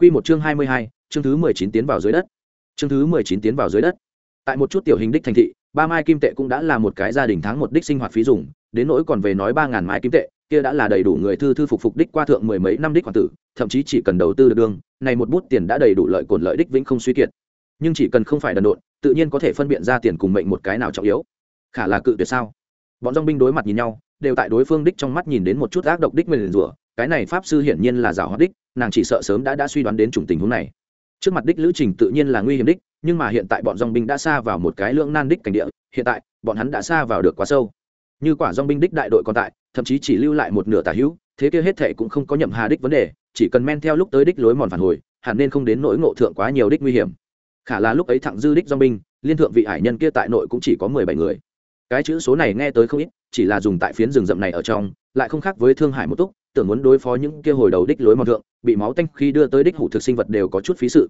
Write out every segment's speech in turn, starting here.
Quy một chương hai mươi hai, chương thứ mười chín tiến vào dưới đất. Chương thứ mười chín tiến vào dưới đất. Tại một chút tiểu hình đích thành thị, ba mai kim tệ cũng đã là một cái gia đình tháng một đích sinh hoạt phí dùng, đến nỗi còn về nói ba ngàn mai kim tệ, kia đã là đầy đủ người thư thư phục phục đích qua thượng mười mấy năm đích hoàng tử, thậm chí chỉ cần đầu tư được đương, này một bút tiền đã đầy đủ lợi cổn lợi đích vĩnh không suy kiệt. Nhưng chỉ cần không phải đần độn, tự nhiên có thể phân biện ra tiền cùng mệnh một cái nào trọng yếu. Khả là cự tuyệt sao? Bọn dòng binh đối mặt nhìn nhau, đều tại đối phương đích trong mắt nhìn đến một chút ác độc đích mình rủa, cái này pháp sư hiển nhiên là giảo hoạt đích, nàng chỉ sợ sớm đã đã suy đoán đến chủng tình huống này. Trước mặt đích lữ trình tự nhiên là nguy hiểm đích nhưng mà hiện tại bọn dong binh đã xa vào một cái lưỡng nan đích cảnh địa hiện tại bọn hắn đã xa vào được quá sâu. Như quả dong binh đích đại đội còn tại thậm chí chỉ lưu lại một nửa tả hữu thế kia hết thệ cũng không có nhậm hà đích vấn đề chỉ cần men theo lúc tới đích lối mòn phản hồi hẳn nên không đến nỗi ngộ thượng quá nhiều đích nguy hiểm. Khả là lúc ấy thẳng dư đích dong binh liên thượng vị hải nhân kia tại nội cũng chỉ có mười bảy người. Cái chữ số này nghe tới không ít chỉ là dùng tại phiến rừng rậm này ở trong lại không khác với thương hải một túc tưởng muốn đối phó những kia hồi đầu đích lối mòn thượng, bị máu tanh khi đưa tới đích hủ thực sinh vật đều có chút phí sự.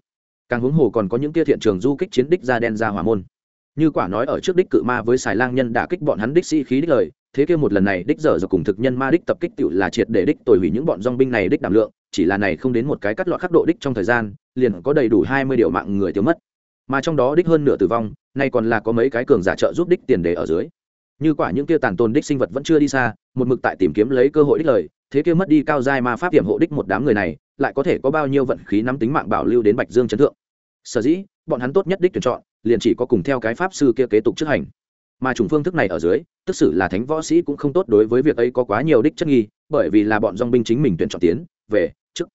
Càng huống hồ còn có những kia thiện trường du kích chiến đích ra đen ra hỏa môn. Như quả nói ở trước đích cự ma với xài lang nhân đã kích bọn hắn đích sĩ khí đích lời, thế kia một lần này đích dở dở cùng thực nhân ma đích tập kích tựu là triệt để đích tồi hủy những bọn dong binh này đích đảm lượng, chỉ là này không đến một cái cắt loại khắc độ đích trong thời gian, liền có đầy đủ hai mươi điều mạng người tiêu mất. Mà trong đó đích hơn nửa tử vong, nay còn là có mấy cái cường giả trợ giúp đích tiền đề ở dưới như quả những kia tàn tồn đích sinh vật vẫn chưa đi xa, một mực tại tìm kiếm lấy cơ hội đích lời, thế kia mất đi cao giai ma pháp hiểm hộ đích một đám người này, lại có thể có bao nhiêu vận khí nắm tính mạng bảo lưu đến bạch dương chấn thượng. Sở dĩ, bọn hắn tốt nhất đích tuyển chọn, liền chỉ có cùng theo cái pháp sư kia kế tục trước hành. Mà chủng phương thức này ở dưới, tức xử là thánh võ sĩ cũng không tốt đối với việc ấy có quá nhiều đích chất nghi, bởi vì là bọn dong binh chính mình tuyển chọn tiến, về, trước.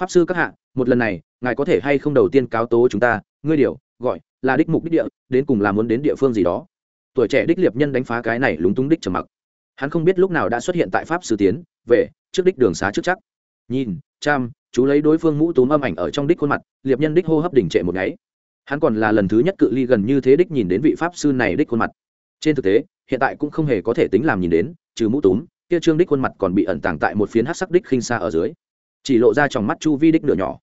Pháp sư các hạ, một lần này, ngài có thể hay không đầu tiên cáo tố chúng ta, ngươi điều, gọi, là đích mục đích địa, đến cùng là muốn đến địa phương gì đó tuổi trẻ đích liệp nhân đánh phá cái này lúng túng đích trầm mặc. Hắn không biết lúc nào đã xuất hiện tại pháp sư tiến, về, trước đích đường xá trước chắc. Nhìn cham chú lấy đối phương mũ túm âm ảnh ở trong đích khuôn mặt, liệp nhân đích hô hấp đỉnh trệ một nháy hắn còn là lần thứ nhất cự ly gần như thế đích nhìn đến vị pháp sư này đích khuôn mặt. Trên thực tế, hiện tại cũng không hề có thể tính làm nhìn đến, trừ mũ túm, kia trương đích khuôn mặt còn bị ẩn tàng tại một phiến hát sắc đích khinh xa ở dưới. Chỉ lộ ra trong mắt chu vi đích nửa nhỏ.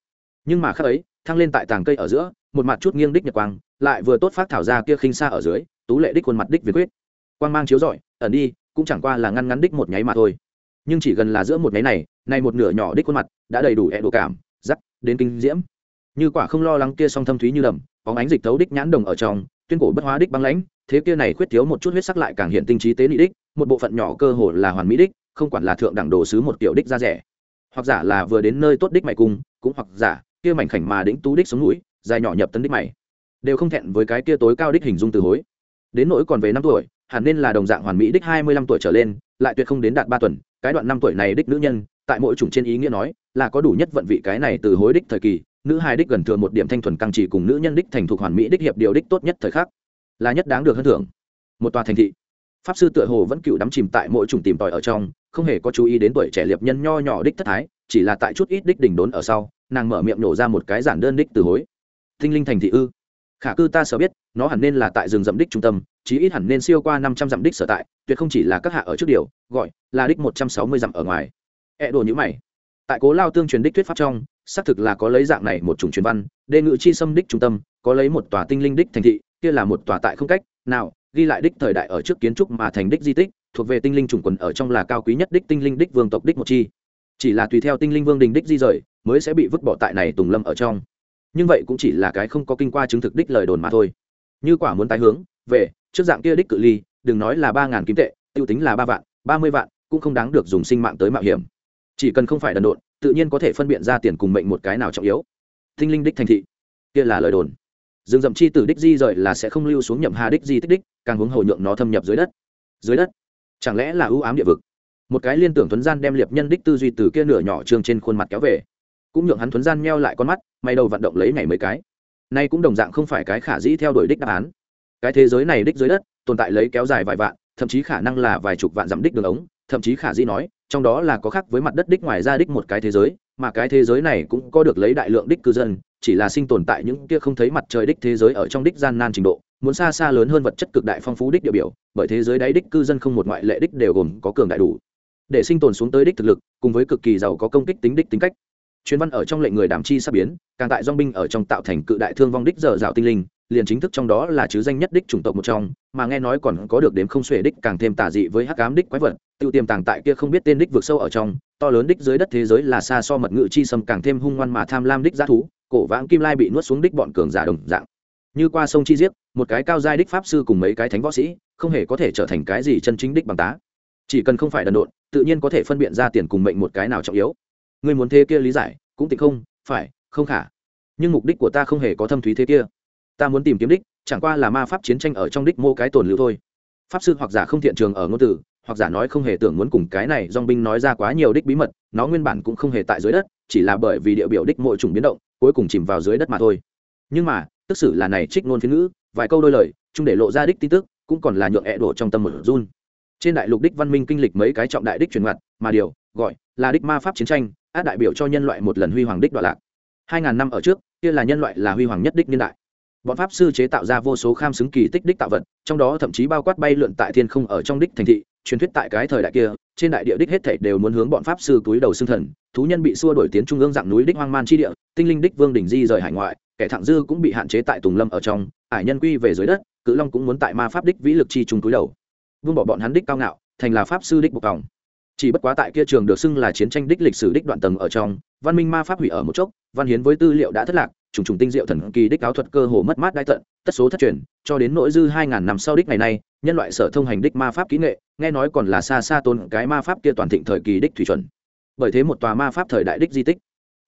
Nhưng mà khác ấy, thăng lên tại tàng cây ở giữa, một mặt chút nghiêng đích nhật quang, lại vừa tốt phát thảo ra kia khinh xa ở dưới tú lệ đích khuôn mặt đích việt quyết. Quang mang chiếu rọi, ẩn đi, cũng chẳng qua là ngăn ngắn đích một nháy mà thôi. Nhưng chỉ gần là giữa một nháy này, nay một nửa nhỏ đích khuôn mặt đã đầy đủ e đồ cảm giắc đến kinh diễm. Như quả không lo lắng kia song thâm thúy như đầm, bóng ánh dịch thấu đích nhãn đồng ở trong, tuyên cổ bất hóa đích băng lãnh, thế kia này khuyết thiếu một chút huyết sắc lại càng hiện tinh trí tế nị đích, một bộ phận nhỏ cơ hồ là hoàn mỹ đích, không quản là thượng đẳng đồ sứ một tiểu đích ra rẻ. Hoặc giả là vừa đến nơi tốt đích mày cung, cũng hoặc giả, kia mảnh khảnh mà đĩnh tú đích sống mũi, dài nhỏ nhập tân đích mày. Đều không thẹn với cái kia tối cao đích hình dung từ hối đến nỗi còn về năm tuổi, hẳn nên là đồng dạng hoàn mỹ đích hai mươi lăm tuổi trở lên, lại tuyệt không đến đạt ba tuần, cái đoạn năm tuổi này đích nữ nhân, tại mỗi chủng trên ý nghĩa nói, là có đủ nhất vận vị cái này từ hối đích thời kỳ, nữ hai đích gần thừa một điểm thanh thuần căng chỉ cùng nữ nhân đích thành thuộc hoàn mỹ đích hiệp điều đích tốt nhất thời khắc. Là nhất đáng được hơn thưởng. Một tòa thành thị. Pháp sư tựa hồ vẫn cựu đắm chìm tại mỗi chủng tìm tòi ở trong, không hề có chú ý đến tuổi trẻ liệp nhân nho nhỏ đích thất thái, chỉ là tại chút ít đích đỉnh đốn ở sau, nàng mở miệng nổ ra một cái giản đơn đích từ hối. Tinh linh thành thị ư? Khả cư ta sở biết, nó hẳn nên là tại rừng dậm đích trung tâm, chí ít hẳn nên siêu qua năm trăm dặm đích sở tại, tuyệt không chỉ là các hạ ở trước điều, gọi là đích một trăm sáu mươi dặm ở ngoài. Ẹ、e、đồ đồ nhữ mày. Tại cố lao tương truyền đích thuyết pháp trong, xác thực là có lấy dạng này một chủng truyền văn, đề ngự chi xâm đích trung tâm, có lấy một tòa tinh linh đích thành thị, kia là một tòa tại không cách nào ghi lại đích thời đại ở trước kiến trúc mà thành đích di tích, thuộc về tinh linh chủng quần ở trong là cao quý nhất đích tinh linh đích vương tộc đích một chi. Chỉ là tùy theo tinh linh vương đình đích di rời, mới sẽ bị vứt bỏ tại này tùng lâm ở trong nhưng vậy cũng chỉ là cái không có kinh qua chứng thực đích lời đồn mà thôi. Như quả muốn tái hướng, về, trước dạng kia đích cự ly, đừng nói là ba ngàn kim tệ, tiêu tính là ba vạn, ba mươi vạn, cũng không đáng được dùng sinh mạng tới mạo hiểm. Chỉ cần không phải đần độn, tự nhiên có thể phân biện ra tiền cùng mệnh một cái nào trọng yếu. Thinh linh đích thành thị, kia là lời đồn. Rừng rậm chi từ đích di rời là sẽ không lưu xuống nhậm hà đích di tích đích, càng hướng hồi nhượng nó thâm nhập dưới đất. Dưới đất? Chẳng lẽ là ưu ám địa vực? Một cái liên tưởng thuấn gian đem liệp nhân đích tư duy từ kia nửa nhỏ trương trên khuôn mặt kéo về cũng nhượng hắn thuấn gian meo lại con mắt, may đầu vận động lấy ngày mấy cái. Nay cũng đồng dạng không phải cái khả dĩ theo đuổi đích đáp án. Cái thế giới này đích dưới đất, tồn tại lấy kéo dài vài vạn, thậm chí khả năng là vài chục vạn dặm đích đường ống, thậm chí khả dĩ nói, trong đó là có khác với mặt đất đích ngoài ra đích một cái thế giới, mà cái thế giới này cũng có được lấy đại lượng đích cư dân, chỉ là sinh tồn tại những kia không thấy mặt trời đích thế giới ở trong đích gian nan trình độ, muốn xa xa lớn hơn vật chất cực đại phong phú đích địa biểu, bởi thế giới đáy đích cư dân không một ngoại lệ đích đều gồm có cường đại đủ. Để sinh tồn xuống tới đích thực lực, cùng với cực kỳ giàu có công kích tính đích tính cách chuyên văn ở trong lệnh người đảm chi sắp biến, càng tại dong binh ở trong tạo thành cự đại thương vong đích dở dạo tinh linh, liền chính thức trong đó là chứ danh nhất đích chủng tộc một trong, mà nghe nói còn có được đếm không xuể đích càng thêm tà dị với hắc ám đích quái vật, tiêu tiềm tàng tại kia không biết tên đích vượt sâu ở trong, to lớn đích dưới đất thế giới là xa so mật ngự chi sâm càng thêm hung ngoan mà tham lam đích giá thú, cổ vãng kim lai bị nuốt xuống đích bọn cường giả đồng dạng. Như qua sông chi giết một cái cao giai đích pháp sư cùng mấy cái thánh võ sĩ, không hề có thể trở thành cái gì chân chính đích bằng tá. Chỉ cần không phải đần độn, tự nhiên có thể phân biện ra tiền cùng mệnh một cái nào trọng yếu. Ngươi muốn thế kia lý giải, cũng tịnh không, phải, không khả. Nhưng mục đích của ta không hề có thâm thúy thế kia. Ta muốn tìm kiếm đích, chẳng qua là ma pháp chiến tranh ở trong đích mô cái tồn lưu thôi. Pháp sư hoặc giả không thiện trường ở ngôn từ, hoặc giả nói không hề tưởng muốn cùng cái này dong binh nói ra quá nhiều đích bí mật, nó nguyên bản cũng không hề tại dưới đất, chỉ là bởi vì địa biểu đích mỗi chủng biến động, cuối cùng chìm vào dưới đất mà thôi. Nhưng mà, tức xử là này trích ngôn phiên ngữ, vài câu đôi lời, chung để lộ ra đích tin tức, cũng còn là nhượng ẹ đổ trong tâm một run. Trên đại lục đích văn minh kinh lịch mấy cái trọng đại đích truyền ngặt, mà điều, gọi, là đích ma pháp chiến tranh át đại biểu cho nhân loại một lần huy hoàng đích đoạn lạc. Hai ngàn năm ở trước, kia là nhân loại là huy hoàng nhất đích niên đại. Bọn pháp sư chế tạo ra vô số kham xứng kỳ tích đích tạo vật, trong đó thậm chí bao quát bay lượn tại thiên không ở trong đích thành thị, truyền thuyết tại cái thời đại kia, trên đại địa đích hết thảy đều muốn hướng bọn pháp sư túi đầu xương thần. Thú nhân bị xua đổi tiến trung ương dạng núi đích hoang man chi địa, tinh linh đích vương đỉnh di rời hải ngoại, kẻ thẳng dư cũng bị hạn chế tại tùng lâm ở trong, ải nhân quy về dưới đất, cự long cũng muốn tại ma pháp đích vĩ lực chi trung túi đầu. Vương bỏ bọn hắn đích cao ngạo, thành là pháp sư đích bộc vòng chỉ bất quá tại kia trường được xưng là chiến tranh đích lịch sử đích đoạn tầng ở trong, văn minh ma pháp hủy ở một chốc, văn hiến với tư liệu đã thất lạc, trùng trùng tinh diệu thần kỳ đích áo thuật cơ hồ mất mát đai tận, tất số thất truyền, cho đến nỗi dư hai ngàn năm sau đích ngày nay, nhân loại sở thông hành đích ma pháp kỹ nghệ, nghe nói còn là xa xa tôn cái ma pháp kia toàn thịnh thời kỳ đích thủy chuẩn. Bởi thế một tòa ma pháp thời đại đích di tích,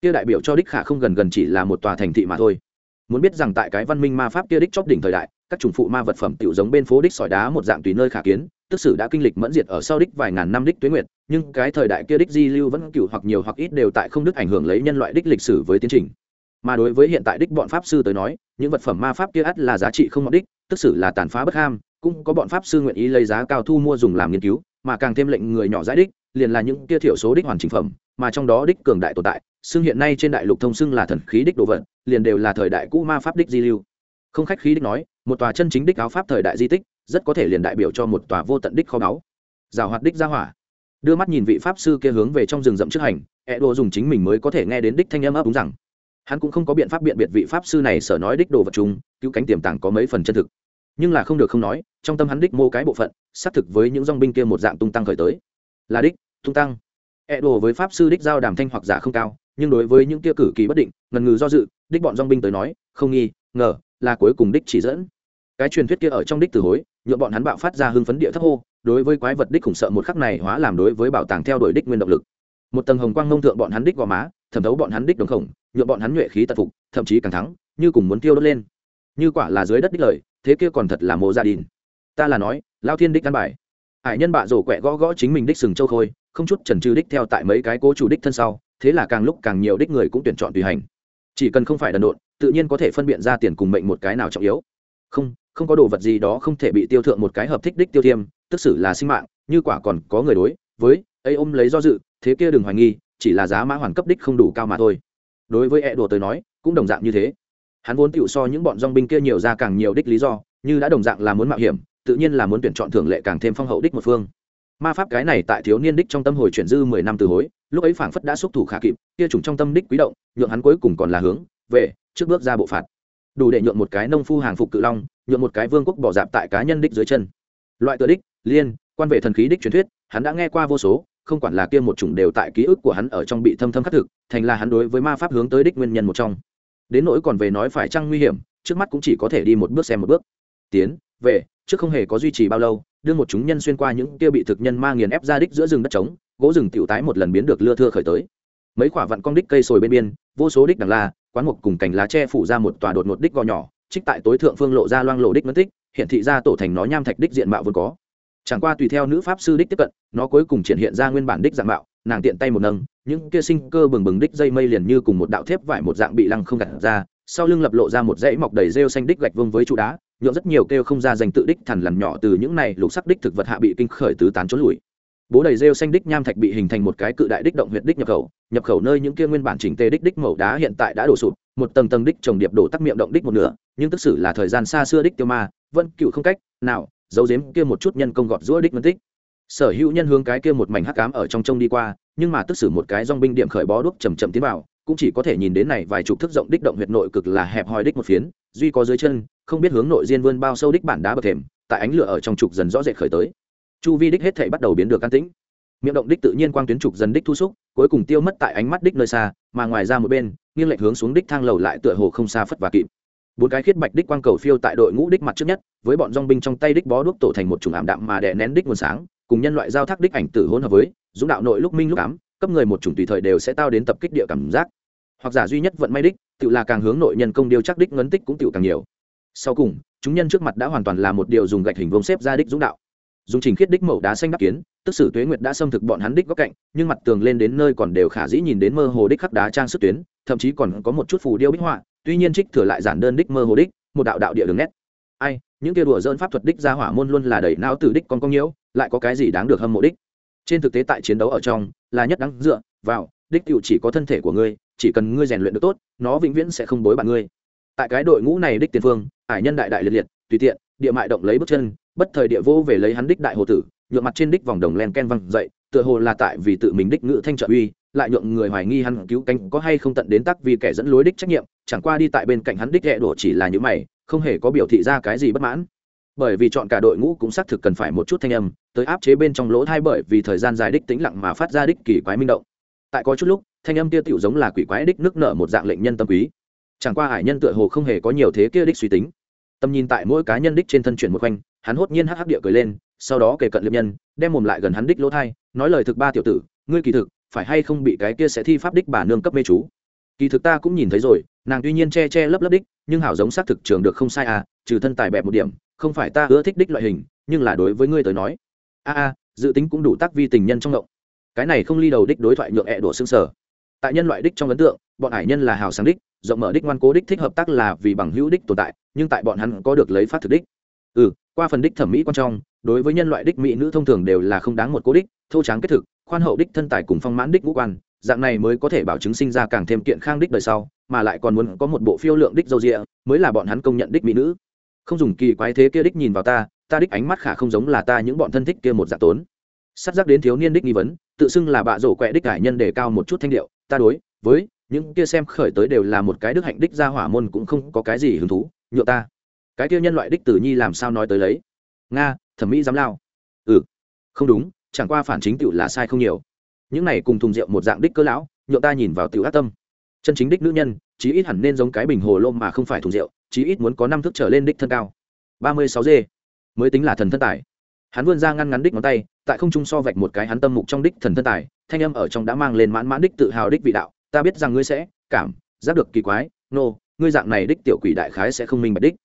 kia đại biểu cho đích khả không gần gần chỉ là một tòa thành thị mà thôi muốn biết rằng tại cái văn minh ma pháp kia đích chóp đỉnh thời đại, các chủng phụ ma vật phẩm tiểu giống bên phố đích sỏi đá một dạng tùy nơi khả kiến, tức sử đã kinh lịch mẫn diệt ở sau đích vài ngàn năm đích tuyến nguyệt, nhưng cái thời đại kia đích di lưu vẫn cựu hoặc nhiều hoặc ít đều tại không đức ảnh hưởng lấy nhân loại đích lịch sử với tiến trình. Mà đối với hiện tại đích bọn pháp sư tới nói, những vật phẩm ma pháp kia ắt là giá trị không mọc đích, tức sử là tàn phá bất ham, cũng có bọn pháp sư nguyện ý lấy giá cao thu mua dùng làm nghiên cứu, mà càng thêm lệnh người nhỏ giải đích, liền là những kia thiểu số đích hoàn chỉnh phẩm mà trong đó đích cường đại tồn tại, xưng hiện nay trên đại lục thông xưng là thần khí đích đồ vật, liền đều là thời đại cũ ma pháp đích di lưu. Không khách khí đích nói, một tòa chân chính đích áo pháp thời đại di tích, rất có thể liền đại biểu cho một tòa vô tận đích kho báu. Rào hoạt đích ra hỏa. Đưa mắt nhìn vị pháp sư kia hướng về trong rừng rậm trước hành ẹ đồ dùng chính mình mới có thể nghe đến đích thanh âm ấp đúng rằng. Hắn cũng không có biện pháp biện biệt vị pháp sư này sở nói đích đồ vật chúng cứu cánh tiềm tàng có mấy phần chân thực. Nhưng là không được không nói, trong tâm hắn đích mô cái bộ phận, xác thực với những dong binh kia một dạng tung tăng khởi tới. Là đích, tung tăng. E đồ với pháp sư đích giao đàm thanh hoặc giả không cao, nhưng đối với những kia cử kỳ bất định, ngần ngừ do dự, đích bọn dòng binh tới nói, không nghi, ngờ, là cuối cùng đích chỉ dẫn. Cái truyền thuyết kia ở trong đích từ hối, nhượng bọn hắn bạo phát ra hưng phấn địa thấp hô, đối với quái vật đích khủng sợ một khắc này hóa làm đối với bảo tàng theo đuổi đích nguyên động lực. Một tầng hồng quang ngông thượng bọn hắn đích gò má, thẩm thấu bọn hắn đích đồng khổng, nhượng bọn hắn nhuệ khí tật phục, thậm chí càng thắng, như cùng muốn tiêu đốt lên. Như quả là dưới đất đích lời, thế kia còn thật là mộ gia đình. Ta là nói, lao thiên đích căn bài. Hải nhân bạ rổ quẹ gõ gõ chính mình đích sừng châu khôi không chút trần trừ đích theo tại mấy cái cố chủ đích thân sau, thế là càng lúc càng nhiều đích người cũng tuyển chọn tùy hành. Chỉ cần không phải đần độn, tự nhiên có thể phân biện ra tiền cùng mệnh một cái nào trọng yếu. Không không có đồ vật gì đó không thể bị tiêu thượng một cái hợp thích đích tiêu tiêm tức xử là sinh mạng, như quả còn có người đối với, ấy ôm lấy do dự, thế kia đừng hoài nghi, chỉ là giá mã hoàn cấp đích không đủ cao mà thôi. Đối với e đùa tới nói, cũng đồng dạng như thế. Hắn vốn tựu so những bọn dong binh kia nhiều ra càng nhiều đích lý do, như đã đồng dạng là muốn mạo hiểm, tự nhiên là muốn tuyển chọn thường lệ càng thêm phong hậu đích một phương ma pháp cái này tại thiếu niên đích trong tâm hồi chuyển dư mười năm từ hối, lúc ấy phảng phất đã xúc thủ khả kịp, kia trùng trong tâm đích quý động, nhượng hắn cuối cùng còn là hướng về trước bước ra bộ phạt. Đủ để nhượng một cái nông phu hàng phục cự long, nhượng một cái vương quốc bỏ dạp tại cá nhân đích dưới chân. Loại tựa đích, liên, quan về thần khí đích truyền thuyết, hắn đã nghe qua vô số, không quản là kia một chủng đều tại ký ức của hắn ở trong bị thâm thâm khắc thực, thành là hắn đối với ma pháp hướng tới đích nguyên nhân một trong. Đến nỗi còn về nói phải chăng nguy hiểm, trước mắt cũng chỉ có thể đi một bước xem một bước. Tiến, về, trước không hề có duy trì bao lâu đưa một chúng nhân xuyên qua những kia bị thực nhân ma nghiền ép ra đích giữa rừng đất trống, gỗ rừng tiểu tái một lần biến được lưa thưa khởi tới. Mấy quả vặn cong đích cây sồi bên biên, vô số đích đằng la, quán mục cùng cành lá tre phủ ra một tòa đột một đích gò nhỏ, trích tại tối thượng phương lộ ra loang lộ đích mất tích, hiện thị ra tổ thành nó nham thạch đích diện mạo vốn có. Chẳng qua tùy theo nữ pháp sư đích tiếp cận, nó cuối cùng triển hiện ra nguyên bản đích dạng mạo, nàng tiện tay một nâng, những kia sinh cơ bừng bừng đích dây mây liền như cùng một đạo thép vải một dạng bị lăng không gạt ra sau lưng lập lộ ra một dãy mọc đầy rêu xanh đích gạch vương với trụ đá nhộn rất nhiều kêu không ra dành tự đích thằn lằn nhỏ từ những này lục sắc đích thực vật hạ bị kinh khởi tứ tán trốn lùi. Bố đầy rêu xanh đích nham thạch bị hình thành một cái cự đại đích động huyện đích nhập khẩu nhập khẩu nơi những kia nguyên bản chỉnh tê đích đích màu đá hiện tại đã đổ sụp, một tầng tầng đích trồng điệp đổ tắc miệng động đích một nửa, nhưng tức xử là thời gian xa xưa đích tiêu ma, vẫn cựu không cách nào giấu giếm kia một chút nhân công gọt rũa đích phân tích. Sở hữu nhân hướng cái kia một mảnh hắc cám ở trong trông đi qua, nhưng mà tức xử một cái dong binh điểm khởi bó đuốc chầm chậm tiến vào cũng chỉ có thể nhìn đến này vài chục thước rộng đích động huyệt nội cực là hẹp hòi đích một phiến, duy có dưới chân, không biết hướng nội diên vươn bao sâu đích bản đá bậc thềm, tại ánh lửa ở trong trục dần rõ rệt khởi tới. Chu vi đích hết thể bắt đầu biến được can tĩnh. Miệng động đích tự nhiên quang tuyến trục dần đích thu xúc, cuối cùng tiêu mất tại ánh mắt đích nơi xa, mà ngoài ra một bên, nghiêng lệch hướng xuống đích thang lầu lại tựa hồ không xa phất và kịp. Bốn cái khiết bạch đích quang cầu phiêu tại đội ngũ đích mặt trước nhất, với bọn dong binh trong tay đích bó đuốc tổ thành một chủng ảm đạm mà đè nén đích nguồn sáng, cùng nhân loại giao thác đích ảnh tử hỗn hợp với, dũng đạo nội lúc minh lúc ám cấp người một chủng tùy thời đều sẽ tao đến tập kích địa cảm giác. Hoặc giả duy nhất vận may đích, tự là càng hướng nội nhân công điêu chắc đích ngấn tích cũng tự càng nhiều. Sau cùng, chúng nhân trước mặt đã hoàn toàn là một điều dùng gạch hình vông xếp ra đích dũng đạo. Dùng trình khiết đích mẫu đá xanh đắc kiến, tức sử tuế nguyệt đã xâm thực bọn hắn đích góc cạnh, nhưng mặt tường lên đến nơi còn đều khả dĩ nhìn đến mơ hồ đích khắc đá trang sức tuyến, thậm chí còn có một chút phù điêu bích họa, tuy nhiên trích thừa lại giản đơn đích mơ hồ đích, một đạo đạo địa đường nét. Ai, những kia đùa dỡn pháp thuật đích ra hỏa môn luôn là đầy não từ đích con công nhiễu, lại có cái gì đáng được hâm mộ đích? Trên thực tế tại chiến đấu ở trong, là nhất đáng dựa vào, đích cựu chỉ có thân thể của ngươi, chỉ cần ngươi rèn luyện được tốt, nó vĩnh viễn sẽ không bối bạn ngươi. Tại cái đội ngũ này đích tiền phương, ải nhân đại đại liệt liệt, tùy tiện, địa mại động lấy bước chân, bất thời địa vô về lấy hắn đích đại hồ tử, nhượng mặt trên đích vòng đồng len ken văng dậy, tựa hồ là tại vì tự mình đích ngự thanh trợ uy, lại nhượng người hoài nghi hắn cứu cánh có hay không tận đến tắc vì kẻ dẫn lối đích trách nhiệm, chẳng qua đi tại bên cạnh hắn đích hệ đổ chỉ là những mày, không hề có biểu thị ra cái gì bất mãn bởi vì chọn cả đội ngũ cũng xác thực cần phải một chút thanh âm, tới áp chế bên trong lỗ thai bởi vì thời gian dài đích tĩnh lặng mà phát ra đích kỳ quái minh động. Tại có chút lúc, thanh âm kia tiểu giống là quỷ quái đích nước nở một dạng lệnh nhân tâm quý. Chẳng qua hải nhân tựa hồ không hề có nhiều thế kia đích suy tính. Tầm nhìn tại mỗi cá nhân đích trên thân chuyển một quanh, hắn hốt nhiên hắc hắc địa cười lên, sau đó kể cận liệp nhân, đem mồm lại gần hắn đích lỗ thai, nói lời thực ba tiểu tử, ngươi kỳ thực, phải hay không bị cái kia sẽ thi pháp đích bà nương cấp mê chú? Kỳ thực ta cũng nhìn thấy rồi, nàng tuy nhiên che che lấp lấp đích, nhưng hảo giống xác thực trường được không sai à trừ thân tài bẹp một điểm không phải ta ưa thích đích loại hình, nhưng là đối với ngươi tới nói. A a, dự tính cũng đủ tác vi tình nhân trong động cái này không ly đầu đích đối thoại nhượng ẹ đổ xương sở tại nhân loại đích trong ấn tượng, bọn hải nhân là hào sáng đích, rộng mở đích ngoan cố đích thích hợp tác là vì bằng hữu đích tồn tại, nhưng tại bọn hắn có được lấy phát thực đích. Ừ qua phần đích thẩm mỹ quan trọng, đối với nhân loại đích mỹ nữ thông thường đều là không đáng một cố đích, thô tráng kết thực, khoan hậu đích thân tài cùng phong mãn đích ngũ quan, dạng này mới có thể bảo chứng sinh ra càng thêm kiện khang đích đời sau, mà lại còn muốn có một bộ phiêu lượng đích dâu rịa mới là bọn hắn công nhận đích mỹ nữ không dùng kỳ quái thế kia đích nhìn vào ta ta đích ánh mắt khả không giống là ta những bọn thân thích kia một dạng tốn. Sát giác đến thiếu niên đích nghi vấn, tự xưng là bạ rổ quẹ đích cải nhân để cao một chút thanh điệu, ta đối với những kia xem khởi tới đều là một cái đức hạnh đích ra hỏa môn cũng không có cái gì hứng thú, nhựa ta. Cái kia nhân loại đích tử nhi làm sao nói tới lấy? Nga, thẩm mỹ dám lao. Ừ không đúng, chẳng qua phản chính tựu là sai không nhiều. Những này cùng thùng rượu một dạng đích cơ lão, nhựa ta nhìn vào tiểu ác tâm. Chân chính đích nữ nhân, chí ít hẳn nên giống cái bình hồ lô mà không phải thùng rượu chí ít muốn có năm thước trở lên đích thân cao. Ba mươi sáu d mới tính là thần thân tài. Hắn vươn ra ngăn ngắn đích ngón tay tại không trung so vạch một cái hắn tâm mục trong đích thần thân tài thanh âm ở trong đã mang lên mãn mãn đích tự hào đích vị đạo. Ta biết rằng ngươi sẽ cảm giác được kỳ quái nô、no, ngươi dạng này đích tiểu quỷ đại khái sẽ không minh bạch đích.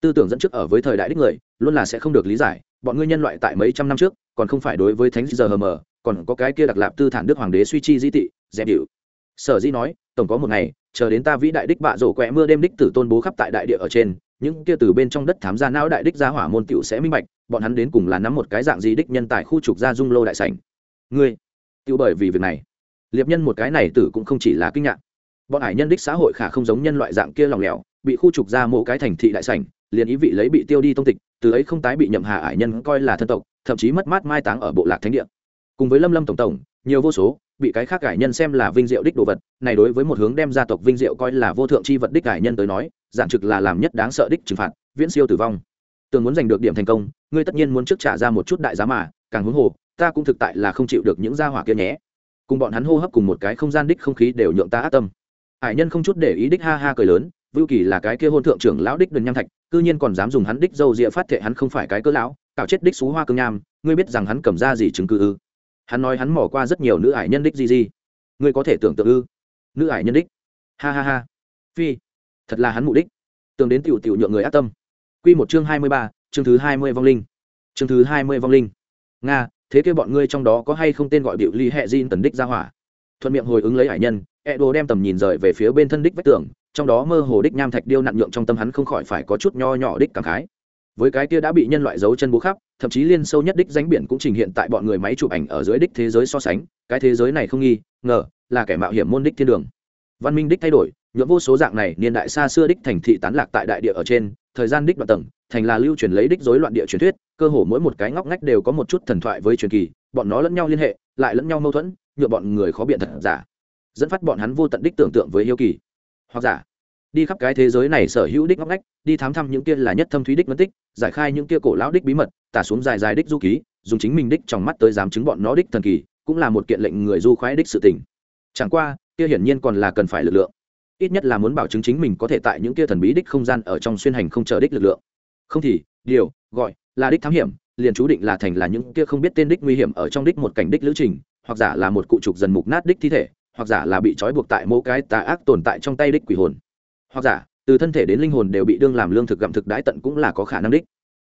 Tư tưởng dẫn trước ở với thời đại đích người luôn là sẽ không được lý giải. Bọn ngươi nhân loại tại mấy trăm năm trước còn không phải đối với thánh giờ hờ mờ còn có cái kia đặc lạp tư thản đức hoàng đế suy chi di tị dẹp điệu. Sở dĩ nói tổng có một ngày chờ đến ta vĩ đại đích bạ rổ quẹ mưa đêm đích tử tôn bố khắp tại đại địa ở trên, những kia từ bên trong đất thám gia não đại đích gia hỏa môn tiểu sẽ minh bạch, bọn hắn đến cùng là nắm một cái dạng gì đích nhân tài khu trục gia dung lô đại sảnh. Ngươi, tiểu bởi vì việc này, liệp nhân một cái này tử cũng không chỉ là kinh ngạc. Bọn hải nhân đích xã hội khả không giống nhân loại dạng kia lòng lẻo, bị khu trục ra mộ cái thành thị đại sảnh, liền ý vị lấy bị tiêu đi tông tịch, từ ấy không tái bị nhậm hà hải nhân coi là thân tộc, thậm chí mất mát mai táng ở bộ lạc thánh địa. Cùng với lâm lâm tổng tổng, nhiều vô số bị cái khác cải nhân xem là vinh diệu đích đồ vật, này đối với một hướng đem gia tộc vinh diệu coi là vô thượng c h i vật đích cải nhân tới nói, giản trực là làm nhất đáng sợ đích trừng phạt, viễn siêu tử vong. Tường muốn giành được điểm thành công, ngươi tất nhiên muốn trước trả ra một chút đại giá mà, càng huống hồ, ta cũng thực tại là không chịu được những gia hỏa kia nhé. Cùng bọn hắn hô hấp cùng một cái không gian đích không khí đều nhượng ta ác tâm. Hải nhân không chút để ý đích ha ha cười lớn, vưu kỳ là cái kia hôn thượng trưởng lão đích đừng nham thạch, cư nhiên còn dám dùng hắn đích dâu rịa phát thệ hắn không phải cái cỡ lão cạo chết đích xú hoa cương nham, ngươi biết rằng hắn cầm ra gì chứng cứ ư? Hắn nói hắn mỏ qua rất nhiều nữ ải nhân đích gì gì ngươi có thể tưởng tượng ư? Nữ ải nhân đích. Ha ha ha. Phi, thật là hắn mục đích. Tưởng đến tiểu tiểu nhượng người ác tâm. Quy một chương hai mươi ba, chương thứ hai mươi vong linh. Chương thứ hai mươi vong linh. Nga, thế kia bọn ngươi trong đó có hay không tên gọi biểu ly hệ Jin tần đích ra hỏa? Thuận miệng hồi ứng lấy hải nhân e đồ đem tầm nhìn rời về phía bên thân đích vách tường, trong đó mơ hồ đích nham thạch điêu nặng nhượng trong tâm hắn không khỏi phải có chút nho nhỏ đích cảm khái với cái kia đã bị nhân loại giấu chân bố khắp, thậm chí liên sâu nhất đích danh biển cũng trình hiện tại bọn người máy chụp ảnh ở dưới đích thế giới so sánh, cái thế giới này không nghi, ngờ, là kẻ mạo hiểm môn đích thiên đường. Văn minh đích thay đổi, nhuộm vô số dạng này, niên đại xa xưa đích thành thị tán lạc tại đại địa ở trên, thời gian đích đoạn tầng, thành là lưu truyền lấy đích rối loạn địa truyền thuyết, cơ hồ mỗi một cái ngóc ngách đều có một chút thần thoại với truyền kỳ, bọn nó lẫn nhau liên hệ, lại lẫn nhau mâu thuẫn, nhuộm bọn người khó biện thật giả, dẫn phát bọn hắn vô tận đích tưởng tượng với hiếu kỳ. Hoặc giả, đi khắp cái thế giới này sở hữu đích ngóc ngách đi thám thăm những kia là nhất thâm thúy đích mất tích, giải khai những kia cổ lão đích bí mật, tả xuống dài dài đích du ký, dùng chính mình đích trong mắt tới dám chứng bọn nó đích thần kỳ, cũng là một kiện lệnh người du khoái đích sự tình. Chẳng qua, kia hiển nhiên còn là cần phải lực lượng. Ít nhất là muốn bảo chứng chính mình có thể tại những kia thần bí đích không gian ở trong xuyên hành không chờ đích lực lượng. Không thì, điều, gọi, là đích thám hiểm, liền chú định là thành là những kia không biết tên đích nguy hiểm ở trong đích một cảnh đích lữ trình, hoặc giả là một cụ trục dần mục nát đích thi thể, hoặc giả là bị trói buộc tại mỗi cái tà ác tồn tại trong tay đích quỷ hồn. Hoặc giả từ thân thể đến linh hồn đều bị đương làm lương thực gặm thực đái tận cũng là có khả năng đích,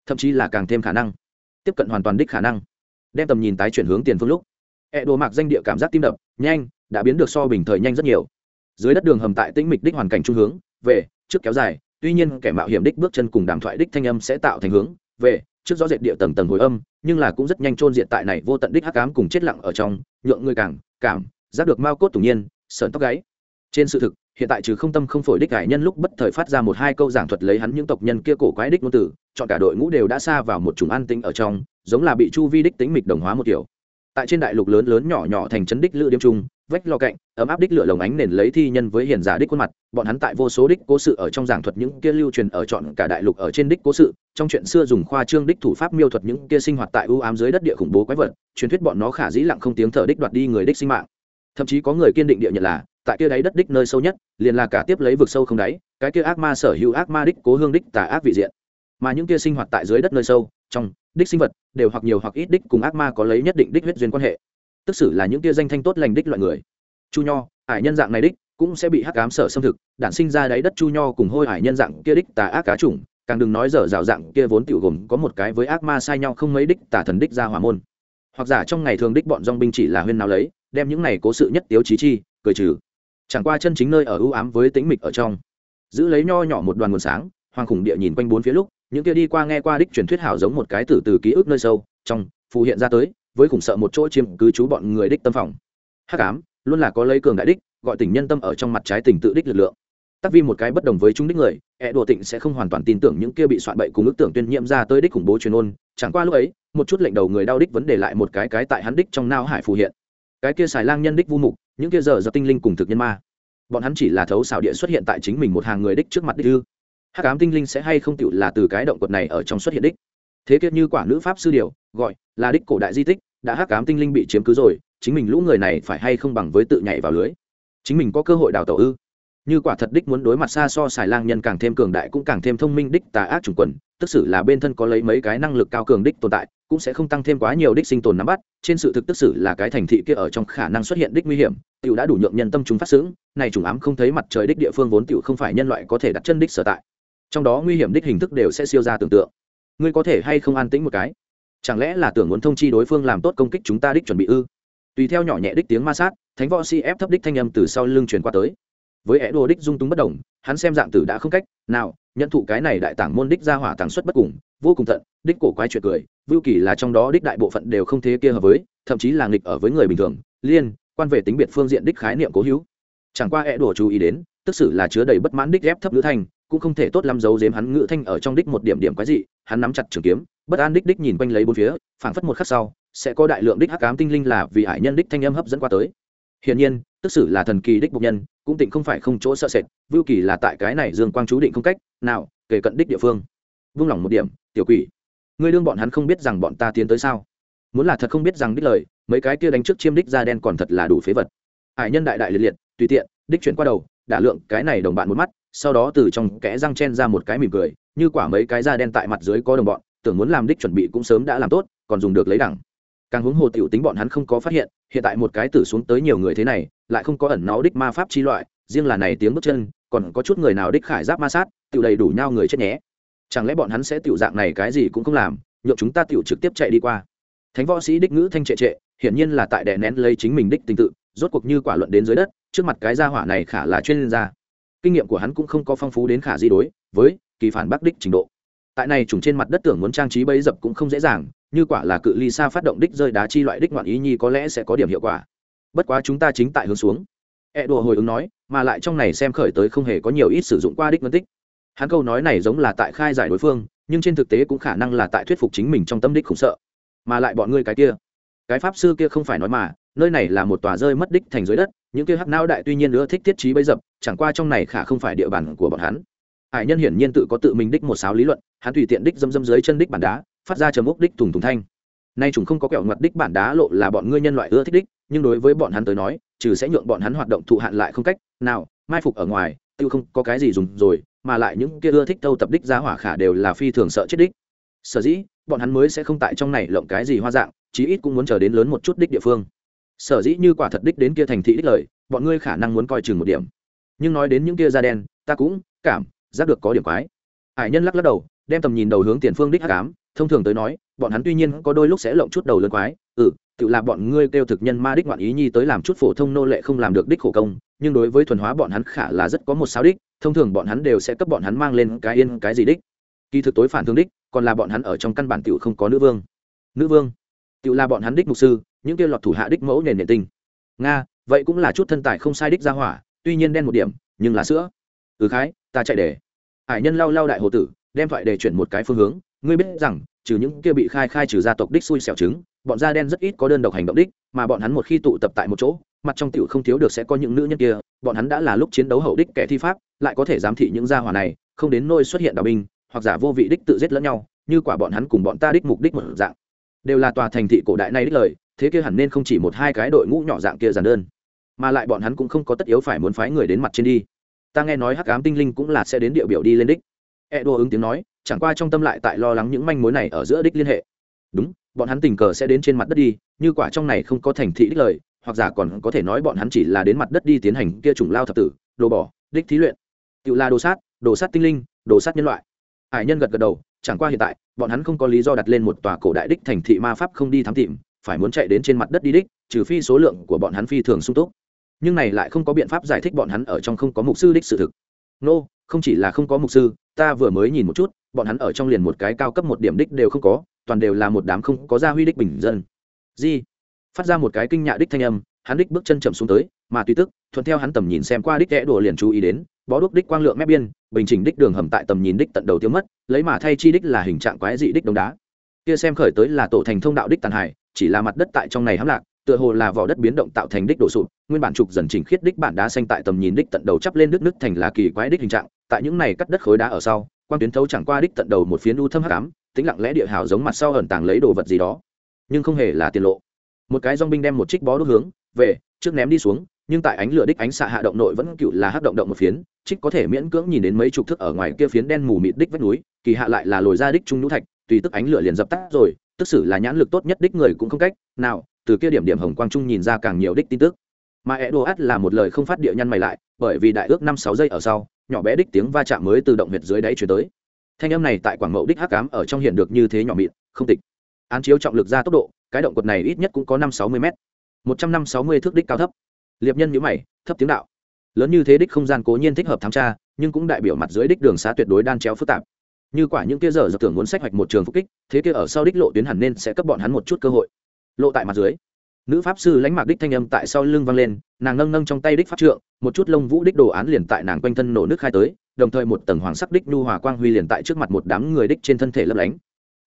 thậm chí là càng thêm khả năng, tiếp cận hoàn toàn đích khả năng. Đem tầm nhìn tái chuyển hướng tiền phương lúc e đồ mạc danh địa cảm giác tim đập, nhanh, đã biến được so bình thời nhanh rất nhiều. Dưới đất đường hầm tại tĩnh mịch đích hoàn cảnh trung hướng, về, trước kéo dài, tuy nhiên kẻ mạo hiểm đích bước chân cùng đàm thoại đích thanh âm sẽ tạo thành hướng, về, trước rõ dệt địa tầng tầng hồi âm, nhưng là cũng rất nhanh trôn diện tại này vô tận đích hắc ám cùng chết lặng ở trong, nhượng người càng cảm, giác được mao cốt tủng nhiên, sợn tóc gáy. Trên sự thực hiện tại trừ không tâm không phổi đích cải nhân lúc bất thời phát ra một hai câu giảng thuật lấy hắn những tộc nhân kia cổ quái đích ngôn tử chọn cả đội ngũ đều đã xa vào một chủng an tĩnh ở trong, giống là bị chu vi đích tính mịch đồng hóa một kiểu. Tại trên đại lục lớn lớn nhỏ nhỏ thành trấn đích lựa điếm trung vách lo cạnh, ấm áp đích lửa lồng ánh nền lấy thi nhân với hiền giả đích khuôn mặt, bọn hắn tại vô số đích cố sự ở trong giảng thuật những kia lưu truyền ở chọn cả đại lục ở trên đích cố sự, trong chuyện xưa dùng khoa trương đích thủ pháp miêu thuật những kia sinh hoạt tại ưu ám dưới đất địa khủng bố quái vật, truyền thuyết bọn nó khả dĩ lặng không tiếng thở đích đoạt đi người đích sinh mạng thậm chí có người kiên định địa nhận là, tại kia đáy đất đích nơi sâu nhất, liền là cả tiếp lấy vực sâu không đáy, cái kia ác ma sở hữu ác ma đích cố hương đích tà ác vị diện. Mà những kia sinh hoạt tại dưới đất nơi sâu, trong, đích sinh vật, đều hoặc nhiều hoặc ít đích cùng ác ma có lấy nhất định đích huyết duyên quan hệ. Tức xử là những kia danh thanh tốt lành đích loại người. Chu nho, ải nhân dạng này đích, cũng sẽ bị hắc ám sở xâm thực, đản sinh ra đáy đất chu nho cùng hôi ải nhân dạng kia đích tà ác cá chủng, càng đừng nói dở dạo dạng kia vốn tiểu gồm có một cái với ác ma sai nhau không mấy đích tà thần đích ra hỏa môn. Hoặc giả trong ngày thường đích bọn dong binh chỉ là huyên nào lấy đem những này cố sự nhất tiếu chí chi, cười trừ. Chẳng qua chân chính nơi ở ưu ám với tĩnh mịch ở trong. Giữ lấy nho nhỏ một đoàn nguồn sáng, hoàng khủng địa nhìn quanh bốn phía lúc, những kia đi qua nghe qua đích truyền thuyết hảo giống một cái từ từ ký ức nơi sâu, trong, phù hiện ra tới, với khủng sợ một chỗ chiếm cứ chú bọn người đích tâm phòng. Hắc ám, luôn là có lấy cường đại đích, gọi tình nhân tâm ở trong mặt trái tình tự đích lực lượng. Tắc vi một cái bất đồng với chúng đích người e đùa tịnh sẽ không hoàn toàn tin tưởng những kia bị soạn bậy cùng ước tưởng tuyên nhiễm ra tới đích khủng bố truyền ôn. Chẳng qua lúc ấy, một chút lệnh đầu người đau đích vấn đề lại một cái cái tại hắn đích trong nao hải phù hiện cái kia xài lang nhân đích vu mục, những kia giờ do tinh linh cùng thực nhân ma. Bọn hắn chỉ là thấu xảo địa xuất hiện tại chính mình một hàng người đích trước mặt đích ư. Hắc ám tinh linh sẽ hay không tựu là từ cái động quật này ở trong xuất hiện đích? Thế kiệt như quả nữ pháp sư điều gọi là đích cổ đại di tích, đã hắc ám tinh linh bị chiếm cứ rồi, chính mình lũ người này phải hay không bằng với tự nhảy vào lưới? Chính mình có cơ hội đào tẩu ư? Như quả thật đích muốn đối mặt xa so xài lang nhân càng thêm cường đại cũng càng thêm thông minh đích tà ác chủng quần tức xử là bên thân có lấy mấy cái năng lực cao cường đích tồn tại, cũng sẽ không tăng thêm quá nhiều đích sinh tồn nắm bắt, trên sự thực tức xử là cái thành thị kia ở trong khả năng xuất hiện đích nguy hiểm, tiểu đã đủ nhượng nhân tâm chúng phát xứng này chủng ám không thấy mặt trời đích địa phương vốn tiểu không phải nhân loại có thể đặt chân đích sở tại. Trong đó nguy hiểm đích hình thức đều sẽ siêu ra tưởng tượng. Ngươi có thể hay không an tĩnh một cái? Chẳng lẽ là tưởng muốn thông chi đối phương làm tốt công kích chúng ta đích chuẩn bị ư? Tùy theo nhỏ nhẹ đích tiếng ma sát, thánh võ si ép thấp đích thanh âm từ sau lưng truyền qua tới với é đồ đích dung túng bất đồng, hắn xem dạng tử đã không cách nào nhận thụ cái này đại tảng môn đích ra hỏa tàng xuất bất cùng, vô cùng thận, đích cổ quái chuyện cười, vưu kỳ là trong đó đích đại bộ phận đều không thế kia hợp với, thậm chí là nghịch ở với người bình thường, liên quan về tính biệt phương diện đích khái niệm cố hữu. Chẳng qua é đồ chú ý đến, tức sự là chứa đầy bất mãn đích ghép thấp ngữ thanh, cũng không thể tốt lắm giấu giếm hắn ngữ thanh ở trong đích một điểm điểm quái dị, hắn nắm chặt trường kiếm, bất an đích đích nhìn quanh lấy bốn phía, phảng phất một khắc sau, sẽ có đại lượng đích hắc ám tinh linh là vì hải nhân đích thanh âm hấp dẫn qua tới. Hiển nhiên, tức sự là thần kỳ đích bộc nhân cũng tịnh không phải không chỗ sợ sệt, vưu kỳ là tại cái này dương quang chú định không cách nào kể cận đích địa phương. Vung lòng một điểm, tiểu quỷ, ngươi đương bọn hắn không biết rằng bọn ta tiến tới sao? Muốn là thật không biết rằng đích lời, mấy cái kia đánh trước chiêm đích da đen còn thật là đủ phế vật. Hải nhân đại đại liệt liệt, tùy tiện, đích chuyển qua đầu, đả lượng cái này đồng bạn một mắt, sau đó từ trong kẽ răng chen ra một cái mỉm cười, như quả mấy cái da đen tại mặt dưới có đồng bọn, tưởng muốn làm đích chuẩn bị cũng sớm đã làm tốt, còn dùng được lấy đẳng. Càng hướng hồ tiểu tính bọn hắn không có phát hiện hiện tại một cái tử xuống tới nhiều người thế này, lại không có ẩn náu đích ma pháp chi loại, riêng là này tiếng bước chân, còn có chút người nào đích khải giáp ma sát tự đầy đủ nhau người chết nhé. Chẳng lẽ bọn hắn sẽ tiểu dạng này cái gì cũng không làm nhộn chúng ta tiểu trực tiếp chạy đi qua? Thánh võ sĩ đích ngữ thanh trệ trệ, hiển nhiên là tại đè nén lấy chính mình đích tình tự, rốt cuộc như quả luận đến dưới đất, trước mặt cái gia hỏa này khả là chuyên gia. Kinh nghiệm của hắn cũng không có phong phú đến khả di đối với kỳ phản bác đích trình độ. Tại này trùng trên mặt đất tưởng muốn trang trí bấy dập cũng không dễ dàng như quả là cự ly xa phát động đích rơi đá chi loại đích ngoạn ý nhi có lẽ sẽ có điểm hiệu quả. Bất quá chúng ta chính tại hướng xuống. E đùa hồi ứng nói, mà lại trong này xem khởi tới không hề có nhiều ít sử dụng qua đích phân tích. Hắn câu nói này giống là tại khai giải đối phương, nhưng trên thực tế cũng khả năng là tại thuyết phục chính mình trong tâm đích khủng sợ. Mà lại bọn ngươi cái kia, cái pháp sư kia không phải nói mà, nơi này là một tòa rơi mất đích thành dưới đất, những kia hắc não đại tuy nhiên nữa thích thiết trí bấy dập, chẳng qua trong này khả không phải địa bàn của bọn hắn. Hải nhân hiển nhiên tự có tự mình đích một sáo lý luận, hắn tùy tiện đích dâm dâm dưới chân đích bản đá phát ra chấm mốc đích thùng thùng thanh. Nay chúng không có kẹo ngoặt đích bản đá lộ là bọn ngươi nhân loại ưa thích đích, nhưng đối với bọn hắn tới nói, trừ sẽ nhượng bọn hắn hoạt động thụ hạn lại không cách nào, mai phục ở ngoài, tiêu không có cái gì dùng rồi, mà lại những kia ưa thích thâu tập đích giá hỏa khả đều là phi thường sợ chết đích. Sở dĩ, bọn hắn mới sẽ không tại trong này lộng cái gì hoa dạng, chí ít cũng muốn chờ đến lớn một chút đích địa phương. Sở dĩ như quả thật đích đến kia thành thị đích lời, bọn ngươi khả năng muốn coi chừng một điểm. Nhưng nói đến những kia da đen, ta cũng cảm giác được có điểm quái. Hải nhân lắc lắc đầu, đem tầm nhìn đầu hướng tiền phương đích hắc ám thông thường tới nói, bọn hắn tuy nhiên có đôi lúc sẽ lộng chút đầu lớn quái ừ tự là bọn ngươi kêu thực nhân ma đích ngoạn ý nhi tới làm chút phổ thông nô lệ không làm được đích khổ công, nhưng đối với thuần hóa bọn hắn khả là rất có một sao đích, thông thường bọn hắn đều sẽ cấp bọn hắn mang lên cái yên cái gì đích. Kỳ thực tối phản thương đích, còn là bọn hắn ở trong căn bản tiểu không có nữ vương. Nữ vương? Tiểu là bọn hắn đích mục sư, những kia lọt thủ hạ đích mẫu nền nền tinh nga, vậy cũng là chút thân tài không sai đích ra hỏa, tuy nhiên đen một điểm, nhưng là sữa. Ừ khái, ta chạy để. Hải nhân lau lau đại hồ tử, đem thoại để chuyển một cái phương hướng ngươi biết rằng, trừ những kia bị khai khai trừ gia tộc đích xui xẻo trứng bọn da đen rất ít có đơn độc hành động đích, mà bọn hắn một khi tụ tập tại một chỗ, mặt trong tiểu không thiếu được sẽ có những nữ nhân kia, bọn hắn đã là lúc chiến đấu hậu đích kẻ thi pháp, lại có thể giám thị những gia hỏa này, không đến nôi xuất hiện đạo binh, hoặc giả vô vị đích tự giết lẫn nhau, như quả bọn hắn cùng bọn ta đích mục đích một dạng. Đều là tòa thành thị cổ đại này đích lời, thế kia hẳn nên không chỉ một hai cái đội ngũ nhỏ dạng kia giản đơn, mà lại bọn hắn cũng không có tất yếu phải muốn phái người đến mặt trên đi. Ta nghe nói hắc ám tinh linh cũng là sẽ đến địa biểu đi lên đích. E đua ứng tiếng nói chẳng qua trong tâm lại tại lo lắng những manh mối này ở giữa đích liên hệ. Đúng bọn hắn tình cờ sẽ đến trên mặt đất đi như quả trong này không có thành thị đích lời hoặc giả còn có thể nói bọn hắn chỉ là đến mặt đất đi tiến hành kia trùng lao thập tử đồ bỏ đích thí luyện. Tự là đồ sát đồ sát tinh linh đồ sát nhân loại. Hải nhân gật gật đầu chẳng qua hiện tại bọn hắn không có lý do đặt lên một tòa cổ đại đích thành thị ma pháp không đi thám tìm phải muốn chạy đến trên mặt đất đi đích trừ phi số lượng của bọn hắn phi thường sung túc. Nhưng này lại không có biện pháp giải thích bọn hắn ở trong không có mục sư đích sự thực. Nô、no, không chỉ là không có mục sư ta vừa mới nhìn một chút, bọn hắn ở trong liền một cái cao cấp một điểm đích đều không có, toàn đều là một đám không có gia huy đích bình dân. Di, phát ra một cái kinh nhạ đích thanh âm, hắn đích bước chân chậm xuống tới, mà tuy tức, thuận theo hắn tầm nhìn xem qua đích kẽ đồ liền chú ý đến, bó đuốc đích quang lượng mép biên, bình chỉnh đích đường hầm tại tầm nhìn đích tận đầu tiêu mất, lấy mà thay chi đích là hình trạng quái dị đích đông đá. Kia xem khởi tới là tổ thành thông đạo đích tàn hải chỉ là mặt đất tại trong này hám lạc, tựa hồ là vỏ đất biến động tạo thành đích đổ sụp, nguyên bản trục dần chỉnh khiết đích bản đá xanh tại tầm nhìn đích tận đầu chắp lên nước nước thành là kỳ quái đích hình trạng tại những này cắt đất khối đá ở sau quan tuyến thấu chẳng qua đích tận đầu một phiến u thâm hắc ám tính lặng lẽ địa hào giống mặt sau ẩn tàng lấy đồ vật gì đó. Nhưng không hề là tiền lộ. Một cái dong binh đem một trích bó đốt hướng, về, trước ném đi xuống, nhưng tại ánh lửa đích ánh xạ hạ động nội vẫn cựu là hắc động động một phiến, trích có thể miễn cưỡng nhìn đến mấy chục thước ở ngoài kia phiến đen mù mịt đích vách núi, kỳ hạ lại là lồi ra đích trung nhũ thạch, tùy tức ánh lửa liền dập tắt rồi, tức xử là nhãn lực tốt nhất đích người cũng không cách nào, từ kia điểm điểm hồng quang trung nhìn ra càng nhiều đích tin tức. Mà Edo là một lời không phát địa nhăn mày lại, bởi vì đại ước năm sáu giây ở sau nhỏ bé đích tiếng va chạm mới tự động huyệt dưới đáy chuyển tới. Thanh âm này tại quảng mậu đích hắc cám ở trong hiện được như thế nhỏ mịn, không tịch. Án chiếu trọng lực ra tốc độ, cái động quật này ít nhất cũng có năm sáu mươi m một trăm năm sáu mươi thước đích cao thấp. Liệp nhân nhữ mày, thấp tiếng đạo. Lớn như thế đích không gian cố nhiên thích hợp thám tra, nhưng cũng đại biểu mặt dưới đích đường xá tuyệt đối đan chéo phức tạp. Như quả những kia giờ giờ tưởng muốn sách hoạch một trường phúc kích, thế kia ở sau đích lộ tuyến hẳn nên sẽ cấp bọn hắn một chút cơ hội. Lộ tại mặt dưới nữ pháp sư lãnh mạc đích thanh âm tại sau lưng vang lên, nàng nâng nâng trong tay đích pháp trượng, một chút lông vũ đích đồ án liền tại nàng quanh thân nổ nước khai tới, đồng thời một tầng hoàng sắc đích nhu hòa quang huy liền tại trước mặt một đám người đích trên thân thể lấp lánh.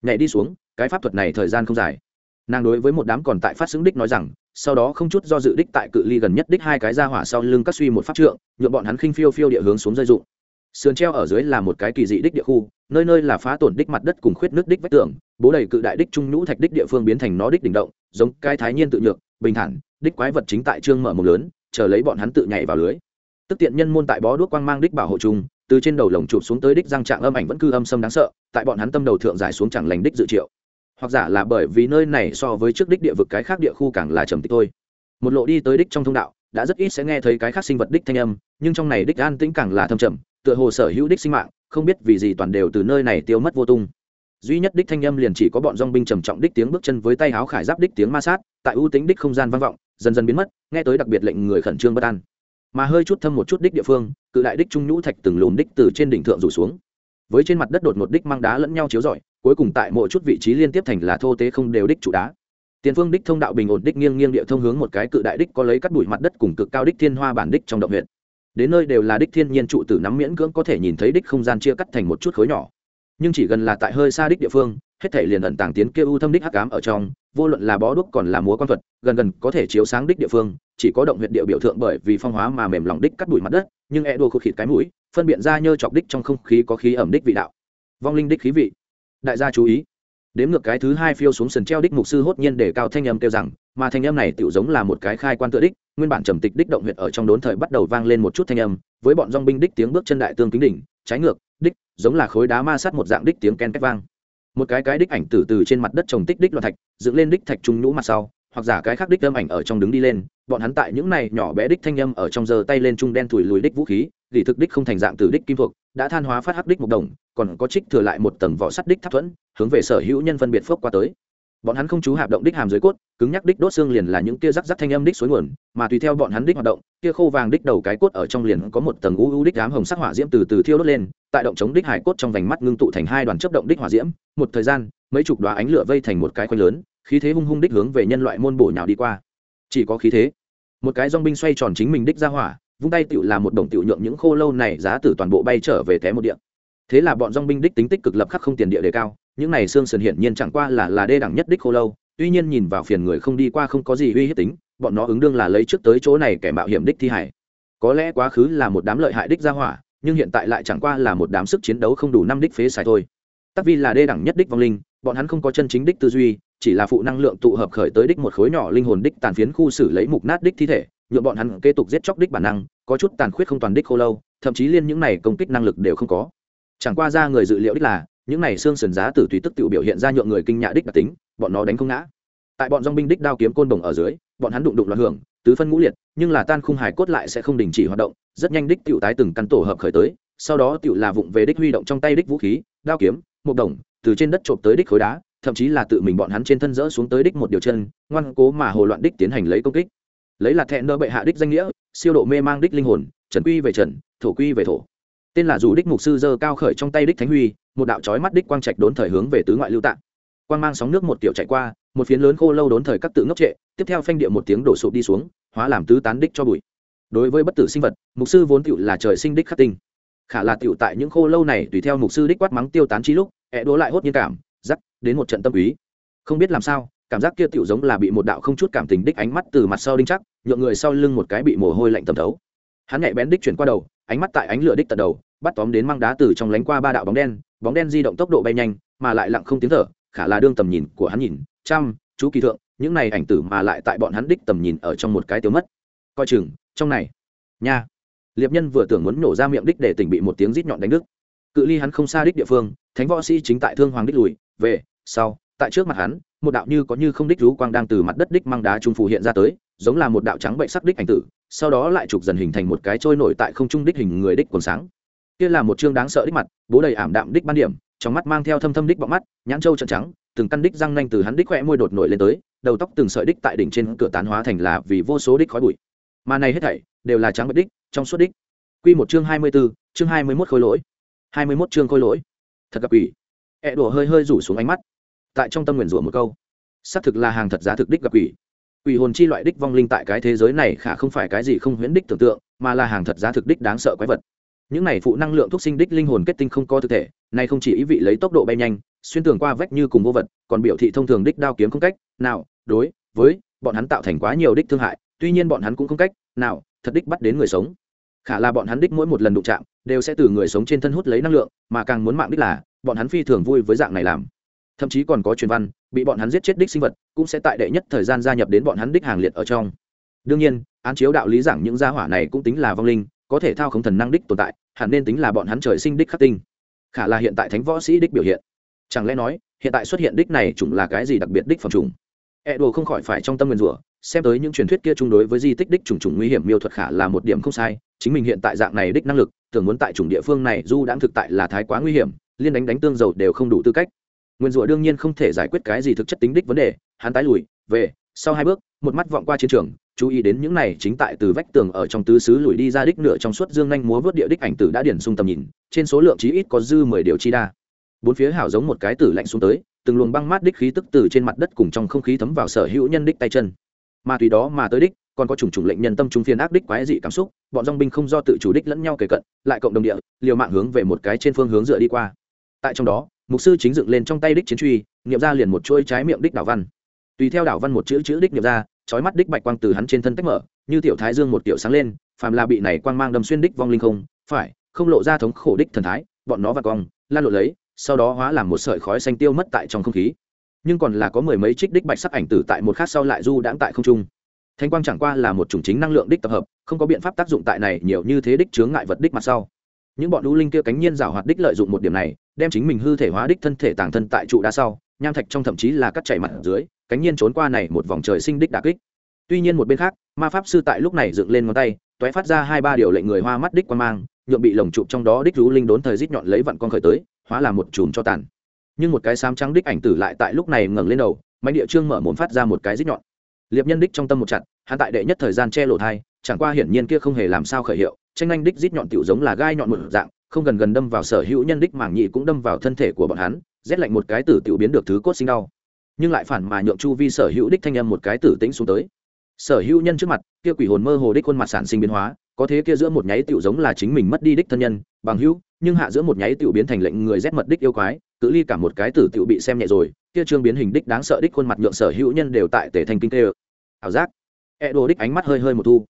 Nhảy đi xuống, cái pháp thuật này thời gian không dài. Nàng đối với một đám còn tại phát xứng đích nói rằng, sau đó không chút do dự đích tại cự ly gần nhất đích hai cái ra hỏa sau lưng cắt suy một pháp trượng nhuộm bọn hắn khinh phiêu phiêu địa hướng xuống rơi dụng sườn treo ở dưới là một cái kỳ dị đích địa khu, nơi nơi là phá tổn đích mặt đất cùng khuyết nước đích vách tường, bố đầy cự đại đích trung nhũ thạch đích địa phương biến thành nó đích đỉnh động, giống cái thái nhiên tự nhược, bình thản, đích quái vật chính tại trương mở mồm lớn, chờ lấy bọn hắn tự nhảy vào lưới. Tức tiện nhân môn tại bó đuốc quang mang đích bảo hộ chung, từ trên đầu lồng chụp xuống tới đích răng trạng âm ảnh vẫn cư âm sâm đáng sợ, tại bọn hắn tâm đầu thượng giải xuống chẳng lành đích dự triệu. Hoặc giả là bởi vì nơi này so với trước đích địa vực cái khác địa khu càng là trầm tích thôi. Một lộ đi tới đích trong thông đạo, đã rất ít sẽ nghe thấy cái khác sinh vật đích thanh âm, nhưng trong này đích an tĩnh càng là thâm trầm tựa hồ sở hữu đích sinh mạng, không biết vì gì toàn đều từ nơi này tiêu mất vô tung. Duy nhất đích thanh âm liền chỉ có bọn dong binh trầm trọng đích tiếng bước chân với tay háo khải giáp đích tiếng ma sát, tại ưu tính đích không gian vang vọng, dần dần biến mất, nghe tới đặc biệt lệnh người khẩn trương bất an. Mà hơi chút thâm một chút đích địa phương, cự đại đích trung nhũ thạch từng lùn đích từ trên đỉnh thượng rủ xuống. Với trên mặt đất đột một đích mang đá lẫn nhau chiếu rọi, cuối cùng tại mỗi chút vị trí liên tiếp thành là thô tế không đều đích trụ đá. Tiền phương đích thông đạo bình ổn đích nghiêng nghiêng địa thông hướng một cái cự đại đích có lấy cắt bụi mặt đất cùng cực cao đích thiên hoa bản đích trong động huyện đến nơi đều là đích thiên nhiên trụ tử nắm miễn cưỡng có thể nhìn thấy đích không gian chia cắt thành một chút khối nhỏ. Nhưng chỉ gần là tại hơi xa đích địa phương, hết thể liền ẩn tàng tiến kia u thâm đích hắc ám ở trong, vô luận là bó đuốc còn là múa quan thuật gần gần có thể chiếu sáng đích địa phương, chỉ có động huyệt địa biểu thượng bởi vì phong hóa mà mềm lòng đích cắt đuổi mặt đất, nhưng e đua khụt khịt cái mũi, phân biện ra nhơ chọc đích trong không khí có khí ẩm đích vị đạo. Vong linh đích khí vị. Đại gia chú ý đếm ngược cái thứ hai phiêu xuống sườn treo đích mục sư hốt nhiên để cao thanh âm kêu rằng, mà thanh âm này tựu giống là một cái khai quan tự đích, nguyên bản trầm tịch đích động huyệt ở trong đốn thời bắt đầu vang lên một chút thanh âm, với bọn dong binh đích tiếng bước chân đại tương kính đỉnh, trái ngược, đích, giống là khối đá ma sát một dạng đích tiếng ken két vang. Một cái cái đích ảnh từ từ trên mặt đất trồng tích đích loạn thạch, dựng lên đích thạch trung nhũ mặt sau, hoặc giả cái khác đích âm ảnh ở trong đứng đi lên bọn hắn tại những này nhỏ bé đích thanh âm ở trong giờ tay lên trung đen thủi lùi đích vũ khí lì thực đích không thành dạng từ đích kim thuộc, đã than hóa phát hắc đích một đồng, còn có trích thừa lại một tầng vỏ sắt đích tháp thuẫn, hướng về sở hữu nhân phân biệt phước qua tới. Bọn hắn không chú hạp động đích hàm dưới cốt, cứng nhắc đích đốt xương liền là những kia rắc rắc thanh âm đích suối nguồn, mà tùy theo bọn hắn đích hoạt động, kia khô vàng đích đầu cái cốt ở trong liền có một tầng u u đích đám hồng sắc hỏa diễm từ từ thiêu đốt lên, tại động chống đích hải cốt trong vành mắt ngưng tụ thành hai đoàn chấp động đích hỏa diễm, một thời gian, mấy chục đoá ánh lửa vây thành một cái quanh lớn, khí thế hung hung đích hướng về nhân loại môn bổ nhào đi qua chỉ có khí thế. Một cái dong binh xoay tròn chính mình đích ra hỏa, vung tay tựu là một đồng tựu nhượng những khô lâu này giá tử toàn bộ bay trở về té một địa. Thế là bọn dong binh đích tính tích cực lập khắc không tiền địa đề cao, những này xương sườn hiển nhiên chẳng qua là là đê đẳng nhất đích khô lâu, tuy nhiên nhìn vào phiền người không đi qua không có gì uy hiếp tính, bọn nó ứng đương là lấy trước tới chỗ này kẻ mạo hiểm đích thi hải. Có lẽ quá khứ là một đám lợi hại đích ra hỏa, nhưng hiện tại lại chẳng qua là một đám sức chiến đấu không đủ năm đích phế xài thôi. Tắc vi là đê đẳng nhất đích vong linh, bọn hắn không có chân chính đích tư duy chỉ là phụ năng lượng tụ hợp khởi tới đích một khối nhỏ linh hồn đích tàn phiến khu xử lấy mục nát đích thi thể nhuộm bọn hắn kế tục giết chóc đích bản năng, có chút tàn khuyết không toàn đích khô lâu, thậm chí liên những này công kích năng lực đều không có. Chẳng qua ra người dự liệu đích là, những này xương sườn giá tử tùy tức tự biểu hiện ra nhượng người kinh nhạ đích đặc tính, bọn nó đánh không ngã. Tại bọn dong binh đích đao kiếm côn đồng ở dưới, bọn hắn đụng đụng loạn hưởng, tứ phân ngũ liệt, nhưng là tan khung hài cốt lại sẽ không đình chỉ hoạt động, rất nhanh đích tiểu tái từng căn tổ hợp khởi tới, sau đó tiểu là vụng về đích huy động trong tay đích vũ khí, đao kiếm, một đồng, từ trên đất trộm tới đích khối đá thậm chí là tự mình bọn hắn trên thân rỡ xuống tới đích một điều chân, ngoan cố mà hồ loạn đích tiến hành lấy công kích. Lấy là thẹn đỡ bệ hạ đích danh nghĩa, siêu độ mê mang đích linh hồn, trần quy về trần, thổ quy về thổ. Tên là dù đích mục sư dơ cao khởi trong tay đích thánh huy, một đạo trói mắt đích quang trạch đốn thời hướng về tứ ngoại lưu tạng. Quang mang sóng nước một tiểu chạy qua, một phiến lớn khô lâu đốn thời các tự ngốc trệ, tiếp theo phanh địa một tiếng đổ sụp đi xuống, hóa làm tứ tán đích cho bụi. Đối với bất tử sinh vật, mục sư vốn tựu là trời sinh đích khắc tinh. Khả là tựu tại những khô lâu này tùy theo mục sư đích quát mắng tiêu tán chi lúc ẹ đố lại hốt nhiên cảm giắc đến một trận tâm ý. Không biết làm sao, cảm giác kia tựu giống là bị một đạo không chút cảm tình đích ánh mắt từ mặt sau đinh chắc, nhượng người sau lưng một cái bị mồ hôi lạnh tầm thấu. Hắn nhạy bén đích chuyển qua đầu, ánh mắt tại ánh lửa đích tận đầu, bắt tóm đến mang đá từ trong lánh qua ba đạo bóng đen bóng đen di động tốc độ bay nhanh, mà lại lặng không tiếng thở, khả là đương tầm nhìn của hắn nhìn trăm chú kỳ thượng, những này ảnh tử mà lại tại bọn hắn đích tầm nhìn ở trong một cái tiêu mất. Coi chừng, trong này, nha. Liệp nhân vừa tưởng muốn nổ ra miệng đích để tỉnh bị một tiếng rít nhọn đánh đức cự ly hắn không xa đích địa phương, thánh võ sĩ chính tại thương hoàng đích lùi về sau tại trước mặt hắn một đạo như có như không đích rú quang đang từ mặt đất đích mang đá trung phù hiện ra tới giống là một đạo trắng bệnh sắc đích ảnh tử sau đó lại trục dần hình thành một cái trôi nổi tại không trung đích hình người đích còn sáng. Kia là một chương đáng sợ đích mặt bố đầy ảm đạm đích ban điểm trong mắt mang theo thâm thâm đích bọng mắt nhãn trâu trận trắng từng căn đích răng nanh từ hắn đích khỏe môi đột nổi lên tới đầu tóc từng sợi đích tại đỉnh trên cửa tán hóa thành là vì vô số đích khói bụi. Mà này hết thảy đều là trắng bệnh đích trong suốt đích. Quy một chương hai mươi 24, chương hai mươi 21 khối lỗi. hai mươi 21 chương khối lỗi. Thật gặp ủy ẹ đùa hơi hơi rủ xuống ánh mắt. Tại trong tâm nguyện rủa một câu, xác thực là hàng thật giá thực đích gặp quỷ. Quỷ hồn chi loại đích vong linh tại cái thế giới này khả không phải cái gì không huyễn đích tưởng tượng, mà là hàng thật giá thực đích đáng sợ quái vật. Những này phụ năng lượng thuốc sinh đích linh hồn kết tinh không có thực thể này không chỉ ý vị lấy tốc độ bay nhanh, xuyên tường qua vách như cùng vô vật, còn biểu thị thông thường đích đao kiếm không cách. Nào, đối với bọn hắn tạo thành quá nhiều đích thương hại, tuy nhiên bọn hắn cũng không cách. Nào, thật đích bắt đến người sống. Khả là bọn hắn đích mỗi một lần đụng chạm, đều sẽ từ người sống trên thân hút lấy năng lượng, mà càng muốn mạng đích là bọn hắn phi thường vui với dạng này làm. Thậm chí còn có truyền văn, bị bọn hắn giết chết đích sinh vật, cũng sẽ tại đệ nhất thời gian gia nhập đến bọn hắn đích hàng liệt ở trong. Đương nhiên, án chiếu đạo lý giảng những gia hỏa này cũng tính là vong linh, có thể thao không thần năng đích tồn tại, hẳn nên tính là bọn hắn trời sinh đích khắc tinh. Khả là hiện tại thánh võ sĩ đích biểu hiện. Chẳng lẽ nói, hiện tại xuất hiện đích này chủng là cái gì đặc biệt đích phẩm trùng e đồ không khỏi phải trong tâm nguyên rủa, xem tới những truyền thuyết kia chung đối với di tích đích trùng trùng nguy hiểm miêu thuật khả là một điểm không sai, chính mình hiện tại dạng này đích năng lực, tưởng muốn tại chủng địa phương này du đãng thực tại là thái quá nguy hiểm liên đánh đánh tương dầu đều không đủ tư cách. Nguyên rủa đương nhiên không thể giải quyết cái gì thực chất tính đích vấn đề, hắn tái lùi, về, sau hai bước, một mắt vọng qua chiến trường, chú ý đến những này chính tại từ vách tường ở trong tứ xứ lùi đi ra đích nửa trong suốt dương nhanh múa vớt địa đích ảnh tử đã điển sung tầm nhìn, trên số lượng chí ít có dư mười điều chi đa. Bốn phía hảo giống một cái tử lạnh xuống tới, từng luồng băng mát đích khí tức từ trên mặt đất cùng trong không khí thấm vào sở hữu nhân đích tay chân. Mà tùy đó mà tới đích, còn có chủng chủng lệnh nhân tâm trung phiền ác đích quái dị cảm xúc, bọn dong binh không do tự chủ đích lẫn nhau kề cận, lại cộng đồng địa, liều mạng hướng về một cái trên phương hướng dựa đi qua tại trong đó, mục sư chính dựng lên trong tay đích chiến truy, nghiệm ra liền một chuỗi trái miệng đích đảo văn. Tùy theo đảo văn một chữ chữ đích nghiệm ra trói mắt đích bạch quang từ hắn trên thân tách mở, như tiểu thái dương một tiểu sáng lên, phàm là bị này quang mang đâm xuyên đích vong linh không, phải, không lộ ra thống khổ đích thần thái, bọn nó và cong lan lộ lấy, sau đó hóa làm một sợi khói xanh tiêu mất tại trong không khí. Nhưng còn là có mười mấy trích đích bạch sắc ảnh tử tại một khắc sau lại du đãng tại không trung. Thanh quang chẳng qua là một chủng chính năng lượng đích tập hợp, không có biện pháp tác dụng tại này, nhiều như thế đích chướng ngại vật đích mặt sau. Những bọn lũ linh kia cánh nhiên rào hoạt đích lợi dụng một điểm này đem chính mình hư thể hóa đích thân thể tàng thân tại trụ đá sau, nham thạch trong thậm chí là cắt chảy mặt dưới, cánh nhiên trốn qua này một vòng trời sinh đích đà kích. Tuy nhiên một bên khác, ma pháp sư tại lúc này dựng lên ngón tay, toé phát ra hai ba điều lệnh người hoa mắt đích quan mang nhuộm bị lồng trụ trong đó đích rú linh đốn thời rít nhọn lấy vặn con khởi tới, hóa là một chùm cho tàn. Nhưng một cái xám trắng đích ảnh tử lại tại lúc này ngẩng lên đầu mạnh địa trương mở mồm phát ra một cái rít nhọn. Liệp nhân đích trong tâm một chặt, hắn tại đệ nhất thời gian che lộ thai, chẳng qua hiển nhiên kia không hề làm sao khởi hiệu, tranh anh đích rít nhọn tiểu giống là gai nhọn một dạng không gần gần đâm vào sở hữu nhân đích mảng nhị cũng đâm vào thân thể của bọn hắn, rét lạnh một cái tử tiểu biến được thứ cốt sinh đau. Nhưng lại phản mà nhượng chu vi sở hữu đích thanh âm một cái tử tĩnh xuống tới. Sở hữu nhân trước mặt, kia quỷ hồn mơ hồ đích khuôn mặt sản sinh biến hóa, có thế kia giữa một nháy tiểu giống là chính mình mất đi đích thân nhân, bằng hữu, nhưng hạ giữa một nháy tiểu biến thành lệnh người rét mật đích yêu quái, cự ly cả một cái tử tiểu bị xem nhẹ rồi, kia trương biến hình đích đáng sợ đích khuôn mặt nhượng sở hữu nhân đều tại tể thành kinh tê ảo giác. E đồ đích ánh mắt hơi hơi một thu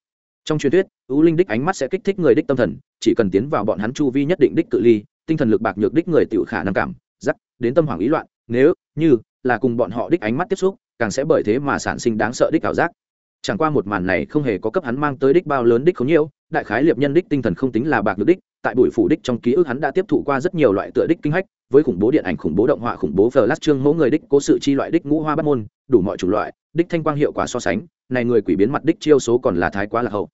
trong truyền thuyết, ưu linh đích ánh mắt sẽ kích thích người đích tâm thần, chỉ cần tiến vào bọn hắn chu vi nhất định đích cự ly, tinh thần lực bạc nhược đích người tự khả năng cảm, giác, đến tâm hoảng ý loạn, nếu như là cùng bọn họ đích ánh mắt tiếp xúc, càng sẽ bởi thế mà sản sinh đáng sợ đích ảo giác. Chẳng qua một màn này không hề có cấp hắn mang tới đích bao lớn đích không nhiều đại khái liệp nhân đích tinh thần không tính là bạc được đích, tại buổi phủ đích trong ký ức hắn đã tiếp thụ qua rất nhiều loại tựa đích kinh hách, với khủng bố điện ảnh, khủng bố động họa khủng bố flash chương mẫu người đích cố sự chi loại đích ngũ hoa bắt môn, đủ mọi chủng loại, đích thanh quang hiệu quả so sánh này người quỷ biến mặt đích chiêu số còn là thái quá là hậu.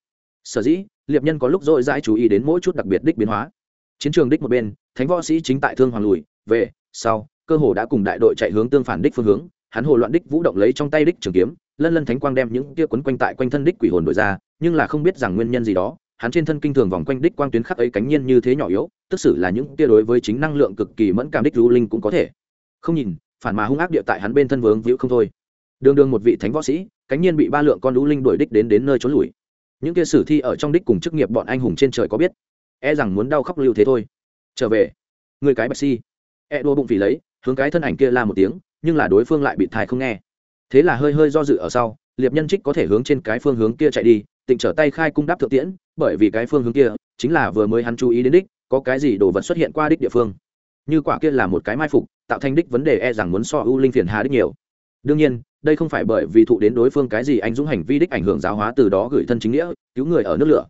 Sở dĩ, liệp nhân có lúc dội dãi chú ý đến mỗi chút đặc biệt đích biến hóa. Chiến trường đích một bên, thánh võ sĩ chính tại thương hoàng lùi, về, sau, cơ hồ đã cùng đại đội chạy hướng tương phản đích phương hướng, hắn hồ loạn đích vũ động lấy trong tay đích trường kiếm, lân lân thánh quang đem những kia quấn quanh tại quanh thân đích quỷ hồn đổi ra, nhưng là không biết rằng nguyên nhân gì đó, hắn trên thân kinh thường vòng quanh đích quang tuyến khắc ấy cánh nhiên như thế nhỏ yếu, tức xử là những kia đối với chính năng lượng cực kỳ mẫn cảm đích du linh cũng có thể. Không nhìn, phản mà hung ác địa tại hắn bên thân vướng víu không thôi. Đường đường một vị thánh võ sĩ cánh nhiên bị ba lượng con lũ linh đuổi đích đến đến nơi trốn lùi. Những kia sử thi ở trong đích cùng chức nghiệp bọn anh hùng trên trời có biết. E rằng muốn đau khóc lưu thế thôi. Trở về. Người cái bạch si. E đua bụng vì lấy, hướng cái thân ảnh kia la một tiếng, nhưng là đối phương lại bị thai không nghe. Thế là hơi hơi do dự ở sau, liệp nhân trích có thể hướng trên cái phương hướng kia chạy đi, tịnh trở tay khai cung đáp thượng tiễn, bởi vì cái phương hướng kia chính là vừa mới hắn chú ý đến đích, có cái gì đồ vật xuất hiện qua đích địa phương. Như quả kia là một cái mai phục, tạo thành đích vấn đề e rằng muốn so ưu linh phiền hà đích nhiều. Đương nhiên đây không phải bởi vì thụ đến đối phương cái gì anh dũng hành vi đích ảnh hưởng giáo hóa từ đó gửi thân chính nghĩa, cứu người ở nước lửa.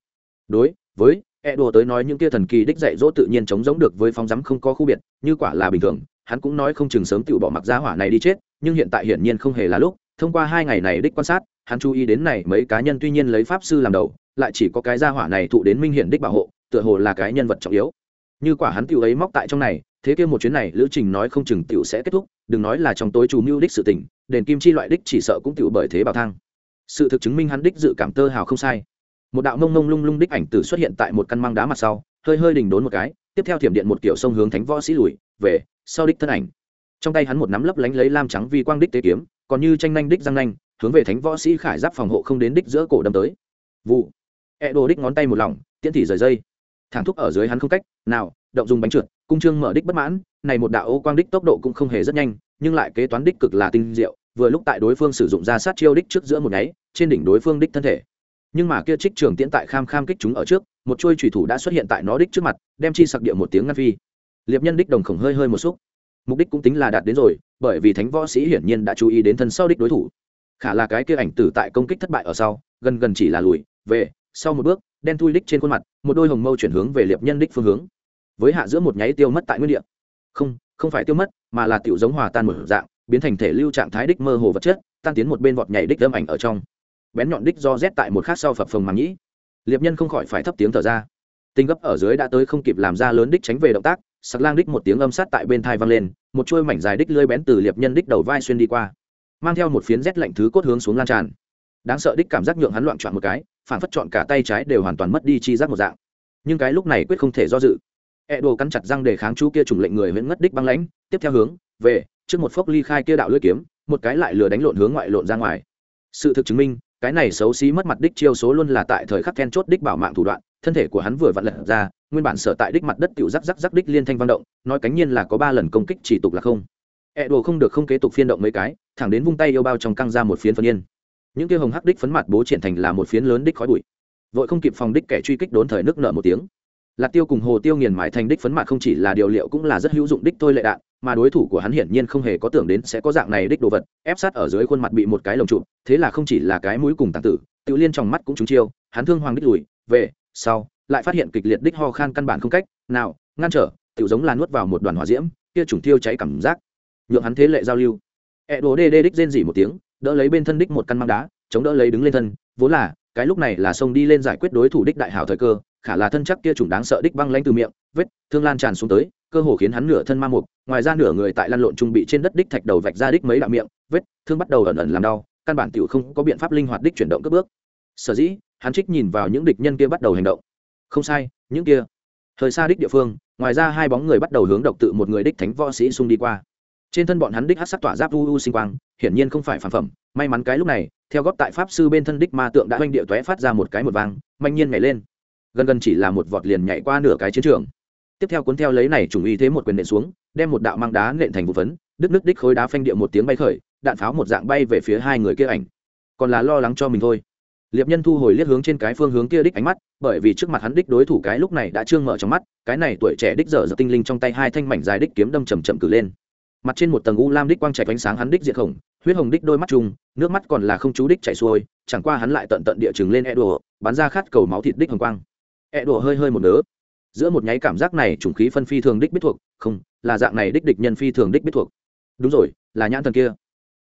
Đối với e đùa tới nói những kia thần kỳ đích dạy dỗ tự nhiên chống giống được với phong rắm không có khu biệt, như quả là bình thường, hắn cũng nói không chừng sớm tự bỏ mặc giá hỏa này đi chết, nhưng hiện tại hiển nhiên không hề là lúc, thông qua hai ngày này đích quan sát, hắn chú ý đến này mấy cá nhân tuy nhiên lấy pháp sư làm đầu, lại chỉ có cái gia hỏa này thụ đến minh hiển đích bảo hộ, tựa hồ là cái nhân vật trọng yếu. Như quả hắn tiểu ấy móc tại trong này thế kia một chuyến này, lữ trình nói không chừng tiểu sẽ kết thúc, đừng nói là trong tối chủ mưu đích sự tình, đền kim chi loại đích chỉ sợ cũng tiểu bởi thế bảo thang. Sự thực chứng minh hắn đích dự cảm tơ hào không sai. Một đạo mông mông lung lung đích ảnh tử xuất hiện tại một căn măng đá mặt sau, hơi hơi đình đốn một cái, tiếp theo thiểm điện một kiểu sông hướng thánh võ sĩ lùi, về, sau đích thân ảnh. Trong tay hắn một nắm lấp lánh lấy lam trắng vi quang đích tế kiếm, còn như tranh nhanh đích răng nanh, hướng về thánh võ sĩ khải giáp phòng hộ không đến đích giữa cổ đâm tới. Vụ. E đồ đích ngón tay một lỏng tiễn thị rời dây. Thẳng thúc ở dưới hắn không cách nào, động dùng bánh trượt cung trương mở đích bất mãn, này một đạo ô quang đích tốc độ cũng không hề rất nhanh, nhưng lại kế toán đích cực là tinh diệu, vừa lúc tại đối phương sử dụng ra sát chiêu đích trước giữa một nháy, trên đỉnh đối phương đích thân thể. Nhưng mà kia trích trường tiễn tại kham kham kích chúng ở trước, một chuôi thủy thủ đã xuất hiện tại nó đích trước mặt, đem chi sặc địa một tiếng ngăn phi. Liệp nhân đích đồng khổng hơi hơi một xúc. Mục đích cũng tính là đạt đến rồi, bởi vì thánh võ sĩ hiển nhiên đã chú ý đến thân sau đích đối thủ. Khả là cái kia ảnh tử tại công kích thất bại ở sau, gần gần chỉ là lùi, về, sau một bước, đen thui đích trên khuôn mặt, một đôi hồng mâu chuyển hướng về liệp nhân đích phương hướng với hạ giữa một nháy tiêu mất tại nguyên địa. Không không phải tiêu mất, mà là tiểu giống hòa tan một dạng, biến thành thể lưu trạng thái đích mơ hồ vật chất, tan tiến một bên vọt nhảy đích lâm ảnh ở trong. Bén nhọn đích do rét tại một khắc sau phập phồng màng nhĩ liệp nhân không khỏi phải thấp tiếng thở ra. Tinh gấp ở dưới đã tới không kịp làm ra lớn đích tránh về động tác, sặc lang đích một tiếng âm sát tại bên thai vang lên, một chuôi mảnh dài đích lưỡi bén từ liệp nhân đích đầu vai xuyên đi qua, mang theo một phiến rét lạnh thứ cốt hướng xuống lan tràn. Đáng sợ đích cảm giác nhượng hắn loạn trọn một cái phản phất chọn cả tay trái đều hoàn toàn mất đi chi giác một dạng. Nhưng cái lúc này quyết không thể do dự e đồ cắn chặt răng để kháng chú kia trùng lệnh người huyện ngất đích băng lãnh, tiếp theo hướng, về, trước một phốc ly khai kia đạo lưỡi kiếm, một cái lại lừa đánh lộn hướng ngoại lộn ra ngoài. Sự thực chứng minh, cái này xấu xí mất mặt đích chiêu số luôn là tại thời khắc then chốt đích bảo mạng thủ đoạn, thân thể của hắn vừa vặn lật ra, nguyên bản sở tại đích mặt đất tiểu rắc rắc rắc đích liên thanh vang động, nói cánh nhiên là có ba lần công kích chỉ tục là không. E đồ không được không kế tục phiên động mấy cái, thẳng đến vung tay yêu bao trong căng ra một phiến phân yên. Những kia hồng hắc đích phấn mặt bố triển thành là một phiến lớn đích khói bụi. Vội không kịp phòng đích kẻ truy kích đốn thời nước nợ một tiếng lạc tiêu cùng hồ tiêu nghiền mãi thành đích phấn mạt không chỉ là điều liệu cũng là rất hữu dụng đích thôi lệ đạn, mà đối thủ của hắn hiển nhiên không hề có tưởng đến sẽ có dạng này đích đồ vật, ép sát ở dưới khuôn mặt bị một cái lồng trụ, thế là không chỉ là cái mũi cùng tàng tử, Tiểu liên trong mắt cũng trúng chiêu, hắn thương hoàng đích lùi, về, sau, lại phát hiện kịch liệt đích ho khan căn bản không cách, nào, ngăn trở, tiểu giống là nuốt vào một đoàn hỏa diễm, kia trùng tiêu cháy cảm giác. Nhượng hắn thế lệ giao lưu. E đồ đê đê đích rên rỉ một tiếng, đỡ lấy bên thân đích một căn măng đá, chống đỡ lấy đứng lên thân, vốn là, cái lúc này là xông đi lên giải quyết đối thủ đích đại hảo thời cơ khả là thân chắc kia trùng đáng sợ đích băng lanh từ miệng, vết thương lan tràn xuống tới, cơ hồ khiến hắn nửa thân ma mục, ngoài ra nửa người tại lăn lộn trung bị trên đất đích thạch đầu vạch ra đích mấy đạo miệng, vết thương bắt đầu ẩn ẩn làm đau, căn bản tiểu không có biện pháp linh hoạt đích chuyển động cấp bước. Sở dĩ, hắn trích nhìn vào những địch nhân kia bắt đầu hành động. Không sai, những kia. Thời xa đích địa phương, ngoài ra hai bóng người bắt đầu hướng độc tự một người đích thánh võ sĩ xung đi qua. Trên thân bọn hắn đích hát sắc tỏa giáp u u sinh quang, hiển nhiên không phải phản phẩm, may mắn cái lúc này, theo góp tại pháp sư bên thân đích ma tượng đã oanh địa tóe phát ra một cái một vang manh nhiên nhảy lên gần gần chỉ là một vọt liền nhảy qua nửa cái chiến trường. Tiếp theo cuốn theo lấy này chủng y thế một quyền nện xuống, đem một đạo mang đá nện thành vụ phấn, đứt nước đích khối đá phanh địa một tiếng bay khởi, đạn pháo một dạng bay về phía hai người kia ảnh. Còn là lo lắng cho mình thôi. Liệp nhân thu hồi liếc hướng trên cái phương hướng kia đích ánh mắt, bởi vì trước mặt hắn đích đối thủ cái lúc này đã trương mở trong mắt, cái này tuổi trẻ đích dở dở tinh linh trong tay hai thanh mảnh dài đích kiếm đâm chầm chậm cử lên. Mặt trên một tầng u lam đích quang trạch ánh sáng hắn đích diệt khổng, huyết hồng đích đôi mắt chung nước mắt còn là không chú đích chảy xuôi, chẳng qua hắn lại tận tận địa chừng lên e đùa bắn ra khát cầu máu thịt đích hồng quang e đùa hơi hơi một nớ. Giữa một nháy cảm giác này, chủng khí phân phi thường đích biết thuộc, không, là dạng này đích địch nhân phi thường đích biết thuộc. Đúng rồi, là nhãn thần kia.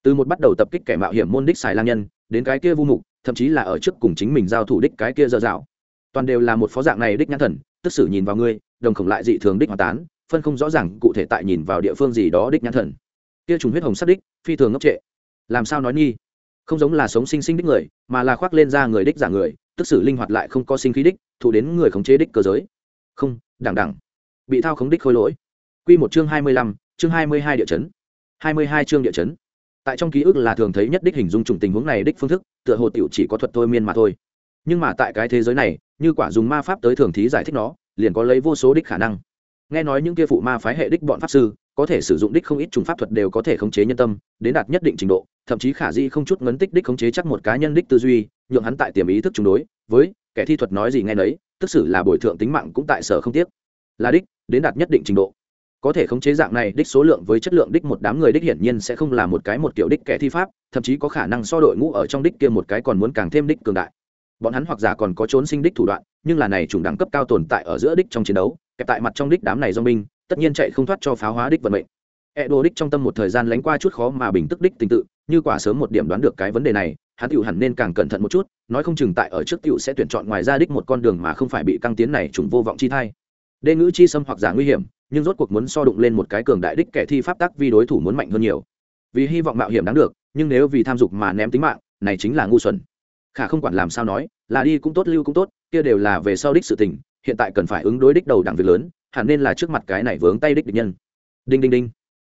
Từ một bắt đầu tập kích kẻ mạo hiểm môn đích xài lang nhân, đến cái kia vu mục, thậm chí là ở trước cùng chính mình giao thủ đích cái kia dơ dạo. Toàn đều là một phó dạng này đích nhãn thần, tức sử nhìn vào ngươi, đồng khổng lại dị thường đích hòa tán, phân không rõ ràng, cụ thể tại nhìn vào địa phương gì đó đích nhãn thần. Kia trùng huyết hồng sắc đích, phi thường ngốc trệ. Làm sao nói nghi? Không giống là sống sinh sinh đích người, mà là khoác lên ra người đích giả người, tức xử linh hoạt lại không có sinh khí đích, thụ đến người khống chế đích cơ giới. Không, đẳng đẳng. Bị thao khống đích khôi lỗi. Quy một chương hai mươi lăm, chương hai mươi hai địa chấn. Hai mươi hai chương địa chấn. Tại trong ký ức là thường thấy nhất đích hình dung trùng tình huống này đích phương thức, tựa hồ tiểu chỉ có thuật thôi miên mà thôi. Nhưng mà tại cái thế giới này, như quả dùng ma pháp tới thường thí giải thích nó, liền có lấy vô số đích khả năng. Nghe nói những kia phụ ma phái hệ đích bọn pháp sư có thể sử dụng đích không ít trùng pháp thuật đều có thể khống chế nhân tâm, đến đạt nhất định trình độ, thậm chí khả di không chút ngấn tích đích khống chế chắc một cá nhân đích tư duy, nhượng hắn tại tiềm ý thức chống đối, với kẻ thi thuật nói gì nghe nấy, tức xử là bồi thượng tính mạng cũng tại sở không tiếc. Là đích, đến đạt nhất định trình độ. Có thể khống chế dạng này đích số lượng với chất lượng đích một đám người đích hiển nhiên sẽ không là một cái một kiểu đích kẻ thi pháp, thậm chí có khả năng so đội ngũ ở trong đích kia một cái còn muốn càng thêm đích cường đại. Bọn hắn hoặc giả còn có trốn sinh đích thủ đoạn, nhưng là này chủng đẳng cấp cao tồn tại ở giữa đích trong chiến đấu, kẹp tại mặt trong đích đám này do minh tất nhiên chạy không thoát cho pháo hóa đích vận mệnh. E đồ đích trong tâm một thời gian lánh qua chút khó mà bình tức đích tình tự, như quả sớm một điểm đoán được cái vấn đề này, hắn tựu hẳn nên càng cẩn thận một chút, nói không chừng tại ở trước tựu sẽ tuyển chọn ngoài ra đích một con đường mà không phải bị căng tiến này trùng vô vọng chi thai. Đê ngữ chi xâm hoặc giả nguy hiểm, nhưng rốt cuộc muốn so đụng lên một cái cường đại đích kẻ thi pháp tắc vì đối thủ muốn mạnh hơn nhiều. Vì hy vọng mạo hiểm đáng được, nhưng nếu vì tham dục mà ném tính mạng, này chính là ngu xuẩn. Khả không quản làm sao nói, là đi cũng tốt, lưu cũng tốt, kia đều là về sau đích sự tình, hiện tại cần phải ứng đối đích đầu đảng việc lớn hẳn nên là trước mặt cái này vướng tay đích địch nhân. Đinh đinh đinh.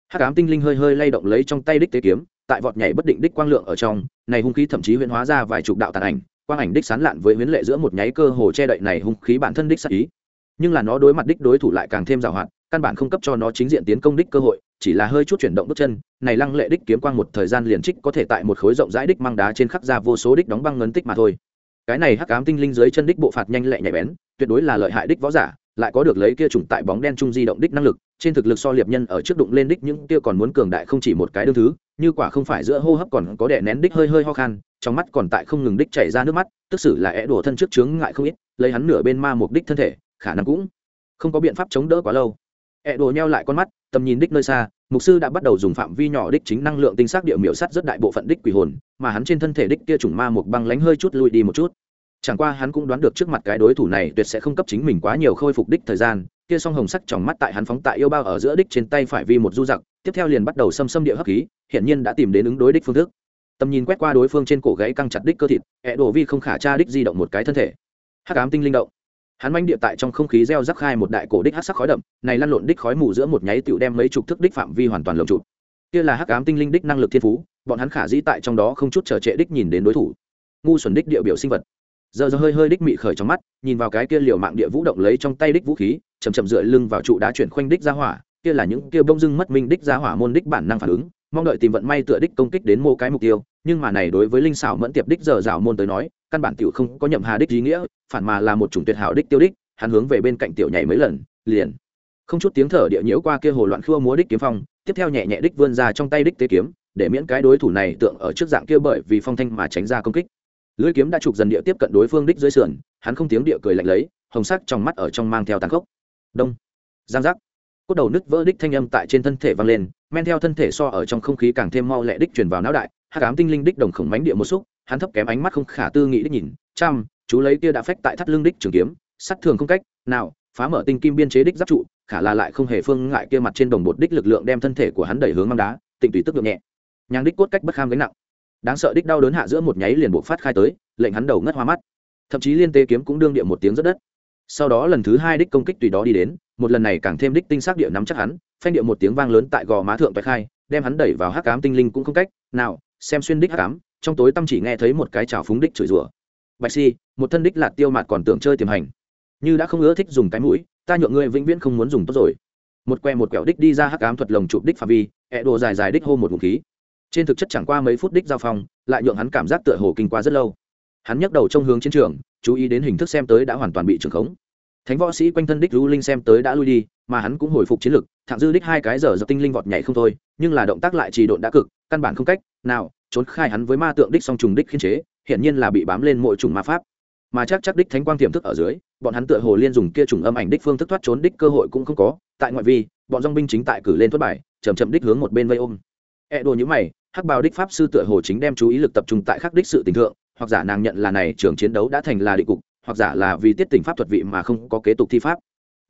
Hắc ám tinh linh hơi hơi lay động lấy trong tay đích tế kiếm, tại vọt nhảy bất định đích quang lượng ở trong, này hung khí thậm chí huyễn hóa ra vài chục đạo tàn ảnh, quang ảnh đích sán lạn với huyễn lệ giữa một nháy cơ hồ che đậy này hung khí bản thân đích sắc ý. Nhưng là nó đối mặt đích đối thủ lại càng thêm giàu hoạt, căn bản không cấp cho nó chính diện tiến công đích cơ hội, chỉ là hơi chút chuyển động bước chân, này lăng lệ đích kiếm quang một thời gian liền trích có thể tại một khối rộng rãi đích mang đá trên khắc ra vô số đích đóng băng ngấn tích mà thôi. Cái này hắc ám tinh linh dưới chân đích bộ phạt nhanh lẹ nhạy bén, tuyệt đối là lợi hại đích võ giả lại có được lấy kia trùng tại bóng đen trung di động đích năng lực, trên thực lực so liệp nhân ở trước đụng lên đích những kia còn muốn cường đại không chỉ một cái đương thứ, như quả không phải giữa hô hấp còn có đẻ nén đích hơi hơi ho khan, trong mắt còn tại không ngừng đích chảy ra nước mắt, tức xử là é đổ thân trước chướng ngại không ít, lấy hắn nửa bên ma mục đích thân thể, khả năng cũng không có biện pháp chống đỡ quá lâu. É đổ nheo lại con mắt, tầm nhìn đích nơi xa, mục sư đã bắt đầu dùng phạm vi nhỏ đích chính năng lượng tinh xác địa miểu sắt rất đại bộ phận đích quỷ hồn, mà hắn trên thân thể đích kia chủng ma mục băng lánh hơi chút lui đi một chút chẳng qua hắn cũng đoán được trước mặt cái đối thủ này tuyệt sẽ không cấp chính mình quá nhiều khôi phục đích thời gian, kia song hồng sắc trong mắt tại hắn phóng tại yêu bao ở giữa đích trên tay phải vi một du giặc, tiếp theo liền bắt đầu xâm xâm địa hấp khí, hiển nhiên đã tìm đến ứng đối đích phương thức. Tầm nhìn quét qua đối phương trên cổ gãy căng chặt đích cơ thịt ẹ đổ vi không khả tra đích di động một cái thân thể. Hắc ám tinh linh động. Hắn manh địa tại trong không khí gieo rắc khai một đại cổ đích hát sắc khói đậm, này lăn lộn đích khói mù giữa một nháy tựu đem mấy chục thức đích phạm vi hoàn toàn lồng chụp kia là hắc ám tinh linh đích năng lực thiên phú, bọn hắn khả dĩ tại trong đó không chút trở trệ đích nhìn đến đối thủ. Ngu xuẩn đích địa biểu sinh vật giờ giờ hơi hơi đích mị khởi trong mắt, nhìn vào cái kia liều mạng địa vũ động lấy trong tay đích vũ khí chầm chậm dựa lưng vào trụ đá chuyển khoanh đích ra hỏa, kia là những kia bông dưng mất minh đích ra hỏa môn đích bản năng phản ứng, mong đợi tìm vận may tựa đích công kích đến mô cái mục tiêu, nhưng mà này đối với linh xảo mẫn tiệp đích giờ rào môn tới nói, căn bản tiểu không có nhậm hà đích ý nghĩa, phản mà là một chủng tuyệt hảo đích tiêu đích, hắn hướng về bên cạnh tiểu nhảy mấy lần, liền. Không chút tiếng thở địa nhiễu qua kia hồ loạn khua múa đích kiếm phong, tiếp theo nhẹ nhẹ đích vươn ra trong tay đích tế kiếm, để miễn cái đối thủ này tượng ở trước dạng kia bởi vì phong thanh mà tránh ra công kích lưỡi kiếm đã trục dần địa tiếp cận đối phương đích dưới sườn, hắn không tiếng địa cười lạnh lấy, hồng sắc trong mắt ở trong mang theo tàn khốc. Đông. Giang giác. Cốt đầu nứt vỡ đích thanh âm tại trên thân thể vang lên, men theo thân thể so ở trong không khí càng thêm mau lẹ đích truyền vào não đại, hắc ám tinh linh đích đồng khổng mánh địa một xúc, hắn thấp kém ánh mắt không khả tư nghị đích nhìn trăm chú lấy kia đã phách tại thắt lưng đích trường kiếm, sắt thường không cách, nào, phá mở tinh kim biên chế đích giáp trụ, khả là lại không hề phương ngại kia mặt trên đồng bột đích lực lượng đem thân thể của hắn đẩy hướng mang đá, tịnh tùy tức lượng nhẹ. Nhàng đích cốt cách bất kham gánh nặng đáng sợ đích đau đớn hạ giữa một nháy liền buộc phát khai tới, lệnh hắn đầu ngất hoa mắt. Thậm chí liên tế kiếm cũng đương địa một tiếng rất đất. Sau đó lần thứ hai đích công kích tùy đó đi đến, một lần này càng thêm đích tinh xác địa nắm chắc hắn, phanh địa một tiếng vang lớn tại gò má thượng toại khai, đem hắn đẩy vào hắc cám tinh linh cũng không cách. Nào, xem xuyên đích hắc cám trong tối tâm chỉ nghe thấy một cái trào phúng đích chửi rủa. Bạch si, một thân đích lạt tiêu mạt còn tưởng chơi tiềm hành. Như đã không ưa thích dùng cái mũi, ta nhượng ngươi vĩnh viễn không muốn dùng tốt rồi. Một que một quẹo đích đi ra hắc ám thuật lồng chụp đích phạm vi, ẹ đồ dài dài đích hô một ngụm khí trên thực chất chẳng qua mấy phút đích giao phong, lại nhượng hắn cảm giác tựa hồ kinh qua rất lâu. Hắn nhấc đầu trong hướng chiến trường, chú ý đến hình thức xem tới đã hoàn toàn bị trưởng khống. Thánh võ sĩ quanh thân đích lưu linh xem tới đã lui đi, mà hắn cũng hồi phục chiến lực, thẳng dư đích hai cái giờ dập tinh linh vọt nhảy không thôi, nhưng là động tác lại trì độn đã cực, căn bản không cách nào trốn khai hắn với ma tượng đích song trùng đích khiên chế hiện nhiên là bị bám lên mỗi trùng ma pháp. Mà chắc chắc đích thánh quang tiềm thức ở dưới, bọn hắn tựa hồ liên dùng kia trùng âm ảnh đích phương thức thoát trốn đích cơ hội cũng không có, tại ngoại vi, bọn dong binh chính tại cử lên thoát bài chầm chậm đích hướng một bên vây ôm e đồ như mày, hắc bào đích pháp sư tựa hồ chính đem chú ý lực tập trung tại khắc đích sự tình thượng, hoặc giả nàng nhận là này trường chiến đấu đã thành là định cục, hoặc giả là vì tiết tình pháp thuật vị mà không có kế tục thi pháp.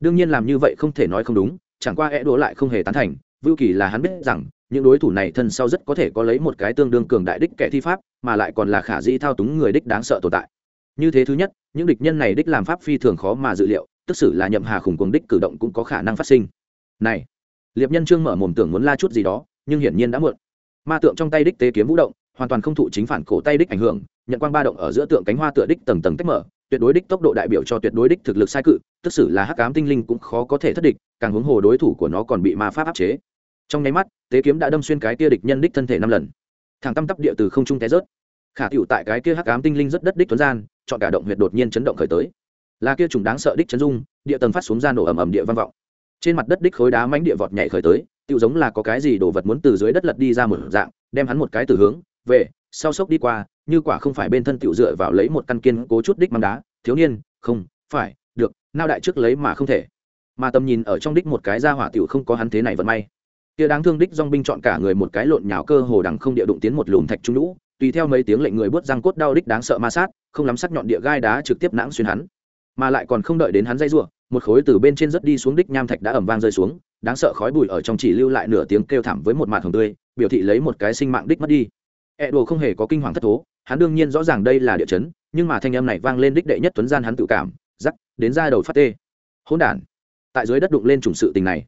Đương nhiên làm như vậy không thể nói không đúng, chẳng qua e đồ lại không hề tán thành, vưu kỳ là hắn biết rằng, những đối thủ này thân sau rất có thể có lấy một cái tương đương cường đại đích kẻ thi pháp, mà lại còn là khả dĩ thao túng người đích đáng sợ tồn tại. Như thế thứ nhất, những địch nhân này đích làm pháp phi thường khó mà dự liệu, tức sự là nhậm hà khủng cuồng đích cử động cũng có khả năng phát sinh. Này, liệp nhân trương mở mồm tưởng muốn la chút gì đó nhưng hiển nhiên đã muộn. Ma tượng trong tay đích tế kiếm vũ động, hoàn toàn không thụ chính phản cổ tay đích ảnh hưởng, nhận quang ba động ở giữa tượng cánh hoa tựa đích tầng tầng tách mở, tuyệt đối đích tốc độ đại biểu cho tuyệt đối đích thực lực sai cự, tức xử là hắc ám tinh linh cũng khó có thể thất địch, càng hướng hồ đối thủ của nó còn bị ma pháp áp chế. Trong nháy mắt, tế kiếm đã đâm xuyên cái kia địch nhân đích thân thể năm lần. Thằng tăm tắp địa từ không trung té rớt. Khả tiểu tại cái kia hắc ám tinh linh rất đất đích tuấn gian, chọn cả động huyệt đột nhiên chấn động khởi tới. Là kia trùng đáng sợ đích chấn dung địa tầng phát xuống ra nổ ầm ầm địa vang vọng. Trên mặt đất đích khối đá mãnh địa vọt nhảy khởi tới tựu giống là có cái gì đồ vật muốn từ dưới đất lật đi ra một dạng, đem hắn một cái từ hướng, về, sau sốc đi qua, như quả không phải bên thân tiểu dựa vào lấy một căn kiên cố chút đích măng đá, thiếu niên, không, phải, được, nao đại trước lấy mà không thể. Mà tầm nhìn ở trong đích một cái ra hỏa tiểu không có hắn thế này vận may. Kia đáng thương đích dong binh chọn cả người một cái lộn nhào cơ hồ đằng không địa đụng tiến một lùm thạch trung lũ, tùy theo mấy tiếng lệnh người bước răng cốt đau đích đáng sợ ma sát, không lắm sắc nhọn địa gai đá trực tiếp nãng xuyên hắn. Mà lại còn không đợi đến hắn dây rủa một khối từ bên trên rất đi xuống đích nham thạch đã ẩm vang rơi xuống, đáng sợ khói bụi ở trong chỉ lưu lại nửa tiếng kêu thảm với một mạt hồng tươi, biểu thị lấy một cái sinh mạng đích mất đi. E đồ không hề có kinh hoàng thất thố, hắn đương nhiên rõ ràng đây là địa chấn, nhưng mà thanh âm này vang lên đích đệ nhất tuấn gian hắn tự cảm giắc đến ra đầu phát tê. Hỗn đản. Tại dưới đất đụng lên trùng sự tình này,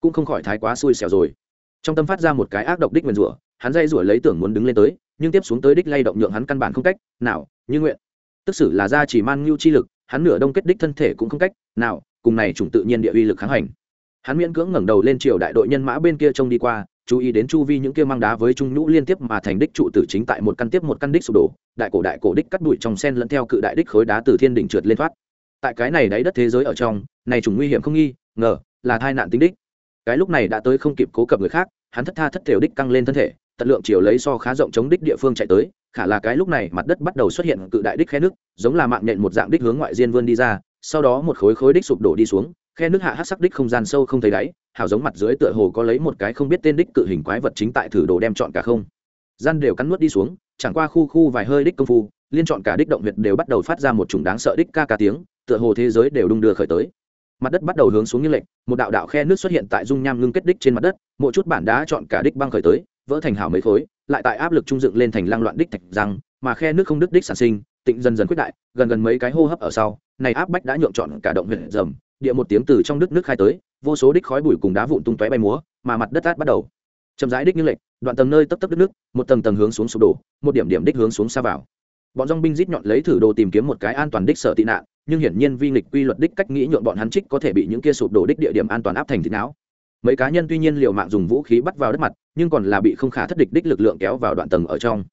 cũng không khỏi thái quá xui xẻo rồi. Trong tâm phát ra một cái ác độc đích nguyền rủa, hắn dây rủa lấy tưởng muốn đứng lên tới, nhưng tiếp xuống tới đích lay động nhượng hắn căn bản không cách, nào, như nguyện. Tức xử là ra chỉ man ngưu chi lực hắn nửa đông kết đích thân thể cũng không cách nào, cùng này chủng tự nhiên địa uy lực kháng hành. Hắn miễn cưỡng ngẩng đầu lên triều đại đội nhân mã bên kia trông đi qua, chú ý đến chu vi những kia mang đá với trung nhũ liên tiếp mà thành đích trụ tử chính tại một căn tiếp một căn đích sụp đổ, đại cổ đại cổ đích cắt đuổi trong sen lẫn theo cự đại đích khối đá từ thiên đỉnh trượt lên thoát. Tại cái này đáy đất thế giới ở trong, này chủng nguy hiểm không nghi, ngờ, là tai nạn tính đích. Cái lúc này đã tới không kịp cố cập người khác, hắn thất tha thất thểu đích căng lên thân thể tận lượng chiều lấy so khá rộng chống đích địa phương chạy tới, khả là cái lúc này mặt đất bắt đầu xuất hiện cự đại đích khe nước, giống là mạng nhện một dạng đích hướng ngoại diên vươn đi ra, sau đó một khối khối đích sụp đổ đi xuống, khe nước hạ hát sắc đích không gian sâu không thấy đáy, hào giống mặt dưới tựa hồ có lấy một cái không biết tên đích cự hình quái vật chính tại thử đồ đem chọn cả không. Gian đều cắn nuốt đi xuống, chẳng qua khu khu vài hơi đích công phu, liên chọn cả đích động huyệt đều bắt đầu phát ra một chủng đáng sợ đích ca ca tiếng, tựa hồ thế giới đều đung đưa khởi tới. Mặt đất bắt đầu hướng xuống như lệnh một đạo đạo khe nước xuất hiện tại dung nham ngưng kết đích trên mặt đất một chút bản đá chọn cả đích băng khởi tới vỡ thành hảo mấy khối, lại tại áp lực trung dựng lên thành lăng loạn đích thạch răng, mà khe nước không đứt đích sản sinh, tịnh dần dần quyết đại, gần gần mấy cái hô hấp ở sau, này áp bách đã nhượng chọn cả động huyện rầm, địa một tiếng từ trong đứt nước khai tới, vô số đích khói bụi cùng đá vụn tung tóe bay múa, mà mặt đất át bắt đầu. Chậm rãi đích như lệch, đoạn tầng nơi tấp tấp đất nước, một tầng tầng hướng xuống sụp đổ, một điểm điểm đích hướng xuống xa vào. Bọn dong binh rít nhọn lấy thử đồ tìm kiếm một cái an toàn đích sở tị nạn, nhưng hiển nhiên vi nghịch quy luật đích cách nghĩ nhượng bọn hắn trích có thể bị những kia sụp đổ đích địa điểm an toàn áp thành thịt não mấy cá nhân tuy nhiên liều mạng dùng vũ khí bắt vào đất mặt, nhưng còn là bị không khả thất địch đích lực lượng kéo vào đoạn tầng ở trong.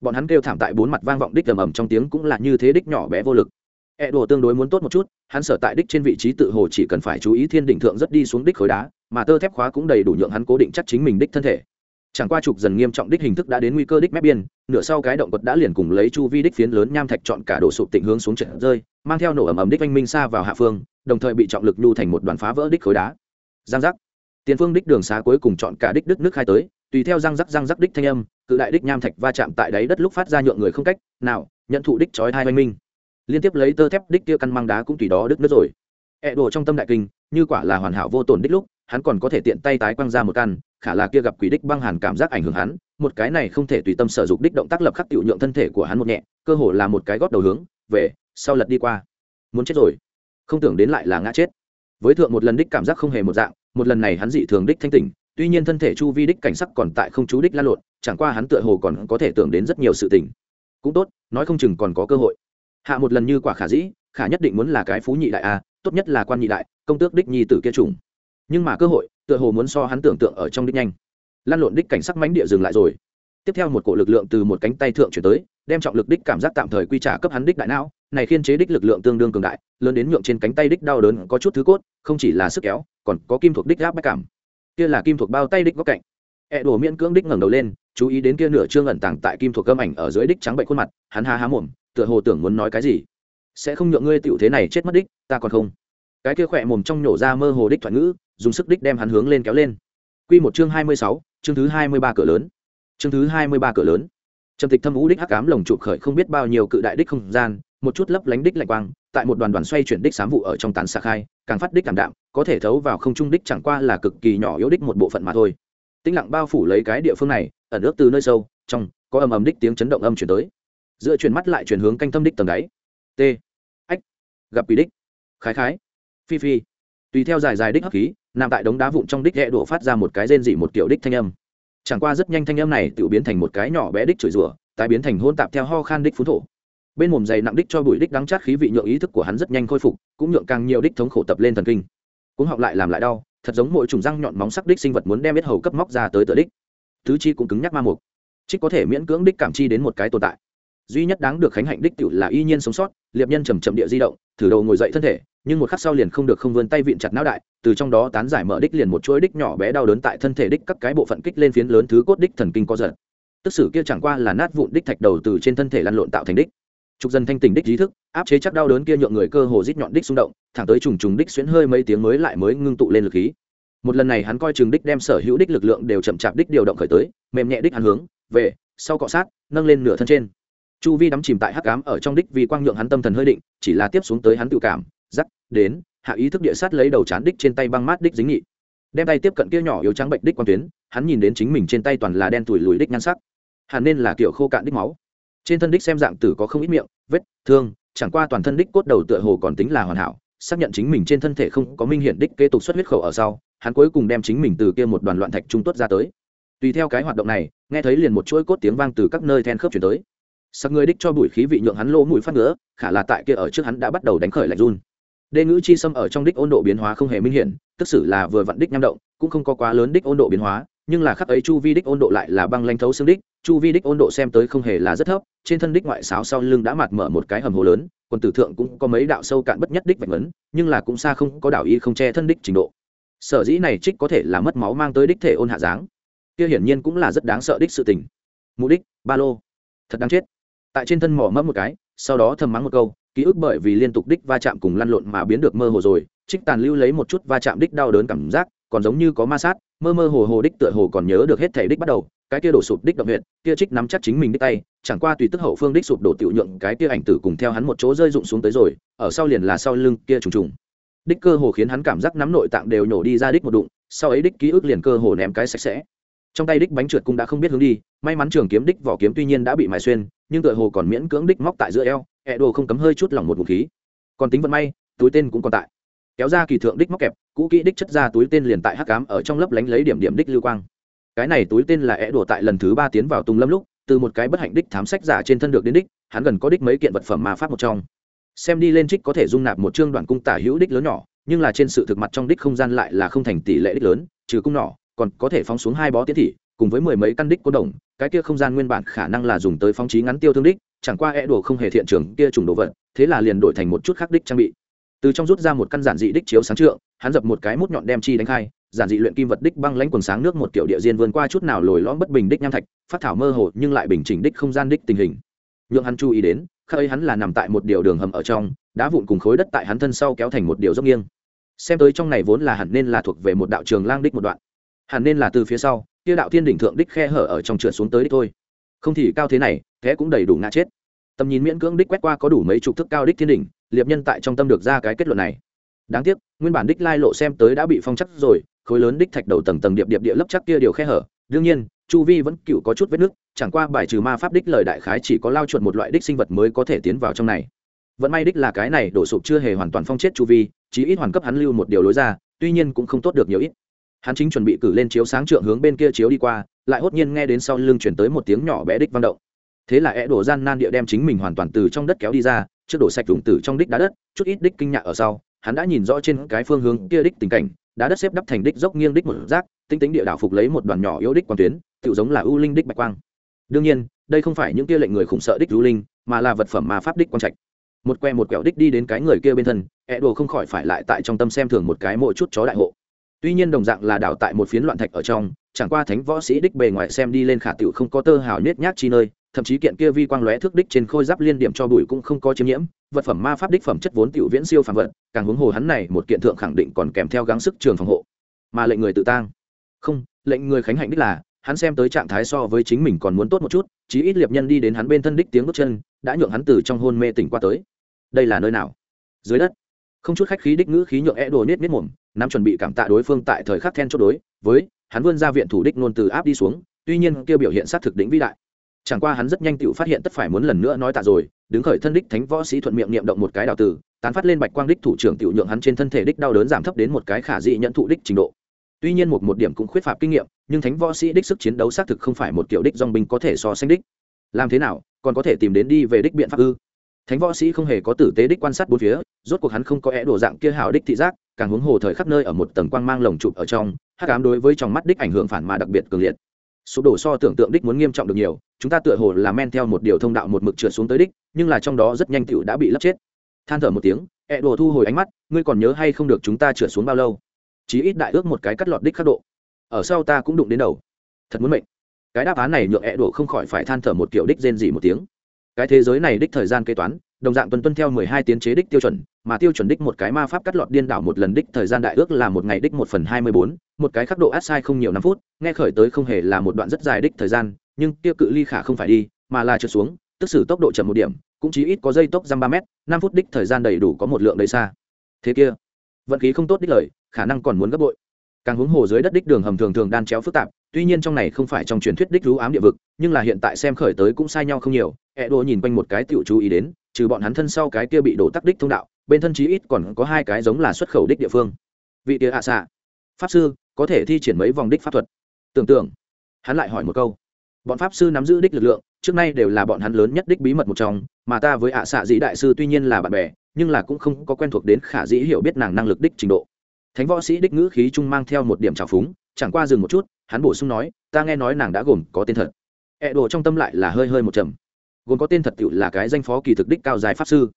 Bọn hắn kêu thảm tại bốn mặt vang vọng đích ầm ầm trong tiếng cũng là như thế đích nhỏ bé vô lực. E đồ tương đối muốn tốt một chút, hắn sở tại đích trên vị trí tự hồ chỉ cần phải chú ý thiên đỉnh thượng rất đi xuống đích khối đá, mà tơ thép khóa cũng đầy đủ nhượng hắn cố định chắc chính mình đích thân thể. Chẳng qua trục dần nghiêm trọng đích hình thức đã đến nguy cơ đích mép biên, nửa sau cái động vật đã liền cùng lấy chu vi đích phiến lớn nham thạch chọn cả đổ sụp tịnh hướng xuống trận rơi, mang theo nổ ầm ầm đích oanh minh xa vào hạ phương, đồng thời bị trọng lực nhu thành một đoàn phá vỡ đích khối đá. Giang giác tiền phương đích đường xá cuối cùng chọn cả đích đức nước khai tới, tùy theo răng rắc răng rắc đích thanh âm, cự đại đích nham thạch va chạm tại đáy đất lúc phát ra nhượng người không cách nào nhận thụ đích chói hai oanh minh. Liên tiếp lấy tơ thép đích kia căn mang đá cũng tùy đó đứt nước rồi. E Ẹ đổ trong tâm đại kinh, như quả là hoàn hảo vô tổn đích lúc, hắn còn có thể tiện tay tái quăng ra một căn, khả là kia gặp quỷ đích băng hàn cảm giác ảnh hưởng hắn, một cái này không thể tùy tâm sở dục đích động tác lập khắc tiểu nhượng thân thể của hắn một nhẹ, cơ hồ là một cái gót đầu hướng, về, sau lật đi qua. Muốn chết rồi. Không tưởng đến lại là ngã chết. Với thượng một lần đích cảm giác không hề một dạng một lần này hắn dị thường đích thanh tỉnh, tuy nhiên thân thể chu vi đích cảnh sắc còn tại không chú đích la lộn, chẳng qua hắn tựa hồ còn có thể tưởng đến rất nhiều sự tình. Cũng tốt, nói không chừng còn có cơ hội. Hạ một lần như quả khả dĩ, khả nhất định muốn là cái phú nhị đại a, tốt nhất là quan nhị đại, công tước đích nhi tử kia trùng. Nhưng mà cơ hội, tựa hồ muốn so hắn tưởng tượng ở trong đích nhanh. Lan lộn đích cảnh sắc mánh địa dừng lại rồi. Tiếp theo một cổ lực lượng từ một cánh tay thượng chuyển tới, đem trọng lực đích cảm giác tạm thời quy trả cấp hắn đích đại não này khiên chế đích lực lượng tương đương cường đại lớn đến nhượng trên cánh tay đích đau đớn có chút thứ cốt không chỉ là sức kéo còn có kim thuộc đích gáp bách cảm. Kia là kim thuộc bao tay đích góc cạnh. E đổ miễn cưỡng đích ngẩng đầu lên chú ý đến kia nửa trương ẩn tàng tại kim thuộc cơm ảnh ở dưới đích trắng bệnh khuôn mặt hắn há há mồm tựa hồ tưởng muốn nói cái gì. Sẽ không nhượng ngươi tiểu thế này chết mất đích ta còn không. Cái kia khỏe mồm trong nhổ ra mơ hồ đích thoại ngữ dùng sức đích đem hắn hướng lên kéo lên. Quy một chương hai mươi sáu, chương thứ hai mươi ba cửa lớn. Chương thứ hai mươi ba cửa lớn. Trầm tịch thâm vũ đích hắc ám lồng trụ khởi không biết bao nhiêu cự đại đích không gian, một chút lấp lánh đích lạnh quang, tại một đoàn đoàn xoay chuyển đích sám vụ ở trong tán xạ khai, càng phát đích cảm đạm, có thể thấu vào không trung đích chẳng qua là cực kỳ nhỏ yếu đích một bộ phận mà thôi. Tĩnh lặng bao phủ lấy cái địa phương này, ẩn ước từ nơi sâu, trong có ầm ầm đích tiếng chấn động âm truyền tới. dựa chuyển mắt lại chuyển hướng canh tâm đích tầng đáy. T. Ách. Gặp quỷ đích. Khái khái. Phi phi. Tùy theo dài dài đích hấp khí, nằm tại đống đá vụn trong đích ghẹ đổ phát ra một cái rên dị một kiểu đích thanh âm chẳng qua rất nhanh thanh âm này tự biến thành một cái nhỏ bé đích chửi rủa tái biến thành hôn tạp theo ho khan đích phú thổ bên mồm dày nặng đích cho bụi đích đắng chát khí vị nhượng ý thức của hắn rất nhanh khôi phục, cũng nhượng càng nhiều đích thống khổ tập lên thần kinh. Cũng học lại làm lại đau, thật giống mỗi trùng răng nhọn móng sắc đích sinh vật muốn đem biết hầu cấp móc ra tới tựa đích. Tứ chi cũng cứng nhắc ma mục. Trích có thể miễn cưỡng đích cảm chi đến một cái tồn tại. Duy nhất đáng được khánh hạnh đích tiểu là y nhiên sống sót, liệp nhân chầm chậm địa di động, thử đầu ngồi dậy thân thể, nhưng một khắc sau liền không được không vươn tay vịn chặt não đại, từ trong đó tán giải mở đích liền một chuỗi đích nhỏ bé đau đớn tại thân thể đích các cái bộ phận kích lên phiến lớn thứ cốt đích thần kinh có giật. Tức sử kia chẳng qua là nát vụn đích thạch đầu từ trên thân thể lăn lộn tạo thành đích trục dân thanh tỉnh đích trí thức, áp chế chắc đau đớn kia nhượng người cơ hồ rít nhọn đích xung động, thẳng tới trùng trùng đích xuyễn hơi mấy tiếng mới lại mới ngưng tụ lên lực khí. Một lần này hắn coi trường đích đem sở hữu đích lực lượng đều chậm chạp đích điều động khởi tới, mềm nhẹ đích hắn hướng, về, sau cọ sát, nâng lên nửa thân trên. Chu vi đắm chìm tại hắc ám ở trong đích vì quang nhượng hắn tâm thần hơi định, chỉ là tiếp xuống tới hắn tự cảm giắc đến, hạ ý thức địa sát lấy đầu chán đích trên tay băng mát đích dính nghị đem tay tiếp cận kia nhỏ yếu trắng bệnh đích quang tuyến, hắn nhìn đến chính mình trên tay toàn là đen tủi lùi đích nhan sắc. Hẳn nên là kiểu khô cạn đích máu trên thân đích xem dạng tử có không ít miệng, vết, thương, chẳng qua toàn thân đích cốt đầu tựa hồ còn tính là hoàn hảo, xác nhận chính mình trên thân thể không có minh hiện đích kế tục xuất huyết khẩu ở sau, hắn cuối cùng đem chính mình từ kia một đoàn loạn thạch trung tuất ra tới. Tùy theo cái hoạt động này, nghe thấy liền một chuỗi cốt tiếng vang từ các nơi then khớp chuyển tới. Sắc người đích cho bụi khí vị nhượng hắn lỗ mũi phát nữa khả là tại kia ở trước hắn đã bắt đầu đánh khởi lạnh run. Đê ngữ chi xâm ở trong đích ôn độ biến hóa không hề minh hiển tức xử là vừa vặn đích nham động, cũng không có quá lớn đích ôn độ biến hóa nhưng là khắc ấy chu vi đích ôn độ lại là băng lanh thấu xương đích, chu vi đích ôn độ xem tới không hề là rất thấp, trên thân đích ngoại sáo sau lưng đã mạt mở một cái hầm hồ lớn còn tử thượng cũng có mấy đạo sâu cạn bất nhất đích vạch vấn nhưng là cũng xa không có đạo y không che thân đích trình độ. Sở dĩ này trích có thể là mất máu mang tới đích thể ôn hạ dáng, kia hiển nhiên cũng là rất đáng sợ đích sự tình. Mục đích, ba lô. Thật đáng chết. Tại trên thân mỏ mẫm một cái, sau đó thầm mắng một câu, ký ức bởi vì liên tục đích va chạm cùng lăn lộn mà biến được mơ hồ rồi, trích tàn lưu lấy một chút va chạm đích đau đớn cảm giác, còn giống như có ma sát mơ mơ hồ hồ đích tựa hồ còn nhớ được hết thể đích bắt đầu, cái kia đổ sụp đích động huyện kia trích nắm chắc chính mình đích tay, chẳng qua tùy tức hậu phương đích sụp đổ tiểu nhượng cái kia ảnh tử cùng theo hắn một chỗ rơi rụng xuống tới rồi, ở sau liền là sau lưng kia trùng trùng. Đích cơ hồ khiến hắn cảm giác nắm nội tạng đều nhổ đi ra đích một đụng, sau ấy đích ký ức liền cơ hồ ném cái sạch sẽ. Trong tay đích bánh trượt cũng đã không biết hướng đi, may mắn trường kiếm đích vỏ kiếm tuy nhiên đã bị mài xuyên, nhưng tựa hồ còn miễn cưỡng đích móc tại giữa eo, ẹ đồ không cấm hơi chút lỏng một vũ khí. Còn tính vận may, túi tên cũng còn tại kéo ra kỳ thượng đích móc kẹp, cũ kỹ đích chất ra túi tên liền tại hắc cám ở trong lớp lánh lấy điểm điểm đích lưu quang. Cái này túi tên là é đổ tại lần thứ ba tiến vào tùng lâm lúc, từ một cái bất hạnh đích thám sách giả trên thân được đến đích, hắn gần có đích mấy kiện vật phẩm ma pháp một trong. Xem đi lên trích có thể dung nạp một chương đoàn cung tả hữu đích lớn nhỏ, nhưng là trên sự thực mặt trong đích không gian lại là không thành tỷ lệ đích lớn, trừ cung nỏ còn có thể phóng xuống hai bó tiến thị, cùng với mười mấy căn đích có đồng, cái kia không gian nguyên bản khả năng là dùng tới phóng trí ngắn tiêu thương đích, chẳng qua e đổ không hề thiện trường kia trùng đồ vật, thế là liền đổi thành một chút khác đích trang bị từ trong rút ra một căn giản dị đích chiếu sáng trượng, hắn dập một cái mút nhọn đem chi đánh khai, giản dị luyện kim vật đích băng lãnh quần sáng nước một kiểu địa diên vươn qua chút nào lồi lõm bất bình đích nham thạch, phát thảo mơ hồ nhưng lại bình chỉnh đích không gian đích tình hình. Nhượng hắn chú ý đến khác ấy hắn là nằm tại một điều đường hầm ở trong, đá vụn cùng khối đất tại hắn thân sau kéo thành một điều dốc nghiêng. Xem tới trong này vốn là hẳn nên là thuộc về một đạo trường lang đích một đoạn. Hẳn nên là từ phía sau, kia đạo thiên đỉnh thượng đích khe hở ở trong trượt xuống tới đích thôi. Không thì cao thế này, thế cũng đầy đủ ngã chết. Tầm nhìn miễn cưỡng đích quét qua có đủ mấy chục thước cao đích thiên đỉnh liệp nhân tại trong tâm được ra cái kết luận này. Đáng tiếc, nguyên bản đích lai lộ xem tới đã bị phong chắc rồi, khối lớn đích thạch đầu tầng tầng điệp điệp địa lấp chắc kia điều khe hở. Đương nhiên, chu vi vẫn cựu có chút vết nứt, chẳng qua bài trừ ma pháp đích lời đại khái chỉ có lao chuột một loại đích sinh vật mới có thể tiến vào trong này. Vẫn may đích là cái này, đổ sụp chưa hề hoàn toàn phong chết chu vi, chí ít hoàn cấp hắn lưu một điều lối ra, tuy nhiên cũng không tốt được nhiều ít. Hắn chính chuẩn bị cử lên chiếu sáng trượng hướng bên kia chiếu đi qua, lại hốt nhiên nghe đến sau lưng chuyển tới một tiếng nhỏ bé đích vang động. Thế là é đổ gian nan địa đem chính mình hoàn toàn từ trong đất kéo đi ra trước đổ sạch đụng tử trong đích đá đất, chút ít đích kinh ngạc ở sau, hắn đã nhìn rõ trên cái phương hướng kia đích tình cảnh, đá đất xếp đắp thành đích dốc nghiêng đích một rác, tinh tính địa đảo phục lấy một đoàn nhỏ yếu đích quan tuyến tự giống là ưu linh đích bạch quang. Đương nhiên, đây không phải những kia lệnh người khủng sợ đích ưu linh, mà là vật phẩm mà pháp đích quan trạch. Một que một quẹo đích đi đến cái người kia bên thân ẹ đồ không khỏi phải lại tại trong tâm xem thường một cái mỗi chút chó đại hộ tuy nhiên đồng dạng là đảo tại một phiến loạn thạch ở trong, chẳng qua thánh võ sĩ đích bề ngoài xem đi lên khả tiểu không có tơ hào nết nhác chi nơi, thậm chí kiện kia vi quang lóe thước đích trên khôi giáp liên điểm cho bụi cũng không có chiếm nhiễm, vật phẩm ma pháp đích phẩm chất vốn tiểu viễn siêu phàm vật, càng huống hồ hắn này một kiện thượng khẳng định còn kèm theo gắng sức trường phòng hộ. Mà lệnh người tự tang. Không, lệnh người khánh hạnh đích là, hắn xem tới trạng thái so với chính mình còn muốn tốt một chút, chí ít liệp nhân đi đến hắn bên thân đích tiếng bước chân, đã nhượng hắn từ trong hôn mê tỉnh qua tới. Đây là nơi nào? Dưới đất không chút khách khí đích ngữ khí nhượng é đồ nết nết mồm, nắm chuẩn bị cảm tạ đối phương tại thời khắc then chốt đối, với, hắn vươn ra viện thủ đích nôn từ áp đi xuống, tuy nhiên kêu biểu hiện sát thực đỉnh vĩ đại. Chẳng qua hắn rất nhanh tựu phát hiện tất phải muốn lần nữa nói tạ rồi, đứng khởi thân đích thánh võ sĩ thuận miệng niệm động một cái đạo tử tán phát lên bạch quang đích thủ trưởng tiểu nhượng hắn trên thân thể đích đau đớn giảm thấp đến một cái khả dị nhận thụ đích trình độ. Tuy nhiên một một điểm cũng khuyết phạm kinh nghiệm, nhưng thánh võ sĩ đích sức chiến đấu xác thực không phải một kiểu đích dong binh có thể so sánh đích. Làm thế nào, còn có thể tìm đến đi về đích biện pháp ư? Thánh võ sĩ không hề có tử tế đích quan sát bốn phía, rốt cuộc hắn không có é đồ dạng kia hảo đích thị giác, càng huống hồ thời khắp nơi ở một tầng quang mang lồng chụp ở trong, hắc ám đối với trong mắt đích ảnh hưởng phản mà đặc biệt cường liệt. Sụp đổ so tưởng tượng đích muốn nghiêm trọng được nhiều, chúng ta tựa hồ là men theo một điều thông đạo một mực trượt xuống tới đích, nhưng là trong đó rất nhanh tựu đã bị lấp chết. Than thở một tiếng ẹ đồ thu hồi ánh mắt, ngươi còn nhớ hay không được chúng ta trượt xuống bao lâu? Chí ít đại ước một cái cắt lọt đích khắc độ. Ở sau ta cũng đụng đến đầu. Thật muốn mệnh. Cái đáp án này nhượng ẹ đồ không khỏi phải than thở một kiểu đích rên gì một tiếng cái thế giới này đích thời gian kế toán, đồng dạng tuần tuân theo mười hai tiến chế đích tiêu chuẩn, mà tiêu chuẩn đích một cái ma pháp cắt lọt điên đảo một lần đích thời gian đại ước là một ngày đích một phần hai mươi bốn, một cái khắc độ át sai không nhiều năm phút, nghe khởi tới không hề là một đoạn rất dài đích thời gian, nhưng tiêu cự ly khả không phải đi, mà là trượt xuống, tức xử tốc độ chậm một điểm, cũng chỉ ít có dây tốc dăm ba m năm phút đích thời gian đầy đủ có một lượng đầy xa. Thế kia, vận khí không tốt đích lời, khả năng còn muốn gấp bội. Càng hướng hồ dưới đất đích đường hầm thường thường đan chéo phức tạp tuy nhiên trong này không phải trong truyền thuyết đích rú ám địa vực, nhưng là hiện tại xem khởi tới cũng sai nhau không nhiều. E đô nhìn quanh một cái tiểu chú ý đến, trừ bọn hắn thân sau cái kia bị đổ tắc đích thông đạo, bên thân chí ít còn có hai cái giống là xuất khẩu đích địa phương. Vị địa hạ xạ. Pháp sư, có thể thi triển mấy vòng đích pháp thuật. Tưởng tượng. Hắn lại hỏi một câu. Bọn pháp sư nắm giữ đích lực lượng, trước nay đều là bọn hắn lớn nhất đích bí mật một trong, mà ta với ạ xạ dĩ đại sư tuy nhiên là bạn bè, nhưng là cũng không có quen thuộc đến khả dĩ hiểu biết nàng năng lực đích trình độ. Thánh võ sĩ đích ngữ khí trung mang theo một điểm trào phúng, chẳng qua dừng một chút hắn bổ sung nói, ta nghe nói nàng đã gồm có tên thật. Ẹ đồ trong tâm lại là hơi hơi một trầm. Gồm có tên thật tựu là cái danh phó kỳ thực đích cao dài pháp sư.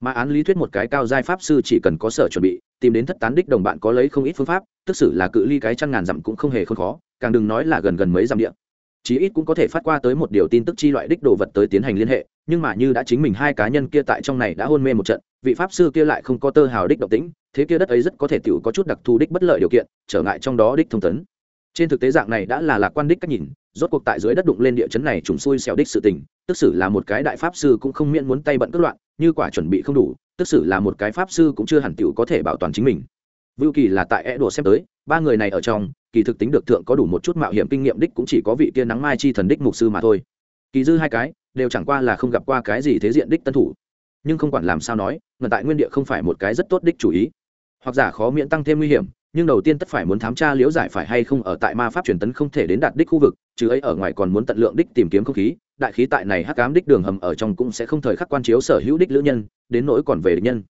Mà án lý thuyết một cái cao giai pháp sư chỉ cần có sở chuẩn bị, tìm đến thất tán đích đồng bạn có lấy không ít phương pháp, tức xử là cự ly cái trăm ngàn dặm cũng không hề không khó, càng đừng nói là gần gần mấy dặm địa. Chí ít cũng có thể phát qua tới một điều tin tức chi loại đích đồ vật tới tiến hành liên hệ, nhưng mà như đã chính mình hai cá nhân kia tại trong này đã hôn mê một trận, vị pháp sư kia lại không có tơ hào đích độc tính thế kia đất ấy rất có thể tiểu có chút đặc thù đích bất lợi điều kiện, trở ngại trong đó đích thông tấn trên thực tế dạng này đã là lạc quan đích cách nhìn, rốt cuộc tại dưới đất đụng lên địa chấn này trùng xui xẻo đích sự tình, tức xử là một cái đại pháp sư cũng không miễn muốn tay bận cất loạn, như quả chuẩn bị không đủ, tức xử là một cái pháp sư cũng chưa hẳn tiểu có thể bảo toàn chính mình. Vưu kỳ là tại e đồ xem tới, ba người này ở trong, kỳ thực tính được thượng có đủ một chút mạo hiểm kinh nghiệm đích cũng chỉ có vị kia nắng mai chi thần đích mục sư mà thôi. Kỳ dư hai cái, đều chẳng qua là không gặp qua cái gì thế diện đích tân thủ. Nhưng không quản làm sao nói, ngần tại nguyên địa không phải một cái rất tốt đích chủ ý. Hoặc giả khó miễn tăng thêm nguy hiểm nhưng đầu tiên tất phải muốn thám tra liễu giải phải hay không ở tại ma pháp truyền tấn không thể đến đạt đích khu vực, chứ ấy ở ngoài còn muốn tận lượng đích tìm kiếm không khí, đại khí tại này hắc ám đích đường hầm ở trong cũng sẽ không thời khắc quan chiếu sở hữu đích lữ nhân, đến nỗi còn về địch nhân.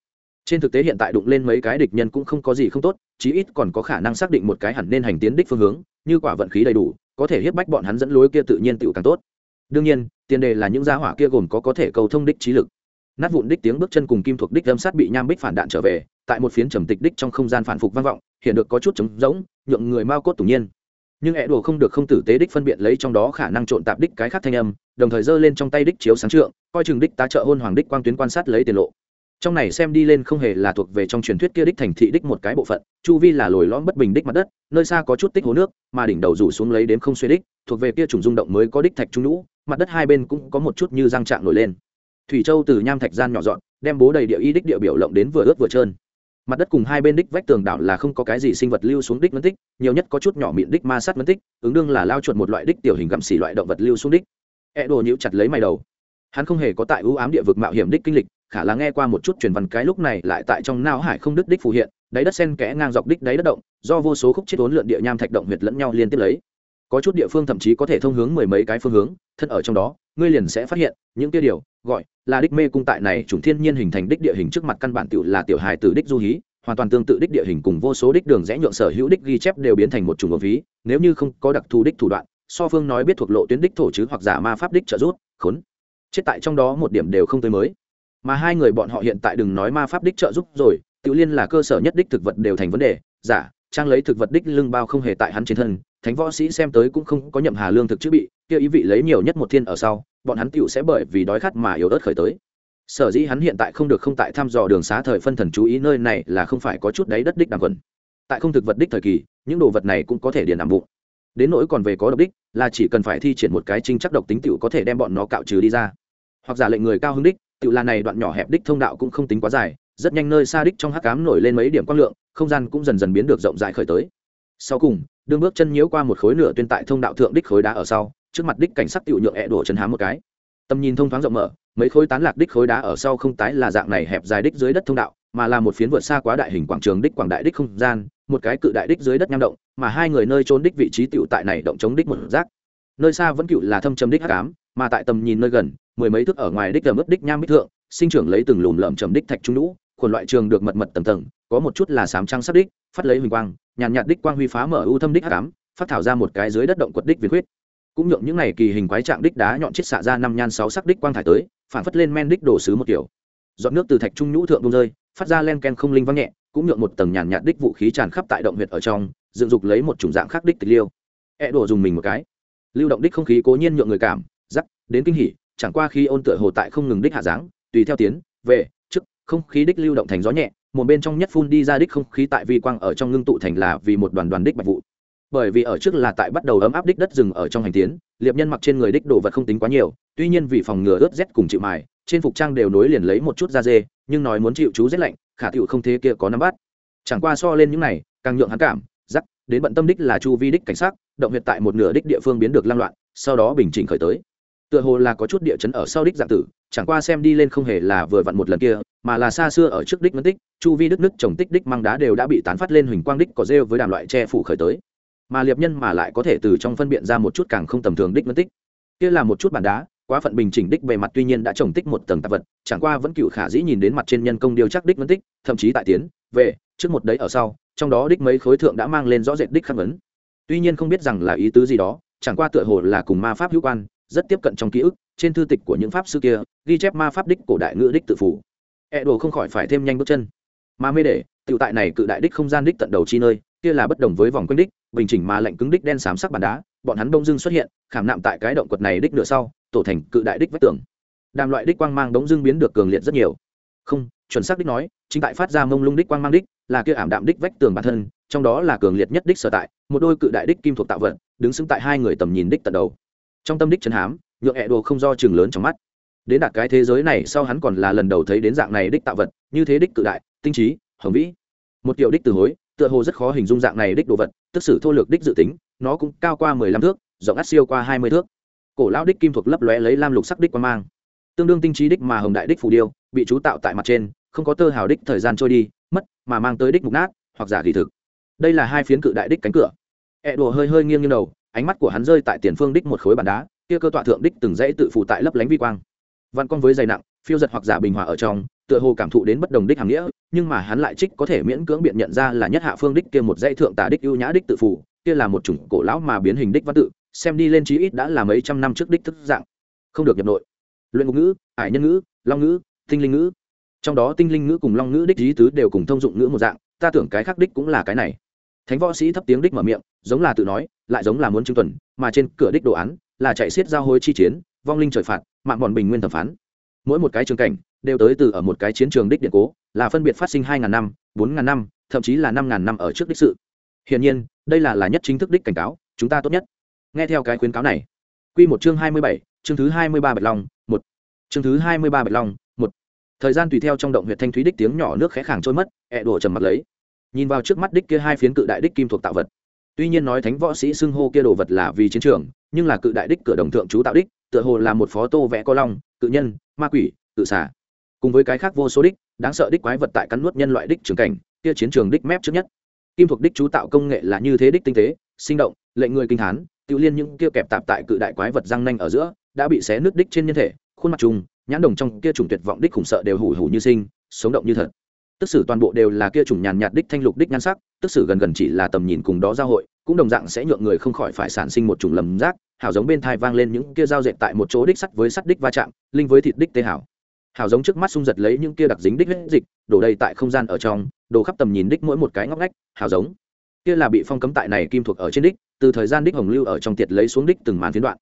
Trên thực tế hiện tại đụng lên mấy cái địch nhân cũng không có gì không tốt, chí ít còn có khả năng xác định một cái hẳn nên hành tiến đích phương hướng, như quả vận khí đầy đủ, có thể hiếp bách bọn hắn dẫn lối kia tự nhiên tựu càng tốt. Đương nhiên, tiền đề là những gia hỏa kia gồm có có thể cầu thông đích trí lực. Nát vụn đích tiếng bước chân cùng kim thuộc đích lâm sát bị nham bích phản đạn trở về, tại một phiến trầm tịch đích trong không gian phản phục vang vọng hiện được có chút trống rỗng, nhượng người mau cốt tủng nhiên. Nhưng ẹ đồ không được không tử tế đích phân biệt lấy trong đó khả năng trộn tạp đích cái khác thanh âm, đồng thời giơ lên trong tay đích chiếu sáng trượng, coi chừng đích tá trợ hôn hoàng đích quang tuyến quan sát lấy tiền lộ. Trong này xem đi lên không hề là thuộc về trong truyền thuyết kia đích thành thị đích một cái bộ phận, chu vi là lồi lõm bất bình đích mặt đất, nơi xa có chút tích hồ nước, mà đỉnh đầu rủ xuống lấy đến không xuê đích, thuộc về kia trùng rung động mới có đích thạch trung lũ mặt đất hai bên cũng có một chút như răng trạng nổi lên. Thủy châu từ nham thạch gian nhỏ dọn, đem bố đầy địa y đích địa biểu lộng đến vừa ướt vừa trơn mặt đất cùng hai bên đích vách tường đảo là không có cái gì sinh vật lưu xuống đích mất tích, nhiều nhất có chút nhỏ mịn đích ma sát mất tích, ứng đương là lao chuột một loại đích tiểu hình gặm xỉ loại động vật lưu xuống đích. E đồ nhíu chặt lấy mày đầu. Hắn không hề có tại ưu ám địa vực mạo hiểm đích kinh lịch, khả là nghe qua một chút truyền văn cái lúc này lại tại trong nao hải không đứt đích phù hiện, đáy đất sen kẽ ngang dọc đích đáy đất động, do vô số khúc chết ốn lượn địa nham thạch động huyệt lẫn nhau liên tiếp lấy có chút địa phương thậm chí có thể thông hướng mười mấy cái phương hướng, thân ở trong đó, ngươi liền sẽ phát hiện, những kia điều, gọi là đích mê cung tại này chủng thiên nhiên hình thành đích địa hình trước mặt căn bản tiểu là tiểu hài từ đích du hí, hoàn toàn tương tự đích địa hình cùng vô số đích đường rẽ nhượng sở hữu đích ghi chép đều biến thành một chủng hợp ví, nếu như không có đặc thù đích thủ đoạn, so phương nói biết thuộc lộ tuyến đích thổ chứ hoặc giả ma pháp đích trợ rút khốn. Chết tại trong đó một điểm đều không tới mới. Mà hai người bọn họ hiện tại đừng nói ma pháp đích trợ giúp rồi tự liên là cơ sở nhất đích thực vật đều thành vấn đề, giả, trang lấy thực vật đích lưng bao không hề tại hắn trên thân thánh võ sĩ xem tới cũng không có nhậm hà lương thực chữ bị, kia ý vị lấy nhiều nhất một thiên ở sau, bọn hắn tựu sẽ bởi vì đói khát mà yếu ớt khởi tới. Sở dĩ hắn hiện tại không được không tại thăm dò đường xá thời phân thần chú ý nơi này là không phải có chút đáy đất đích đàng quần tại không thực vật đích thời kỳ, những đồ vật này cũng có thể điền nằm bụng đến nỗi còn về có độc đích, là chỉ cần phải thi triển một cái trinh chắc độc tính tựu có thể đem bọn nó cạo trừ đi ra. Hoặc giả lệnh người cao hứng đích tựu là này đoạn nhỏ hẹp đích thông đạo cũng không tính quá dài, rất nhanh nơi xa đích trong hắc cám nổi lên mấy điểm quang lượng, không gian cũng dần dần biến được rộng rãi khởi tới sau cùng, đương bước chân nhiễu qua một khối nửa tuyên tại thông đạo thượng đích khối đá ở sau, trước mặt đích cảnh sắc tựu nhượng ẹ đổ chân hám một cái. Tầm nhìn thông thoáng rộng mở, mấy khối tán lạc đích khối đá ở sau không tái là dạng này hẹp dài đích dưới đất thông đạo, mà là một phiến vượt xa quá đại hình quảng trường đích quảng đại đích không gian, một cái cự đại đích dưới đất nham động, mà hai người nơi trốn đích vị trí tựu tại này động chống đích một rác. Nơi xa vẫn cựu là thâm trầm đích hắc ám, mà tại tầm nhìn nơi gần, mười mấy thước ở ngoài đích gầm ướp đích nham bích thượng, sinh trưởng lấy từng lùm lợm trầm đích thạch trung lũ khuẩn loại trường được mật mật tầng tầng, có một chút là sám trăng sắc đích, phát lấy huỳnh quang nhàn nhạt đích quang huy phá mở ưu thâm đích hắc ám, phát thảo ra một cái dưới đất động quật đích việt huyết cũng nhượng những này kỳ hình quái trạng đích đá nhọn chiết xạ ra năm nhan sáu sắc đích quang thải tới, phản phất lên men đích đổ sứ một kiểu. Dọn nước từ thạch trung nhũ thượng bông rơi, phát ra len ken không linh vang nhẹ, cũng nhượng một tầng nhàn nhạt đích vũ khí tràn khắp tại động huyệt ở trong, dựng dục lấy một chủng dạng khác đích tịch liêu. E đổ dùng mình một cái. Lưu động đích không khí cố nhiên nhượng người cảm giắc đến kinh hỉ, chẳng qua khi ôn tựa hồ tại không ngừng đích hạ dáng, tùy theo tiến, về, trước, không khí đích lưu động thành gió nhẹ một bên trong nhất phun đi ra đích không khí tại vi quang ở trong ngưng tụ thành là vì một đoàn đoàn đích bạch vụ. Bởi vì ở trước là tại bắt đầu ấm áp đích đất rừng ở trong hành tiến, liệp nhân mặc trên người đích đồ vật không tính quá nhiều, tuy nhiên vì phòng ngừa ướt rét cùng chịu mài, trên phục trang đều nối liền lấy một chút da dê, nhưng nói muốn chịu chú rét lạnh, khả tựu không thế kia có nắm bắt. Chẳng qua so lên những này, càng nhượng hắn cảm giắc đến bận tâm đích là chu vi đích cảnh sát động huyệt tại một nửa đích địa phương biến được lang loạn, sau đó bình chỉnh khởi tới tựa hồ là có chút địa chấn ở sau đích dạng tử, chẳng qua xem đi lên không hề là vừa vặn một lần kia, mà là xa xưa ở trước đích mất tích, chu vi đức nước trồng tích đích mang đá đều đã bị tán phát lên huỳnh quang đích có rêu với đàm loại che phủ khởi tới. Mà liệp nhân mà lại có thể từ trong phân biện ra một chút càng không tầm thường đích mất tích. Kia là một chút bản đá, quá phận bình chỉnh đích bề mặt tuy nhiên đã trồng tích một tầng tạp vật, chẳng qua vẫn cựu khả dĩ nhìn đến mặt trên nhân công điêu chắc đích mất tích, thậm chí tại tiến, về, trước một đấy ở sau, trong đó đích mấy khối thượng đã mang lên rõ rệt đích khắc vấn tuy nhiên không biết rằng là ý tứ gì đó, chẳng qua tựa hồ là cùng ma pháp hữu quan rất tiếp cận trong ký ức, trên thư tịch của những pháp sư kia, ghi chép ma pháp đích cổ đại ngữ đích tự phủ e đồ không khỏi phải thêm nhanh bước chân. Mà mê để tiểu tại này cự đại đích không gian đích tận đầu chi nơi, kia là bất đồng với vòng quanh đích, bình chỉnh mà lạnh cứng đích đen xám sắc bàn đá, bọn hắn đông dưng xuất hiện, khảm nạm tại cái động quật này đích nửa sau, tổ thành cự đại đích vách tường. Đàm loại đích quang mang đống dưng biến được cường liệt rất nhiều. Không, chuẩn xác đích nói, chính tại phát ra mông lung đích quang mang đích, là kia ảm đạm đích vách tường bản thân, trong đó là cường liệt nhất đích sở tại, một đôi cự đại đích kim thuộc tạo vật, đứng xứng tại hai người tầm nhìn đích tận đầu trong tâm đích chân hám, nhượng hẹ đồ không do chừng lớn trong mắt. Đến đạt cái thế giới này sau hắn còn là lần đầu thấy đến dạng này đích tạo vật, như thế đích cự đại, tinh trí, hồng vĩ. Một kiểu đích từ hối, tựa hồ rất khó hình dung dạng này đích đồ vật, tức sử thô lược đích dự tính, nó cũng cao qua mười lăm thước, rộng át siêu qua hai mươi thước. Cổ lão đích kim thuộc lấp lóe lấy lam lục sắc đích quan mang. Tương đương tinh trí đích mà hồng đại đích phù điêu, bị chú tạo tại mặt trên, không có tơ hào đích thời gian trôi đi, mất mà mang tới đích mục nát hoặc giả kỳ thực. Đây là hai phiến cự đại đích cánh cửa. Ẹ、e、đùa hơi hơi nghiêng như đầu ánh mắt của hắn rơi tại tiền phương đích một khối bàn đá, kia cơ tọa thượng đích từng dãy tự phụ tại lấp lánh vi quang. Văn con với dày nặng, phiêu giật hoặc giả bình hòa ở trong, tựa hồ cảm thụ đến bất đồng đích hàm nghĩa, nhưng mà hắn lại trích có thể miễn cưỡng biện nhận ra là nhất hạ phương đích kia một dãy thượng tả đích ưu nhã đích tự phụ, kia là một chủng cổ lão mà biến hình đích văn tự, xem đi lên chí ít đã là mấy trăm năm trước đích thức dạng. Không được nhập nội. Luyện ngục ngữ, ải nhân ngữ, long ngữ, tinh linh ngữ. Trong đó tinh linh ngữ cùng long ngữ đích lý tứ đều cùng thông dụng ngữ một dạng, ta tưởng cái khác đích cũng là cái này thánh võ sĩ thấp tiếng đích mở miệng, giống là tự nói, lại giống là muốn chứng tuần, mà trên cửa đích đồ án là chạy xiết giao hối chi chiến, vong linh trời phạt, mạng bọn bình nguyên thẩm phán. Mỗi một cái trường cảnh đều tới từ ở một cái chiến trường đích điện cố, là phân biệt phát sinh hai ngàn năm, bốn ngàn năm, thậm chí là năm ngàn năm ở trước đích sự. Hiển nhiên, đây là là nhất chính thức đích cảnh cáo, chúng ta tốt nhất. Nghe theo cái khuyến cáo này, quy một chương hai mươi bảy, chương thứ hai mươi ba bạch long, một. Chương thứ hai mươi ba bạch long, một. Thời gian tùy theo trong động huyện thanh thúy đích tiếng nhỏ nước khẽ khàng trôi mất, ẹ đổ trầm mặt lấy nhìn vào trước mắt đích kia hai phiến cự đại đích kim thuộc tạo vật. Tuy nhiên nói thánh võ sĩ xưng hô kia đồ vật là vì chiến trường, nhưng là cự đại đích cửa đồng thượng chú tạo đích, tựa hồ là một phó tô vẽ co long, cự nhân, ma quỷ tự xả cùng với cái khác vô số đích, đáng sợ đích quái vật tại cắn nuốt nhân loại đích trường cảnh, kia chiến trường đích mép trước nhất. Kim thuộc đích chú tạo công nghệ là như thế đích tinh tế, sinh động, lệnh người kinh hán tự liên những kia kẹp tạp tại cự đại quái vật răng nanh ở giữa, đã bị xé nước đích trên nhân thể, khuôn mặt trùng, nhãn đồng trong kia trùng tuyệt vọng đích khủng sợ đều hủ hủ như sinh, sống động như thật tức xử toàn bộ đều là kia trùng nhàn nhạt đích thanh lục đích nhan sắc, tức xử gần gần chỉ là tầm nhìn cùng đó giao hội, cũng đồng dạng sẽ nhượng người không khỏi phải sản sinh một chủng lầm rác hảo giống bên thai vang lên những kia giao dệt tại một chỗ đích sắt với sắt đích va chạm, linh với thịt đích tê hảo hảo giống trước mắt xung giật lấy những kia đặc dính đích huyết dịch, đổ đầy tại không gian ở trong, đổ khắp tầm nhìn đích mỗi một cái ngóc ngách hảo giống. Kia là bị phong cấm tại này kim thuộc ở trên đích, từ thời gian đích hồng lưu ở trong tiệt lấy xuống đích từng màn phiến đoạn.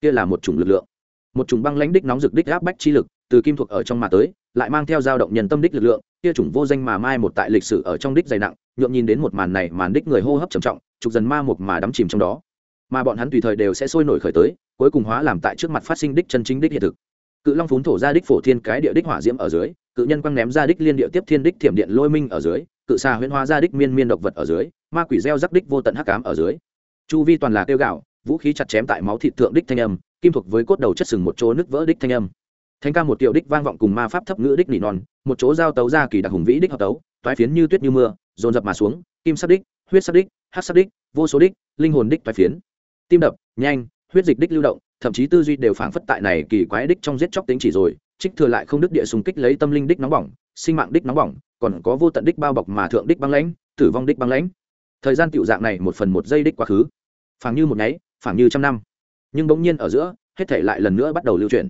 Kia là một chủng lực lượng. Một chủng băng lãnh đích nóng rực đích áp bách chi lực từ kim thuộc ở trong mà tới, lại mang theo dao động nhân tâm đích lực lượng, kia chủng vô danh mà mai một tại lịch sử ở trong đích dày nặng, nhượng nhìn đến một màn này màn đích người hô hấp trầm trọng, trục dần ma một mà đắm chìm trong đó. Mà bọn hắn tùy thời đều sẽ sôi nổi khởi tới, cuối cùng hóa làm tại trước mặt phát sinh đích chân chính đích hiện thực. Cự long phún thổ ra đích phổ thiên cái địa đích hỏa diễm ở dưới, cự nhân quăng ném ra đích liên địa tiếp thiên đích thiểm điện lôi minh ở dưới, cự xà huyễn hóa ra đích miên miên độc vật ở dưới, ma quỷ gieo rắc đích vô tận hắc cám ở dưới. Chu vi toàn là kêu gạo, vũ khí chặt chém tại máu thịt thượng đích thanh âm, kim thuộc với cốt đầu chất sừng một chỗ nứt vỡ đích thanh âm thánh ca một tiểu đích vang vọng cùng ma pháp thấp ngữ đích nỉ non, một chỗ giao tấu ra kỳ đặc hùng vĩ đích hợp tấu, toái phiến như tuyết như mưa, dồn dập mà xuống, kim sắc đích, huyết sắc đích hát sắc đích, vô số đích, linh hồn đích toái phiến. Tim đập, nhanh, huyết dịch đích lưu động, thậm chí tư duy đều phảng phất tại này kỳ quái đích trong giết chóc tính chỉ rồi, trích thừa lại không đứt địa xung kích lấy tâm linh đích nóng bỏng, sinh mạng đích nóng bỏng, còn có vô tận đích bao bọc mà thượng đích băng lãnh, tử vong đích băng lãnh. Thời gian tiểu dạng này một phần một giây đích quá khứ. Phảng như một nháy, phảng như trăm năm. Nhưng bỗng nhiên ở giữa, hết thể lại lần nữa bắt đầu lưu chuyển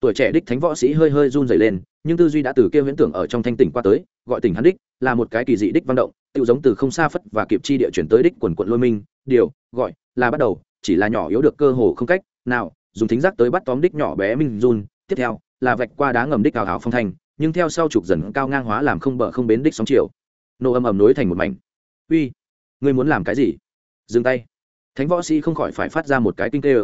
tuổi trẻ đích thánh võ sĩ hơi hơi run rẩy lên nhưng tư duy đã từ kia huyễn tưởng ở trong thanh tỉnh qua tới gọi tỉnh hắn đích là một cái kỳ dị đích văn động tự giống từ không xa phất và kịp chi địa chuyển tới đích quần quận lôi minh điều gọi là bắt đầu chỉ là nhỏ yếu được cơ hồ không cách nào dùng thính giác tới bắt tóm đích nhỏ bé minh run tiếp theo là vạch qua đá ngầm đích cao hào phong thành, nhưng theo sau trục dần cao ngang hóa làm không bờ không bến đích sóng chiều. Nổ âm ầm nối thành một mảnh. Uy ngươi muốn làm cái gì? Dừng tay. Thánh võ sĩ không khỏi phải phát ra một cái kinh tê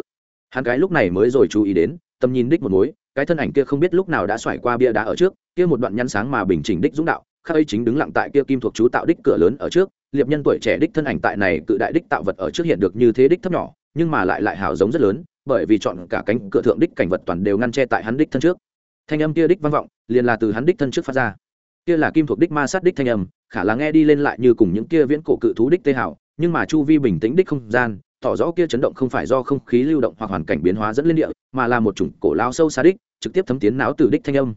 hắn cái lúc này mới rồi chú ý đến tầm nhìn đích một mối cái thân ảnh kia không biết lúc nào đã xoải qua bia đá ở trước, kia một đoạn nhăn sáng mà bình chỉnh đích dũng đạo, khắc ấy chính đứng lặng tại kia kim thuộc chú tạo đích cửa lớn ở trước, liệp nhân tuổi trẻ đích thân ảnh tại này cự đại đích tạo vật ở trước hiện được như thế đích thấp nhỏ, nhưng mà lại lại hào giống rất lớn, bởi vì chọn cả cánh cửa thượng đích cảnh vật toàn đều ngăn che tại hắn đích thân trước. Thanh âm kia đích vang vọng, liền là từ hắn đích thân trước phát ra. Kia là kim thuộc đích ma sát đích thanh âm, khả là nghe đi lên lại như cùng những kia viễn cổ cự thú đích tê hảo nhưng mà chu vi bình tĩnh đích không gian, tỏ rõ kia chấn động không phải do không khí lưu động hoặc hoàn cảnh biến hóa dẫn lên địa, mà là một chủng cổ lao sâu xa đích trực tiếp thấm tiến não tử đích thanh âm.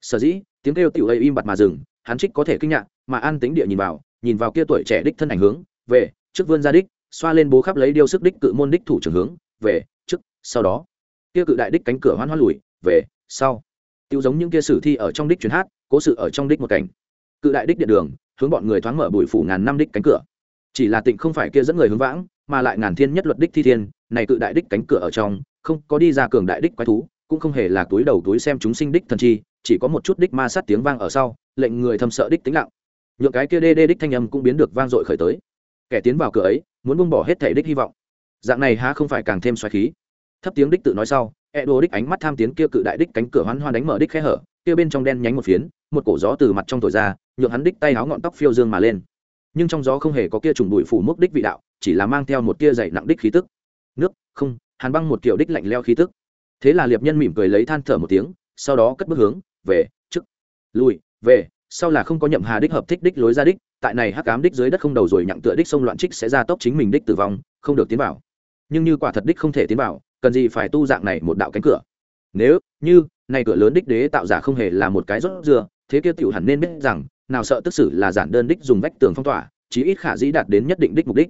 Sở dĩ, tiếng kêu tiểu ấy im bặt mà dừng, hắn trích có thể kinh ngạc, mà an tính địa nhìn vào nhìn vào kia tuổi trẻ đích thân ảnh hướng, về, trước vươn ra đích, xoa lên bố khắp lấy điêu sức đích cự môn đích thủ trưởng hướng, về, trước, sau đó. Kia cự đại đích cánh cửa hoan hoa lùi, về, sau. Tiêu giống những kia sử thi ở trong đích chuyến hát, cố sự ở trong đích một cảnh. Cự đại đích điện đường, hướng bọn người thoáng mở bụi phủ ngàn năm đích cánh cửa. Chỉ là tịnh không phải kia dẫn người hướng vãng, mà lại ngàn thiên nhất luật đích thi thiên, này cự đại đích cánh cửa ở trong, không có đi ra cường đại đích quái thú cũng không hề là túi đầu túi xem chúng sinh đích thần chi, chỉ có một chút đích ma sát tiếng vang ở sau, lệnh người thâm sợ đích tính lặng. Nhượng cái kia đê đê đích thanh âm cũng biến được vang dội khởi tới. Kẻ tiến vào cửa ấy, muốn buông bỏ hết thể đích hy vọng. Dạng này há không phải càng thêm xoáy khí. Thấp tiếng đích tự nói sau e đồ đích ánh mắt tham tiến kia cự đại đích cánh cửa hoán hoan đánh mở đích khe hở, kia bên trong đen nhánh một phiến, một cổ gió từ mặt trong thổi ra, nhượng hắn đích tay áo ngọn tóc phiêu dương mà lên. Nhưng trong gió không hề có kia trùng bụi phủ mốc đích vị đạo, chỉ là mang theo một kia dày nặng đích khí tức. Nước, không, hàn băng một kiểu đích lạnh leo khí tức thế là liệp nhân mỉm cười lấy than thở một tiếng, sau đó cất bước hướng, về, trước lùi về, sau là không có nhậm hà đích hợp thích đích lối ra đích, tại này hắc cám đích dưới đất không đầu rồi nhặng tựa đích sông loạn trích sẽ ra tốc chính mình đích tử vong, không được tiến vào. Nhưng như quả thật đích không thể tiến vào, cần gì phải tu dạng này một đạo cánh cửa. Nếu như này cửa lớn đích đế tạo giả không hề là một cái rốt dừa thế kia tiểu hẳn nên biết rằng, nào sợ tức xử là giản đơn đích dùng vách tường phong tỏa, chí ít khả dĩ đạt đến nhất định đích mục đích.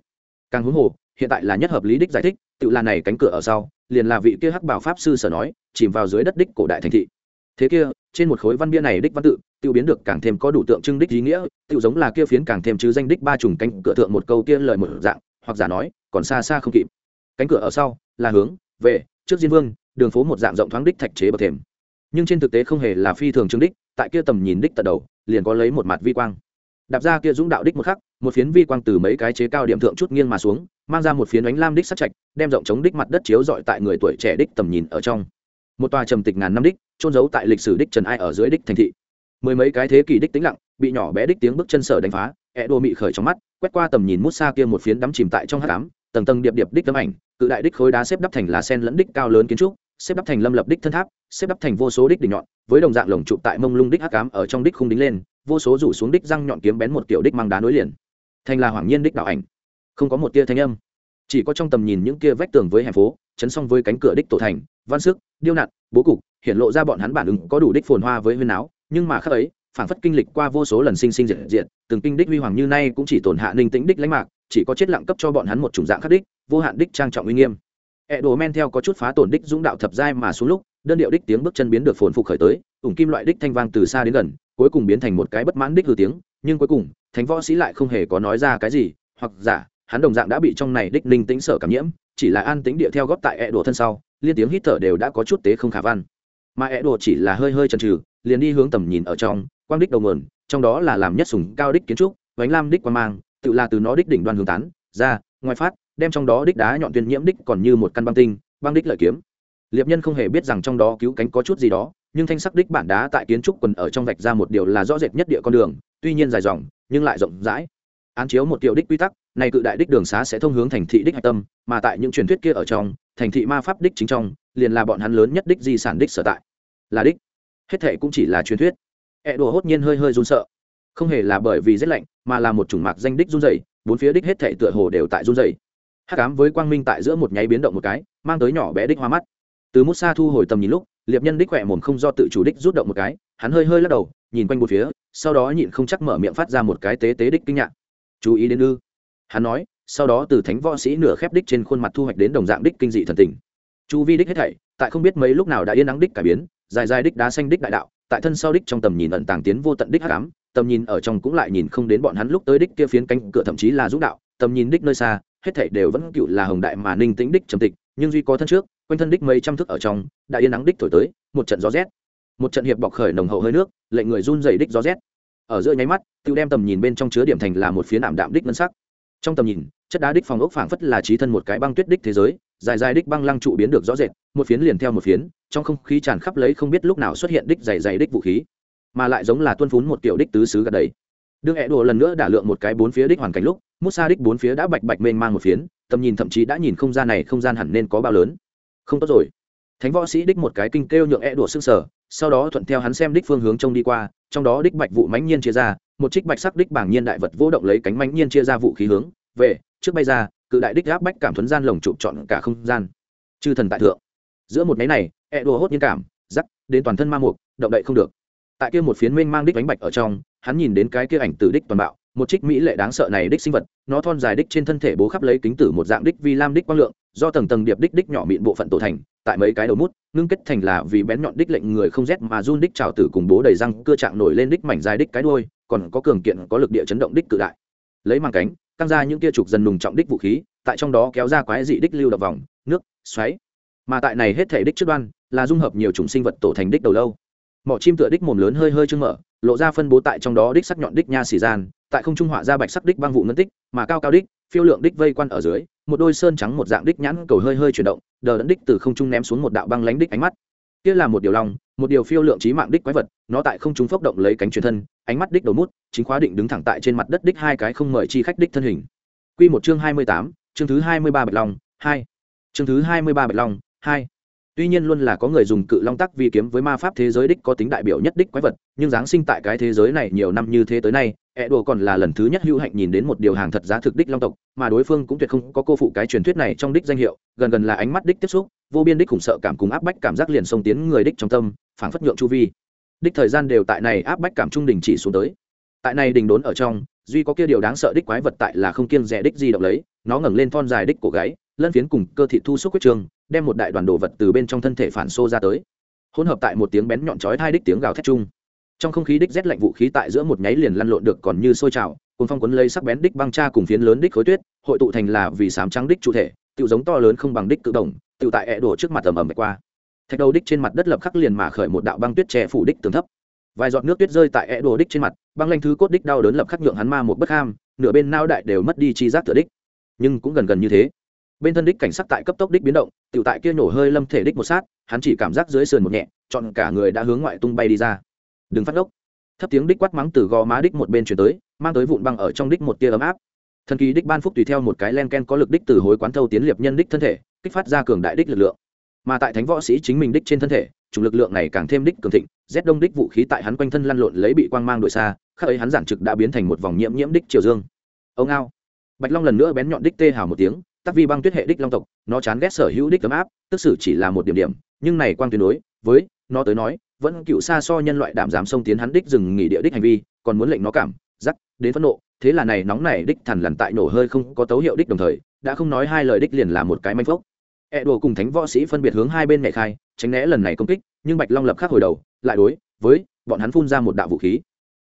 Càng huống hồ hiện tại là nhất hợp lý đích giải thích, tự là này cánh cửa ở sau, liền là vị kia hắc bảo pháp sư sở nói, chìm vào dưới đất đích cổ đại thành thị. Thế kia, trên một khối văn bia này đích văn tự tự biến được càng thêm có đủ tượng trưng đích ý nghĩa, tự giống là kia phiến càng thêm chứ danh đích ba trùng cánh cửa thượng một câu kia lời một dạng, hoặc giả nói, còn xa xa không kịp. Cánh cửa ở sau, là hướng, về, trước diên vương, đường phố một dạng rộng thoáng đích thạch chế bậc thềm. Nhưng trên thực tế không hề là phi thường trương đích, tại kia tầm nhìn đích tận đầu, liền có lấy một mặt vi quang. Đạp ra kia dũng đạo đích một khắc, một phiến vi quang từ mấy cái chế cao điểm thượng chút nghiêng mà xuống mang ra một phiến ánh lam đích sắc chạch đem rộng chống đích mặt đất chiếu dọi tại người tuổi trẻ đích tầm nhìn ở trong. Một tòa trầm tịch ngàn năm đích trôn giấu tại lịch sử đích trần ai ở dưới đích thành thị. Mười mấy cái thế kỷ đích tĩnh lặng, bị nhỏ bé đích tiếng bước chân sở đánh phá ẹ đô mị khởi trong mắt, quét qua tầm nhìn mút xa kia một phiến đắm chìm tại trong hát đám tầng tầng điệp điệp đích tấm ảnh, cự đại đích khối đá xếp đắp thành là sen lẫn đích cao lớn kiến trúc, xếp đắp thành lâm lập đích thân tháp, xếp đắp thành vô số đích đỉnh nhọn, với đồng dạng lồng trụ tại mông lung đích hắc cám ở trong đích khung đính lên, vô số rủ xuống đích răng nhọn kiếm bén một kiểu đích mang đá nối liền. Thành là hoàng nhiên đích đạo ảnh không có một tia thanh âm. Chỉ có trong tầm nhìn những kia vách tường với hẻm phố, chấn xong với cánh cửa đích tổ thành, văn sức, điêu nặn, bố cục, hiện lộ ra bọn hắn bản ứng có đủ đích phồn hoa với huyên áo. Nhưng mà khác ấy phản phất kinh lịch qua vô số lần sinh sinh diệt diệt, từng kinh đích huy hoàng như nay cũng chỉ tổn hạ ninh tĩnh đích lãnh mạc, chỉ có chết lặng cấp cho bọn hắn một chủng dạng khắc đích, vô hạn đích trang trọng uy nghiêm. E đồ men theo có chút phá tổn đích dũng đạo thập giai mà xuống lúc, đơn điệu đích tiếng bước chân biến được phồn phục khởi tới, ủng kim loại đích thanh vang từ xa đến gần, cuối cùng biến thành một cái bất mãn đích hư tiếng, nhưng cuối cùng, thánh võ sĩ lại không hề có nói ra cái gì, hoặc giả hắn đồng dạng đã bị trong này đích ninh tĩnh sở cảm nhiễm, chỉ là an tĩnh địa theo góp tại E đồ thân sau, liên tiếng hít thở đều đã có chút tế không khả văn. Mà E đồ chỉ là hơi hơi chần chừ, liền đi hướng tầm nhìn ở trong, quang đích đầu nguồn, trong đó là làm nhất sùng cao đích kiến trúc, vánh lam đích quan mang, tự là từ nó đích đỉnh đoan hướng tán, ra, ngoài phát, đem trong đó đích đá nhọn tuyên nhiễm đích còn như một căn băng tinh, băng đích lợi kiếm. Liệp nhân không hề biết rằng trong đó cứu cánh có chút gì đó, nhưng thanh sắc đích bản đá tại kiến trúc quần ở trong vạch ra một điều là rõ rệt nhất địa con đường, tuy nhiên dài dòng, nhưng lại rộng rãi. Án chiếu một tiểu đích quy tắc này cự đại đích đường xá sẽ thông hướng thành thị đích hạch tâm, mà tại những truyền thuyết kia ở trong, thành thị ma pháp đích chính trong, liền là bọn hắn lớn nhất đích di sản đích sở tại. Là đích. Hết thệ cũng chỉ là truyền thuyết. E đùa hốt nhiên hơi hơi run sợ. Không hề là bởi vì rét lạnh, mà là một chủng mạc danh đích run dày bốn phía đích hết thệ tựa hồ đều tại run dày hát cám với quang minh tại giữa một nháy biến động một cái, mang tới nhỏ bé đích hoa mắt. Từ mút xa thu hồi tầm nhìn lúc, liệp nhân đích khỏe mồm không do tự chủ đích rút động một cái, hắn hơi hơi lắc đầu, nhìn quanh một phía, sau đó nhịn không chắc mở miệng phát ra một cái tế tế đích kinh ngạc. Chú ý đến ư? Hắn nói, sau đó từ thánh võ sĩ nửa khép đích trên khuôn mặt thu hoạch đến đồng dạng đích kinh dị thần tình. Chu vi đích hết thảy, tại không biết mấy lúc nào đã yên nắng đích cải biến, dài dài đích đá xanh đích đại đạo, tại thân sau đích trong tầm nhìn ẩn tàng tiến vô tận đích hắc ám, tầm nhìn ở trong cũng lại nhìn không đến bọn hắn lúc tới đích kia phiến cánh cửa thậm chí là dũng đạo, tầm nhìn đích nơi xa, hết thảy đều vẫn cựu là hồng đại mà ninh tĩnh đích trầm tịch, nhưng duy có thân trước, quanh thân đích mấy trăm thước ở trong, đã yên nắng đích thổi tới, một trận gió rét. Một trận hiệp bọc khởi nồng hậu hơi nước, lệnh người run dày đích gió rét. Ở giữa nháy mắt tự đem tầm nhìn bên trong chứa điểm thành là một phiến ảm đạm đích ngân sắc trong tầm nhìn, chất đá đích phòng ốc phảng phất là trí thân một cái băng tuyết đích thế giới, dài dài đích băng lăng trụ biến được rõ rệt, một phiến liền theo một phiến, trong không khí tràn khắp lấy không biết lúc nào xuất hiện đích dày dày đích vũ khí, mà lại giống là tuân phún một kiểu đích tứ xứ gần đấy đương hẹ đùa lần nữa đả lượng một cái bốn phía đích hoàn cảnh lúc mút xa đích bốn phía đã bạch bạch mênh mang một phiến, tầm nhìn thậm chí đã nhìn không gian này không gian hẳn nên có bao lớn. Không tốt rồi. Thánh võ sĩ đích một cái kinh kêu nhượng hẹ đùa sức sở sau đó thuận theo hắn xem đích phương hướng trông đi qua, trong đó đích bạch vụ mãnh nhiên chia ra một trích bạch sắc đích bảng nhiên đại vật vô động lấy cánh mánh nhiên chia ra vũ khí hướng, về, trước bay ra, cự đại đích áp bách cảm thuấn gian lồng chụp trọn cả không gian. Chư thần tại thượng. Giữa một máy này e đùa hốt nhiên cảm giắc đến toàn thân ma mục, động đậy không được. Tại kia một phiến mênh mang đích bánh bạch ở trong, hắn nhìn đến cái kia ảnh tử đích toàn bạo, một trích mỹ lệ đáng sợ này đích sinh vật, nó thon dài đích trên thân thể bố khắp lấy kính tử một dạng đích vi lam đích quang lượng, do tầng tầng điệp đích đích nhỏ mịn bộ phận tổ thành, tại mấy cái đầu mút ngưng kết thành là vì bén nhọn đích lệnh người không rét mà run đích trào tử cùng bố đầy răng cưa trạng nổi lên đích mảnh dài đích cái đuôi, còn có cường kiện có lực địa chấn động đích cự đại. Lấy mang cánh, căng ra những kia trục dần nùng trọng đích vũ khí, tại trong đó kéo ra quái dị đích lưu đập vòng, nước, xoáy. Mà tại này hết thể đích trước đoan, là dung hợp nhiều chủng sinh vật tổ thành đích đầu lâu. Mỏ chim tựa đích mồm lớn hơi hơi trưng mở, lộ ra phân bố tại trong đó đích sắc nhọn đích nha xỉ gian, tại không trung họa ra bạch sắc đích băng vụ ngân tích, mà cao cao đích, phiêu lượng đích vây quan ở dưới một đôi sơn trắng một dạng đích nhãn cầu hơi hơi chuyển động, đờ đẫn đích từ không trung ném xuống một đạo băng lánh đích ánh mắt. Kia là một điều lòng, một điều phiêu lượng trí mạng đích quái vật, nó tại không trung phốc động lấy cánh truyền thân, ánh mắt đích đầu mút, chính khóa định đứng thẳng tại trên mặt đất đích hai cái không mời chi khách đích thân hình. Quy một chương hai mươi tám, chương thứ hai mươi ba bạch long, hai. Chương thứ hai mươi ba bạch long, hai tuy nhiên luôn là có người dùng cự long tắc vi kiếm với ma pháp thế giới đích có tính đại biểu nhất đích quái vật, nhưng giáng sinh tại cái thế giới này nhiều năm như thế tới nay ẹ đùa còn là lần thứ nhất hữu hạnh nhìn đến một điều hàng thật giá thực đích long tộc, mà đối phương cũng tuyệt không có cô phụ cái truyền thuyết này trong đích danh hiệu, gần gần là ánh mắt đích tiếp xúc, vô biên đích khủng sợ cảm cùng áp bách cảm giác liền xông tiến người đích trong tâm, phảng phất nhượng chu vi. Đích thời gian đều tại này áp bách cảm trung đình chỉ xuống tới. Tại này đình đốn ở trong, duy có kia điều đáng sợ đích quái vật tại là không kiêng rẻ đích di động lấy, nó ngẩng lên thon dài đích cổ gáy, lân phiến cùng cơ thị thu xúc quyết trường đem một đại đoàn đồ vật từ bên trong thân thể phản xô ra tới. Hỗn hợp tại một tiếng bén nhọn chói hai đích tiếng gào thét chung. Trong không khí đích rét lạnh vũ khí tại giữa một nháy liền lăn lộn được còn như sôi trào cùng phong cuốn lấy sắc bén đích băng cha cùng phiến lớn đích khối tuyết, hội tụ thành là vì sám trắng đích chủ thể tự giống to lớn không bằng đích tự động tự tại ẹ đổ trước mặt ầm ầm qua. Thạch đầu đích trên mặt đất lập khắc liền mà khởi một đạo băng tuyết che phủ đích tường thấp. Vài giọt nước tuyết rơi tại ẹ đổ đích trên mặt, băng lanh thứ cốt đích đau đớn lập khắc nhượng hắn ma một bất ham, nửa bên nao đại đều mất đi chi giác tựa đích. Nhưng cũng gần gần như thế bên thân đích cảnh sắc tại cấp tốc đích biến động tự tại kia nổ hơi lâm thể đích một sát, hắn chỉ cảm giác dưới sườn một nhẹ, chọn cả người đã hướng ngoại tung bay đi ra. Đừng phát ốc thấp tiếng đích quát mắng từ gò má đích một bên chuyển tới, mang tới vụn băng ở trong đích một tia ấm áp. Thần kỳ đích ban phúc tùy theo một cái len ken có lực đích từ hối quán thâu tiến liệp nhân đích thân thể, kích phát ra cường đại đích lực lượng. Mà tại thánh võ sĩ chính mình đích trên thân thể chủ lực lượng này càng thêm đích cường thịnh, rét đông đích vũ khí tại hắn quanh thân lăn lộn lấy bị quang mang đội xa khác ấy hắn giản trực đã biến thành một vòng nhiễm nhiễm đích triều dương. Ông ao. Bạch long lần nữa bén nhọn đích tê hào một tiếng tắc vi băng tuyết hệ đích long tộc, nó chán ghét sở hữu đích ấm áp, tức xử chỉ là một điểm điểm, nhưng này quang tuyệt đối với nó tới nói, vẫn cựu xa so nhân loại đảm dám xông tiến hắn đích dừng nghỉ địa đích hành vi, còn muốn lệnh nó cảm giắc đến phẫn nộ. Thế là này nóng này đích thần lằn tại nổ hơi không có tấu hiệu đích đồng thời, đã không nói hai lời đích liền là một cái manh phốc. E đồ cùng thánh võ sĩ phân biệt hướng hai bên mẹ khai, tránh né lần này công kích, nhưng bạch long lập khắc hồi đầu, lại đối với bọn hắn phun ra một đạo vũ khí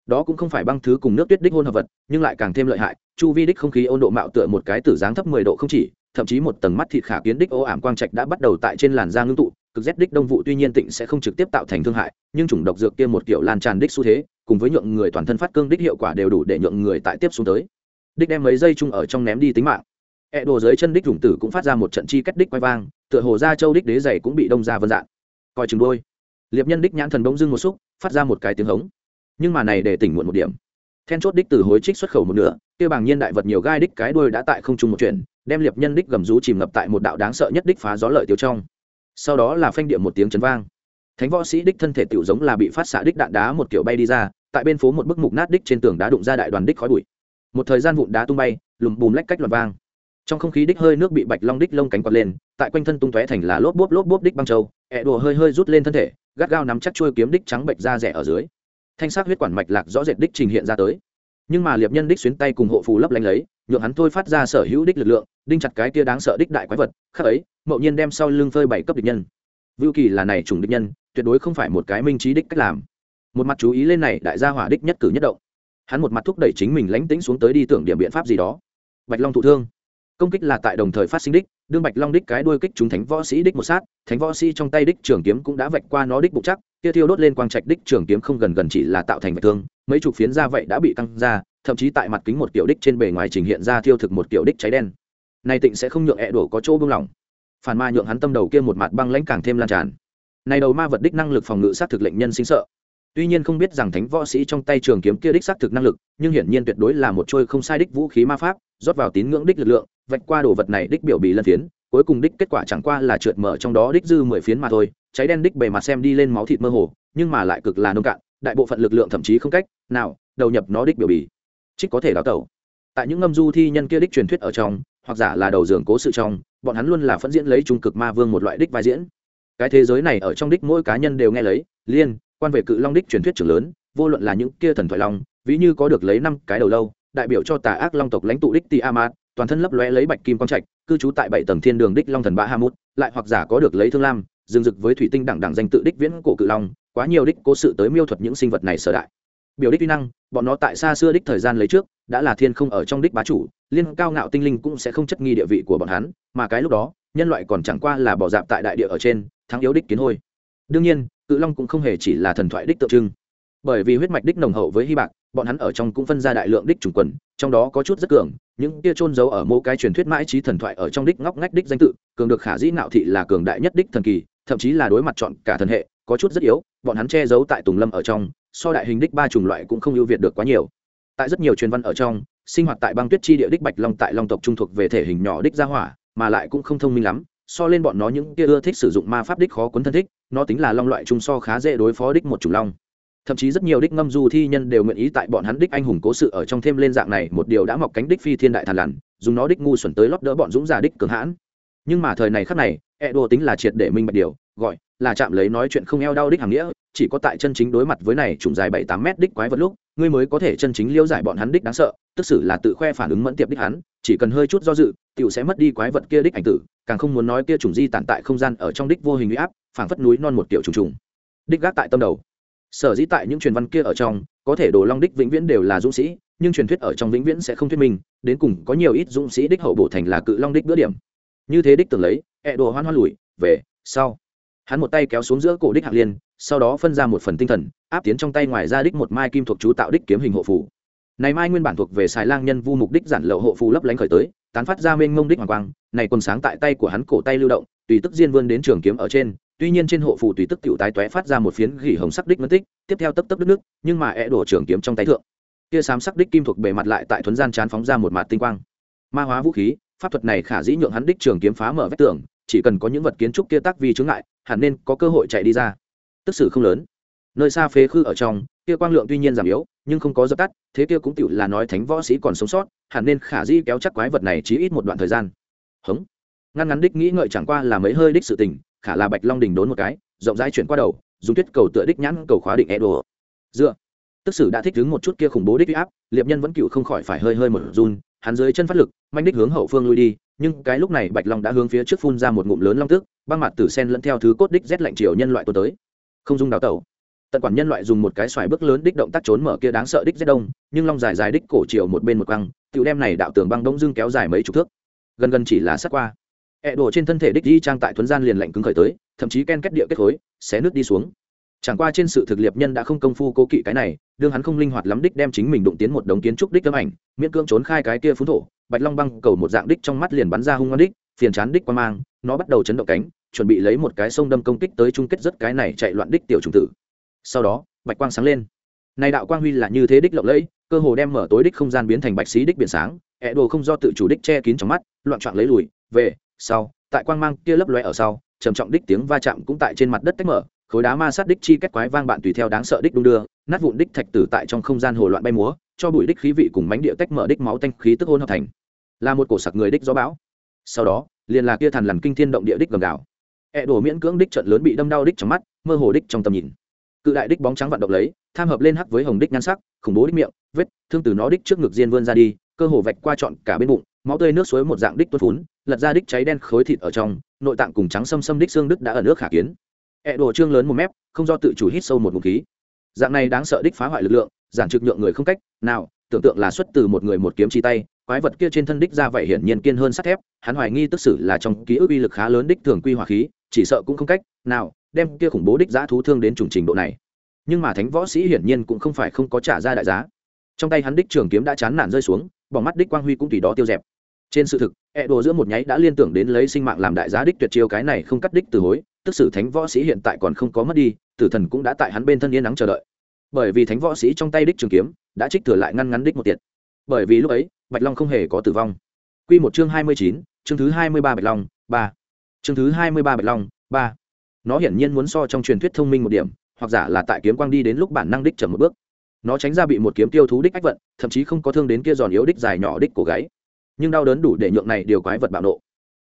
đó cũng không phải băng thứ cùng nước tuyết đích hôn hợp vật, nhưng lại càng thêm lợi hại, chu vi đích không khí ôn độ mạo tựa một cái tử dáng thấp mười độ không chỉ, thậm chí một tầng mắt thịt khả kiến đích ô ảm quang trạch đã bắt đầu tại trên làn da ngưng tụ, cực rét đích đông vụ tuy nhiên tịnh sẽ không trực tiếp tạo thành thương hại, nhưng chủng độc dược kia một kiểu lan tràn đích xu thế, cùng với nhượng người toàn thân phát cương đích hiệu quả đều đủ để nhượng người tại tiếp xuống tới. Đích đem mấy dây chung ở trong ném đi tính mạng. E đồ dưới chân đích chủng tử cũng phát ra một trận chi cách đích quay vang, tựa hồ ra châu đích đế dày cũng bị đông ra vân dạng. Coi chừng đôi. Liệp nhân đích nhãn thần bỗng dưng một xúc, phát ra một cái tiếng hống nhưng mà này để tỉnh muộn một điểm. Then chốt đích từ hối trích xuất khẩu một nửa, kia bảng nhiên đại vật nhiều gai đích cái đuôi đã tại không trung một chuyện đem liệp nhân đích gầm rú chìm ngập tại một đạo đáng sợ nhất đích phá gió lợi tiêu trong. Sau đó là phanh điện một tiếng chấn vang. Thánh võ sĩ đích thân thể tiểu giống là bị phát xạ đích đạn đá một kiểu bay đi ra, tại bên phố một bức mục nát đích trên tường đá đụng ra đại đoàn đích khói bụi. Một thời gian vụn đá tung bay, lùm bùm lách cách loạt vang. Trong không khí đích hơi nước bị bạch long đích lông cánh quạt lên, tại quanh thân tung tóe thành là lốp bốp lốp bốp đích băng châu, ẹ đùa hơi hơi rút lên thân thể, gắt gao nắm chắc chuôi kiếm đích trắng bệnh ra rẻ ở dưới thanh sắc huyết quản mạch lạc rõ rệt đích trình hiện ra tới. Nhưng mà liệp nhân đích xuyến tay cùng hộ phù lấp lánh lấy, nhượng hắn thôi phát ra sở hữu đích lực lượng, đinh chặt cái tia đáng sợ đích đại quái vật khác ấy, mậu nhiên đem sau lưng phơi bảy cấp địch nhân. Vưu kỳ là này chủng địch nhân, tuyệt đối không phải một cái minh trí đích cách làm. Một mặt chú ý lên này, đại gia hỏa đích nhất cử nhất động. Hắn một mặt thúc đẩy chính mình lánh tĩnh xuống tới đi tưởng điểm biện pháp gì đó. Bạch long thụ thương. Công kích là tại đồng thời phát sinh đích, đương bạch long đích cái đuôi kích chúng thánh võ sĩ đích một sát, thánh võ sĩ trong tay đích trường kiếm cũng đã vạch qua nó đích bụng chắc kia thiêu đốt lên quang trạch đích trường kiếm không gần gần chỉ là tạo thành vết thương, mấy chục phiến da vậy đã bị căng ra, thậm chí tại mặt kính một kiểu đích trên bề ngoài trình hiện ra thiêu thực một kiểu đích cháy đen. Này tịnh sẽ không nhượng ẹ đổ có chỗ buông lỏng. Phản ma nhượng hắn tâm đầu kia một mặt băng lãnh càng thêm lan tràn. Này đầu ma vật đích năng lực phòng ngự sát thực lệnh nhân sinh sợ. Tuy nhiên không biết rằng thánh võ sĩ trong tay trường kiếm kia đích xác thực năng lực, nhưng hiển nhiên tuyệt đối là một trôi không sai đích vũ khí ma pháp, rót vào tín ngưỡng đích lực lượng, vạch qua đồ vật này đích biểu bì lân phiến cuối cùng đích kết quả chẳng qua là trượt mở trong đó đích dư mười phiến mà thôi, cháy đen đích bề mặt xem đi lên máu thịt mơ hồ, nhưng mà lại cực là nông cạn, đại bộ phận lực lượng thậm chí không cách nào đầu nhập nó đích biểu bì. Trích có thể đào tẩu. Tại những ngâm du thi nhân kia đích truyền thuyết ở trong, hoặc giả là đầu giường cố sự trong, bọn hắn luôn là phẫn diễn lấy trung cực ma vương một loại đích vai diễn. Cái thế giới này ở trong đích mỗi cá nhân đều nghe lấy, liên, quan về cự long đích truyền thuyết trưởng lớn, vô luận là những kia thần thoại long, ví như có được lấy năm cái đầu lâu, đại biểu cho tà ác long tộc lãnh tụ đích ti amat toàn thân lấp lóe lấy bạch kim quang trạch cư trú tại bảy tầng thiên đường đích long thần bạ hamut lại hoặc giả có được lấy thương lam, dương dực với thủy tinh đẳng đẳng danh tự đích viễn cổ cự long, quá nhiều đích cố sự tới miêu thuật những sinh vật này sở đại. Biểu đích vi năng, bọn nó tại xa xưa đích thời gian lấy trước, đã là thiên không ở trong đích bá chủ, liên cao ngạo tinh linh cũng sẽ không chất nghi địa vị của bọn hắn, mà cái lúc đó, nhân loại còn chẳng qua là bỏ dạp tại đại địa ở trên, thắng yếu đích kiến hôi. Đương nhiên, cự long cũng không hề chỉ là thần thoại đích tượng trưng bởi vì huyết mạch đích nồng hậu với hy bạc, bọn hắn ở trong cũng phân ra đại lượng đích chủng quần, trong đó có chút rất cường, những kia trôn giấu ở mỗi cái truyền thuyết mãi trí thần thoại ở trong đích ngóc ngách đích danh tự, cường được khả dĩ nạo thị là cường đại nhất đích thần kỳ, thậm chí là đối mặt chọn cả thần hệ, có chút rất yếu, bọn hắn che giấu tại tùng lâm ở trong, so đại hình đích ba chủng loại cũng không ưu việt được quá nhiều. Tại rất nhiều truyền văn ở trong, sinh hoạt tại băng tuyết chi địa đích bạch long tại long tộc trung thuộc về thể hình nhỏ đích gia hỏa, mà lại cũng không thông minh lắm, so lên bọn nó những kia ưa thích sử dụng ma pháp đích khó cuốn thân thích, nó tính là long loại trung so khá dễ đối phó đích một chủng long thậm chí rất nhiều đích ngâm du thi nhân đều nguyện ý tại bọn hắn đích anh hùng cố sự ở trong thêm lên dạng này một điều đã mọc cánh đích phi thiên đại thàn lằn, dùng nó đích ngu xuẩn tới lót đỡ bọn dũng giả đích cường hãn. Nhưng mà thời này khắc này e đồ tính là triệt để minh bạch điều, gọi là chạm lấy nói chuyện không eo đau đích hàng nghĩa, chỉ có tại chân chính đối mặt với này trùng dài bảy tám mét đích quái vật lúc, ngươi mới có thể chân chính liêu giải bọn hắn đích đáng sợ, tức xử là tự khoe phản ứng mẫn tiệp đích hắn, chỉ cần hơi chút do dự, tiểu sẽ mất đi quái vật kia đích ảnh tử, càng không muốn nói kia trùng di tản tại không gian ở trong đích vô hình uy áp, phảng phất núi non một tiểu trùng trùng. Đích gác tại tâm đầu sở dĩ tại những truyền văn kia ở trong, có thể đồ long đích vĩnh viễn đều là dũng sĩ, nhưng truyền thuyết ở trong vĩnh viễn sẽ không thuyết minh, đến cùng có nhiều ít dũng sĩ đích hậu bổ thành là cự long đích bữa điểm. Như thế đích tưởng lấy, ẹ đồ hoan hoan lùi, về, sau. Hắn một tay kéo xuống giữa cổ đích hạng liên, sau đó phân ra một phần tinh thần, áp tiến trong tay ngoài ra đích một mai kim thuộc chú tạo đích kiếm hình hộ phủ này mai nguyên bản thuộc về xài lang nhân vu mục đích giản lậu hộ phù lấp lánh khởi tới, tán phát ra mênh mông đích hoàng quang, này quần sáng tại tay của hắn cổ tay lưu động, tùy tức diên vươn đến trường kiếm ở trên tuy nhiên trên hộ phù tùy tức tiểu tái tóe phát ra một phiến gỉ hồng sắc đích mất tích, tiếp theo tấp tấp đứt nước, nhưng mà é đổ trường kiếm trong tay thượng. Kia xám sắc đích kim thuộc bề mặt lại tại thuấn gian chán phóng ra một mặt tinh quang. Ma hóa vũ khí, pháp thuật này khả dĩ nhượng hắn đích trường kiếm phá mở vách tường, chỉ cần có những vật kiến trúc kia tác vi chướng ngại, hẳn nên có cơ hội chạy đi ra. Tức sự không lớn. Nơi xa phế khư ở trong, kia quang lượng tuy nhiên giảm yếu, nhưng không có dập tắt, thế kia cũng tựu là nói thánh võ sĩ còn sống sót, hẳn nên khả dĩ kéo chắc quái vật này chí ít một đoạn thời gian. Hống. Ngăn ngắn đích nghĩ ngợi chẳng qua là mấy hơi đích sự tình khả là bạch long đình đốn một cái, rộng rãi chuyển qua đầu, dùng tuyết cầu tựa đích nhãn cầu khóa định e đồ dựa. Tức sử đã thích đứng một chút kia khủng bố đích áp, liệp nhân vẫn cựu không khỏi phải hơi hơi một run, hắn dưới chân phát lực, manh đích hướng hậu phương lui đi, nhưng cái lúc này bạch long đã hướng phía trước phun ra một ngụm lớn long tức, băng mặt tử sen lẫn theo thứ cốt đích rét lạnh chiều nhân loại tuần tới. Không dung đào tẩu. Tận quản nhân loại dùng một cái xoài bước lớn đích động tác trốn mở kia đáng sợ đích rét đông, nhưng long dài dài đích cổ chiều một bên một căng cựu đem này đạo tường băng đông dưng kéo dài mấy chục thước. Gần gần chỉ là sát qua. E ẹ đổ trên thân thể đích di trang tại thuấn gian liền lạnh cứng khởi tới, thậm chí ken kết địa kết khối, xé nước đi xuống. Chẳng qua trên sự thực liệp nhân đã không công phu cố kỵ cái này, đương hắn không linh hoạt lắm đích đem chính mình đụng tiến một đống kiến trúc đích tấm ảnh, miễn cưỡng trốn khai cái kia phú thổ, bạch long băng cầu một dạng đích trong mắt liền bắn ra hung ngon đích, phiền chán đích quan mang, nó bắt đầu chấn động cánh, chuẩn bị lấy một cái sông đâm công kích tới chung kết rất cái này chạy loạn đích tiểu trùng tử. Sau đó, bạch quang sáng lên. Này đạo quang huy là như thế đích lộng lẫy, cơ hồ đem mở tối đích không gian biến thành bạch xí đích biển sáng ẹ đồ không do tự chủ đích che kín trong mắt, loạn trọn lấy lùi, về sau, tại quang mang kia lấp loe ở sau, trầm trọng đích tiếng va chạm cũng tại trên mặt đất tách mở, khối đá ma sát đích chi kết quái vang bạn tùy theo đáng sợ đích đung đưa, nát vụn đích thạch tử tại trong không gian hồ loạn bay múa, cho bụi đích khí vị cùng bánh địa tách mở đích máu tanh khí tức hôn hợp thành. Là một cổ sặc người đích gió bão. Sau đó, liền là kia thần lằn kinh thiên động địa đích gầm gào. E Ẹ đổ miễn cưỡng đích trận lớn bị đâm đau đích trong mắt, mơ hồ đích trong tầm nhìn. Cự đại đích bóng trắng vận động lấy, tham hợp lên hắc với hồng đích nhan sắc, khủng bố đích miệng, vết thương từ nó đích trước ngực diên vươn ra đi, cơ hồ vạch qua trọn cả bên bụng máu tươi nước suối một dạng đích tuôn phún, lật ra đích cháy đen khối thịt ở trong, nội tạng cùng trắng xâm xâm đích xương đứt đã ở nước khả kiến. Ẹ đồ trương lớn một mép, không do tự chủ hít sâu một ngụm khí. Dạng này đáng sợ đích phá hoại lực lượng, giản trực nhượng người không cách nào tưởng tượng là xuất từ một người một kiếm chi tay, quái vật kia trên thân đích ra vậy hiển nhiên kiên hơn sắt thép, hắn hoài nghi tức xử là trong ký ức uy lực khá lớn đích thường quy hỏa khí, chỉ sợ cũng không cách nào đem kia khủng bố đích giã thú thương đến trùng trình độ này. Nhưng mà thánh võ sĩ hiển nhiên cũng không phải không có trả ra đại giá. Trong tay hắn đích trường kiếm đã chán nản rơi xuống, bỏng mắt đích quang huy cũng tùy đó tiêu dẹp trên sự thực e đồ giữa một nháy đã liên tưởng đến lấy sinh mạng làm đại giá đích tuyệt chiêu cái này không cắt đích từ hối, tức sử thánh võ sĩ hiện tại còn không có mất đi, tử thần cũng đã tại hắn bên thân yên nắng chờ đợi. Bởi vì thánh võ sĩ trong tay đích trường kiếm, đã trích thừa lại ngăn ngắn đích một tiệt. Bởi vì lúc ấy, bạch long không hề có tử vong. Q một chương hai mươi chín, chương thứ hai mươi ba bạch long, ba. Chương thứ hai mươi ba bạch long, ba. Nó hiển nhiên muốn so trong truyền thuyết thông minh một điểm, hoặc giả là tại kiếm quang đi đến lúc bản năng đích chậm một bước. Nó tránh ra bị một kiếm tiêu thú đích ách vận, thậm chí không có thương đến kia giòn yếu đích dài nhỏ đích cổ gáy nhưng đau đớn đủ để nhượng này điều quái vật bạo nộ.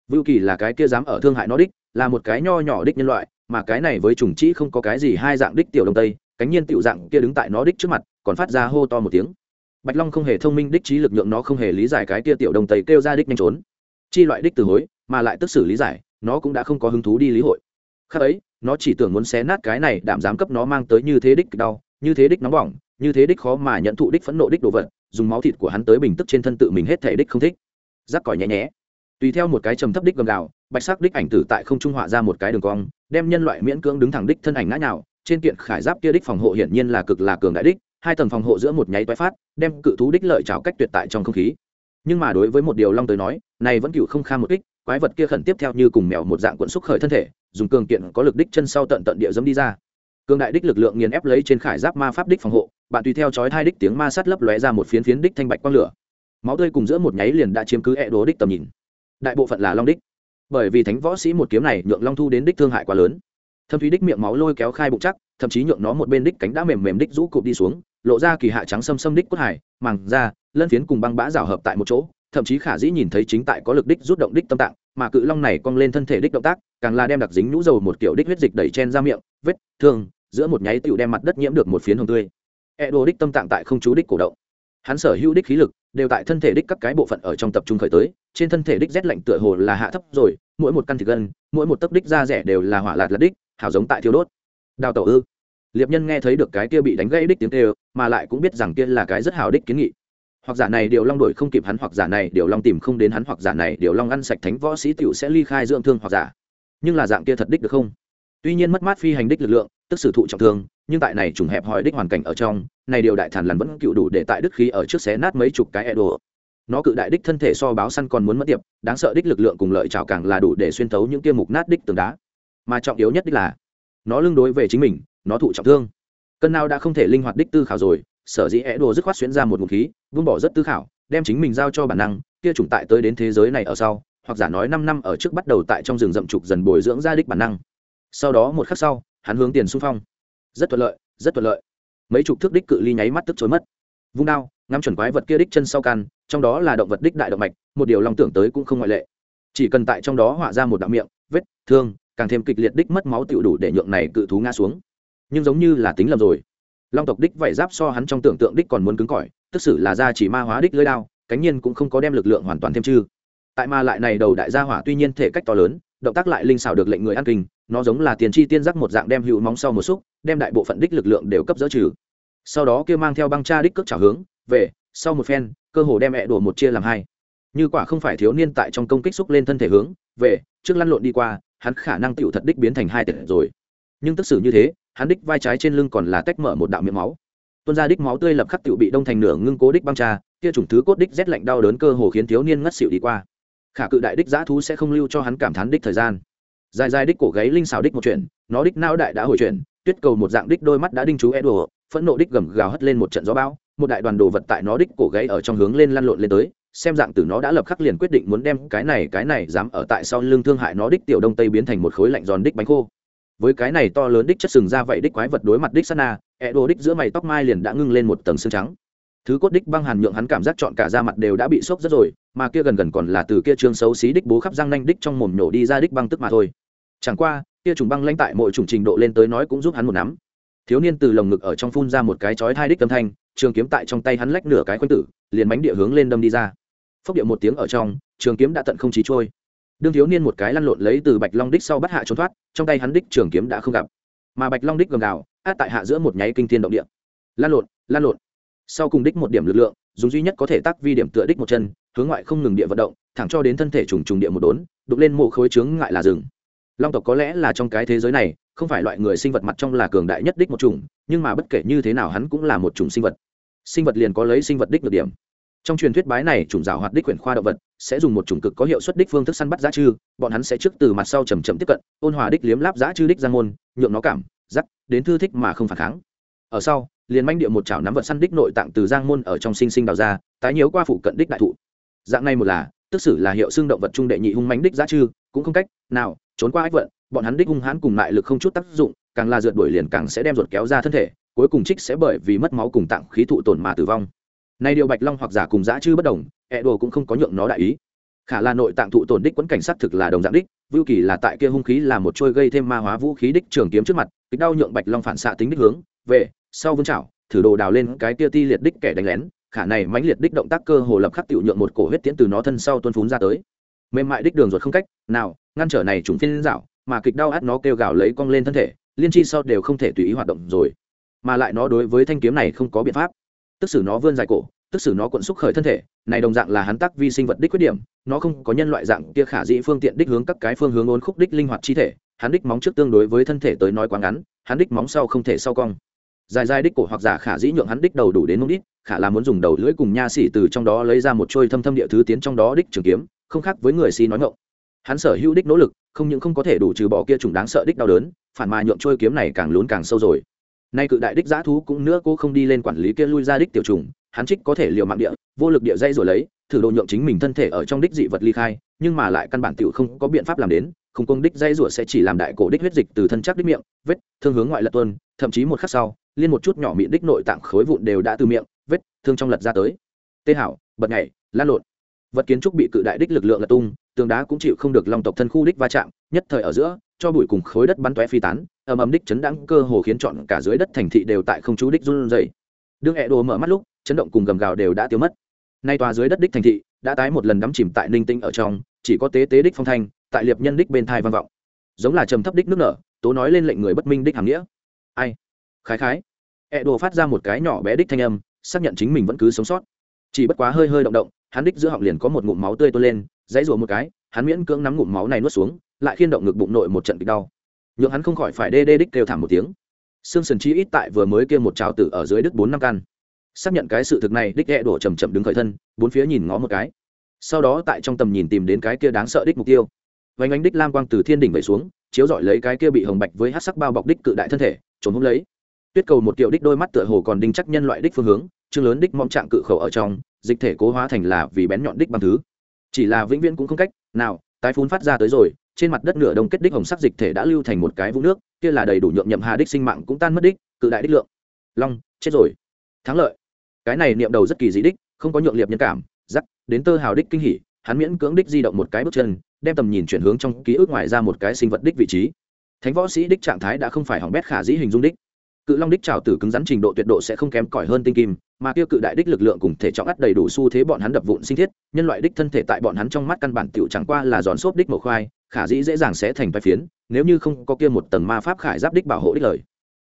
Vưu kỳ là cái kia dám ở thương hại nó đích, là một cái nho nhỏ đích nhân loại, mà cái này với trùng chỉ không có cái gì hai dạng đích tiểu đông tây, cánh nhiên tiểu dạng kia đứng tại nó đích trước mặt, còn phát ra hô to một tiếng. Bạch long không hề thông minh đích trí lực nhượng nó không hề lý giải cái kia tiểu đông tây kêu ra đích nhanh trốn. Chi loại đích từ hối, mà lại tức xử lý giải, nó cũng đã không có hứng thú đi lý hội. Khác ấy, nó chỉ tưởng muốn xé nát cái này đảm dám cấp nó mang tới như thế đích đau, như thế đích nóng bỏng, như thế đích khó mà nhận thụ đích phẫn nộ đích đồ vật, dùng máu thịt của hắn tới bình tức trên thân tự mình hết thể đích không thích rắc còi nhẹ nhẽ tùy theo một cái trầm thấp đích gầm gào bạch sắc đích ảnh tử tại không trung họa ra một cái đường cong đem nhân loại miễn cưỡng đứng thẳng đích thân ảnh ngã nhào. Trên kiện khải giáp kia đích phòng hộ hiển nhiên là cực là cường đại đích hai tầng phòng hộ giữa một nháy toái phát đem cự thú đích lợi trào cách tuyệt tại trong không khí. Nhưng mà đối với một điều long tới nói này vẫn cựu không kha một đích, quái vật kia khẩn tiếp theo như cùng mèo một dạng cuộn xúc khởi thân thể dùng cường kiện có lực đích chân sau tận tận địa dẫm đi ra. Cường đại đích lực lượng nghiền ép lấy trên khải giáp ma pháp đích phòng hộ bạn tùy theo chói hai đích tiếng ma sát lấp lóe ra một phiến phiến đích thanh bạch quang lửa máu tươi cùng giữa một nháy liền đã chiếm cứ e đố đích tầm nhìn. Đại bộ phận là long đích. Bởi vì thánh võ sĩ một kiếm này nhượng long thu đến đích thương hại quá lớn. Thâm thúy đích miệng máu lôi kéo khai bụng chắc, thậm chí nhượng nó một bên đích cánh đã mềm mềm đích rũ cụp đi xuống, lộ ra kỳ hạ trắng xâm xâm đích quất hải, màng da, lân phiến cùng băng bã rào hợp tại một chỗ, thậm chí khả dĩ nhìn thấy chính tại có lực đích rút động đích tâm tạng, mà cự long này cong lên thân thể đích động tác, càng là đem đặc dính nhũ dầu một kiểu đích huyết dịch đẩy chen ra miệng, vết thương, giữa một nháy tựu đem mặt đất nhiễm được một phiến hồng tươi. E đồ đích tâm tạng tại không chú đích cổ động. Hắn sở hữu đích khí lực đều tại thân thể đích các cái bộ phận ở trong tập trung khởi tới, trên thân thể đích rét lạnh tựa hồ là hạ thấp rồi, mỗi một căn thịt gân, mỗi một tấc đích da rẻ đều là hỏa lạt lật đích, hảo giống tại thiêu đốt. Đào tẩu ư? Liệp nhân nghe thấy được cái kia bị đánh gãy đích tiếng tê mà lại cũng biết rằng kia là cái rất hào đích kiến nghị. Hoặc giả này điều long đổi không kịp hắn, hoặc giả này điều long tìm không đến hắn, hoặc giả này điều long ăn sạch thánh võ sĩ tiểu sẽ ly khai dưỡng thương, hoặc giả. Nhưng là dạng kia thật đích được không? Tuy nhiên mất mát phi hành đích lực lượng tức sử thụ trọng thương, nhưng tại này trùng hẹp hòi đích hoàn cảnh ở trong, này điều đại thần lần vẫn cựu đủ để tại đức khí ở trước xé nát mấy chục cái e đồ nó cự đại đích thân thể so báo săn còn muốn mất tiệp, đáng sợ đích lực lượng cùng lợi trào càng là đủ để xuyên thấu những kia mục nát đích tường đá. Mà trọng yếu nhất đích là, nó lưng đối về chính mình, nó thụ trọng thương. Cân nào đã không thể linh hoạt đích tư khảo rồi, sở dĩ é đồ dứt khoát xuyến ra một ngụm khí, vung bỏ rất tư khảo, đem chính mình giao cho bản năng, kia chủng tại tới đến thế giới này ở sau, hoặc giả nói năm năm ở trước bắt đầu tại trong rừng rậm trục dần bồi dưỡng ra đích bản năng. Sau đó một khắc sau hắn hướng tiền xung phong. Rất thuận lợi, rất thuận lợi. Mấy chục thước đích cự ly nháy mắt tức trối mất. Vung đao, ngắm chuẩn quái vật kia đích chân sau can, trong đó là động vật đích đại động mạch, một điều long tưởng tới cũng không ngoại lệ. Chỉ cần tại trong đó họa ra một đạo miệng, vết, thương, càng thêm kịch liệt đích mất máu tựu đủ để nhượng này cự thú ngã xuống. Nhưng giống như là tính lầm rồi. Long tộc đích vảy giáp so hắn trong tưởng tượng đích còn muốn cứng cỏi, tức xử là ra chỉ ma hóa đích lưỡi đao, cánh nhiên cũng không có đem lực lượng hoàn toàn thêm chư tại ma lại này đầu đại gia hỏa tuy nhiên thể cách to lớn động tác lại linh xảo được lệnh người ăn kinh, nó giống là tiền chi tiên giác một dạng đem hữu móng sau một xúc, đem đại bộ phận đích lực lượng đều cấp dỡ trừ. Sau đó kia mang theo băng cha đích cước trả hướng, về, sau một phen, cơ hồ đem mẹ đổ một chia làm hai. Như quả không phải thiếu niên tại trong công kích xúc lên thân thể hướng, về, trước lăn lộn đi qua, hắn khả năng tựu thật đích biến thành hai tệ rồi. Nhưng tức xử như thế, hắn đích vai trái trên lưng còn là tách mở một đạo miệng máu. Tuôn ra đích máu tươi lập khắc tựu bị đông thành nửa ngưng cố đích băng trà kia chủng thứ cốt đích rét lạnh đau đớn cơ hồ khiến thiếu niên ngất xỉu đi qua khả cự đại đích giã thú sẽ không lưu cho hắn cảm thán đích thời gian. Dài dài đích cổ gáy linh xào đích một chuyện, nó đích nao đại đã hồi chuyển, tuyết cầu một dạng đích đôi mắt đã đinh chú e đùa phẫn nộ đích gầm gào hất lên một trận gió bão, một đại đoàn đồ vật tại nó đích cổ gáy ở trong hướng lên lăn lộn lên tới, xem dạng từ nó đã lập khắc liền quyết định muốn đem cái này cái này dám ở tại sau lưng thương hại nó đích tiểu đông tây biến thành một khối lạnh giòn đích bánh khô. Với cái này to lớn đích chất sừng ra vậy đích quái vật đối mặt đích sana e đồ đích giữa mày tóc mai liền đã ngưng lên một tầng xương trắng. Thứ cốt đích băng hàn nhượng hắn cảm giác chọn cả da mặt đều đã bị sốc rất rồi mà kia gần gần còn là từ kia trương xấu xí đích bố khắp răng nanh đích trong mồm nhổ đi ra đích băng tức mà thôi. Chẳng qua, kia trùng băng lãnh tại mọi chủng trình độ lên tới nói cũng giúp hắn một nắm. Thiếu niên từ lồng ngực ở trong phun ra một cái chói thai đích âm thanh, trường kiếm tại trong tay hắn lách nửa cái quanh tử, liền mánh địa hướng lên đâm đi ra. Phốc điệu một tiếng ở trong, trường kiếm đã tận không chí trôi. Đương thiếu niên một cái lăn lộn lấy từ bạch long đích sau bắt hạ trốn thoát, trong tay hắn đích trường kiếm đã không gặp. Mà bạch long đích gầm gào, át tại hạ giữa một nháy kinh thiên động địa. Lan lộn lan lộn. Sau cùng đích một điểm lực lượng, dùng duy nhất có thể tác vi điểm tựa đích một chân hướng ngoại không ngừng địa vận động, thẳng cho đến thân thể trùng trùng địa một đốn, đục lên mộ khối chướng ngại là rừng. Long tộc có lẽ là trong cái thế giới này, không phải loại người sinh vật mặt trong là cường đại nhất đích một chủng, nhưng mà bất kể như thế nào hắn cũng là một chủng sinh vật. Sinh vật liền có lấy sinh vật đích được điểm. Trong truyền thuyết bái này chủng rào hoạt đích quyển khoa động vật, sẽ dùng một chủng cực có hiệu suất đích phương thức săn bắt giá chư, bọn hắn sẽ trước từ mặt sau chầm chậm tiếp cận, ôn hòa đích liếm láp giá chư đích ra môn, nhượng nó cảm giắc đến thư thích mà không phản kháng. Ở sau, liền manh địa một chảo nắm vật săn đích nội tạng từ giang môn ở trong sinh sinh đào ra, tái nhiễu qua phụ cận đích đại thụ dạng này một là, tức xử là hiệu xương động vật trung đệ nhị hung mánh đích giá chư, cũng không cách nào trốn qua ách vận, bọn hắn đích hung hãn cùng mại lực không chút tác dụng, càng là rượt đuổi liền càng sẽ đem ruột kéo ra thân thể, cuối cùng trích sẽ bởi vì mất máu cùng tạng khí thụ tổn mà tử vong. Nay điều bạch long hoặc giả cùng dã chư bất đồng ẹ đồ cũng không có nhượng nó đại ý. Khả là nội tạng thụ tổn đích quẫn cảnh sát thực là đồng dạng đích, vưu kỳ là tại kia hung khí là một trôi gây thêm ma hóa vũ khí đích trường kiếm trước mặt, kịch đau nhượng bạch long phản xạ tính đích hướng, về, sau vương chảo, thử đồ đào lên cái kia ti liệt đích kẻ đánh lén khả này mãnh liệt đích động tác cơ hồ lập khắc tiểu nhượng một cổ huyết tiễn từ nó thân sau tuôn phún ra tới. Mềm mại đích đường ruột không cách nào ngăn trở này trùng phiên dạo, mà kịch đau át nó kêu gào lấy cong lên thân thể, liên chi sau đều không thể tùy ý hoạt động rồi. Mà lại nó đối với thanh kiếm này không có biện pháp. Tức xử nó vươn dài cổ, tức xử nó cuộn xúc khởi thân thể, này đồng dạng là hắn tác vi sinh vật đích khuyết điểm, nó không có nhân loại dạng kia khả dĩ phương tiện đích hướng các cái phương hướng ôn khúc đích linh hoạt chi thể, hắn đích móng trước tương đối với thân thể tới nói quá ngắn, hắn đích móng sau không thể sau cong dài dài đích cổ hoặc giả khả dĩ nhượng hắn đích đầu đủ đến mông đít, khả là muốn dùng đầu lưỡi cùng nha xỉ từ trong đó lấy ra một trôi thâm thâm địa thứ tiến trong đó đích trường kiếm, không khác với người si nói ngộng hắn sở hữu đích nỗ lực, không những không có thể đủ trừ bỏ kia trùng đáng sợ đích đau đớn, phản mà nhượng trôi kiếm này càng lún càng sâu rồi. Nay cự đại đích giã thú cũng nữa cô không đi lên quản lý kia lui ra đích tiểu trùng, hắn trích có thể liều mạng địa, vô lực địa dây rồi lấy, thử độ nhượng chính mình thân thể ở trong đích dị vật ly khai, nhưng mà lại căn bản tiểu không có biện pháp làm đến, không công đích dây rủa sẽ chỉ làm đại cổ đích huyết dịch từ thân chắc đích miệng, vết, thương hướng ngoại lật tuân thậm chí một khắc sau liên một chút nhỏ miệng đích nội tạng khối vụn đều đã từ miệng, vết thương trong lật ra tới. Tê hảo, bật nhảy, lan lộn. Vật kiến trúc bị cự đại đích lực lượng lật tung, tường đá cũng chịu không được long tộc thân khu đích va chạm, nhất thời ở giữa, cho bụi cùng khối đất bắn tóe phi tán, ầm ầm đích chấn đáng cơ hồ khiến chọn cả dưới đất thành thị đều tại không chú đích run rẩy. Đương hẹ đồ mở mắt lúc, chấn động cùng gầm gào đều đã tiêu mất. Nay tòa dưới đất đích thành thị đã tái một lần đắm chìm tại ninh tinh ở trong, chỉ có tế tế đích phong thanh, tại liệp nhân đích bên thai vang vọng. Giống là trầm thấp đích nước nở, tố nói lên lệnh người bất minh đích hàm nghĩa. Ai? Khái khái. Hẹ đồ phát ra một cái nhỏ bé đích thanh âm, xác nhận chính mình vẫn cứ sống sót. Chỉ bất quá hơi hơi động động, hắn đích giữa họng liền có một ngụm máu tươi tuôn lên, dãy rủa một cái, hắn miễn cưỡng nắm ngụm máu này nuốt xuống, lại khiên động ngực bụng nội một trận kịch đau. Nhượng hắn không khỏi phải đê đê đích kêu thảm một tiếng. Xương sần chi ít tại vừa mới kia một trào tử ở dưới đức bốn năm căn. Xác nhận cái sự thực này, đích ghẹ đổ chầm chậm đứng khởi thân, bốn phía nhìn ngó một cái. Sau đó tại trong tầm nhìn tìm đến cái kia đáng sợ đích mục tiêu. Vánh ánh đích lam quang từ thiên đỉnh vẩy xuống, chiếu dọi lấy cái kia bị hồng bạch với hát sắc bao bọc đích cự đại thân thể, trốn hôm lấy tuyết cầu một kiệu đích đôi mắt tựa hồ còn đinh chắc nhân loại đích phương hướng, chương lớn đích mong trạng cự khẩu ở trong, dịch thể cố hóa thành là vì bén nhọn đích bằng thứ. Chỉ là vĩnh viễn cũng không cách nào, tái phun phát ra tới rồi, trên mặt đất nửa đông kết đích hồng sắc dịch thể đã lưu thành một cái vũng nước, kia là đầy đủ nhượng nhậm hà đích sinh mạng cũng tan mất đích, cự đại đích lượng. Long, chết rồi. Thắng lợi. Cái này niệm đầu rất kỳ dị đích, không có nhượng liệp nhân cảm giắc đến tơ hào đích kinh hỉ, hắn miễn cưỡng đích di động một cái bước chân, đem tầm nhìn chuyển hướng trong ký ức ngoài ra một cái sinh vật đích vị trí. Thánh võ sĩ đích trạng thái đã không phải hỏng bét khả dĩ hình dung đích cự long đích trào tử cứng rắn trình độ tuyệt độ sẽ không kém cỏi hơn tinh kim, mà kia cự đại đích lực lượng cùng thể trọng ắt đầy đủ xu thế bọn hắn đập vụn sinh thiết, nhân loại đích thân thể tại bọn hắn trong mắt căn bản tiểu chẳng qua là giòn xốp đích mổ khoai, khả dĩ dễ dàng sẽ thành vai phiến, nếu như không có kia một tầng ma pháp khải giáp đích bảo hộ đích lời.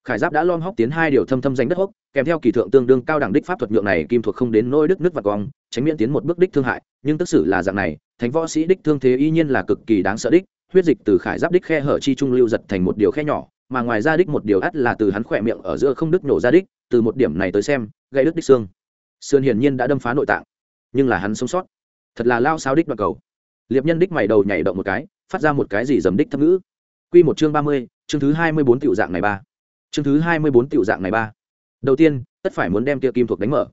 Khải giáp đã lom hóc tiến hai điều thâm thâm danh đất hốc, kèm theo kỳ thượng tương đương cao đẳng đích pháp thuật nhượng này kim thuộc không đến nôi đức nước và cong, tránh miễn tiến một bước đích thương hại, nhưng tức xử là dạng này, thánh võ sĩ đích thương thế y nhiên là cực kỳ đáng sợ đích, huyết dịch từ khải giáp đích khe hở chi trung lưu giật thành một điều khe nhỏ mà ngoài ra đích một điều ắt là từ hắn khỏe miệng ở giữa không đứt nổ ra đích, từ một điểm này tới xem gây đứt đích xương. Sườn hiển nhiên đã đâm phá nội tạng, nhưng là hắn sống sót. Thật là lao sao đích đoạn cầu. Liệp nhân đích mày đầu nhảy động một cái, phát ra một cái gì dầm đích thâm ngữ. Quy một chương ba mươi, chương thứ hai mươi bốn tiểu dạng này ba. Chương thứ hai mươi bốn tiểu dạng này ba. Đầu tiên, tất phải muốn đem tia kim thuộc đánh mở.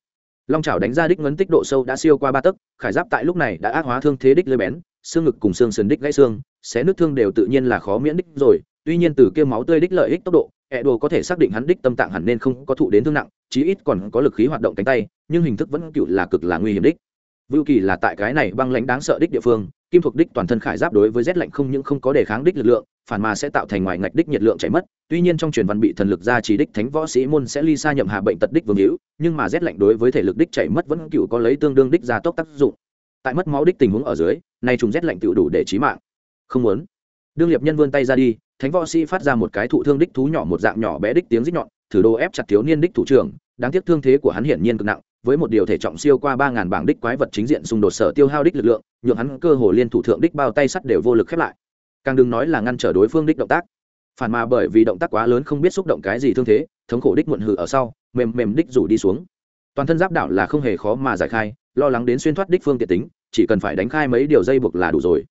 Long chảo đánh ra đích ngấn tích độ sâu đã siêu qua ba tấc, khải giáp tại lúc này đã ác hóa thương thế đích lơi bén, xương ngực cùng xương sườn đích gãy xương, xé nước thương đều tự nhiên là khó miễn đích rồi tuy nhiên từ kia máu tươi đích lợi ích tốc độ ẹ đồ có thể xác định hắn đích tâm tạng hẳn nên không có thụ đến thương nặng, chí ít còn có lực khí hoạt động cánh tay, nhưng hình thức vẫn cựu là cực là nguy hiểm đích. Vưu kỳ là tại cái này băng lãnh đáng sợ đích địa phương, kim thuộc đích toàn thân khải giáp đối với rét lạnh không những không có đề kháng đích lực lượng, phản mà sẽ tạo thành ngoài ngạch đích nhiệt lượng chảy mất. Tuy nhiên trong truyền văn bị thần lực ra chỉ đích thánh võ sĩ môn sẽ ly xa nhậm hạ bệnh tật đích vương hữu, nhưng mà rét lạnh đối với thể lực đích chảy mất vẫn cựu có lấy tương đương đích gia tốc tác dụng. Tại mất máu đích tình huống ở dưới, nay trùng rét lạnh tự đủ để chí mạng. Không muốn. Đương liệp nhân vươn tay ra đi thánh võ sĩ phát ra một cái thụ thương đích thú nhỏ, một dạng nhỏ bé đích tiếng rít nhọn, thử đồ ép chặt thiếu niên đích thủ trưởng, đáng tiếc thương thế của hắn hiển nhiên cực nặng, với một điều thể trọng siêu qua ba ngàn bảng đích quái vật chính diện xung đột sở tiêu hao đích lực lượng, nhượng hắn cơ hồ liên thủ thượng đích bao tay sắt đều vô lực khép lại. Càng đừng nói là ngăn trở đối phương đích động tác. Phản mà bởi vì động tác quá lớn không biết xúc động cái gì thương thế, thống khổ đích muộn hử ở sau, mềm mềm đích rủ đi xuống. Toàn thân giáp đảo là không hề khó mà giải khai, lo lắng đến xuyên thoát đích phương tiện tính, chỉ cần phải đánh khai mấy điều dây buộc là đủ rồi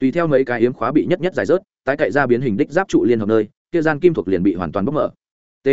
tùy theo mấy cái yếm khóa bị nhất nhất giải rớt, tái cậy ra biến hình đích giáp trụ liên hợp nơi, kia gian kim thuộc liền bị hoàn toàn bốc mở. T.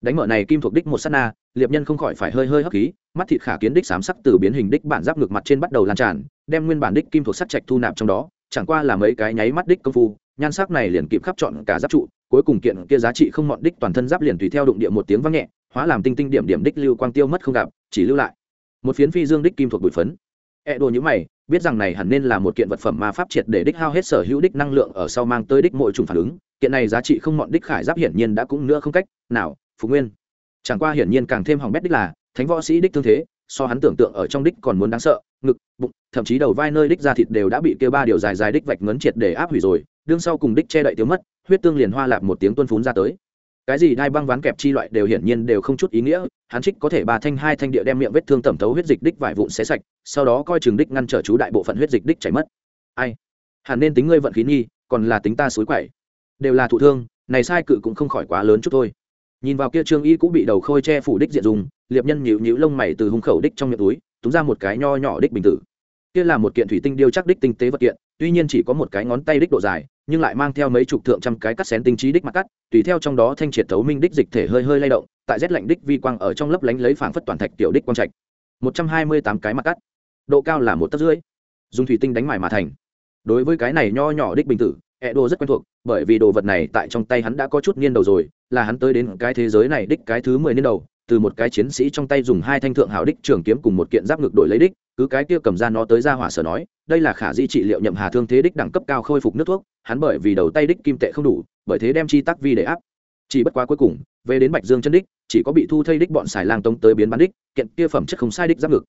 Đánh mở này kim thuộc đích một s á t na, liệp nhân không khỏi phải hơi hơi hấp khí, mắt thịt khả kiến đích sám sắc từ biến hình đích bản giáp ngược mặt trên bắt đầu lan tràn, đem nguyên bản đích kim thuộc sắt trạch thu nạp trong đó, chẳng qua là mấy cái nháy mắt đích công phu, nhan sắc này liền kịp khắp chọn cả giáp trụ, cuối cùng kiện kia giá trị không mọn đích toàn thân giáp liền tùy theo đụng địa một tiếng vang nhẹ, hóa làm tinh tinh điểm điểm đích lưu quang tiêu mất không gặp, chỉ lưu lại một phiến phi dương đích kim thuộc bụi phấn. E đồ như mày biết rằng này hẳn nên là một kiện vật phẩm ma pháp triệt để đích hao hết sở hữu đích năng lượng ở sau mang tới đích mỗi trùng phản ứng. Kiện này giá trị không mọn đích khải giáp hiển nhiên đã cũng nữa không cách. Nào, phục nguyên. Chẳng qua hiển nhiên càng thêm hỏng bét đích là, thánh võ sĩ đích thương thế, so hắn tưởng tượng ở trong đích còn muốn đáng sợ. Ngực, bụng, thậm chí đầu vai nơi đích ra thịt đều đã bị kêu ba điều dài dài đích vạch ngấn triệt để áp hủy rồi. Đương sau cùng đích che đậy tiêu mất, huyết tương liền hoa lạp một tiếng tuôn phún ra tới. Cái gì đai băng ván kẹp chi loại đều hiển nhiên đều không chút ý nghĩa hắn trích có thể ba thanh, hai thanh địa đem miệng vết thương tẩm thấu huyết dịch đích vải vụn xé sạch, sau đó coi chừng đích ngăn trở chú đại bộ phận huyết dịch đích chảy mất. Ai? Hẳn nên tính ngươi vận khí nghi, còn là tính ta suối quậy. Đều là thụ thương, này sai cự cũng không khỏi quá lớn chút thôi. Nhìn vào kia trương y cũng bị đầu khôi che phủ đích diện dùng, liệp nhân nhịu nhịu lông mày từ hung khẩu đích trong miệng túi, túm ra một cái nho nhỏ đích bình tử. Kia là một kiện thủy tinh điêu chắc đích tinh tế vật kiện, tuy nhiên chỉ có một cái ngón tay đích độ dài, nhưng lại mang theo mấy chục thượng trăm cái cắt xén tinh trí đích mặt cắt, tùy theo trong đó thanh triệt thấu minh đích dịch thể hơi hơi lay động tại rét lạnh đích vi quang ở trong lấp lánh lấy phảng phất toàn thạch tiểu đích quang trạch. Một trăm hai mươi tám cái mặt cắt. Độ cao là một tấc rưỡi. Dùng thủy tinh đánh mài mà thành. Đối với cái này nho nhỏ đích bình tử ẹ đồ rất quen thuộc, bởi vì đồ vật này tại trong tay hắn đã có chút niên đầu rồi, là hắn tới đến cái thế giới này đích cái thứ mười niên đầu, từ một cái chiến sĩ trong tay dùng hai thanh thượng hảo đích trường kiếm cùng một kiện giáp ngực đổi lấy đích, cứ cái kia cầm ra nó tới ra hỏa sở nói, đây là khả di trị liệu nhậm hà thương thế đích đẳng cấp cao khôi phục nước thuốc, hắn bởi vì đầu tay đích kim tệ không đủ, bởi thế đem chi tắc vi để áp chỉ bất quá cuối cùng, về đến bạch dương chân đích, chỉ có bị thu thây đích bọn xài lang tông tới biến bán đích, kiện kia phẩm chất không sai đích giáp ngực.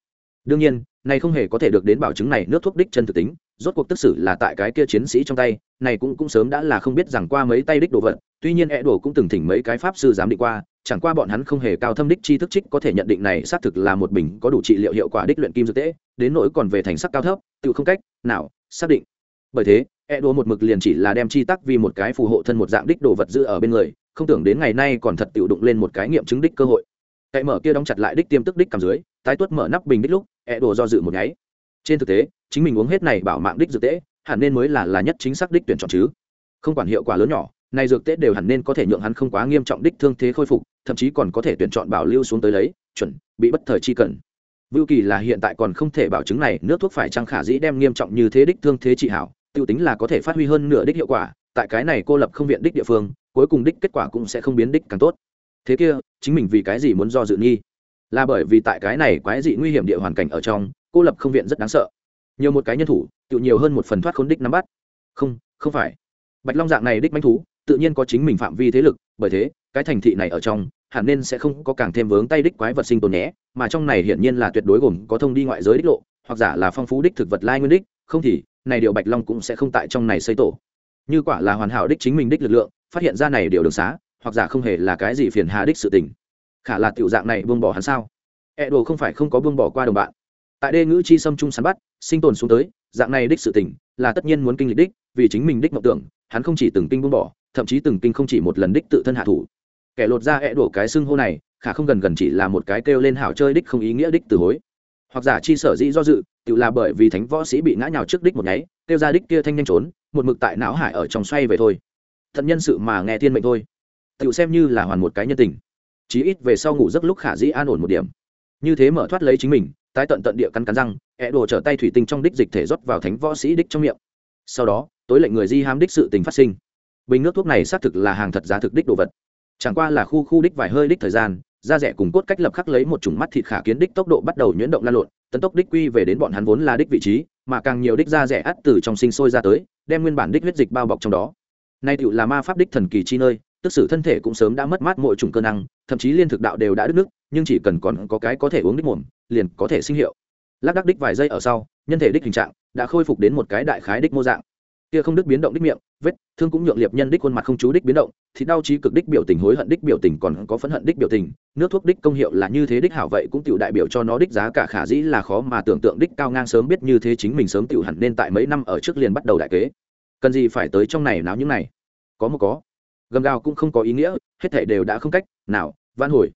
Đương nhiên, này không hề có thể được đến bảo chứng này nước thuốc đích chân thực tính, rốt cuộc tức xử là tại cái kia chiến sĩ trong tay, này cũng cũng sớm đã là không biết rằng qua mấy tay đích đồ vật, tuy nhiên e đồ cũng từng thỉnh mấy cái pháp sư giám định qua, chẳng qua bọn hắn không hề cao thâm đích chi thức trích có thể nhận định này xác thực là một bình có đủ trị liệu hiệu quả đích luyện kim dược tễ đến nỗi còn về thành sắc cao thấp, tự không cách nào xác định. Bởi thế e đồ một mực liền chỉ là đem chi tắc vì một cái phù hộ thân một dạng đích đồ vật giữ ở bên người không tưởng đến ngày nay còn thật tiểu đụng lên một cái nghiệm chứng đích cơ hội. Cậy mở kia đóng chặt lại đích tiêm tức đích cầm dưới, tái tuất mở nắp bình đích lúc ẹ đồ do dự một nháy. Trên thực tế, chính mình uống hết này bảo mạng đích dược tễ hẳn nên mới là là nhất chính xác đích tuyển chọn chứ. Không quản hiệu quả lớn nhỏ, này dược tễ đều hẳn nên có thể nhượng hắn không quá nghiêm trọng đích thương thế khôi phục, thậm chí còn có thể tuyển chọn bảo lưu xuống tới lấy, chuẩn, bị bất thời chi cần. Vưu kỳ là hiện tại còn không thể bảo chứng này, nước thuốc phải trang khả dĩ đem nghiêm trọng như thế đích thương thế trị hảo, tiêu tính là có thể phát huy hơn nửa đích hiệu quả, tại cái này cô lập không viện đích địa phương cuối cùng đích kết quả cũng sẽ không biến đích càng tốt. Thế kia, chính mình vì cái gì muốn do dự nghi? Là bởi vì tại cái này quái dị nguy hiểm địa hoàn cảnh ở trong, cô lập không viện rất đáng sợ. Nhiều một cái nhân thủ tự nhiều hơn một phần thoát khốn đích nắm bắt. Không không phải. Bạch long dạng này đích manh thú, tự nhiên có chính mình phạm vi thế lực, bởi thế, cái thành thị này ở trong, hẳn nên sẽ không có càng thêm vướng tay đích quái vật sinh tồn nhé, mà trong này hiển nhiên là tuyệt đối gồm có thông đi ngoại giới đích lộ, hoặc giả là phong phú đích thực vật lai nguyên đích, không thì, này điều bạch long cũng sẽ không tại trong này xây tổ như quả là hoàn hảo đích chính mình đích lực lượng, phát hiện ra này điều đường xá, hoặc giả không hề là cái gì phiền hà đích sự tình. Khả là tiểu dạng này buông bỏ hắn sao? E đồ không phải không có buông bỏ qua đồng bạn. Tại đê ngữ chi xâm trung sắn bắt, sinh tồn xuống tới, dạng này đích sự tình, là tất nhiên muốn kinh lịch đích, vì chính mình đích mộng tưởng, hắn không chỉ từng kinh buông bỏ, thậm chí từng kinh không chỉ một lần đích tự thân hạ thủ. Kẻ lột ra e đồ cái xưng hô này, khả không gần gần chỉ là một cái kêu lên hảo chơi đích không ý nghĩa đích từ hối. Hoặc giả chi sở dĩ do dự, tự là bởi vì thánh võ sĩ bị ngã nhào trước đích một nháy, kêu ra đích kia thanh nhanh trốn một mực tại não hải ở trong xoay về thôi. Thật nhân sự mà nghe thiên mệnh thôi. Tự xem như là hoàn một cái nhân tình. Chí ít về sau ngủ giấc lúc khả dĩ an ổn một điểm. Như thế mở thoát lấy chính mình, tái tận tận địa cắn cắn răng ẹ đồ trở tay thủy tinh trong đích dịch thể rót vào thánh võ sĩ đích trong miệng. Sau đó, tối lệnh người di ham đích sự tình phát sinh. Bình nước thuốc này xác thực là hàng thật giá thực đích đồ vật. Chẳng qua là khu khu đích vài hơi đích thời gian, da rẻ cùng cốt cách lập khắc lấy một chủng mắt thịt khả kiến đích tốc độ bắt đầu nhuyễn động lan lộn, tấn tốc đích quy về đến bọn hắn vốn là đích vị trí mà càng nhiều đích da rẻ ắt từ trong sinh sôi ra tới, đem nguyên bản đích huyết dịch bao bọc trong đó. Nay tựu là ma pháp đích thần kỳ chi nơi, tức sự thân thể cũng sớm đã mất mát mọi chủng cơ năng, thậm chí liên thực đạo đều đã đứt nước nhưng chỉ cần còn có cái có thể uống đích mồm, liền có thể sinh hiệu. Lác đắc đích vài giây ở sau, nhân thể đích hình trạng đã khôi phục đến một cái đại khái đích mô dạng kia không đứt biến động đích miệng, vết thương cũng nhượng liệp nhân đích khuôn mặt không chú đích biến động thì đau trí cực đích biểu tình, hối hận đích biểu tình, còn có phẫn hận đích biểu tình, nước thuốc đích công hiệu là như thế đích hảo vậy cũng tiểu đại biểu cho nó đích giá cả khả dĩ là khó mà tưởng tượng đích cao ngang sớm biết như thế chính mình sớm tiểu hẳn nên tại mấy năm ở trước liền bắt đầu đại kế. Cần gì phải tới trong này náo những này? Có một có. Gầm gào cũng không có ý nghĩa, hết thể đều đã không cách. Nào van hồi.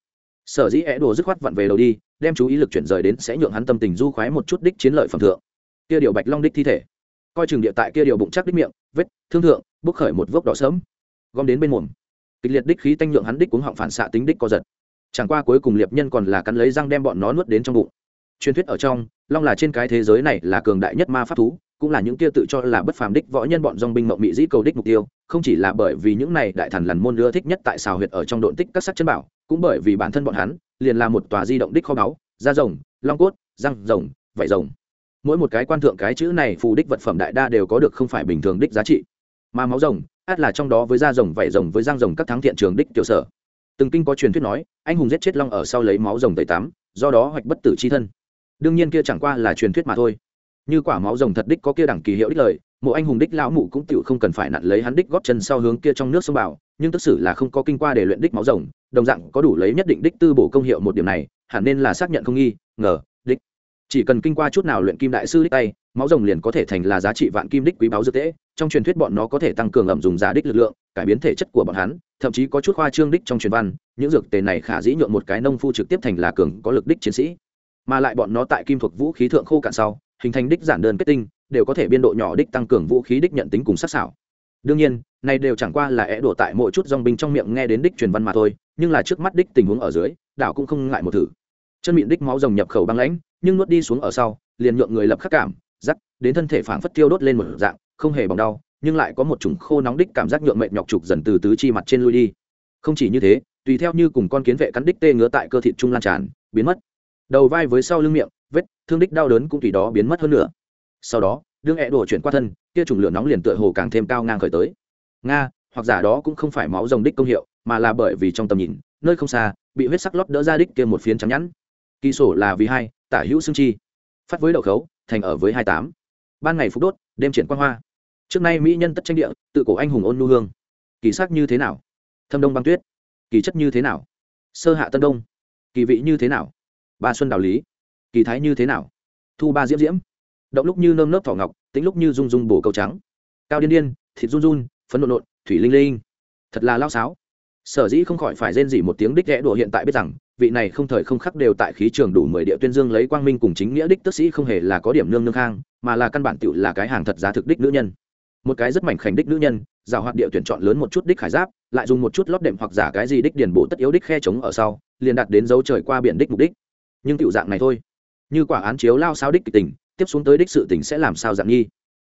Sở dĩ é đồ dứt khoát vặn về đầu đi, đem chú ý lực chuyển rời đến sẽ nhượng hắn tâm tình du khoái một chút đích chiến lợi phẩm thượng. Kia điều bạch long đích thi thể coi chừng địa tại kia điều bụng chắc đích miệng, vết thương thượng, bốc khởi một vốc đỏ sớm gom đến bên mồm. Kịch liệt đích khí tanh nhượng hắn đích cuống họng phản xạ tính đích co giật. Chẳng qua cuối cùng liệp nhân còn là cắn lấy răng đem bọn nó nuốt đến trong bụng. Truyền thuyết ở trong, long là trên cái thế giới này là cường đại nhất ma pháp thú, cũng là những kia tự cho là bất phàm đích võ nhân bọn dòng binh mộng mỹ dĩ cầu đích mục tiêu, không chỉ là bởi vì những này đại thần lằn môn ưa thích nhất tại xào huyệt ở trong độn tích các sắc chân bảo, cũng bởi vì bản thân bọn hắn, liền là một tòa di động đích kho báu, da rồng, long cốt, răng rồng, vảy rồng mỗi một cái quan thượng cái chữ này phù đích vật phẩm đại đa đều có được không phải bình thường đích giá trị. Mà máu rồng, át là trong đó với da rồng, vảy rồng, với răng rồng các thắng thiện trường đích tiểu sở. Từng kinh có truyền thuyết nói, anh hùng giết chết long ở sau lấy máu rồng tẩy tắm, do đó hoạch bất tử c h i thân. Đương nhiên kia chẳng qua là truyền thuyết mà thôi. Như quả máu rồng thật đích có kia đẳng kỳ hiệu đích lời, mộ anh hùng đích lão mụ cũng tựu không cần phải nặn lấy hắn đích góp chân sau hướng kia trong nước sông bảo nhưng tức xử là không có kinh qua để luyện đích máu rồng, đồng dạng có đủ lấy nhất định đích tư bổ công hiệu một điểm này, hẳn nên là xác nhận không nghi, ngờ chỉ cần kinh qua chút nào luyện kim đại sư đích tay, máu rồng liền có thể thành là giá trị vạn kim đích quý báu dược tễ trong truyền thuyết bọn nó có thể tăng cường ẩm dùng giá đích lực lượng, cải biến thể chất của bọn hắn, thậm chí có chút khoa trương đích trong truyền văn, những dược tề này khả dĩ nhuộm một cái nông phu trực tiếp thành là cường có lực đích chiến sĩ. Mà lại bọn nó tại kim thuộc vũ khí thượng khô cạn sau, hình thành đích giản đơn kết tinh, đều có thể biên độ nhỏ đích tăng cường vũ khí đích nhận tính cùng sắc xảo. Đương nhiên, này đều chẳng qua là é đổ tại mỗi chút dòng binh trong miệng nghe đến đích truyền văn mà thôi, nhưng là trước mắt đích tình huống ở dưới, đảo cũng không ngại một thử. Chân miệng đích máu rồng nhập khẩu băng lãnh nhưng nuốt đi xuống ở sau, liền nhượng người lập khắc cảm, rắc, đến thân thể phảng phất tiêu đốt lên một dạng, không hề bỏng đau, nhưng lại có một chủng khô nóng đích cảm giác nhượng mệt nhọc trục dần từ tứ chi mặt trên lui đi. Không chỉ như thế, tùy theo như cùng con kiến vệ cắn đích tê ngứa tại cơ thịt trung lan tràn, biến mất. Đầu vai với sau lưng miệng, vết thương đích đau đớn cũng tùy đó biến mất hơn nữa. Sau đó, đương hẹ đổ chuyển qua thân, kia chủng lửa nóng liền tựa hồ càng thêm cao ngang khởi tới. Nga, hoặc giả đó cũng không phải máu rồng đích công hiệu, mà là bởi vì trong tầm nhìn, nơi không xa, bị huyết sắc lót đỡ ra đích kia một phiến trắng nhẵn. Kỳ sổ là vì hai tả hữu xương chi, phát với đậu khấu, thành ở với hai tám. Ban ngày phúc đốt, đêm triển quan hoa. Trước nay mỹ nhân tất tranh địa, tự cổ anh hùng ôn nu hương. Kỳ sắc như thế nào? Thâm đông băng tuyết. Kỳ chất như thế nào? Sơ hạ tân đông. Kỳ vị như thế nào? Ba xuân đào lý. Kỳ thái như thế nào? Thu ba diễm diễm. Động lúc như nơm nớp thỏ ngọc tính lúc như rung rung bổ cầu trắng. Cao điên điên, thịt run run, phấn nộn nộn, thủy linh linh. Thật là lao sáo. Sở dĩ không khỏi phải rên dỉ một tiếng đích rẽ đùa hiện tại biết rằng vị này không thời không khắc đều tại khí trường đủ mười địa tuyên dương lấy quang minh cùng chính nghĩa đích tức sĩ không hề là có điểm nương nương khang mà là căn bản tựu là cái hàng thật giá thực đích nữ nhân. Một cái rất mảnh khảnh đích nữ nhân giảo hoạt địa tuyển chọn lớn một chút đích khải giáp lại dùng một chút lót đệm hoặc giả cái gì đích điền bổ tất yếu đích khe trống ở sau liền đạt đến dấu trời qua biển đích mục đích. Nhưng tiểu dạng này thôi. Như quả án chiếu lao sao đích kịch tình tiếp xuống tới đích sự tình sẽ làm sao dạng nghi?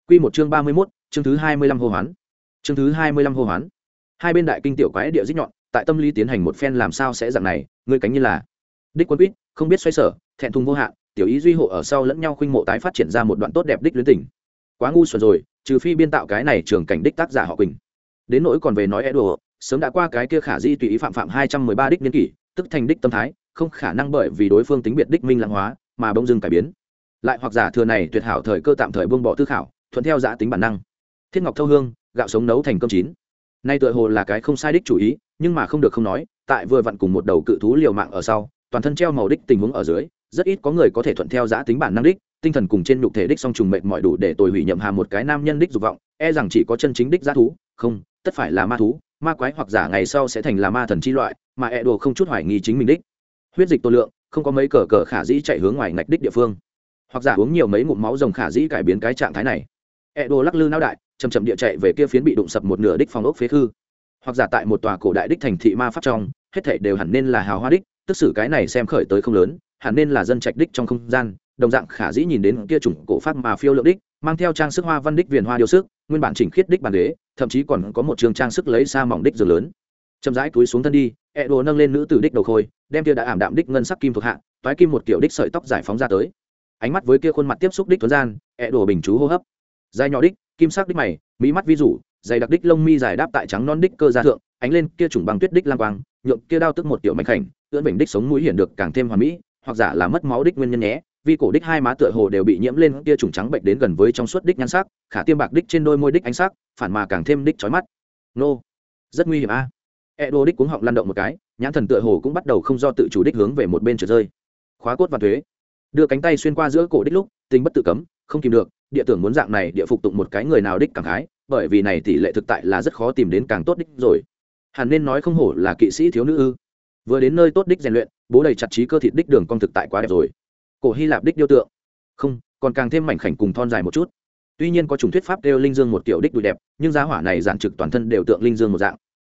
Quy một chương ba mươi 31, chương thứ hai mươi lăm hô hoán. Chương thứ hai mươi lăm hô hoán. Hai bên đại kinh tiểu quái địa rít nhọn tại tâm lý tiến hành một phen làm sao sẽ dạng này, ngươi cánh như là. Đích quân quýt, không biết xoay sở, thẹn thùng vô hạn, tiểu ý duy hộ ở sau lẫn nhau khuynh mộ tái phát triển ra một đoạn tốt đẹp đích luyến tình. Quá ngu xuẩn rồi, trừ phi biên tạo cái này trường cảnh đích tác giả họ quỳnh. Đến nỗi còn về nói e đùa sớm đã qua cái kia khả di tùy ý phạm phạm hai trăm mười ba đích niên kỷ, tức thành đích tâm thái, không khả năng bởi vì đối phương tính biệt đích minh lãng hóa, mà bỗng dưng cải biến. Lại hoặc giả thừa này tuyệt hảo thời cơ tạm thời buông bỏ tư khảo, thuận theo giã tính bản năng. Thiết ngọc thâu hương, gạo sống nấu thành cơm chín. Nay tựa hồ là cái không sai đích chủ ý nhưng mà không được không nói, tại vừa vặn cùng một đầu cự thú liều mạng ở sau, toàn thân treo màu đích tình huống ở dưới, rất ít có người có thể thuận theo giã tính bản năng đích, tinh thần cùng trên nhục thể đích song trùng mệnh mọi đủ để tồi hủy nhậm hà một cái nam nhân đích dục vọng e rằng chỉ có chân chính đích g thú, không, tất phải là ma thú, ma quái hoặc giả ngày sau sẽ thành là ma thần chi loại, mà e đồ không chút hoài nghi chính mình đích. Huyết dịch tô lượng, không có mấy cờ cờ khả dĩ chạy hướng ngoài ngạch đích địa phương. Hoặc giả uống nhiều mấy ngụm máu rồng khả dĩ cải biến cái trạng thái này. E đồ lắc lư não đại chầm chậm địa chạy về kia phiến bị đụng sập một nửa đích phòng ốc phế khư hoặc giả tại một tòa cổ đại đích thành thị ma pháp trong, hết thảy đều hẳn nên là hào hoa đích, tức xử cái này xem khởi tới không lớn, hẳn nên là dân trạch đích trong không gian, đồng dạng khả dĩ nhìn đến kia chủng cổ pháp mà phiêu lượng đích, mang theo trang sức hoa văn đích viền hoa điều sức nguyên bản chỉnh khiết đích bàn ghế, thậm chí còn có một trường trang sức lấy xa mỏng đích giường lớn. Chậm rãi túi xuống thân đi e đồ nâng lên nữ tử đích đầu khôi, đem kia đã ảm đạm đích ngân sắc kim thuộc hạ, toái kim một kiểu đích sợi tóc giải phóng ra tới. Ánh mắt với kia khuôn mặt tiếp xúc đích tuấn gian e đồ bình chú hô hấp. Dài nhỏ đích, kim sắc đích mày, mỹ mắt ví dụ dày đặc đích lông mi dài đáp tại trắng non đích cơ gia thượng, ánh lên kia trùng băng tuyết đích lang quang, nhượng kia đao tức một tiểu mảnh khảnh, ưỡn bình đích sống mũi hiển được càng thêm hoàn mỹ, hoặc giả là mất máu đích nguyên nhân nhé vì cổ đích hai má tựa hồ đều bị nhiễm lên kia trùng trắng bệnh đến gần với trong suốt đích nhan sắc, khả tiêm bạc đích trên đôi môi đích ánh sắc, phản mà càng thêm đích chói mắt. Nô, rất nguy hiểm a. E đô đích cuống họng lăn động một cái, nhãn thần tựa hồ cũng bắt đầu không do tự chủ đích hướng về một bên trở rơi. Khóa cốt và thuế. Đưa cánh tay xuyên qua giữa cổ đích lúc, tình bất tự cấm, không kìm được, địa tưởng muốn dạng này địa phục tụng một cái người nào đích cảm khái bởi vì này tỷ lệ thực tại là rất khó tìm đến càng tốt đích rồi. Hẳn nên nói không hổ là kỵ sĩ thiếu nữ ư. Vừa đến nơi tốt đích rèn luyện, bố đầy chặt trí cơ thịt đích đường con thực tại quá đẹp rồi. Cổ hy lạp đích điêu tượng. Không, còn càng thêm mảnh khảnh cùng thon dài một chút. Tuy nhiên có chủng thuyết pháp đều linh dương một kiểu đích đùi đẹp, nhưng giá hỏa này giản trực toàn thân đều tượng linh dương một dạng.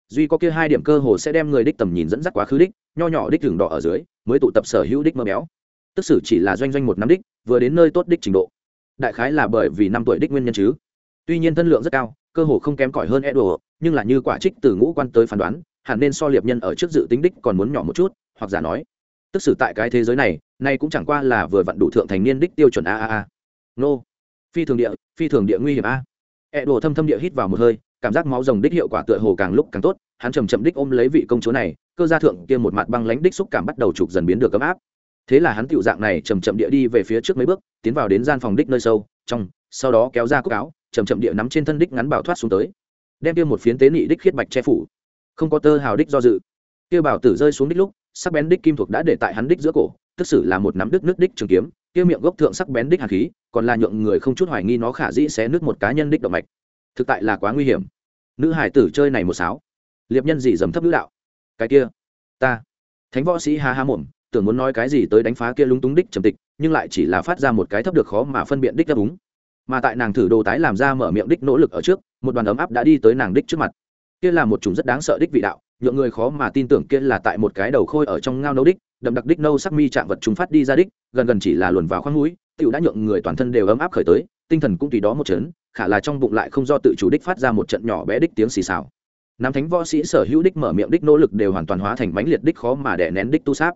Duy có kia hai điểm cơ hồ sẽ đem người đích tầm nhìn dẫn dắt quá khứ đích, nho nhỏ đích đường đỏ ở dưới, mới tụ tập sở hữu đích mơ béo. Tức sử chỉ là doanh doanh một năm đích, vừa đến nơi tốt đích trình độ. Đại khái là bởi vì năm tuổi đích nguyên nhân chứ tuy nhiên thân lượng rất cao cơ hồ không kém cỏi hơn Edo, nhưng là như quả trích từ ngũ quan tới phán đoán, hẳn nên so liệp nhân ở trước dự tính đích còn muốn nhỏ một chút, hoặc giả nói, tức xử tại cái thế giới này, nay cũng chẳng qua là vừa vặn đủ thượng thành niên đích tiêu chuẩn a a a. Nô, phi thường địa, phi thường địa nguy hiểm a. Edo thâm thâm địa hít vào một hơi, cảm giác máu rồng đích hiệu quả tựa hồ càng lúc càng tốt, hắn chậm chậm đích ôm lấy vị công chúa này, cơ gia thượng kia một mặt băng lãnh đích xúc cảm bắt đầu trục dần biến được ấm áp. Thế là hắn tiểu dạng này chậm chậm địa đi về phía trước mấy bước, tiến vào đến gian phòng đích nơi sâu, trong, sau đó kéo ra cúc áo, chầm chậm địa nắm trên thân đích ngắn bảo thoát xuống tới, đem kia một phiến tế nị đích khiết bạch che phủ. Không có tơ hào đích do dự. Kia bảo tử rơi xuống đích lúc, sắc bén đích kim thuộc đã để tại hắn đích giữa cổ, tức xử là một nắm đứt nước đích trường kiếm, kia miệng gốc thượng sắc bén đích hàn khí, còn là nhượng người không chút hoài nghi nó khả dĩ xé nước một cá nhân đích động mạch. Thực tại là quá nguy hiểm. Nữ hải tử chơi này một sáo. Liệp nhân gì dầm thấp nữ đạo. Cái kia, ta. Thánh võ sĩ ha ha mồm, tưởng muốn nói cái gì tới đánh phá kia lúng túng đích trầm tịch, nhưng lại chỉ là phát ra một cái thấp được khó mà phân biện đích đáp đúng mà tại nàng thử đồ tái làm ra mở miệng đích nỗ lực ở trước, một đoàn ấm áp đã đi tới nàng đích trước mặt. Kia là một chủng rất đáng sợ đích vị đạo, nhượng người khó mà tin tưởng kia là tại một cái đầu khôi ở trong ngao nấu đích, đậm đặc đích nâu sắc mi chạm vật chúng phát đi ra đích, gần gần chỉ là luồn vào khoang mũi, tiểu đã nhượng người toàn thân đều ấm áp khởi tới, tinh thần cũng tùy đó một chấn, khả là trong bụng lại không do tự chủ đích phát ra một trận nhỏ bé đích tiếng xì xào. Nam thánh võ sĩ sở hữu đích mở miệng đích nỗ lực đều hoàn toàn hóa thành bánh liệt đích khó mà đè nén đích tu sáp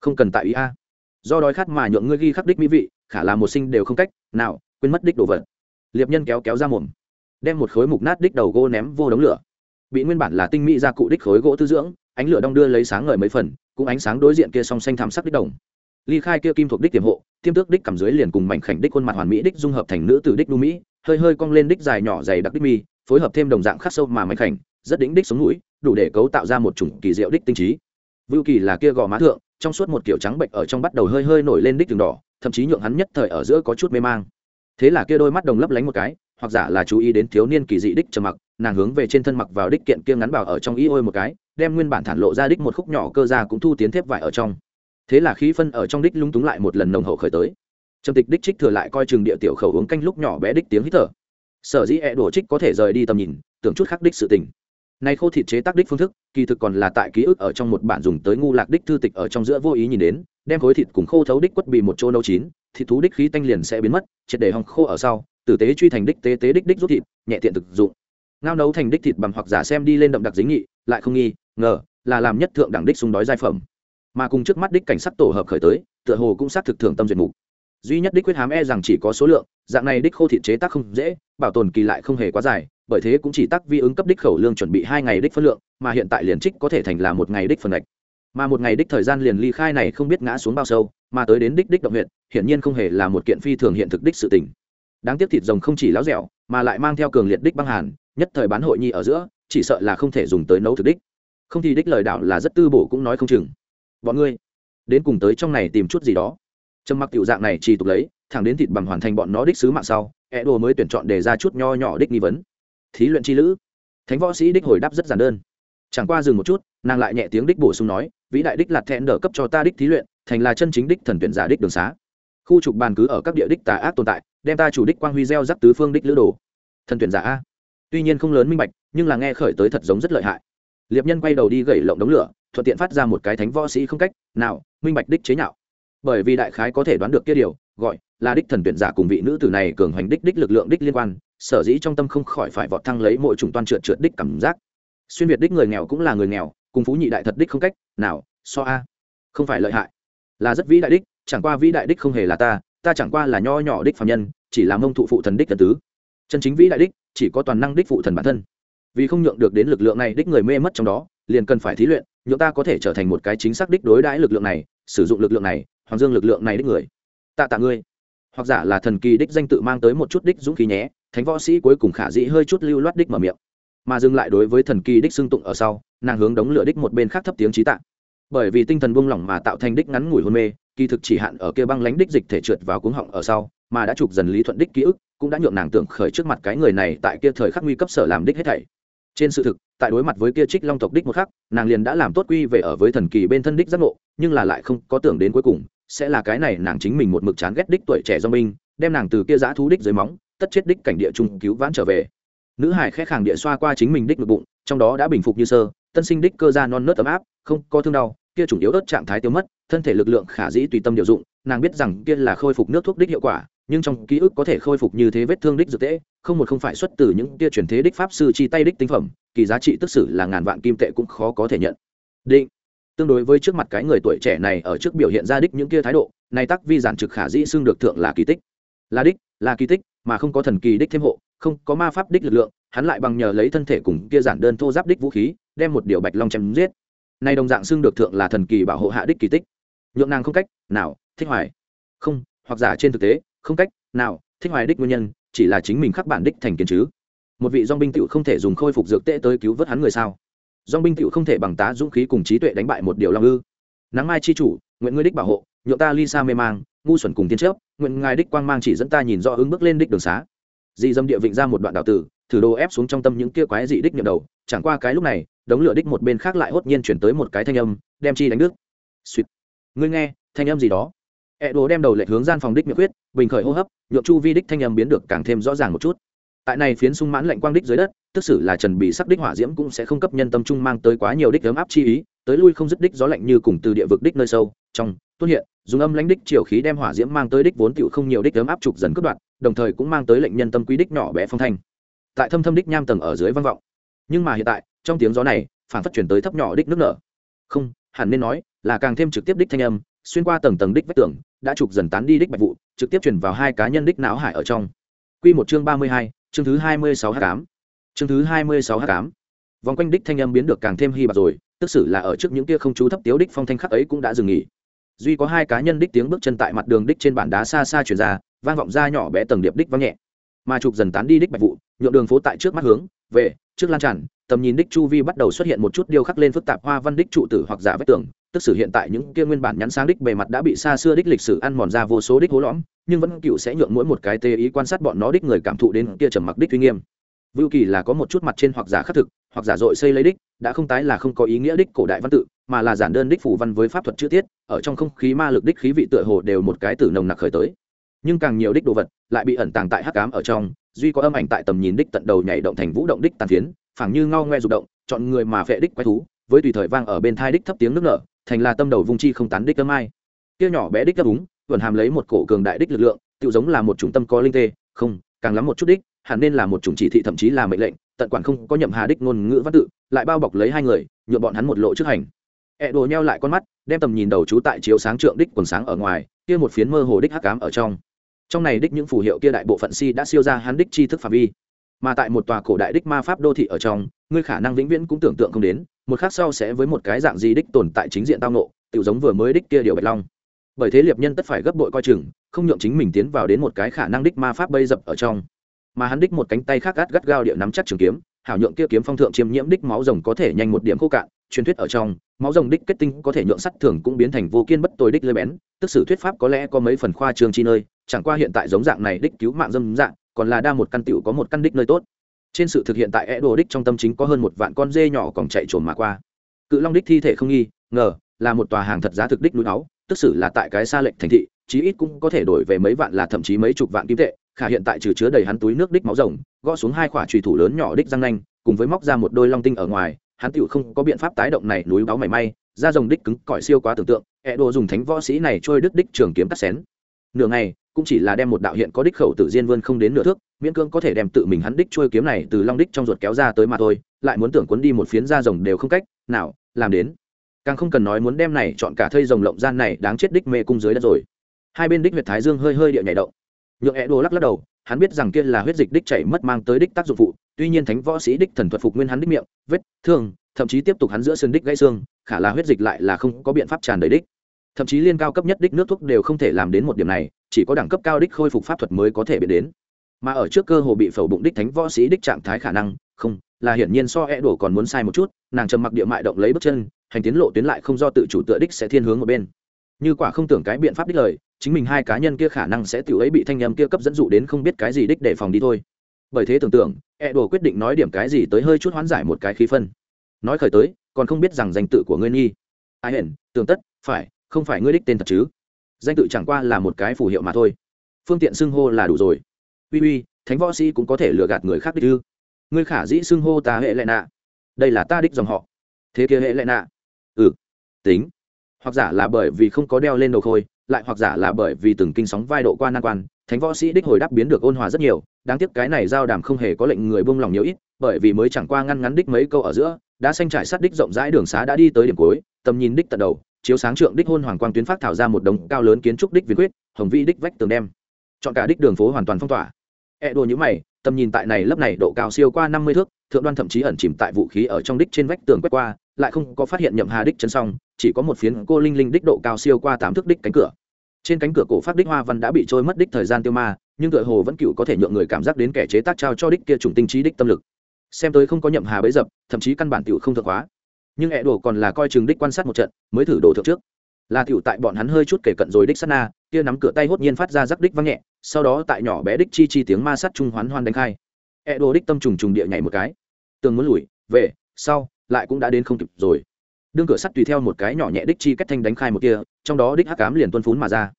không cần tại ý a. Do đói khát mà nhượng ngươi ghi khắc đích mỹ vị, khả là một sinh đều không cách nào quên mất đích đồ vật. Liệp nhân kéo kéo ra mồm, đem một khối mục nát đích đầu gỗ ném vô đống lửa. Bị nguyên bản là tinh mỹ gia cụ đích khối gỗ tư dưỡng, ánh lửa đong đưa lấy sáng ngời mấy phần, cũng ánh sáng đối diện kia song xanh thảm sắc đích đồng. Ly khai kia kim thuộc đích tiềm hộ, tiêm tước đích cầm dưới liền cùng mảnh khảnh đích khuôn mặt hoàn mỹ đích dung hợp thành nữ tử đích đu mỹ, hơi hơi cong lên đích dài nhỏ dày đặc đích mi, phối hợp thêm đồng dạng khắc sâu mà mảnh khảnh, rất đỉnh đích sống mũi, đủ để cấu tạo ra một chủng kỳ diệu đích tinh trí. Vưu kỳ là kia gò má thượng, trong suốt một kiểu trắng bệnh ở trong bắt đầu hơi hơi nổi lên đích đường đỏ, thậm chí nhượng hắn nhất thời ở giữa có chút mê mang thế là kia đôi mắt đồng lấp lánh một cái, hoặc giả là chú ý đến thiếu niên kỳ dị đích trầm mặc, nàng hướng về trên thân mặc vào đích kiện kia ngắn bảo ở trong y ôi một cái, đem nguyên bản thản lộ ra đích một khúc nhỏ cơ ra cũng thu tiến thép vải ở trong. Thế là khí phân ở trong đích lung túng lại một lần nồng hậu khởi tới. Trầm tịch đích trích thừa lại coi chừng địa tiểu khẩu uống canh lúc nhỏ bé đích tiếng hít thở. Sở dĩ e đổ trích có thể rời đi tầm nhìn, tưởng chút khắc đích sự tình. Nay khô thịt chế tác đích phương thức, kỳ thực còn là tại ký ức ở trong một bản dùng tới ngu lạc đích thư tịch ở trong giữa vô ý nhìn đến đem khối thịt cùng khô thấu đích quất bị một chỗ nấu chín, thịt thú đích khí tanh liền sẽ biến mất, triệt để hòng khô ở sau, tử tế truy thành đích tế tế đích đích rút thịt, nhẹ tiện thực dụng. Ngao nấu thành đích thịt bằng hoặc giả xem đi lên đậm đặc dính nghị, lại không nghi, ngờ, là làm nhất thượng đẳng đích sung đói giai phẩm. Mà cùng trước mắt đích cảnh sắc tổ hợp khởi tới, tựa hồ cũng xác thực thưởng tâm duyệt mục. Duy nhất đích quyết hám e rằng chỉ có số lượng, dạng này đích khô thịt chế tác không dễ, bảo tồn kỳ lại không hề quá dài, bởi thế cũng chỉ tác vi ứng cấp đích khẩu lương chuẩn bị hai ngày đích phân lượng, mà hiện tại liền trích có thể thành là một ngày đích phần lệch mà một ngày đích thời gian liền ly khai này không biết ngã xuống bao sâu, mà tới đến đích đích động huyện hiển nhiên không hề là một kiện phi thường hiện thực đích sự tình. Đáng tiếc thịt rồng không chỉ láo dẻo, mà lại mang theo cường liệt đích băng hàn, nhất thời bán hội nhi ở giữa, chỉ sợ là không thể dùng tới nấu thực đích. Không thì đích lời đạo là rất tư bổ cũng nói không chừng. Bọn ngươi, đến cùng tới trong này tìm chút gì đó. Trầm mặc tiểu dạng này chỉ tục lấy, thẳng đến thịt bằng hoàn thành bọn nó đích sứ mạng sau e đồ mới tuyển chọn đề ra chút nho nhỏ đích nghi vấn. Thí luyện chi lữ. Thánh võ sĩ đích hồi đáp rất giản đơn. Chẳng qua dừng một chút, nàng lại nhẹ tiếng đích bổ sung nói vĩ đại đích lạt thẹn đỡ cấp cho ta đích thí luyện, thành là chân chính đích thần tuyển giả đích đường xá. Khu trục bàn cứ ở các địa đích tà ác tồn tại, đem ta chủ đích quang huy gieo rắc tứ phương đích lữ đồ. Thần tuyển giả a. Tuy nhiên không lớn minh bạch, nhưng là nghe khởi tới thật giống rất lợi hại. Liệp nhân quay đầu đi gậy lộng đống lửa, thuận tiện phát ra một cái thánh võ sĩ không cách, nào, minh bạch đích chế nhạo. Bởi vì đại khái có thể đoán được kia điều, gọi là đích thần tuyển giả cùng vị nữ tử này cường hoành đích đích lực lượng đích liên quan, sở dĩ trong tâm không khỏi phải vọt thăng lấy mỗi chủng toan trượt trượt đích cảm giác. Xuyên việt đích người nghèo cũng là người nghèo, cùng phú nhị đại thật đích không cách nào, so a. Không phải lợi hại. Là rất vĩ đại đích, chẳng qua vĩ đại đích không hề là ta ta chẳng qua là nho nhỏ đích phạm nhân, chỉ là mông thụ phụ thần đích thần tứ. Chân chính vĩ đại đích, chỉ có toàn năng đích phụ thần bản thân. Vì không nhượng được đến lực lượng này đích người mê mất trong đó, liền cần phải thí luyện, nhượng ta có thể trở thành một cái chính xác đích đối đãi lực lượng này, sử dụng lực lượng này, hoàng dương lực lượng này đích người. Tạ tạ ngươi. Hoặc giả là thần kỳ đích danh tự mang tới một chút đích dũng khí nhé, thánh võ sĩ cuối cùng khả dĩ hơi chút lưu loát đích mở miệng mà dừng lại đối với thần kỳ đích xưng tụng ở sau, nàng hướng đống lửa đích một bên khác thấp tiếng trí tạ. Bởi vì tinh thần buông lỏng mà tạo thành đích ngắn ngủi hôn mê, kỳ thực chỉ hạn ở kia băng lánh đích dịch thể trượt vào cuống họng ở sau, mà đã chụp dần lý thuận đích ký ức, cũng đã nhượng nàng tưởng khởi trước mặt cái người này tại kia thời khắc nguy cấp sở làm đích hết thảy. Trên sự thực, tại đối mặt với kia trích long tộc đích một khắc, nàng liền đã làm tốt quy về ở với thần kỳ bên thân đích giác ngộ, nhưng là lại không có tưởng đến cuối cùng, sẽ là cái này nàng chính mình một mực chán ghét đích tuổi trẻ do minh đem nàng từ kia giã thú đích dưới móng, tất chết đích cảnh địa trung cứu vãn trở về nữ hải khẽ khàng địa xoa qua chính mình đích ngực bụng, trong đó đã bình phục như sơ, tân sinh đích cơ ra non nớt ấm áp, không có thương đau, kia chủng yếu ớt trạng thái tiêu mất, thân thể lực lượng khả dĩ tùy tâm điều dụng, nàng biết rằng kia là khôi phục nước thuốc đích hiệu quả, nhưng trong ký ức có thể khôi phục như thế vết thương đích dược tễ không một không phải xuất từ những kia truyền thế đích pháp sư chi tay đích tinh phẩm, kỳ giá trị tức sử là ngàn vạn kim tệ cũng khó có thể nhận. Định. Tương đối với trước mặt cái người tuổi trẻ này ở trước biểu hiện ra đích những kia thái độ, này tắc vi giản trực khả dĩ xưng được thượng là kỳ tích. Là đích, là kỳ tích, mà không có thần kỳ đích thêm hộ không có ma pháp đích lực lượng, hắn lại bằng nhờ lấy thân thể cùng kia giản đơn thô giáp đích vũ khí, đem một điều bạch long chém giết. Nay đồng dạng xưng được thượng là thần kỳ bảo hộ hạ đích kỳ tích. Nhượng nàng không cách, nào, thích hoài. Không, hoặc giả trên thực tế, không cách, nào, thích hoài đích nguyên nhân, chỉ là chính mình khắc bản đích thành kiến chứ. Một vị dong binh tựu không thể dùng khôi phục dược tệ tới cứu vớt hắn người sao? Dong binh tựu không thể bằng tá dũng khí cùng trí tuệ đánh bại một điều long ư. Nắng mai chi chủ, nguyện ngươi đích bảo hộ, nhượng ta ly xa mê mang, ngu xuẩn cùng tiên chớp, nguyện ngài đích quang mang chỉ dẫn ta nhìn rõ ứng bước lên đích đường xá dị dâm địa vịnh ra một đoạn đạo tử, thử đồ ép xuống trong tâm những kia quái dị đích nhậm đầu, chẳng qua cái lúc này, đống lửa đích một bên khác lại hốt nhiên chuyển tới một cái thanh âm, đem chi đánh đức suýt ngươi nghe, thanh âm gì đó? Ẹ đồ đem đầu lệch hướng gian phòng đích miệng quyết, bình khởi hô hấp, nhượng chu vi đích thanh âm biến được càng thêm rõ ràng một chút. Tại này phiến sung mãn lạnh quang đích dưới đất, tức xử là trần bị sắc đích hỏa diễm cũng sẽ không cấp nhân tâm trung mang tới quá nhiều đích ấm áp chi ý, tới lui không dứt đích gió lạnh như cùng từ địa vực đích nơi sâu, trong tuôn hiện dùng âm lãnh đích chiều khí đem hỏa diễm mang tới đích vốn tựu không nhiều đích ấm áp trục dần cướp đoạn đồng thời cũng mang tới lệnh nhân tâm quý đích nhỏ bé phong thanh. Tại thâm thâm đích nham tầng ở dưới văn vọng. Nhưng mà hiện tại trong tiếng gió này phản phát chuyển tới thấp nhỏ đích nước nở. Không hẳn nên nói là càng thêm trực tiếp đích thanh âm xuyên qua tầng tầng đích vách tường đã trục dần tán đi đích bạch vụ trực tiếp chuyển vào hai cá nhân đích não hải ở trong. Quy một chương ba mươi hai, chương thứ hai mươi sáu h tám chương thứ hai mươi sáu h tám vòng quanh đích thanh âm biến được càng thêm hy bạc rồi tức xử là ở trước những kia không chú thấp tiếu đích phong thanh khắc ấy cũng đã dừng nghỉ duy có hai cá nhân đích tiếng bước chân tại mặt đường đích trên bản đá xa xa chuyển ra, vang vọng ra nhỏ bé tầng điệp đích vang nhẹ. Mà trục dần tán đi đích bạch vụ, nhượng đường phố tại trước mắt hướng, về, trước lan tràn, tầm nhìn đích chu vi bắt đầu xuất hiện một chút điêu khắc lên phức tạp hoa văn đích trụ tử hoặc giả vách tường, tức sử hiện tại những kia nguyên bản nhắn sáng đích bề mặt đã bị xa xưa đích lịch sử ăn mòn ra vô số đích hố lõm, nhưng vẫn cựu sẽ nhượng mỗi một cái tê ý quan sát bọn nó đích người cảm thụ đến kia trầm mặc đích uy nghiêm vưu kỳ là có một chút mặt trên hoặc giả khắc thực, hoặc giả dội xây lấy đích, đã không tái là không có ý nghĩa đích cổ đại văn tự, mà là giản đơn đích phủ văn với pháp thuật chữ tiết, ở trong không khí ma lực đích khí vị tựa hồ đều một cái tử nồng nặc khởi tới. Nhưng càng nhiều đích đồ vật, lại bị ẩn tàng tại hắc ám ở trong, duy có âm ảnh tại tầm nhìn đích tận đầu nhảy động thành vũ động đích tàn phiến, phảng như ngao ngoe rụng động, chọn người mà phệ đích quái thú, với tùy thời vang ở bên thai đích thấp tiếng nước nở, thành là tâm đầu vung chi không tán đích âm ai. Kia nhỏ bé đích đáp úng vẫn hàm lấy một cổ cường đại đích lực lượng tự giống là một trung tâm có linh tê, không, càng lắm một chút đích hẳn nên là một chủng chỉ thị thậm chí là mệnh lệnh, tận quản không có nhậm hà đích ngôn ngữ văn tự, lại bao bọc lấy hai người nhuộm bọn hắn một lộ trước hành. Ẹ đồ nheo lại con mắt, đem tầm nhìn đầu chú tại chiếu sáng trượng đích quần sáng ở ngoài, kia một phiến mơ hồ đích hắc ám ở trong. Trong này đích những phù hiệu kia đại bộ phận si đã siêu ra hắn đích tri thức phạm vi. Mà tại một tòa cổ đại đích ma pháp đô thị ở trong, ngươi khả năng vĩnh viễn cũng tưởng tượng không đến, một khác sau sẽ với một cái dạng gì đích tồn tại chính diện tao nộ tự giống vừa mới đích kia điều bạch long. Bởi thế liệp nhân tất phải gấp bội coi chừng, không nhượng chính mình tiến vào đến một cái khả năng đích ma pháp bây dập ở trong mà hắn đích một cánh tay khác gắt gắt gao địa nắm chắc trường kiếm, hảo nhượng kia kiếm phong thượng chiêm nhiễm đích máu rồng có thể nhanh một điểm khô cạn, truyền thuyết ở trong, máu rồng đích kết tinh có thể nhượng sắt thường cũng biến thành vô kiên bất tồi đích lơi bén, tức sử thuyết pháp có lẽ có mấy phần khoa trương chi nơi, chẳng qua hiện tại giống dạng này đích cứu mạng dâm dạng, còn là đa một căn tiểu có một căn đích nơi tốt. Trên sự thực hiện tại é đồ đích trong tâm chính có hơn một vạn con dê nhỏ còn chạy trồn mà qua. Cự long đích thi thể không nghi, ngờ, là một tòa hàng thật giá thực đích núi máu, tức sử là tại cái xa lệnh thành thị, chí ít cũng có thể đổi về mấy vạn là thậm chí mấy chục vạn kim tệ khả hiện tại trừ chứa đầy hắn túi nước đích máu rồng, gõ xuống hai quả trùy thủ lớn nhỏ đích răng nanh, cùng với móc ra một đôi long tinh ở ngoài, hắn tựu không có biện pháp tái động này núi báo mảy may ra rồng đích cứng cỏi siêu quá tưởng tượng, ẹ đồ dùng thánh võ sĩ này trôi đứt đích trường kiếm cắt xén. Nửa ngày, cũng chỉ là đem một đạo hiện có đích khẩu tự diên vươn không đến nửa thước, miễn cương có thể đem tự mình hắn đích trôi kiếm này từ long đích trong ruột kéo ra tới mà thôi, lại muốn tưởng cuốn đi một phiến da rồng đều không cách, nào, làm đến. Càng không cần nói muốn đem này chọn cả thây rồng lộng gian này đáng chết đích mê cung dưới đất rồi. Hai bên đích Việt thái dương hơi hơi địa nhảy động nhượng ẹ đồ lắc lắc đầu, hắn biết rằng kia là huyết dịch đích chảy mất mang tới đích tác dụng phụ, tuy nhiên thánh võ sĩ đích thần thuật phục nguyên hắn đích miệng, vết thương, thậm chí tiếp tục hắn giữa sân đích gãy xương, khả là huyết dịch lại là không có biện pháp tràn đầy đích. Thậm chí liên cao cấp nhất đích nước thuốc đều không thể làm đến một điểm này, chỉ có đẳng cấp cao đích khôi phục pháp thuật mới có thể biến đến. Mà ở trước cơ hồ bị phẩu bụng đích thánh võ sĩ đích trạng thái khả năng, không, là hiển nhiên so e đổ còn muốn sai một chút, nàng trầm mặc địa mại động lấy bước chân, hành tiến lộ tuyến lại không do tự chủ tựa đích sẽ thiên hướng một bên như quả không tưởng cái biện pháp đích lời, chính mình hai cá nhân kia khả năng sẽ tự ấy bị thanh nhầm kia cấp dẫn dụ đến không biết cái gì đích để phòng đi thôi. Bởi thế tưởng tượng e đồ quyết định nói điểm cái gì tới hơi chút hoán giải một cái khí phân. Nói khởi tới, còn không biết rằng danh tự của ngươi nghi. Ai hển, tưởng tất, phải, không phải ngươi đích tên thật chứ? Danh tự chẳng qua là một cái phù hiệu mà thôi. Phương tiện xưng hô là đủ rồi. Uy uy, thánh võ sĩ cũng có thể lừa gạt người khác đích ư? Ngươi khả dĩ xưng hô ta hệ lệ nạ. Đây là ta đích dòng họ. Thế kia hệ lệ nạ. Ừ tính hoặc giả là bởi vì không có đeo lên đầu khôi, lại hoặc giả là bởi vì từng kinh sóng vai độ qua nan quan, thánh võ sĩ đích hồi đáp biến được ôn hòa rất nhiều. Đáng tiếc cái này giao đàm không hề có lệnh người buông lòng nhiều ít, bởi vì mới chẳng qua ngăn ngắn đích mấy câu ở giữa, đã xanh trải sát đích rộng rãi đường xá đã đi tới điểm cuối, tầm nhìn đích tận đầu, chiếu sáng trượng đích hôn hoàng quang tuyến phát thảo ra một đống cao lớn kiến trúc đích viên quyết, hồng vi đích vách tường đem. Chọn cả đích đường phố hoàn toàn phong tỏa. E đùa như mày, tầm nhìn tại này lớp này độ cao siêu qua năm mươi thước, thượng đoan thậm chí ẩn chìm tại vũ khí ở trong đích trên vách tường quét qua lại không có phát hiện nhậm hà đích chân song, chỉ có một phiến cô linh linh đích độ cao siêu qua tám thước đích cánh cửa. Trên cánh cửa cổ phát đích hoa văn đã bị trôi mất đích thời gian tiêu ma, nhưng tựa hồ vẫn cựu có thể nhượng người cảm giác đến kẻ chế tác trao cho đích kia chủng tinh trí đích tâm lực. Xem tới không có nhậm hà bấy dập, thậm chí căn bản tiểu không thực hóa. Nhưng ẹ đồ còn là coi chừng đích quan sát một trận, mới thử đồ thượng trước. Là tiểu tại bọn hắn hơi chút kể cận rồi đích sát na, kia nắm cửa tay hốt nhiên phát ra rắc đích văng nhẹ, sau đó tại nhỏ bé đích chi chi tiếng ma sát trung hoán hoan đánh khai. Ẹ đồ đích tâm trùng trùng địa nhảy một cái. Tường muốn lùi, về, sau lại cũng đã đến không kịp rồi. Đương cửa sắt tùy theo một cái nhỏ nhẹ đích chi cách thanh đánh khai một kia, trong đó đích hắc cám liền tuân phún mà ra.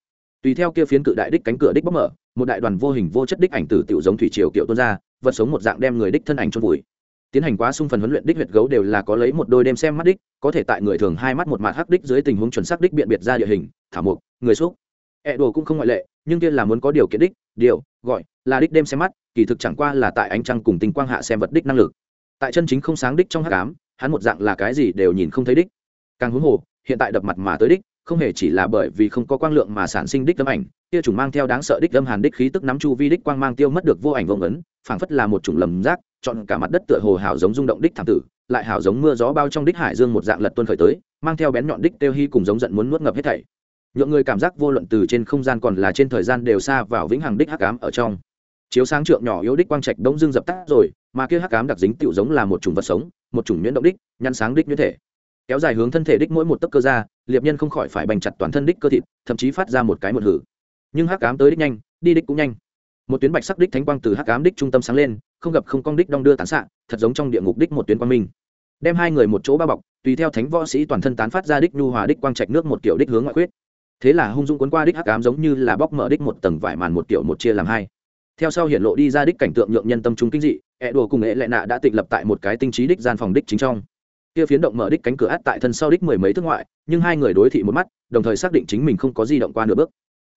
Tùy theo kia phiến cự đại đích cánh cửa đích bóc mở, một đại đoàn vô hình vô chất đích ảnh tử tiểu giống thủy triều kiệu tuôn ra, vật sống một dạng đem người đích thân ảnh chôn vùi. Tiến hành quá sung phần huấn luyện đích huyệt gấu đều là có lấy một đôi đêm xem mắt đích, có thể tại người thường hai mắt một mặt hắc đích dưới tình huống chuẩn xác đích biện biệt ra địa hình, thảo mục người xúc. Ẹ đồ cũng không ngoại lệ, nhưng kia là muốn có điều kiện đích, điều, gọi, là đích đêm xem mắt, kỳ thực chẳng qua là tại ánh trăng cùng tinh quang hạ xem vật đích năng lực. Tại chân chính không sáng đích trong hắc ám hắn một dạng là cái gì đều nhìn không thấy đích. Càng huống hồ, hiện tại đập mặt mà tới đích, không hề chỉ là bởi vì không có quang lượng mà sản sinh đích âm ảnh, kia chủng mang theo đáng sợ đích âm hàn đích khí tức nắm chu vi đích quang mang tiêu mất được vô ảnh vông ấn phảng phất là một chủng lầm rác chọn cả mặt đất tựa hồ hào giống rung động đích thảm tử, lại hào giống mưa gió bao trong đích hải dương một dạng lật tuân khởi tới, mang theo bén nhọn đích tiêu hy cùng giống giận muốn nuốt ngập hết thảy. Nhượng người cảm giác vô luận từ trên không gian còn là trên thời gian đều xa vào vĩnh hằng đích hắc ám ở trong. Chiếu sáng trượng nhỏ yếu đích quang trạch đông dương dập tắt rồi mà kia hắc ám đặc dính tựu giống là một chủng vật sống, một chủng nhuyễn động đích nhăn sáng đích nhuyễn thể. Kéo dài hướng thân thể đích mỗi một tấc cơ ra, liệp nhân không khỏi phải bành chặt toàn thân đích cơ thịt, thậm chí phát ra một cái một hử. Nhưng hắc ám tới đích nhanh, đi đích cũng nhanh. Một tuyến bạch sắc đích thánh quang từ hắc ám đích trung tâm sáng lên, không gặp không cong đích đong đưa tán xạ, thật giống trong địa ngục đích một tuyến quang minh. Đem hai người một chỗ bao bọc, tùy theo thánh võ sĩ toàn thân tán phát ra đích nhu hòa đích quang trạch nước một kiểu đích hướng ngoại quyết thế là hung dung cuốn qua đích hắc ám giống như là bóc mở đích một tầng vải màn một kiểu một chia làm hai theo sau hiện lộ đi ra đích cảnh tượng nhượng nhân tâm trung kinh dị ẹ đùa cùng ệ lệ nạ đã tịnh lập tại một cái tinh trí đích gian phòng đích chính trong. Kia phiến động mở đích cánh cửa át tại thân sau đích mười mấy thước ngoại, nhưng hai người đối thị một mắt, đồng thời xác định chính mình không có di động qua nửa bước.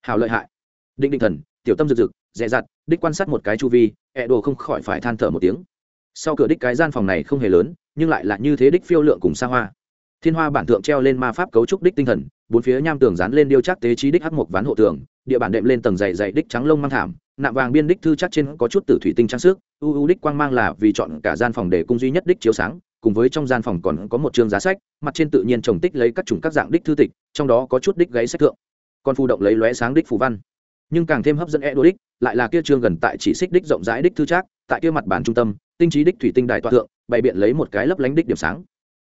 Hào lợi hại. Định định thần, tiểu tâm rực rực, dè dặt, đích quan sát một cái chu vi ẹ đồ không khỏi phải than thở một tiếng. Sau cửa đích cái gian phòng này không hề lớn, nhưng lại là như thế đích phiêu lượng cùng xa hoa thiên hoa bản tượng treo lên ma pháp cấu trúc đích tinh thần, bốn phía nham tường dán lên điêu chắc tế trí đích hắc mộc ván hộ tường, địa bản đệm lên tầng dày dày đích trắng lông mang thảm, nạm vàng biên đích thư chắc trên có chút tử thủy tinh trang sức, u u đích quang mang là vì chọn cả gian phòng để cung duy nhất đích chiếu sáng, cùng với trong gian phòng còn có một chương giá sách, mặt trên tự nhiên trồng tích lấy các chủng các dạng đích thư tịch, trong đó có chút đích gáy sách thượng. Còn phụ động lấy lóe sáng đích phù văn. Nhưng càng thêm hấp dẫn e đô đích, lại là kia chương gần tại chỉ xích đích rộng rãi đích thư trác tại kia mặt bàn trung tâm, tinh trí đích thủy tinh đài toa thượng, bày biện lấy một cái lấp lánh đích điểm sáng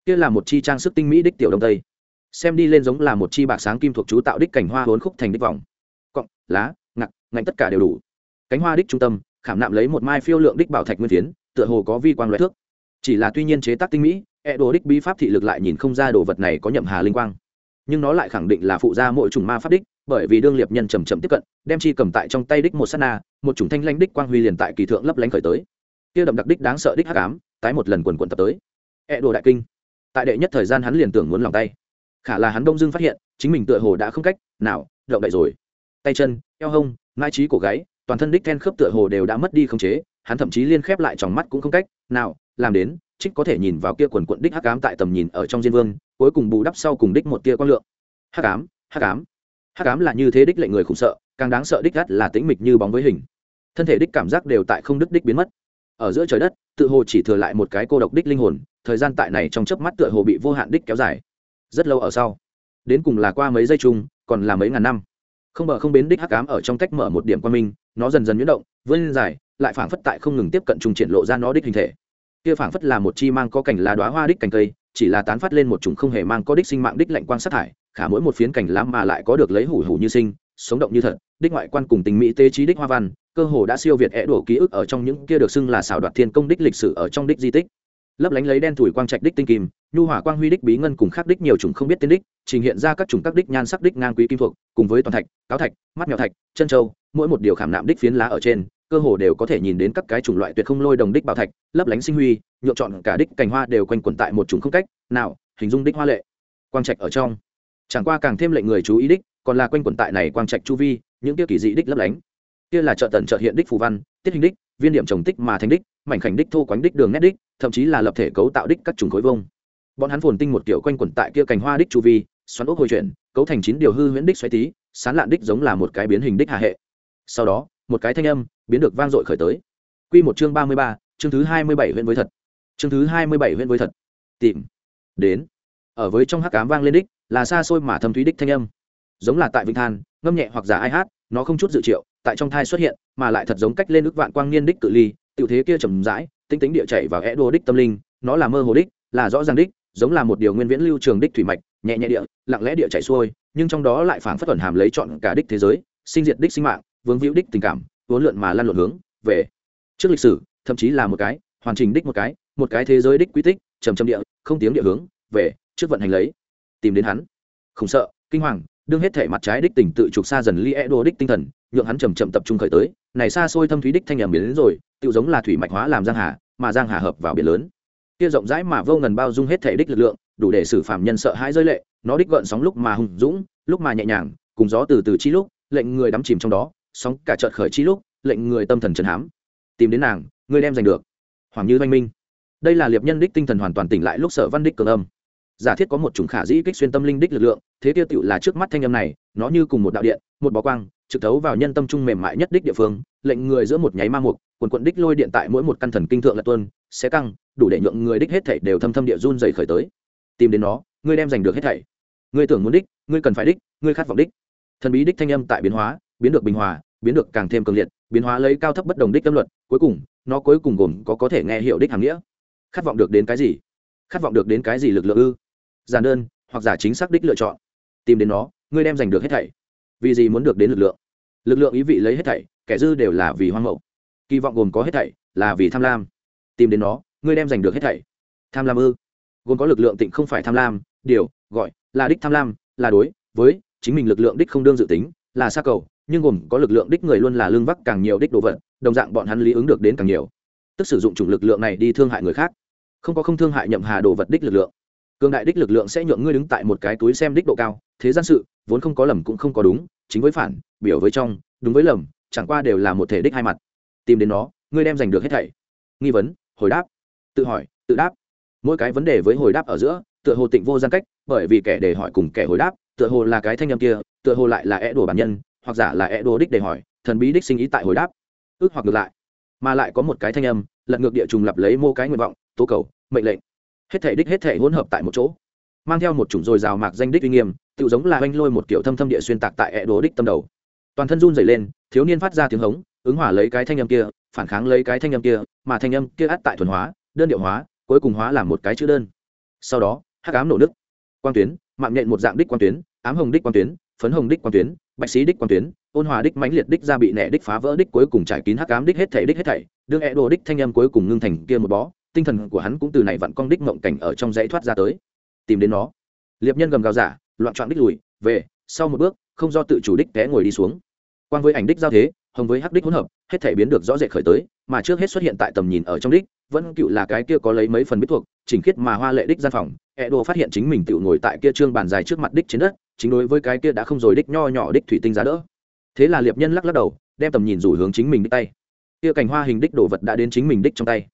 kia là một chi trang sức tinh mỹ đích tiểu đông tây. Xem đi lên giống là một chi bạc sáng kim thuộc chú tạo đích cảnh hoa hốn khúc thành đích vòng. Cọng, lá ngặt ngạnh tất cả đều đủ. Cánh hoa đích trung tâm, khảm nạm lấy một mai phiêu lượng đích bảo thạch nguyên phiến, tựa hồ có vi quang loại thước. Chỉ là tuy nhiên chế tác tinh mỹ e đồ đích bí pháp thị lực lại nhìn không ra đồ vật này có nhậm hà linh quang. Nhưng nó lại khẳng định là phụ gia mỗi chủng ma pháp đích, bởi vì đương liệp nhân chầm chậm tiếp cận, đem chi cầm tại trong tay đích một sát na, một chủng thanh lanh đích quang huy liền tại kỳ thượng lấp lánh khởi tới. Kia đậm đặc đích đáng sợ đích hắc ám, tái một lần quần quần tập tới. E đồ đại kinh tại đệ nhất thời gian hắn liền tưởng muốn lòng tay. Khả là hắn đông dưng phát hiện, chính mình tựa hồ đã không cách nào động đậy rồi. Tay chân, eo hông ngai trí cổ gáy, toàn thân đích then khớp tựa hồ đều đã mất đi khống chế, hắn thậm chí liên khép lại trong mắt cũng không cách nào làm đến, trích có thể nhìn vào kia quần quận đích hắc ám tại tầm nhìn ở trong diên vương, cuối cùng bù đắp sau cùng đích một tia quang lượng. Hắc ám hắc ám. Hắc ám là như thế đích lệnh người khủng sợ, càng đáng sợ đích gắt là tĩnh mịch như bóng với hình. Thân thể đích cảm giác đều tại không đứt đích biến mất. Ở giữa trời đất, tự hồ chỉ thừa lại một cái cô độc đích linh hồn thời gian tại này trong chớp mắt tựa hồ bị vô hạn đích kéo dài. Rất lâu ở sau, đến cùng là qua mấy giây chung, còn là mấy ngàn năm. Không bờ không bến đích hắc ám ở trong cách mở một điểm quan minh, nó dần dần nhuyễn động, vươn dài, lại phảng phất tại không ngừng tiếp cận trùng triển lộ ra nó đích hình thể. Kia phảng phất là một chi mang có cảnh lá đóa hoa đích cành cây, chỉ là tán phát lên một chủng không hề mang có đích sinh mạng đích lạnh quang sát thải, khả mỗi một phiến cảnh lá mà lại có được lấy hủ hủ như sinh, sống động như thật, đích ngoại quan cùng tình mỹ tế trí đích hoa văn, cơ hồ đã siêu việt é đổ ký ức ở trong những kia được xưng là xảo đoạt thiên công đích lịch sử ở trong đích di tích lấp lánh lấy đen thủi quang trạch đích tinh kim, nhu hỏa quang huy đích bí ngân cùng khắc đích nhiều chủng không biết tên đích, trình hiện ra các chủng các đích nhan sắc đích ngang quý kim thuộc, cùng với toàn thạch, cáo thạch, mắt mèo thạch, chân châu, mỗi một điều khảm nạm đích phiến lá ở trên, cơ hồ đều có thể nhìn đến các cái chủng loại tuyệt không lôi đồng đích bảo thạch, lấp lánh sinh huy nhộn chọn cả đích cành hoa đều quanh quẩn tại một chủng không cách, nào, hình dung đích hoa lệ. Quang trạch ở trong. Chẳng qua càng thêm lệnh người chú ý đích, còn là quanh quẩn tại này quang trạch chu vi, những kia kỳ dị đích lấp lánh. Kia là trợ tần trợ hiện đích phù văn, tiết hình đích viên điểm trồng tích mà thành đích, mảnh khảnh đích thô quánh đích đường nét đích, thậm chí là lập thể cấu tạo đích các chủng khối vông bọn hắn phồn tinh một kiểu quanh quẩn tại kia cành hoa đích chu vi, xoắn ốc hồi chuyển, cấu thành chín điều hư huyễn đích xoáy tí, sán lạn đích giống là một cái biến hình đích hạ hệ. Sau đó, một cái thanh âm biến được vang dội khởi tới. Quy một chương ba mươi ba, chương thứ hai mươi bảy huyện với thật. Chương thứ hai mươi bảy huyện với thật. Tìm. Đến. Ở với trong hắc cám vang lên đích, là xa xôi mà thâm thúy đích thanh âm. Giống là tại vĩnh than, ngâm nhẹ hoặc giả ai hát, nó không chút dự triệu tại trong thai xuất hiện, mà lại thật giống cách lên ước vạn quang niên đích cự ly, tiểu thế kia trầm rãi, tinh tính địa chảy vào é đô đích tâm linh, nó là mơ hồ đích, là rõ ràng đích, giống là một điều nguyên viễn lưu trường đích thủy mạch, nhẹ nhẹ địa, lặng lẽ địa chảy xuôi, nhưng trong đó lại phảng phất thuần hàm lấy chọn cả đích thế giới, sinh diệt đích sinh mạng vướng víu đích tình cảm vốn lượn mà lan lộn hướng, về. Trước lịch sử, thậm chí là một cái, hoàn chỉnh đích một cái một cái thế giới đích quy tích trầm trầm địa, không tiếng địa hướng, về, trước vận hành lấy. Tìm đến hắn. Không sợ, kinh hoàng, đương hết thể mặt trái đích tình tự trục xa dần ly e đô đích tinh thần nhượng hắn chầm chậm tập trung khởi tới, này xa xôi thâm thúy đích thanh nhầm biến đến rồi tự giống là thủy mạch hóa làm giang hà, mà giang hà hợp vào biển lớn. Kia rộng rãi mà vô ngần bao dung hết thể đích lực lượng, đủ để xử phạm nhân sợ hãi rơi lệ, nó đích gợn sóng lúc mà hùng dũng, lúc mà nhẹ nhàng, cùng gió từ từ chi lúc, lệnh người đắm chìm trong đó, sóng cả chợt khởi chi lúc, lệnh người tâm thần trần hám tìm đến nàng, ngươi đem giành được. Hoàng như văn minh. Đây là liệp nhân đích tinh thần hoàn toàn tỉnh lại lúc sở văn đích cường âm. Giả thiết có một chủng khả dĩ kích xuyên tâm linh đích lực lượng, thế tiêu tựu là trước mắt thanh âm này, nó như cùng một đạo điện, một bó quang trực thấu vào nhân tâm trung mềm mại nhất đích địa phương, lệnh người giữa một nháy ma mục, quần quận đích lôi điện tại mỗi một căn thần kinh thượng là tuân sẽ căng, đủ để nhượng người đích hết thảy đều thâm thâm địa run dày khởi tới. Tìm đến nó, ngươi đem giành được hết thảy. Ngươi tưởng muốn đích, ngươi cần phải đích, ngươi khát vọng đích. Thần bí đích thanh âm tại biến hóa, biến được bình hòa, biến được càng thêm cường liệt, biến hóa lấy cao thấp bất đồng đích tâm luật, cuối cùng, nó cuối cùng gồm có có thể nghe hiểu đích hàm nghĩa. Khát vọng được đến cái gì? Khát vọng được đến cái gì lực lượng ư? Giản đơn, hoặc giả chính xác đích lựa chọn. Tìm đến nó, ngươi đem giành được hết thảy vì gì muốn được đến lực lượng? Lực lượng ý vị lấy hết thảy, kẻ dư đều là vì hoang mậu kỳ vọng gồm có hết thảy là vì tham lam. Tìm đến nó, ngươi đem giành được hết thảy. Tham lam ư? Gồm có lực lượng tịnh không phải tham lam, điều, gọi, là đích tham lam, là đối với chính mình lực lượng đích không đương dự tính, là xa cầu, nhưng gồm có lực lượng đích người luôn là lương vắc càng nhiều đích đồ vật, đồng dạng bọn hắn lý ứng được đến càng nhiều. Tức sử dụng chủng lực lượng này đi thương hại người khác. Không có không thương hại nhậm hà đồ vật đích lực lượng cường đại đích lực lượng sẽ nhượng ngươi đứng tại một cái túi xem đích độ cao, thế gian sự, vốn không có lầm cũng không có đúng, chính với phản, biểu với trong, đúng với lầm, chẳng qua đều là một thể đích hai mặt. Tìm đến nó, ngươi đem giành được hết thảy. Nghi vấn, hồi đáp. Tự hỏi, tự đáp. Mỗi cái vấn đề với hồi đáp ở giữa, tựa hồ tịnh vô gian cách, bởi vì kẻ để hỏi cùng kẻ hồi đáp, tựa hồ là cái thanh âm kia, tựa hồ lại là e é đồ bản nhân, hoặc giả là e é đồ đích để hỏi, thần bí đích sinh ý tại hồi đáp. Ước hoặc ngược lại. Mà lại có một cái thanh âm, lật ngược địa trùng lập lấy mô cái nguyện vọng, tố cầu, mệnh lệnh hết thể đích hết thể hỗn hợp tại một chỗ. Mang theo một chủng dồi rào mạc danh đích uy nghiêm tự giống là oanh lôi một kiểu thâm thâm địa xuyên tạc tại ẹ đồ đích tâm đầu. Toàn thân run dày lên, thiếu niên phát ra tiếng hống, ứng hỏa lấy cái thanh âm kia, phản kháng lấy cái thanh âm kia, mà thanh âm kia át tại thuần hóa, đơn điệu hóa, cuối cùng hóa làm một cái chữ đơn. Sau đó, hắc ám nổ nứt. Quang tuyến, mạng nhện một dạng đích quang tuyến, ám hồng đích quang tuyến, phấn hồng đích quang tuyến, bạch sĩ đích quang tuyến, ôn hòa đích mãnh liệt đích ra bị nẻ đích phá vỡ đích cuối cùng trải kín hắc ám đích hết thảy đích hết thảy đương ẹ đồ đích thanh âm cuối cùng ngưng thành kia một bó tinh thần của hắn cũng từ này vặn cong đích mộng cảnh ở trong dãy thoát ra tới. Tìm đến nó. Liệp nhân gầm gào giả, loạn trọn đích lùi, về, sau một bước, không do tự chủ đích té ngồi đi xuống. Quan với ảnh đích giao thế, hồng với hắc đích hỗn hợp, hết thể biến được rõ rệt khởi tới, mà trước hết xuất hiện tại tầm nhìn ở trong đích, vẫn cựu là cái kia có lấy mấy phần biết thuộc, chỉnh khiết mà hoa lệ đích gian phòng. E đồ phát hiện chính mình tự ngồi tại kia trương bàn dài trước mặt đích trên đất, chính đối với cái kia đã không rồi đích nho nhỏ đích thủy tinh giá đỡ. Thế là liệp nhân lắc lắc đầu, đem tầm nhìn rủ hướng chính mình đích tay. Kia cành hoa hình đích đồ vật đã đến chính mình đích trong tay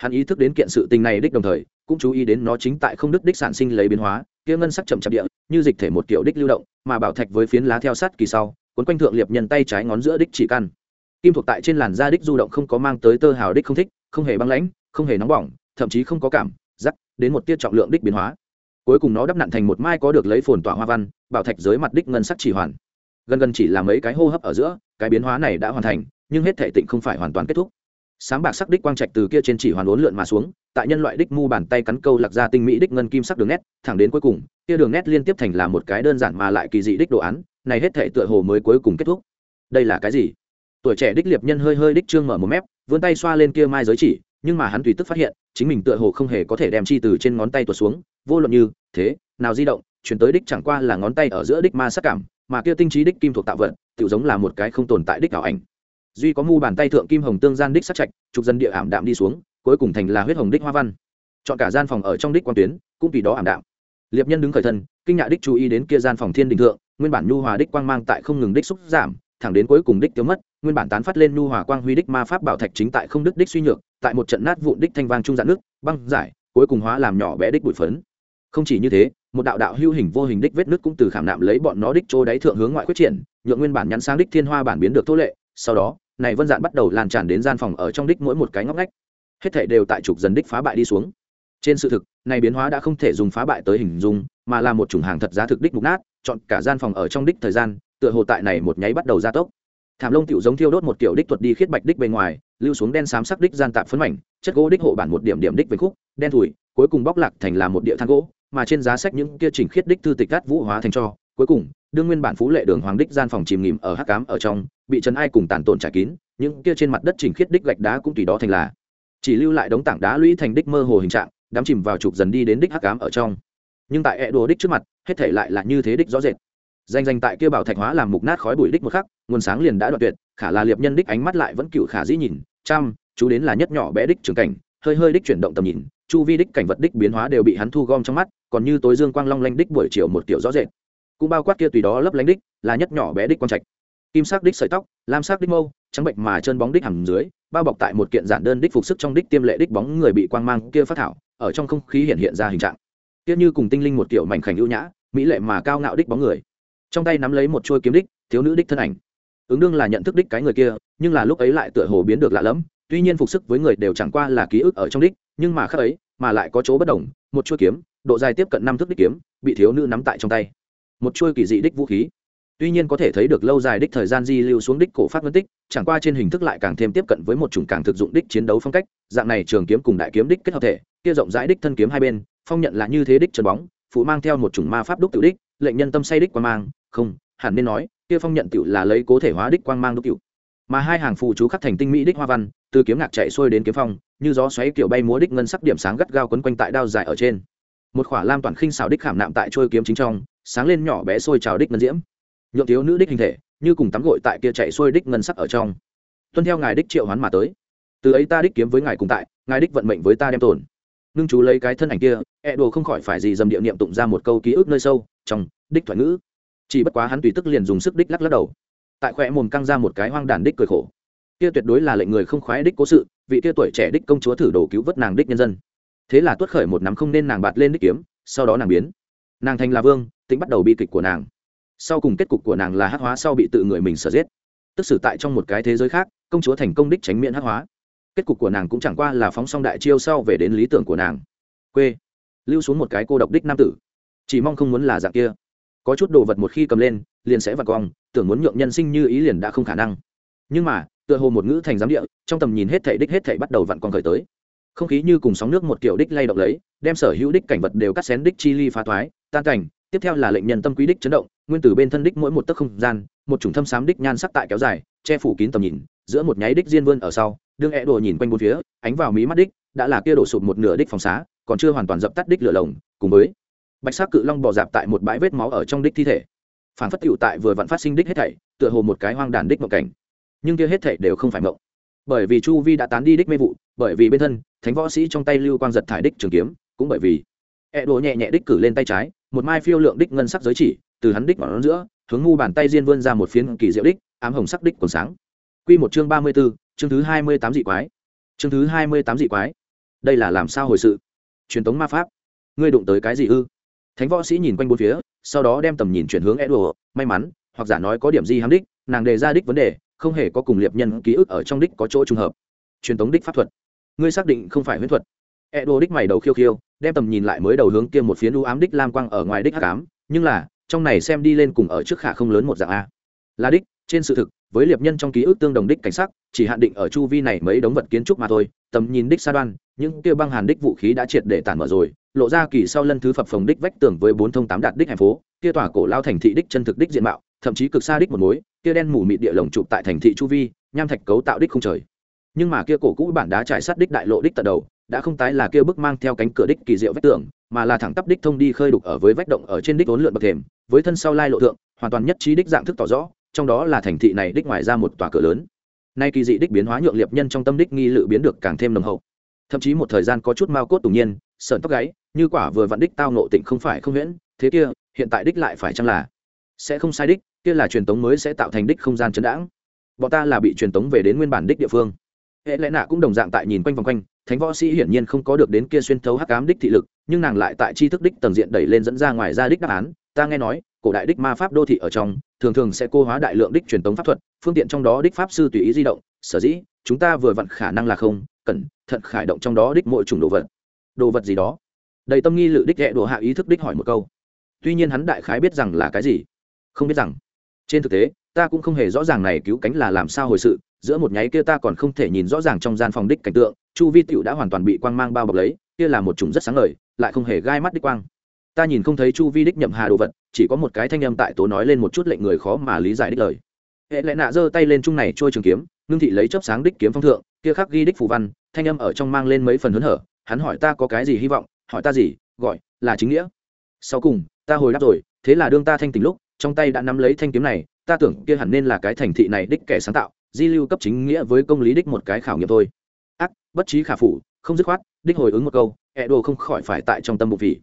hắn ý thức đến kiện sự tình này đích đồng thời, cũng chú ý đến nó chính tại không đức đích sản sinh lấy biến hóa, kia ngân sắc chậm chạp địa, như dịch thể một kiểu đích lưu động, mà bảo thạch với phiến lá theo sát kỳ sau, cuốn quanh thượng liệp nhân tay trái ngón giữa đích chỉ căn. Kim thuộc tại trên làn da đích du động không có mang tới tơ hào đích không thích, không hề băng lãnh, không hề nóng bỏng, thậm chí không có cảm giác đến một tiết trọng lượng đích biến hóa. Cuối cùng nó đắp nặn thành một mai có được lấy phồn tỏa hoa văn, bảo thạch dưới mặt đích ngân sắc chỉ hoàn. Gần gần chỉ là mấy cái hô hấp ở giữa, cái biến hóa này đã hoàn thành, nhưng hết thể tịnh không phải hoàn toàn kết thúc sáng bạc sắc đích quang trạch từ kia trên chỉ hoàn uốn lượn mà xuống, tại nhân loại đích mu bàn tay cắn câu lạc ra tinh mỹ đích ngân kim sắc đường nét, thẳng đến cuối cùng, kia đường nét liên tiếp thành là một cái đơn giản mà lại kỳ dị đích đồ án, này hết thể tựa hồ mới cuối cùng kết thúc. Đây là cái gì? Tuổi trẻ đích liệp nhân hơi hơi đích trương mở một mép, vươn tay xoa lên kia mai giới chỉ, nhưng mà hắn tùy tức phát hiện, chính mình tựa hồ không hề có thể đem chi từ trên ngón tay tuột xuống, vô luận như, thế, nào di động, chuyển tới đích chẳng qua là ngón tay ở giữa đích ma sắc cảm, mà kia tinh trí đích kim thuộc tạo vật tự giống là một cái không tồn tại đích ảo ảnh duy có mu bàn tay thượng kim hồng tương gian đích sắc trạch, trục dân địa ảm đạm đi xuống, cuối cùng thành là huyết hồng đích hoa văn. Chọn cả gian phòng ở trong đích quan tuyến, cũng vì đó ảm đạm. Liệp nhân đứng khởi thân, kinh nhạ đích chú ý đến kia gian phòng thiên đình thượng, nguyên bản nhu hòa đích quang mang tại không ngừng đích xúc giảm, thẳng đến cuối cùng đích tiêu mất, nguyên bản tán phát lên nhu hòa quang huy đích ma pháp bảo thạch chính tại không đức đích suy nhược, tại một trận nát vụn đích thanh vang trung dạn nước, băng giải, cuối cùng hóa làm nhỏ bé đích bụi phấn. Không chỉ như thế, một đạo đạo hưu hình vô hình đích vết nước cũng từ khảm nạm lấy bọn nó đích chỗ đáy thượng hướng ngoại quyết triển, nhượng nguyên bản nhắn sang đích thiên hoa bản biến được thô lệ sau đó, này vân dạn bắt đầu lan tràn đến gian phòng ở trong đích mỗi một cái ngóc ngách. Hết thảy đều tại trục dần đích phá bại đi xuống. Trên sự thực, này biến hóa đã không thể dùng phá bại tới hình dung, mà là một chủng hàng thật giá thực đích mục nát, chọn cả gian phòng ở trong đích thời gian, tựa hồ tại này một nháy bắt đầu gia tốc. Thảm lông tiểu giống thiêu đốt một kiểu đích thuật đi khiết bạch đích bên ngoài, lưu xuống đen xám sắc đích gian tạp phấn mảnh, chất gỗ đích hộ bản một điểm điểm đích về khúc, đen thủi cuối cùng bóc lạc thành là một địa than gỗ, mà trên giá sách những kia chỉnh khiết đích thư tịch cát vũ hóa thành cho cuối cùng, đương nguyên bản phú lệ đường hoàng đích gian phòng chìm nghỉm ở hắc cám ở trong, bị trần ai cùng tàn tổn trải kín, những kia trên mặt đất chỉnh khiết đích gạch đá cũng tùy đó thành là. Chỉ lưu lại đống tảng đá lũy thành đích mơ hồ hình trạng, đám chìm vào trục dần đi đến đích hắc cám ở trong. Nhưng tại e đồ đích trước mặt, hết thể lại là như thế đích rõ rệt. Danh danh tại kia bảo thạch hóa làm mục nát khói bụi đích một khắc, nguồn sáng liền đã đoạn tuyệt, khả là liệp nhân đích ánh mắt lại vẫn cựu khả dĩ nhìn, chăm, chú đến là nhất nhỏ bé đích trường cảnh, hơi hơi đích chuyển động tầm nhìn, chu vi đích cảnh vật đích biến hóa đều bị hắn thu gom trong mắt, còn như tối dương quang long lanh đích buổi chiều một kiểu rõ rệt cũng bao quát kia tùy đó lấp lánh đích, là nhất nhỏ bé đích quang trạch. Kim sắc đích sợi tóc, lam sắc đích mâu, trắng bệnh mà chân bóng đích hầm dưới, bao bọc tại một kiện giản đơn đích phục sức trong đích tiêm lệ đích bóng người bị quang mang kia phát thảo, ở trong không khí hiện hiện ra hình trạng. Kia như cùng tinh linh một kiểu mảnh khảnh ưu nhã, mỹ lệ mà cao ngạo đích bóng người. Trong tay nắm lấy một chuôi kiếm đích, thiếu nữ đích thân ảnh. Ứng đương là nhận thức đích cái người kia, nhưng là lúc ấy lại tựa hồ biến được lạ lẫm, tuy nhiên phục sức với người đều chẳng qua là ký ức ở trong đích, nhưng mà khác ấy, mà lại có chỗ bất đồng, một chuôi kiếm, độ dài tiếp cận năm thước đích kiếm, bị thiếu nữ nắm tại trong tay một chuôi kỳ dị đích vũ khí. Tuy nhiên có thể thấy được lâu dài đích thời gian di lưu xuống đích cổ phát ngân tích, chẳng qua trên hình thức lại càng thêm tiếp cận với một chủng càng thực dụng đích chiến đấu phong cách, dạng này trường kiếm cùng đại kiếm đích kết hợp thể, kia rộng rãi đích thân kiếm hai bên, phong nhận là như thế đích trần bóng, phụ mang theo một chủng ma pháp đúc tự đích, lệnh nhân tâm say đích quang mang, không, hẳn nên nói, kia phong nhận tự là lấy cố thể hóa đích quang mang đúc tự mà hai hàng phù chú khắc thành tinh mỹ đích hoa văn, từ kiếm ngạc chạy xuôi đến kiếm phong, như gió xoáy kiểu bay múa đích ngân sắc điểm sáng gắt gao quấn quanh tại đao dài ở trên. Một khỏa lam toàn khinh xảo đích khảm nạm tại trôi kiếm chính trong sáng lên nhỏ bé sôi trào đích ngân diễm. Nhượng thiếu nữ đích hình thể, như cùng tắm gội tại kia chạy xuôi đích ngân sắc ở trong. Tuân theo ngài đích triệu hoán mà tới. Từ ấy ta đích kiếm với ngài cùng tại, ngài đích vận mệnh với ta đem tồn. Ngưng chú lấy cái thân ảnh kia e đồ không khỏi phải gì dầm địa niệm tụng ra một câu ký ức nơi sâu, trong, đích thoại ngữ. Chỉ bất quá hắn tùy tức liền dùng sức đích lắc lắc đầu. Tại khoe mồm căng ra một cái hoang đàn đích cười khổ. Kia tuyệt đối là lệnh người không khoái đích cố sự, vị kia tuổi trẻ đích công chúa thử đồ cứu vớt nàng đích nhân dân. Thế là tuất khởi một nắm không nên nàng bạt lên đích kiếm, sau đó nàng biến. Nàng thành là vương tính bắt đầu bi kịch của nàng. Sau cùng kết cục của nàng là hắc hóa sau bị tự người mình sở giết. Tức xử tại trong một cái thế giới khác, công chúa thành công đích tránh miễn hắc hóa. Kết cục của nàng cũng chẳng qua là phóng xong đại chiêu sau về đến lý tưởng của nàng. Quê lưu xuống một cái cô độc đích nam tử. Chỉ mong không muốn là dạng kia. Có chút đồ vật một khi cầm lên, liền sẽ vặt cong, tưởng muốn nhượng nhân sinh như ý liền đã không khả năng. Nhưng mà, tựa hồ một ngữ thành giám địa, trong tầm nhìn hết thảy đích hết thảy bắt đầu vặn con khởi tới. Không khí như cùng sóng nước một kiểu đích lay động lấy, đem sở hữu đích cảnh vật đều cắt xén đích chi ly phá thoái, tan cảnh tiếp theo là lệnh nhân tâm quý đích chấn động, nguyên tử bên thân đích mỗi một tấc không gian, một chủng thâm xám đích nhan sắc tại kéo dài, che phủ kín tầm nhìn, giữa một nháy đích diên vươn ở sau, đương e đồ nhìn quanh bốn phía, ánh vào mí mắt đích, đã là kia đổ sụp một nửa đích phòng xá, còn chưa hoàn toàn dập tắt đích lửa lồng, cùng với bạch sắc cự long bò dạp tại một bãi vết máu ở trong đích thi thể. Phản phất tựu tại vừa vặn phát sinh đích hết thảy, tựa hồ một cái hoang đàn đích mộng cảnh. Nhưng kia hết thảy đều không phải mộng. Bởi vì chu vi đã tán đi đích mê vụ, bởi vì bên thân, thánh võ sĩ trong tay lưu quang giật thải đích trường kiếm, cũng bởi vì e đồ nhẹ nhẹ đích cử lên tay trái một mai phiêu lượng đích ngân sắc giới chỉ từ hắn đích ngọn giữa hướng ngu bàn tay diên vươn ra một phiến kỳ diệu đích ám hồng sắc đích còn sáng quy một chương ba mươi 34, chương thứ hai mươi tám dị quái chương thứ hai mươi tám dị quái đây là làm sao hồi sự truyền tống ma pháp ngươi đụng tới cái gì ư thánh võ sĩ nhìn quanh bốn phía sau đó đem tầm nhìn chuyển hướng Edward, may mắn, hoặc giả nói có điểm gì hám đích, nàng đề ra đích vấn đề, không hề có cùng liệp nhân ký ức ở trong đích có chỗ trùng hợp. Truyền tống đích pháp thuật. Ngươi xác định không phải huyễn thuật. Edward đích mày đầu khiêu khiêu, đem tầm nhìn lại mới đầu hướng kia một phía u ám đích lam quang ở ngoài đích hắc ám, nhưng là, trong này xem đi lên cùng ở trước khả không lớn một dạng a. Là đích, trên sự thực, với liệp nhân trong ký ức tương đồng đích cảnh sắc, chỉ hạn định ở chu vi này mấy đống vật kiến trúc mà thôi, tầm nhìn đích xa đoan, những kia băng hàn đích vũ khí đã triệt để tàn mở rồi, lộ ra kỳ sau lân thứ phập phồng đích vách tường với bốn thông tám đạt đích hẻm phố kia tòa cổ lao thành thị đích chân thực đích diện mạo thậm chí cực xa đích một mối kia đen mù mịt địa lồng trụ tại thành thị chu vi nham thạch cấu tạo đích không trời nhưng mà kia cổ cũ bản đá trải sắt đích đại lộ đích tận đầu đã không tái là kia bức mang theo cánh cửa đích kỳ diệu vách tường, mà là thẳng tắp đích thông đi khơi đục ở với vách động ở trên đích vốn lượn bậc thềm, với thân sau lai lộ thượng, hoàn toàn nhất trí đích dạng thức tỏ rõ, trong đó là thành thị này đích ngoài ra một tòa cửa lớn. Nay kỳ dị đích biến hóa nhượng liệp nhân trong tâm đích nghi lự biến được càng thêm nồng hậu. Thậm chí một thời gian có chút mao cốt tủng nhiên, sợn tóc gáy, như quả vừa vặn đích tao nộ tịnh không phải không huyễn, thế kia, hiện tại đích lại phải chăng là sẽ không sai đích, kia là truyền tống mới sẽ tạo thành đích không gian chấn đãng. Bọn ta là bị truyền tống về đến nguyên bản đích địa phương. Hệ lẽ nạ cũng đồng dạng tại nhìn quanh vòng quanh thánh võ sĩ hiển nhiên không có được đến kia xuyên thấu hắc ám đích thị lực, nhưng nàng lại tại tri thức đích tầng diện đẩy lên dẫn ra ngoài ra đích đáp án. Ta nghe nói, cổ đại đích ma pháp đô thị ở trong, thường thường sẽ cô hóa đại lượng đích truyền tống pháp thuật, phương tiện trong đó đích pháp sư tùy ý di động. Sở dĩ, chúng ta vừa vặn khả năng là không cẩn thận khải động trong đó đích mỗi chủng đồ vật. Đồ vật gì đó? Đầy tâm nghi lự đích ghẹ đồ hạ ý thức đích hỏi một câu. Tuy nhiên hắn đại khái biết rằng là cái gì? Không biết rằng. Trên thực tế, ta cũng không hề rõ ràng này cứu cánh là làm sao hồi sự, giữa một nháy kia ta còn không thể nhìn rõ ràng trong gian phòng đích cảnh tượng chu vi tựu đã hoàn toàn bị quang mang bao bọc lấy, kia là một chủng rất sáng ngời, lại không hề gai mắt đích quang. Ta nhìn không thấy chu vi đích nhậm hà đồ vật, chỉ có một cái thanh âm tại tố nói lên một chút lệnh người khó mà lý giải đích lời. Hệ lệ nạ giơ tay lên chung này trôi trường kiếm, ngưng thị lấy chớp sáng đích kiếm phong thượng, kia khắc ghi đích phù văn, thanh âm ở trong mang lên mấy phần hớn hở, hắn hỏi ta có cái gì hy vọng, hỏi ta gì, gọi, là chính nghĩa. Sau cùng, ta hồi đáp rồi, thế là đương ta thanh tỉnh lúc, trong tay đã nắm lấy thanh kiếm này, ta tưởng kia hẳn nên là cái thành thị này đích kẻ sáng tạo, di lưu cấp chính nghĩa với công lý đích một cái khảo nghiệm thôi bất trí khả phủ, không dứt khoát, đích hồi ứng một câu, ẹ đồ không khỏi phải tại trong tâm bụng vị.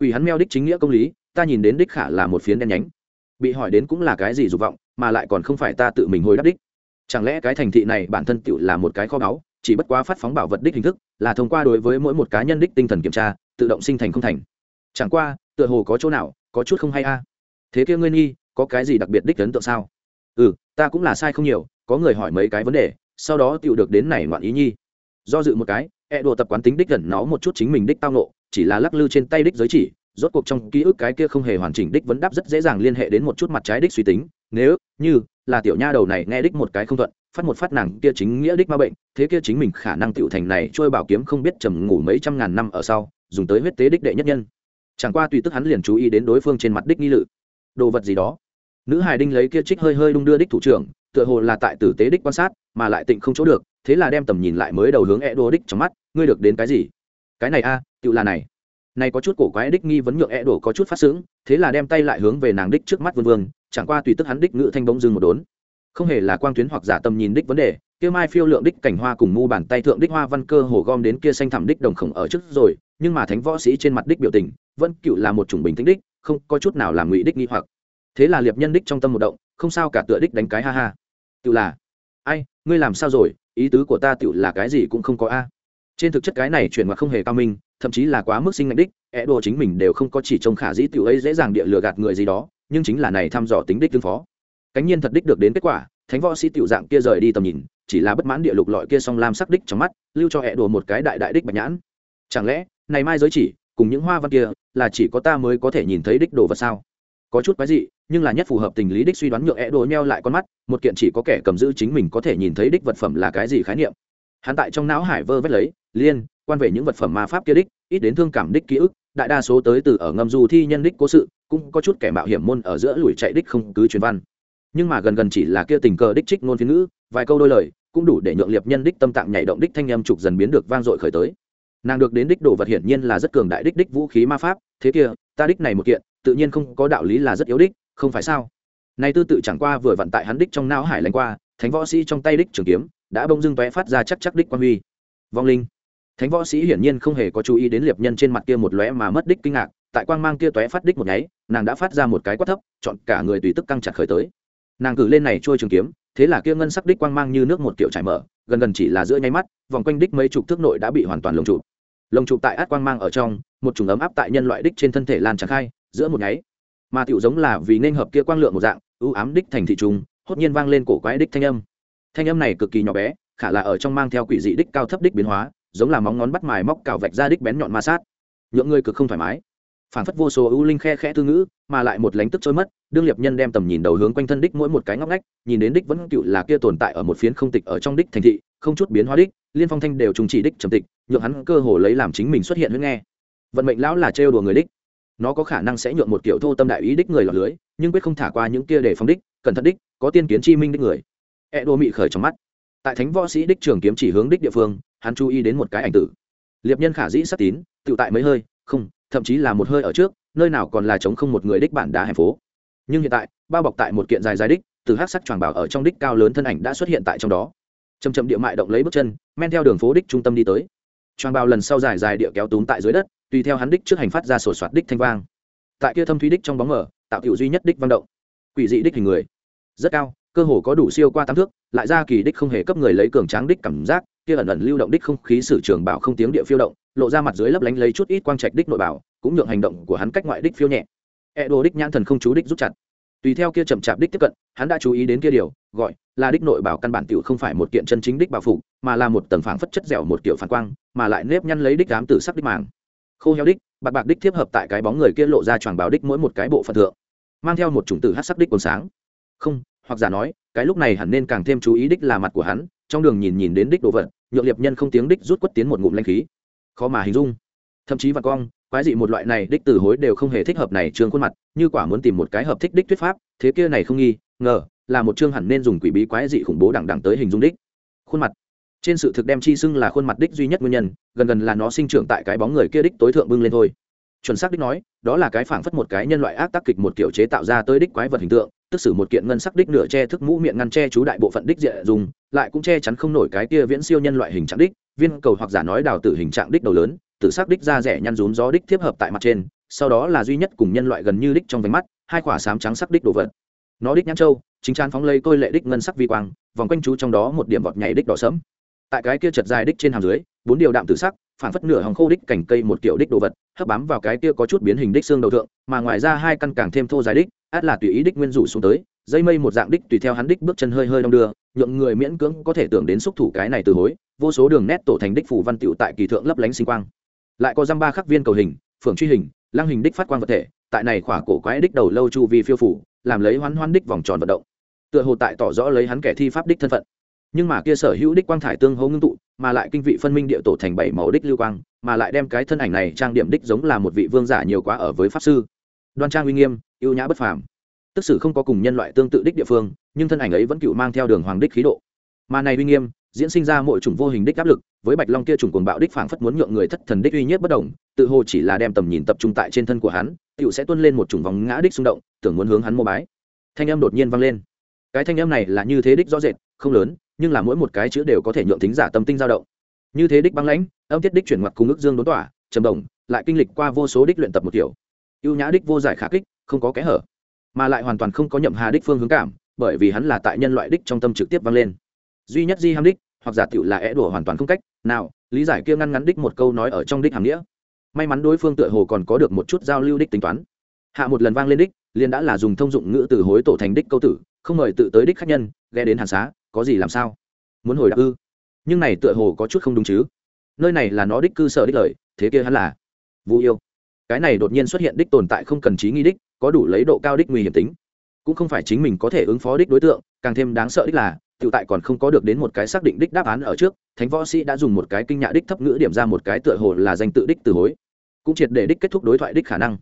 Ủy hắn meo đích chính nghĩa công lý, ta nhìn đến đích khả là một phiến đen nhánh. Bị hỏi đến cũng là cái gì dục vọng, mà lại còn không phải ta tự mình hồi đáp đích. Chẳng lẽ cái thành thị này bản thân tựu là một cái kho báu, chỉ bất quá phát phóng bảo vật đích hình thức, là thông qua đối với mỗi một cá nhân đích tinh thần kiểm tra, tự động sinh thành không thành. Chẳng qua, tựa hồ có chỗ nào, có chút không hay a. Thế kia ngươi nghi, có cái gì đặc biệt đích ấn tượng sao? Ừ ta cũng là sai không nhiều, có người hỏi mấy cái vấn đề, sau đó tựu được đến này ngoạn ý nhi do dự một cái e đồ tập quán tính đích gần nó một chút chính mình đích tao nộ chỉ là lắc lư trên tay đích giới chỉ, rốt cuộc trong ký ức cái kia không hề hoàn chỉnh đích vấn đáp rất dễ dàng liên hệ đến một chút mặt trái đích suy tính. Nếu như là tiểu nha đầu này nghe đích một cái không thuận, phát một phát nàng kia chính nghĩa đích ma bệnh, thế kia chính mình khả năng tiểu thành này trôi bảo kiếm không biết trầm ngủ mấy trăm ngàn năm ở sau, dùng tới huyết tế đích đệ nhất nhân. Chẳng qua tùy tức hắn liền chú ý đến đối phương trên mặt đích nghi lự. Đồ vật gì đó? Nữ hài đinh lấy kia trích hơi hơi đung đưa đích thủ trưởng, tựa hồ là tại tử tế đích quan sát, mà lại tịnh không chỗ được thế là đem tầm nhìn lại mới đầu hướng e đích trong mắt ngươi được đến cái gì? Cái này a à, là này. Này có chút cổ quái đích nghi vấn nhượng e đổ có chút phát sướng thế là đem tay lại hướng về nàng đích trước mắt vương vương chẳng qua tùy tức hắn đích ngự thanh bỗng dừng một đốn. Không hề là quang tuyến hoặc giả tầm nhìn đích vấn đề kia mai phiêu lượng đích cảnh hoa cùng mu bàn tay thượng đích hoa văn cơ hồ gom đến kia xanh thẳm đích đồng khổng ở trước rồi nhưng mà thánh võ sĩ trên mặt đích biểu tình vẫn cựu là một chủng bình tĩnh đích không có chút nào làm ngụy đích nghi hoặc. Thế là liệp nhân đích trong tâm một động không sao cả tựa đích đánh cái ha ha. Tự là ai ngươi làm sao rồi? Ý tứ của ta tựu là cái gì cũng không có a. Trên thực chất cái này chuyển mà không hề cao minh, thậm chí là quá mức sinh ngạch đích é đồ chính mình đều không có chỉ trông khả dĩ tiểu ấy dễ dàng địa lừa gạt người gì đó, nhưng chính là này thăm dò tính đích tương phó. Cánh nhiên thật đích được đến kết quả, thánh võ sĩ tiểu dạng kia rời đi tầm nhìn, chỉ là bất mãn địa lục lọi kia song lam sắc đích trong mắt, lưu cho é đồ một cái đại đại đích bạch nhãn. Chẳng lẽ, này mai giới chỉ, cùng những hoa văn kia, là chỉ có ta mới có thể nhìn thấy đích đồ vật sao? Có chút quái dị, nhưng là nhất phù hợp tình lý đích suy đoán nhượng é đồ nheo lại con mắt, một kiện chỉ có kẻ cầm giữ chính mình có thể nhìn thấy đích vật phẩm là cái gì khái niệm. Hắn tại trong não hải vơ vét lấy, liên quan về những vật phẩm ma pháp kia đích, ít đến thương cảm đích ký ức, đại đa số tới từ ở ngâm du thi nhân đích cố sự, cũng có chút kẻ mạo hiểm môn ở giữa lùi chạy đích không cứ truyền văn. Nhưng mà gần gần chỉ là kia tình cờ đích trích ngôn phiên ngữ, vài câu đôi lời, cũng đủ để nhượng liệp nhân đích tâm tạng nhảy động đích thanh âm trục dần biến được vang dội khởi tới. Nàng được đến đích đồ vật hiển nhiên là rất cường đại đích đích vũ khí ma pháp, thế kia, ta đích này một kiện tự nhiên không có đạo lý là rất yếu đích, không phải sao? Nay tư tự chẳng qua vừa vận tại hắn đích trong não hải lành qua, thánh võ sĩ trong tay đích trường kiếm đã bông dưng tóe phát ra chắc chắc đích quan huy. Vong linh. Thánh võ sĩ hiển nhiên không hề có chú ý đến liệp nhân trên mặt kia một lóe mà mất đích kinh ngạc, tại quang mang kia tóe phát đích một nháy, nàng đã phát ra một cái quát thấp, chọn cả người tùy tức căng chặt khởi tới. Nàng cử lên này trôi trường kiếm, thế là kia ngân sắc đích quang mang như nước một kiểu trải mở, gần gần chỉ là giữa nháy mắt, vòng quanh đích mấy chục thước nội đã bị hoàn toàn lồng trụ. Lồng trụ tại át quang mang ở trong, một chủng ấm áp tại nhân loại đích trên thân thể lan tràn khai giữa một nháy. Mà tiểu giống là vì nên hợp kia quang lượng một dạng, ưu ám đích thành thị trùng hốt nhiên vang lên cổ quái đích thanh âm. Thanh âm này cực kỳ nhỏ bé, khả là ở trong mang theo quỷ dị đích cao thấp đích biến hóa, giống là móng ngón bắt mài móc cào vạch ra đích bén nhọn ma sát. Nhượng người cực không thoải mái. Phản phất vô số ưu linh khe khẽ tư ngữ, mà lại một lánh tức trôi mất, đương liệp nhân đem tầm nhìn đầu hướng quanh thân đích mỗi một cái ngóc ngách, nhìn đến đích vẫn cựu là kia tồn tại ở một phiến không tịch ở trong đích thành thị, không chút biến hóa đích, liên phong thanh đều trùng chỉ đích trầm tịch, nhượng hắn cơ hồ lấy làm chính mình xuất hiện huyết nghe. Vận mệnh lão là trêu đùa người đích nó có khả năng sẽ nhượng một kiểu thô tâm đại ý đích người lọt lưới, nhưng quyết không thả qua những kia để phong đích, cẩn thận đích, có tiên kiến chi minh đích người. E đô mị khởi trong mắt. Tại thánh võ sĩ đích trường kiếm chỉ hướng đích địa phương, hắn chú ý đến một cái ảnh tử. Liệp nhân khả dĩ sắc tín tự tại mấy hơi, không, thậm chí là một hơi ở trước, nơi nào còn là chống không một người đích bản đá hẻm phố. Nhưng hiện tại, bao bọc tại một kiện dài dài đích, từ hát sắc tròn bảo ở trong đích cao lớn thân ảnh đã xuất hiện tại trong đó. Chầm chậm địa mại động lấy bước chân, men theo đường phố đích trung tâm đi tới. Tròn bao lần sau dài dài địa kéo túm tại dưới đất tùy theo hắn đích trước hành phát ra sổ soạt đích thanh vang. Tại kia thâm thúy đích trong bóng mở tạo tiểu duy nhất đích văn động. Quỷ dị đích hình người. Rất cao, cơ hồ có đủ siêu qua tám thước, lại ra kỳ đích không hề cấp người lấy cường tráng đích cảm giác, kia ẩn ẩn lưu động đích không khí sử trường bảo không tiếng địa phiêu động, lộ ra mặt dưới lấp lánh lấy chút ít quang trạch đích nội bảo, cũng nhượng hành động của hắn cách ngoại đích phiêu nhẹ. E đồ đích nhãn thần không chú đích rút chặt. Tùy theo kia chậm chạp đích tiếp cận, hắn đã chú ý đến kia điều, gọi là đích nội bảo căn bản tiểu không phải một kiện chân chính đích bảo phục mà là một tầng phảng phất chất dẻo một kiểu phản quang, mà lại nếp nhăn lấy đích đám tử sắc đích màng khô heo đích, bạc bạc đích tiếp hợp tại cái bóng người kia lộ ra choàng bảo đích mỗi một cái bộ phận thượng, mang theo một chủng tử hát sắc đích còn sáng. Không, hoặc giả nói, cái lúc này hẳn nên càng thêm chú ý đích là mặt của hắn, trong đường nhìn nhìn đến đích đồ vật, nhượng liệp nhân không tiếng đích rút quất tiến một ngụm lanh khí. Khó mà hình dung. Thậm chí và cong, quái dị một loại này đích từ hối đều không hề thích hợp này trương khuôn mặt, như quả muốn tìm một cái hợp thích đích thuyết pháp, thế kia này không nghi, ngờ, là một chương hẳn nên dùng quỷ bí quái dị khủng bố đẳng đẳng tới hình dung đích. Khuôn mặt trên sự thực đem chi xưng là khuôn mặt đích duy nhất nguyên nhân, gần gần là nó sinh trưởng tại cái bóng người kia đích tối thượng bưng lên thôi. Chuẩn xác đích nói, đó là cái phảng phất một cái nhân loại ác tác kịch một kiểu chế tạo ra tới đích quái vật hình tượng, tức xử một kiện ngân sắc đích nửa che thức mũ miệng ngăn che chú đại bộ phận đích diện dùng, lại cũng che chắn không nổi cái kia viễn siêu nhân loại hình trạng đích, viên cầu hoặc giả nói đào tử hình trạng đích đầu lớn, tử sắc đích da rẻ nhăn rún gió đích tiếp hợp tại mặt trên, sau đó là duy nhất cùng nhân loại gần như đích trong vánh mắt, hai quả sám trắng sắc đích đồ vật. Nó đích nhãn châu, chính trán phóng lây tôi lệ đích ngân sắc vi quang, vòng quanh chú trong đó một điểm vọt nhảy đích đỏ sẫm tại cái kia chật dài đích trên hàm dưới, bốn điều đạm tử sắc phản phất nửa hòng khô đích cành cây một kiểu đích đồ vật, hấp bám vào cái kia có chút biến hình đích xương đầu thượng, mà ngoài ra hai căn càng thêm thô dài đích, át là tùy ý đích nguyên rủ xuống tới, dây mây một dạng đích tùy theo hắn đích bước chân hơi hơi đong đưa, nhượng người miễn cưỡng có thể tưởng đến xúc thủ cái này từ hối, vô số đường nét tổ thành đích phủ văn tiệu tại kỳ thượng lấp lánh sinh quang. Lại có dăm ba khắc viên cầu hình phường truy hình, lang hình đích phát quang vật thể, tại này khỏa cổ quái đích đầu lâu chu vi phiêu phủ, làm lấy hoán hoán đích vòng tròn vận động. Tựa hồ tại tỏ rõ lấy hắn kẻ thi pháp đích thân phận nhưng mà kia sở hữu đích quang thải tương hô ngưng tụ, mà lại kinh vị phân minh địa tổ thành bảy màu đích lưu quang, mà lại đem cái thân ảnh này trang điểm đích giống là một vị vương giả nhiều quá ở với pháp sư. Đoan trang uy nghiêm, ưu nhã bất phàm. Tức sử không có cùng nhân loại tương tự đích địa phương, nhưng thân ảnh ấy vẫn cựu mang theo đường hoàng đích khí độ. Mà này uy nghiêm, diễn sinh ra mỗi chủng vô hình đích áp lực, với bạch long kia chủng cuồng bạo đích phảng phất muốn nhượng người thất thần đích uy nhất bất động, tự hồ chỉ là đem tầm nhìn tập trung tại trên thân của hắn cựu sẽ tuôn lên một chủng vòng ngã đích xung động, tưởng muốn hướng hắn mô bái. Thanh âm đột nhiên vang lên. Cái thanh âm này là như thế đích rõ rệt, không lớn nhưng là mỗi một cái chữ đều có thể nhượng tính giả tâm tinh dao động. Như thế đích băng lãnh, âm tiết đích chuyển mặt cùng ức dương đốn tỏa, trầm đồng, lại kinh lịch qua vô số đích luyện tập một kiểu. Ưu nhã đích vô giải khả kích, không có kẽ hở, mà lại hoàn toàn không có nhậm hà đích phương hướng cảm, bởi vì hắn là tại nhân loại đích trong tâm trực tiếp vang lên. Duy nhất di ham đích, hoặc giả tiểu là é đùa hoàn toàn không cách, nào, lý giải kia ngăn ngắn đích một câu nói ở trong đích hàm nghĩa. May mắn đối phương tựa hồ còn có được một chút giao lưu đích tính toán. Hạ một lần vang lên đích, liền đã là dùng thông dụng ngữ từ hối tổ thành đích câu tử không mời tự tới đích khách nhân, ghé đến hàn xá, có gì làm sao? Muốn hồi đáp ư? Nhưng này tựa hồ có chút không đúng chứ. Nơi này là nó đích cư sở đích lợi, thế kia hắn là vu yêu. Cái này đột nhiên xuất hiện đích tồn tại không cần trí nghi đích, có đủ lấy độ cao đích nguy hiểm tính. Cũng không phải chính mình có thể ứng phó đích đối tượng, càng thêm đáng sợ đích là tự tại còn không có được đến một cái xác định đích đáp án ở trước, thánh võ sĩ đã dùng một cái kinh nhạ đích thấp ngữ điểm ra một cái tựa hồ là danh tự đích từ hối. Cũng triệt để đích kết thúc đối thoại đích khả năng.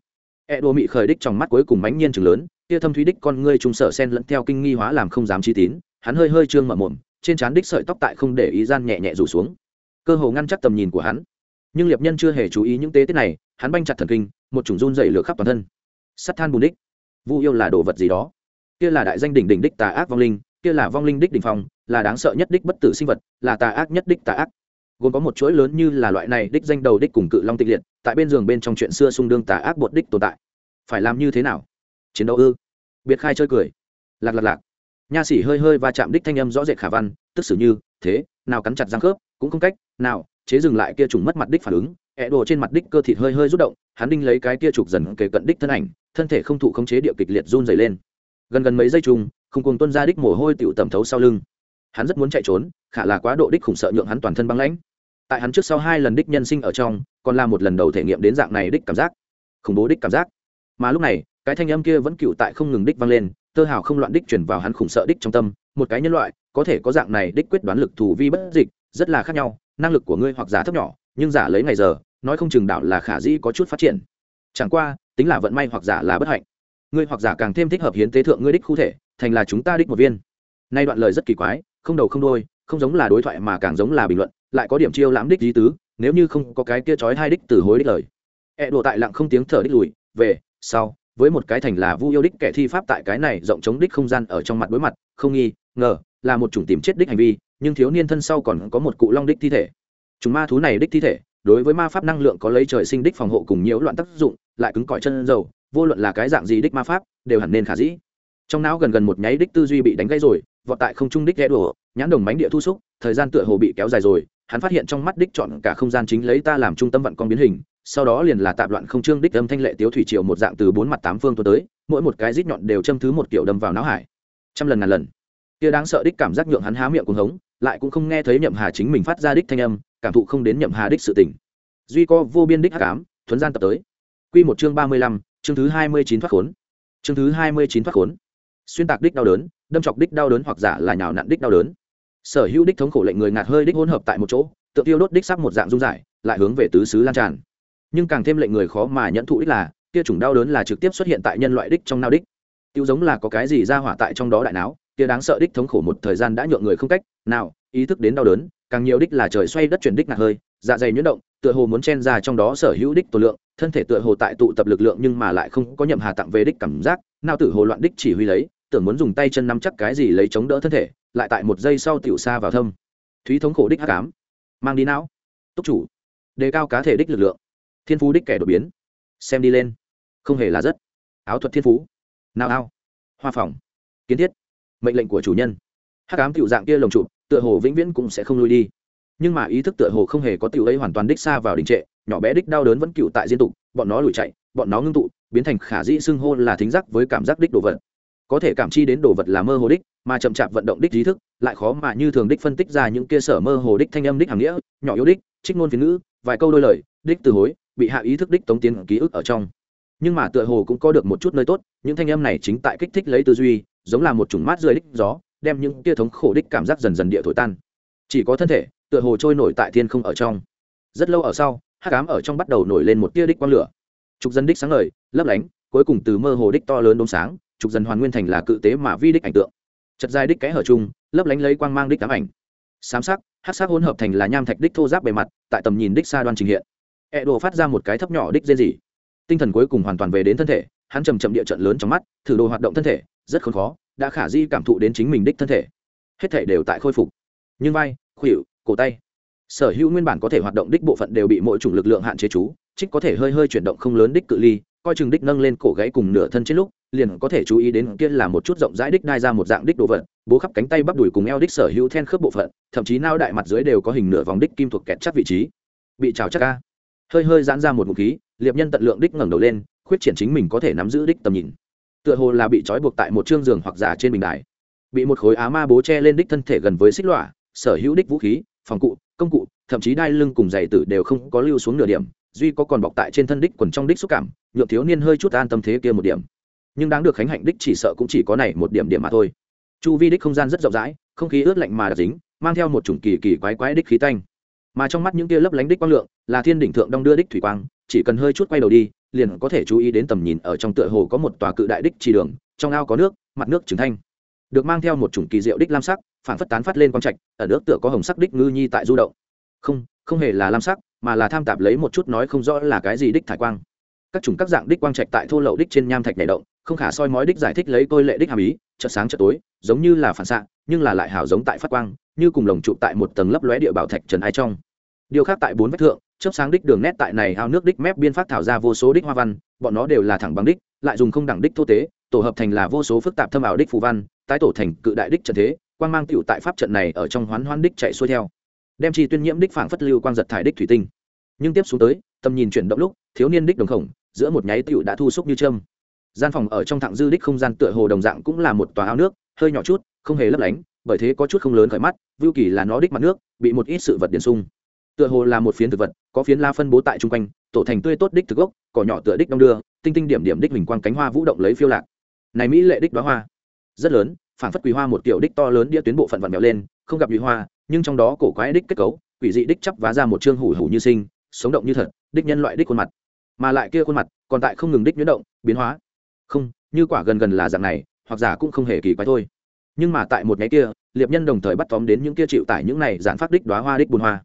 E đô mị khởi đích trong mắt cuối cùng mãnh nhiên chừng lớn kia thâm thúy đích con ngươi trung sở sen lẫn theo kinh nghi hóa làm không dám chi tín, hắn hơi hơi trương mở mồm, trên trán đích sợi tóc tại không để ý gian nhẹ nhẹ rủ xuống. Cơ hồ ngăn chắc tầm nhìn của hắn. Nhưng liệp nhân chưa hề chú ý những tế tiết này, hắn banh chặt thần kinh, một chủng run dày lửa khắp toàn thân. Sắt than bùn đích. Vu yêu là đồ vật gì đó? Kia là đại danh đỉnh đỉnh đích tà ác vong linh, kia là vong linh đích đỉnh phong, là đáng sợ nhất đích bất tử sinh vật, là tà ác nhất đích tà ác. Gồm có một chuỗi lớn như là loại này đích danh đầu đích cùng cự long tịch liệt, tại bên giường bên trong chuyện xưa xung đương tà ác bột đích tồn tại. Phải làm như thế nào? Chiến đấu ư? Biệt khai chơi cười. Lạc lạc lạc. Nha sĩ hơi hơi và chạm đích thanh âm rõ rệt khả văn, tức xử như, thế, nào cắn chặt răng khớp, cũng không cách, nào, chế dừng lại kia trùng mất mặt đích phản ứng. Ẹ đồ trên mặt đích cơ thịt hơi hơi rút động, hắn đinh lấy cái kia trục dần kề cận đích thân ảnh, thân thể không thụ khống chế địa kịch liệt run dày lên. Gần gần mấy giây chung không cùng tuân ra đích mồ hôi tựu tẩm thấu sau lưng. Hắn rất muốn chạy trốn, khả là quá độ đích khủng sợ nhượng hắn toàn thân băng lãnh. Tại hắn trước sau hai lần đích nhân sinh ở trong, còn là một lần đầu thể nghiệm đến dạng này đích cảm giác. Khủng bố đích cảm giác. Mà lúc này cái thanh âm kia vẫn cựu tại không ngừng đích vang lên, tơ hào không loạn đích chuyển vào hắn khủng sợ đích trong tâm. Một cái nhân loại, có thể có dạng này đích quyết đoán lực thủ vi bất dịch, rất là khác nhau. Năng lực của ngươi hoặc giả thấp nhỏ, nhưng giả lấy ngày giờ, nói không chừng đạo là khả dĩ có chút phát triển. Chẳng qua, tính là vận may hoặc giả là bất hạnh. Ngươi hoặc giả càng thêm thích hợp hiến tế thượng ngươi đích khu thể, thành là chúng ta đích một viên. Nay đoạn lời rất kỳ quái, không đầu không đôi không giống là đối thoại mà càng giống là bình luận, lại có điểm chiêu lãm đích lý tứ, nếu như không có cái kia trói hai đích từ hối đích lời. E Ẹ đổ tại lặng không tiếng thở đích lùi, về, sau với một cái thành là vu yêu đích kẻ thi pháp tại cái này rộng chống đích không gian ở trong mặt đối mặt, không nghi, ngờ, là một chủng tìm chết đích hành vi, nhưng thiếu niên thân sau còn có một cụ long đích thi thể. Chúng ma thú này đích thi thể, đối với ma pháp năng lượng có lấy trời sinh đích phòng hộ cùng nhiễu loạn tác dụng, lại cứng cỏi chân dầu, vô luận là cái dạng gì đích ma pháp, đều hẳn nên khả dĩ. Trong não gần gần một nháy đích tư duy bị đánh gãy rồi, vọt tại không trung đích ghé đổ nhãn đồng mánh địa thu xúc, thời gian tựa hồ bị kéo dài rồi, hắn phát hiện trong mắt đích chọn cả không gian chính lấy ta làm trung tâm vận con biến hình sau đó liền là tạp loạn không trương đích âm thanh lệ tiếu thủy triều một dạng từ bốn mặt tám phương tuôn tới, mỗi một cái rít nhọn đều châm thứ một kiểu đâm vào não hải. Trăm lần ngàn lần. Kia đáng sợ đích cảm giác nhượng hắn há miệng cuồng hống, lại cũng không nghe thấy nhậm hà chính mình phát ra đích thanh âm, cảm thụ không đến nhậm hà đích sự tỉnh duy co vô biên đích hắc ám, thuấn gian tập tới. Quy một chương ba mươi lăm, chương thứ hai mươi chín thoát khốn. Chương thứ hai mươi chín thoát khốn. Xuyên tạc đích đau đớn, đâm chọc đích đau đớn hoặc giả là nhào nặn đích đau đớn. Sở hữu đích thống khổ lệnh người ngạt hơi đích hỗn hợp tại một chỗ tự tiêu đốt đích sắc một dạng dung giải, lại hướng về tứ xứ lan tràn nhưng càng thêm lệnh người khó mà nhận thụ đích là, kia chủng đau đớn là trực tiếp xuất hiện tại nhân loại đích trong nao đích. Tiêu giống là có cái gì ra hỏa tại trong đó đại não kia đáng sợ đích thống khổ một thời gian đã nhượng người không cách nào ý thức đến đau đớn, càng nhiều đích là trời xoay đất chuyển đích nặng hơi dạ dày nhuyễn động, tựa hồ muốn chen ra trong đó sở hữu đích tổ lượng, thân thể tựa hồ tại tụ tập lực lượng nhưng mà lại không có nhậm hà tặng về đích cảm giác, nao tử hồ loạn đích chỉ huy lấy, tưởng muốn dùng tay chân nắm chắc cái gì lấy chống đỡ thân thể, lại tại một giây sau tiểu xa vào thâm. Thúy thống khổ đích hắc ám, mang đi não. Túc chủ, đề cao cá thể đích lực lượng thiên phú đích kẻ đột biến. Xem đi lên. Không hề là rất. Áo thuật thiên phú. Nào ao hoa phòng kiến thiết. Mệnh lệnh của chủ nhân. Hắc ám tiểu dạng kia lồng trụ tựa hồ vĩnh viễn cũng sẽ không lui đi. Nhưng mà ý thức tựa hồ không hề có tiểu ấy hoàn toàn đích xa vào đình trệ, nhỏ bé đích đau đớn vẫn cựu tại diên tục bọn nó lùi chạy, bọn nó ngưng tụ, biến thành khả dĩ xưng hô là thính giác với cảm giác đích đồ vật. Có thể cảm chi đến đồ vật là mơ hồ đích, mà chậm chạp vận động đích trí thức, lại khó mà như thường đích phân tích ra những kia sở mơ hồ đích thanh âm đích hàm nghĩa, nhỏ yếu đích, trích ngôn phiên ngữ, vài câu đôi lời, đích từ hối bị hạ ý thức đích tống tiến ký ức ở trong. Nhưng mà tựa hồ cũng có được một chút nơi tốt, những thanh âm này chính tại kích thích lấy tư duy, giống là một chủng mát rơi đích gió, đem những tia thống khổ đích cảm giác dần dần địa thổi tan. Chỉ có thân thể, tựa hồ trôi nổi tại thiên không ở trong. Rất lâu ở sau, hắc ám ở trong bắt đầu nổi lên một tia đích quang lửa. Trục dân đích sáng ngời, lấp lánh, cuối cùng từ mơ hồ đích to lớn đốm sáng, trục dân hoàn nguyên thành là cự tế mà vi đích ảnh tượng. Chật dài đích kẽ hở chung, lấp lánh lấy quang mang đích ám ảnh. Sám sắc hát sắc hỗn hợp thành là nham thạch đích thô giáp bề mặt, tại tầm nhìn đích xa đoan trình hiện e đồ phát ra một cái thấp nhỏ đích dên gì tinh thần cuối cùng hoàn toàn về đến thân thể, hắn chầm chậm địa trận lớn trong mắt, thử đồ hoạt động thân thể, rất khốn khó, đã khả di cảm thụ đến chính mình đích thân thể. Hết thể đều tại khôi phục. Nhưng vai, khuỷu, cổ tay. Sở hữu nguyên bản có thể hoạt động đích bộ phận đều bị mỗi chủng lực lượng hạn chế chú, trích có thể hơi hơi chuyển động không lớn đích cự ly, coi chừng đích nâng lên cổ gãy cùng nửa thân trên lúc, liền có thể chú ý đến kia là một chút rộng rãi đích đai ra một dạng đích đồ vật, bố khắp cánh tay bắp đùi cùng eo đích sở hữu then khớp bộ phận, thậm chí nao đại mặt dưới đều có hình nửa vòng đích kim thuộc kẹt chắc vị trí. Bị trào chắc ca hơi hơi giãn ra một ngụ khí, liệp nhân tận lượng đích ngẩng đầu lên, khuyết triển chính mình có thể nắm giữ đích tầm nhìn. Tựa hồ là bị trói buộc tại một chương giường hoặc giả trên bình đài. Bị một khối á ma bố che lên đích thân thể gần với xích lọa, sở hữu đích vũ khí, phòng cụ, công cụ, thậm chí đai lưng cùng giày tử đều không có lưu xuống nửa điểm, duy có còn bọc tại trên thân đích quần trong đích xúc cảm, nhượng thiếu niên hơi chút an tâm thế kia một điểm. Nhưng đáng được khánh hạnh đích chỉ sợ cũng chỉ có này một điểm điểm mà thôi. Chu vi đích không gian rất rộng rãi, không khí ướt lạnh mà đặc dính, mang theo một chủng kỳ kỳ quái quái đích khí tanh mà trong mắt những kia lấp lánh đích quang lượng là thiên đỉnh thượng đong đưa đích thủy quang, chỉ cần hơi chút quay đầu đi, liền có thể chú ý đến tầm nhìn ở trong tựa hồ có một tòa cự đại đích trì đường, trong ao có nước, mặt nước trứng thanh. Được mang theo một chủng kỳ diệu đích lam sắc, phản phất tán phát lên quang trạch, ở nước tựa có hồng sắc đích ngư nhi tại du động. Không không hề là lam sắc, mà là tham tạp lấy một chút nói không rõ là cái gì đích thải quang. Các chủng các dạng đích quang trạch tại thô lậu đích trên nham thạch này động, không khả soi mói đích giải thích lấy tôi lệ đích hàm ý, chợt sáng chợt tối, giống như là phản xạ, nhưng là lại hảo giống tại phát quang, như cùng lồng trụ tại một tầng lấp lóe địa bảo thạch trần ai trong điều khác tại bốn vách thượng, chớp sáng đích đường nét tại này ao nước đích mép biên phát thảo ra vô số đích hoa văn, bọn nó đều là thẳng bằng đích, lại dùng không đẳng đích thô tế, tổ hợp thành là vô số phức tạp thâm ảo đích phù văn, tái tổ thành cự đại đích trận thế, quang mang tựu tại pháp trận này ở trong hoán hoán đích chạy xuôi theo. Đem chi tuyên nhiễm đích phảng phất lưu quang giật thải đích thủy tinh. Nhưng tiếp xuống tới, tầm nhìn chuyển động lúc, thiếu niên đích đồng khổng, giữa một nháy tựu đã thu xúc như trâm gian phòng ở trong thẳng dư đích không gian tựa hồ đồng dạng cũng là một tòa ao nước, hơi nhỏ chút, không hề lấp lánh, bởi thế có chút không lớn khởi mắt, vưu kỳ là nó đích mặt nước, bị một ít sự vật điển sung tựa hồ là một phiến thực vật, có phiến la phân bố tại chung quanh, tổ thành tươi tốt đích thực gốc, cỏ nhỏ tựa đích đông đưa, tinh tinh điểm điểm đích hình quang cánh hoa vũ động lấy phiêu lạc. Này mỹ lệ đích đoá hoa, rất lớn phản phất quý hoa một tiểu đích to lớn đĩa tuyến bộ phận vặn vẹo lên, không gặp quý hoa, nhưng trong đó cổ quái đích kết cấu, quỷ dị đích chắp vá ra một chương hủ hủ như sinh, sống động như thật, đích nhân loại đích khuôn mặt. Mà lại kia khuôn mặt còn tại không ngừng đích nhuyễn động, biến hóa. Không, như quả gần gần là dạng này, hoặc giả cũng không hề kỳ quái thôi. Nhưng mà tại một ngày kia, liệp nhân đồng thời bắt tóm đến những kia chịu tải những này giản phát đích đoá hoa đích bùn hoa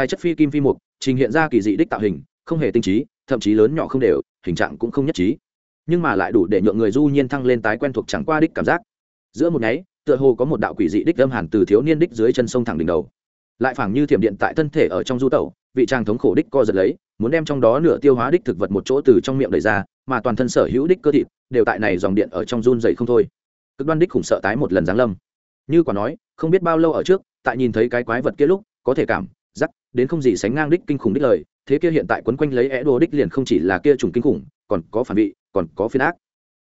tài chất phi kim phi mục, trình hiện ra kỳ dị đích tạo hình, không hề tinh trí, thậm chí lớn nhỏ không đều, hình trạng cũng không nhất trí. Nhưng mà lại đủ để nhượng người du nhiên thăng lên tái quen thuộc chẳng qua đích cảm giác. Giữa một nháy tựa hồ có một đạo quỷ dị đích âm hàn từ thiếu niên đích dưới chân sông thẳng đỉnh đầu. Lại phảng như thiểm điện tại thân thể ở trong du tẩu, vị trang thống khổ đích co giật lấy, muốn đem trong đó nửa tiêu hóa đích thực vật một chỗ từ trong miệng đầy ra, mà toàn thân sở hữu đích cơ thịt đều tại này dòng điện ở trong run dậy không thôi. Cực đoan đích khủng sợ tái một lần giáng lâm. Như quả nói, không biết bao lâu ở trước, tại nhìn thấy cái quái vật kia lúc, có thể cảm đến không gì sánh ngang đích kinh khủng đích lời, thế kia hiện tại quấn quanh lấy é đồ đích liền không chỉ là kia trùng kinh khủng, còn có phản vị, còn có phiên ác.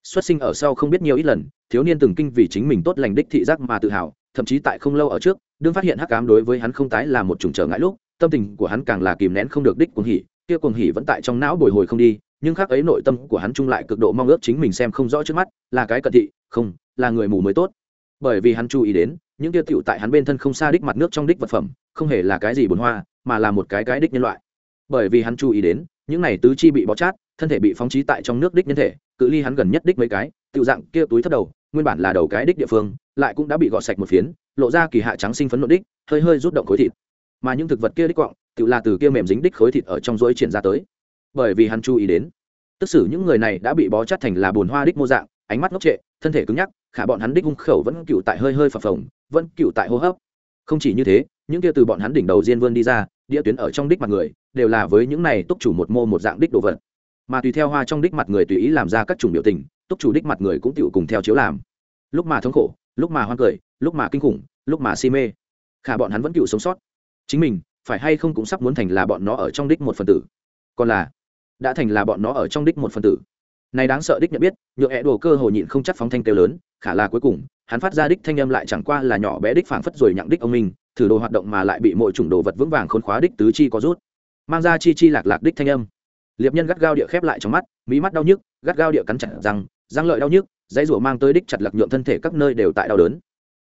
Xuất sinh ở sau không biết nhiều ít lần, thiếu niên từng kinh vì chính mình tốt lành đích thị giác mà tự hào, thậm chí tại không lâu ở trước, đương phát hiện hắc cám đối với hắn không tái là một chủng trở ngại lúc, tâm tình của hắn càng là kìm nén không được đích cuồng hỉ, kia cuồng hỉ vẫn tại trong não bồi hồi không đi, nhưng khác ấy nội tâm của hắn chung lại cực độ mong ước chính mình xem không rõ trước mắt, là cái cận thị, không, là người mù mới tốt. Bởi vì hắn chú ý đến, những kia tiểu tại hắn bên thân không xa đích mặt nước trong đích vật phẩm, không hề là cái gì bồn hoa mà là một cái cái đích nhân loại. Bởi vì hắn chú ý đến, những này tứ chi bị bó chát, thân thể bị phóng trí tại trong nước đích nhân thể, cự ly hắn gần nhất đích mấy cái tự dạng kia túi thấp đầu, nguyên bản là đầu cái đích địa phương, lại cũng đã bị gọt sạch một phiến, lộ ra kỳ hạ trắng sinh phấn nội đích, hơi hơi rút động khối thịt. Mà những thực vật kia đích quọng tự là từ kia mềm dính đích khối thịt ở trong rỗi triển ra tới. Bởi vì hắn chú ý đến, tức xử những người này đã bị bó chát thành là bồn hoa đích mô dạng, ánh mắt ngốc trệ, thân thể cứng nhắc, khả bọn hắn đích hung khẩu vẫn cựu tại hơi hơi phập phồng, vẫn cựu tại hô hấp. Không chỉ như thế, những kia từ bọn hắn đỉnh đầu diên vươn đi ra đĩa tuyến ở trong đích mặt người, đều là với những này túc chủ một mô một dạng đích đồ vật. Mà tùy theo hoa trong đích mặt người tùy ý làm ra các chủng biểu tình, túc chủ đích mặt người cũng tựu cùng theo chiếu làm. Lúc mà thống khổ, lúc mà hoan cười, lúc mà kinh khủng, lúc mà si mê. Khả bọn hắn vẫn cựu sống sót. Chính mình, phải hay không cũng sắp muốn thành là bọn nó ở trong đích một phần tử. Còn là, đã thành là bọn nó ở trong đích một phần tử. Này đáng sợ đích nhận biết, nhựa hẹ đồ cơ hồ nhịn không chắc phóng thanh kêu lớn khả là cuối cùng, hắn phát ra đích thanh âm lại chẳng qua là nhỏ bé đích phảng phất rồi nhặng đích ông minh thử đồ hoạt động mà lại bị mỗi chủng đồ vật vững vàng khốn khóa đích tứ chi có rút. Mang ra chi chi lạc lạc đích thanh âm. Liệp nhân gắt gao địa khép lại trong mắt, mí mắt đau nhức, gắt gao địa cắn chặt răng răng lợi đau nhức, dãy rủa mang tới đích chặt lạc nhượng thân thể các nơi đều tại đau đớn.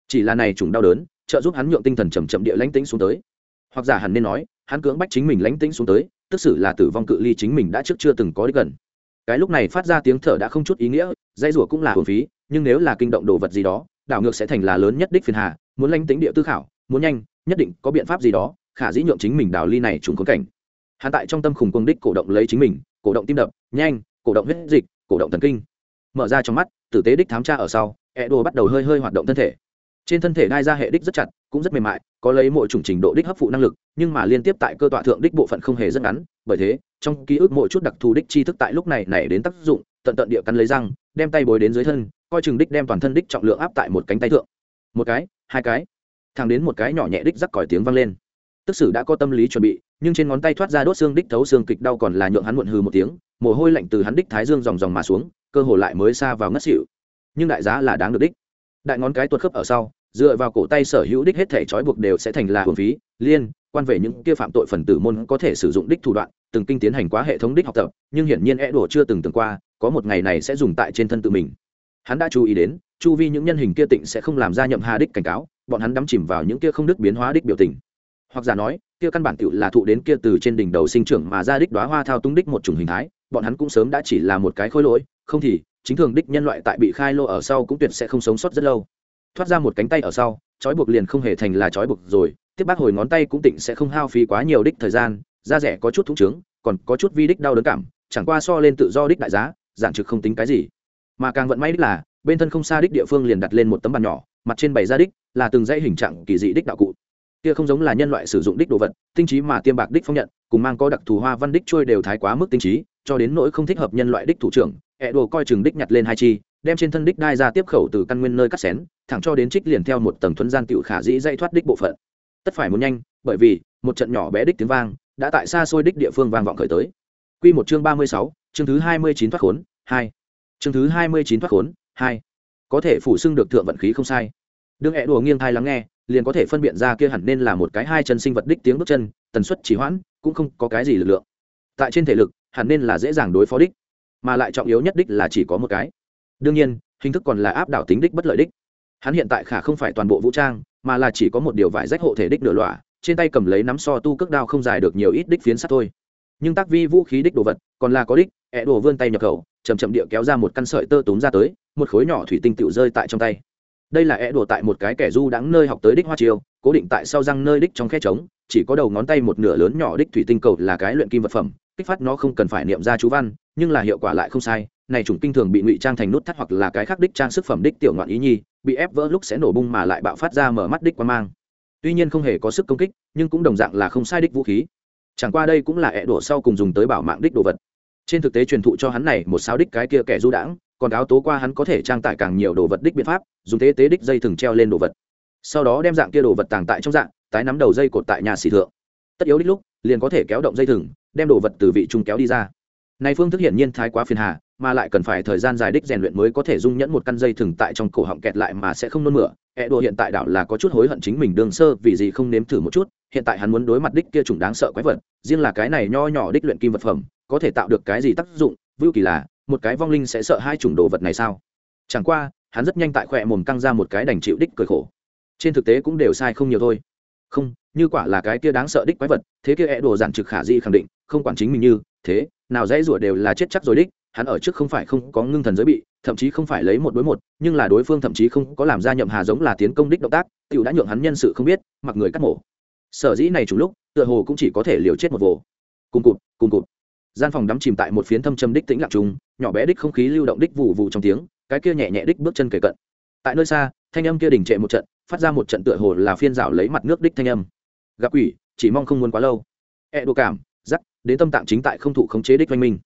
Chỉ là này chủng đau đớn, trợ giúp hắn nhượng tinh thần chầm chậm địa lãnh tĩnh xuống tới. Hoặc giả hẳn nên nói, hắn cưỡng bách chính mình lãnh tĩnh xuống tới, tức xử là tử vong cự ly chính mình đã trước chưa từng có đích gần. Cái lúc này phát ra tiếng thở đã không chút ý nghĩa, dãy rủa cũng là hồn phí nhưng nếu là kinh động đồ vật gì đó, đảo ngược sẽ thành là lớn nhất đích phiền hà, muốn lãnh tính địa tư khảo, muốn nhanh, nhất định có biện pháp gì đó, khả dĩ nhượng chính mình đào ly này trùng khốn cảnh. Hắn tại trong tâm khủng quân đích cổ động lấy chính mình, cổ động tim đập, nhanh, cổ động huyết dịch, cổ động thần kinh. Mở ra trong mắt, tử tế đích thám tra ở sau e đồ bắt đầu hơi hơi hoạt động thân thể. Trên thân thể đai ra hệ đích rất chặt, cũng rất mềm mại, có lấy mỗi chủng trình độ đích hấp phụ năng lực, nhưng mà liên tiếp tại cơ tọa thượng đích bộ phận không hề rất ngắn, bởi thế trong ký ức mỗi chút đặc thù đích tri thức tại lúc này nảy đến tác dụng, tận tận địa cắn lấy răng, đem tay bồi đến dưới thân, coi chừng đích đem toàn thân đích trọng lượng áp tại một cánh tay thượng. Một cái, hai cái. Thang đến một cái nhỏ nhẹ đích rắc còi tiếng vang lên. Tức sử đã có tâm lý chuẩn bị, nhưng trên ngón tay thoát ra đốt xương đích thấu xương kịch đau còn là nhượng hắn muộn hừ một tiếng, mồ hôi lạnh từ hắn đích thái dương dòng dòng mà xuống, cơ hồ lại mới xa vào ngất xỉu. Nhưng đại giá là đáng được đích. Đại ngón cái tuột khớp ở sau, dựa vào cổ tay sở hữu đích hết thể trói buộc đều sẽ thành là hồn phí, liên quan về những kia phạm tội phần tử môn có thể sử dụng đích thủ đoạn từng kinh tiến hành quá hệ thống đích học tập, nhưng hiển nhiên e đổ chưa từng từng qua, có một ngày này sẽ dùng tại trên thân tự mình. Hắn đã chú ý đến, chu vi những nhân hình kia tịnh sẽ không làm ra nhậm hà đích cảnh cáo, bọn hắn đắm chìm vào những kia không đứt biến hóa đích biểu tình. Hoặc giả nói, kia căn bản tựu là thụ đến kia từ trên đỉnh đầu sinh trưởng mà ra đích đoá hoa thao tung đích một chủng hình thái, bọn hắn cũng sớm đã chỉ là một cái khối lỗi, không thì, chính thường đích nhân loại tại bị khai lô ở sau cũng tuyệt sẽ không sống sót rất lâu. Thoát ra một cánh tay ở sau, trói buộc liền không hề thành là trói buộc rồi, tiếp bác hồi ngón tay cũng tịnh sẽ không hao phí quá nhiều đích thời gian da rẻ có chút thúng trướng, còn có chút vi đích đau đớn cảm, chẳng qua so lên tự do đích đại giá, giản trực không tính cái gì. Mà càng vận may đích là, bên thân không xa đích địa phương liền đặt lên một tấm bàn nhỏ, mặt trên bày ra đích là từng dãy hình trạng kỳ dị đích đạo cụ. Kia không giống là nhân loại sử dụng đích đồ vật, tinh trí mà tiêm bạc đích phong nhận, cùng mang có đặc thù hoa văn đích trôi đều thái quá mức tinh trí, cho đến nỗi không thích hợp nhân loại đích thủ trưởng ẹ đồ coi chừng đích nhặt lên hai chi, đem trên thân đích đai ra tiếp khẩu từ căn nguyên nơi cắt xén, thẳng cho đến trích liền theo một tầng thuấn gian tựu khả dĩ dây thoát đích bộ phận. Tất phải muốn nhanh, bởi vì, một trận nhỏ bé đích tiếng vang đã tại xa xôi đích địa phương vang vọng khởi tới Quy một chương ba mươi sáu, chương thứ hai mươi chín thoát khốn, hai. Chương thứ hai mươi chín thoát khốn, hai. Có thể phủ xưng được thượng vận khí không sai. Đương ẻ đùa nghiêng thai lắng nghe, liền có thể phân biện ra kia hẳn nên là một cái hai chân sinh vật đích tiếng bước chân, tần suất chỉ hoãn, cũng không có cái gì lực lượng. Tại trên thể lực, hẳn nên là dễ dàng đối phó đích, mà lại trọng yếu nhất đích là chỉ có một cái. Đương nhiên, hình thức còn là áp đảo tính đích bất lợi đích. Hắn hiện tại khả không phải toàn bộ vũ trang, mà là chỉ có một điều vải rách hộ thể đích nửa lọa, trên tay cầm lấy nắm so tu cước đao không dài được nhiều ít đích phiến sắt thôi. Nhưng tác vi vũ khí đích đồ vật, còn là có đích ẹ đồ vươn tay nhập khẩu chầm chậm địa kéo ra một căn sợi tơ túm ra tới, một khối nhỏ thủy tinh tựu rơi tại trong tay. Đây là ẹ đồ tại một cái kẻ du đắng nơi học tới đích hoa chiêu cố định tại sau răng nơi đích trong khe trống, chỉ có đầu ngón tay một nửa lớn nhỏ đích thủy tinh cầu là cái luyện kim vật phẩm, kích phát nó không cần phải niệm ra chú văn, nhưng là hiệu quả lại không sai, này chủng kinh thường bị ngụy trang thành nút thắt hoặc là cái khác đích trang sức phẩm đích tiểu ngoạn ý nhi, bị ép vỡ lúc sẽ nổ bung mà lại bạo phát ra mở mắt đích quan mang tuy nhiên không hề có sức công kích, nhưng cũng đồng dạng là không sai đích vũ khí. Chẳng qua đây cũng là ẹ đổ sau cùng dùng tới bảo mạng đích đồ vật. Trên thực tế truyền thụ cho hắn này một sao đích cái kia kẻ du đãng, còn cáo tố qua hắn có thể trang tải càng nhiều đồ vật đích biện pháp, dùng tế tế đích dây thừng treo lên đồ vật. Sau đó đem dạng kia đồ vật tàng tại trong dạng, tái nắm đầu dây cột tại nhà xỉ thượng. Tất yếu đích lúc, liền có thể kéo động dây thừng, đem đồ vật từ vị trung kéo đi ra. Này phương thức hiển nhiên thái quá phiền hà mà lại cần phải thời gian dài đích rèn luyện mới có thể dung nhẫn một căn dây thừng tại trong cổ họng kẹt lại mà sẽ không nôn mửa. E đồ hiện tại đảo là có chút hối hận chính mình đương sơ, vì gì không nếm thử một chút, hiện tại hắn muốn đối mặt đích kia trùng đáng sợ quái vật, riêng là cái này nho nhỏ đích luyện kim vật phẩm, có thể tạo được cái gì tác dụng? Vưu kỳ là, một cái vong linh sẽ sợ hai chủng đồ vật này sao? Chẳng qua, hắn rất nhanh tại khỏe mồm căng ra một cái đành chịu đích cười khổ. Trên thực tế cũng đều sai không nhiều thôi. Không, như quả là cái kia đáng sợ đích quái vật, thế kia e đồ giản trực khả di khẳng định, không quản chính mình như thế, nào dễ rủa đều là chết chắc rồi đích hắn ở trước không phải không có ngưng thần giới bị, thậm chí không phải lấy một đối một, nhưng là đối phương thậm chí không có làm ra nhậm hà giống là tiến công đích động tác t i ể u đã nhượng hắn nhân sự không biết, mặc người cắt mổ. Sở dĩ này chủ lúc, tựa hồ cũng chỉ có thể liều chết một vồ. Cùng cụt cùng cụt. Gian phòng đắm chìm tại một phiến thâm châm đích tĩnh lặng trùng nhỏ bé đích không khí lưu động đích vụ vụ trong tiếng, cái kia nhẹ nhẹ đích bước chân kề cận. Tại nơi xa, thanh âm kia đình trệ một trận, phát ra một trận tựa hồ là phiên rào lấy mặt nước đích thanh âm. Gặp quỷ, chỉ mong không muốn quá lâu. E đồ cảm giắc đến tâm tạng chính tại không thụ khống chế đích oanh minh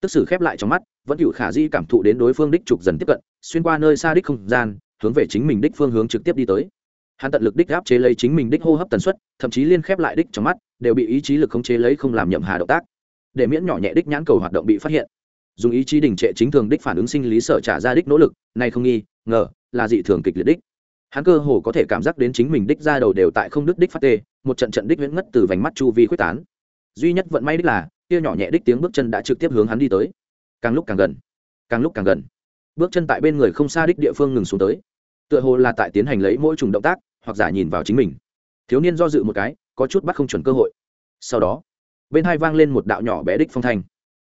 tức sử khép lại trong mắt, vẫn hữu khả di cảm thụ đến đối phương đích trục dần tiếp cận, xuyên qua nơi xa đích không gian, hướng về chính mình đích phương hướng trực tiếp đi tới. Hắn tận lực đích áp chế lấy chính mình đích hô hấp tần suất, thậm chí liên khép lại đích trong mắt, đều bị ý chí lực khống chế lấy không làm nhậm hà động tác. Để miễn nhỏ nhẹ đích nhãn cầu hoạt động bị phát hiện. Dùng ý chí đình trệ chính thường đích phản ứng sinh lý sở trả ra đích nỗ lực nay không nghi, ngờ, là dị thường kịch liệt đích. Hắn cơ hồ có thể cảm giác đến chính mình đích ra đầu đều tại không đứt đích phát tê, một trận trận đích huyễn ngất từ vành mắt chu vi quyết tán. Duy nhất vận may đích là kia nhỏ nhẹ đích tiếng bước chân đã trực tiếp hướng hắn đi tới. Càng lúc càng gần, càng lúc càng gần. Bước chân tại bên người không xa đích địa phương ngừng xuống tới. Tựa hồ là tại tiến hành lấy mỗi chủng động tác, hoặc giả nhìn vào chính mình. Thiếu niên do dự một cái, có chút bắt không chuẩn cơ hội. Sau đó, bên hai vang lên một đạo nhỏ bé đích phong thanh.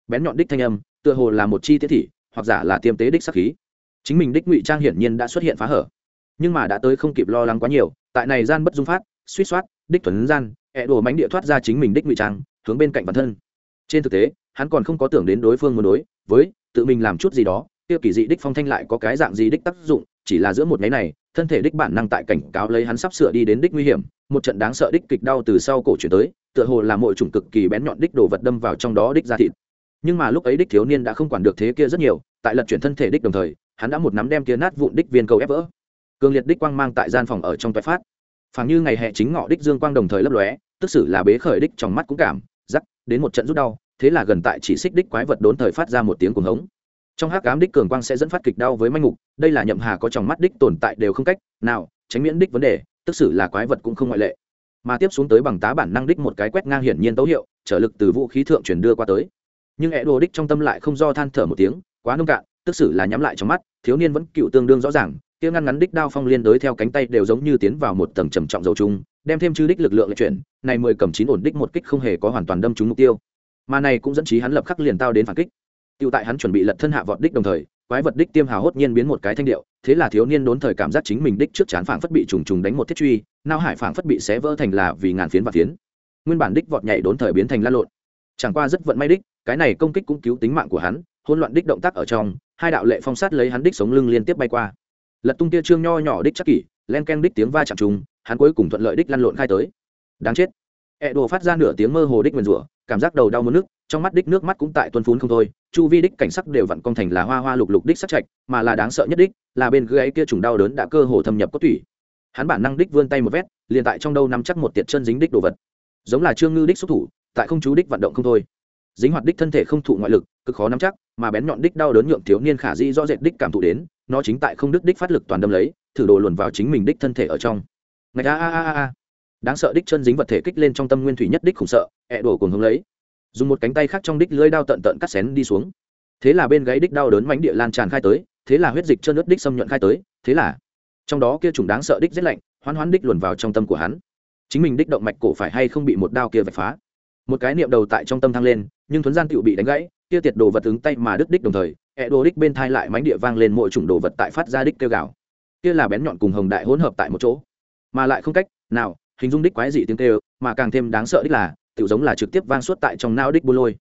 Bén nhọn đích thanh âm, tựa hồ là một chi tiết thị, hoặc giả là tiêm tế đích sắc khí. Chính mình đích ngụy trang hiển nhiên đã xuất hiện phá hở. Nhưng mà đã tới không kịp lo lắng quá nhiều, tại này gian bất dung phát, suýt soát, đích thuần gian ẹ đổ mánh địa thoát ra chính mình đích ngụy trang, hướng bên cạnh bản thân trên thực tế, hắn còn không có tưởng đến đối phương muốn đối với tự mình làm chút gì đó tiêu kỳ dị đích phong thanh lại có cái dạng gì đích tác dụng, chỉ là giữa một ngày này, thân thể đích bản năng tại cảnh cáo lấy hắn sắp sửa đi đến đích nguy hiểm, một trận đáng sợ đích kịch đau từ sau cổ chuyển tới, tựa hồ là mọi chủng cực kỳ bén nhọn đích đồ vật đâm vào trong đó đích ra thịt. Nhưng mà lúc ấy đích thiếu niên đã không quản được thế kia rất nhiều, tại lật chuyển thân thể đích đồng thời, hắn đã một nắm đem kia nát vụn đích viên cầu ép vỡ. Cường liệt đích quang mang tại gian phòng ở trong toại phát. Phảng như ngày hè chính ngọ đích dương quang đồng thời lấp lóe, tức xử là bế khởi đích trong mắt cũng cảm giắc, đến một trận rút đau, thế là gần tại chỉ xích đích quái vật đốn thời phát ra một tiếng cuồng hống. Trong hắc ám đích cường quang sẽ dẫn phát kịch đau với manh mục, đây là nhậm hà có trong mắt đích tồn tại đều không cách nào tránh miễn đích vấn đề, tức xử là quái vật cũng không ngoại lệ. Mà tiếp xuống tới bằng tá bản năng đích một cái quét ngang hiển nhiên tấu hiệu, trở lực từ vũ khí thượng truyền đưa qua tới. Nhưng ẹ đồ đích trong tâm lại không do than thở một tiếng, quá nông cạn, tức xử là nhắm lại trong mắt, thiếu niên vẫn cựu tương đương rõ ràng, kia ngăn ngắn đích đao phong liên đối theo cánh tay đều giống như tiến vào một tầng trầm trọng dầu chung đem thêm chư đích lực lượng lại chuyển này mười cầm chín ổn đích một kích không hề có hoàn toàn đâm trúng mục tiêu mà này cũng dẫn trí hắn lập khắc liền tao đến phản kích Tiêu tại hắn chuẩn bị lật thân hạ vọt đích đồng thời, quái vật đích tiêm hào hốt nhiên biến một cái thanh điệu, thế là thiếu niên đốn thời cảm giác chính mình đích trước chán phảng phất bị trùng trùng đánh một thiết truy, nao hải phảng phất bị xé vỡ thành là vì ngàn phiến và phiến. Nguyên bản đích vọt nhảy đốn thời biến thành lan lộn. Chẳng qua rất vận may đích, cái này công kích cũng cứu tính mạng của hắn, hỗn loạn đích động tác ở trong, hai đạo lệ phong sát lấy hắn đích sống lưng liên tiếp bay qua. Lật tung tia trương nho nhỏ đích chắc kỷ, len ken đích tiếng va chạm trùng, hắn cuối cùng thuận lợi đích lăn lộn khai tới. Đáng chết. E đồ phát ra nửa tiếng mơ hồ đích nguyền rủa, cảm giác đầu đau muốn nước, trong mắt đích nước mắt cũng tại tuân phún không thôi chu vi đích cảnh sắc đều vặn công thành là hoa hoa lục lục đích sắc chạch mà là đáng sợ nhất đích là bên gáy kia trùng đau đớn đã cơ hồ thâm nhập cốt tủy hắn bản năng đích vươn tay một vét liền tại trong đâu nắm chắc một tiệt chân dính đích đồ vật giống là trương ngư đích xuất thủ tại không chú đích vận động không thôi dính hoạt đích thân thể không thụ ngoại lực cực khó nắm chắc mà bén nhọn đích đau đớn nhượng thiếu niên khả di rõ rệt đích cảm thụ đến nó chính tại không đứt đích phát lực toàn đâm lấy thử đồ luồn vào chính mình đích thân thể ở trong ngạch, a a a a đáng sợ đích chân dính vật thể kích lên trong tâm nguyên thủy nhất đích khủng sợ, ẹ đổ cùng hướng lấy. Dùng một cánh tay khác trong đích lưới đao tận tận cắt xén đi xuống. Thế là bên gáy đích đau đớn mánh địa lan tràn khai tới, thế là huyết dịch chân nước đích xâm nhuận khai tới, thế là trong đó kia trùng đáng sợ đích rét lạnh, hoán hoán đích luồn vào trong tâm của hắn. Chính mình đích động mạch cổ phải hay không bị một đao kia vạch phá? Một cái niệm đầu tại trong tâm thăng lên, nhưng thuấn gian tựu bị đánh gãy, kia tiệt đồ vật ứng tay mà đứt đích đồng thời, ẹ đồ đích bên thai lại mánh địa vang lên mỗi chủng đồ vật tại phát ra đích kêu gào. Kia là bén nhọn cùng hồng đại hỗn hợp tại một chỗ mà lại không cách nào hình dung đích quái dị tiếng kêu, mà càng thêm đáng sợ đích là tự giống là trực tiếp vang suốt tại trong não đích bô lôi.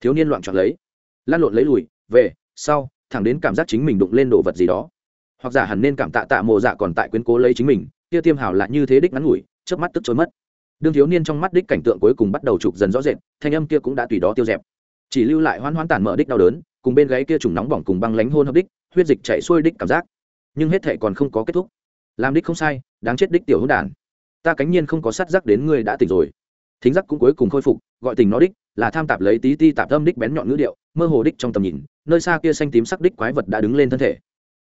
Thiếu niên loạn chọn lấy lan lộn lấy lùi, về, sau, thẳng đến cảm giác chính mình đụng lên đồ vật gì đó. Hoặc giả hẳn nên cảm tạ tạ mộ dạ còn tại quyến cố lấy chính mình, kia tiêm hảo lại như thế đích ngắn ngủi trước mắt tức trôi mất. Đương thiếu niên trong mắt đích cảnh tượng cuối cùng bắt đầu chụp dần rõ rệt, thanh âm kia cũng đã tùy đó tiêu dẹp. Chỉ lưu lại hoan hoan tản mở đích đau đớn, cùng bên gáy kia trùng nóng bỏng cùng băng lánh hôn hợp đích, huyết dịch chạy xuôi đích cảm giác. Nhưng hết thể còn không có kết thúc làm đích không sai, đáng chết đích tiểu hữu đản. Ta cánh nhiên không có sát giác đến ngươi đã tỉnh rồi. Thính giác cũng cuối cùng khôi phục, gọi tình nó đích là tham tạp lấy tí ti tạp âm đích bén nhọn ngữ điệu, mơ hồ đích trong tầm nhìn, nơi xa kia xanh tím sắc đích quái vật đã đứng lên thân thể.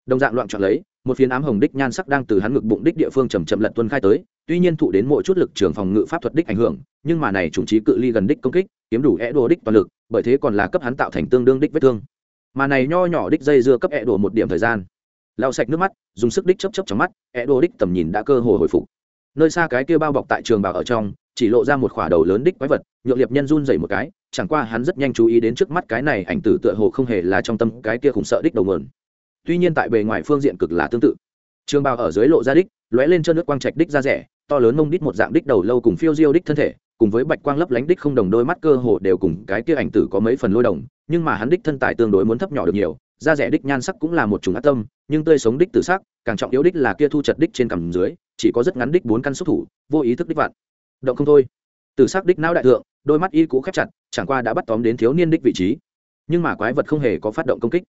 Đồng dạng loạn chọn lấy, một phiến ám hồng đích nhan sắc đang từ hắn ngực bụng đích địa phương chầm chậm lật tuân khai tới, tuy nhiên thụ đến mỗi chút lực trường phòng ngự pháp thuật đích ảnh hưởng, nhưng mà này chủng trí cự ly gần đích công kích, kiếm đủ é đồ đích toàn lực, bởi thế còn là cấp hắn tạo thành tương đương đích vết thương. Mà này nho nhỏ đích dây dưa cấp é đồ một điểm thời gian lau sạch nước mắt, dùng sức đích chấp chấp trong mắt e đô đích tầm nhìn đã cơ hồ hồi phục. Nơi xa cái kia bao bọc tại trường bào ở trong, chỉ lộ ra một khỏa đầu lớn đích quái vật, nhượng liệp nhân run dày một cái, chẳng qua hắn rất nhanh chú ý đến trước mắt cái này ảnh tử tựa hồ không hề là trong tâm cái kia khủng sợ đích đầu mượn tuy nhiên tại bề ngoài phương diện cực là tương tự. Trường bào ở dưới lộ ra đích, lóe lên chân nước quang trạch đích ra rẻ, to lớn mông đích một dạng đích đầu lâu cùng phiêu diêu đích thân thể, cùng với bạch quang lấp lánh đích không đồng đôi mắt cơ hồ đều cùng cái kia ảnh tử có mấy phần lôi đồng nhưng mà hắn đích thân tài tương đối muốn thấp nhỏ được nhiều da rẻ đích nhan sắc cũng là một chủng ác tâm, nhưng tươi sống đích tự sắc, càng trọng yếu đích là kia thu chật đích trên cằm dưới, chỉ có rất ngắn đích bốn căn xúc thủ, vô ý thức đích vạn. Động không thôi. Tự sắc đích não đại thượng, đôi mắt y cũ khép chặt, chẳng qua đã bắt tóm đến thiếu niên đích vị trí. Nhưng mà quái vật không hề có phát động công kích.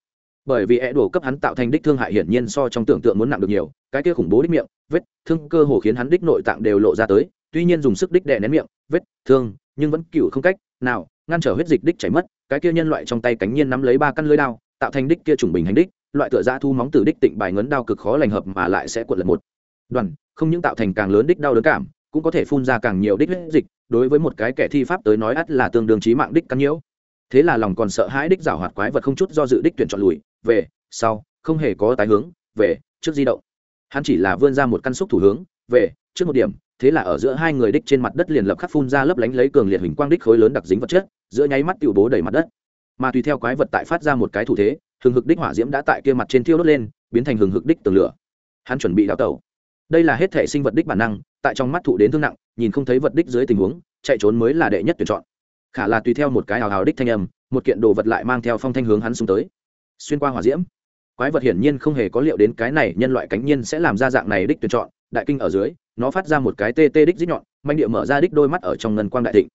Bởi vì é đổ cấp hắn tạo thành đích thương hại hiển nhiên so trong tưởng tượng muốn nặng được nhiều, cái kia khủng bố đích miệng, vết thương cơ hồ khiến hắn đích nội tạng đều lộ ra tới, tuy nhiên dùng sức đích đè nén miệng, vết thương, nhưng vẫn cựu không cách nào ngăn trở huyết dịch đích chảy mất, cái kia nhân loại trong tay cánh nhiên nắm lấy ba căn lưới đao tạo thành đích kia trùng bình hành đích, loại tựa ra thu móng từ đích tịnh bài ngấn đao cực khó lành hợp mà lại sẽ cuộn lật một. Đoàn, không những tạo thành càng lớn đích đau đớn cảm, cũng có thể phun ra càng nhiều đích huyết dịch, đối với một cái kẻ thi pháp tới nói ắt là tương đương trí mạng đích căn nhiễu. Thế là lòng còn sợ hãi đích giảo hoạt quái vật không chút do dự đích tuyển chọn lùi, về, sau, không hề có tái hướng, về, trước di động. Hắn chỉ là vươn ra một căn xúc thủ hướng, về, trước một điểm, thế là ở giữa hai người đích trên mặt đất liền lập khắc phun ra lấp lánh lấy cường liệt hình quang đích khối lớn đặc dính vật chất, giữa nháy mắt tiểu bố đầy mặt đất mà tùy theo quái vật tại phát ra một cái thủ thế, hừng hực đích hỏa diễm đã tại kia mặt trên thiêu đốt lên, biến thành hừng hực đích tường lửa. Hắn chuẩn bị đào tẩu. Đây là hết thể sinh vật đích bản năng, tại trong mắt thụ đến thương nặng, nhìn không thấy vật đích dưới tình huống, chạy trốn mới là đệ nhất tuyển chọn. Khả là tùy theo một cái hào hào đích thanh âm, một kiện đồ vật lại mang theo phong thanh hướng hắn xuống tới. Xuyên qua hỏa diễm, quái vật hiển nhiên không hề có liệu đến cái này nhân loại cánh nhiên sẽ làm ra dạng này đích tuyển chọn, đại kinh ở dưới, nó phát ra một cái tê tê đích dít nhọn manh địa mở ra đích đôi mắt ở trong ngân quang đại thịnh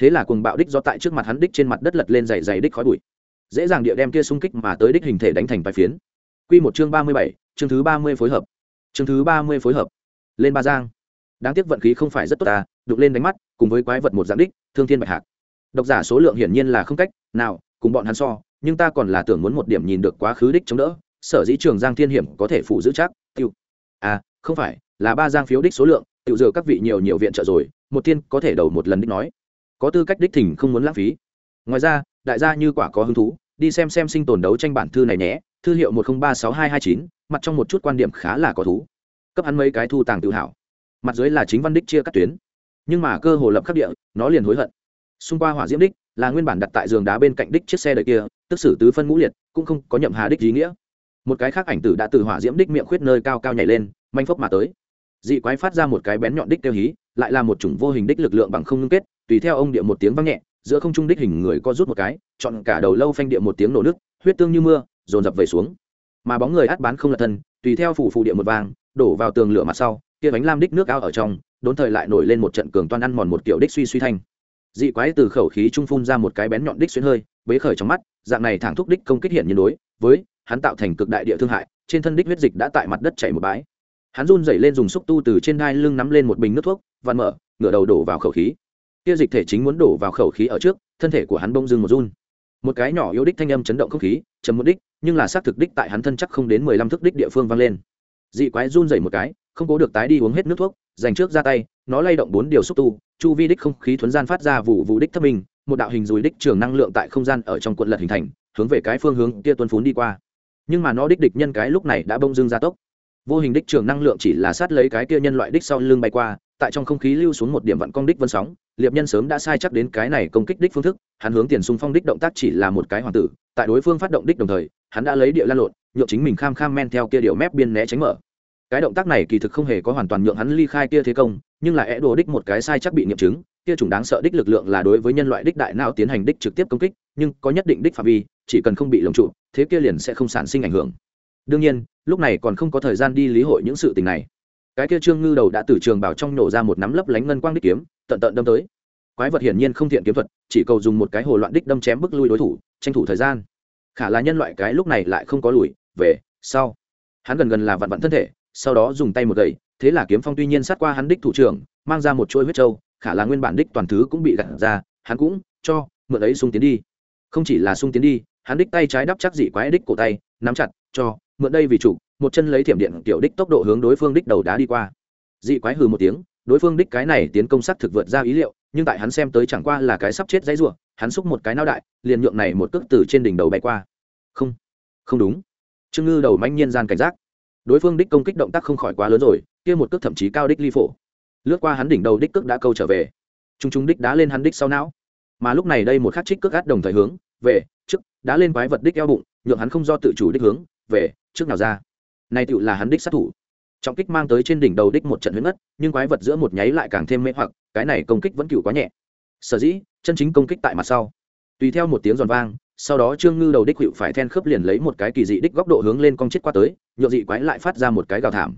thế là cùng bạo đích do tại trước mặt hắn đích trên mặt đất lật lên dày dày đích khói bụi. Dễ dàng địa đem kia xung kích mà tới đích hình thể đánh thành vài phiến. Quy một chương ba mươi bảy, chương thứ ba mươi phối hợp. Chương thứ ba mươi phối hợp. Lên ba giang. Đáng tiếc vận khí không phải rất tốt ta đục lên đánh mắt, cùng với quái vật một dạng đích, thương thiên bạch hạc. Độc giả số lượng hiển nhiên là không cách nào cùng bọn hắn so, nhưng ta còn là tưởng muốn một điểm nhìn được quá khứ đích chống đỡ, sở dĩ trường giang thiên hiểm có thể phụ giữ chắc, tiêu. À không phải, là ba giang phiếu đích số lượng tự dựa các vị nhiều nhiều viện trợ rồi, một tiên có thể đầu một lần đích nói có tư cách đích thỉnh không muốn lãng phí. Ngoài ra, đại gia như quả có hứng thú, đi xem xem sinh tồn đấu tranh bản thư này nhé. Thư hiệu một không ba sáu hai hai chín, mặt trong một chút quan điểm khá là có thú. Cấp hắn mấy cái thu tàng tự hào. Mặt dưới là chính văn đích chia cắt tuyến. Nhưng mà cơ hồ lập khắc địa, nó liền hối hận. Xung qua hỏa diễm đích, là nguyên bản đặt tại giường đá bên cạnh đích chiếc xe đời kia, tức xử tứ phân ngũ liệt, cũng không có nhậm hà đích ý nghĩa. Một cái khác ảnh tử đã từ hỏa diễm đích miệng khuyết nơi cao cao nhảy lên, manh phốc mà tới. Dị quái phát ra một cái bén nhọn đích tiêu hí, lại là một chủng vô hình đích lực lượng bằng không ngưng kết tùy theo ông địa một tiếng vang nhẹ, giữa không trung đích hình người co rút một cái, chọn cả đầu lâu phanh địa một tiếng nổ nước huyết tương như mưa, dồn dập về xuống. Mà bóng người át bán không là thân, tùy theo phủ phủ địa một vang, đổ vào tường lửa mặt sau, kia bánh lam đích nước ao ở trong, đốn thời lại nổi lên một trận cường toan ăn mòn một kiểu đích suy suy thanh. Dị quái từ khẩu khí trung phun ra một cái bén nhọn đích xuyên hơi, bế khởi trong mắt, dạng này thẳng thúc đích công kích hiện nhiên đối với hắn tạo thành cực đại địa thương hại, trên thân đích huyết dịch đã tại mặt đất chảy một bãi. Hắn run dậy lên dùng xúc tu từ trên đai lưng nắm lên một bình nước thuốc, vặn mở, ngửa đầu đổ vào khẩu khí kia dịch thể chính muốn đổ vào khẩu khí ở trước, thân thể của hắn bông dưng một run. Một cái nhỏ yếu đích thanh âm chấn động không khí, chấm một đích, nhưng là xác thực đích tại hắn thân chắc không đến mười lăm thước đích địa phương vang lên. Dị quái run dậy một cái, không cố được tái đi uống hết nước thuốc, dành trước ra tay, nó lay động bốn điều xúc tu, chu vi đích không khí thuấn gian phát ra vụ vụ đích thấp mình, một đạo hình dùi đích trường năng lượng tại không gian ở trong quận lật hình thành, hướng về cái phương hướng kia tuân phún đi qua. Nhưng mà nó đích địch nhân cái lúc này đã bông dưng gia tốc. Vô hình đích trường năng lượng chỉ là sát lấy cái kia nhân loại đích sau lưng bay qua tại trong không khí lưu xuống một điểm vận công đích vân sóng, liệp nhân sớm đã sai chắc đến cái này công kích đích phương thức, hắn hướng tiền xung phong đích động tác chỉ là một cái hoàng tử, tại đối phương phát động đích đồng thời, hắn đã lấy địa lan lộn, nhượng chính mình kham kham men theo kia điệu mép biên né tránh mở. Cái động tác này kỳ thực không hề có hoàn toàn nhượng hắn ly khai kia thế công, nhưng là é đồ đích một cái sai chắc bị nghiệm chứng, kia chủng đáng sợ đích lực lượng là đối với nhân loại đích đại não tiến hành đích trực tiếp công kích, nhưng có nhất định đích phạm vi, chỉ cần không bị lồng trụ, thế kia liền sẽ không sản sinh ảnh hưởng. Đương nhiên, lúc này còn không có thời gian đi lý hội những sự tình này cái kia trương ngư đầu đã từ trường bảo trong nổ ra một nắm lấp lánh ngân quang đích kiếm, tận tận đâm tới. Quái vật hiển nhiên không thiện kiếm thuật, chỉ cầu dùng một cái hồ loạn đích đâm chém bức lui đối thủ, tranh thủ thời gian. Khả là nhân loại cái lúc này lại không có lùi, về, sau. Hắn gần gần là vặn vặn thân thể, sau đó dùng tay một gậy, thế là kiếm phong tuy nhiên sát qua hắn đích thủ trưởng, mang ra một chuỗi huyết trâu khả là nguyên bản đích toàn thứ cũng bị gặt ra, hắn cũng cho, mượn ấy sung tiến đi. Không chỉ là sung tiến đi, hắn đích tay trái đắp chắc dị quái đích cổ tay, nắm chặt, cho, mượn đây vì chủ một chân lấy thiểm điện tiểu đích tốc độ hướng đối phương đích đầu đá đi qua. Dị quái hừ một tiếng, đối phương đích cái này tiến công sắc thực vượt ra ý liệu, nhưng tại hắn xem tới chẳng qua là cái sắp chết dãy ruộng hắn xúc một cái nao đại, liền nhượng này một cước từ trên đỉnh đầu bay qua. Không không đúng. Trương ngư đầu manh nhiên gian cảnh giác. Đối phương đích công kích động tác không khỏi quá lớn rồi, kia một cước thậm chí cao đích ly phổ. Lướt qua hắn đỉnh đầu đích cước đã câu trở về. Chúng chúng đích đá lên hắn đích sau não. Mà lúc này đây một khắc trích cước gắt đồng thời hướng, về, trước, đá lên quái vật đích eo bụng, nhượng hắn không do tự chủ đích hướng, về, trước nào ra này tựu là hắn đích sát thủ. Trọng kích mang tới trên đỉnh đầu đích một trận huyết ngất, nhưng quái vật giữa một nháy lại càng thêm mê hoặc, cái này công kích vẫn cựu quá nhẹ. Sở dĩ, chân chính công kích tại mặt sau. Tùy theo một tiếng giòn vang, sau đó trương ngư đầu đích hiệu phải then khớp liền lấy một cái kỳ dị đích góc độ hướng lên cong chết qua tới nhộn dị quái lại phát ra một cái gào thảm.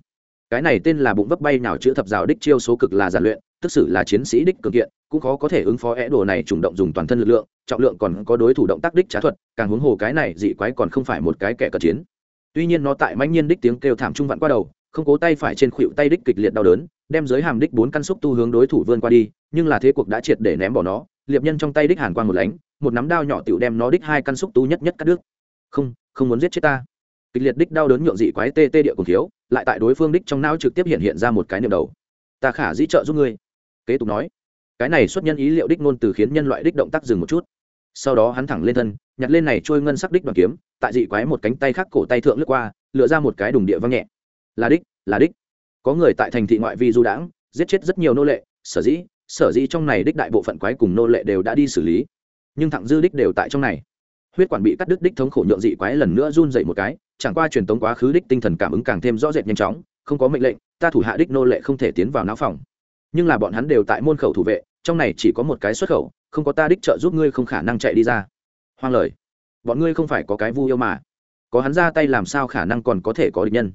Cái này tên là bụng vấp bay nào chữ thập rào đích chiêu số cực là giản luyện, tức xử là chiến sĩ đích cường kiện, cũng khó có thể ứng phó é đồ này chủ động dùng toàn thân lực lượng, trọng lượng còn có đối thủ động tác đích trá thuật, càng huống hồ cái này dị quái còn không phải một cái kẻ cận chiến tuy nhiên nó tại mãnh nhiên đích tiếng kêu thảm trung vặn qua đầu, không cố tay phải trên khuỵu tay đích kịch liệt đau đớn, đem dưới hàm đích bốn căn xúc tu hướng đối thủ vươn qua đi, nhưng là thế cuộc đã triệt để ném bỏ nó, liệp nhân trong tay đích hàn quang một lánh, một nắm đao nhỏ tiểu đem nó đích hai căn xúc tu nhất nhất cắt đứt. Không không muốn giết chết ta. Kịch liệt đích đau đớn nhượng dị quái tê tê địa cùng thiếu lại tại đối phương đích trong não trực tiếp hiện hiện ra một cái niệm đầu. Ta khả dĩ trợ giúp ngươi. Kế tục nói. Cái này xuất nhân ý liệu đích ngôn từ khiến nhân loại đích động tác dừng một chút sau đó hắn thẳng lên thân, nhặt lên này trôi ngân sắc đích đoàn kiếm, tại dị quái một cánh tay khác cổ tay thượng lướt qua, lựa ra một cái đùng địa văng nhẹ. Là đích là đích. Có người tại thành thị ngoại vi du đãng, giết chết rất nhiều nô lệ, sở dĩ sở dĩ trong này đích đại bộ phận quái cùng nô lệ đều đã đi xử lý. Nhưng thẳng dư đích đều tại trong này. Huyết quản bị cắt đứt đích thống khổ nhượng dị quái lần nữa run dậy một cái, chẳng qua truyền tống quá khứ đích tinh thần cảm ứng càng thêm rõ rệt nhanh chóng, không có mệnh lệnh, ta thủ hạ đích nô lệ không thể tiến vào não phòng. Nhưng là bọn hắn đều tại môn khẩu thủ vệ, trong này chỉ có một cái xuất khẩu không có ta đích trợ giúp ngươi không khả năng chạy đi ra. Hoang lời. Bọn ngươi không phải có cái vu yêu mà. Có hắn ra tay làm sao khả năng còn có thể có địch nhân?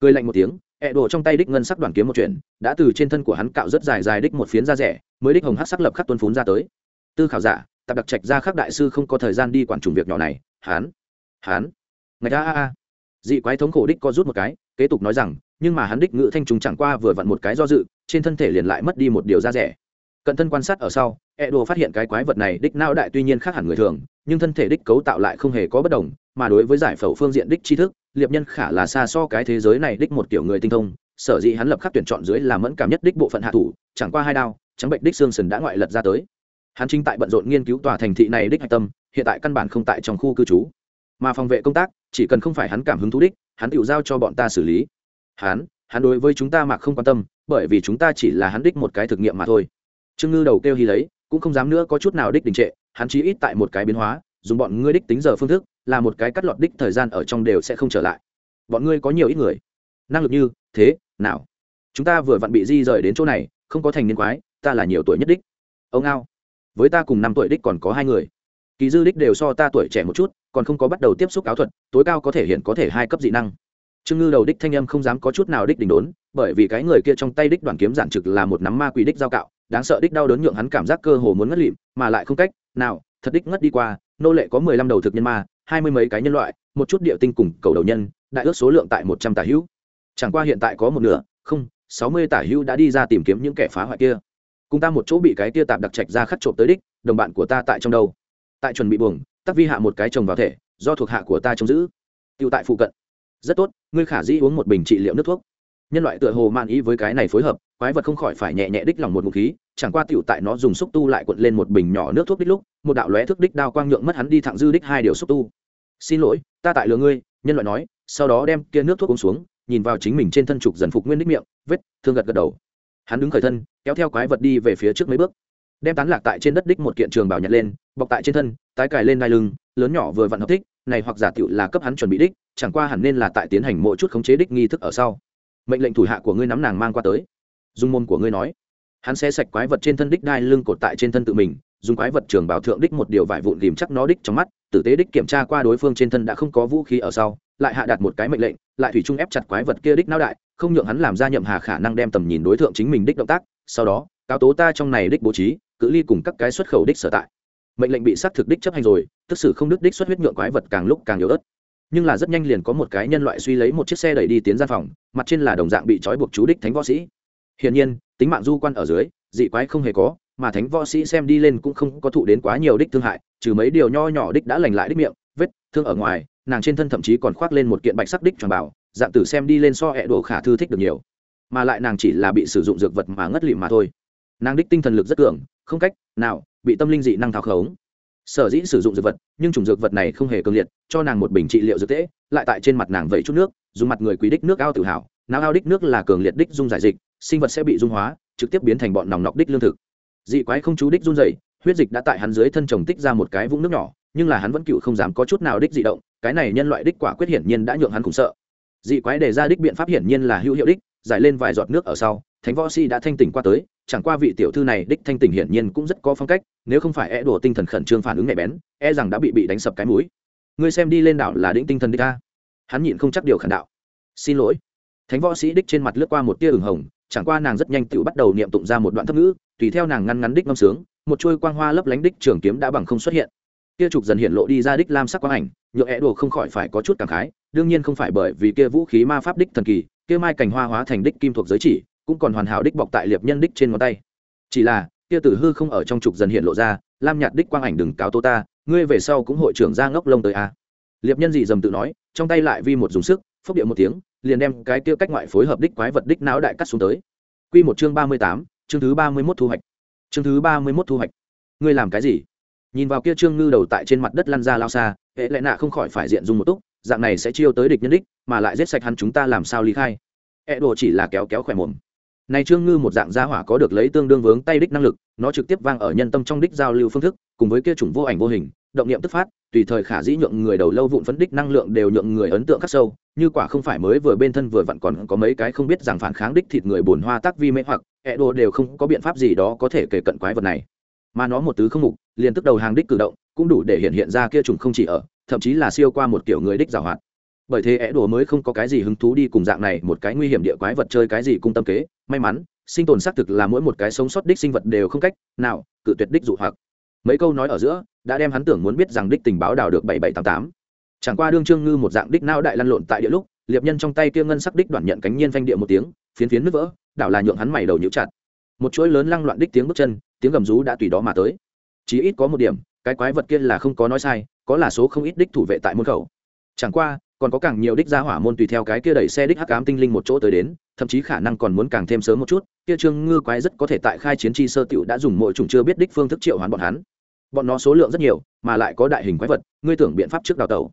Cười lạnh một tiếng, ẹ đổ trong tay đích ngân sắc đoàn kiếm một chuyện, đã từ trên thân của hắn cạo rất dài dài đích một phiến da rẻ, mới đích hồng hát sắc lập khắc tuân phún ra tới. Tư khảo giả, tạp đặc trạch ra khắc đại sư không có thời gian đi quản trùng việc nhỏ này hán hán ngày a a a. Dị quái thống khổ đích co rút một cái, kế tục nói rằng, nhưng mà hắn đích ngự thanh trùng chẳng qua vừa vặn một cái do dự, trên thân thể liền lại mất đi một điều da rẻ cận thân quan sát ở sau e đồ phát hiện cái quái vật này đích não đại tuy nhiên khác hẳn người thường, nhưng thân thể đích cấu tạo lại không hề có bất đồng, mà đối với giải phẫu phương diện đích tri thức, liệp nhân khả là xa so cái thế giới này đích một kiểu người tinh thông, sở dĩ hắn lập khắc tuyển chọn dưới là mẫn cảm nhất đích bộ phận hạ thủ, chẳng qua hai đao, trắng bệnh đích xương sần đã ngoại lật ra tới. Hắn chính tại bận rộn nghiên cứu tòa thành thị này đích hạch tâm, hiện tại căn bản không tại trong khu cư trú. Mà phòng vệ công tác, chỉ cần không phải hắn cảm hứng thú đích, hắn tự giao cho bọn ta xử lý. Hắn hắn đối với chúng ta mà không quan tâm, bởi vì chúng ta chỉ là hắn đích một cái thực nghiệm mà thôi trương ngư đầu kêu hy lấy, cũng không dám nữa có chút nào đích đình trệ, hắn chí ít tại một cái biến hóa, dùng bọn ngươi đích tính giờ phương thức, là một cái cắt lọt đích thời gian ở trong đều sẽ không trở lại. Bọn ngươi có nhiều ít người? Năng lực như thế, nào? Chúng ta vừa vặn bị di rời đến chỗ này, không có thành niên quái, ta là nhiều tuổi nhất đích. Ông ao với ta cùng năm tuổi đích còn có hai người. Kỳ dư đích đều so ta tuổi trẻ một chút, còn không có bắt đầu tiếp xúc áo thuật, tối cao có thể hiện có thể hai cấp dị năng. Trương ngư đầu đích thanh âm không dám có chút nào đích đỉnh đốn, bởi vì cái người kia trong tay đích đoàn kiếm giản trực là một nắm ma quỷ đích giao cạo đáng sợ đích đau đớn nhượng hắn cảm giác cơ hồ muốn ngất lịm, mà lại không cách nào, thật đích ngất đi qua, nô lệ có mười lăm đầu thực nhân ma, hai mươi mấy cái nhân loại, một chút địa tinh cùng cầu đầu nhân, đại ước số lượng tại một trăm tả hữu. Chẳng qua hiện tại có một nửa, không, sáu mươi tả hữu đã đi ra tìm kiếm những kẻ phá hoại kia. Cùng ta một chỗ bị cái kia tạp đặc trạch ra khắt trộm tới đích, đồng bạn của ta tại trong đâu? Tại chuẩn bị buồng, tắc vi hạ một cái chồng vào thể, do thuộc hạ của ta trông giữ. Tựu tại phụ cận. Rất tốt, ngươi khả dĩ uống một bình trị liệu nước thuốc. Nhân loại tựa hồ man ý với cái này phối hợp quái vật không khỏi phải nhẹ nhẹ đích lòng một ngụ khí, chẳng qua tiểu tại nó dùng xúc tu lại cuộn lên một bình nhỏ nước thuốc đích lúc, một đạo lóe thức đích đao quang nhượng mất hắn đi thẳng dư đích hai điều xúc tu. Xin lỗi, ta tại lừa ngươi, nhân loại nói, sau đó đem kia nước thuốc uống xuống, nhìn vào chính mình trên thân trục dần phục nguyên đích miệng, vết thương gật gật đầu. Hắn đứng khởi thân, kéo theo quái vật đi về phía trước mấy bước. Đem tán lạc tại trên đất đích một kiện trường bảo nhặt lên, bọc tại trên thân, tái cài lên đai lưng, lớn nhỏ vừa vặn hợp thích, này hoặc giả tiểu là cấp hắn chuẩn bị đích, chẳng qua hẳn nên là tại tiến hành mỗi chút khống chế đích nghi thức ở sau. Mệnh lệnh thủ hạ của ngươi nắm nàng mang qua tới dung môn của ngươi nói. Hắn sẽ sạch quái vật trên thân đích đai lưng cột tại trên thân tự mình, dùng quái vật trường bảo thượng đích một điều vải vụn tìm chắc nó đích trong mắt, tử tế đích kiểm tra qua đối phương trên thân đã không có vũ khí ở sau, lại hạ đặt một cái mệnh lệnh, lại thủy chung ép chặt quái vật kia đích não đại, không nhượng hắn làm ra nhậm hà khả năng đem tầm nhìn đối tượng chính mình đích động tác, sau đó, cáo tố ta trong này đích bố trí, cự ly cùng các cái xuất khẩu đích sở tại. Mệnh lệnh bị xác thực đích chấp hành rồi, tức sự không đức đích xuất huyết nhượng quái vật càng lúc càng yếu ớt. Nhưng là rất nhanh liền có một cái nhân loại suy lấy một chiếc xe đẩy đi tiến ra phòng, mặt trên là đồng dạng bị trói buộc chú đích thánh võ sĩ hiển nhiên, tính mạng du quan ở dưới, dị quái không hề có, mà thánh võ sĩ xem đi lên cũng không có thụ đến quá nhiều đích thương hại, trừ mấy điều nho nhỏ đích đã lành lại đích miệng, vết thương ở ngoài, nàng trên thân thậm chí còn khoác lên một kiện bạch sắc đích tròn bảo, dạng tử xem đi lên so hẹ đồ khả thư thích được nhiều. Mà lại nàng chỉ là bị sử dụng dược vật mà ngất lịm mà thôi. Nàng đích tinh thần lực rất cường, không cách nào bị tâm linh dị năng thao khống. Sở dĩ sử dụng dược vật, nhưng chủng dược vật này không hề cường liệt, cho nàng một bình trị liệu dược tễ lại tại trên mặt nàng vẩy chút nước, dùng mặt người quý đích nước ao tự hào nào ao đích nước là cường liệt đích dung giải dịch, sinh vật sẽ bị dung hóa, trực tiếp biến thành bọn nòng nọc đích lương thực. Dị quái không chú đích run dày huyết dịch đã tại hắn dưới thân chồng tích ra một cái vũng nước nhỏ, nhưng là hắn vẫn cựu không dám có chút nào đích dị động, cái này nhân loại đích quả quyết hiển nhiên đã nhượng hắn khủng sợ. Dị quái đề ra đích biện pháp hiển nhiên là hữu hiệu đích, giải lên vài giọt nước ở sau, thánh võ si đã thanh tỉnh qua tới, chẳng qua vị tiểu thư này đích thanh tỉnh hiển nhiên cũng rất có phong cách, nếu không phải e đùa tinh thần khẩn trương phản ứng nhạy bén e rằng đã bị bị đánh sập cái mũi. Ngươi xem đi lên đảo là đĩnh tinh thần đích ta hắn nhịn không chắc điều khẩn đạo. Xin lỗi thánh võ sĩ đích trên mặt lướt qua một tia ửng hồng, chẳng qua nàng rất nhanh tự bắt đầu niệm tụng ra một đoạn thấp ngữ, tùy theo nàng ngăn ngắn đích ngâm sướng, một chuôi quang hoa lấp lánh đích trường kiếm đã bằng không xuất hiện kia trục dần hiện lộ đi ra đích lam sắc quang ảnh, nhựa é đồ không khỏi phải có chút cảm khái, đương nhiên không phải bởi vì kia vũ khí ma pháp đích thần kỳ, kia mai cành hoa hóa thành đích kim thuộc giới chỉ, cũng còn hoàn hảo đích bọc tại liệp nhân đích trên ngón tay chỉ là, kia tử hư không ở trong trục dần hiện lộ ra, lam nhạt đích quang ảnh đừng cáo tô ta, ngươi về sau cũng hội trưởng ra ngốc lông tới a à. liệp nhân dị dầm tự nói, trong tay lại vi một dùng sức, phốc điệu một tiếng liền đem cái kia cách ngoại phối hợp đích quái vật đích não đại cắt xuống tới. Quy một chương ba mươi tám, chương thứ ba mươi 31 thu hoạch. Chương thứ ba mươi 31 thu hoạch. Ngươi làm cái gì? Nhìn vào kia trương ngư đầu tại trên mặt đất lăn ra lao xa, hệ lệ nạ không khỏi phải diện dung một túc, dạng này sẽ chiêu tới địch nhân đích, mà lại giết sạch hắn chúng ta làm sao ly khai. Hệ đồ chỉ là kéo kéo khỏe mồm. Này trương ngư một dạng gia hỏa có được lấy tương đương vướng tay đích năng lực, nó trực tiếp vang ở nhân tâm trong đích giao lưu phương thức, cùng với kia chủng vô ảnh vô hình động niệm tức phát, tùy thời khả dĩ nhượng người đầu lâu vụn phấn đích năng lượng đều nhượng người ấn tượng khắc sâu, như quả không phải mới vừa bên thân vừa vặn còn có mấy cái không biết rằng phản kháng đích thịt người bồn hoa tác vi mê hoặc e ẹ đồ đều không có biện pháp gì đó có thể kể cận quái vật này. Mà nó một tứ không mục, liền tức đầu hàng đích cử động, cũng đủ để hiện hiện ra kia trùng không chỉ ở, thậm chí là siêu qua một kiểu người đích giảo hoạt. Bởi thế e ẹ đồ mới không có cái gì hứng thú đi cùng dạng này một cái nguy hiểm địa quái vật chơi cái gì cung tâm kế, may mắn, sinh tồn xác thực là mỗi một cái sống sót đích sinh vật đều không cách nào cự tuyệt đích dụ hoặc. Mấy câu nói ở giữa đã đem hắn tưởng muốn biết rằng đích tình báo đào được bảy bảy tám tám. Chẳng qua đương trương ngư một dạng đích nao đại lăn lộn tại địa lúc, liệp nhân trong tay kia ngân sắc đích đoạn nhận cánh nhiên phanh địa một tiếng, phiến phiến nứt vỡ, đảo là nhượng hắn mày đầu nhũ chặt. Một chuỗi lớn lăng loạn đích tiếng bước chân, tiếng gầm rú đã tùy đó mà tới. Chí ít có một điểm, cái quái vật kia là không có nói sai, có là số không ít đích thủ vệ tại môn khẩu. Chẳng qua, còn có càng nhiều đích gia hỏa môn tùy theo cái kia đẩy xe đích hắc ám tinh linh một chỗ tới đến, thậm chí khả năng còn muốn càng thêm sớm một chút, kia trương ngư quái rất có thể tại khai chiến chi sơ tiểu đã dùng mỗi chủng chưa biết đích phương thức triệu hoán bọn hắn bọn nó số lượng rất nhiều, mà lại có đại hình quái vật, ngươi tưởng biện pháp trước đào tẩu.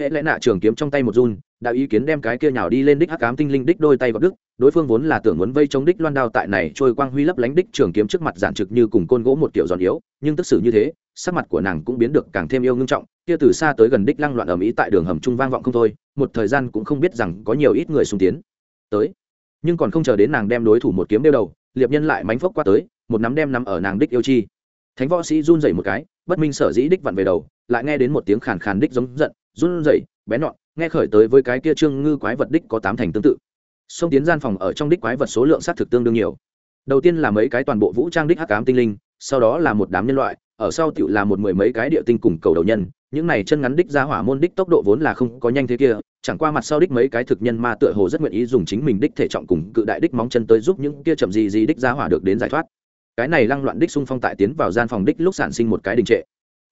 Hệ lẽ nạ trường kiếm trong tay một run đạo ý kiến đem cái kia nhào đi lên đích hắc cám tinh linh đích đôi tay vào đức đối phương vốn là tưởng muốn vây chống đích loan đao tại này trôi quang huy lấp lánh đích trường kiếm trước mặt giản trực như cùng côn gỗ một kiểu giòn yếu, nhưng tức xử như thế, sắc mặt của nàng cũng biến được càng thêm yêu ngưng trọng, kia từ xa tới gần đích lăng loạn ở mỹ tại đường hầm trung vang vọng không thôi, một thời gian cũng không biết rằng có nhiều ít người xung tiến. Tới. Nhưng còn không chờ đến nàng đem đối thủ một kiếm đeo đầu, liệp nhân lại mánh phốc qua tới, một nắm đem nằm ở nàng đích yêu chi thánh võ sĩ run rẩy một cái, bất minh sở dĩ đích vặn về đầu, lại nghe đến một tiếng khàn khàn đích giống giận, run rẩy bé nhọn, nghe khởi tới với cái kia trương ngư quái vật đích có tám thành tương tự. Xông tiến gian phòng ở trong đích quái vật số lượng sát thực tương đương nhiều. Đầu tiên là mấy cái toàn bộ vũ trang đích hắc ám tinh linh, sau đó là một đám nhân loại, ở sau tựu là một mười mấy cái địa tinh cùng cầu đầu nhân, những này chân ngắn đích ra hỏa môn đích tốc độ vốn là không có nhanh thế kia, chẳng qua mặt sau đích mấy cái thực nhân ma tựa hồ rất nguyện ý dùng chính mình đích thể trọng cùng cự đại đích móng chân tới giúp những kia chậm gì gì đích ra hỏa được đến giải thoát cái này lăng loạn đích xung phong tại tiến vào gian phòng đích lúc sản sinh một cái đình trệ.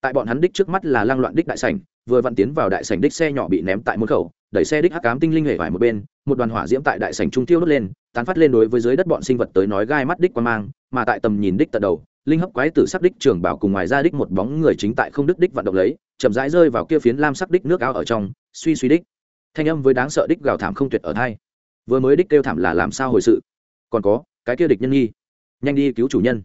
Tại bọn hắn đích trước mắt là lăng loạn đích đại sảnh, vừa vặn tiến vào đại sảnh đích xe nhỏ bị ném tại môn khẩu, đẩy xe đích hắc cám tinh linh hể vải một bên, một đoàn hỏa diễm tại đại sảnh trung tiêu đốt lên, tán phát lên đối với dưới đất bọn sinh vật tới nói gai mắt đích quan mang, mà tại tầm nhìn đích tận đầu, linh hấp quái tử sắc đích trường bảo cùng ngoài ra đích một bóng người chính tại không đức đích vận động lấy, chậm rãi rơi vào kia phiến lam sắc đích nước áo ở trong, suy suy đích. Thanh âm với đáng sợ đích gào thảm không tuyệt ở thai. Vừa mới đích kêu thảm là làm sao hồi sự? Còn có, cái kia địch nhân nghi nhanh đi cứu chủ nhân.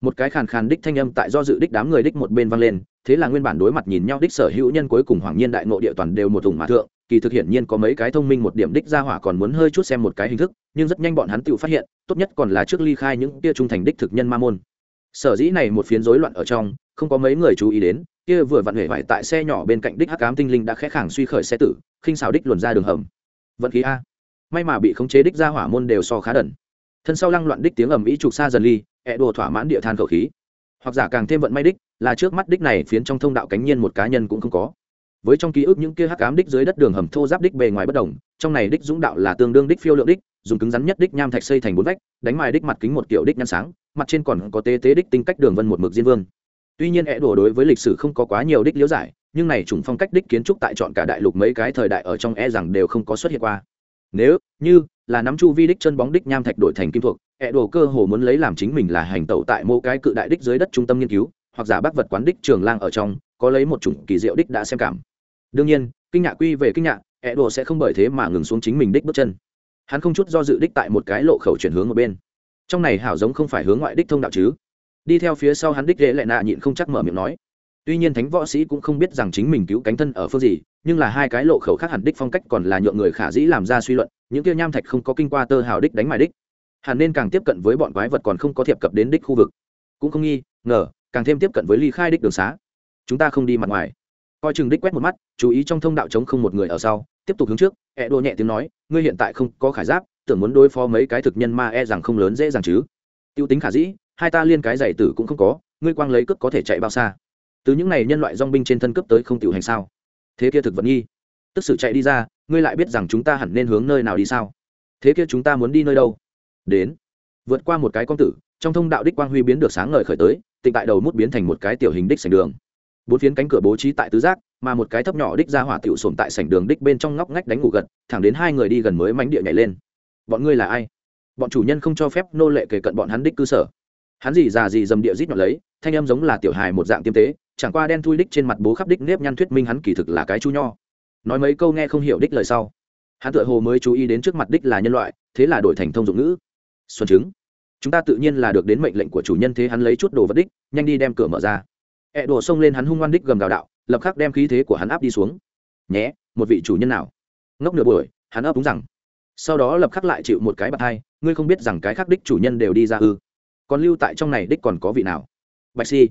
Một cái khàn khàn đích thanh âm tại do dự đích đám người đích một bên vang lên, thế là nguyên bản đối mặt nhìn nhau đích sở hữu nhân cuối cùng hoàng nhiên đại ngộ địa toàn đều một thùng mà thượng, kỳ thực hiển nhiên có mấy cái thông minh một điểm đích ra hỏa còn muốn hơi chút xem một cái hình thức, nhưng rất nhanh bọn hắn tự phát hiện, tốt nhất còn là trước ly khai những kia trung thành đích thực nhân ma môn. Sở dĩ này một phiến rối loạn ở trong, không có mấy người chú ý đến, kia vừa vặn hể vải tại xe nhỏ bên cạnh đích hắc ám tinh linh đã khẽ khàng suy khởi xe tử, khinh xào đích luồn ra đường hầm. Vận khí a. May mà bị khống chế đích ra hỏa môn đều so khá đần thân sau lăng loạn đích tiếng ầm ĩ trục xa dần ly ẹ đồ thỏa mãn địa than khẩu khí. Hoặc giả càng thêm vận may đích, là trước mắt đích này phiến trong thông đạo cánh nhiên một cá nhân cũng không có. Với trong ký ức những kia hắc ám đích dưới đất đường hầm thô giáp đích bề ngoài bất đồng trong này đích dũng đạo là tương đương đích phiêu lượng đích, dùng cứng rắn nhất đích nham thạch xây thành bốn vách, đánh mài đích mặt kính một kiểu đích nhăn sáng, mặt trên còn có tế tế đích tinh cách đường vân một mực diên vương. Tuy nhiên ẹ đùa đối với lịch sử không có quá nhiều đích liễu giải, nhưng này chủng phong cách đích kiến trúc tại chọn cả đại lục mấy cái thời đại ở trong e rằng đều không có xuất hiện qua. Nếu như là nắm chu vi đích chân bóng đích nham thạch đổi thành kim thuộc. Ẹ đồ cơ hồ muốn lấy làm chính mình là hành tẩu tại mô cái cự đại đích dưới đất trung tâm nghiên cứu, hoặc giả bác vật quán đích trường lang ở trong, có lấy một chủng kỳ diệu đích đã xem cảm. Đương nhiên, kinh nhạc quy về kinh nhạc ẹ đồ sẽ không bởi thế mà ngừng xuống chính mình đích bước chân. Hắn không chút do dự đích tại một cái lộ khẩu chuyển hướng ở bên. Trong này hảo giống không phải hướng ngoại đích thông đạo chứ. Đi theo phía sau hắn đích ghế lại nạ nhịn không chắc mở miệng nói tuy nhiên thánh võ sĩ cũng không biết rằng chính mình cứu cánh thân ở phương gì, nhưng là hai cái lộ khẩu khác hẳn đích phong cách còn là nhượng người khả dĩ làm ra suy luận, những kia nham thạch không có kinh qua tơ hào đích đánh mài đích. Hẳn nên càng tiếp cận với bọn quái vật còn không có thiệp cập đến đích khu vực. Cũng không nghi, ngờ, càng thêm tiếp cận với ly khai đích đường xá. Chúng ta không đi mặt ngoài. Coi chừng đích quét một mắt, chú ý trong thông đạo trống không một người ở sau, tiếp tục hướng trước E đô nhẹ tiếng nói, ngươi hiện tại không có khải giáp, tưởng muốn đối phó mấy cái thực nhân ma e rằng không lớn dễ dàng chứ. Tiêu tính khả dĩ, hai ta liên cái giày tử cũng không có, ngươi quang lấy cướp có thể chạy bao xa từ những này nhân loại dong binh trên thân cấp tới không tiểu hành sao? Thế kia thực vật nghi. Tức sự chạy đi ra, ngươi lại biết rằng chúng ta hẳn nên hướng nơi nào đi sao? Thế kia chúng ta muốn đi nơi đâu? Đến. Vượt qua một cái con tử, trong thông đạo đích quang huy biến được sáng ngời khởi tới, tịnh tại đầu mút biến thành một cái tiểu hình đích sành đường. Bốn phiến cánh cửa bố trí tại tứ giác, mà một cái thấp nhỏ đích ra hỏa tiểu sồn tại sảnh đường đích bên trong ngóc ngách đánh ngủ gật, thẳng đến hai người đi gần mới mánh địa nhảy lên. Bọn ngươi là ai? Bọn chủ nhân không cho phép nô lệ kể cận bọn hắn đích cư sở. Hắn gì già gì dầm địa rít nhọn lấy, thanh em giống là tiểu hài một dạng tiêm tế chẳng qua đen thui đích trên mặt bố khắp đích nếp nhăn thuyết minh hắn kỳ thực là cái chú nho. Nói mấy câu nghe không hiểu đích lời sau, hắn tựa hồ mới chú ý đến trước mặt đích là nhân loại, thế là đổi thành thông dụng ngữ. Xuân chứng chúng ta tự nhiên là được đến mệnh lệnh của chủ nhân thế hắn lấy chút đồ vật đích, nhanh đi đem cửa mở ra. Ẹ đổ xông lên hắn hung ngoan đích gầm gào đạo, lập khắc đem khí thế của hắn áp đi xuống. Nhé, một vị chủ nhân nào? Ngốc nửa buổi, hắn ấp đúng rằng. Sau đó lập khắc lại chịu một cái bạt thai, ngươi không biết rằng cái khác đích chủ nhân đều đi ra ư. Còn lưu tại trong này đích còn có vị nào? Bạch si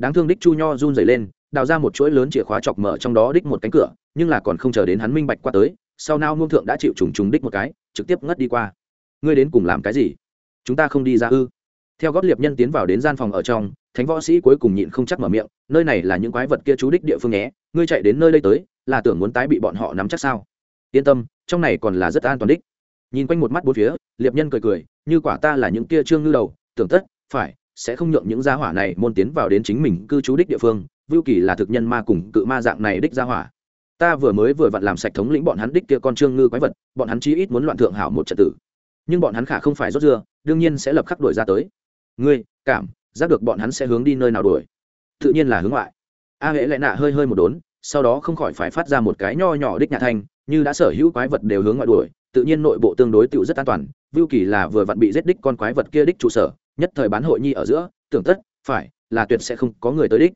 đáng thương đích chu nho run dày lên, đào ra một chuỗi lớn chìa khóa chọc mở trong đó đích một cánh cửa, nhưng là còn không chờ đến hắn minh bạch qua tới, sau nao ngôn thượng đã chịu trùng trùng đích một cái, trực tiếp ngất đi qua. Ngươi đến cùng làm cái gì? Chúng ta không đi ra ư? Theo góp liệp nhân tiến vào đến gian phòng ở trong, thánh võ sĩ cuối cùng nhịn không chắc mở miệng, nơi này là những quái vật kia chú đích địa phương nhé, ngươi chạy đến nơi đây tới, là tưởng muốn tái bị bọn họ nắm chắc sao? Yên tâm, trong này còn là rất an toàn đích. Nhìn quanh một mắt bốn phía, liệp nhân cười cười, như quả ta là những kia trương ngư đầu, tưởng tất, phải sẽ không nhượng những gia hỏa này môn tiến vào đến chính mình cư trú đích địa phương, vưu kỳ là thực nhân ma cùng cự ma dạng này đích gia hỏa. Ta vừa mới vừa vặn làm sạch thống lĩnh bọn hắn đích kia con trương ngư quái vật, bọn hắn chí ít muốn loạn thượng hảo một trận tử. Nhưng bọn hắn khả không phải rốt dưa, đương nhiên sẽ lập khắc đuổi ra tới. Ngươi, cảm, giác được bọn hắn sẽ hướng đi nơi nào đuổi. Tự nhiên là hướng ngoại. A hễ lại nạ hơi hơi một đốn, sau đó không khỏi phải phát ra một cái nho nhỏ đích nhà thanh, như đã sở hữu quái vật đều hướng ngoại đuổi, tự nhiên nội bộ tương đối tựu rất an toàn. Vưu kỳ là vừa vặn bị giết đích con quái vật kia đích trụ sở nhất thời bán hội nhi ở giữa, tưởng tất, phải, là tuyệt sẽ không có người tới đích.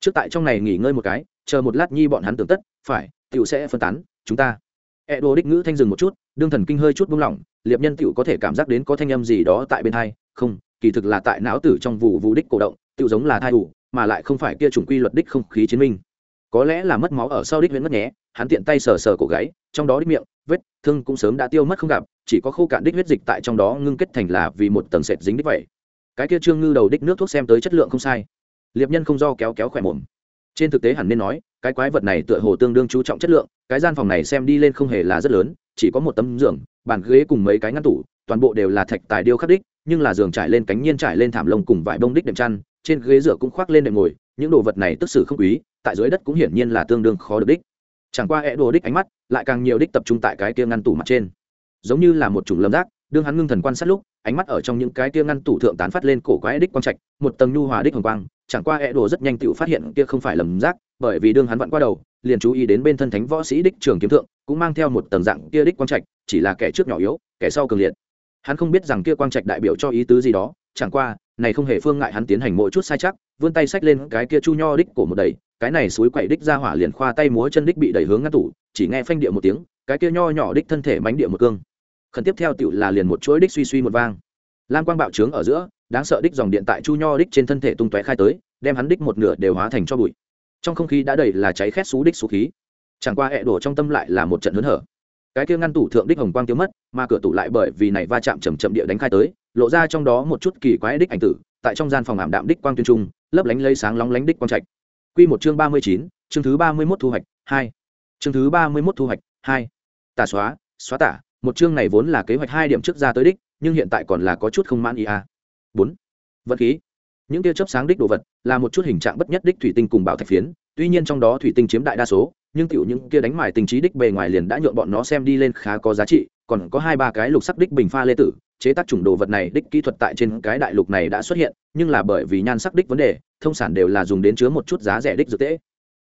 Trước tại trong này nghỉ ngơi một cái, chờ một lát nhi bọn hắn tưởng tất, phải tựu sẽ phân tán, chúng ta. E đồ đích ngữ thanh dừng một chút, đương thần kinh hơi chút buông lỏng, liệp nhân tựu có thể cảm giác đến có thanh âm gì đó tại bên hai, không, kỳ thực là tại não tử trong vụ vụ đích cổ động tựu giống là thai ủ mà lại không phải kia chủng quy luật đích không khí chiến minh. Có lẽ là mất máu ở sau đích huyễn mất nhé, hắn tiện tay sờ sờ cổ gáy, trong đó đích miệng, vết thương cũng sớm đã tiêu mất không gặp, chỉ có khô cạn đích huyết dịch tại trong đó ngưng kết thành là vì một tầng sệt dính đích vậy cái kia trương ngư đầu đích nước thuốc xem tới chất lượng không sai. Liệp nhân không do kéo kéo khỏe mồm. Trên thực tế hẳn nên nói, cái quái vật này tựa hồ tương đương chú trọng chất lượng, cái gian phòng này xem đi lên không hề là rất lớn, chỉ có một tấm giường, bàn ghế cùng mấy cái ngăn tủ, toàn bộ đều là thạch tài điêu khắc đích, nhưng là giường trải lên cánh nhiên trải lên thảm lông cùng vải bông đích đệm chăn, trên ghế dựa cũng khoác lên đệm ngồi, những đồ vật này tức sự không quý, tại dưới đất cũng hiển nhiên là tương đương khó được đích. Chẳng qua e é đồ đích ánh mắt, lại càng nhiều đích tập trung tại cái kia ngăn tủ mặt trên. Giống như là một chủng lâm rác đương hắn ngưng thần quan sát lúc, ánh mắt ở trong những cái kia ngăn tủ thượng tán phát lên cổ quái đích quang trạch, một tầng nhu hòa đích hồng quang, chẳng qua e đồ rất nhanh tự phát hiện kia không phải lầm giác, bởi vì đương hắn vặn qua đầu, liền chú ý đến bên thân thánh võ sĩ đích trường kiếm thượng, cũng mang theo một tầng dạng kia đích quang trạch, chỉ là kẻ trước nhỏ yếu, kẻ sau cường liệt. Hắn không biết rằng kia quang trạch đại biểu cho ý tứ gì đó, chẳng qua, này không hề phương ngại hắn tiến hành mỗi chút sai chắc, vươn tay xách lên cái kia chu nho đích cổ một đầy, cái này suối quậy đích ra hỏa liền khoa tay múa chân đích bị đẩy hướng ngăn tủ, chỉ nghe phanh địa một tiếng, cái kia nho nhỏ đích thân thể mánh địa một cương khẩn tiếp theo tựu là liền một chuỗi đích suy suy một vang. Lam quang bạo trướng ở giữa, đáng sợ đích dòng điện tại chu nho đích trên thân thể tung tóe khai tới, đem hắn đích một nửa đều hóa thành cho bụi. Trong không khí đã đầy là cháy khét xú đích xú khí. Chẳng qua hẹ đổ trong tâm lại là một trận hớn hở. Cái kia ngăn tủ thượng đích hồng quang tiêu mất, mà cửa tủ lại bởi vì này va chạm chầm chậm địa đánh khai tới, lộ ra trong đó một chút kỳ quái đích ảnh tử, tại trong gian phòng ảm đạm đích quang tuyên trung, lấp lánh lấy sáng lóng lánh đích quang trạch. Quy một chương ba mươi chín, chương thứ ba mươi 31 thu hoạch, hai. Chương thứ ba mươi 31 thu hoạch, hai. Tả xóa xóa tả một chương này vốn là kế hoạch hai điểm trước ra tới đích, nhưng hiện tại còn là có chút không mãn ý a bốn vật khí. Những tia chớp sáng đích đồ vật là một chút hình trạng bất nhất đích thủy tinh cùng bảo thạch phiến, tuy nhiên trong đó thủy tinh chiếm đại đa số, nhưng tiểu những kia đánh mài tình trí đích bề ngoài liền đã nhượng bọn nó xem đi lên khá có giá trị, còn có hai ba cái lục sắc đích bình pha lê tử, chế tác chủng đồ vật này đích kỹ thuật tại trên cái đại lục này đã xuất hiện, nhưng là bởi vì nhan sắc đích vấn đề, thông sản đều là dùng đến chứa một chút giá rẻ đích dược tễ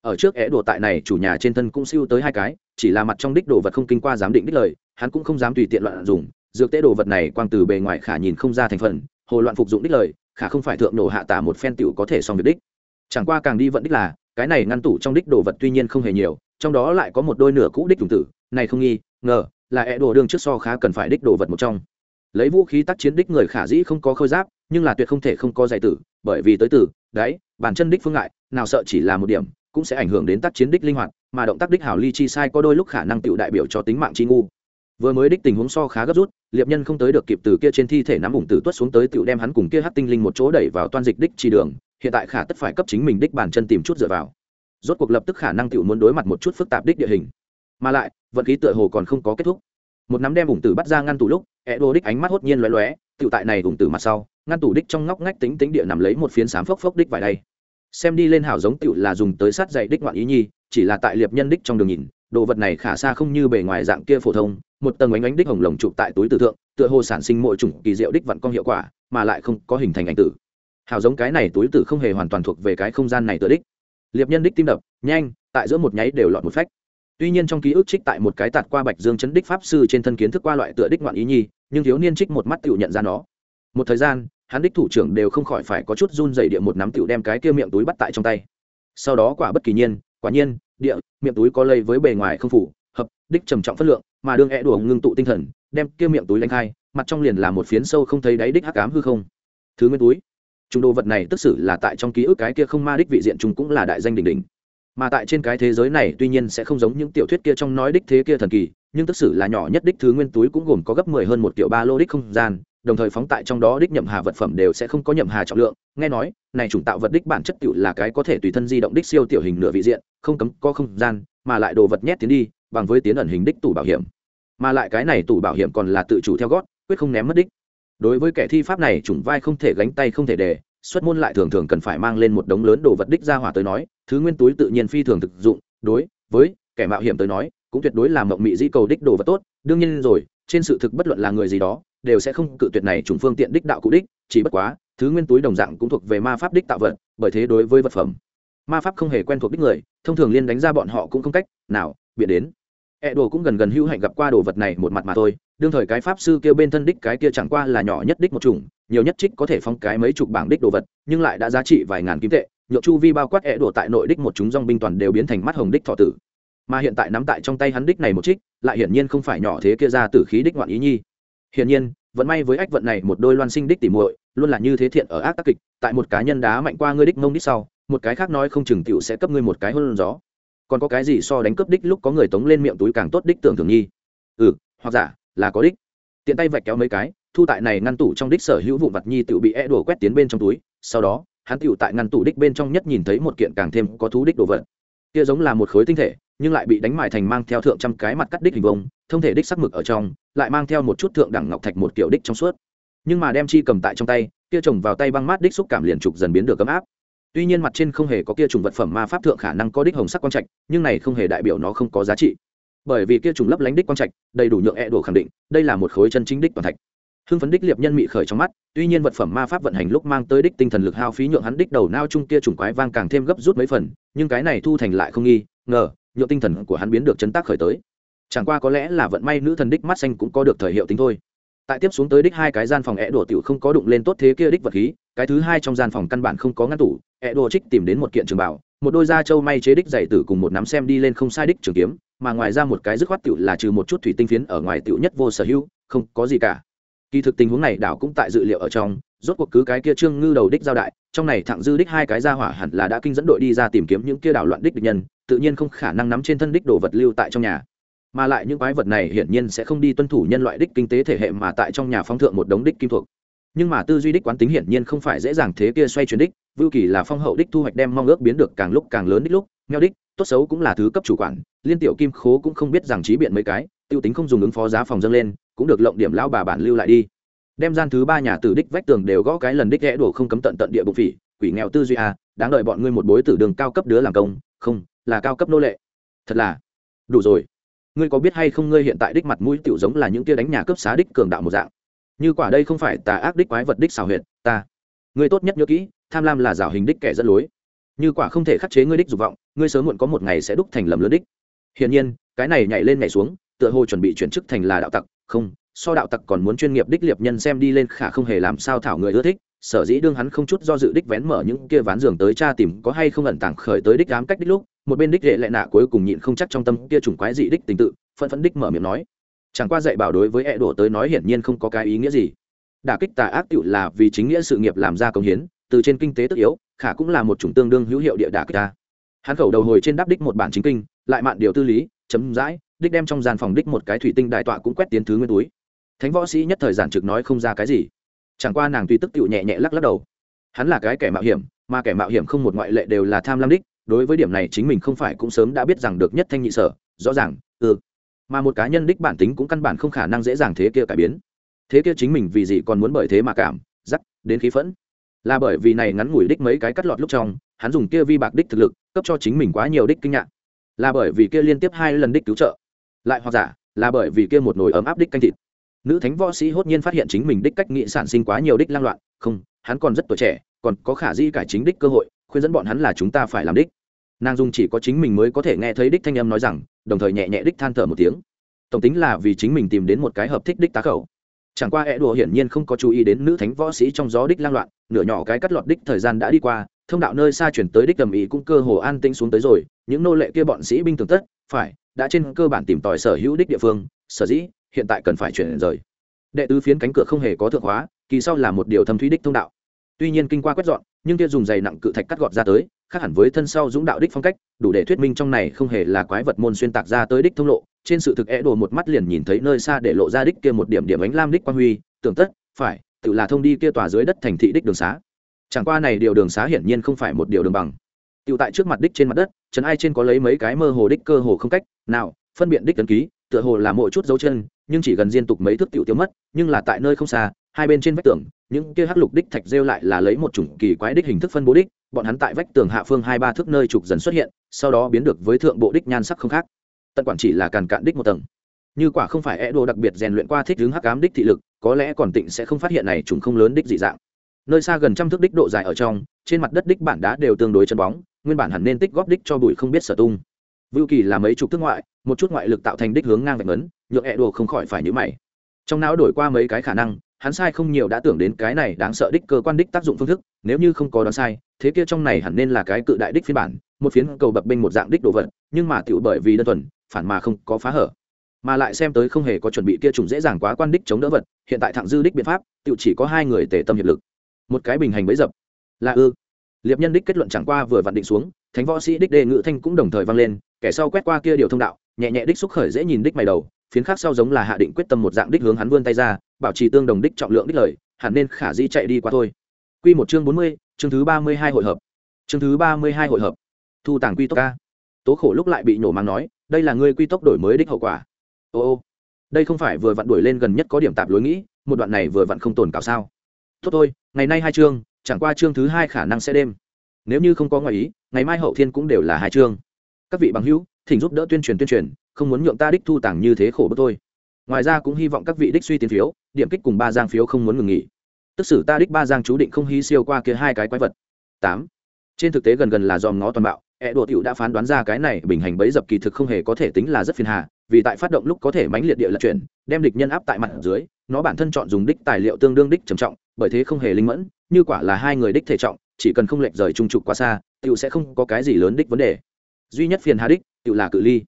ở trước é đồ tại này chủ nhà trên thân cũng siêu tới hai cái chỉ là mặt trong đích đồ vật không kinh qua giám định đích lời, hắn cũng không dám tùy tiện loạn dùng, dược tế đồ vật này quang từ bề ngoài khả nhìn không ra thành phần, hồ loạn phục dụng đích lời, khả không phải thượng nổ hạ tả một phen tiểu có thể xong việc đích. Chẳng qua càng đi vận đích là, cái này ngăn tủ trong đích đồ vật tuy nhiên không hề nhiều, trong đó lại có một đôi nửa cũ đích trùng tử, này không nghi, ngờ, là é đồ đương trước so khá cần phải đích đồ vật một trong. Lấy vũ khí tác chiến đích người khả dĩ không có khôi giáp, nhưng là tuyệt không thể không có giải tử, bởi vì tới tử đấy bản chân đích phương ngại, nào sợ chỉ là một điểm, cũng sẽ ảnh hưởng đến tác chiến đích linh hoạt mà động tác đích hảo ly chi sai có đôi lúc khả năng tựu đại biểu cho tính mạng chi ngu. Vừa mới đích tình huống so khá gấp rút, liệp nhân không tới được kịp từ kia trên thi thể nắm ủng tử tuất xuống tới tựu đem hắn cùng kia hát tinh linh một chỗ đẩy vào toan dịch đích chi đường, hiện tại khả tất phải cấp chính mình đích bàn chân tìm chút dựa vào. Rốt cuộc lập tức khả năng tựu muốn đối mặt một chút phức tạp đích địa hình. Mà lại, vận khí tựa hồ còn không có kết thúc. Một nắm đem ủng tử bắt ra ngăn tủ lúc e đô đích ánh mắt hốt nhiên lóe lóe, tựu tại này ủng tử mặt sau, ngăn tủ đích trong ngóc ngách tính tính địa nằm lấy một phiến sám phốc phốc đích vài đây. Xem đi lên hảo giống tựu là dùng tới sát dày đích ngoạn ý nhi chỉ là tại liệp nhân đích trong đường nhìn, đồ vật này khả xa không như bề ngoài dạng kia phổ thông, một tầng ánh ánh đích hồng lồng trụ tại túi tử thượng, tựa hồ sản sinh mỗi chủng kỳ diệu đích vặn công hiệu quả, mà lại không có hình thành ảnh tử. Hào giống cái này túi tử không hề hoàn toàn thuộc về cái không gian này tựa đích. Liệp nhân đích tim đập, nhanh, tại giữa một nháy đều lọt một phách. Tuy nhiên trong ký ức trích tại một cái tạt qua bạch dương chấn đích pháp sư trên thân kiến thức qua loại tựa đích ngoạn ý nhi, nhưng thiếu niên trích một mắt tự nhận ra nó. Một thời gian, hắn đích thủ trưởng đều không khỏi phải có chút run dày địa một nắm tiểu đem cái kia miệng túi bắt tại trong tay. Sau đó quả bất kỳ nhiên quả nhiên, địa, miệng túi có lây với bề ngoài không phủ, hợp, đích trầm trọng phất lượng, mà đương é đùa ngưng tụ tinh thần, đem kia miệng túi lanh khai, mặt trong liền là một phiến sâu không thấy đáy đích hắc ám hư không. Thứ nguyên túi, chúng đồ vật này tức xử là tại trong ký ức cái kia không ma đích vị diện chúng cũng là đại danh đỉnh đỉnh. Mà tại trên cái thế giới này, tuy nhiên sẽ không giống những tiểu thuyết kia trong nói đích thế kia thần kỳ, nhưng tức xử là nhỏ nhất đích thứ nguyên túi cũng gồm có gấp mười hơn một triệu ba lô đích không gian đồng thời phóng tại trong đó đích nhậm hà vật phẩm đều sẽ không có nhậm hà trọng lượng. Nghe nói, này chủng tạo vật đích bản chất tiểu là cái có thể tùy thân di động đích siêu tiểu hình nửa vị diện, không cấm có không gian, mà lại đồ vật nhét tiến đi, bằng với tiến ẩn hình đích tủ bảo hiểm. Mà lại cái này tủ bảo hiểm còn là tự chủ theo gót, quyết không ném mất đích. Đối với kẻ thi pháp này, chủng vai không thể gánh tay không thể để xuất môn lại thường thường cần phải mang lên một đống lớn đồ vật đích ra hỏa tới nói, thứ nguyên túi tự nhiên phi thường thực dụng. Đối với kẻ mạo hiểm tới nói, cũng tuyệt đối là mộng mị di cầu đích đồ vật tốt. Đương nhiên rồi, trên sự thực bất luận là người gì đó đều sẽ không cự tuyệt này trùng phương tiện đích đạo cụ đích, chỉ bất quá, thứ nguyên túi đồng dạng cũng thuộc về ma pháp đích tạo vật, bởi thế đối với vật phẩm, ma pháp không hề quen thuộc đích người, thông thường liên đánh ra bọn họ cũng không cách nào biện đến. E đồ cũng gần gần hữu hạnh gặp qua đồ vật này một mặt mà thôi, đương thời cái pháp sư kêu bên thân đích cái kia chẳng qua là nhỏ nhất đích một chủng, nhiều nhất trích có thể phong cái mấy chục bảng đích đồ vật, nhưng lại đã giá trị vài ngàn kim tệ, nhộn chu vi bao quát E đồ tại nội đích một chúng dong binh toàn đều biến thành mắt hồng đích thọ tử. Mà hiện tại nắm tại trong tay hắn đích này một trích, lại hiển nhiên không phải nhỏ thế kia ra tử khí đích ngoạn ý nhi hiển nhiên vẫn may với ách vận này một đôi loan sinh đích tỉ muội, luôn là như thế thiện ở ác tác kịch, tại một cá nhân đá mạnh qua ngươi đích mông đích sau, một cái khác nói không chừng tiểu sẽ cấp ngươi một cái hôn gió. Còn có cái gì so đánh cướp đích lúc có người tống lên miệng túi càng tốt đích tưởng thường nhi ừ hoặc giả là có đích. Tiện tay vạch kéo mấy cái, thu tại này ngăn tủ trong đích sở hữu vụ vật nhi tự bị e đổ quét tiến bên trong túi, sau đó, hắn tựu tại ngăn tủ đích bên trong nhất nhìn thấy một kiện càng thêm có thú đích đồ vật. Kia giống là một khối tinh thể nhưng lại bị đánh mài thành mang theo thượng trăm cái mặt cắt đích hình vông thông thể đích sắc mực ở trong, lại mang theo một chút thượng đẳng ngọc thạch một kiểu đích trong suốt. Nhưng mà đem chi cầm tại trong tay, kia trồng vào tay băng mát đích xúc cảm liền trục dần biến được ấm áp. Tuy nhiên mặt trên không hề có kia trùng vật phẩm ma pháp thượng khả năng có đích hồng sắc quang trạch, nhưng này không hề đại biểu nó không có giá trị. Bởi vì kia trùng lấp lánh đích quang trạch, đầy đủ nhượng e đổ khẳng định, đây là một khối chân chính đích toàn thạch. Hưng phấn đích liệp nhân mị khởi trong mắt, tuy nhiên vật phẩm ma pháp vận hành lúc mang tới đích tinh thần lực hao phí nhượng hắn đích đầu nao chung kia trùng quái vang càng thêm gấp rút mấy phần, nhưng cái này thu thành lại không nghi, ngờ nhượng tinh thần của hắn biến được chấn tác khởi tới. Chẳng qua có lẽ là vận may nữ thần đích mắt xanh cũng có được thời hiệu tính thôi. Tại tiếp xuống tới đích hai cái gian phòng é đổ tiểu không có đụng lên tốt thế kia đích vật khí, cái thứ hai trong gian phòng căn bản không có ngăn tủ é đổ trích tìm đến một kiện trường bảo, một đôi da trâu may chế đích dày tử cùng một nắm xem đi lên không sai đích trường kiếm, mà ngoài ra một cái dứt khoát tiểu là trừ một chút thủy tinh phiến ở ngoài tiểu nhất vô sở hữu, không có gì cả. Kỳ thực tình huống này đảo cũng tại dự liệu ở trong rốt cuộc cứ cái kia trương ngư đầu đích giao đại, trong này thẳng dư đích hai cái gia hỏa hẳn là đã kinh dẫn đội đi ra tìm kiếm những kia đảo loạn đích địch nhân, tự nhiên không khả năng nắm trên thân đích đồ vật lưu tại trong nhà. Mà lại những quái vật này hiển nhiên sẽ không đi tuân thủ nhân loại đích kinh tế thể hệ mà tại trong nhà phong thượng một đống đích kim thuộc. Nhưng mà tư duy đích quán tính hiển nhiên không phải dễ dàng thế kia xoay chuyển đích, vưu kỳ là phong hậu đích thu hoạch đem mong ước biến được càng lúc càng lớn đích lúc, nghèo đích, tốt xấu cũng là thứ cấp chủ quản, liên tiểu kim khố cũng không biết rằng trí biện mấy cái, tiêu tính không dùng ứng phó giá phòng dâng lên, cũng được lộng điểm lão bà bản lưu lại đi đem gian thứ ba nhà tử đích vách tường đều gõ cái lần đích ghé đổ không cấm tận tận địa bụng phỉ, quỷ nghèo tư duy à đáng đợi bọn ngươi một bối tử đường cao cấp đứa làm công, không, là cao cấp nô lệ. Thật là, đủ rồi. Ngươi có biết hay không ngươi hiện tại đích mặt mũi tiểu giống là những kia đánh nhà cướp xá đích cường đạo một dạng? Như quả đây không phải tà ác đích quái vật đích xào huyệt, ta. Ngươi tốt nhất nhớ kỹ, tham lam là rào hình đích kẻ dẫn lối. Như quả không thể khắc chế ngươi đích dục vọng, ngươi sớm muộn có một ngày sẽ đúc thành lầm lớn đích. Hiển nhiên, cái này nhảy lên nhảy xuống, tựa hồ chuẩn bị chuyển chức thành là đạo tặc, không so đạo tặc còn muốn chuyên nghiệp đích liệp nhân xem đi lên khả không hề làm sao thảo người ưa thích, sở dĩ đương hắn không chút do dự đích vén mở những kia ván giường tới cha tìm có hay không ẩn tàng khởi tới đích ám cách đích lúc, một bên đích lệ lệ nạ cuối cùng nhịn không chắc trong tâm kia trùng quái dị đích tình tự phân phân đích mở miệng nói. Chẳng qua dạy bảo đối với e đổ tới nói hiển nhiên không có cái ý nghĩa gì. Đả kích tà ác tựu là vì chính nghĩa sự nghiệp làm ra công hiến, từ trên kinh tế tất yếu, khả cũng là một chủng tương đương hữu hiệu địa đả kích ta. Hắn khẩu đầu hồi trên đáp đích một bản chính kinh, lại mạn điều tư lý, chấm dãi, đích đem trong gian phòng đích một cái thủy tinh đại tọa cũng quét tiến thứ nguyên túi thánh võ sĩ nhất thời giản trực nói không ra cái gì. Chẳng qua nàng tuy tức tựu nhẹ nhẹ lắc lắc đầu. Hắn là cái kẻ mạo hiểm, mà kẻ mạo hiểm không một ngoại lệ đều là tham lam đích, đối với điểm này chính mình không phải cũng sớm đã biết rằng được nhất thanh nhị sở, rõ ràng ừ. Mà một cá nhân đích bản tính cũng căn bản không khả năng dễ dàng thế kia cải biến. Thế kia chính mình vì gì còn muốn bởi thế mà cảm giắc đến khí phẫn. Là bởi vì này ngắn ngủi đích mấy cái cắt lọt lúc trong, hắn dùng kia vi bạc đích thực lực, cấp cho chính mình quá nhiều đích kinh ngạc. Là bởi vì kia liên tiếp hai lần đích cứu trợ. Lại hoặc giả, là bởi vì kia một nồi ấm áp đích canh thịt nữ thánh võ sĩ hốt nhiên phát hiện chính mình đích cách nghị sản sinh quá nhiều đích lang loạn, không, hắn còn rất tuổi trẻ, còn có khả di cải chính đích cơ hội, khuyên dẫn bọn hắn là chúng ta phải làm đích. Nàng dung chỉ có chính mình mới có thể nghe thấy đích thanh âm nói rằng, đồng thời nhẹ nhẹ đích than thở một tiếng. Tổng tính là vì chính mình tìm đến một cái hợp thích đích tá khẩu. Chẳng qua é đùa hiển nhiên không có chú ý đến nữ thánh võ sĩ trong gió đích lang loạn, nửa nhỏ cái cắt lọt đích thời gian đã đi qua, thông đạo nơi xa chuyển tới đích tầm ý cũng cơ hồ an tĩnh xuống tới rồi, những nô lệ kia bọn sĩ binh tường tất, phải, đã trên cơ bản tìm tòi sở hữu đích địa phương, sở dĩ hiện tại cần phải chuyển rời. Đệ tứ phiến cánh cửa không hề có thượng hóa, kỳ sau là một điều thâm thúy đích thông đạo. Tuy nhiên kinh qua quét dọn, nhưng kia dùng dày nặng cự thạch cắt gọt ra tới, khác hẳn với thân sau dũng đạo đích phong cách, đủ để thuyết minh trong này không hề là quái vật môn xuyên tạc ra tới đích thông lộ. Trên sự thực e é đồ một mắt liền nhìn thấy nơi xa để lộ ra đích kia một điểm điểm ánh lam đích quang huy, tưởng tất, phải, tự là thông đi kia tòa dưới đất thành thị đích đường xá. Chẳng qua này điều đường xá hiển nhiên không phải một điều đường bằng. Tự tại trước mặt đích trên mặt đất, chấn ai trên có lấy mấy cái mơ hồ đích cơ hồ không cách, nào, phân biện đích tấn ký, tựa hồ là mỗi chút dấu chân nhưng chỉ gần diên tục mấy thước tiểu tiêu mất, nhưng là tại nơi không xa, hai bên trên vách tường, những kia hắc lục đích thạch rêu lại là lấy một chủng kỳ quái đích hình thức phân bố đích, bọn hắn tại vách tường hạ phương hai ba thước nơi trục dần xuất hiện, sau đó biến được với thượng bộ đích nhan sắc không khác. Tận quản chỉ là càn cạn đích một tầng. Như quả không phải e đồ đặc biệt rèn luyện qua thích hướng hắc ám đích thị lực, có lẽ còn tịnh sẽ không phát hiện này chúng không lớn đích dị dạng. Nơi xa gần trăm thước đích độ dài ở trong, trên mặt đất đích bản đá đều tương đối chân bóng, nguyên bản hẳn nên tích góp đích cho bụi không biết sở tung. Vưu kỳ là mấy chục thước ngoại một chút ngoại lực tạo thành đích hướng ngang vạch ấn nhượng ẹ đồ không khỏi phải nhữ mày. Trong não đổi qua mấy cái khả năng, hắn sai không nhiều đã tưởng đến cái này đáng sợ đích cơ quan đích tác dụng phương thức, nếu như không có đoán sai, thế kia trong này hẳn nên là cái cự đại đích phiên bản, một phiến cầu bập bênh một dạng đích đồ vật, nhưng mà tiểu bởi vì đơn thuần, phản mà không có phá hở. Mà lại xem tới không hề có chuẩn bị kia trùng dễ dàng quá quan đích chống đỡ vật, hiện tại thẳng dư đích biện pháp, tiểu chỉ có hai người tề tâm hiệp lực. Một cái bình hành bấy dập. Là ư. Liệp nhân đích kết luận chẳng qua vừa vặn định xuống, thánh võ sĩ đích đề ngự thanh cũng đồng thời vang lên, kẻ sau quét qua kia điều thông đạo nhẹ nhẹ đích xúc khởi dễ nhìn đích mày đầu, phiến khác sau giống là hạ định quyết tâm một dạng đích hướng hắn vươn tay ra, bảo trì tương đồng đích trọng lượng đích lời, hẳn nên khả dĩ chạy đi qua thôi. Quy một chương bốn mươi, chương thứ ba mươi hai hội hợp. Chương thứ ba mươi hai hội hợp. Thu tàng quy tốc ca. Tố khổ lúc lại bị nổ mang nói, đây là ngươi quy tốc đổi mới đích hậu quả. Ô ô. Đây không phải vừa vặn đuổi lên gần nhất có điểm tạp lối nghĩ, một đoạn này vừa vặn không tồn cào sao. Tốt thôi, ngày nay hai chương, chẳng qua chương thứ hai khả năng sẽ đêm. Nếu như không có ngoại ý, ngày mai hậu thiên cũng đều là hai chương. Các vị bằng hữu thỉnh giúp đỡ tuyên truyền tuyên truyền, không muốn nhượng ta đích thu tàng như thế khổ bức thôi ngoài ra cũng hy vọng các vị đích suy tiến phiếu, điểm kích cùng ba giang phiếu không muốn ngừng nghỉ. Tức sử ta đích ba giang chú định không hy siêu qua kia hai cái quái vật. Tám. Trên thực tế gần gần là dòm ngó toàn bạo ẹ đùa tiểu đã phán đoán ra cái này bình hành bấy dập kỳ thực không hề có thể tính là rất phiền hà, vì tại phát động lúc có thể mãnh liệt địa lật chuyển, đem địch nhân áp tại mặt dưới, nó bản thân chọn dùng đích tài liệu tương đương đích trầm trọng, bởi thế không hề linh mẫn, như quả là hai người đích thể trọng, chỉ cần không lệch rời trung trục quá xa, tiểu sẽ không có cái gì lớn đích vấn đề duy nhất phiền hà đích, tự là cự ly.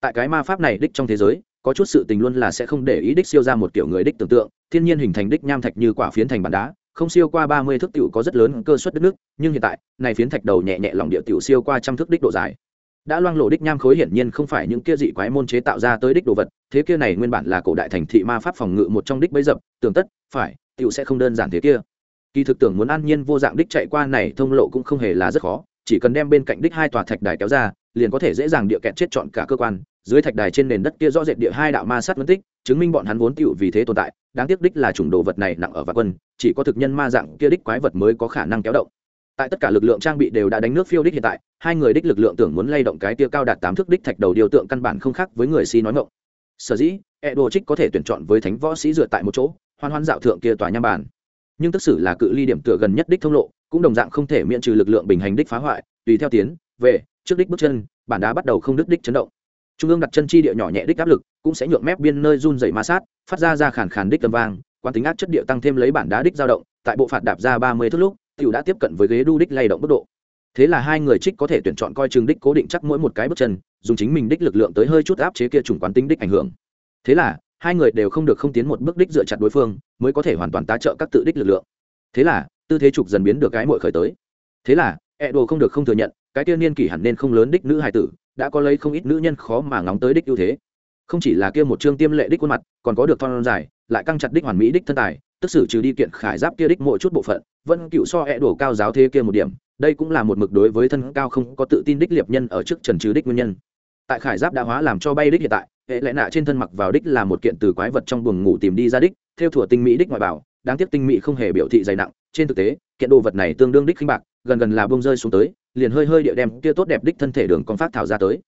Tại cái ma pháp này đích trong thế giới, có chút sự tình luôn là sẽ không để ý đích siêu ra một kiểu người đích tưởng tượng. Thiên nhiên hình thành đích nham thạch như quả phiến thành bản đá, không siêu qua ba mươi thước tiểu có rất lớn cơ suất đất nước, nhưng hiện tại, này phiến thạch đầu nhẹ nhẹ lòng địa tiểu siêu qua trăm thước đích độ dài. Đã loang lộ đích nham khối hiển nhiên không phải những kia dị quái môn chế tạo ra tới đích đồ vật, thế kia này nguyên bản là cổ đại thành thị ma pháp phòng ngự một trong đích bấy dập, tưởng tất, phải, tiểu sẽ không đơn giản thế kia. Kỳ thực tưởng muốn an nhiên vô dạng đích chạy qua này thông lộ cũng không hề là rất khó, chỉ cần đem bên cạnh đích hai tòa thạch đài kéo ra liền có thể dễ dàng địa kẹt chết chọn cả cơ quan. Dưới thạch đài trên nền đất kia rõ rệt địa hai đạo ma sát phân tích, chứng minh bọn hắn vốn tựu vì thế tồn tại, đáng tiếc đích là chủng đồ vật này nặng ở vạn quân, chỉ có thực nhân ma dạng kia đích quái vật mới có khả năng kéo động. Tại tất cả lực lượng trang bị đều đã đánh nước phiêu đích hiện tại, hai người đích lực lượng tưởng muốn lay động cái kia cao đạt tám thước đích thạch đầu điều tượng căn bản không khác với người si nói ngộng sở dĩ e đồ trích có thể tuyển chọn với thánh võ sĩ dựa tại một chỗ, hoan hoan dạo thượng kia tòa nham bản nhưng tức xử là cự ly điểm tựa gần nhất đích thông lộ, cũng đồng dạng không thể miễn trừ lực lượng bình hành đích phá hoại, tùy theo tiến, về trước đích bước chân, bản đá bắt đầu không đứt đích chấn động. Trung ương đặt chân chi địa nhỏ nhẹ đích áp lực, cũng sẽ nhượng mép biên nơi run dày ma sát, phát ra ra khàn khàn đích tầm vang quan tính áp chất địa tăng thêm lấy bản đá đích dao động, tại bộ phạt đạp ra ba mươi thước lúc, tiểu đã tiếp cận với ghế đu đích lay động mức độ. Thế là hai người trích có thể tuyển chọn coi chừng đích cố định chắc mỗi một cái bước chân, dùng chính mình đích lực lượng tới hơi chút áp chế kia chủng quán tính đích ảnh hưởng. Thế là, hai người đều không được không tiến một bước đích dựa chặt đối phương, mới có thể hoàn toàn tá trợ các tự đích lực lượng. Thế là, tư thế trục dần biến được cái mội khởi tới. Thế là e đồ không được không thừa nhận cái tiên niên kỷ hẳn nên không lớn đích nữ hài tử, đã có lấy không ít nữ nhân khó mà ngóng tới đích ưu thế. Không chỉ là kia một chương tiêm lệ đích khuôn mặt, còn có được thon dài, lại căng chặt đích hoàn mỹ đích thân tài, tức sự trừ đi kiện khải giáp kia đích mỗi chút bộ phận, vẫn cựu so e đổ cao giáo thế kia một điểm, đây cũng là một mực đối với thân cao không có tự tin đích liệp nhân ở trước trần trừ đích nguyên nhân. Tại khải giáp đã hóa làm cho bay đích hiện tại, hệ lẽ nạ trên thân mặc vào đích là một kiện từ quái vật trong buồng ngủ tìm đi ra đích, theo thủa tinh mỹ đích ngoại bảo, đáng tiếc tinh mỹ không hề biểu thị dày nặng, trên thực tế, kiện đồ vật này tương đương đích khinh bạc, gần gần là bông rơi xuống tới liền hơi hơi địa đem kia tốt đẹp đích thân thể đường con phát thảo ra tới.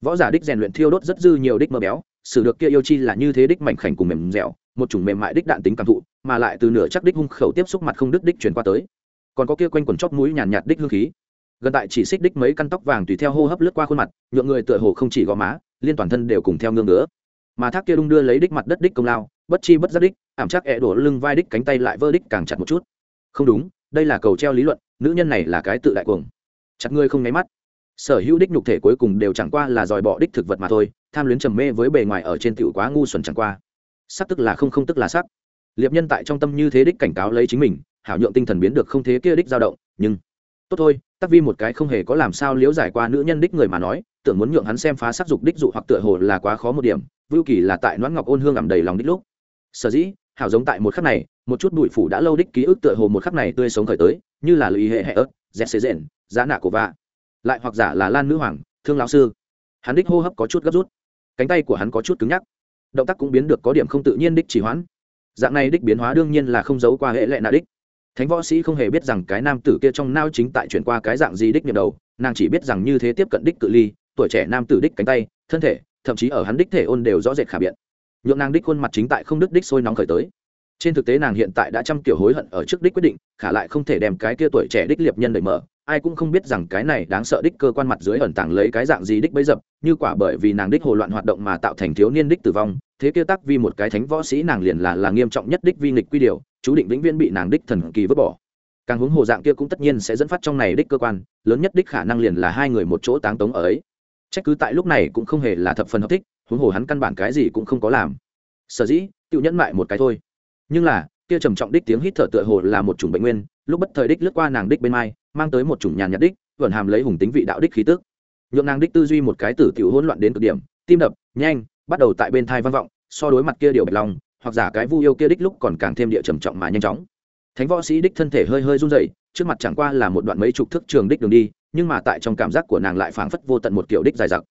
Võ giả đích rèn luyện thiêu đốt rất dư nhiều đích mơ béo xử được kia yêu chi là như thế đích mảnh khảnh cùng mềm dẻo một chủng mềm mại đích đạn tính cảm thụ mà lại từ nửa chắc đích hung khẩu tiếp xúc mặt không đứt đích truyền qua tới. Còn có kia quanh quần chóp mũi nhàn nhạt, nhạt đích hương khí. Gần tại chỉ xích đích mấy căn tóc vàng tùy theo hô hấp lướt qua khuôn mặt nhượng người tựa hồ không chỉ gò má liên toàn thân đều cùng theo ngương nữa mà thác kia đung đưa lấy đích mặt đất đích công lao bất chi bất giác đích ảm chắc ẹ đổ lưng vai đích cánh tay lại vơ đích càng chặt một chút. Không đúng đây là cầu treo lý luận nữ nhân này là cái tự đại cuồng chặt ngươi không nháy mắt. Sở hữu đích nhục thể cuối cùng đều chẳng qua là dòi bọ đích thực vật mà thôi, tham luyến trầm mê với bề ngoài ở trên tiểu quá ngu xuẩn chẳng qua. Sắc tức là không không tức là sắc. Liệp nhân tại trong tâm như thế đích cảnh cáo lấy chính mình, hảo nhượng tinh thần biến được không thế kia đích dao động, nhưng tốt thôi, tắc vi một cái không hề có làm sao liễu giải qua nữ nhân đích người mà nói, tưởng muốn nhượng hắn xem phá sắc dục đích dụ hoặc tựa hồ là quá khó một điểm, vưu kỳ là tại noãn ngọc ôn hương ẩm đầy lòng đích lúc. Sở dĩ, hảo giống tại một khắc này, một chút bụi phủ đã lâu đích ký ức tựa hồ một khắc này tươi sống khởi tới, như là lụy hệ hệ ớt, dẹt xế rện giá nạ của vạ. Lại hoặc giả là lan nữ hoàng, thương lão sư. Hắn đích hô hấp có chút gấp rút. Cánh tay của hắn có chút cứng nhắc. Động tác cũng biến được có điểm không tự nhiên đích chỉ hoãn. Dạng này đích biến hóa đương nhiên là không giấu qua hệ lệ nạ đích. Thánh võ sĩ không hề biết rằng cái nam tử kia trong nao chính tại chuyển qua cái dạng gì đích nhập đầu. Nàng chỉ biết rằng như thế tiếp cận đích cự ly, tuổi trẻ nam tử đích cánh tay, thân thể, thậm chí ở hắn đích thể ôn đều rõ rệt khả biện. Nhượng nàng đích khuôn mặt chính tại không đứt đích sôi nóng khởi tới. Trên thực tế nàng hiện tại đã trăm kiểu hối hận ở trước đích quyết định, khả lại không thể đem cái kia tuổi trẻ đích liệp nhân đẩy mở ai cũng không biết rằng cái này đáng sợ đích cơ quan mặt dưới ẩn tàng lấy cái dạng gì đích bấy dập, như quả bởi vì nàng đích hồ loạn hoạt động mà tạo thành thiếu niên đích tử vong, thế kia tắc vì một cái thánh võ sĩ nàng liền là là nghiêm trọng nhất đích vi nghịch quy điều, chú định vĩnh viễn bị nàng đích thần kỳ vứt bỏ. Càng hướng hồ dạng kia cũng tất nhiên sẽ dẫn phát trong này đích cơ quan, lớn nhất đích khả năng liền là hai người một chỗ táng tống ở ấy. Trách cứ tại lúc này cũng không hề là thập phần hợp thích, huống hồ hắn căn bản cái gì cũng không có làm. Sở dĩ, tự nhẫn mại một cái thôi. Nhưng là, kia trầm trọng đích tiếng hít thở tựa hồ là một chủng bệnh nguyên, lúc bất thời đích lướt qua nàng đích bên mai mang tới một chủng nhàn nhạt đích vẫn hàm lấy hùng tính vị đạo đích khí tức. Nhượng nàng đích tư duy một cái tử tiểu hỗn loạn đến cực điểm, tim đập, nhanh, bắt đầu tại bên thai vang vọng, so đối mặt kia điều bạch long, hoặc giả cái vu yêu kia đích lúc còn càng thêm địa trầm trọng mà nhanh chóng. Thánh võ sĩ đích thân thể hơi hơi run rẩy, trước mặt chẳng qua là một đoạn mấy chục thước trường đích đường đi, nhưng mà tại trong cảm giác của nàng lại phảng phất vô tận một kiểu đích dài dặc.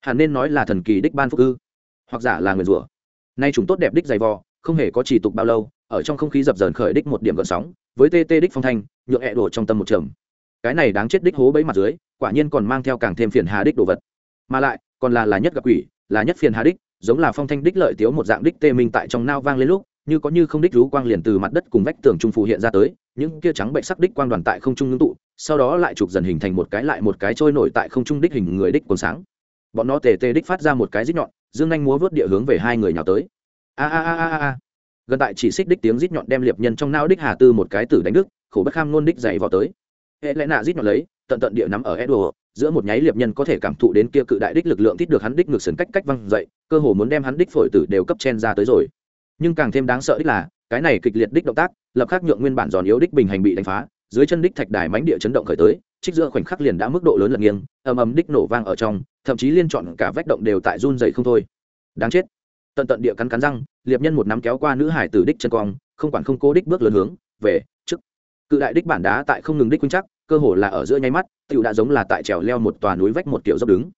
Hẳn nên nói là thần kỳ đích ban phúc ư, hoặc giả là nguyền rủa. Nay chúng tốt đẹp đích dày vò, không hề có chỉ tục bao lâu, ở trong không khí dập dờn khởi đích một điểm gợn sóng, với tê tê đích phong thanh, nhượng hẹ đổ trong tâm một trầm cái này đáng chết đích hố bấy mặt dưới, quả nhiên còn mang theo càng thêm phiền hà đích đồ vật. Mà lại, còn là là nhất gặp quỷ, là nhất phiền hà đích, giống là phong thanh đích lợi tiếu một dạng đích tê minh tại trong nao vang lên lúc, như có như không đích rú quang liền từ mặt đất cùng vách tường trung phù hiện ra tới, những kia trắng bệnh sắc đích quang đoàn tại không trung ngưng tụ, sau đó lại chụp dần hình thành một cái lại một cái trôi nổi tại không trung đích hình người đích còn sáng. Bọn nó tề tê đích phát ra một cái rít nhọn, dương anh múa vớt địa hướng về hai người nhào tới. A a a a a gần tại chỉ xích đích tiếng rít nhọn đem liệp nhân trong nao đích hà tư một cái tử đánh đức khổ bất kham nôn đích dày vào tới hệ lẽ nạ rít nó lấy, tận tận địa nắm ở edward, giữa một nháy liệp nhân có thể cảm thụ đến kia cự đại đích lực lượng thích được hắn đích ngược sườn cách cách văng dậy, cơ hồ muốn đem hắn đích phổi tử đều cấp chen ra tới rồi. Nhưng càng thêm đáng sợ đích là, cái này kịch liệt đích động tác, lập khắc nhượng nguyên bản giòn yếu đích bình hành bị đánh phá, dưới chân đích thạch đài mánh địa chấn động khởi tới, trích giữa khoảnh khắc liền đã mức độ lớn lật nghiêng, ầm ầm đích nổ vang ở trong, thậm chí liên chọn cả vách động đều tại run dậy không thôi. Đáng chết. Tận tận địa cắn cắn răng, liệp nhân một nắm kéo qua nữ hải tử đích chân cong, không quản không cố đích bước lớn hướng, về cự đại đích bản đá tại không ngừng đích quanh chắc, cơ hồ là ở giữa nháy mắt tựu đã giống là tại trèo leo một tòa núi vách một kiểu dốc đứng.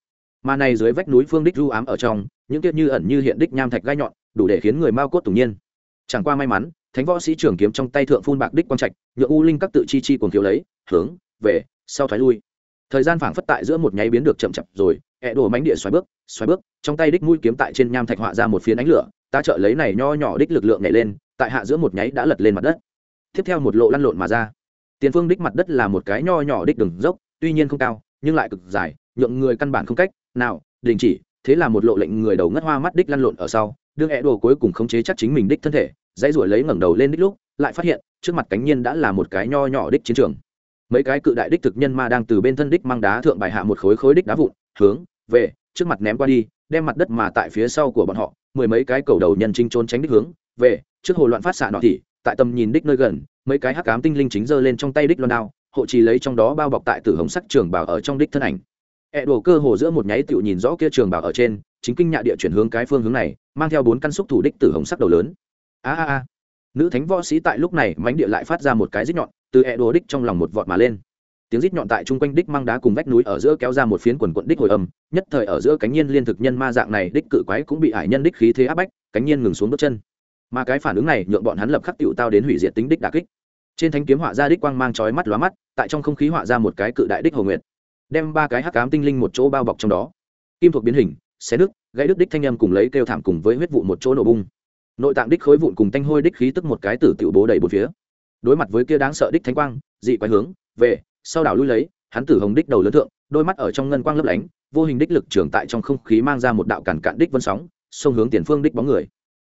Mà này dưới vách núi phương đích du ám ở trong, những tiết như ẩn như hiện đích nham thạch gai nhọn, đủ để khiến người mau cốt tủng nhiên. Chẳng qua may mắn, thánh võ sĩ trưởng kiếm trong tay thượng phun bạc đích quang trạch nhựa u linh các tự chi chi cuồng thiếu lấy, hướng, về, sau thoái lui. Thời gian phảng phất tại giữa một nháy biến được chậm chậm rồi ẹ đổ mánh địa xoáy bước xoáy bước, trong tay đích mũi kiếm tại trên nham thạch họa ra một phiến ánh lửa, ta trợ lấy này nho nhỏ đích lực lượng nhảy lên, tại hạ giữa một nháy đã lật lên mặt đất tiếp theo một lộ lăn lộn mà ra. Tiền phương đích mặt đất là một cái nho nhỏ đích đường dốc, tuy nhiên không cao, nhưng lại cực dài, nhượng người căn bản không cách nào đình chỉ. Thế là một lộ lệnh người đầu ngất hoa mắt đích lăn lộn ở sau đương ẹ đồ cuối cùng khống chế chắc chính mình đích thân thể, dãy ruổi lấy ngẩng đầu lên đích lúc, lại phát hiện, trước mặt cánh nhiên đã là một cái nho nhỏ đích chiến trường. Mấy cái cự đại đích thực nhân ma đang từ bên thân đích mang đá thượng bài hạ một khối khối đích đá vụn, hướng về trước mặt ném qua đi, đem mặt đất mà tại phía sau của bọn họ, mười mấy cái cầu đầu nhân trinh trốn tránh đích hướng về trước hồ loạn phát xạ nọ thì tại tầm nhìn đích nơi gần, mấy cái hắc cám tinh linh chính giơ lên trong tay đích loan đao, hộ trì lấy trong đó bao bọc tại tử hồng sắc trường bảo ở trong đích thân ảnh. E Ẹ cơ hồ giữa một nháy tựu nhìn rõ kia trường bảo ở trên, chính kinh nhạ địa chuyển hướng cái phương hướng này, mang theo bốn căn xúc thủ đích tử hồng sắc đầu lớn. A a a. Nữ thánh võ sĩ tại lúc này mánh địa lại phát ra một cái rít nhọn, từ e đích trong lòng một vọt mà lên. Tiếng rít nhọn tại chung quanh đích mang đá cùng vách núi ở giữa kéo ra một phiến quần quận đích hồi âm, nhất thời ở giữa cánh nhiên liên thực nhân ma dạng này đích cự quái cũng bị ải nhân đích khí thế áp bách, cánh nhiên ngừng xuống bước chân mà cái phản ứng này nhượng bọn hắn lập khắc tựu tao đến hủy diệt tính đích đà kích. Trên thanh kiếm họa ra đích quang mang chói mắt lóa mắt, tại trong không khí họa ra một cái cự đại đích hồ nguyệt, đem ba cái hắc cám tinh linh một chỗ bao bọc trong đó. Kim thuộc biến hình, xé đứt gãy đứt đích thanh âm cùng lấy kêu thảm cùng với huyết vụ một chỗ nổ bung. Nội tạng đích khối vụn cùng tanh hôi đích khí tức một cái tử tiểu bố đầy bốn phía. Đối mặt với kia đáng sợ đích thánh quang, dị quái hướng, về, sau đảo lui lấy, hắn tử hồng đích đầu lớn thượng, đôi mắt ở trong ngân quang lấp lánh, vô hình đích lực trưởng tại trong không khí mang ra một đạo cản cạn đích vân sóng, xông hướng tiền phương đích bóng người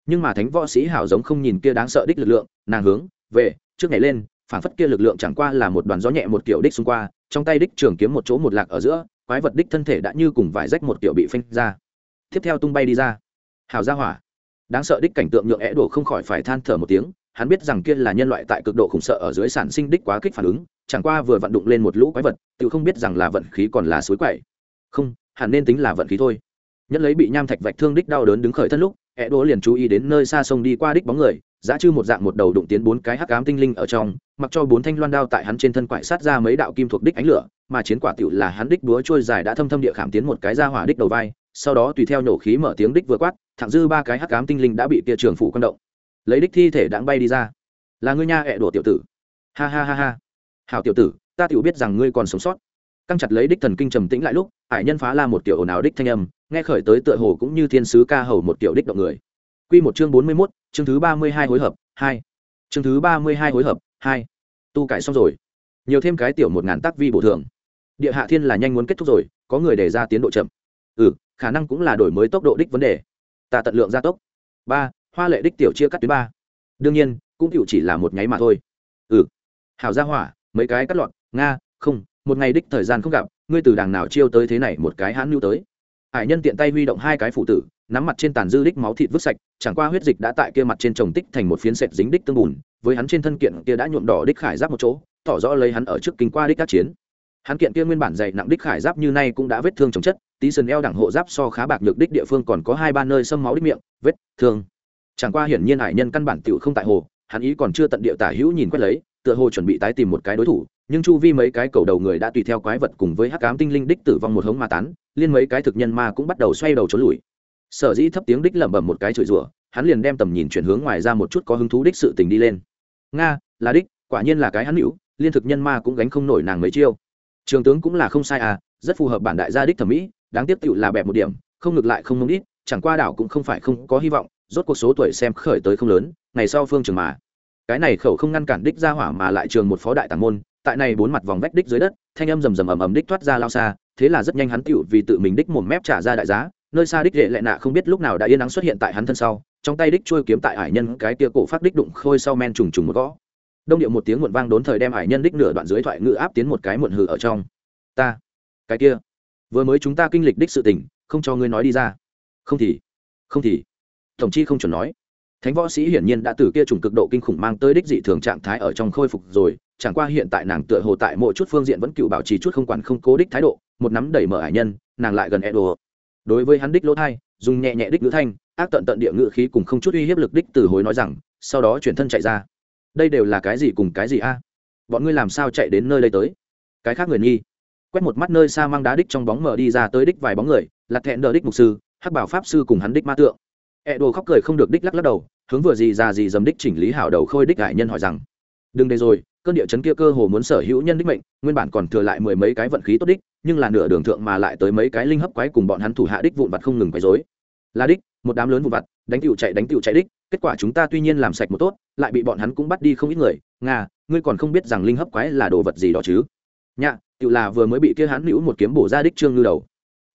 nhưng mà thánh võ sĩ hảo giống không nhìn kia đáng sợ đích lực lượng, nàng hướng, về, trước nhảy lên phản phất kia lực lượng chẳng qua là một đoàn gió nhẹ một kiểu đích xung qua, trong tay đích trường kiếm một chỗ một lạc ở giữa, quái vật đích thân thể đã như cùng vải rách một kiểu bị phanh ra. Tiếp theo tung bay đi ra. Hào ra hỏa. Đáng sợ đích cảnh tượng nhượng é đổ không khỏi phải than thở một tiếng, hắn biết rằng kia là nhân loại tại cực độ khủng sợ ở dưới sản sinh đích quá kích phản ứng, chẳng qua vừa vận đụng lên một lũ quái vật, tự không biết rằng là vận khí còn là suối quậy. Không, hẳn nên tính là vận khí thôi. Nhẫn lấy bị nham thạch vạch thương đích đau đớn đứng khởi thân lúc é đỗ liền chú ý đến nơi xa sông đi qua đích bóng người, giá chư một dạng một đầu đụng tiến bốn cái hắc ám tinh linh ở trong, mặc cho bốn thanh loan đao tại hắn trên thân quải sát ra mấy đạo kim thuộc đích ánh lửa, mà chiến quả tiểu là hắn đích búa trôi dài đã thâm thâm địa khảm tiến một cái ra hỏa đích đầu vai, sau đó tùy theo nổ khí mở tiếng đích vừa quát, thẳng dư ba cái hắc ám tinh linh đã bị tia trường phủ quân động. Lấy đích thi thể đãng bay đi ra. Là ngươi nha ẹ đùa tiểu tử. Ha ha ha ha. Hảo tiểu tử, ta tiểu biết rằng ngươi còn sống sót căng chặt lấy đích thần kinh trầm tĩnh lại lúc hải nhân phá la một tiểu ồn ào đích thanh âm nghe khởi tới tựa hồ cũng như thiên sứ ca hầu một tiểu đích động người Quy một chương bốn mươi mốt chương thứ ba mươi hai hối hợp, hai. Chương thứ ba mươi hai hối hợp, hai. Tu cải xong rồi. Nhiều thêm cái tiểu một ngàn tác vi bổ thường. Địa hạ thiên là nhanh muốn kết thúc rồi, có người đề ra tiến độ chậm. Ừ, khả năng cũng là đổi mới tốc độ đích vấn đề. Ta tận lượng gia tốc. ba Hoa lệ đích tiểu chia cắt tuyến ba. Đương nhiên, cũng cựu chỉ là một nháy mà thôi. Ừ. Hảo gia hỏa, mấy cái cắt loạn, nga, không, một ngày đích thời gian không gặp, ngươi từ đàng nào chiêu tới thế này một cái hãn nhu tới. Hải nhân tiện tay huy động hai cái phụ tử, nắm mặt trên tàn dư đích máu thịt vứt sạch chẳng qua huyết dịch đã tại kia mặt trên trồng tích thành một phiến sẹt dính đích tương bùn với hắn trên thân kiện kia đã nhuộm đỏ đích khải giáp một chỗ tỏ rõ lấy hắn ở trước kinh qua đích các chiến hắn kiện kia nguyên bản dày nặng đích khải giáp như nay cũng đã vết thương chồng chất tí sần eo đẳng hộ giáp so khá bạc nhược đích địa phương còn có hai ba nơi xâm máu đích miệng vết thương chẳng qua hiển nhiên hải nhân căn bản tiểu không tại hồ hắn ý còn chưa tận địa tả hữu nhìn quét lấy tựa hồ chuẩn bị tái tìm một cái đối thủ nhưng chu vi mấy cái cầu đầu người đã tùy theo quái vật cùng với hắc ám tinh linh đích tử vong một hống ma tán, liên mấy cái thực nhân ma cũng bắt đầu xoay đầu trốn lùi. Sở dĩ thấp tiếng đích lẩm bẩm một cái chửi rủa, hắn liền đem tầm nhìn chuyển hướng ngoài ra một chút có hứng thú đích sự tình đi lên. Nga, là đích, quả nhiên là cái hắn hữu, liên thực nhân ma cũng gánh không nổi nàng mấy chiêu. Trường tướng cũng là không sai à rất phù hợp bản đại gia đích thẩm mỹ, đáng tiếc tựu là bẹp một điểm, không ngược lại không mông đít, chẳng qua đảo cũng không phải không có hy vọng, rốt cuộc số tuổi xem khởi tới không lớn, ngày sau phương trường mà. Cái này khẩu không ngăn cản đích ra hỏa mà lại trường một phó đại tàng môn tại này bốn mặt vòng vách đích dưới đất, thanh âm rầm rầm ầm ầm đích thoát ra lao xa, thế là rất nhanh hắn tựu vì tự mình đích một mép trả ra đại giá, nơi xa đích lệ lệ nạ không biết lúc nào đã yên nắng xuất hiện tại hắn thân sau, trong tay đích trôi kiếm tại ải nhân cái tia cổ phát đích đụng khôi sau men trùng trùng một gõ. Đông điệu một tiếng muộn vang đốn thời đem ải nhân đích nửa đoạn dưới thoại ngữ áp tiến một cái muộn hử ở trong. Ta, cái kia, vừa mới chúng ta kinh lịch đích sự tình, không cho ngươi nói đi ra. Không thì không thì. Tổng chi không chuẩn nói. Thánh võ sĩ hiển nhiên đã từ kia trùng cực độ kinh khủng mang tới đích dị thường trạng thái ở trong khôi phục rồi chẳng qua hiện tại nàng tựa hồ tại mỗi chút phương diện vẫn cựu bảo trì chút không quản không cố đích thái độ, một nắm đẩy mở ải nhân, nàng lại gần e đồ đối với hắn đích lỗ thai, dùng nhẹ nhẹ đích ngữ thanh, ác tận tận địa ngữ khí cùng không chút uy hiếp lực đích từ hối nói rằng, sau đó chuyển thân chạy ra. Đây đều là cái gì cùng cái gì a? Bọn ngươi làm sao chạy đến nơi đây tới? Cái khác người nghi. Quét một mắt nơi xa mang đá đích trong bóng mở đi ra tới đích vài bóng người lặt thẹn đờ đích mục sư, hắc bảo pháp sư cùng hắn đích ma tượng. E đồ khóc cười không được đích lắc lắc đầu, hướng vừa gì ra gì dầm đích chỉnh lý hảo đầu khôi đích đại nhân hỏi rằng, đừng đây rồi cơn địa chấn kia cơ hồ muốn sở hữu nhân đích mệnh, nguyên bản còn thừa lại mười mấy cái vận khí tốt đích, nhưng là nửa đường thượng mà lại tới mấy cái linh hấp quái cùng bọn hắn thủ hạ đích vụn vặt không ngừng quấy rối. Là đích, một đám lớn vụn vặt, đánh tiểu chạy, đánh tiểu chạy đích, kết quả chúng ta tuy nhiên làm sạch một tốt, lại bị bọn hắn cũng bắt đi không ít người. Nga, ngươi còn không biết rằng linh hấp quái là đồ vật gì đó chứ? Nhạ, tiểu là vừa mới bị kia hắn hữu một kiếm bổ ra đích trương ngư đầu.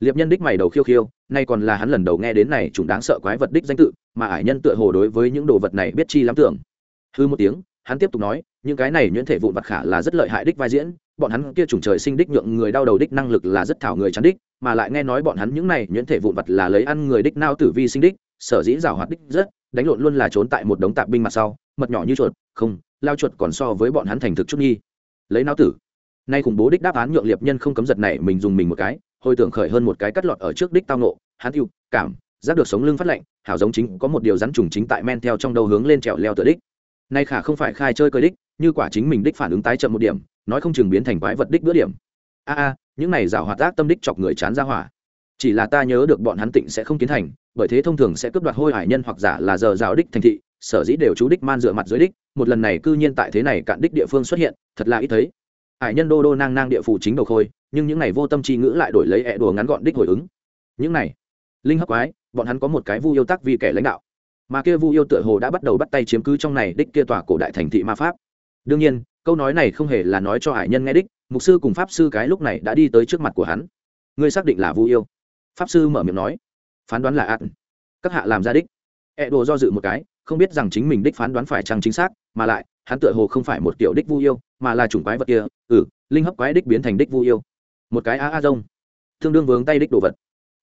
Liệp nhân đích mày đầu khiêu khiêu, nay còn là hắn lần đầu nghe đến này chúng đáng sợ quái vật đích danh tự, mà ải nhân tựa hồ đối với những đồ vật này biết chi lắm tưởng. Hư một tiếng hắn tiếp tục nói, những cái này nhuyễn thể vụn vặt khả là rất lợi hại đích vai diễn, bọn hắn kia chủng trời sinh đích nhượng người đau đầu đích năng lực là rất thảo người chắn đích, mà lại nghe nói bọn hắn những này nhuyễn thể vụn vặt là lấy ăn người đích nao tử vi sinh đích, sở dĩ rào hoạt đích rất, đánh lộn luôn là trốn tại một đống tạp binh mặt sau, mật nhỏ như chuột, không, lao chuột còn so với bọn hắn thành thực chút nghi lấy nao tử. Nay khủng bố đích đáp án nhượng liệp nhân không cấm giật này mình dùng mình một cái, hồi tưởng khởi hơn một cái cắt lọt ở trước đích tao nộ hắn yêu, cảm, giác được sống lưng phát lạnh, hảo giống chính có một điều rắn trùng chính tại men theo trong đầu hướng lên trèo leo tự đích nay khả không phải khai chơi cơ đích, như quả chính mình đích phản ứng tái chậm một điểm, nói không chừng biến thành quái vật đích bữa điểm. A a, những này rào hoạt ác tâm đích chọc người chán ra hỏa. Chỉ là ta nhớ được bọn hắn tịnh sẽ không tiến thành, bởi thế thông thường sẽ cướp đoạt hôi hải nhân hoặc giả là giờ rào đích thành thị, sở dĩ đều chú đích man dựa mặt dưới đích, một lần này cư nhiên tại thế này cạn đích địa phương xuất hiện, thật là ít thấy. Hải nhân đô đô nang nang địa phủ chính đầu khôi, nhưng những này vô tâm tri ngữ lại đổi lấy ẹ đùa ngắn gọn đích hồi ứng. Những này, linh hấp quái, bọn hắn có một cái vu yêu tác vì kẻ lãnh đạo mà kia vu yêu tựa hồ đã bắt đầu bắt tay chiếm cứ trong này đích kia tòa cổ đại thành thị ma pháp. Đương nhiên, câu nói này không hề là nói cho hải nhân nghe đích, mục sư cùng pháp sư cái lúc này đã đi tới trước mặt của hắn. Ngươi xác định là vu yêu? Pháp sư mở miệng nói. Phán đoán là ạt các hạ làm ra đích. E đồ do dự một cái, không biết rằng chính mình đích phán đoán phải chăng chính xác, mà lại, hắn tựa hồ không phải một kiểu đích vu yêu, mà là chủng quái vật kia ừ linh hấp quái đích biến thành đích vu yêu. Một cái a a rông. Tương đương vướng tay đích đồ vật.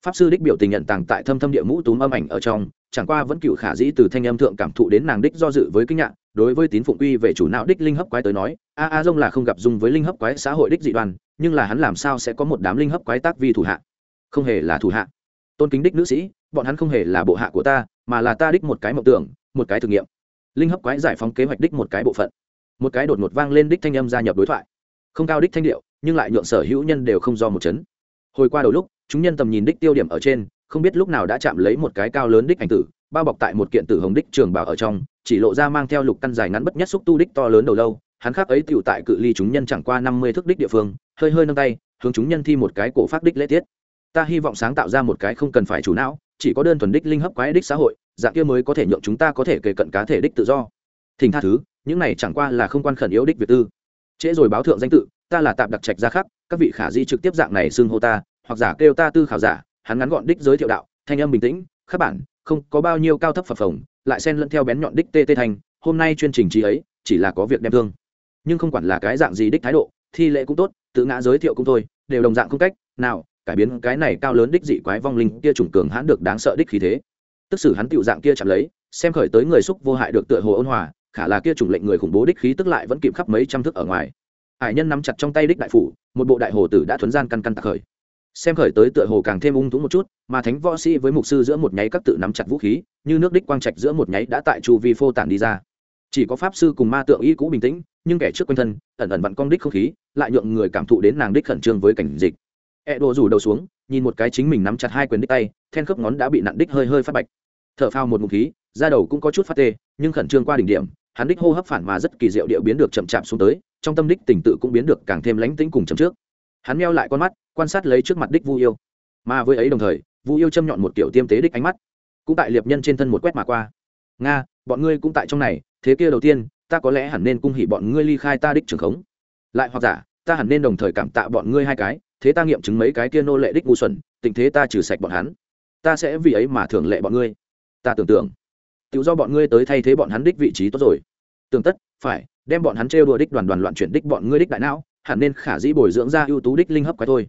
Pháp sư đích biểu tình nhận tàng tại thâm thâm địa mũ túm âm ảnh ở trong chẳng qua vẫn cựu khả dĩ từ thanh âm thượng cảm thụ đến nàng đích do dự với kinh ngạc, đối với tín phụng uy về chủ não đích linh hấp quái tới nói, a a dông là không gặp dung với linh hấp quái xã hội đích dị đoàn nhưng là hắn làm sao sẽ có một đám linh hấp quái tác vi thủ hạ? Không hề là thủ hạ. Tôn kính đích nữ sĩ, bọn hắn không hề là bộ hạ của ta, mà là ta đích một cái mộng tưởng, một cái thử nghiệm. Linh hấp quái giải phóng kế hoạch đích một cái bộ phận. Một cái đột ngột vang lên đích thanh âm gia nhập đối thoại. Không cao đích thanh điệu, nhưng lại nhượng sở hữu nhân đều không do một chấn. Hồi qua đầu lúc, chúng nhân tầm nhìn đích tiêu điểm ở trên không biết lúc nào đã chạm lấy một cái cao lớn đích ảnh tử, bao bọc tại một kiện tử hồng đích trường bảo ở trong, chỉ lộ ra mang theo lục căn dài ngắn bất nhất xúc tu đích to lớn đầu lâu, hắn khác ấy tựu tại cự ly chúng nhân chẳng qua năm mươi thước đích địa phương, hơi hơi nâng tay, hướng chúng nhân thi một cái cổ phát đích lễ tiết. Ta hy vọng sáng tạo ra một cái không cần phải chủ não, chỉ có đơn thuần đích linh hấp quái đích xã hội, dạng kia mới có thể nhượng chúng ta có thể kể cận cá thể đích tự do. Thỉnh tha thứ, những này chẳng qua là không quan khẩn yếu đích việt tư. Trễ rồi báo thượng danh tự, ta là tạm đặc trạch gia khắc, các vị khả di trực tiếp dạng này xưng hô ta, hoặc giả kêu ta tư khảo giả hắn ngắn gọn đích giới thiệu đạo, thanh âm bình tĩnh các bản, không có bao nhiêu cao thấp phập phồng, lại xen lẫn theo bén nhọn đích tê tê thanh, hôm nay chuyên trình trí ấy, chỉ là có việc đem thương. Nhưng không quản là cái dạng gì đích thái độ, thi lệ cũng tốt, tự ngã giới thiệu cũng thôi, đều đồng dạng không cách, nào, cải biến cái này cao lớn đích dị quái vong linh kia trùng cường hãn được đáng sợ đích khí thế. Tức xử hắn tựu dạng kia chạm lấy, xem khởi tới người xúc vô hại được tựa hồ ôn hòa, khả là kia chủng lệnh người khủng bố đích khí tức lại vẫn kịp khắp mấy trăm thước ở ngoài. Hải nhân nắm chặt trong tay đích đại phủ, một bộ đại hồ tử đã thuấn gian căn căn tạc khởi xem khởi tới tựa hồ càng thêm ung thúng một chút, mà thánh võ sĩ với mục sư giữa một nháy các tự nắm chặt vũ khí, như nước đích quang trạch giữa một nháy đã tại chu vi phô tản đi ra. Chỉ có pháp sư cùng ma tượng y cũ bình tĩnh, nhưng kẻ trước quanh thân, ẩn ẩn vặn con đích không khí, lại nhượng người cảm thụ đến nàng đích khẩn trương với cảnh dịch. E đồ rủ đầu xuống, nhìn một cái chính mình nắm chặt hai quyền đích tay, then khớp ngón đã bị nặn đích hơi hơi phát bạch. Thở phao một ngụm khí, da đầu cũng có chút phát tê, nhưng khẩn trương qua đỉnh điểm, hắn đích hô hấp phản mà rất kỳ diệu điệu biến được chậm chạp xuống tới, trong tâm đích tình tự cũng biến được càng thêm lánh tĩnh cùng chậm trước hắn meo lại con mắt, quan sát lấy trước mặt đích vu yêu. Mà với ấy đồng thời, vu yêu châm nhọn một kiểu tiêm tế đích ánh mắt. Cũng tại liệp nhân trên thân một quét mà qua. Nga, bọn ngươi cũng tại trong này, thế kia đầu tiên, ta có lẽ hẳn nên cung hỉ bọn ngươi ly khai ta đích trường khống. Lại hoặc giả, ta hẳn nên đồng thời cảm tạ bọn ngươi hai cái, thế ta nghiệm chứng mấy cái kia nô lệ đích ngu xuẩn, tình thế ta trừ sạch bọn hắn. Ta sẽ vì ấy mà thưởng lệ bọn ngươi. Ta tưởng tượng, tự do bọn ngươi tới thay thế bọn hắn đích vị trí tốt rồi. Tưởng tất, phải, đem bọn hắn trêu đùa đích đoàn đoàn loạn chuyển đích bọn ngươi đích đại não hẳn nên khả dĩ bồi dưỡng ra ưu tú đích linh hấp quái thôi.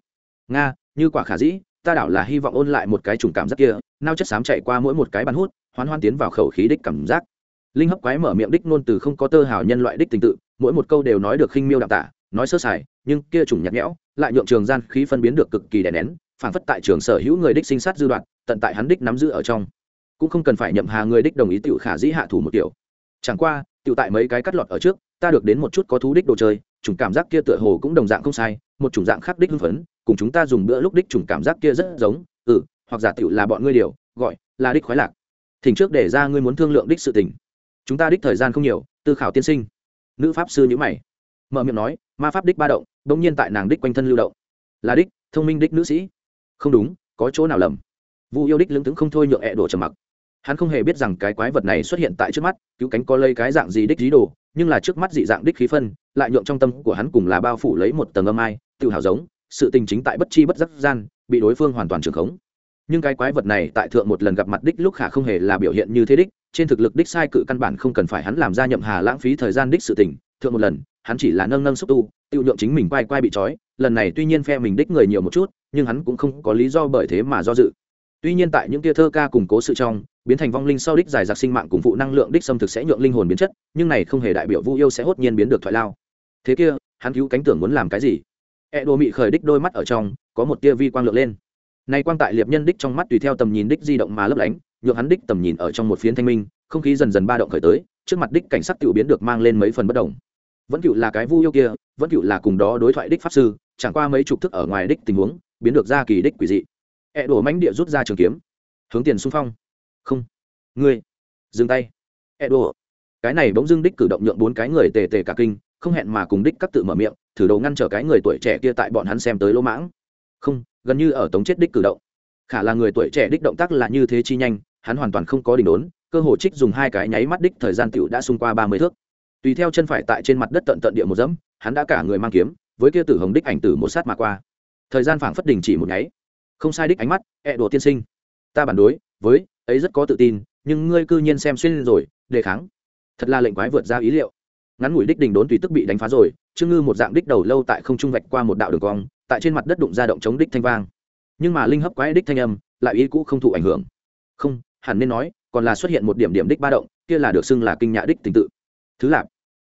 Nga, như quả khả dĩ, ta đảo là hy vọng ôn lại một cái trùng cảm giác kia, nao chất xám chạy qua mỗi một cái bắn hút, hoán hoan tiến vào khẩu khí đích cảm giác. Linh hấp quái mở miệng đích ngôn từ không có tơ hào nhân loại đích tình tự, mỗi một câu đều nói được khinh miêu đạm tả, nói sơ sài, nhưng kia trùng nhạt nhẽo, lại nhượng trường gian khí phân biến được cực kỳ đè nén, phản phất tại trường sở hữu người đích sinh sát dư đoạn, tận tại hắn đích nắm giữ ở trong. Cũng không cần phải nhậm hà người đích đồng ý tiểu khả dĩ hạ thủ một kiểu. Chẳng qua, tiểu tại mấy cái cắt lọt ở trước, ta được đến một chút có thú đích đồ chơi chủng cảm giác kia tựa hồ cũng đồng dạng không sai, một chủng dạng khác đích hưng phấn, cùng chúng ta dùng bữa lúc đích chủng cảm giác kia rất giống ừ hoặc giả tiểu là bọn ngươi điều, gọi là đích khoái lạc. Thỉnh trước để ra ngươi muốn thương lượng đích sự tình. Chúng ta đích thời gian không nhiều, tư khảo tiên sinh. Nữ pháp sư nhữ mày, mở miệng nói, ma pháp đích ba động đ ỗ n g nhiên tại nàng đích quanh thân lưu động. Là đích, thông minh đích nữ sĩ. Không đúng, có chỗ nào lầm. Vu yêu đích lưỡng tướng không thôi nhượng ẹ đổ trầm mặc. Hắn không hề biết rằng cái quái vật này xuất hiện tại trước mắt, cứu cánh có lây cái dạng gì đích dí đồ nhưng là trước mắt dị dạng đích khí phân, lại nhượng trong tâm của hắn cùng là bao phủ lấy một tầng âm ai, tự hào giống, sự tình chính tại bất chi bất giác gian, bị đối phương hoàn toàn trường khống. Nhưng cái quái vật này tại thượng một lần gặp mặt đích lúc khả không hề là biểu hiện như thế đích, trên thực lực đích sai cự căn bản không cần phải hắn làm ra nhậm hà lãng phí thời gian đích sự tình, thượng một lần, hắn chỉ là nâng nâng xúc tu, tự nhượng chính mình quay quay bị trói, lần này tuy nhiên phe mình đích người nhiều một chút, nhưng hắn cũng không có lý do bởi thế mà do dự tuy nhiên tại những kia thơ ca củng cố sự trong, biến thành vong linh sau đích dài giặc sinh mạng cùng phụ năng lượng đích xâm thực sẽ nhượng linh hồn biến chất, nhưng này không hề đại biểu vu yêu sẽ hốt nhiên biến được thoại lao. Thế kia, hắn cứu cánh tưởng muốn làm cái gì? E đồ mị khởi đích đôi mắt ở trong, có một tia vi quang lượng lên. Nay quang tại liệp nhân đích trong mắt tùy theo tầm nhìn đích di động mà lấp lánh, nhượng hắn đích tầm nhìn ở trong một phiến thanh minh, không khí dần dần ba động khởi tới, trước mặt đích cảnh sắc tiểu biến được mang lên mấy phần bất động. Vẫn cựu là cái vu yêu kia, vẫn cựu là cùng đó đối thoại đích pháp sư, chẳng qua mấy chục thức ở ngoài đích tình huống, biến được ra kỳ đích quỷ dị ẹ đổ mánh địa rút ra trường kiếm. Hướng tiền xung phong. Không. Ngươi. Dừng tay. Ẹ đổ. Cái này bỗng dưng đích cử động nhượng bốn cái người tề tề cả kinh, không hẹn mà cùng đích các tự mở miệng, thử đầu ngăn trở cái người tuổi trẻ kia tại bọn hắn xem tới lỗ mãng. Không, gần như ở tống chết đích cử động. Khả là người tuổi trẻ đích động tác là như thế chi nhanh, hắn hoàn toàn không có đình đốn, cơ hồ trích dùng hai cái nháy mắt đích thời gian tiểu đã xung qua ba mươi thước. Tùy theo chân phải tại trên mặt đất tận tận địa một dẫm, hắn đã cả người mang kiếm, với kia tử hồng đích ảnh tử một sát mà qua. Thời gian phảng phất đình chỉ một nháy không sai đích ánh mắt, ẹ đùa tiên sinh. Ta bản đối, với, ấy rất có tự tin, nhưng ngươi cư nhiên xem xuyên rồi, đề kháng. Thật là lệnh quái vượt ra ý liệu. Ngắn ngủi đích đình đốn tùy tức bị đánh phá rồi, trương ngư một dạng đích đầu lâu tại không trung vạch qua một đạo đường cong, tại trên mặt đất đụng ra động chống đích thanh vang. Nhưng mà linh hấp quái đích thanh âm, lại ý cũ không thụ ảnh hưởng. Không, hẳn nên nói, còn là xuất hiện một điểm điểm đích ba động, kia là được xưng là kinh nhạ đích tình tự. Thứ lạp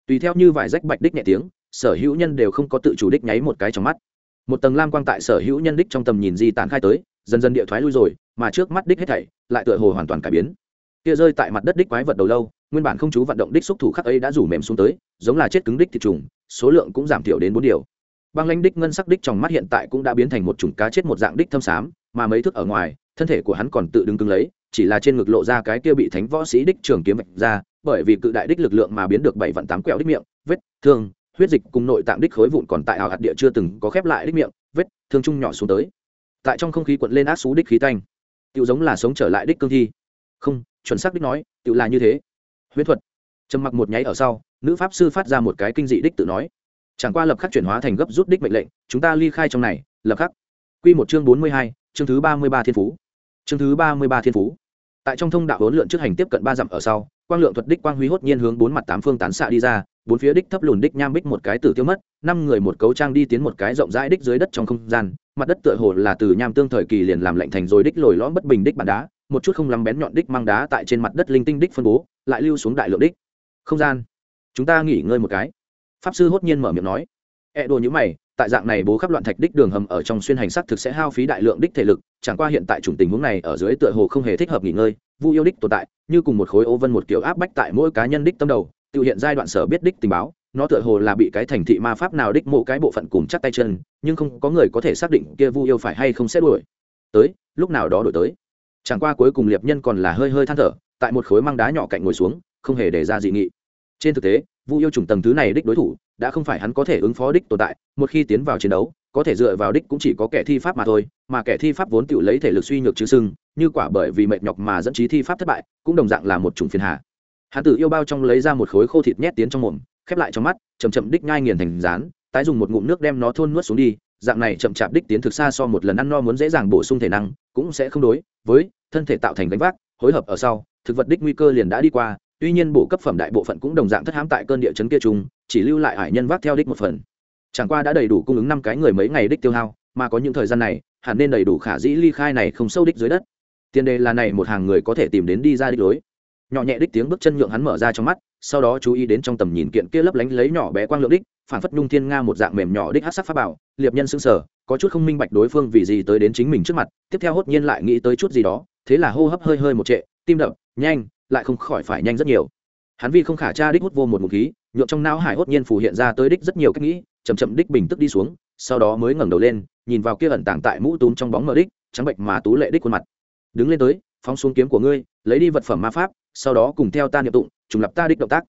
tùy theo như vải rách bạch đích nhẹ tiếng, sở hữu nhân đều không có tự chủ đích nháy một cái trong mắt một tầng lam quang tại sở hữu nhân đích trong tầm nhìn di tản khai tới, dần dần địa thoái lui rồi, mà trước mắt đích hết thảy lại tựa hồ hoàn toàn cải biến. Kia rơi tại mặt đất đích quái vật đầu lâu, nguyên bản không chú vận động đích xúc thủ khắc ấy đã rủ mềm xuống tới, giống là chết cứng đích thịt trùng, số lượng cũng giảm thiểu đến bốn điều. Băng lãnh đích ngân sắc đích trong mắt hiện tại cũng đã biến thành một chủng cá chết một dạng đích thâm xám, mà mấy thước ở ngoài, thân thể của hắn còn tự đứng cứng lấy, chỉ là trên ngực lộ ra cái kia bị thánh võ sĩ đích trường kiếm vạch ra, bởi vì cự đại đích lực lượng mà biến được bảy vạn tám quẹo đích miệng, vết thương huyết dịch cùng nội tạng đích khối vụn còn tại ảo hạt địa chưa từng có khép lại đích miệng, vết thương chung nhỏ xuống tới. Tại trong không khí quận lên ác xú đích khí tanh. Tự giống là sống trở lại đích cương thi. Không, chuẩn xác đích nói tự là như thế. Huyết thuật. Trầm mặc một nháy ở sau, nữ pháp sư phát ra một cái kinh dị đích tự nói. Chẳng qua lập khắc chuyển hóa thành gấp rút đích mệnh lệnh, chúng ta ly khai trong này, lập khắc. Q một chương bốn mươi hai, chương thứ ba mươi ba thiên phú. Chương thứ ba mươi ba thiên phú. Tại trong thông đạo huấn lượn trước hành tiếp cận ba dặm ở sau quang lượng thuật đích quang huy hốt nhiên hướng bốn mặt tám phương tán xạ đi ra, bốn phía đích thấp lùn đích nham bích một cái tử tiêu mất, năm người một cấu trang đi tiến một cái rộng rãi đích dưới đất trong không gian, mặt đất tựa hồ là từ nham tương thời kỳ liền làm lạnh thành rồi đích lồi lõm bất bình đích bàn đá, một chút không lắm bén nhọn đích mang đá tại trên mặt đất linh tinh đích phân bố, lại lưu xuống đại lượng đích. Không gian, chúng ta nghỉ ngơi một cái. Pháp sư hốt nhiên mở miệng nói. E đồ như mày tại dạng này bố khắp loạn thạch đích đường hầm ở trong xuyên hành sắc thực sẽ hao phí đại lượng đích thể lực, chẳng qua hiện tại chủng tình huống này ở dưới tựa hồ không hề thích hợp nghỉ ngơi, vu yêu đích tồn tại, như cùng một khối ô vân một kiểu áp bách tại mỗi cá nhân đích tâm đầu, tự hiện giai đoạn sở biết đích tình báo, nó tựa hồ là bị cái thành thị ma pháp nào đích mộ cái bộ phận cùng chắc tay chân, nhưng không có người có thể xác định kia vu yêu phải hay không sẽ đuổi. Tới, lúc nào đó đổi tới. Chẳng qua cuối cùng liệp nhân còn là hơi hơi than thở, tại một khối mang đá nhỏ cạnh ngồi xuống, không hề để ra dị nghị. Trên thực tế, vu yêu chủng tầng thứ này đích đối thủ đã không phải hắn có thể ứng phó đích tồn tại, một khi tiến vào chiến đấu, có thể dựa vào đích cũng chỉ có kẻ thi pháp mà thôi, mà kẻ thi pháp vốn tự lấy thể lực suy nhược chứ sưng, như quả bởi vì mệt nhọc mà dẫn trí thi pháp thất bại, cũng đồng dạng là một chủng phiền hà. Hắn tự yêu bao trong lấy ra một khối khô thịt nhét tiến trong mồm, khép lại trong mắt chầm chậm đích nhai nghiền thành rán, tái dùng một ngụm nước đem nó thôn nuốt xuống đi, dạng này chậm chạp đích tiến thực xa so một lần ăn no muốn dễ dàng bổ sung thể năng, cũng sẽ không đối với thân thể tạo thành gánh vác, hối hợp ở sau, thực vật đích nguy cơ liền đã đi qua, tuy nhiên bổ cấp phẩm đại bộ phận cũng đồng dạng thất hãm tại cơn địa chấn kia chung chỉ lưu lại hải nhân vác theo đích một phần. Chẳng qua đã đầy đủ cung ứng năm cái người mấy ngày đích tiêu hao, mà có những thời gian này, hẳn nên đầy đủ khả dĩ ly khai này không sâu đích dưới đất. Tiền đề là này một hàng người có thể tìm đến đi ra đích lối. Nhỏ nhẹ đích tiếng bước chân nhượng hắn mở ra trong mắt, sau đó chú ý đến trong tầm nhìn kiện kia lấp lánh lấy nhỏ bé quang lượng đích phản phất nhung thiên nga một dạng mềm nhỏ đích hát sắc pháp bảo, liệp nhân xưng sở có chút không minh bạch đối phương vì gì tới đến chính mình trước mặt, tiếp theo hốt nhiên lại nghĩ tới chút gì đó, thế là hô hấp hơi hơi một trệ, tim đập, nhanh, lại không khỏi phải nhanh rất nhiều. Hắn vì không khả tra đích hút vô một ngụm khí nhộn trong não hải hốt nhiên phủ hiện ra tới đích rất nhiều cách nghĩ chầm chậm đích bình tức đi xuống, sau đó mới ngẩng đầu lên, nhìn vào kia ẩn tàng tại mũ túm trong bóng mờ đích, trắng bệnh mà tú lệ đích khuôn mặt. Đứng lên tới, phóng xuống kiếm của ngươi, lấy đi vật phẩm ma pháp, sau đó cùng theo ta niệm tụng, trùng lập ta đích động tác.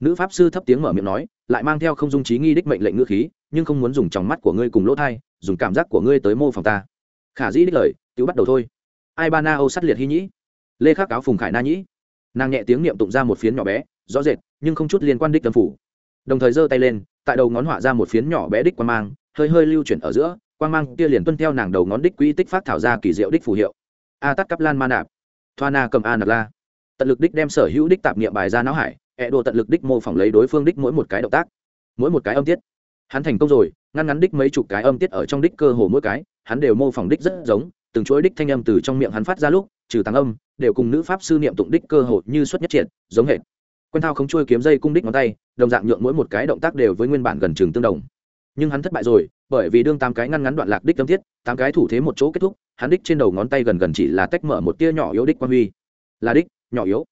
Nữ pháp sư thấp tiếng mở miệng nói, lại mang theo không dung trí nghi đích mệnh lệnh ngữ khí, nhưng không muốn dùng trong mắt của ngươi cùng lỗ thai, dùng cảm giác của ngươi tới mô phỏng ta. Khả dĩ đích lời, cứu bắt đầu thôi. Ai ba na âu sát liệt hy nhĩ. Lê khắc áo phùng khải na nhĩ. Nàng nhẹ tiếng niệm tụng ra một phiến nhỏ bé rõ rệt, nhưng không chút liên quan đích tâm phủ. Đồng thời giơ tay lên, tại đầu ngón họa ra một phiến nhỏ bé đích quan mang, hơi hơi lưu chuyển ở giữa quan mang kia liền tuân theo nàng đầu ngón đích quỹ tích phát thảo ra kỳ diệu đích phù hiệu. A tắt cắp lan ma nạp, thoa na cầm a nạp la. Tận lực đích đem sở hữu đích tạp niệm bài ra não hải, ẹ đồ tận lực đích mô phỏng lấy đối phương đích mỗi một cái động tác, mỗi một cái âm tiết. Hắn thành công rồi, ngăn ngắn đích mấy chục cái âm tiết ở trong đích cơ hồ mỗi cái, hắn đều mô phỏng đích rất giống, từng chuỗi đích thanh âm từ trong miệng hắn phát ra lúc, trừ tăng âm, đều cùng nữ pháp sư niệm tụng đích cơ hồ như xuất nhất triệt, giống hệt quen thao không trôi kiếm dây cung đích ngón tay, đồng dạng nhượng mỗi một cái động tác đều với nguyên bản gần trường tương đồng. Nhưng hắn thất bại rồi, bởi vì đương tám cái ngăn ngắn đoạn lạc đích tâm thiết, tám cái thủ thế một chỗ kết thúc, hắn đích trên đầu ngón tay gần gần chỉ là tách mở một tia nhỏ yếu đích quan huy. Là đích, nhỏ yếu.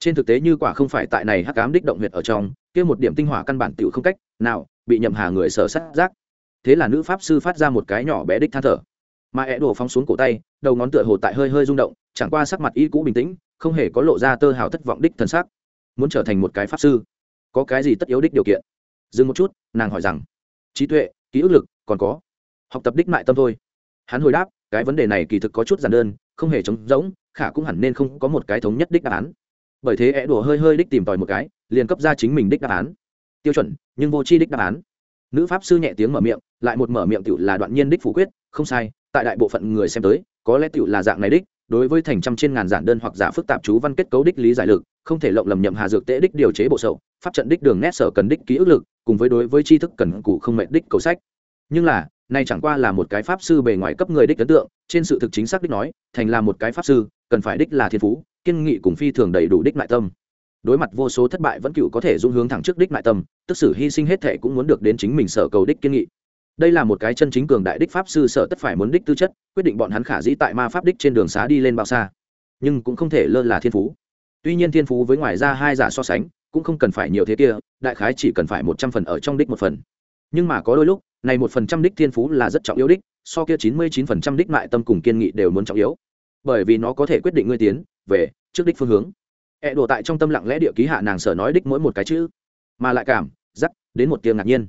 Trên thực tế như quả không phải tại này hắc ám đích động huyệt ở trong, kia một điểm tinh hỏa căn bản tiểu không cách nào bị nhậm hà người sở sát giác. Thế là nữ pháp sư phát ra một cái nhỏ bé đích than thở. Mà é đổ phóng xuống cổ tay, đầu ngón tựa hồ tại hơi hơi rung động, chẳng qua sắc mặt y cũ bình tĩnh, không hề có lộ ra tơ hào thất vọng đích thần sắc muốn trở thành một cái pháp sư. Có cái gì tất yếu đích điều kiện? Dừng một chút, nàng hỏi rằng, trí tuệ, ký ức lực, còn có? Học tập đích mại tâm thôi. Hắn hồi đáp, cái vấn đề này kỳ thực có chút giản đơn, không hề trống rỗng, khả cũng hẳn nên không có một cái thống nhất đích đáp án. Bởi thế é đùa hơi hơi đích tìm tòi một cái, liền cấp ra chính mình đích đáp án. Tiêu chuẩn, nhưng vô chi đích đáp án. Nữ pháp sư nhẹ tiếng mở miệng, lại một mở miệng tự là đoạn nhiên đích phủ quyết, không sai, tại đại bộ phận người xem tới, có lẽ tự là dạng này đích đối với thành trăm trên ngàn giản đơn hoặc giả phức tạp chú văn kết cấu đích lý giải lực, không thể lộng lầm nhậm hà dược tễ đích điều chế bộ sậu, pháp trận đích đường nét sở cần đích ký ức lực, cùng với đối với tri thức cần cụ không mệnh đích cầu sách. Nhưng là, nay chẳng qua là một cái pháp sư bề ngoài cấp người đích ấn tượng, trên sự thực chính xác đích nói, thành là một cái pháp sư, cần phải đích là thiên phú, kiên nghị cùng phi thường đầy đủ đích lại tâm. Đối mặt vô số thất bại vẫn cựu có thể dung hướng thẳng trước đích lại tâm, tức sử hy sinh hết thể cũng muốn được đến chính mình sở cầu đích kiên nghị đây là một cái chân chính cường đại đích pháp sư sở tất phải muốn đích tư chất, quyết định bọn hắn khả dĩ tại ma pháp đích trên đường xá đi lên bao xa. Nhưng cũng không thể lơ là thiên phú. Tuy nhiên thiên phú với ngoài ra hai giả so sánh, cũng không cần phải nhiều thế kia, đại khái chỉ cần phải một trăm phần ở trong đích một phần. Nhưng mà có đôi lúc, này một phần trăm đích thiên phú là rất trọng yếu đích, so kia chín mươi chín phần trăm đích mại tâm cùng kiên nghị đều muốn trọng yếu. Bởi vì nó có thể quyết định ngươi tiến, về, trước đích phương hướng. E Ẹ đổ tại trong tâm lặng lẽ địa ký hạ nàng sở nói đích mỗi một cái chữ. Mà lại cảm dắt đến một tiếng ngạc nhiên.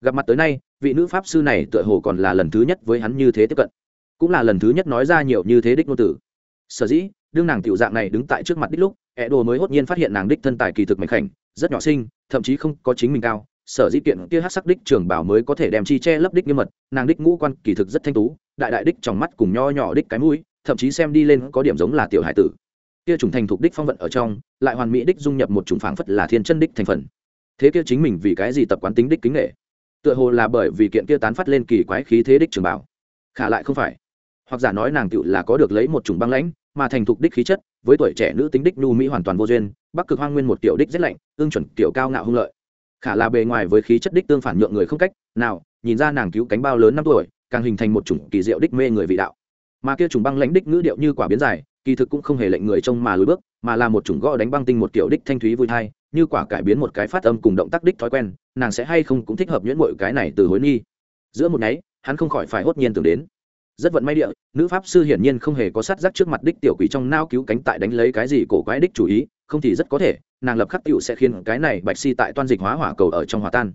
Gặp mặt tới nay vị nữ pháp sư này tựa hồ còn là lần thứ nhất với hắn như thế tiếp cận. Cũng là lần thứ nhất nói ra nhiều như thế đích ngôn tử sở dĩ, đương nàng tiểu dạng này đứng tại trước mặt đích lúc ẹ đồ mới hốt nhiên phát hiện nàng đích thân tài kỳ thực mạnh khảnh, rất nhỏ sinh thậm chí không có chính mình cao. Sở dĩ kiện kia hát sắc đích trường bảo mới có thể đem chi che lấp đích nghiêm mật, nàng đích ngũ quan kỳ thực rất thanh tú, đại đại đích trong mắt cùng nho nhỏ đích cái mũi, thậm chí xem đi lên có điểm giống là tiểu hải tử. Kia trùng thành thuộc đích phong vận ở trong, lại hoàn mỹ đích dung nhập một chủng phảng phất là thiên chân đích thành phần. Thế kia chính mình vì cái gì tập quán tính đích kính nghệ? Tựa hồ là bởi vì kiện kia tán phát lên kỳ quái khí thế đích trường bảo. Khả lại không phải. Hoặc giả nói nàng tựu là có được lấy một chủng băng lãnh, mà thành thục đích khí chất, với tuổi trẻ nữ tính đích nhu mỹ hoàn toàn vô duyên, bắc cực hoang nguyên một tiểu đích rất lạnh ương chuẩn tiểu cao ngạo hung lợi. Khả là bề ngoài với khí chất đích tương phản nhượng người không cách nào, nhìn ra nàng cứu cánh bao lớn năm tuổi, càng hình thành một chủng kỳ diệu đích mê người vị đạo. Mà kia chủng băng lãnh đích ngữ điệu như quả biến dài kỳ thực cũng không hề lệnh người trông mà lùi bước, mà là một chủng gõ đánh băng tinh một kiểu đích thanh thúy vui thai, như quả cải biến một cái phát âm cùng động tác đích thói quen, nàng sẽ hay không cũng thích hợp nhuyễn mội cái này từ hối nghi. Giữa một nháy hắn không khỏi phải hốt nhiên tưởng đến. Rất vận may địa, nữ pháp sư hiển nhiên không hề có sát giác trước mặt đích tiểu quỷ trong nao cứu cánh tại đánh lấy cái gì cổ quái đích chủ ý, không thì rất có thể, nàng lập khắc tiểu sẽ khiến cái này bạch si tại toan dịch hóa hỏa cầu ở trong hòa tan.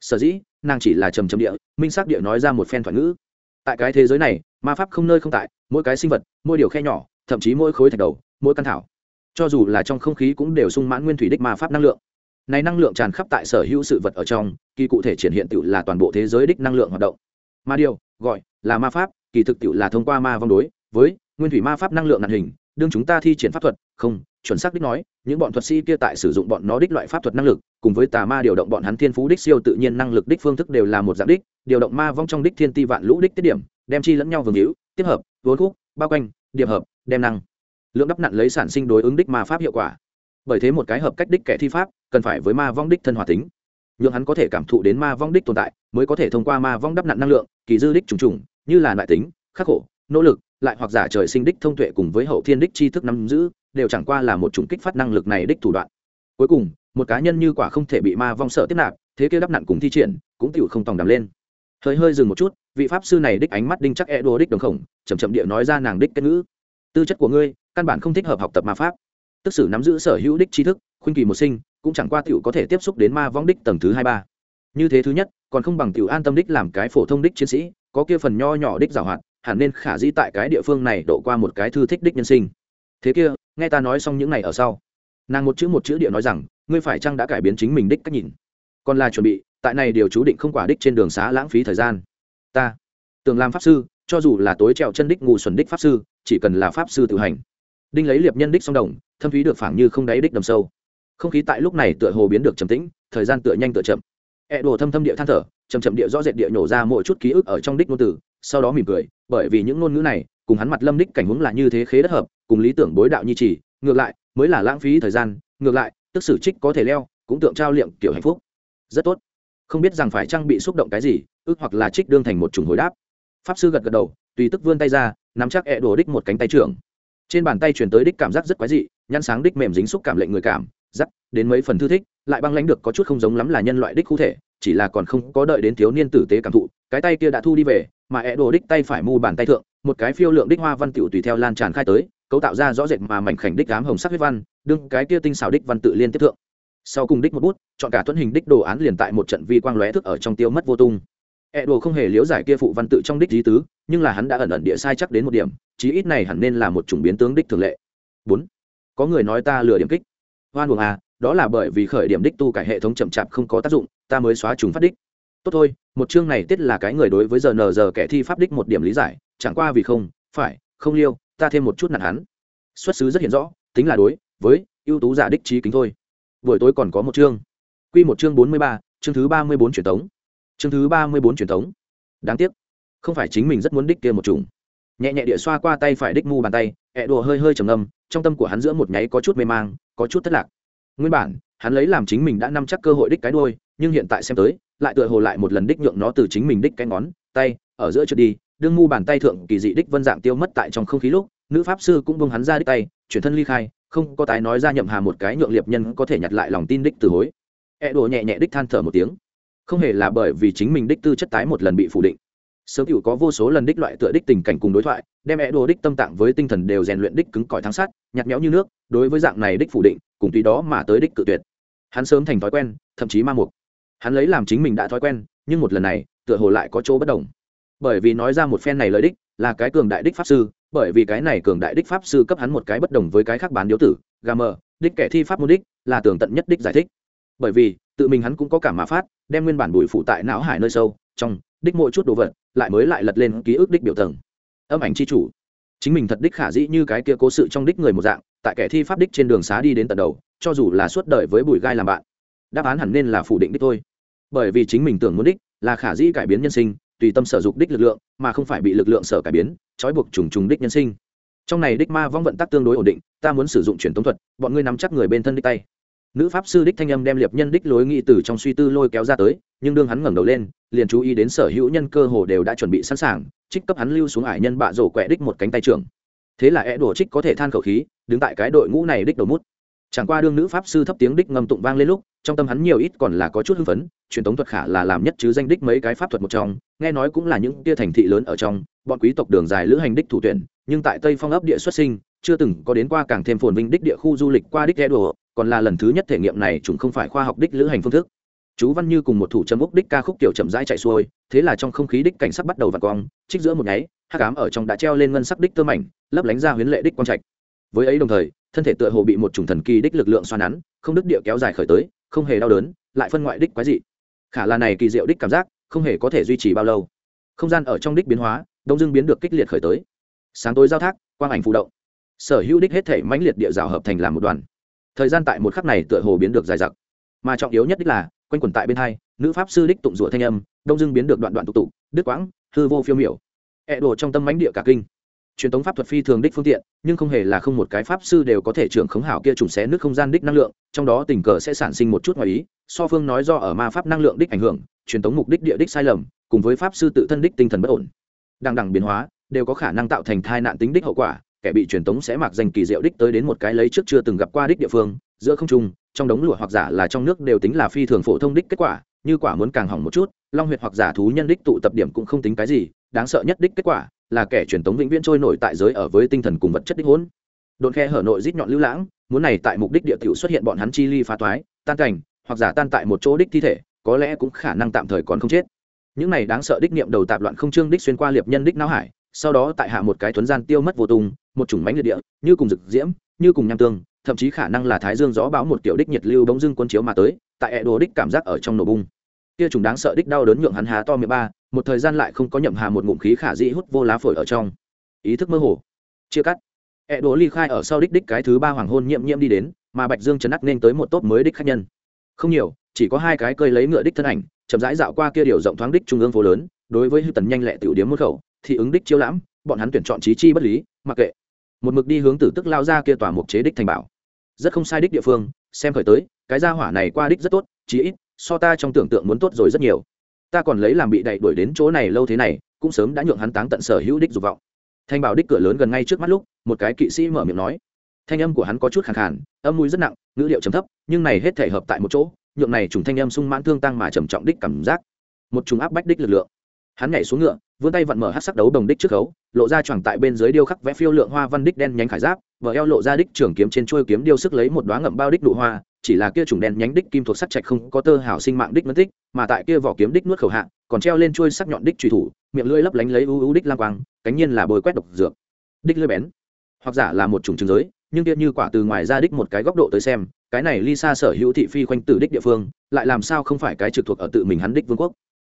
Sở dĩ, nàng chỉ là trầm trầm địa, minh xác địa nói ra một phen thoại ngữ. Tại cái thế giới này, ma pháp không nơi không tại, mỗi cái sinh vật, mỗi điều khe nhỏ thậm chí mỗi khối thạch đầu, mỗi căn thảo. Cho dù là trong không khí cũng đều sung mãn nguyên thủy đích ma pháp năng lượng. Này năng lượng tràn khắp tại sở hữu sự vật ở trong, kỳ cụ thể triển hiện tự là toàn bộ thế giới đích năng lượng hoạt động. Ma điều, gọi là ma pháp, kỳ thực tự là thông qua ma vong đối với nguyên thủy ma pháp năng lượng nạn hình, đương chúng ta thi triển pháp thuật, không, chuẩn xác đích nói, những bọn thuật sĩ kia tại sử dụng bọn nó đích loại pháp thuật năng lực, cùng với tà ma điều động bọn hắn thiên phú đích siêu tự nhiên năng lực đích phương thức đều là một dạng đích, điều động ma vong trong đích thiên ti vạn lũ đích tiết điểm, đem chi lẫn nhau vương hữu, tiếp hợp, vốn khúc, bao quanh điệp hợp đem năng. Lượng đắp nặn lấy sản sinh đối ứng đích ma pháp hiệu quả. Bởi thế một cái hợp cách đích kẻ thi pháp, cần phải với ma vong đích thân hòa tính. Nhưng hắn có thể cảm thụ đến ma vong đích tồn tại, mới có thể thông qua ma vong đắp nặn năng lượng, kỳ dư đích trùng trùng, như là loại tính, khắc khổ, nỗ lực, lại hoặc giả trời sinh đích thông tuệ cùng với hậu thiên đích tri thức nắm giữ, đều chẳng qua là một chủng kích phát năng lực này đích thủ đoạn. Cuối cùng, một cá nhân như quả không thể bị ma vong sợ tiếp nạp, thế kia đắp nặn cùng thi triển, cũng tựu không tòng đàm lên. Hơi hơi dừng một chút, vị pháp sư này đích ánh mắt đinh chắc e đô đích đồng khổng chầm chậm địa nói ra nàng đích kết ngữ tư chất của ngươi, căn bản không thích hợp học tập ma pháp. Tức sử nắm giữ sở hữu đích tri thức khuynh kỳ một sinh, cũng chẳng qua tiểu có thể tiếp xúc đến ma vong đích tầng thứ hai ba. Như thế thứ nhất, còn không bằng tiểu an tâm đích làm cái phổ thông đích chiến sĩ, có kia phần nho nhỏ đích giảo hoạt, hẳn nên khả dĩ tại cái địa phương này độ qua một cái thư thích đích nhân sinh. Thế kia, nghe ta nói xong những này ở sau. Nàng một chữ một chữ địa nói rằng, ngươi phải chăng đã cải biến chính mình đích cách nhìn? Còn là chuẩn bị, tại này điều chú định không quả đích trên đường xá lãng phí thời gian. Ta, tưởng làm pháp sư, cho dù là tối trèo chân đích ngủ xuẩn đích pháp sư chỉ cần là pháp sư tự hành. Đinh lấy liệp nhân đích song đồng, thâm thúy được phảng như không đáy đích đầm sâu. Không khí tại lúc này tựa hồ biến được trầm tĩnh, thời gian tựa nhanh tựa chậm. E đồ thâm thâm địa than thở chầm chậm địa rõ rệt địa nhổ ra mỗi chút ký ức ở trong đích ngôn từ, sau đó mỉm cười, bởi vì những ngôn ngữ này, cùng hắn mặt lâm đích cảnh hướng là như thế khế đất hợp, cùng lý tưởng bối đạo như chỉ, ngược lại, mới là lãng phí thời gian, ngược lại, tức sử trích có thể leo, cũng tượng trao liệm kiểu hạnh phúc. Rất tốt. Không biết rằng phải trang bị xúc động cái gì, ước hoặc là trích đương thành một chủng hồi đáp. Pháp sư gật gật đầu tùy tức vươn tay ra, nắm chắc ẹ đồ đích một cánh tay trưởng. Trên bàn tay chuyển tới đích cảm giác rất quái dị nhăn sáng đích mềm dính xúc cảm lệnh người cảm giắc đến mấy phần thư thích, lại băng lãnh được có chút không giống lắm là nhân loại đích cụ thể, chỉ là còn không có đợi đến thiếu niên tử tế cảm thụ, cái tay kia đã thu đi về, mà ẹ đồ đích tay phải mu bàn tay thượng, một cái phiêu lượng đích hoa văn tiểu tùy theo lan tràn khai tới, cấu tạo ra rõ rệt mà mảnh khảnh đích ám hồng sắc huyết văn, đương cái kia tinh xảo đích văn tự liên tiếp thượng. Sau cùng đích một bút, chọn cả tuấn hình đích đồ án liền tại một trận vi quang lóe thức ở trong tiêu mất vô tung. E đồ không hề liếu giải kia phụ văn tự trong đích lý tứ, nhưng là hắn đã ẩn ẩn địa sai chắc đến một điểm, chí ít này hẳn nên là một chủng biến tướng đích thường lệ. Bốn, có người nói ta lừa điểm kích. Hoan buồn à đó là bởi vì khởi điểm đích tu cải hệ thống chậm chạp không có tác dụng, ta mới xóa trùng phát đích. Tốt thôi, một chương này tiết là cái người đối với giờ nờ giờ kẻ thi pháp đích một điểm lý giải, chẳng qua vì không, phải, không liêu, ta thêm một chút nặng hắn. Xuất xứ rất hiện rõ, tính là đối, với, ưu tú giả đích trí kính thôi. Buổi tối còn có một chương. Quy một chương bốn mươi ba, chương thứ ba mươi bốn truyền tống chương thứ ba mươi bốn truyền thống. Đáng tiếc, không phải chính mình rất muốn đích kia một chủng. Nhẹ nhẹ địa xoa qua tay phải đích mu bàn tay, ẹ đùa hơi hơi trầm ngâm, trong tâm của hắn giữa một nháy có chút mê mang, có chút thất lạc. Nguyên bản, hắn lấy làm chính mình đã nắm chắc cơ hội đích cái đôi nhưng hiện tại xem tới, lại tựa hồ lại một lần đích nhượng nó từ chính mình đích cái ngón, tay, ở giữa trượt đi, đương mu bàn tay thượng kỳ dị đích vân dạng tiêu mất tại trong không khí lúc, nữ pháp sư cũng bông hắn ra đích tay, chuyển thân ly khai, không có tái nói ra nhậm hà một cái nhượng liệp nhân có thể nhặt lại lòng tin đích từ hối. E đùa nhẹ nhẹ đích than thở một tiếng không hề là bởi vì chính mình đích tư chất tái một lần bị phủ định. Sớm cựu có vô số lần đích loại tựa đích tình cảnh cùng đối thoại, đem é đồ đích tâm tạng với tinh thần đều rèn luyện đích cứng cỏi thắng sát, nhạt nhẽo như nước, đối với dạng này đích phủ định, cùng tùy đó mà tới đích cự tuyệt. Hắn sớm thành thói quen, thậm chí ma mục. Hắn lấy làm chính mình đã thói quen, nhưng một lần này, tựa hồ lại có chỗ bất đồng. Bởi vì nói ra một phen này lợi đích, là cái cường đại đích pháp sư, bởi vì cái này cường đại đích pháp sư cấp hắn một cái bất đồng với cái khác bán điếu tử gà mờ đích kẻ thi pháp môn đích, là tường tận nhất đích giải thích. Bởi vì tự mình hắn cũng có cảm mà phát, đem nguyên bản bụi phụ tại não hải nơi sâu, trong đích mỗi chút đồ vật, lại mới lại lật lên ký ức đích biểu tầng. Âm ảnh c h i chủ. Chính mình thật đích khả dĩ như cái kia cố sự trong đích người một dạng, tại kẻ thi pháp đích trên đường xá đi đến tận đầu, cho dù là suốt đời với bụi gai làm bạn, đáp án hẳn nên là phủ định đích thôi. Bởi vì chính mình tưởng muốn đích là khả dĩ cải biến nhân sinh, tùy tâm sở dục đích lực lượng, mà không phải bị lực lượng sở cải biến, trói buộc trùng trùng đích nhân sinh. Trong này đích ma vong vận tắc tương đối ổn định, ta muốn sử dụng truyền tống thuật, bọn ngươi nắm chắc người bên thân đích tay nữ pháp sư đích thanh âm đem liệp nhân đích lối nghĩ từ trong suy tư lôi kéo ra tới, nhưng đương hắn ngẩng đầu lên, liền chú ý đến sở hữu nhân cơ hồ đều đã chuẩn bị sẵn sàng, trích cấp hắn lưu xuống ải nhân bạ rổ quẹ đích một cánh tay trưởng. Thế là é đổ trích có thể than khẩu khí, đứng tại cái đội ngũ này đích đầu mút. Chẳng qua đương nữ pháp sư thấp tiếng đích ngầm tụng vang lên lúc, trong tâm hắn nhiều ít còn là có chút hưng phấn, truyền thống thuật khả là làm nhất chứ danh đích mấy cái pháp thuật một trong, nghe nói cũng là những tia thành thị lớn ở trong, bọn quý tộc đường dài lữ hành đích thủ tuyển, nhưng tại tây phong ấp địa xuất sinh, chưa từng có đến qua càng thêm phồn vinh đích địa khu du lịch qua đích e đồ còn là lần thứ nhất thể nghiệm này chúng không phải khoa học đích lữ hành phương thức. Chú văn như cùng một thủ châm úc đích ca khúc kiểu chậm rãi chạy xuôi, thế là trong không khí đích cảnh sắc bắt đầu vặt quang, trích giữa một nháy, hắc ám ở trong đã treo lên ngân sắc đích tơ mảnh, lấp lánh ra huyến lệ đích quang trạch. Với ấy đồng thời, thân thể tựa hồ bị một chủng thần kỳ đích lực lượng xoa nắn, không đứt địa kéo dài khởi tới, không hề đau đớn, lại phân ngoại đích quái dị. Khả là này kỳ diệu đích cảm giác, không hề có thể duy trì bao lâu. Không gian ở trong đích biến hóa, đông dưng biến được kích liệt khởi tới. Sáng tối giao thác, quang ảnh phụ động. Sở hữu đích hết thể mãnh liệt địa rào hợp thành làm một đoàn thời gian tại một khắc này tựa hồ biến được dài dặc. Mà trọng yếu nhất đích là, quanh quẩn tại bên hai, nữ pháp sư đích tụng rủa thanh âm, đông dưng biến được đoạn đoạn tục tụ đứt quãng, hư vô phiêu miểu. Ẹ、e、đổ đổ trong tâm mánh địa cả kinh. Truyền thống pháp thuật phi thường đích phương tiện, nhưng không hề là không một cái pháp sư đều có thể trưởng khống hảo kia trùng xé nước không gian đích năng lượng, trong đó tình cờ sẽ sản sinh một chút ngoài ý, so phương nói do ở ma pháp năng lượng đích ảnh hưởng, truyền thống mục đích địa đích sai lầm, cùng với pháp sư tự thân đích tinh thần bất ổn. Đằng đằng biến hóa, đều có khả năng tạo thành thai nạn tính đích hậu quả kẻ bị truyền tống sẽ mặc danh kỳ diệu đích tới đến một cái lấy trước chưa từng gặp qua đích địa phương, giữa không trung, trong đống lụa hoặc giả là trong nước đều tính là phi thường phổ thông đích kết quả, như quả muốn càng hỏng một chút, long huyệt hoặc giả thú nhân đích tụ tập điểm cũng không tính cái gì, đáng sợ nhất đích kết quả là kẻ truyền tống vĩnh viễn trôi nổi tại giới ở với tinh thần cùng vật chất đích hỗn. Đồn khe hở nội rít nhọn lưu lãng, muốn này tại mục đích địa tiểu xuất hiện bọn hắn chi ly phá toái, tan cảnh, hoặc giả tan tại một chỗ đích thi thể, có lẽ cũng khả năng tạm thời còn không chết. Những này đáng sợ đích niệm đầu tạp loạn không trương đích xuyên qua liệp nhân đích não hải sau đó tại hạ một cái thuấn gian tiêu mất vô tung, một chủng mánh liệt địa, như cùng rực diễm, như cùng nham tương, thậm chí khả năng là thái dương gió báo một tiểu đích nhiệt lưu bỗng dưng quân chiếu mà tới, tại ẹ đồ đích cảm giác ở trong nổ bung. Kia chủng đáng sợ đích đau đớn nhượng hắn há to miệng ba, một thời gian lại không có nhậm hà một ngụm khí khả dĩ hút vô lá phổi ở trong. Ý thức mơ hồ. Chia cắt. Ẹ đồ ly khai ở sau đích đích cái thứ ba hoàng hôn nhiễm nhiễm đi đến, mà bạch dương chấn ắt nên tới một tốp mới đích khách nhân. Không nhiều, chỉ có hai cái cơi lấy ngựa đích thân ảnh, chậm rãi dạo qua kia điều rộng thoáng đích trung ương phố lớn, đối với hư tần nhanh lẹ tiểu điếm một khẩu thì ứng đích chiêu lãm, bọn hắn tuyển chọn trí chi bất lý, mặc kệ. Một mực đi hướng tử tức lao ra kia tòa mục chế đích thành bảo. Rất không sai đích địa phương, xem khởi tới, cái gia hỏa này qua đích rất tốt, chí ít, so ta trong tưởng tượng muốn tốt rồi rất nhiều. Ta còn lấy làm bị đẩy đuổi đến chỗ này lâu thế này, cũng sớm đã nhượng hắn táng tận sở hữu đích dục vọng. Thanh bảo đích cửa lớn gần ngay trước mắt lúc, một cái kỵ sĩ mở miệng nói. Thanh âm của hắn có chút khẳng khàn, âm mùi rất nặng, ngữ liệu trầm thấp, nhưng này hết thể hợp tại một chỗ, nhượng này trùng thanh âm sung mãn thương tăng mà trầm trọng đích cảm giác. Một trùng áp bách đích lực lượng. Hắn nhảy xuống ngựa vươn tay vặn mở hát sắc đấu đồng đích trước khấu, lộ ra choàng tại bên dưới điêu khắc vẽ phiêu lượng hoa văn đích đen nhánh khải giáp vợ eo lộ ra đích trường kiếm trên chuôi kiếm điêu sức lấy một đoá ngậm bao đích đụ hoa, chỉ là kia trùng đen nhánh đích kim thuộc sắc trạch không có tơ hảo sinh mạng đích mất tích, mà tại kia vỏ kiếm đích nuốt khẩu hạ, còn treo lên chuôi sắc nhọn đích truy thủ, miệng lưỡi lấp lánh lấy ưu ưu đích lang quang, cánh nhiên là bồi quét độc dược. Đích lưỡi bén. Hoặc giả là một chủng trứng giới, nhưng kia như quả từ ngoài ra đích một cái góc độ tới xem, cái này Lisa sở hữu thị phi khoanh tử đích địa phương, lại làm sao không phải cái trực thuộc ở tự mình hắn đích vương quốc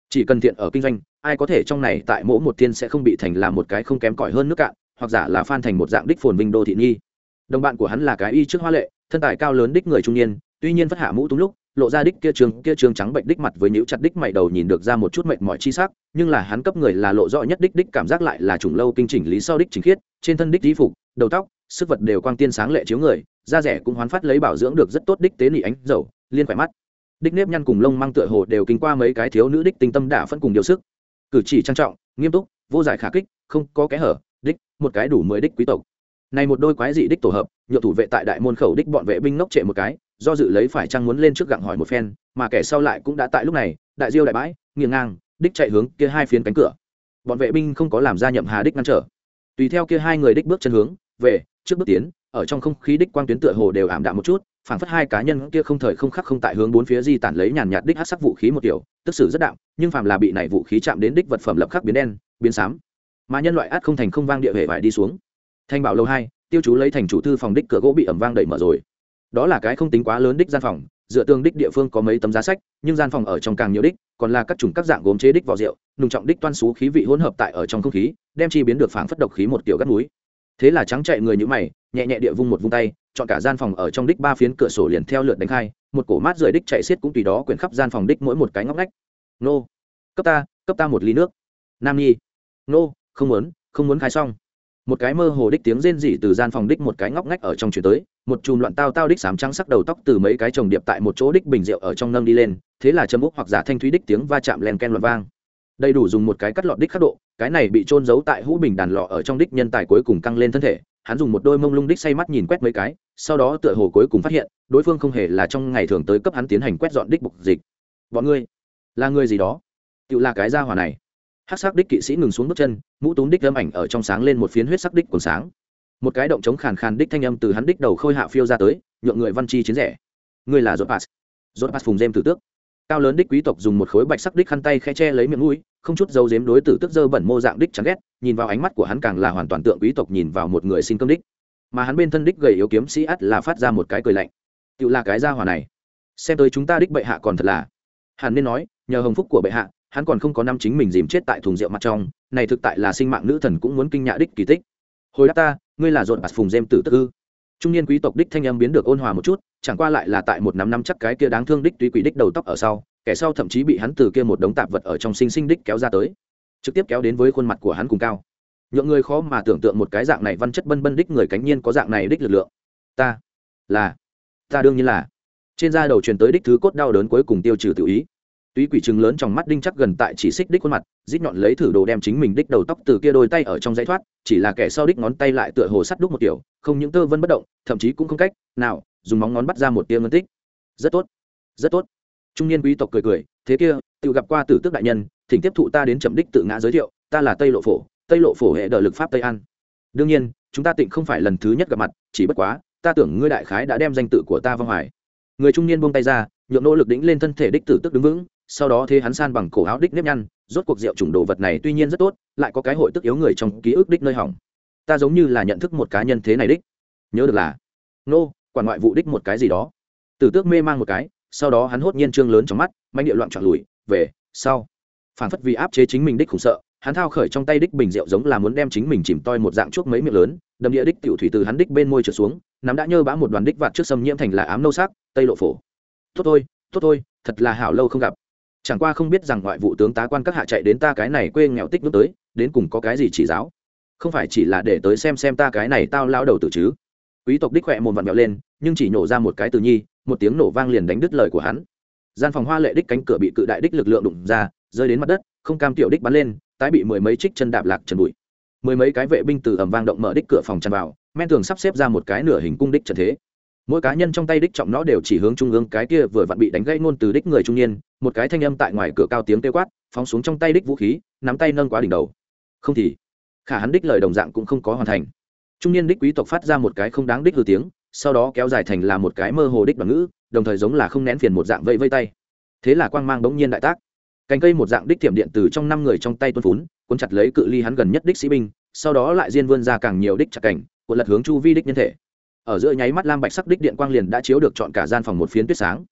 chỉ cần thiện ở kinh doanh, ai có thể trong này tại mỗi một thiên sẽ không bị thành là một cái không kém cỏi hơn nước cạn, hoặc giả là phan thành một dạng đích phồn vinh đô thị nghi. Đồng bạn của hắn là cái y trước hoa lệ, thân tài cao lớn đích người trung niên, tuy nhiên vất hạ mũ túng lúc, lộ ra đích kia trường kia trường trắng bệnh đích mặt với nhũ chặt đích mày đầu nhìn được ra một chút mệnh mọi chi sắc, nhưng là hắn cấp người là lộ rõ nhất đích đích cảm giác lại là trùng lâu kinh chỉnh lý sau đích chính khiết, trên thân đích trí phục, đầu tóc, sức vật đều quang tiên sáng lệ chiếu người, da rẻ cũng hoán phát lấy bảo dưỡng được rất tốt đích tế nị ánh dầu, liên khỏe mắt đích nếp nhăn cùng lông mang tựa hồ đều kinh qua mấy cái thiếu nữ đích tinh tâm đả phân cùng điều sức. Cử chỉ trang trọng, nghiêm túc, vô giải khả kích, không có kẽ hở, đích, một cái đủ mười đích quý tộc. Này một đôi quái dị đích tổ hợp, nhựa thủ vệ tại đại môn khẩu đích bọn vệ binh ngốc trệ một cái, do dự lấy phải trang muốn lên trước gặng hỏi một phen, mà kẻ sau lại cũng đã tại lúc này, đại diêu đại bãi nghiêng ngang, đích chạy hướng kia hai phiến cánh cửa. Bọn vệ binh không có làm ra nhậm hà đích ngăn trở. Tùy theo kia hai người đích bước chân hướng, về, trước bước tiến ở trong không khí đích quang tuyến tựa hồ đều ảm đạm một chút, phảng phất hai cá nhân kia không thời không khắc không tại hướng bốn phía di tản lấy nhàn nhạt đích hát sắc vũ khí một kiểu, tức xử rất đạm, nhưng phàm là bị này vũ khí chạm đến đích vật phẩm lập khắc biến đen, biến xám. Mà nhân loại át không thành không vang địa hệ vải đi xuống. Thanh bảo lâu hai, tiêu chú lấy thành chủ thư phòng đích cửa gỗ bị ẩm vang đẩy mở rồi. Đó là cái không tính quá lớn đích gian phòng, dựa tường đích địa phương có mấy tấm giá sách, nhưng gian phòng ở trong càng nhiều đích, còn là các chủng các dạng gốm chế đích vào rượu, nùng trọng đích toan xú khí vị hỗn hợp tại ở trong không khí, đem chi biến được phảng phất độc khí một kiểu gắt núi. Thế là trắng chạy người như mày nhẹ nhẹ địa vung một vung tay, chọn cả gian phòng ở trong đích ba phiến cửa sổ liền theo lượt đánh khai, một cổ mát rời đích chạy xiết cũng tùy đó quyển khắp gian phòng đích mỗi một cái ngóc ngách. Nô, cấp ta cấp ta một ly nước. Nam nhi. Nô, không muốn không muốn khai xong. Một cái mơ hồ đích tiếng rên rỉ từ gian phòng đích một cái ngóc ngách ở trong chuyển tới, một chùm loạn tao tao đích sám trắng sắc đầu tóc từ mấy cái trồng điệp tại một chỗ đích bình rượu ở trong nâng đi lên, thế là châm úc hoặc giả thanh thúy đích tiếng va chạm len ken loạn vang. Đầy đủ dùng một cái cắt lọt đích khắc độ, cái này bị trôn giấu tại hũ bình đàn lọ ở trong đích nhân tài cuối cùng căng lên thân thể hắn dùng một đôi mông lung đích say mắt nhìn quét mấy cái, sau đó tựa hồ cuối cùng phát hiện, đối phương không hề là trong ngày thường tới cấp hắn tiến hành quét dọn đích bục dịch. Bọn ngươi, là người gì đó? Tự là cái gia hỏa này. Hát sắc đích kỵ sĩ ngừng xuống bước chân, mũ túm đích âm ảnh ở trong sáng lên một phiến huyết sắc đích còn sáng. Một cái động chống khàn khàn đích thanh âm từ hắn đích đầu khôi hạ phiêu ra tới, nhượng người văn chi chiến rẻ. Ngươi là dốt pass dốt pass phùng dêm tử tước cao lớn đích quý tộc dùng một khối bạch sắc đích khăn tay khe che lấy miệng mũi, không chút dấu dếm đối tử tức dơ bẩn mô dạng đích chẳng ghét, nhìn vào ánh mắt của hắn càng là hoàn toàn tượng quý tộc nhìn vào một người xin cơm đích. Mà hắn bên thân đích gầy yếu kiếm sĩ ắt là phát ra một cái cười lạnh. Tự là cái gia hòa này. Xem tới chúng ta đích bệ hạ còn thật là. Hẳn nên nói, nhờ hồng phúc của bệ hạ, hắn còn không có năm chính mình dìm chết tại thùng rượu mặt trong, này thực tại là sinh mạng nữ thần cũng muốn kinh nhạ đích kỳ tích. Hồi đáp ta, ngươi là dồn bạt phùng dêm tử tức ư? Trung niên quý tộc đích thanh âm biến được ôn hòa một chút, chẳng qua lại là tại một năm năm chắc cái kia đáng thương đích tùy quỷ đích đầu tóc ở sau, kẻ sau thậm chí bị hắn từ kia một đống tạp vật ở trong sinh sinh đích kéo ra tới, trực tiếp kéo đến với khuôn mặt của hắn cùng cao. Nhượng người khó mà tưởng tượng một cái dạng này văn chất bân bân đích người cánh nhiên có dạng này đích lực lượng. Ta, là, ta đương nhiên là. Trên da đầu truyền tới đích thứ cốt đau đớn cuối cùng tiêu trừ tự ý túy quỷ trừng lớn trong mắt đinh chắc gần tại chỉ xích đích khuôn mặt, rít nhọn lấy thử đồ đem chính mình đích đầu tóc từ kia đôi tay ở trong giấy thoát, chỉ là kẻ sau đích ngón tay lại tựa hồ sắt đúc một kiểu, không những tơ vân bất động, thậm chí cũng không cách nào dùng móng ngón bắt ra một tia ngân tích. Rất tốt rất tốt. Trung niên quý tộc cười cười, thế kia, tự gặp qua tử tước đại nhân, thỉnh tiếp thụ ta đến chậm đích tự ngã giới thiệu, ta là tây lộ phổ, tây lộ phổ hệ đờ lực pháp tây an. Đương nhiên, chúng ta tịnh không phải lần thứ nhất gặp mặt, chỉ bất quá, ta tưởng ngươi đại khái đã đem danh tự của ta vong hoài. Người trung niên buông tay ra, nhượng nỗ lực đĩnh lên thân thể đích tử tức đứng vững sau đó thế hắn san bằng cổ áo đích nếp nhăn, rốt cuộc rượu chủng đồ vật này tuy nhiên rất tốt, lại có cái hội tức yếu người trong ký ức đích nơi hỏng. Ta giống như là nhận thức một cá nhân thế này đích. Nhớ được là, nô, quản ngoại vụ đích một cái gì đó. Tử tước mê mang một cái, sau đó hắn hốt nhiên trương lớn trong mắt manh địa loạn trọn lùi, về, sau. Phản phất vì áp chế chính mình đích khủng sợ, hắn thao khởi trong tay đích bình rượu giống là muốn đem chính mình chìm toi một dạng chuốc mấy miệng lớn, đầm địa đích tiểu thủy từ hắn đích bên môi trở xuống, nắm đã nhơ bã một đoàn đích vạt trước sâm nhiễm thành là ám nâu sắc, tây lộ phổ. Tốt thôi tốt thôi, thật là hảo lâu không gặp chẳng qua không biết rằng ngoại vụ tướng tá quan các hạ chạy đến ta cái này quê nghèo tích nước tới, đến cùng có cái gì chỉ giáo? Không phải chỉ là để tới xem xem ta cái này tao lao đầu tử chứ? Quý tộc đích khỏe mồm vặn vẹo lên, nhưng chỉ nổ ra một cái từ nhi, một tiếng nổ vang liền đánh đứt lời của hắn. Gian phòng hoa lệ đích cánh cửa bị cự đại đích lực lượng đụng ra, rơi đến mặt đất, không cam tiểu đích bắn lên, tái bị mười mấy trích chân đạp lạc trần bụi. Mười mấy cái vệ binh từ ẩm vang động mở đích cửa phòng tràn vào, men tường sắp xếp ra một cái nửa hình cung đích trần thế mỗi cá nhân trong tay đích trọng nó đều chỉ hướng trung ương, cái kia vừa vặn bị đánh gãy ngôn từ đích người trung niên, một cái thanh âm tại ngoài cửa cao tiếng kêu quát, phóng xuống trong tay đích vũ khí, nắm tay nâng quá đỉnh đầu. Không thì, khả hắn đích lời đồng dạng cũng không có hoàn thành. Trung niên đích quý tộc phát ra một cái không đáng đích hư tiếng, sau đó kéo dài thành là một cái mơ hồ đích bằng ngữ, đồng thời giống là không nén phiền một dạng vây vây tay. Thế là quang mang bỗng nhiên đại tác. Cành cây một dạng đích tiệm điện từ trong năm người trong tay tuôn phún, cuốn chặt lấy cự ly hắn gần nhất đích sĩ binh, sau đó lại diên vươn ra càng nhiều đích chặt cảnh, cuộn lật hướng chu vi đích nhân thể ở giữa nháy mắt lam bạch sắc đích điện quang liền đã chiếu được chọn cả gian phòng một phiến tuyết sáng.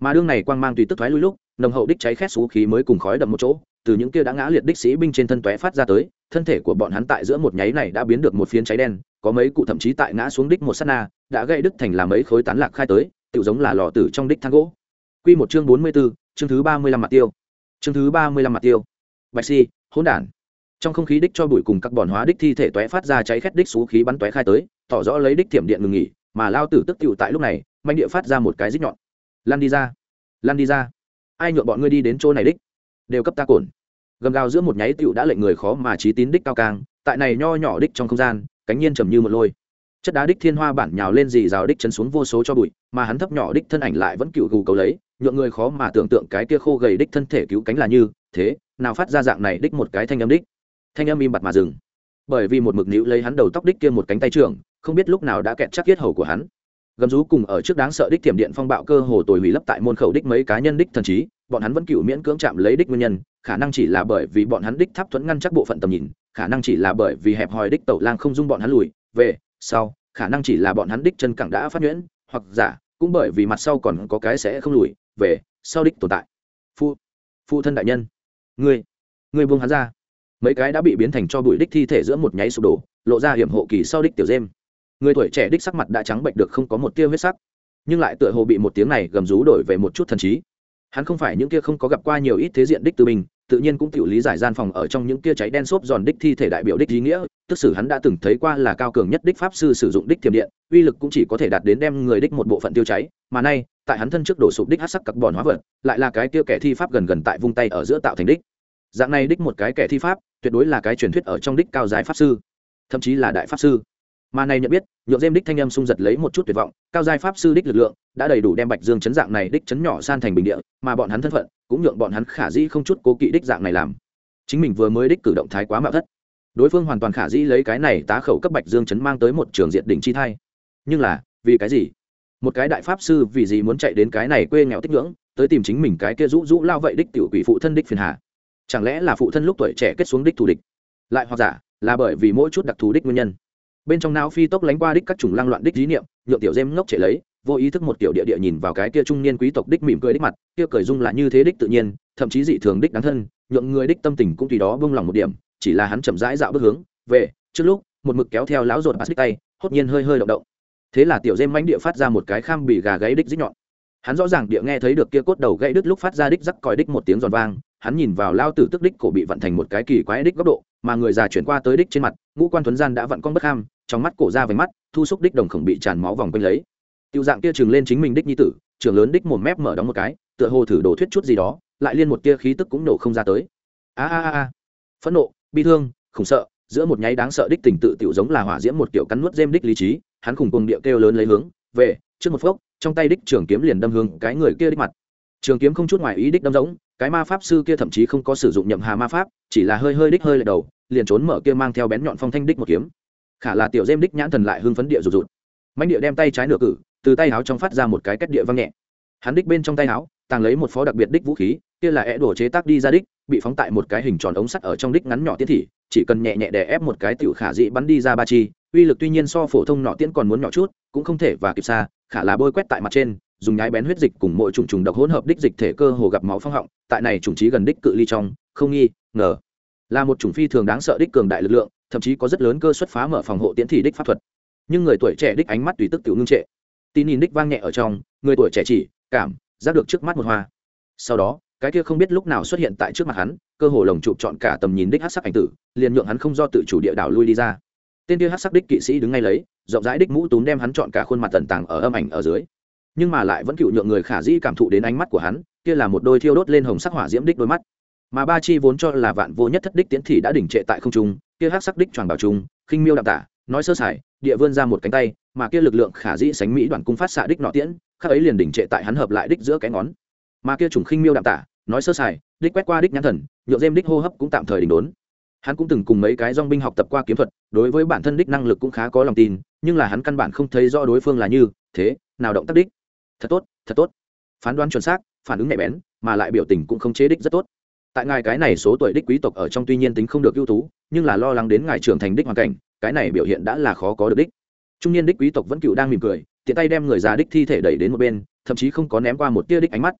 Mà đương này quang mang tùy tức thoái lui lúc nồng hậu đích cháy khét xú khí mới cùng khói đậm một chỗ từ những kia đã ngã liệt đích sĩ binh trên thân tóe phát ra tới thân thể của bọn hắn tại giữa một nháy này đã biến được một phiến cháy đen có mấy cụ thậm chí tại ngã xuống đích một sát na đã gây đứt thành là mấy khối tán lạc khai tới tự giống là lò tử trong đích thang gỗ. Quy một chương bốn mươi 44, chương thứ ba mươi lăm mặt tiêu. Chương thứ ba mươi lăm mặt tiêu. Bạch si hỗn đản. Trong không khí đích cho bụi cùng các bọn hóa đích thi thể tóe phát ra cháy khét đích xú khí bắn tóe khai tới tỏ rõ lấy đích thiểm điện ngừng nghỉ, mà lao tử tức tựu tại lúc này manh địa phát ra một cái dích nhọn. Lan đi ra lan đi ra. Ai nhượng bọn ngươi đi đến chỗ này đích? Đều cấp ta cồn gầm gào giữa một nháy tựu đã lệnh người khó mà trí tín đích cao càng, tại này nho nhỏ đích trong không gian, cánh nhiên trầm như một lôi. Chất đá đích thiên hoa bản nhào lên dì rào đích chấn xuống vô số cho bụi, mà hắn thấp nhỏ đích thân ảnh lại vẫn cựu gù cầu lấy, nhượng người khó mà tưởng tượng cái kia khô gầy đích thân thể cứu cánh là như thế, nào phát ra dạng này đích một cái thanh âm đích. Thanh âm im bặt mà dừng. Bởi vì một mực nữ lấy hắn đầu tóc đích kia một cánh tay trưởng không biết lúc nào đã kẹt chắc yết hầu của hắn. Gầm rú cùng ở trước đáng sợ đích tiềm điện phong bạo cơ hồ tồi hủy lấp tại môn khẩu đích mấy cá nhân đích thần trí, bọn hắn vẫn cựu miễn cưỡng chạm lấy đích nguyên nhân, khả năng chỉ là bởi vì bọn hắn đích tháp thuẫn ngăn chắc bộ phận tầm nhìn, khả năng chỉ là bởi vì hẹp hòi đích tẩu lang không dung bọn hắn lùi, về, sau, khả năng chỉ là bọn hắn đích chân cẳng đã phát nhuyễn, hoặc giả, cũng bởi vì mặt sau còn có cái sẽ không lùi, về, sau đích tồn tại. Phu phu thân đại nhân người người buông hắn ra. Mấy cái đã bị biến thành cho bụi đích thi thể giữa một nháy sụp đổ, lộ ra hiểm hộ kỳ sau đích tiểu dêm người tuổi trẻ đích sắc mặt đã trắng bệnh được không có một tia huyết sắc. Nhưng lại tựa hồ bị một tiếng này gầm rú đổi về một chút thần trí. Hắn không phải những kia không có gặp qua nhiều ít thế diện đích từ mình tự nhiên cũng tự lý giải gian phòng ở trong những kia cháy đen xốp giòn đích thi thể đại biểu đích ý nghĩa, tức sử hắn đã từng thấy qua là cao cường nhất đích pháp sư sử dụng đích thiểm điện, uy lực cũng chỉ có thể đạt đến đem người đích một bộ phận tiêu cháy, mà nay, tại hắn thân trước đổ sụp đích hát sắc carbon hóa vật, lại là cái kia kẻ thi pháp gần gần tại vung tay ở giữa tạo thành đích. Dạng này đích một cái kẻ thi pháp, tuyệt đối là cái truyền thuyết ở trong đích cao giải pháp sư, thậm chí là đại pháp sư mà này nhận biết, nhượng dêm đích thanh âm sung giật lấy một chút tuyệt vọng, cao giai pháp sư đích lực lượng, đã đầy đủ đem bạch dương chấn dạng này đích chấn nhỏ san thành bình địa, mà bọn hắn thân phận, cũng nhượng bọn hắn khả dĩ không chút cố kỵ đích dạng này làm. Chính mình vừa mới đích cử động thái quá mạo thất. Đối phương hoàn toàn khả dĩ lấy cái này tá khẩu cấp bạch dương chấn mang tới một trường diện đỉnh chi thai. Nhưng là, vì cái gì? Một cái đại pháp sư vì gì muốn chạy đến cái này quê nghèo tích ngưỡng, tới tìm chính mình cái kia rũ rũ lao vậy đích tiểu quỷ phụ thân đích phiền hà? Chẳng lẽ là phụ thân lúc tuổi trẻ kết xuống đích thù địch? Lại hoặc giả, là bởi vì mỗi chút đặc thù đích nguyên nhân? Bên trong não phi tốc lánh qua đích các chủng lang loạn đích dí niệm, nhượng tiểu dêm ngốc chạy lấy, vô ý thức một tiểu địa địa nhìn vào cái kia trung niên quý tộc đích mỉm cười đích mặt, kia cười dung là như thế đích tự nhiên, thậm chí dị thường đích đáng thân, nhượng người đích tâm tình cũng tùy đó bông lòng một điểm, chỉ là hắn chậm rãi dạo bước hướng, về, trước lúc, một mực kéo theo lão ruột bát tay, hốt nhiên hơi hơi động động. Thế là tiểu dêm mánh địa phát ra một cái kham bị gà gáy đích dích nhọn. Hắn rõ ràng địa nghe thấy được kia cốt đầu gãy đứt lúc phát ra đích rắc còi đích một tiếng giòn vang, hắn nhìn vào lao tử tức đích cổ bị vận thành một cái kỳ quái đích góc độ, mà người già chuyển qua tới đích trên mặt ngũ quan thuấn gian đã vặn con bất ham, trong mắt cổ ra vành mắt, thu xúc đích đồng khổng bị tràn máu vòng quanh lấy. Tiêu dạng kia chừng lên chính mình đích nhi tử, trưởng lớn đích một mép mở đóng một cái, tựa hồ thử đổ thuyết chút gì đó, lại liên một tia khí tức cũng nổ không ra tới. A a a a. Phẫn nộ, bi thương, khủng sợ, giữa một nháy đáng sợ đích tình tự tiểu giống là hỏa diễm một kiểu cắn nuốt dêm đích lý trí, hắn khủng cùng địa kêu lớn lấy hướng, về, trước một phốc, trong tay đích trường kiếm liền đâm hướng cái người kia đích mặt. Trường kiếm không chút ngoài ý đích đâm giống cái ma pháp sư kia thậm chí không có sử dụng nhậm hà ma pháp, chỉ là hơi hơi đích hơi lệ đầu liền trốn mở kia mang theo bén nhọn phong thanh đích một kiếm. Khả là tiểu dêm đích nhãn thần lại hưng phấn địa rụt rụt. Mạnh địa đem tay trái nửa cử, từ tay áo trong phát ra một cái cách địa văng nhẹ. Hắn đích bên trong tay áo, tàng lấy một phó đặc biệt đích vũ khí, kia là é đổ chế tác đi ra đích, bị phóng tại một cái hình tròn ống sắt ở trong đích ngắn nhỏ tiến thị, chỉ cần nhẹ nhẹ để ép một cái tiểu khả dị bắn đi ra ba chi, uy lực tuy nhiên so phổ thông nọ tiễn còn muốn nhỏ chút, cũng không thể và kịp xa, khả là bôi quét tại mặt trên, dùng nhái bén huyết dịch cùng mỗi trùng trùng độc hỗn hợp đích dịch thể cơ hồ gặp máu phong họng, tại này trùng trí gần đích cự ly trong, không nghi, ngờ là một chủng phi thường đáng sợ đích cường đại lực lượng, thậm chí có rất lớn cơ xuất phá mở phòng hộ tiễn thị đích pháp thuật. Nhưng người tuổi trẻ đích ánh mắt tùy tức tiểu ngưng trệ. Tin nhìn đích vang nhẹ ở trong, người tuổi trẻ chỉ, cảm, giác được trước mắt một hoa. Sau đó, cái kia không biết lúc nào xuất hiện tại trước mặt hắn, cơ hồ lồng chụp chọn cả tầm nhìn đích hát sắc ảnh tử, liền nhượng hắn không do tự chủ địa đảo lui đi ra. Tên kia hát sắc đích kỵ sĩ đứng ngay lấy, rộng rãi đích mũ túm đem hắn chọn cả khuôn mặt tần tàng ở âm ảnh ở dưới. Nhưng mà lại vẫn cựu nhượng người khả dĩ cảm thụ đến ánh mắt của hắn, kia là một đôi thiêu đốt lên hồng sắc hỏa diễm đích đôi mắt mà ba chi vốn cho là vạn vô nhất thất đích tiến thì đã đỉnh trệ tại không trung, kia hắc sắc đích tròn bảo trung, khinh miêu đạm tả, nói sơ sài, địa vươn ra một cánh tay, mà kia lực lượng khả dĩ sánh mỹ đoàn cung phát xạ đích nọ tiễn, khắc ấy liền đỉnh trệ tại hắn hợp lại đích giữa cái ngón. Mà kia trùng khinh miêu đạm tả, nói sơ sài, đích quét qua đích nhãn thần, nhượng dêm đích hô hấp cũng tạm thời đỉnh đốn. Hắn cũng từng cùng mấy cái dong binh học tập qua kiếm thuật, đối với bản thân đích năng lực cũng khá có lòng tin, nhưng là hắn căn bản không thấy rõ đối phương là như thế, nào động tác đích. Thật tốt thật tốt. Phán đoán chuẩn xác, phản ứng nhạy bén, mà lại biểu tình cũng không chế đích rất tốt tại ngài cái này số tuổi đích quý tộc ở trong tuy nhiên tính không được ưu tú, nhưng là lo lắng đến ngài trưởng thành đích hoàn cảnh, cái này biểu hiện đã là khó có được đích. Trung niên đích quý tộc vẫn cựu đang mỉm cười, tiện tay đem người già đích thi thể đẩy đến một bên, thậm chí không có ném qua một tia đích ánh mắt.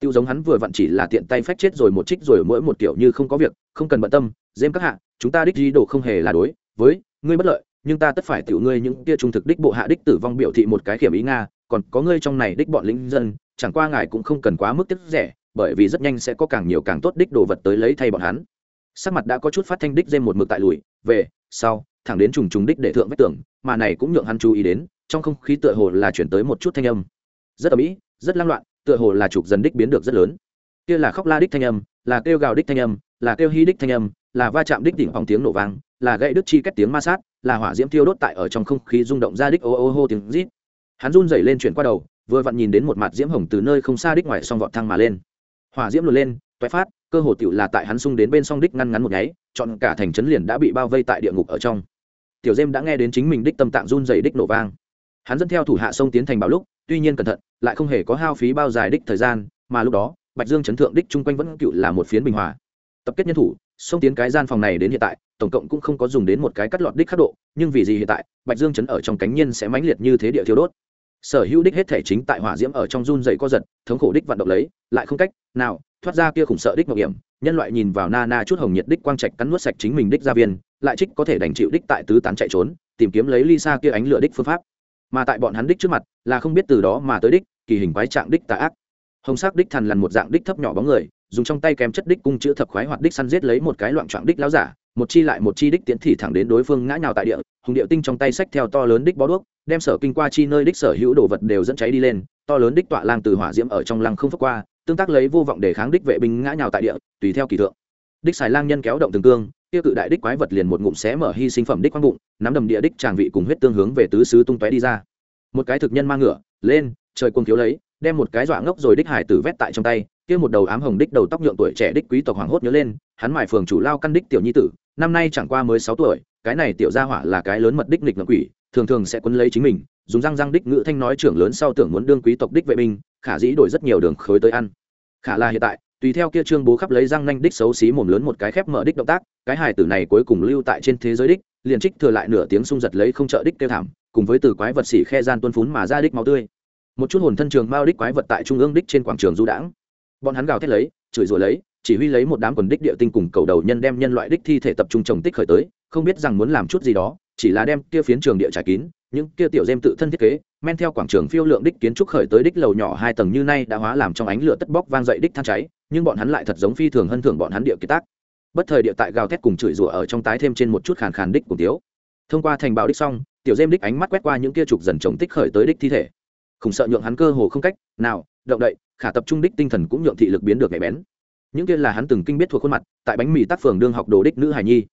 Tiêu giống hắn vừa vặn chỉ là tiện tay phách chết rồi một trích rồi mỗi một kiểu như không có việc, không cần bận tâm dêm các hạ, chúng ta đích di đồ không hề là đối với ngươi bất lợi, nhưng ta tất phải tiểu ngươi những tia trung thực đích bộ hạ đích tử vong biểu thị một cái kiểm ý nga, còn có ngươi trong này đích bọn lính dân, chẳng qua ngài cũng không cần quá mức tiếc rẻ bởi vì rất nhanh sẽ có càng nhiều càng tốt đích đồ vật tới lấy thay bọn hắn. Sắc mặt đã có chút phát thanh đích dêm một mực tại lùi, về, sau, thẳng đến trùng trùng đích để thượng vách tường, mà này cũng nhượng hắn chú ý đến, trong không khí tựa hồ là chuyển tới một chút thanh âm. Rất ở mỹ rất lang loạn, tựa hồ là trục dần đích biến được rất lớn. Kia là khóc la đích thanh âm, là kêu gào đích thanh âm, là kêu hy đích thanh âm, là va chạm đích đỉnh phòng tiếng nổ vang, là gậy đứt chi cách tiếng ma sát, là hỏa diễm thiêu đốt tại ở trong không khí rung động ra đích ô ô hô tiếng rít. Hắn run dậy lên chuyển qua đầu, vừa vặn nhìn đến một mặt diễm hồng từ nơi không xa đích ngoài song vọt thăng mà lên hỏa diễm lùi lên, toái phát, cơ hồ tiểu là tại hắn sung đến bên song đích ngăn ngắn một nháy, chọn cả thành trấn liền đã bị bao vây tại địa ngục ở trong. Tiểu dêm đã nghe đến chính mình đích tâm tạng run dày đích nổ vang. Hắn dẫn theo thủ hạ sông tiến thành bảo lúc, tuy nhiên cẩn thận, lại không hề có hao phí bao dài đích thời gian, mà lúc đó, bạch dương chấn thượng đích chung quanh vẫn cựu là một phiến bình hòa. Tập kết nhân thủ, sông tiến cái gian phòng này đến hiện tại, tổng cộng cũng không có dùng đến một cái cắt lọt đích khắc độ, nhưng vì gì hiện tại, bạch dương chấn ở trong cánh nhiên sẽ mãnh liệt như thế địa thiếu đốt sở hữu đích hết thể chính tại hỏa diễm ở trong run dày co giật, thống khổ đích vận động lấy, lại không cách nào thoát ra kia khủng sợ đích mạo hiểm. Nhân loại nhìn vào na na chút hồng nhiệt đích quang trạch cắn nuốt sạch chính mình đích gia viên, lại trích có thể đành chịu đích tại tứ tán chạy trốn, tìm kiếm lấy ly xa kia ánh lửa đích phương pháp. Mà tại bọn hắn đích trước mặt, là không biết từ đó mà tới đích, kỳ hình quái trạng đích tà ác. Hồng sắc đích thần lằn một dạng đích thấp nhỏ bóng người, dùng trong tay kèm chất đích cung chữ thập khoái hoạt đích săn giết lấy một cái loạn trạng đích láo giả, một chi lại một chi đích tiến thị thẳng đến đối phương ngã nhào tại địa, hùng điệu tinh trong tay sách theo to lớn đích bó đuốc đem sở kinh qua chi nơi đích sở hữu đồ vật đều dẫn cháy đi lên, to lớn đích tọa lang từ hỏa diễm ở trong lăng không phất qua, tương tác lấy vô vọng để kháng đích vệ binh ngã nhào tại địa, tùy theo kỳ thượng. Đích xài lang nhân kéo động từng cương, kia cự đại đích quái vật liền một ngụm xé mở hy sinh phẩm đích quang bụng, nắm đầm địa đích tràng vị cùng huyết tương hướng về tứ xứ tung tóe đi ra. Một cái thực nhân mang ngựa, lên, trời cuồng thiếu lấy, đem một cái dọa ngốc rồi đích hải tử vét tại trong tay, kia một đầu ám hồng đích đầu tóc nhượng tuổi trẻ đích quý tộc hoàng hốt nhớ lên, hắn mải phường chủ lao căn đích tiểu nhi tử, năm nay chẳng qua mới sáu tuổi, cái này tiểu gia hỏa là cái lớn mật đích nghịch ngợm quỷ thường thường sẽ quấn lấy chính mình, dùng răng răng đích ngữ thanh nói trưởng lớn sau tưởng muốn đương quý tộc đích vệ binh, khả dĩ đổi rất nhiều đường khối tới ăn. Khả là hiện tại, tùy theo kia trương bố khắp lấy răng nanh đích xấu xí mồm lớn một cái khép mở đích động tác, cái hài tử này cuối cùng lưu tại trên thế giới đích, liền trích thừa lại nửa tiếng sung giật lấy không trợ đích kêu thảm, cùng với từ quái vật xỉ khe gian tuân phún mà ra đích máu tươi. Một chút hồn thân trường mao đích quái vật tại trung ương đích trên quảng trường du đãng. Bọn hắn gào thét lấy, chửi rủa lấy, chỉ huy lấy một đám quần đích địa tinh cùng cầu đầu nhân đem nhân loại đích thi thể tập trung trồng tích khởi tới, không biết rằng muốn làm chút gì đó chỉ là đem kia phiến trường địa trải kín, những kia tiểu dêm tự thân thiết kế, men theo quảng trường phiêu lượng đích kiến trúc khởi tới đích lầu nhỏ hai tầng như nay đã hóa làm trong ánh lửa tất bóc vang dậy đích than cháy, nhưng bọn hắn lại thật giống phi thường hơn thường bọn hắn địa kiệt tác. Bất thời địa tại gào thét cùng chửi rủa ở trong tái thêm trên một chút khàn khàn đích cùng tiếu. Thông qua thành bào đích xong, tiểu dêm đích ánh mắt quét qua những kia trục dần trồng tích khởi tới đích thi thể. Khủng sợ nhượng hắn cơ hồ không cách nào động đậy, khả tập trung đích tinh thần cũng nhượng thị lực biến được nhạy bén. Những kia là hắn từng kinh biết thuộc khuôn mặt, tại bánh mì tác phường đương học đồ đích nữ hài nhi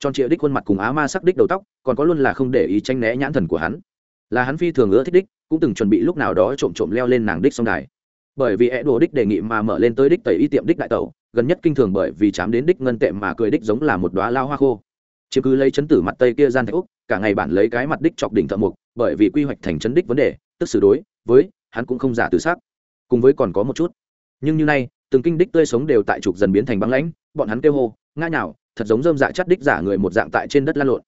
tròn trịa đích khuôn mặt cùng á ma sắc đích đầu tóc, còn có luôn là không để ý tranh né nhãn thần của hắn. Là hắn phi thường ưa thích đích, cũng từng chuẩn bị lúc nào đó trộm trộm leo lên nàng đích sông đài. Bởi vì é đồ đích đề nghị mà mở lên tới đích tẩy y tiệm đích đại tẩu, gần nhất kinh thường bởi vì chám đến đích ngân tệ mà cười đích giống là một đoá lao hoa khô. Chứ cứ lấy chấn tử mặt tây kia gian thạch úc, cả ngày bản lấy cái mặt đích chọc đỉnh thợ mục bởi vì quy hoạch thành chấn đích vấn đề, tức xử đối với hắn cũng không giả từ xác cùng với còn có một chút. Nhưng như nay, từng kinh đích tươi sống đều tại trục dần biến thành băng lãnh, bọn hắn kêu hô ngã nhào, thật giống dơm dạ chắt đích giả người một dạng tại trên đất lan lộn.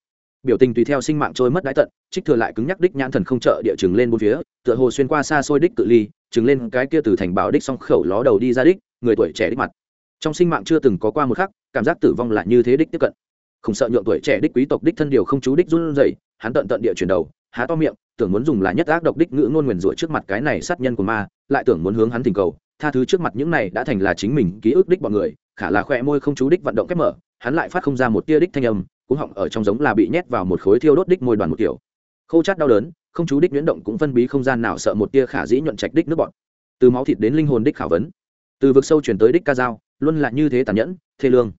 Biểu tình tùy theo sinh mạng trôi mất đái tận, trích thừa lại cứng nhắc đích nhãn thần không trợ địa chừng lên bốn phía, tựa hồ xuyên qua xa xôi đích cự ly, chừng lên cái kia từ thành bảo đích song khẩu ló đầu đi ra đích, người tuổi trẻ đích mặt. Trong sinh mạng chưa từng có qua một khắc, cảm giác tử vong là như thế đích tiếp cận. Không sợ nhượng tuổi trẻ đích quý tộc đích thân điều không chú đích run rẩy, hắn tận tận địa chuyển đầu, há to miệng, tưởng muốn dùng là nhất ác độc đích ngữ ngôn nguyền rủa trước mặt cái này sát nhân của ma, lại tưởng muốn hướng hắn tình cầu, tha thứ trước mặt những này đã thành là chính mình ký ức đích bọn người khả là khoe môi không chú đích vận động khép mở, hắn lại phát không ra một tia đích thanh âm cũng họng ở trong giống là bị nhét vào một khối thiêu đốt đích môi đoàn một kiểu. Khô chát đau đớn, không chú đích nhuyễn động cũng phân bí không gian nào sợ một tia khả dĩ nhuận trạch đích nước bọt. từ máu thịt đến linh hồn đích khảo vấn. Từ vực sâu chuyển tới đích ca dao, luôn là như thế tàn nhẫn, thê lương.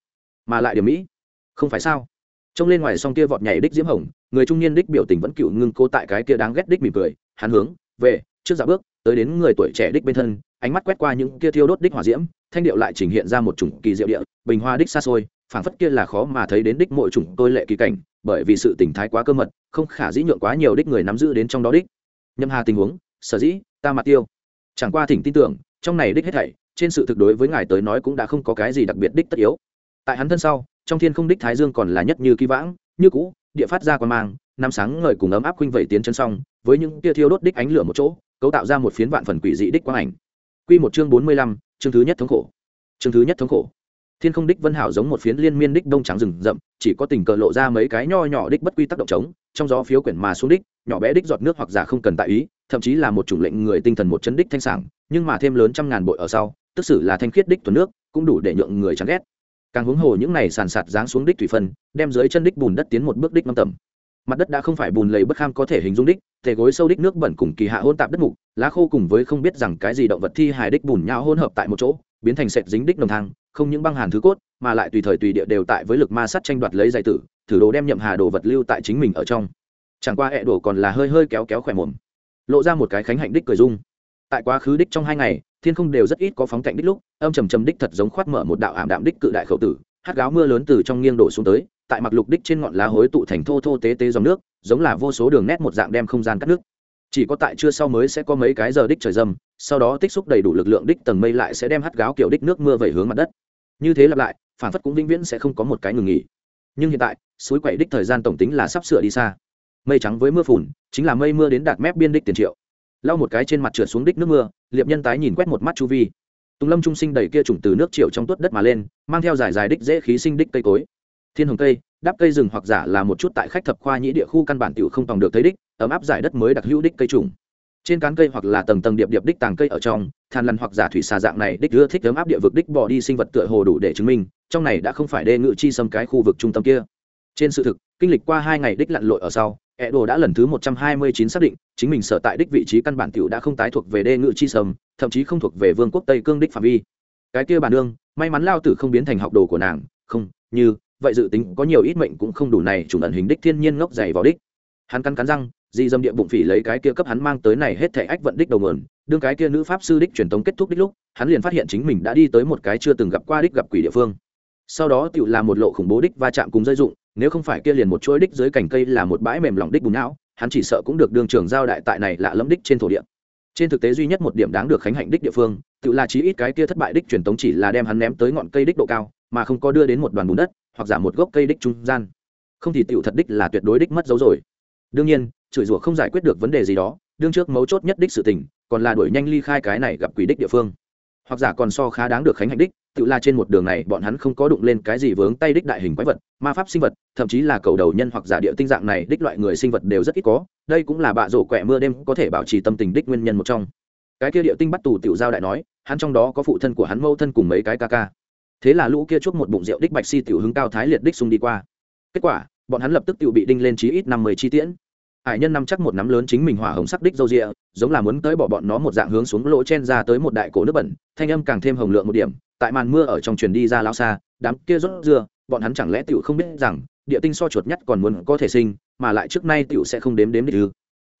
Mà lại điểm mỹ. Không phải sao? Trông lên ngoài song kia vọt nhảy đích diễm hồng, người trung niên đích biểu tình vẫn cựu ngưng cô tại cái kia đáng ghét đích mỉm cười, hắn hướng về, trước dạ bước, tới đến người tuổi trẻ đích bên thân ánh mắt quét qua những kia thiêu đốt đích hỏa diễm, thanh điệu lại trình hiện ra một chủng kỳ diệu địa, bình hoa đích xa xôi, phảng phất kia là khó mà thấy đến đích mỗi chủng tôi lệ kỳ cảnh, bởi vì sự tỉnh thái quá cơ mật, không khả dĩ nhượng quá nhiều đích người nắm giữ đến trong đó đích. Nhâm hà tình huống, sở dĩ, ta mặt tiêu. Chẳng qua thỉnh tin tưởng, trong này đích hết thảy, trên sự thực đối với ngài tới nói cũng đã không có cái gì đặc biệt đích tất yếu. Tại hắn thân sau, trong thiên không đích thái dương còn là nhất như kỳ vãng, như cũ, địa phát ra quan mang, năm sáng ngời cùng ấm áp khuynh vẩy tiến chân xong với những tia thiêu đốt đích ánh lửa một chỗ, cấu tạo ra một phiến vạn phần quỷ dị đích quang ảnh quy một chương bốn mươi lăm, chương thứ nhất thống khổ. Chương thứ nhất thống khổ. Thiên không đích vân hảo giống một phiến liên miên đích đông trắng rừng rậm chỉ có tình cờ lộ ra mấy cái nho nhỏ đích bất quy tắc động trống trong gió phiếu quyển mà xuống đích nhỏ bé đích giọt nước hoặc giả không cần tại ý thậm chí là một chủng lệnh người tinh thần một chấn đích thanh sảng nhưng mà thêm lớn trăm ngàn bội ở sau tức sự là thanh khiết đích thuần nước cũng đủ để nhượng người chán ghét. Càng hướng hồ những này sàn sạt giáng xuống đích thủy phân đem dưới chân đích bùn đất tiến một bước đích năm tầm mặt đất đã không phải bùn lầy bất kham có thể hình dung đích, thể gối sâu đích nước bẩn cùng kỳ hạ hôn tạp đất mục, lá khô cùng với không biết rằng cái gì động vật thi hài đích bùn nhau hôn hợp tại một chỗ, biến thành sệt dính đích đồng thang, không những băng hàn thứ cốt, mà lại tùy thời tùy địa đều tại với lực ma sát tranh đoạt lấy giải tử, thử đồ đem nhậm hà đồ vật lưu tại chính mình ở trong. Chẳng qua hẹ đổ còn là hơi hơi kéo kéo khỏe mồm, lộ ra một cái khánh hạnh đích cười dung. Tại quá khứ đích trong hai ngày, thiên không đều rất ít có phóng cạnh đích lúc, âm trầm trầm đích thật giống khoát mở một đạo ảm đạm đích cự đại khẩu tử hát gáo mưa lớn từ trong nghiêng đổ xuống tới tại mặc lục đích trên ngọn lá hối tụ thành thô thô tế tế dòng nước, giống là vô số đường nét một dạng đem không gian cắt nước. Chỉ có tại trưa sau mới sẽ có mấy cái giờ đích trời dầm, sau đó tích xúc đầy đủ lực lượng đích tầng mây lại sẽ đem hắt gáo kiểu đích nước mưa về hướng mặt đất. Như thế lặp lại phản phất cũng vĩnh viễn sẽ không có một cái ngừng nghỉ. Nhưng hiện tại, suối quậy đích thời gian tổng tính là sắp sửa đi xa. Mây trắng với mưa phùn, chính là mây mưa đến đạt mép biên đích tiền triệu. Lau một cái trên mặt trượt xuống đích nước mưa, liệp nhân tái nhìn quét một mắt chu vi. Tùng lâm trung sinh đầy kia trùng từ nước triệu trong tuốt đất mà lên, mang theo dài dài đích dễ khí sinh đích cây cối thiên hồng cây đắp cây rừng hoặc giả là một chút tại khách thập khoa nhĩ địa khu căn bản tiểu không tòng được thấy đích ấm áp giải đất mới đặc hữu đích cây trùng. Trên cán cây hoặc là tầng tầng điệp điệp đích tàng cây ở trong than lăn hoặc giả thủy xà dạng này đích ưa thích ấm áp địa vực đích bỏ đi sinh vật tựa hồ đủ để chứng minh trong này đã không phải đê ngự chi xâm cái khu vực trung tâm kia. Trên sự thực kinh lịch qua hai ngày đích lặn lội ở sau ẹ đồ đã lần thứ một trăm hai mươi chín xác định chính mình sở tại đích vị trí căn bản tiểu đã không tái thuộc về đê ngự chi sầm, thậm chí không thuộc về vương quốc tây cương đích phạm vi. Cái kia bản đương may mắn lao tử không biến thành học đồ của nàng không như vậy dự tính có nhiều ít mệnh cũng không đủ này, chủ ẩn hình đích thiên nhiên ngốc dày vào đích. Hắn cắn cắn răng, di dâm địa bụng phỉ lấy cái kia cấp hắn mang tới này hết thể ách vận đích đầu nguồn, đương cái kia nữ pháp sư đích truyền tống kết thúc đích lúc, hắn liền phát hiện chính mình đã đi tới một cái chưa từng gặp qua đích gặp quỷ địa phương. Sau đó tựu là một lộ khủng bố đích va chạm cùng dây dụng, nếu không phải kia liền một chuỗi đích dưới cành cây là một bãi mềm lỏng đích bùn não, hắn chỉ sợ cũng được đường trường giao đại tại này lạ lẫm đích trên thổ địa. Trên thực tế duy nhất một điểm đáng được khánh hạnh đích địa phương tự là chí ít cái kia thất bại đích truyền tống chỉ là đem hắn ném tới ngọn cây đích độ cao, mà không có đưa đến một đoàn bùn đất hoặc giả một gốc cây đích trung gian. Không thì tiểu thật đích là tuyệt đối đích mất dấu rồi. Đương nhiên, chửi rủa không giải quyết được vấn đề gì đó, đương trước mấu chốt nhất đích sự tình, còn là đuổi nhanh ly khai cái này gặp quỷ đích địa phương. Hoặc giả còn so khá đáng được khánh hạnh đích tự là trên một đường này bọn hắn không có đụng lên cái gì vướng tay đích đại hình quái vật, ma pháp sinh vật, thậm chí là cầu đầu nhân hoặc giả địa tinh dạng này đích loại người sinh vật đều rất ít có, đây cũng là bạ rổ quẹ mưa đêm có thể bảo trì tâm tình đích nguyên nhân một trong. Cái kia địa tinh bắt tù tiểu giao đại nói, hắn trong đó có phụ thân của hắn mâu thân cùng mấy cái ca ca thế là lũ kia chuốc một bụng rượu đích bạch si tiểu hứng cao thái liệt đích xung đi qua. Kết quả, bọn hắn lập tức tiểu bị đinh lên chí ít năm mươi chi tiễn. Hải nhân nắm chắc một nắm lớn chính mình hỏa hồng sắc đích dâu rịa, giống là muốn tới bỏ bọn nó một dạng hướng xuống lỗ chen ra tới một đại cổ nước bẩn, thanh âm càng thêm hồng lượng một điểm, tại màn mưa ở trong truyền đi ra lao xa, đám kia rốt dưa bọn hắn chẳng lẽ tiểu không biết rằng, địa tinh so chuột nhất còn muốn có thể sinh, mà lại trước nay tiểu sẽ không đếm đếm đích ư?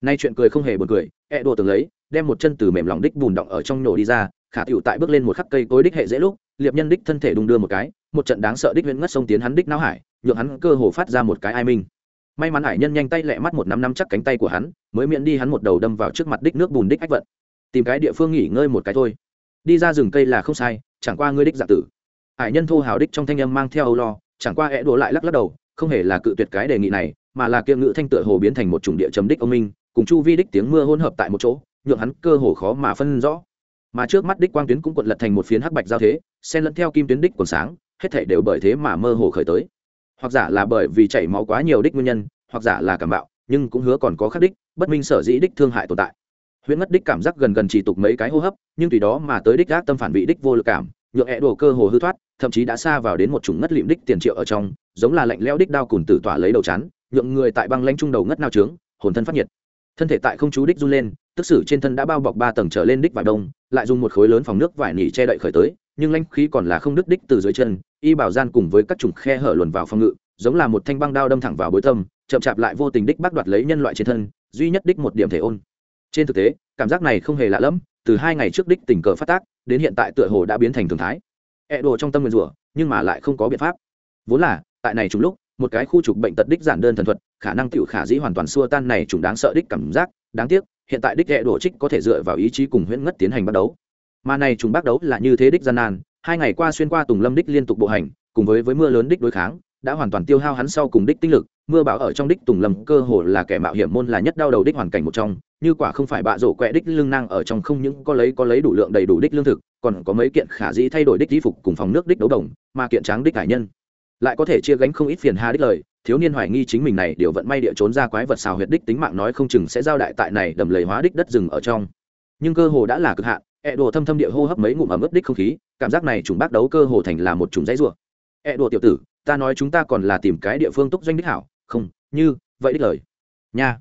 Nay chuyện cười không hề buồn cười e đồ từng lấy, đem một chân từ mềm lòng đích bùn động ở trong nổ đi ra khả tiểu tại bước lên một khắc cây tối đích hệ dễ lúc, liệp nhân đích thân thể đung đưa một cái, một trận đáng sợ đích huyễn ngất sông tiến hắn đích não hải, nhượng hắn cơ hồ phát ra một cái ai minh. May mắn hải nhân nhanh tay lẹ mắt một năm năm chắc cánh tay của hắn, mới miễn đi hắn một đầu đâm vào trước mặt đích nước bùn đích ách vận. Tìm cái địa phương nghỉ ngơi một cái thôi. Đi ra rừng cây là không sai, chẳng qua ngươi đích giả tử. Hải nhân thô hào đích trong thanh âm mang theo âu lo, chẳng qua é đổ lại lắc lắc đầu, không hề là cự tuyệt cái đề nghị này, mà là kiêng ngữ thanh tựa hồ biến thành một chủng địa chấm đích ông minh, cùng chu vi đích tiếng mưa hỗn hợp tại một chỗ, nhượng hắn cơ hồ khó mà phân rõ mà trước mắt đích quang tuyến cũng quận lật thành một phiến hắc bạch giao thế, xen lẫn theo kim tuyến đích còn sáng, hết thảy đều bởi thế mà mơ hồ khởi tới. Hoặc giả là bởi vì chảy máu quá nhiều đích nguyên nhân, hoặc giả là cảm bạo, nhưng cũng hứa còn có khắc đích, bất minh sở dĩ đích thương hại tồn tại. Huyễn ngất đích cảm giác gần gần chỉ tục mấy cái hô hấp, nhưng tùy đó mà tới đích gác tâm phản vị đích vô lực cảm, nhượng hẹ đồ cơ hồ hư thoát, thậm chí đã xa vào đến một chủng ngất lịm đích tiền triệu ở trong, giống là lạnh leo đích đao cùn tử tỏa lấy đầu chắn nhượng người tại băng lanh trung đầu ngất nao trướng, hồn thân phát nhiệt. Thân thể tại không chú đích run lên tức xử trên thân đã bao bọc ba tầng trở lên đích vải đông, lại dùng một khối lớn phòng nước vải nỉ che đậy khởi tới, nhưng lãnh khí còn là không đứt đích từ dưới chân, y bảo gian cùng với các chủng khe hở luồn vào phòng ngự, giống là một thanh băng đao đâm thẳng vào bối tâm, chậm chạp lại vô tình đích bác đoạt lấy nhân loại trên thân, duy nhất đích một điểm thể ôn. Trên thực tế, cảm giác này không hề lạ lẫm, từ hai ngày trước đích tình cờ phát tác, đến hiện tại tựa hồ đã biến thành thường thái. Ẹ đồ trong tâm nguyên rủa, nhưng mà lại không có biện pháp. Vốn là, tại này trùng lúc, một cái khu trục bệnh tật đích giản đơn thần thuật, khả năng tiểu khả dĩ hoàn toàn xua tan này trùng đáng sợ đích cảm giác, đáng tiếc hiện tại đích ẹ đổ trích có thể dựa vào ý chí cùng huyễn ngất tiến hành bắt đấu. Mà này trùng bắt đấu là như thế đích gian nan, hai ngày qua xuyên qua tùng lâm đích liên tục bộ hành, cùng với với mưa lớn đích đối kháng, đã hoàn toàn tiêu hao hắn sau cùng đích tinh lực, mưa bão ở trong đích tùng lâm cơ hồ là kẻ mạo hiểm môn là nhất đau đầu đích hoàn cảnh một trong, như quả không phải bạ rổ quẹ đích lương năng ở trong không những có lấy có lấy đủ lượng đầy đủ đích lương thực, còn có mấy kiện khả dĩ thay đổi đích di phục cùng phòng nước đích đấu đồng, mà kiện tráng đích hải nhân. Lại có thể chia gánh không ít phiền hà đích lời thiếu niên hoài nghi chính mình này điều vận may địa trốn ra quái vật xào huyệt đích tính mạng nói không chừng sẽ giao đại tại này đầm lầy hóa đích đất rừng ở trong. Nhưng cơ hồ đã là cực hạn, ẹ đồ thâm thâm địa hô hấp mấy ngụm ẩm ướt đích không khí, cảm giác này trùng bác đấu cơ hồ thành là một trùng dãy rùa ẹ đồ tiểu tử, ta nói chúng ta còn là tìm cái địa phương túc doanh đích hảo, không, như, vậy đích lời. Nha.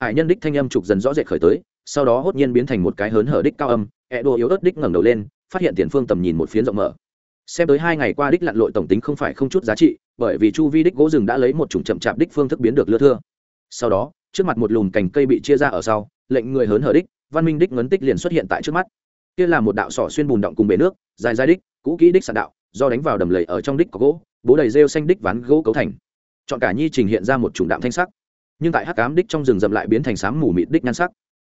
Hải nhân đích thanh âm trục dần rõ rệt khởi tới, sau đó hốt nhiên biến thành một cái hớn hở đích cao âm, ẹ đồ yếu ớt đích ngẩng đầu lên, phát hiện tiền phương tầm nhìn một phiến rộng mở xem tới hai ngày qua đích lặn lội tổng tính không phải không chút giá trị, bởi vì chu vi đích gỗ rừng đã lấy một chủng chậm chạp đích phương thức biến được lưa thưa. Sau đó, trước mặt một lùm cành cây bị chia ra ở sau, lệnh người hớn hở đích, văn minh đích ngấn tích liền xuất hiện tại trước mắt. Kia là một đạo sỏ xuyên bùn động cùng bể nước, dài dài đích, cũ kỹ đích sạn đạo, do đánh vào đầm lầy ở trong đích có gỗ, bố đầy rêu xanh đích ván gỗ cấu thành. Chọn cả nhi trình hiện ra một chủng đạm thanh sắc. Nhưng tại hắc cám đích trong rừng rậm lại biến thành sám mù mịt đích nhan sắc.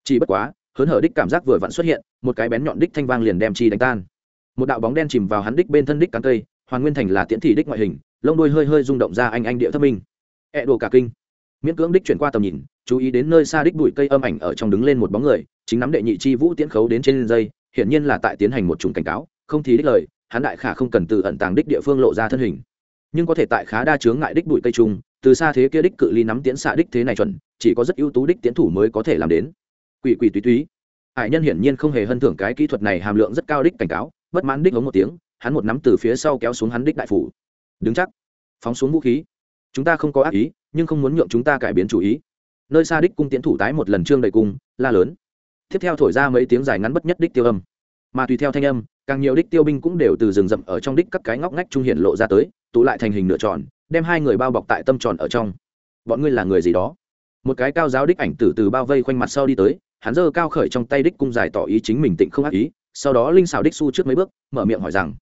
Chỉ bất quá, hớn hở đích cảm giác vừa vặn xuất hiện, một cái bén nhọn đích thanh vang liền đem chi đánh tan một đạo bóng đen chìm vào hắn đích bên thân đích cắn cây, hoàn nguyên thành là tiễn thị đích ngoại hình, lông đuôi hơi hơi rung động ra anh anh địa thất minh. Ẹ đồ cả kinh. Miễn cưỡng đích chuyển qua tầm nhìn, chú ý đến nơi xa đích bụi cây âm ảnh ở trong đứng lên một bóng người, chính nắm đệ nhị chi vũ tiễn khấu đến trên dây, hiển nhiên là tại tiến hành một chủng cảnh cáo, không thì đích lời, hắn đại khả không cần từ ẩn tàng đích địa phương lộ ra thân hình. Nhưng có thể tại khá đa chướng ngại đích bụi cây trung từ xa thế kia đích cự ly nắm tiễn xạ đích thế này chuẩn, chỉ có rất ưu tú đích tiễn thủ mới có thể làm đến. Quỷ quỷ túy túy. Hải nhân hiển nhiên không hề hân thưởng cái kỹ thuật này hàm lượng rất cao đích cảnh cáo bất mãn đích hống một tiếng, hắn một nắm từ phía sau kéo xuống hắn đích đại phủ. Đứng chắc, phóng xuống vũ khí. Chúng ta không có ác ý, nhưng không muốn nhượng chúng ta cải biến chủ ý. Nơi xa đích cung tiến thủ tái một lần trương đầy cung, la lớn. Tiếp theo thổi ra mấy tiếng dài ngắn bất nhất đích tiêu âm. Mà tùy theo thanh âm, càng nhiều đích tiêu binh cũng đều từ rừng rậm ở trong đích các cái ngóc ngách trung hiện lộ ra tới, tụ lại thành hình nửa tròn, đem hai người bao bọc tại tâm tròn ở trong. Bọn ngươi là người gì đó? Một cái cao giáo đích ảnh tử từ bao vây quanh mặt sau đi tới, hắn giơ cao khởi trong tay đích cung dài tỏ ý chính mình tịnh không ác ý sau đó linh xào đích su trước mấy bước, mở miệng hỏi rằng,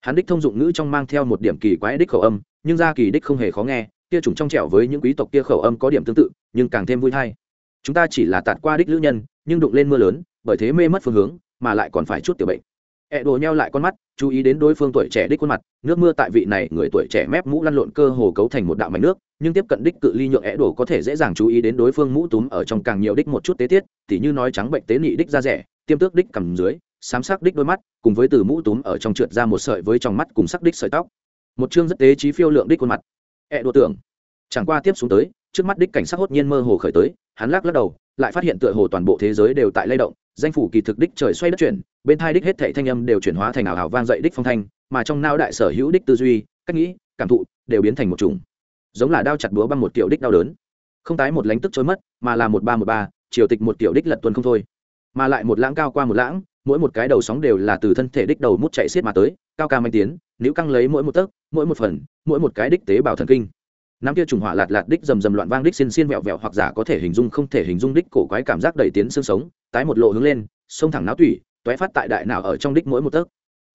hắn đích thông dụng ngữ trong mang theo một điểm kỳ quái đích khẩu âm, nhưng ra kỳ đích không hề khó nghe, kia trùng trong trẻo với những quý tộc kia khẩu âm có điểm tương tự, nhưng càng thêm vui hay chúng ta chỉ là tạt qua đích lữ nhân, nhưng đụng lên mưa lớn, bởi thế mê mất phương hướng, mà lại còn phải chút tiểu bệnh. E ẹ đồ nheo lại con mắt, chú ý đến đối phương tuổi trẻ đích khuôn mặt, nước mưa tại vị này người tuổi trẻ mép mũ lăn lộn cơ hồ cấu thành một đạo mảnh nước, nhưng tiếp cận đích cự ly nhượng e ẹ đồ có thể dễ dàng chú ý đến đối phương mũ túm ở trong càng nhiều đích một chút tế tiết, tỉ như nói trắng bệnh tế nị đích ra rẻ, tiêm tước đích cầm dưới xám sắc đích đôi mắt, cùng với từ mũ túm ở trong trượt ra một sợi với trong mắt cùng sắc đích sợi tóc. Một chương rất tế trí phiêu lượng đích khuôn mặt. Ẹ đồ tưởng. Chẳng qua tiếp xuống tới, trước mắt đích cảnh sắc hốt nhiên mơ hồ khởi tới, hắn lắc lắc đầu, lại phát hiện tựa hồ toàn bộ thế giới đều tại lay động, danh phủ kỳ thực đích trời xoay đất chuyển, bên thai đích hết thệ thanh âm đều chuyển hóa thành ảo ảo vang dậy đích phong thanh, mà trong nao đại sở hữu đích tư duy, cách nghĩ, cảm thụ, đều biến thành một chủng. Giống là đao chặt búa băng một kiểu đích đau đớn. Không tái một lánh tức trôi mất, mà là một ba một ba, triều tịch một kiểu đích lật tuần không thôi. Mà lại một lãng cao qua một lãng mỗi một cái đầu sóng đều là từ thân thể đích đầu mút chạy xiết mà tới, cao ca manh tiến nếu căng lấy mỗi một tấc, mỗi một phần, mỗi một cái đích tế bào thần kinh. Nắm kia trùng hỏa lạt lạt đích rầm rầm loạn vang đích xiên xiên vẹo vẹo hoặc giả có thể hình dung không thể hình dung đích cổ quái cảm giác đẩy tiến xương sống, tái một lộ hướng lên, sông thẳng não tủy toé phát tại đại nào ở trong đích mỗi một tấc.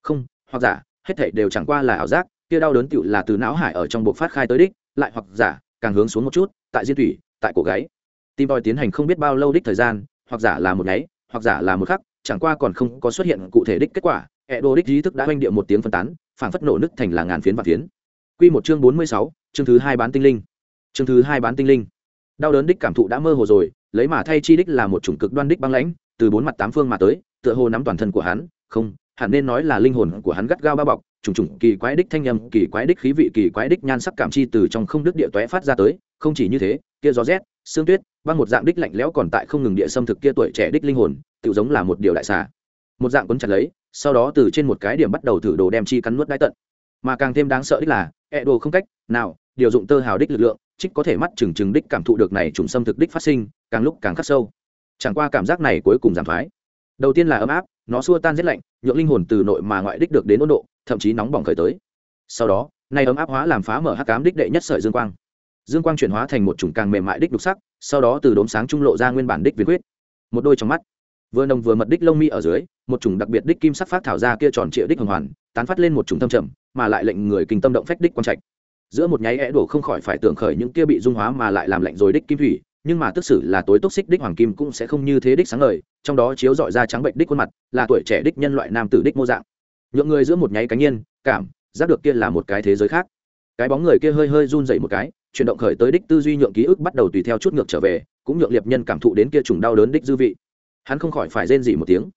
Không, hoặc giả, hết thảy đều chẳng qua là ảo giác, kia đau đớn tựu là từ não hải ở trong bộ phát khai tới đích, lại hoặc giả, càng hướng xuống một chút, tại diên tủy, tại cổ gáy. Tim đòi tiến hành không biết bao lâu đích thời gian, hoặc giả là một nháy, hoặc giả là một khắc chẳng qua còn không có xuất hiện cụ thể đích kết quả hệ đồ đích trí thức đã oanh điệu một tiếng phân tán phảng phất nổ nứt thành là ngàn phiến và phiến Quy một chương bốn mươi sáu, chương thứ hai bán tinh linh. Chương thứ hai bán tinh linh. Đau đớn đích cảm thụ đã mơ hồ rồi, lấy mà thay chi đích là một chủng cực đoan đích băng lãnh, từ bốn mặt tám phương mà tới, tựa hồ nắm toàn thân của hắn, không, hẳn nên nói là linh hồn của hắn gắt gao bao bọc, trùng trùng kỳ quái đích thanh âm, kỳ quái đích khí vị, kỳ quái đích nhan sắc cảm chi từ trong không đứt địa toé phát ra tới, không chỉ như thế, kia gió rét, sương tuyết, băng một dạng đích lạnh lẽo còn tại không ngừng địa xâm thực kia tuổi trẻ đích linh hồn, tự giống là một điều đại xà. Một dạng cuốn chặt lấy, sau đó từ trên một cái điểm bắt đầu thử đồ đem chi cắn nuốt đái tận. Mà càng thêm đáng sợ đích là, e đồ không cách nào điều dụng tơ hào đích lực lượng trích có thể mắt chừng chừng đích cảm thụ được này trùng xâm thực đích phát sinh càng lúc càng khắc sâu. Chẳng qua cảm giác này cuối cùng giảm thoái. Đầu tiên là ấm áp nó xua tan rét lạnh nhượng linh hồn từ nội mà ngoại đích được đến 温 độ thậm chí nóng bỏng khởi tới. Sau đó này ấm áp hóa làm phá mở hắc cám đích đệ nhất sợi dương quang. Dương quang chuyển hóa thành một chủng càng mềm mại đích đục sắc sau đó từ đốm sáng trung lộ ra nguyên bản đích viên quyết một đôi trong mắt vừa nồng vừa mật đích lông mi ở dưới, một chủng đặc biệt đích kim sắc phát thảo ra kia tròn trịa đích hồng hoàn, tán phát lên một chủng thâm trầm, mà lại lệnh người kinh tâm động phách đích quang trạch. Giữa một nháy é đổ không khỏi phải tưởng khởi những kia bị dung hóa mà lại làm lạnh rồi đích kim thủy, nhưng mà tức xử là tối tốc xích đích hoàng kim cũng sẽ không như thế đích sáng ngời, trong đó chiếu dọi ra trắng bệnh đích khuôn mặt, là tuổi trẻ đích nhân loại nam tử đích mô dạng. Nhượng người giữa một nháy cánh nhiên, cảm, giác được kia là một cái thế giới khác. Cái bóng người kia hơi hơi run dậy một cái, chuyển động khởi tới đích tư duy nhượng ký ức bắt đầu tùy theo chút ngược trở về, cũng nhượng liệp nhân cảm thụ đến kia trùng đau đớn đích dư vị hắn không khỏi phải rên dỉ một tiếng.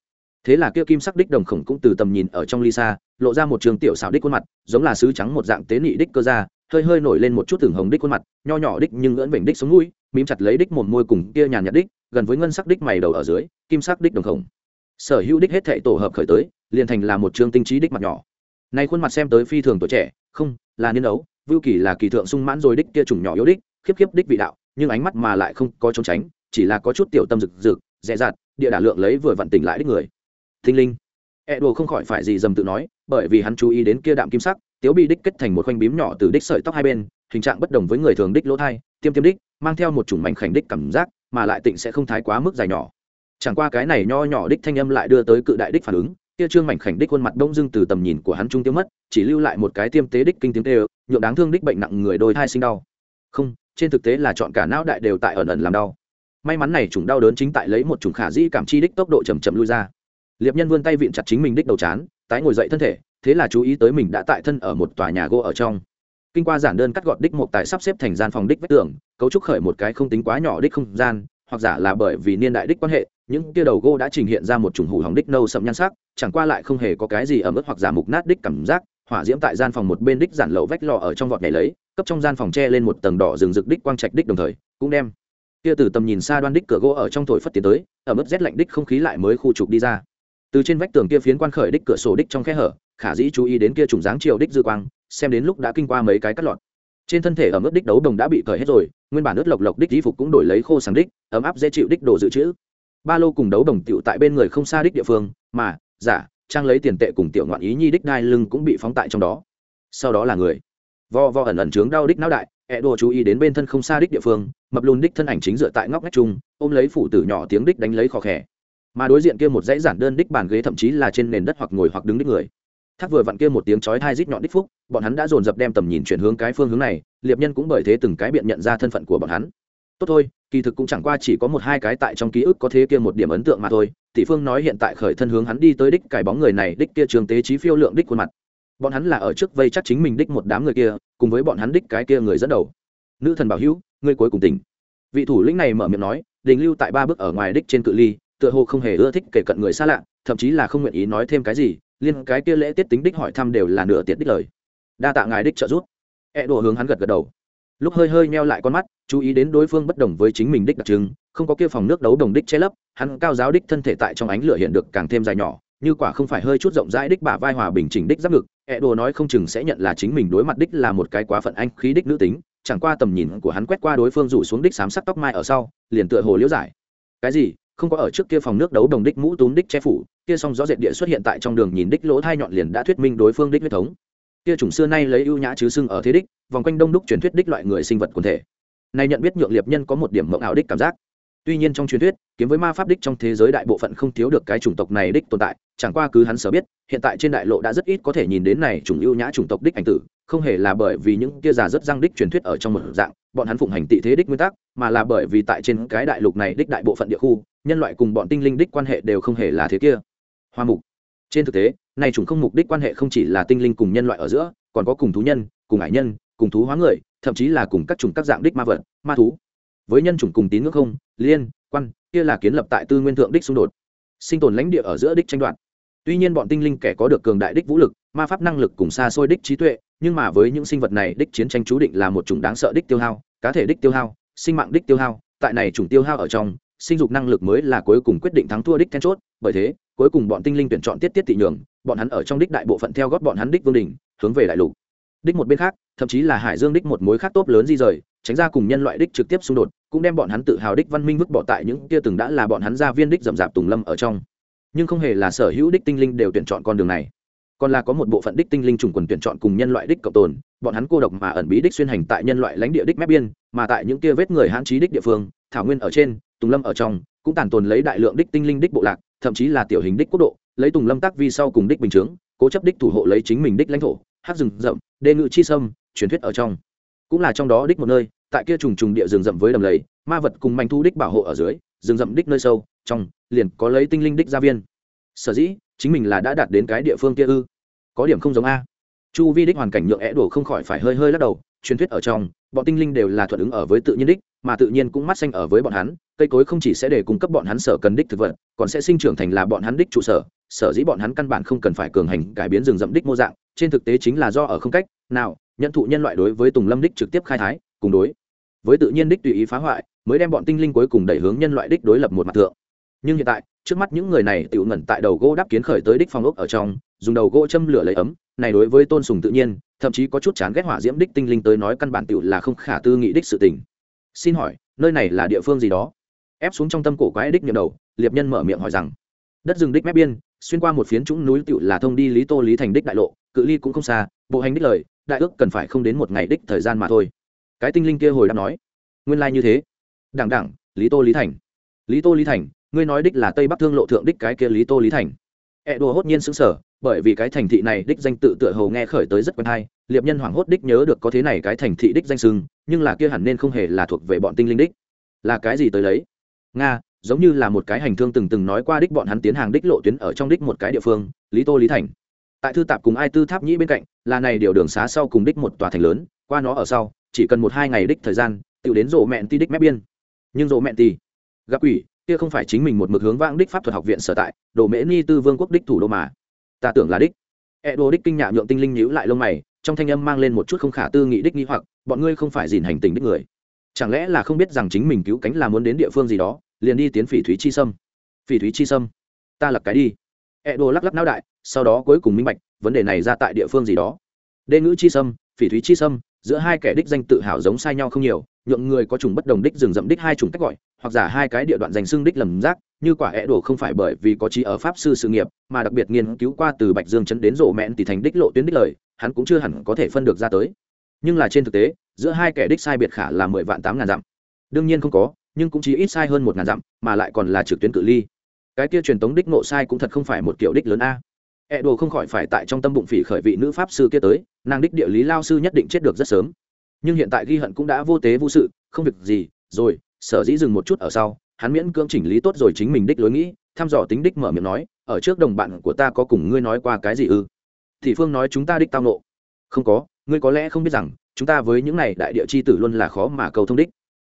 Thế là kia kim sắc đích đồng khổng cũng từ tầm nhìn ở trong ly xa, lộ ra một trường tiểu xảo đích khuôn mặt, giống là sứ trắng một dạng tế nị đích cơ ra hơi hơi nổi lên một chút tưởng hồng đích khuôn mặt, nho nhỏ đích nhưng ngỡn vểnh đích sống mũi, mím chặt lấy đích một môi cùng kia nhàn nhạt đích, gần với ngân sắc đích mày đầu ở dưới, kim sắc đích đồng khổng. Sở hữu đích hết thệ tổ hợp khởi tới, liền thành là một trường tinh trí đích mặt nhỏ. Nay khuôn mặt xem tới phi thường tuổi trẻ, không, là niên ấu, vưu kỳ là kỳ thượng sung mãn rồi đích kia trùng nhỏ yếu đích, khiếp khiếp đích vị đạo, nhưng ánh mắt mà lại không có trốn tránh, chỉ là có chút tiểu tâm rực rực dè dặt địa đả lượng lấy vừa vặn tỉnh lại đích người. Thinh linh. E đồ không khỏi phải gì dầm tự nói, bởi vì hắn chú ý đến kia đạm kim sắc, tiếu bị đích kết thành một khoanh bím nhỏ từ đích sợi tóc hai bên, hình trạng bất đồng với người thường đích lỗ thai, tiêm tiêm đích, mang theo một chủng mảnh khảnh đích cảm giác, mà lại tịnh sẽ không thái quá mức dài nhỏ. Chẳng qua cái này nho nhỏ đích thanh âm lại đưa tới cự đại đích phản ứng, kia trương mảnh khảnh đích khuôn mặt đông dưng từ tầm nhìn của hắn trung tiêu mất, chỉ lưu lại một cái tiêm tế đích kinh tiếng tê nhượng đáng thương đích bệnh nặng người đôi thai sinh đau. Không, trên thực tế là chọn cả não đại đều tại ẩn ẩn làm đau may mắn này chủng đau đớn chính tại lấy một chủng khả dĩ cảm chi đích tốc độ chầm chậm lui ra. Liệp nhân vươn tay vịn chặt chính mình đích đầu chán, tái ngồi dậy thân thể, thế là chú ý tới mình đã tại thân ở một tòa nhà gỗ ở trong. Kinh qua giản đơn cắt gọt đích một tài sắp xếp thành gian phòng đích vách tường, cấu trúc khởi một cái không tính quá nhỏ đích không gian, hoặc giả là bởi vì niên đại đích quan hệ, những kia đầu gỗ đã trình hiện ra một chủng hủ hỏng đích nâu sậm nhan sắc, chẳng qua lại không hề có cái gì ở mức hoặc giả mục nát đích cảm giác, hỏa diễm tại gian phòng một bên đích giản lậu vách lò ở trong vọt nhảy lấy, cấp trong gian phòng tre lên một tầng đỏ rừng rực đích quang trạch đích đồng thời, cũng đem kia từ tầm nhìn xa đoan đích cửa gỗ ở trong thổi phất tiến tới, ở mức rét lạnh đích không khí lại mới khu trục đi ra. Từ trên vách tường kia phiến quan khởi đích cửa sổ đích trong khe hở, khả dĩ chú ý đến kia trùng dáng chiều đích dư quang, xem đến lúc đã kinh qua mấy cái cắt lọt. Trên thân thể ở mức đích đấu đồng đã bị cởi hết rồi, nguyên bản ướt lộc lộc đích y phục cũng đổi lấy khô sáng đích, ấm áp dễ chịu đích đồ dự trữ. Ba lô cùng đấu đồng tiểu tại bên người không xa đích địa phương, mà, giả, trang lấy tiền tệ cùng tiểu ngoạn ý nhi đích đai lưng cũng bị phóng tại trong đó. Sau đó là người. Vo vo ẩn ẩn trướng đau đích não đại ẹ đồ chú ý đến bên thân không xa đích địa phương, mập lùn đích thân ảnh chính dựa tại ngóc ngách trung ôm lấy phủ tử nhỏ tiếng đích đánh lấy khó khẽ mà đối diện kia một dãy giản đơn đích bàn ghế thậm chí là trên nền đất hoặc ngồi hoặc đứng đích người. Thác vừa vặn kia một tiếng chói thai rít nhọn đích phúc, bọn hắn đã dồn dập đem tầm nhìn chuyển hướng cái phương hướng này, liệp nhân cũng bởi thế từng cái biện nhận ra thân phận của bọn hắn. Tốt thôi, kỳ thực cũng chẳng qua chỉ có một hai cái tại trong ký ức có thế kia một điểm ấn tượng mà thôi, tỷ phương nói hiện tại khởi thân hướng hắn đi tới đích cải bóng người này, đích kia trường tế trí phiêu lượng đích khuôn mặt bọn hắn là ở trước vây chắc chính mình đích một đám người kia, cùng với bọn hắn đích cái kia người dẫn đầu. Nữ thần bảo hữu, ngươi cuối cùng tỉnh. Vị thủ lĩnh này mở miệng nói, đình lưu tại ba bước ở ngoài đích trên cự ly, tựa hồ không hề ưa thích kể cận người xa lạ, thậm chí là không nguyện ý nói thêm cái gì, liên cái kia lễ tiết tính đích hỏi thăm đều là nửa tiết đích lời. Đa tạ ngài đích trợ giúp. E đồ hướng hắn gật gật đầu. Lúc hơi hơi meo lại con mắt, chú ý đến đối phương bất đồng với chính mình đích đặc trưng, không có kia phòng nước đấu đồng đích che lấp, hắn cao giáo đích thân thể tại trong ánh lửa hiện được càng thêm dài nhỏ như quả không phải hơi chút rộng rãi đích bả vai hòa bình chỉnh đích giáp ngực, ẹ đồ nói không chừng sẽ nhận là chính mình đối mặt đích là một cái quá phận anh khí đích nữ tính, chẳng qua tầm nhìn của hắn quét qua đối phương rủ xuống đích xám sắc tóc mai ở sau, liền tựa hồ liễu giải. Cái gì? Không có ở trước kia phòng nước đấu đồng đích mũ túm đích che phủ, kia song rõ rệt địa xuất hiện tại trong đường nhìn đích lỗ thai nhọn liền đã thuyết minh đối phương đích huyết thống. Kia chủng xưa nay lấy ưu nhã chứ sưng ở thế đích, vòng quanh đông đúc truyền thuyết đích loại người sinh vật quần thể. Này nhận biết nhượng liệp nhân có một điểm mộng ảo đích cảm giác tuy nhiên trong truyền thuyết, kiếm với ma pháp đích trong thế giới đại bộ phận không thiếu được cái chủng tộc này đích tồn tại, chẳng qua cứ hắn sở biết, hiện tại trên đại lộ đã rất ít có thể nhìn đến này chủng ưu nhã chủng tộc đích ảnh tử, không hề là bởi vì những kia già rất răng đích truyền thuyết ở trong một dạng, bọn hắn phụng hành tị thế đích nguyên tắc, mà là bởi vì tại trên cái đại lục này đích đại bộ phận địa khu, nhân loại cùng bọn tinh linh đích quan hệ đều không hề là thế kia. Hoa mục. Trên thực tế, này chủng không mục đích quan hệ không chỉ là tinh linh cùng nhân loại ở giữa, còn có cùng thú nhân, cùng ải nhân, cùng thú hóa người, thậm chí là cùng các chủng các dạng đích ma vật, ma thú với nhân chủng cùng tín ngưỡng không, liên, quan, kia là kiến lập tại tư nguyên thượng đích xung đột. Sinh tồn lãnh địa ở giữa đích tranh đoạt. Tuy nhiên bọn tinh linh kẻ có được cường đại đích vũ lực, ma pháp năng lực cùng xa xôi đích trí tuệ, nhưng mà với những sinh vật này đích chiến tranh chú định là một chủng đáng sợ đích tiêu hao, cá thể đích tiêu hao, sinh mạng đích tiêu hao, tại này chủng tiêu hao ở trong, sinh dục năng lực mới là cuối cùng quyết định thắng thua đích then chốt, bởi thế, cuối cùng bọn tinh linh tuyển chọn tiết tiết thị nhường, bọn hắn ở trong đích đại bộ phận theo gót bọn hắn đích vương đình hướng về đại lục. Đích một bên khác, thậm chí là hải dương đích một mối khác tốt lớn di rời tránh ra cùng nhân loại đích trực tiếp xung đột, cũng đem bọn hắn tự hào đích văn minh vứt bỏ tại những kia từng đã là bọn hắn gia viên đích rậm rạp tùng lâm ở trong. Nhưng không hề là sở hữu đích tinh linh đều tuyển chọn con đường này. Còn là có một bộ phận đích tinh linh trùng quần tuyển chọn cùng nhân loại đích cộng tồn, bọn hắn cô độc mà ẩn bí đích xuyên hành tại nhân loại lãnh địa đích mép biên, mà tại những kia vết người hãn trí đích địa phương, thảo nguyên ở trên, tùng lâm ở trong, cũng tàn tồn lấy đại lượng đích tinh linh đích bộ lạc, thậm chí là tiểu hình đích quốc độ, lấy tùng lâm tác vi sau cùng đích bình chướng, cố chấp đích thủ hộ lấy chính mình đích lãnh thổ, hát rừng rậm, đê ngự chi sâm, truyền thuyết ở trong cũng là trong đó đích một nơi, tại kia trùng trùng địa rừng rậm với đầm lầy, ma vật cùng manh thu đích bảo hộ ở dưới, rừng rậm đích nơi sâu, trong, liền có lấy tinh linh đích gia viên. Sở dĩ, chính mình là đã đạt đến cái địa phương kia ư? Có điểm không giống a. Chu vi đích hoàn cảnh nhượng é đổ không khỏi phải hơi hơi lắc đầu, truyền thuyết ở trong, bọn tinh linh đều là thuận ứng ở với tự nhiên đích, mà tự nhiên cũng mắt xanh ở với bọn hắn, cây cối không chỉ sẽ để cung cấp bọn hắn sở cần đích thực vật, còn sẽ sinh trưởng thành là bọn hắn đích trụ sở. Sở dĩ bọn hắn căn bản không cần phải cường hành cải biến rừng rậm đích mô dạng, trên thực tế chính là do ở không cách nào nhận thụ nhân loại đối với tùng lâm đích trực tiếp khai thái, cùng đối với tự nhiên đích tùy ý phá hoại, mới đem bọn tinh linh cuối cùng đẩy hướng nhân loại đích đối lập một mặt thượng. Nhưng hiện tại, trước mắt những người này tự ngẩn tại đầu gỗ đắp kiến khởi tới đích phong ốc ở trong, dùng đầu gỗ châm lửa lấy ấm, này đối với tôn sùng tự nhiên, thậm chí có chút chán ghét hỏa diễm đích tinh linh tới nói căn bản tự là không khả tư nghị đích sự tình. Xin hỏi, nơi này là địa phương gì đó? Ép xuống trong tâm cổ quái đích nhầm đầu, liệp nhân mở miệng hỏi rằng, đất rừng đích mép biên, xuyên qua một phiến trũng núi Tự là thông đi lý tô lý thành đích đại lộ, cự ly cũng không xa, bộ hành đích lời đại ước cần phải không đến một ngày đích thời gian mà thôi. Cái tinh linh kia hồi đáp nói, nguyên lai、like、như thế. Đảng đảng, lý tô lý thành. Lý tô lý thành, ngươi nói đích là tây bắc thương lộ thượng đích cái kia lý tô lý thành. E đùa hốt nhiên xứng sở bởi vì cái thành thị này đích danh tự tựa hầu nghe khởi tới rất quen hay, liệp nhân hoảng hốt đích nhớ được có thế này cái thành thị đích danh sưng nhưng là kia hẳn nên không hề là thuộc về bọn tinh linh đích. Là cái gì tới lấy? Nga, giống như là một cái hành thương từng từng nói qua đích bọn hắn tiến hàng đích lộ tuyến ở trong đích một cái địa phương, lý tô lý thành tại thư tạp cùng ai tư tháp nhĩ bên cạnh, là này điều đường xá sau cùng đích một tòa thành lớn, qua nó ở sau, chỉ cần một hai ngày đích thời gian tự đến rộ mẹn ti đích mép biên. Nhưng rộ mẹn ti, gặp quỷ, kia không phải chính mình một mực hướng vãng đích pháp thuật học viện sở tại, đồ mễ ni tư vương quốc đích thủ đô mà. Ta tưởng là đích. E đồ đích kinh nhạ nhượng tinh linh nhíu lại lông mày, trong thanh âm mang lên một chút không khả tư nghị đích nghi hoặc, bọn ngươi không phải dìn hành tình đích người. Chẳng lẽ là không biết rằng chính mình cứu cánh là muốn đến địa phương gì đó, liền đi tiến phỉ thúy chi sâm. Phỉ thúy chi sâm? Ta lập cái đi e đồ lắc lắc não đại, sau đó cuối cùng minh bạch, vấn đề này ra tại địa phương gì đó. Đê ngữ chi sâm, phỉ thúy chi sâm, giữa hai kẻ đích danh tự hào giống sai nhau không nhiều, nhượng người có chủng bất đồng đích rừng rậm đích hai chủng cách gọi, hoặc giả hai cái địa đoạn dành xưng đích lầm rác như quả é đồ không phải bởi vì có trí ở pháp sư sự nghiệp, mà đặc biệt nghiên cứu qua từ bạch dương chấn đến rộ mẹn thì thành đích lộ tuyến đích lời, hắn cũng chưa hẳn có thể phân được ra tới. Nhưng là trên thực tế, giữa hai kẻ đích sai biệt khả là mười vạn tám ngàn dặm. Đương nhiên không có, nhưng cũng chỉ ít sai hơn một ngàn dặm, mà lại còn là trực tuyến cự ly cái kia truyền tống đích nộ sai cũng thật không phải một kiểu đích lớn a. Ẹ đồ không khỏi phải tại trong tâm bụng phỉ khởi vị nữ pháp sư kia tới, nàng đích địa lý lao sư nhất định chết được rất sớm. Nhưng hiện tại ghi hận cũng đã vô tế vô sự, không việc gì, rồi, sở dĩ dừng một chút ở sau, hắn miễn cưỡng chỉnh lý tốt rồi chính mình đích lối nghĩ, thăm dò tính đích mở miệng nói, ở trước đồng bạn của ta có cùng ngươi nói qua cái gì ư? Thì phương nói chúng ta đích tao nộ không có, ngươi có lẽ không biết rằng, chúng ta với những này đại địa chi tử luôn là khó mà cầu thông đích.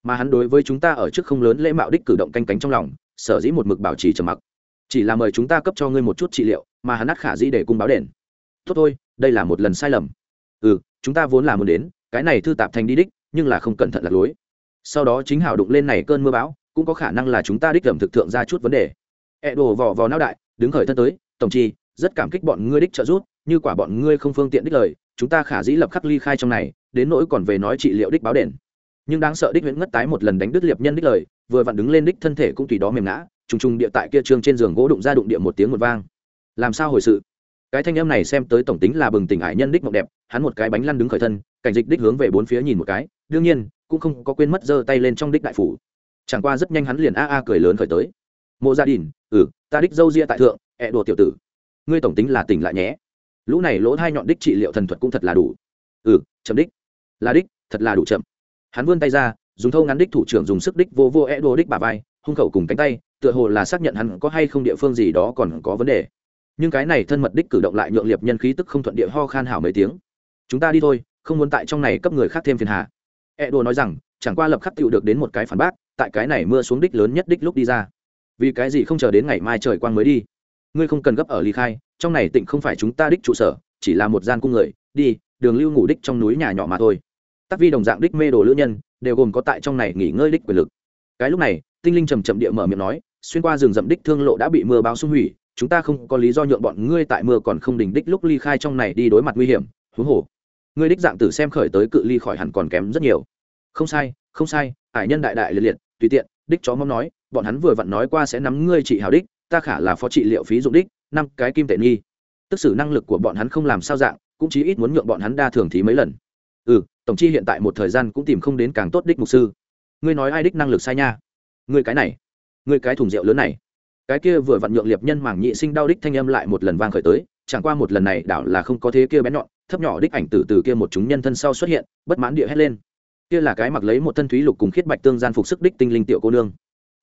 Mà hắn đối với chúng ta ở trước không lớn lễ mạo đích cử động canh cánh trong lòng sở dĩ một mực bảo trì trầm mặc. Chỉ là mời chúng ta cấp cho ngươi một chút trị liệu, mà hắn ắt khả dĩ để cung báo đền. Tốt thôi, đây là một lần sai lầm. Ừ chúng ta vốn là muốn đến, cái này thư tạp thành đi đích, nhưng là không cẩn thận lạc lối. Sau đó chính hảo đụng lên này cơn mưa bão, cũng có khả năng là chúng ta đích ẩm thực thượng ra chút vấn đề. E đồ vò vò não đại, đứng khởi thân tới, tổng chi, rất cảm kích bọn ngươi đích trợ giúp, như quả bọn ngươi không phương tiện đích lời, chúng ta khả dĩ lập khắc ly khai trong này, đến nỗi còn về nói trị liệu đích báo đền nhưng đáng sợ đích nguyễn ngất tái một lần đánh đứt liệp nhân đích lời, vừa vặn đứng lên đích thân thể cũng tùy đó mềm ngã, trùng trùng địa tại kia trương trên giường gỗ đụng ra đụng địa một tiếng một vang. Làm sao hồi sự? Cái thanh âm này xem tới tổng tính là bừng tỉnh hải nhân đích mộng đẹp, hắn một cái bánh lăn đứng khởi thân, cảnh dịch đích hướng về bốn phía nhìn một cái, đương nhiên, cũng không có quên mất giơ tay lên trong đích đại phủ. Chẳng qua rất nhanh hắn liền a a cười lớn khởi tới. Mộ dạ gia đình ừ ta đích dâu ria tại thượng, ẹ đồ tiểu tử. Ngươi tổng tính là tỉnh lại nhé. Lũ này lỗ hai nhọn đích trị liệu thần thuật cũng thật là đủ. Ừ chậm đích. Là đích, thật là đủ chậm hắn vươn tay ra, dùng thâu ngắn đích thủ trưởng dùng sức đích vô vô e đô đích bà vai, hung khẩu cùng cánh tay, tựa hồ là xác nhận hắn có hay không địa phương gì đó còn có vấn đề. Nhưng cái này thân mật đích cử động lại nhượng liệp nhân khí tức không thuận địa ho khan hảo mấy tiếng. Chúng ta đi thôi, không muốn tại trong này cấp người khác thêm phiền hà. E đô nói rằng, chẳng qua lập khắc tựu được đến một cái phản bác, tại cái này mưa xuống đích lớn nhất đích lúc đi ra. Vì cái gì không chờ đến ngày mai trời quang mới đi? Ngươi không cần gấp ở ly khai, trong này tỉnh không phải chúng ta đích trụ sở, chỉ là một gian cung người, đi, đường lưu ngủ đích trong núi nhà nhỏ mà thôi tắc vi đồng dạng đích mê đồ lữ nhân, đều gồm có tại trong này nghỉ ngơi đích quyền lực. Cái lúc này, tinh linh trầm trầm địa mở miệng nói, xuyên qua rừng rậm đích thương lộ đã bị mưa bão xung hủy, chúng ta không có lý do nhượng bọn ngươi tại mưa còn không đỉnh đích lúc ly khai trong này đi đối mặt nguy hiểm huống hồ ngươi đích dạng tử xem khởi tới cự ly khỏi hẳn còn kém rất nhiều. Không sai không sai, ải nhân đại đại liệt liệt, tùy tiện, đích chó mong nói, bọn hắn vừa vặn nói qua sẽ nắm ngươi trị hào đích, ta khả là phó trị liệu phí dụng đích, năm cái kim tệ nghi. Tức xử năng lực của bọn hắn không làm sao dạng, cũng chí ít muốn nhượng bọn hắn đa thường thí mấy lần. Ừ tổng chi hiện tại một thời gian cũng tìm không đến càng tốt đích mục sư. Ngươi nói ai đích năng lực sai nha? Ngươi cái này, ngươi cái thùng rượu lớn này. Cái kia vừa vặn nhượng liệp nhân mảng nhị sinh đau đích thanh âm lại một lần vang khởi tới, chẳng qua một lần này đảo là không có thế kia bén nhọn, thấp nhỏ đích ảnh từ từ kia một chúng nhân thân sau xuất hiện, bất mãn địa hét lên. Kia là cái mặc lấy một thân thúy lục cùng khiết bạch tương gian phục sức đích tinh linh tiểu cô nương.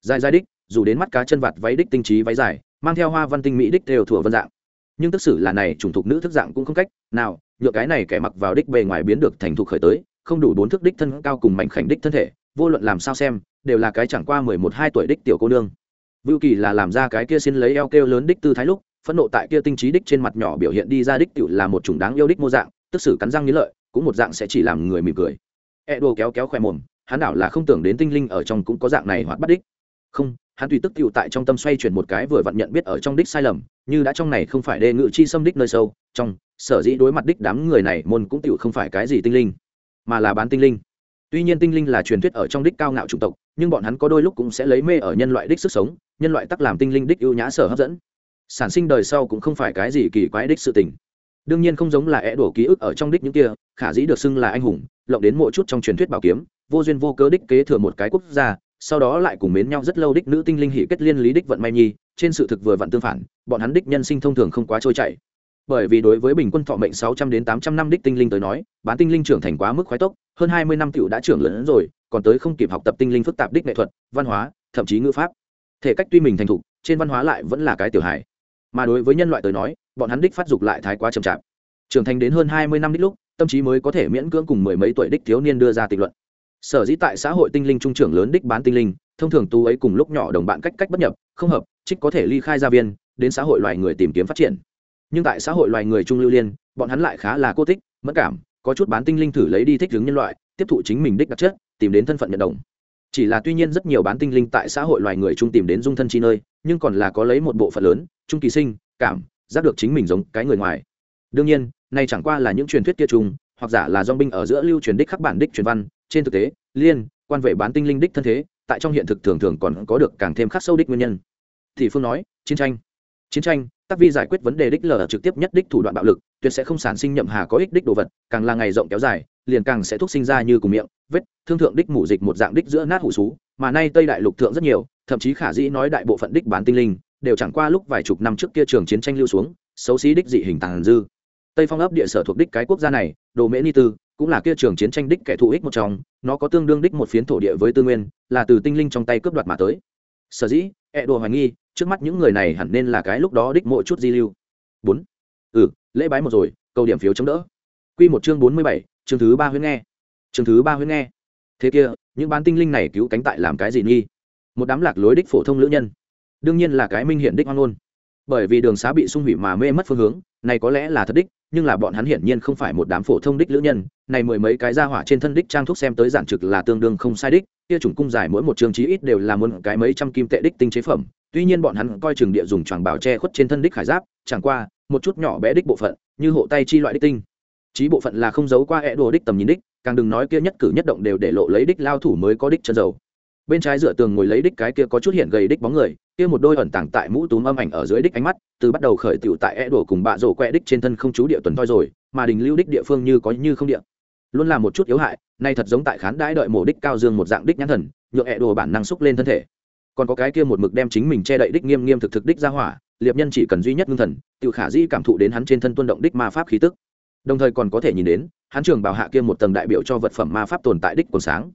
Dài dài đích, dù đến mắt cá chân vạt váy đích tinh trí váy dài, mang theo hoa văn tinh mỹ đích theo thủa vân dạng. Nhưng tức xử là này chủng thục nữ thức dạng cũng không cách nào nhựa cái này kẻ mặc vào đích bề ngoài biến được thành thục khởi tới, không đủ bốn thước đích thân, cao cùng mảnh khảnh đích thân thể, vô luận làm sao xem, đều là cái chẳng qua mười một, hai tuổi đích tiểu cô nương. Vưu kỳ là làm ra cái kia xin lấy eo kêu lớn đích tư thái lúc, phẫn nộ tại kia tinh trí đích trên mặt nhỏ biểu hiện đi ra đích tiểu là một chủng đáng yêu đích mô dạng, tức xử cắn răng nghĩ lợi, cũng một dạng sẽ chỉ làm người mỉm cười. E đồ kéo kéo khoe mồm, hắn đảo là không tưởng đến tinh linh ở trong cũng có dạng này hoạt bắt đích. Không hắn tùy tức tựu tại trong tâm xoay chuyển một cái vừa vặn nhận biết ở trong đích sai lầm, như đã trong này không phải đề ngự chi xâm đích nơi sâu, trong, sở dĩ đối mặt đích đám người này môn cũng tựu không phải cái gì tinh linh, mà là bán tinh linh. Tuy nhiên tinh linh là truyền thuyết ở trong đích cao ngạo chủng tộc, nhưng bọn hắn có đôi lúc cũng sẽ lấy mê ở nhân loại đích sức sống, nhân loại tắc làm tinh linh đích ưu nhã sở hấp dẫn. Sản sinh đời sau cũng không phải cái gì kỳ quái đích sự tình. Đương nhiên không giống là é đổ ký ức ở trong đích những kia, khả dĩ được xưng là anh hùng, lộng đến mỗi chút trong truyền thuyết bảo kiếm, vô duyên vô cớ đích kế thừa một cái quốc gia sau đó lại cùng mến nhau rất lâu đích nữ tinh linh hỷ kết liên lý đích vận may nhi, trên sự thực vừa vặn tương phản, bọn hắn đích nhân sinh thông thường không quá trôi chảy. Bởi vì đối với bình quân thọ mệnh sáu trăm đến tám trăm năm đích tinh linh tới nói, bán tinh linh trưởng thành quá mức khoái tốc, hơn hai mươi năm cựu đã trưởng lớn rồi, còn tới không kịp học tập tinh linh phức tạp đích nghệ thuật, văn hóa, thậm chí ngữ pháp. Thể cách tuy mình thành thục, trên văn hóa lại vẫn là cái tiểu hài. Mà đối với nhân loại tới nói, bọn hắn đích phát dục lại thái quá chậm chạp. Trưởng thành đến hơn hai mươi năm đích lúc, tâm trí mới có thể miễn cưỡng cùng mười mấy tuổi đích thiếu niên đưa ra tịch luận sở dĩ tại xã hội tinh linh trung trưởng lớn đích bán tinh linh, thông thường tu ấy cùng lúc nhỏ đồng bạn cách cách bất nhập, không hợp, trích có thể ly khai gia viên, đến xã hội loài người tìm kiếm phát triển. Nhưng tại xã hội loài người trung lưu liên, bọn hắn lại khá là cô thích mất cảm, có chút bán tinh linh thử lấy đi thích hướng nhân loại, tiếp thụ chính mình đích đặc chất, tìm đến thân phận nhận đồng. Chỉ là tuy nhiên rất nhiều bán tinh linh tại xã hội loài người trung tìm đến dung thân chi nơi, nhưng còn là có lấy một bộ phận lớn, trung kỳ sinh, cảm, giác được chính mình giống cái người ngoài. Đương nhiên, nay chẳng qua là những truyền thuyết kia chung, hoặc giả là dong binh ở giữa lưu truyền đích khắc bản đích truyền văn trên thực tế, liên quan về bán tinh linh đích thân thế, tại trong hiện thực thường thường còn có được càng thêm khắc sâu đích nguyên nhân. Thì phương nói, chiến tranh. Chiến tranh, tác vi giải quyết vấn đề đích lờ trực tiếp nhất đích thủ đoạn bạo lực, tuyệt sẽ không sản sinh nhậm hà có ích đích đồ vật, càng là ngày rộng kéo dài, liền càng sẽ thúc sinh ra như cùng miệng, vết thương thượng đích mủ dịch một dạng đích giữa nát hủ xú, mà nay tây đại lục thượng rất nhiều, thậm chí khả dĩ nói đại bộ phận đích bán tinh linh, đều chẳng qua lúc vài chục năm trước kia trường chiến tranh lưu xuống, xấu xí đích dị hình tàn dư tây phong ấp địa sở thuộc đích cái quốc gia này, đồ mễ ni tư, cũng là kia trường chiến tranh đích kẻ thù ích một trong, nó có tương đương đích một phiến thổ địa với tư nguyên, là từ tinh linh trong tay cướp đoạt mà tới. Sở dĩ e ẹ đồ hoài nghi, trước mắt những người này hẳn nên là cái lúc đó đích mỗi chút di lưu. Bốn. Ừ lễ bái một rồi câu điểm phiếu chống đỡ. Q một chương bốn mươi bảy, chương thứ ba huyết nghe. Chương thứ ba huyết nghe. Thế kia, những bán tinh linh này cứu cánh tại làm cái gì nghi? Một đám lạc lối đích phổ thông lữ nhân. Đương nhiên là cái minh hiện đích hoang ngôn bởi vì đường xá bị xung hủy mà mê mất phương hướng, này có lẽ là thật đích, nhưng là bọn hắn hiển nhiên không phải một đám phổ thông đích lữ nhân, này mười mấy cái ra hỏa trên thân đích trang thuốc xem tới giản trực là tương đương không sai đích, kia chủng cung dài mỗi một chương chí ít đều là một cái mấy trăm kim tệ đích tinh chế phẩm, tuy nhiên bọn hắn coi chừng địa dùng choàng bảo che khuất trên thân đích khải giáp, chẳng qua, một chút nhỏ bé đích bộ phận, như hộ tay chi loại đích tinh. Chí bộ phận là không giấu qua é đồ đích tầm nhìn đích, càng đừng nói kia nhất cử nhất động đều để lộ lấy đích lao thủ mới có đích chân dầu bên trái dựa tường ngồi lấy đích cái kia có chút hiện gầy đích bóng người, kia một đôi ẩn tàng tại mũ túm âm ảnh ở dưới đích ánh mắt, từ bắt đầu khởi tiểu tại e đổ cùng bạ rổ quẹ đích trên thân không chú địa tuần thoi rồi, mà đình lưu đích địa phương như có như không địa. Luôn là một chút yếu hại, nay thật giống tại khán đãi đợi mổ đích cao dương một dạng đích nhãn thần nhựa e đổ bản năng xúc lên thân thể. Còn có cái kia một mực đem chính mình che đậy đích nghiêm nghiêm thực thực đích ra hỏa, liệp nhân chỉ cần duy nhất ngưng thần tự khả dĩ cảm thụ đến hắn trên thân tuân động đích ma pháp khí tức. Đồng thời còn có thể nhìn đến, hắn trường bảo hạ kia một tầng đại biểu cho vật phẩm ma pháp tồn tại đích còn sáng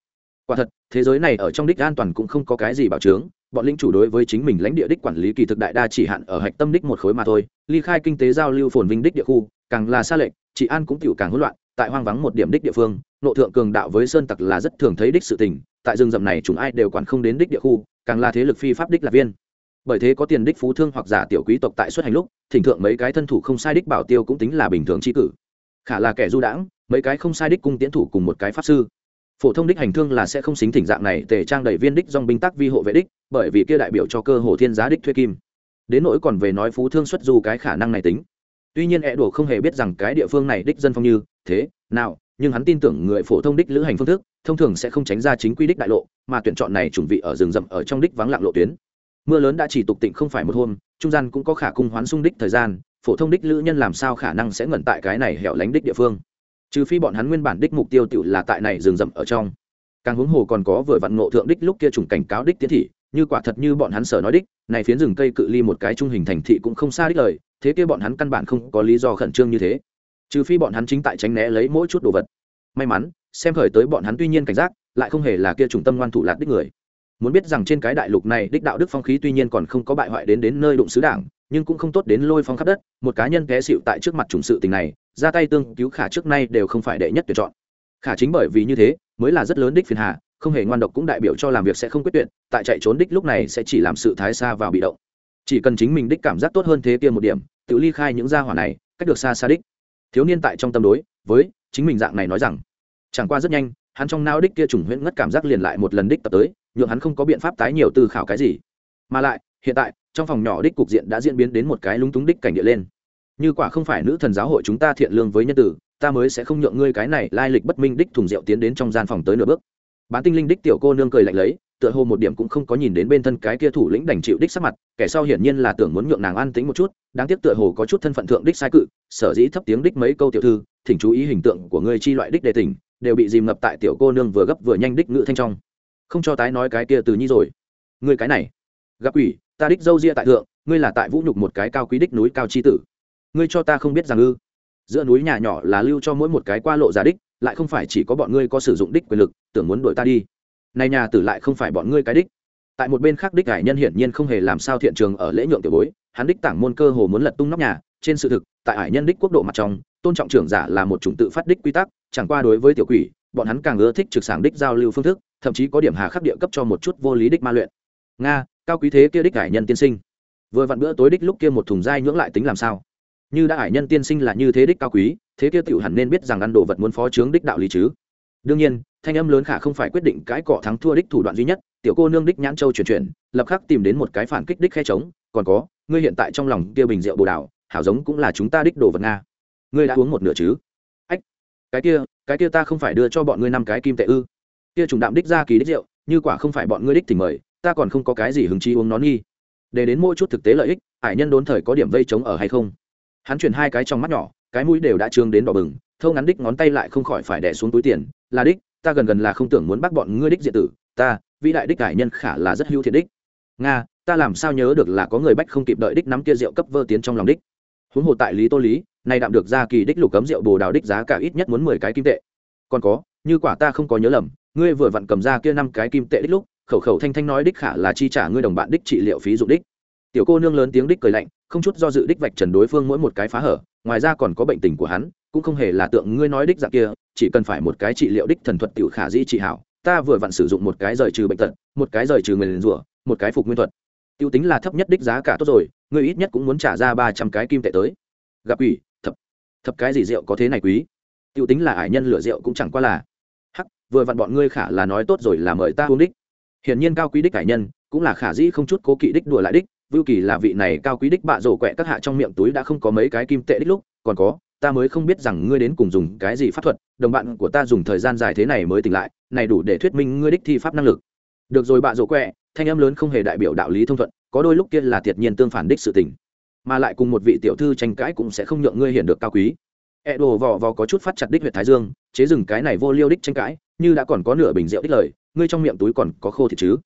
quả thật, thế giới này ở trong đích an toàn cũng không có cái gì bảo chứng, bọn lĩnh chủ đối với chính mình lãnh địa đích quản lý kỳ thực đại đa chỉ hạn ở hạch tâm đích một khối mà thôi, ly khai kinh tế giao lưu phồn vinh đích địa khu, càng là xa lệch chị an cũng tiểu càng hỗn loạn, tại hoang vắng một điểm đích địa phương, nộ thượng cường đạo với sơn tặc là rất thường thấy đích sự tình, tại rừng rậm này chúng ai đều quản không đến đích địa khu, càng là thế lực phi pháp đích là viên. Bởi thế có tiền đích phú thương hoặc giả tiểu quý tộc tại xuất hành lúc, thỉnh thượng mấy cái thân thủ không sai đích bảo tiêu cũng tính là bình thường chi cử. Khả là kẻ du đãng, mấy cái không sai đích cung tiến thủ cùng một cái pháp sư phổ thông đích hành thương là sẽ không xính thỉnh dạng này, tề trang đầy viên đích dong binh tác vi hộ vệ đích, bởi vì kia đại biểu cho cơ hồ thiên giá đích thuê kim. Đến nỗi còn về nói phú thương xuất du cái khả năng này tính. Tuy nhiên e ẹ đổ không hề biết rằng cái địa phương này đích dân phong như thế nào, nhưng hắn tin tưởng người phổ thông đích lữ hành phương thức, thông thường sẽ không tránh ra chính quy đích đại lộ, mà tuyển chọn này chuẩn vị ở rừng rậm ở trong đích vắng lặng lộ tuyến. Mưa lớn đã chỉ tục tịnh không phải một hôm, trung gian cũng có khả cung hoán sung đích thời gian, phổ thông đích lữ nhân làm sao khả năng sẽ ngẩn tại cái này hẻo lánh đích địa phương trừ phi bọn hắn nguyên bản đích mục tiêu tự là tại này rừng rậm ở trong. Càng huống hồ còn có vừa vặn ngộ thượng đích lúc kia trùng cảnh cáo đích tiến thị, như quả thật như bọn hắn sở nói đích, này phiến rừng cây cự ly một cái trung hình thành thị cũng không xa đích lời, thế kia bọn hắn căn bản không có lý do khẩn trương như thế. Trừ phi bọn hắn chính tại tránh né lấy mỗi chút đồ vật. May mắn, xem khởi tới bọn hắn tuy nhiên cảnh giác, lại không hề là kia trùng tâm ngoan thủ lạt đích người. Muốn biết rằng trên cái đại lục này đích đạo đức phong khí tuy nhiên còn không có bại hoại đến đến nơi đụng xứ đảng nhưng cũng không tốt đến lôi phong khắp đất, một cá nhân té xịu tại trước mặt chủng sự tình này, ra tay tương cứu khả trước nay đều không phải đệ nhất tuyển chọn. Khả chính bởi vì như thế, mới là rất lớn đích phiền hà, không hề ngoan độc cũng đại biểu cho làm việc sẽ không quyết tuyệt, tại chạy trốn đích lúc này sẽ chỉ làm sự thái xa vào bị động. Chỉ cần chính mình đích cảm giác tốt hơn thế kia một điểm, tự ly khai những gia hỏa này, cách được xa xa đích. Thiếu niên tại trong tâm đối với chính mình dạng này nói rằng, chẳng qua rất nhanh, hắn trong não đích kia trùng huyễn ngất cảm giác liền lại một lần đích tập tới, nhượng hắn không có biện pháp tái nhiều tư khảo cái gì. Mà lại, hiện tại trong phòng nhỏ đích cục diện đã diễn biến đến một cái lúng túng đích cảnh địa lên. Như quả không phải nữ thần giáo hội chúng ta thiện lương với nhân tử, ta mới sẽ không nhượng ngươi cái này lai lịch bất minh đích thùng rượu tiến đến trong gian phòng tới nửa bước. Bán tinh linh đích tiểu cô nương cười lạnh lấy, tựa hồ một điểm cũng không có nhìn đến bên thân cái kia thủ lĩnh đành chịu đích sắc mặt, kẻ sau hiển nhiên là tưởng muốn nhượng nàng an tính một chút, đáng tiếc tựa hồ có chút thân phận thượng đích sai cự, sở dĩ thấp tiếng đích mấy câu tiểu thư, thỉnh chú ý hình tượng của ngươi chi loại đích đề tỉnh đều bị dìm ngập tại tiểu cô nương vừa gấp vừa nhanh đích ngự thanh trong. Không cho tái nói cái kia từ nhi rồi. Ngươi cái này, gặp ủy ta đích dâu ria tại thượng, ngươi là tại vũ nhục một cái cao quý đích núi cao chi tử. Ngươi cho ta không biết rằng ư? Giữa núi nhà nhỏ là lưu cho mỗi một cái qua lộ giả đích, lại không phải chỉ có bọn ngươi có sử dụng đích quyền lực, tưởng muốn đuổi ta đi. Này nhà tử lại không phải bọn ngươi cái đích. Tại một bên khác đích hải nhân hiển nhiên không hề làm sao thiện trường ở lễ nhượng tiểu bối, hắn đích tảng môn cơ hồ muốn lật tung nóc nhà, trên sự thực, tại hải nhân đích quốc độ mặt trong, tôn trọng trưởng giả là một chủng tự phát đích quy tắc, chẳng qua đối với tiểu quỷ, bọn hắn càng ưa thích trực sảng đích giao lưu phương thức, thậm chí có điểm hà khắc địa cấp cho một chút vô lý đích ma luyện. Nga cao quý thế kia đích hải nhân tiên sinh. Vừa vặn bữa tối đích lúc kia một thùng dai nhưỡng lại tính làm sao? Như đã hải nhân tiên sinh là như thế đích cao quý, thế kia tiểu hẳn nên biết rằng ăn đồ vật muốn phó trướng đích đạo lý chứ. Đương nhiên, thanh âm lớn khả không phải quyết định cái cọ thắng thua đích thủ đoạn duy nhất, tiểu cô nương đích nhãn châu chuyển chuyển, lập khắc tìm đến một cái phản kích đích khe trống, còn có, ngươi hiện tại trong lòng kia bình rượu bồ đào, hảo giống cũng là chúng ta đích đồ vật nga. Ngươi đã uống một nửa chứ? Ách, cái kia cái kia ta không phải đưa cho bọn ngươi năm cái kim tệ ư? Kia trùng đạm đích ra kỳ đích rượu, như quả không phải bọn ngươi đích thì mời ta còn không có cái gì hứng chí uống nó nghi. Để đến mỗi chút thực tế lợi ích hải nhân đốn thời có điểm vây chống ở hay không? Hắn chuyển hai cái trong mắt nhỏ, cái mũi đều đã trương đến đỏ bừng, thâu ngắn đích ngón tay lại không khỏi phải đẻ xuống túi tiền. Là đích, ta gần gần là không tưởng muốn bắt bọn ngươi đích diện tử. Ta, vĩ đại đích cải nhân khả là rất hữu thiện đích. Nga, ta làm sao nhớ được là có người bách không kịp đợi đích nắm kia rượu cấp vơ tiến trong lòng đích. Huống hồ tại lý tô lý, nay đạm được ra kỳ đích lục cấm rượu bồ đào đích giá cả ít nhất muốn mười cái kim tệ. Còn có, như quả ta không có nhớ lầm, ngươi vừa vặn cầm ra kia năm cái kim tệ đích lúc khẩu khẩu thanh thanh nói đích khả là chi trả ngươi đồng bạn đích trị liệu phí dụng đích. Tiểu cô nương lớn tiếng đích cười lạnh, không chút do dự đích vạch trần đối phương mỗi một cái phá hở, ngoài ra còn có bệnh tình của hắn, cũng không hề là tượng ngươi nói đích dạng kia, chỉ cần phải một cái trị liệu đích thần thuật tiểu khả dĩ trị hảo, ta vừa vặn sử dụng một cái rời trừ bệnh tật, một cái rời trừ nguyền rủa, một cái phục nguyên thuật. Tiêu tính là thấp nhất đích giá cả tốt rồi, ngươi ít nhất cũng muốn trả ra ba trăm cái kim tệ tới. Gặp ủy thập thập cái gì rượu có thế này quý? Tiêu tính là ải nhân lửa rượu cũng chẳng qua là. Hắc, vừa vặn bọn ngươi khả là nói tốt rồi là mời ta uống đích hiển nhiên cao quý đích cải nhân cũng là khả dĩ không chút cố kỵ đích đùa lại đích, vưu kỳ là vị này cao quý đích bạ rổ quẹ các hạ trong miệng túi đã không có mấy cái kim tệ đích lúc, còn có, ta mới không biết rằng ngươi đến cùng dùng cái gì pháp thuật, đồng bạn của ta dùng thời gian dài thế này mới tỉnh lại, này đủ để thuyết minh ngươi đích thi pháp năng lực. Được rồi bạ rổ quẹ, thanh âm lớn không hề đại biểu đạo lý thông thuận, có đôi lúc kia là thiệt nhiên tương phản đích sự tình, mà lại cùng một vị tiểu thư tranh cãi cũng sẽ không nhượng ngươi hiện được cao quý e đồ vò vò có chút phát chặt đích huyện thái dương, chế dừng cái này vô liêu đích tranh cãi, như đã còn có nửa bình rượu đích lời, ngươi trong miệng túi còn có khô thịt chứ?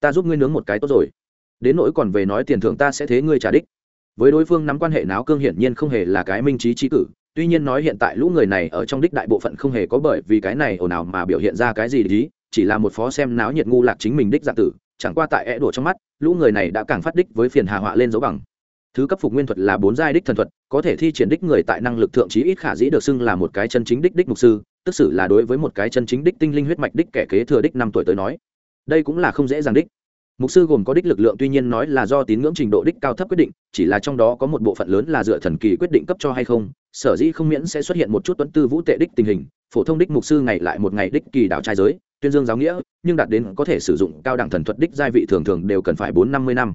Ta giúp ngươi nướng một cái tốt rồi. Đến nỗi còn về nói tiền thưởng ta sẽ thế ngươi trả đích. Với đối phương nắm quan hệ náo cương hiển nhiên không hề là cái minh trí trí cử, tuy nhiên nói hiện tại lũ người này ở trong đích đại bộ phận không hề có bởi vì cái này ồn ào mà biểu hiện ra cái gì lý chỉ là một phó xem náo nhiệt ngu lạc chính mình đích dạng tử, chẳng qua tại é đổ trong mắt, lũ người này đã càng phát đích với phiền hà họa lên dấu bằng thứ cấp phục nguyên thuật là bốn giai đích thần thuật, có thể thi triển đích người tại năng lực thượng trí ít khả dĩ được xưng là một cái chân chính đích đích mục sư, tức xử là đối với một cái chân chính đích tinh linh huyết mạch đích kẻ kế thừa đích năm tuổi tới nói. Đây cũng là không dễ dàng đích. Mục sư gồm có đích lực lượng tuy nhiên nói là do tín ngưỡng trình độ đích cao thấp quyết định, chỉ là trong đó có một bộ phận lớn là dựa thần kỳ quyết định cấp cho hay không, sở dĩ không miễn sẽ xuất hiện một chút tuấn tư vũ tệ đích tình hình, phổ thông đích mục sư ngày lại một ngày đích kỳ đạo trai giới, tuyên dương giáo nghĩa, nhưng đạt đến có thể sử dụng cao đẳng thần thuật đích giai vị thường thường đều cần phải bốn năm mươi năm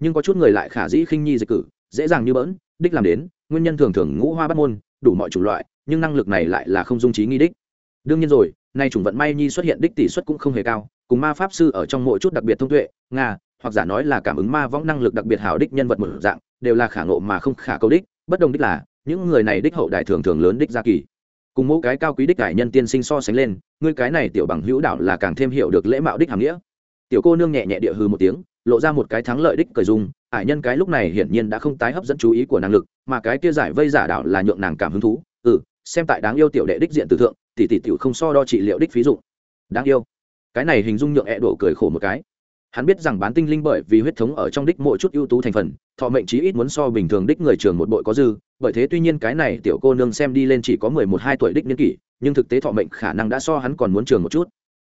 nhưng có chút người lại khả dĩ khinh nhi dịch cử, dễ dàng như bỡn, đích làm đến, nguyên nhân thường thường ngũ hoa bắt môn, đủ mọi chủng loại, nhưng năng lực này lại là không dung trí nghi đích. Đương nhiên rồi, nay chủng vận may nhi xuất hiện đích tỷ suất cũng không hề cao, cùng ma pháp sư ở trong mỗi chút đặc biệt thông tuệ, nga, hoặc giả nói là cảm ứng ma võng năng lực đặc biệt hảo đích nhân vật một dạng, đều là khả ngộ mà không khả câu đích, bất đồng đích là, những người này đích hậu đại thường thường lớn đích gia kỳ. Cùng mỗi cái cao quý đích cải nhân tiên sinh so sánh lên, ngươi cái này tiểu bằng hữu đạo là càng thêm hiểu được lễ mạo đích hàm nghĩa. Tiểu cô nương nhẹ nhẹ địa hư một tiếng lộ ra một cái thắng lợi đích cởi dung, ải nhân cái lúc này hiển nhiên đã không tái hấp dẫn chú ý của năng lực, mà cái kia giải vây giả đạo là nhượng nàng cảm hứng thú. Ừ xem tại đáng yêu tiểu đệ đích diện từ thượng, tỷ tỷ tiểu không so đo trị liệu đích phí dụ đáng yêu. Cái này hình dung nhượng ẹ đổ cười khổ một cái. Hắn biết rằng bán tinh linh bởi vì huyết thống ở trong đích mỗi chút ưu tú thành phần, thọ mệnh chí ít muốn so bình thường đích người trường một bội có dư, bởi thế tuy nhiên cái này tiểu cô nương xem đi lên chỉ có mười một hai tuổi đích niên kỷ, nhưng thực tế thọ mệnh khả năng đã so hắn còn muốn trường một chút.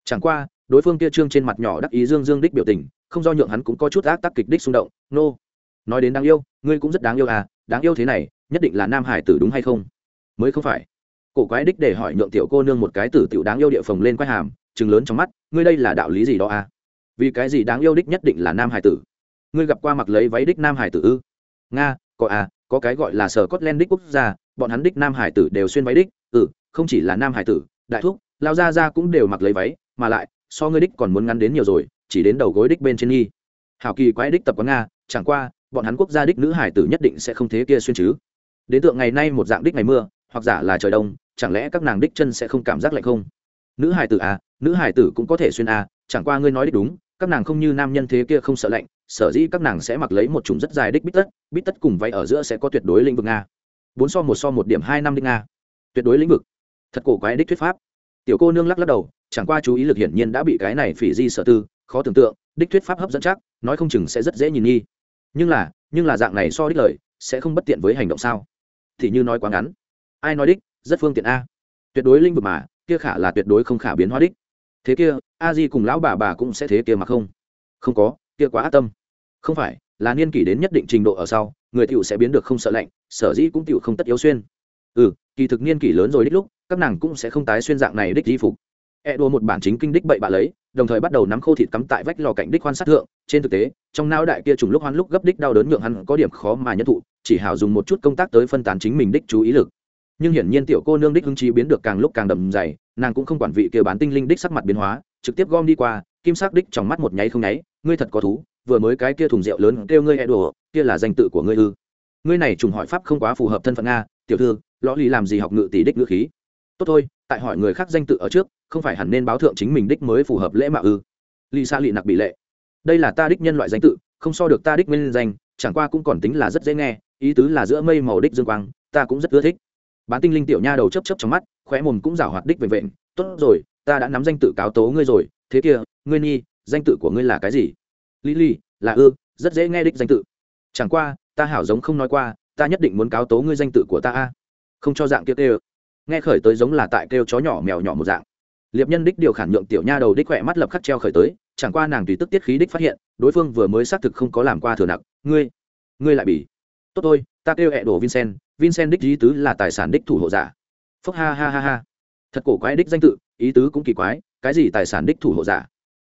Chẳng qua đối phương kia trương trên mặt nhỏ đắc ý dương dương đích biểu tình, không do nhượng hắn cũng có chút ác tác kịch đích xung động. Nô、no. nói đến đáng yêu, ngươi cũng rất đáng yêu à đáng yêu thế này, nhất định là nam hải tử đúng hay không? Mới không phải. Cổ quái đích để hỏi nhượng tiểu cô nương một cái tử tiểu đáng yêu địa phòng lên quay hàm chừng lớn trong mắt, ngươi đây là đạo lý gì đó à? Vì cái gì đáng yêu đích nhất định là nam hải tử? Ngươi gặp qua mặc lấy váy đích nam hải tử ư? Nga, có à có cái gọi là sở cốt len đích quốc gia, bọn hắn đích nam hải tử đều xuyên váy đích ừ không chỉ là nam hải tử, đại thúc, lao gia ra cũng đều mặc lấy váy, mà lại so ngươi đích còn muốn ngắn đến nhiều rồi, chỉ đến đầu gối đích bên trên nghi. Hảo kỳ quái đích tập quán nga, chẳng qua, bọn hắn quốc gia đích nữ hải tử nhất định sẽ không thế kia xuyên chứ. Đến tượng ngày nay một dạng đích ngày mưa, hoặc giả là trời đông, chẳng lẽ các nàng đích chân sẽ không cảm giác lạnh không? Nữ hải tử à nữ hải tử cũng có thể xuyên à chẳng qua ngươi nói đích đúng, các nàng không như nam nhân thế kia không sợ lạnh, sở dĩ các nàng sẽ mặc lấy một chủng rất dài đích bít tất bít tất cùng váy ở giữa sẽ có tuyệt đối lĩnh vực nga. Bốn so một so một điểm hai năm đích nga. Tuyệt đối lĩnh vực. Thật cổ quái đích thuyết pháp tiểu cô nương lắc lắc đầu, chẳng qua chú ý lực hiển nhiên đã bị cái này phỉ di sở tư, khó tưởng tượng, đích thuyết pháp hấp dẫn chắc, nói không chừng sẽ rất dễ nhìn nghi. Nhưng là nhưng là dạng này so đích lời sẽ không bất tiện với hành động sao? Thì như nói quá ngắn. Ai nói đích, rất phương tiện a. Tuyệt đối linh vực mà, kia khả là tuyệt đối không khả biến hóa đích. Thế kia, a di cùng lão bà bà cũng sẽ thế kia mà không? Không có, kia quá ác tâm. Không phải, là niên kỷ đến nhất định trình độ ở sau, người tiểu sẽ biến được không sợ lạnh, sở dĩ cũng tiểu không tất yếu xuyên. Ừ kỳ thực niên kỷ lớn rồi đích lúc các nàng cũng sẽ không tái xuyên dạng này đích di phục. E đua một bản chính kinh đích bậy bạ lấy, đồng thời bắt đầu nắm khô thịt cắm tại vách lò cạnh đích quan sát thượng. Trên thực tế, trong não đại kia trùng lúc hoan lúc gấp đích đau đớn nhượng hắn có điểm khó mà nhân thụ, chỉ hảo dùng một chút công tác tới phân tán chính mình đích chú ý lực. Nhưng hiển nhiên tiểu cô nương đích hứng chí biến được càng lúc càng đậm dày, nàng cũng không quản vị kia bán tinh linh đích sắc mặt biến hóa, trực tiếp gom đi qua, kim sắc đích trong mắt một nháy không nháy, ngươi thật có thú, vừa mới cái kia thùng rượu lớn kêu ngươi e đùa kia là danh tự của ngươi ư? Ngươi này trùng hỏi pháp không quá phù hợp thân phận nga tiểu thư, lõ lì làm gì học ngự tỷ đích ngữ khí? Tốt thôi, tại hỏi người khác danh tự ở trước, không phải hẳn nên báo thượng chính mình đích mới phù hợp lễ mạo ư? Lì xa lị nặc bị lệ. Đây là ta đích nhân loại danh tự, không so được ta đích nguyên danh, chẳng qua cũng còn tính là rất dễ nghe, ý tứ là giữa mây màu đích dương quang, ta cũng rất ưa thích. Bán tinh linh tiểu nha đầu chấp chấp trong mắt, khóe mồm cũng rảo hoạt đích vệnh vệnh tốt rồi, ta đã nắm danh tự cáo tố ngươi rồi, thế kia, ngươi nhi, danh tự của ngươi là cái gì? Lý lý là ư, rất dễ nghe đích danh tự. Chẳng qua, ta hảo giống không nói qua, ta nhất định muốn cáo tố ngươi danh tự của ta a. Không cho dạng kia kêu nghe khởi tới giống là tại kêu chó nhỏ mèo nhỏ một dạng. Liệp nhân đích điều khản nhượng tiểu nha đầu đích khỏe mắt lập khắc treo khởi tới, chẳng qua nàng tùy tức tiết khí đích phát hiện, đối phương vừa mới xác thực không có làm qua thừa nặng. Ngươi ngươi lại bỉ tốt thôi, ta kêu hẹ đổ vincent vincent đích ý tứ là tài sản đích thủ hộ giả. Phúc ha ha ha ha. Thật cổ quái đích danh tự, ý tứ cũng kỳ quái, cái gì tài sản đích thủ hộ giả?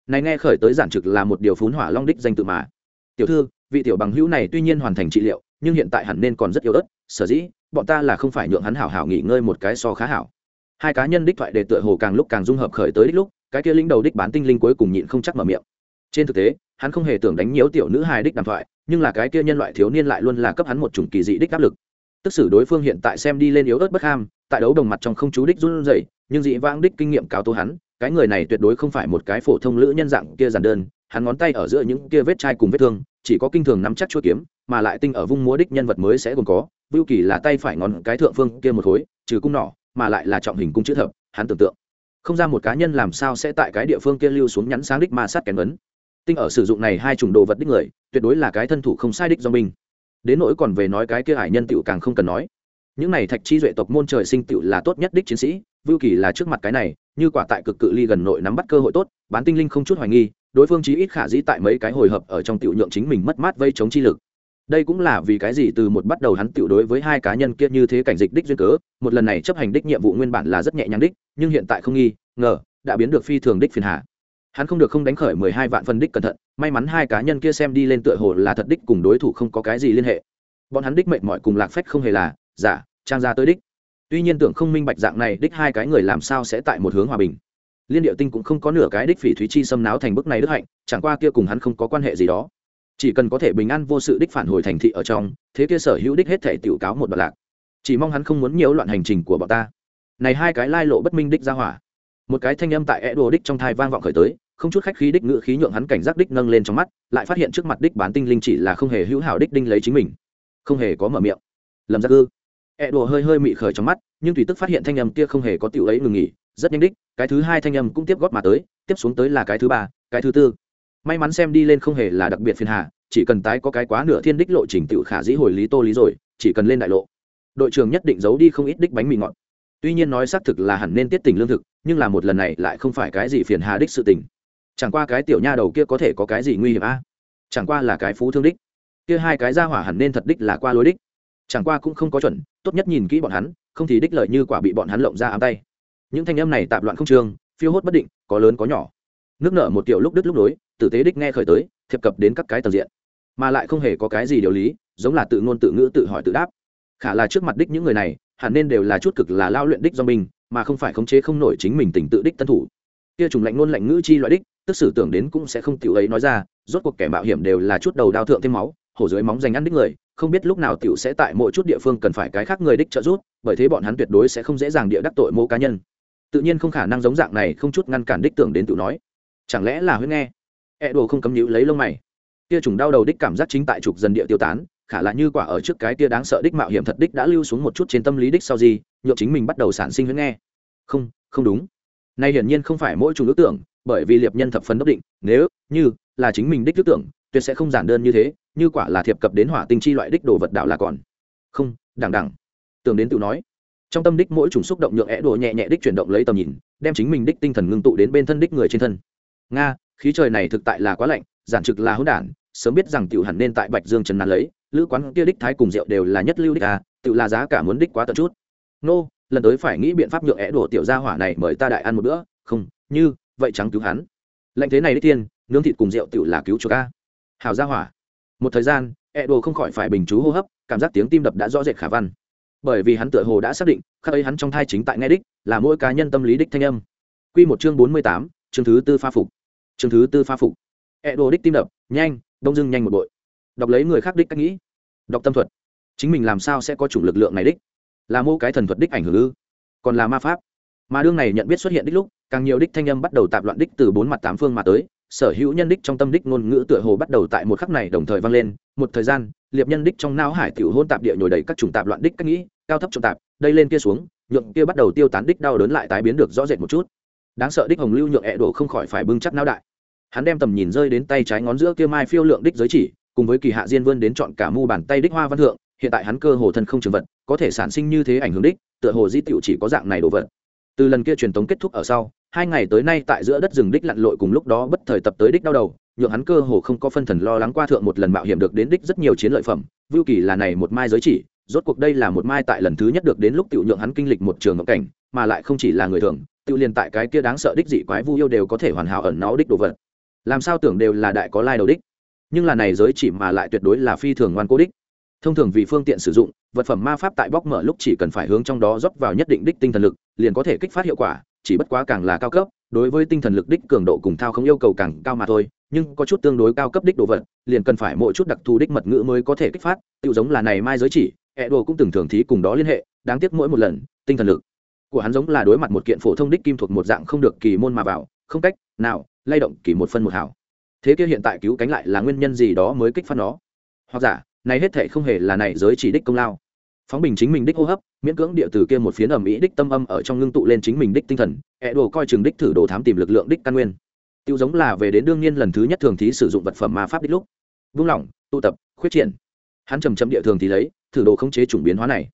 Này nghe khởi tới giản trực là một điều phún hỏa long đích danh tự mà. Tiểu thư, vị tiểu bằng hữu này tuy nhiên hoàn thành trị liệu, nhưng hiện tại hẳn nên còn rất yếu ớt sở dĩ, bọn ta là không phải nhượng hắn hảo hảo nghỉ ngơi một cái so khá hảo. Hai cá nhân đích thoại đề tựa hồ càng lúc càng dung hợp khởi tới đích lúc, cái kia linh đầu đích bán tinh linh cuối cùng nhịn không chắc mở miệng. Trên thực tế, hắn không hề tưởng đánh nhiễu tiểu nữ hài đích đàm thoại, nhưng là cái kia nhân loại thiếu niên lại luôn là cấp hắn một chủng kỳ dị đích áp lực. Tức sử đối phương hiện tại xem đi lên yếu ớt bất ham, tại đấu đồng mặt trong không chú đích run rẩy, nhưng dị vãng đích kinh nghiệm cao tố hắn, cái người này tuyệt đối không phải một cái phổ thông lữ nhân dạng kia giản đơn, hắn ngón tay ở giữa những kia vết chai cùng vết thương, chỉ có kinh thường nắm chắc chuỗi kiếm, mà lại tinh ở vung múa đích nhân vật mới sẽ gồm có vưu kỳ là tay phải ngón cái thượng phương kia một khối, trừ cung nỏ, mà lại là trọng hình cung chữ thập, hắn tưởng tượng. Không ra một cá nhân làm sao sẽ tại cái địa phương kia lưu xuống nhắn sáng đích ma sát kén ấn tinh ở sử dụng này hai chủng đồ vật đích người, tuyệt đối là cái thân thủ không sai đích do mình đến nỗi còn về nói cái kia hải nhân tựu càng không cần nói. Những này thạch chi duệ tộc môn trời sinh tựu là tốt nhất đích chiến sĩ, vưu kỳ là trước mặt cái này, như quả tại cực cự ly gần nội nắm bắt cơ hội tốt, bán tinh linh không chút hoài nghi, đối phương chí ít khả dĩ tại mấy cái hồi hợp ở trong tiểu nhượng chính mình mất mát vây chống chi lực đây cũng là vì cái gì từ một bắt đầu hắn tiểu đối với hai cá nhân kia như thế cảnh dịch đích duyên cớ, một lần này chấp hành đích nhiệm vụ nguyên bản là rất nhẹ nhàng đích, nhưng hiện tại không nghi, ngờ, đã biến được phi thường đích phiền hà. Hắn không được không đánh khởi mười hai vạn phân đích cẩn thận, may mắn hai cá nhân kia xem đi lên tựa hồ là thật đích cùng đối thủ không có cái gì liên hệ. Bọn hắn đích mệnh mọi cùng lạc phách không hề là, giả, trang ra tới đích. Tuy nhiên tưởng không minh bạch dạng này đích hai cái người làm sao sẽ tại một hướng hòa bình. Liên điệu tinh cũng không có nửa cái đích phỉ thúy chi xâm náo thành bức này đức hạnh, chẳng qua kia cùng hắn không có quan hệ gì đó chỉ cần có thể bình an vô sự đích phản hồi thành thị ở trong, thế kia sở hữu đích hết thể tiểu cáo một đoạn lạc. Chỉ mong hắn không muốn nhiễu loạn hành trình của bọn ta. Này hai cái lai lộ bất minh đích ra hỏa. Một cái thanh âm tại e đồ đích trong thai vang vọng khởi tới, không chút khách khí đích ngự khí nhượng hắn cảnh giác đích nâng lên trong mắt, lại phát hiện trước mặt đích bán tinh linh chỉ là không hề hữu hảo đích đinh lấy chính mình. Không hề có mở miệng. Lầm giác ư. E đồ hơi hơi mị khởi trong mắt, nhưng tùy tức phát hiện thanh âm kia không hề có tiểu ấy ngừng nghỉ, rất nhanh đích, cái thứ hai thanh âm cũng tiếp gót mà tới, tiếp xuống tới là cái thứ ba, cái thứ tư may mắn xem đi lên không hề là đặc biệt phiền hà, chỉ cần tái có cái quá nửa thiên đích lộ trình tự khả dĩ hồi lý tô lý rồi, chỉ cần lên đại lộ. Đội trưởng nhất định giấu đi không ít đích bánh mì ngọt. Tuy nhiên nói xác thực là hẳn nên tiết tình lương thực, nhưng là một lần này lại không phải cái gì phiền hà đích sự tình. Chẳng qua cái tiểu nha đầu kia có thể có cái gì nguy hiểm a? Chẳng qua là cái phú thương đích. Kia hai cái ra hỏa hẳn nên thật đích là qua lối đích. Chẳng qua cũng không có chuẩn, tốt nhất nhìn kỹ bọn hắn, không thì đích lợi như quả bị bọn hắn lộng ra ám tay. Những thanh âm này tạp loạn không trường, phiêu hốt bất định, có lớn có nhỏ nước nở một tiểu lúc đứt lúc nối, tử tế đích nghe khởi tới, thiệp cập đến các cái tầng diện. Mà lại không hề có cái gì điều lý, giống là tự ngôn tự ngữ tự hỏi tự đáp. Khả là trước mặt đích những người này, hẳn nên đều là chút cực là lao luyện đích do mình, mà không phải khống chế không nổi chính mình tình tự đích tân thủ. Kia trùng lạnh ngôn lạnh ngữ chi loại đích, tức sử tưởng đến cũng sẽ không tiểu ấy nói ra, rốt cuộc kẻ mạo hiểm đều là chút đầu đao thượng thêm máu, hổ dưới móng dành ăn đích người, không biết lúc nào tiểu sẽ tại mỗi chút địa phương cần phải cái khác người đích trợ giúp, bởi thế bọn hắn tuyệt đối sẽ không dễ dàng địa đắc tội mô cá nhân. Tự nhiên không khả năng giống dạng này không chút ngăn cản đích tưởng đến tiểu nói chẳng lẽ là huyết nghe? E đồ không cấm nhữ lấy lông mày. Kia trùng đau đầu đích cảm giác chính tại trục dần địa tiêu tán, khả là như quả ở trước cái kia đáng sợ đích mạo hiểm thật đích đã lưu xuống một chút trên tâm lý đích sau gì nhộn chính mình bắt đầu sản sinh huyết nghe. Không không đúng. Nay hiển nhiên không phải mỗi trùng ước tưởng, bởi vì liệp nhân thập phần đốc định, nếu như là chính mình đích ước tưởng, tuyệt sẽ không giản đơn như thế, như quả là thiệp cập đến hỏa tinh chi loại đích đồ vật đạo là còn. Không đẳng đẳng tưởng đến tự nói. Trong tâm đích mỗi chủng xúc động nhượng é đồ nhẹ nhẹ đích chuyển động lấy tầm nhìn, đem chính mình đích tinh thần ngưng tụ đến bên thân đích người trên thân nga, khí trời này thực tại là quá lạnh, giản trực là hỗn đản, sớm biết rằng tiểu hẳn nên tại bạch dương trần nàn lấy, lữ quán kia đích thái cùng rượu đều là nhất lưu đích à tự là giá cả muốn đích quá tận chút. Nô, lần tới phải nghĩ biện pháp nhượng é đổ tiểu gia hỏa này mời ta đại ăn một bữa, không, như, vậy trắng cứu hắn. Lạnh thế này đích tiên, nướng thịt cùng rượu tiểu là cứu cho ca hào gia hỏa. Một thời gian é đồ không khỏi phải bình chú hô hấp, cảm giác tiếng tim đập đã rõ rệt khả văn. Bởi vì hắn tựa hồ đã xác định, khắc ấy hắn trong thai chính tại nghe đích, là mỗi cá nhân tâm lý đích thanh âm. Q một chương bốn mươi tám, chương thứ tư pha phục chương thứ tư pha phục. E đồ đích tim đập, nhanh, đông dưng nhanh một bội. Đọc lấy người khác đích cách nghĩ. Đọc tâm thuật. Chính mình làm sao sẽ có chủng lực lượng này đích? Là mô cái thần thuật đích ảnh hưởng ư? Còn là ma pháp? Mà đương này nhận biết xuất hiện đích lúc, càng nhiều đích thanh âm bắt đầu tạp loạn đích từ bốn mặt tám phương mà tới. Sở hữu nhân đích trong tâm đích ngôn ngữ tựa hồ bắt đầu tại một khắc này đồng thời vang lên. Một thời gian, liệp nhân đích trong não hải tiểu hôn tạp địa nhồi đầy các chủng tạp loạn đích cách nghĩ, cao thấp trọng tạp, đây lên kia xuống, nhượng kia bắt đầu tiêu tán đích đau đớn lại tái biến được rõ rệt một chút. Đáng sợ đích hồng lưu nhượng ẹ đổ không khỏi phải bưng chắc não đại hắn đem tầm nhìn rơi đến tay trái ngón giữa kia mai phiêu lượng đích giới chỉ, cùng với kỳ hạ diên vươn đến chọn cả mu bàn tay đích hoa văn thượng, hiện tại hắn cơ hồ thân không trường vật, có thể sản sinh như thế ảnh hưởng đích, tựa hồ di tiểu chỉ có dạng này đồ vật. Từ lần kia truyền tống kết thúc ở sau, hai ngày tới nay tại giữa đất rừng đích lặn lội cùng lúc đó bất thời tập tới đích đau đầu, nhượng hắn cơ hồ không có phân thần lo lắng qua thượng một lần mạo hiểm được đến đích rất nhiều chiến lợi phẩm, vưu kỳ là này một mai giới chỉ, rốt cuộc đây là một mai tại lần thứ nhất được đến lúc tiểu nhượng hắn kinh lịch một trường ngẫu cảnh, mà lại không chỉ là người thường tự liền tại cái kia đáng sợ đích dị quái vu yêu đều có thể hoàn hảo ẩn náu đích đồ vật làm sao tưởng đều là đại có lai đầu đích. Nhưng là này giới chỉ mà lại tuyệt đối là phi thường ngoan cố đích. Thông thường vì phương tiện sử dụng, vật phẩm ma pháp tại bóc mở lúc chỉ cần phải hướng trong đó dốc vào nhất định đích tinh thần lực, liền có thể kích phát hiệu quả, chỉ bất quá càng là cao cấp, đối với tinh thần lực đích cường độ cùng thao không yêu cầu càng cao mà thôi, nhưng có chút tương đối cao cấp đích đồ vật, liền cần phải mỗi chút đặc thù đích mật ngữ mới có thể kích phát tự giống là này mai giới chỉ, ẹ đồ cũng từng thường thí cùng đó liên hệ, đáng tiếc mỗi một lần, tinh thần lực của hắn giống là đối mặt một kiện phổ thông đích kim thuộc một dạng không được kỳ môn mà vào, không cách nào lay động kỳ một phân một hảo thế kia hiện tại cứu cánh lại là nguyên nhân gì đó mới kích phát nó? Hoặc giả, này hết thể không hề là này giới chỉ đích công lao. Phóng bình chính mình đích hô hấp, miễn cưỡng địa từ kia một phiến ẩm ý đích tâm âm ở trong ngưng tụ lên chính mình đích tinh thần ẹ đồ coi chừng đích thử đồ thám tìm lực lượng đích căn nguyên. Tiêu giống là về đến đương nhiên lần thứ nhất thường thí sử dụng vật phẩm ma pháp đích lúc. Vung lỏng tụ tập, khuyết triển. Hắn trầm chậm địa thường thì lấy, thử đồ khống chế chủng biến hóa này.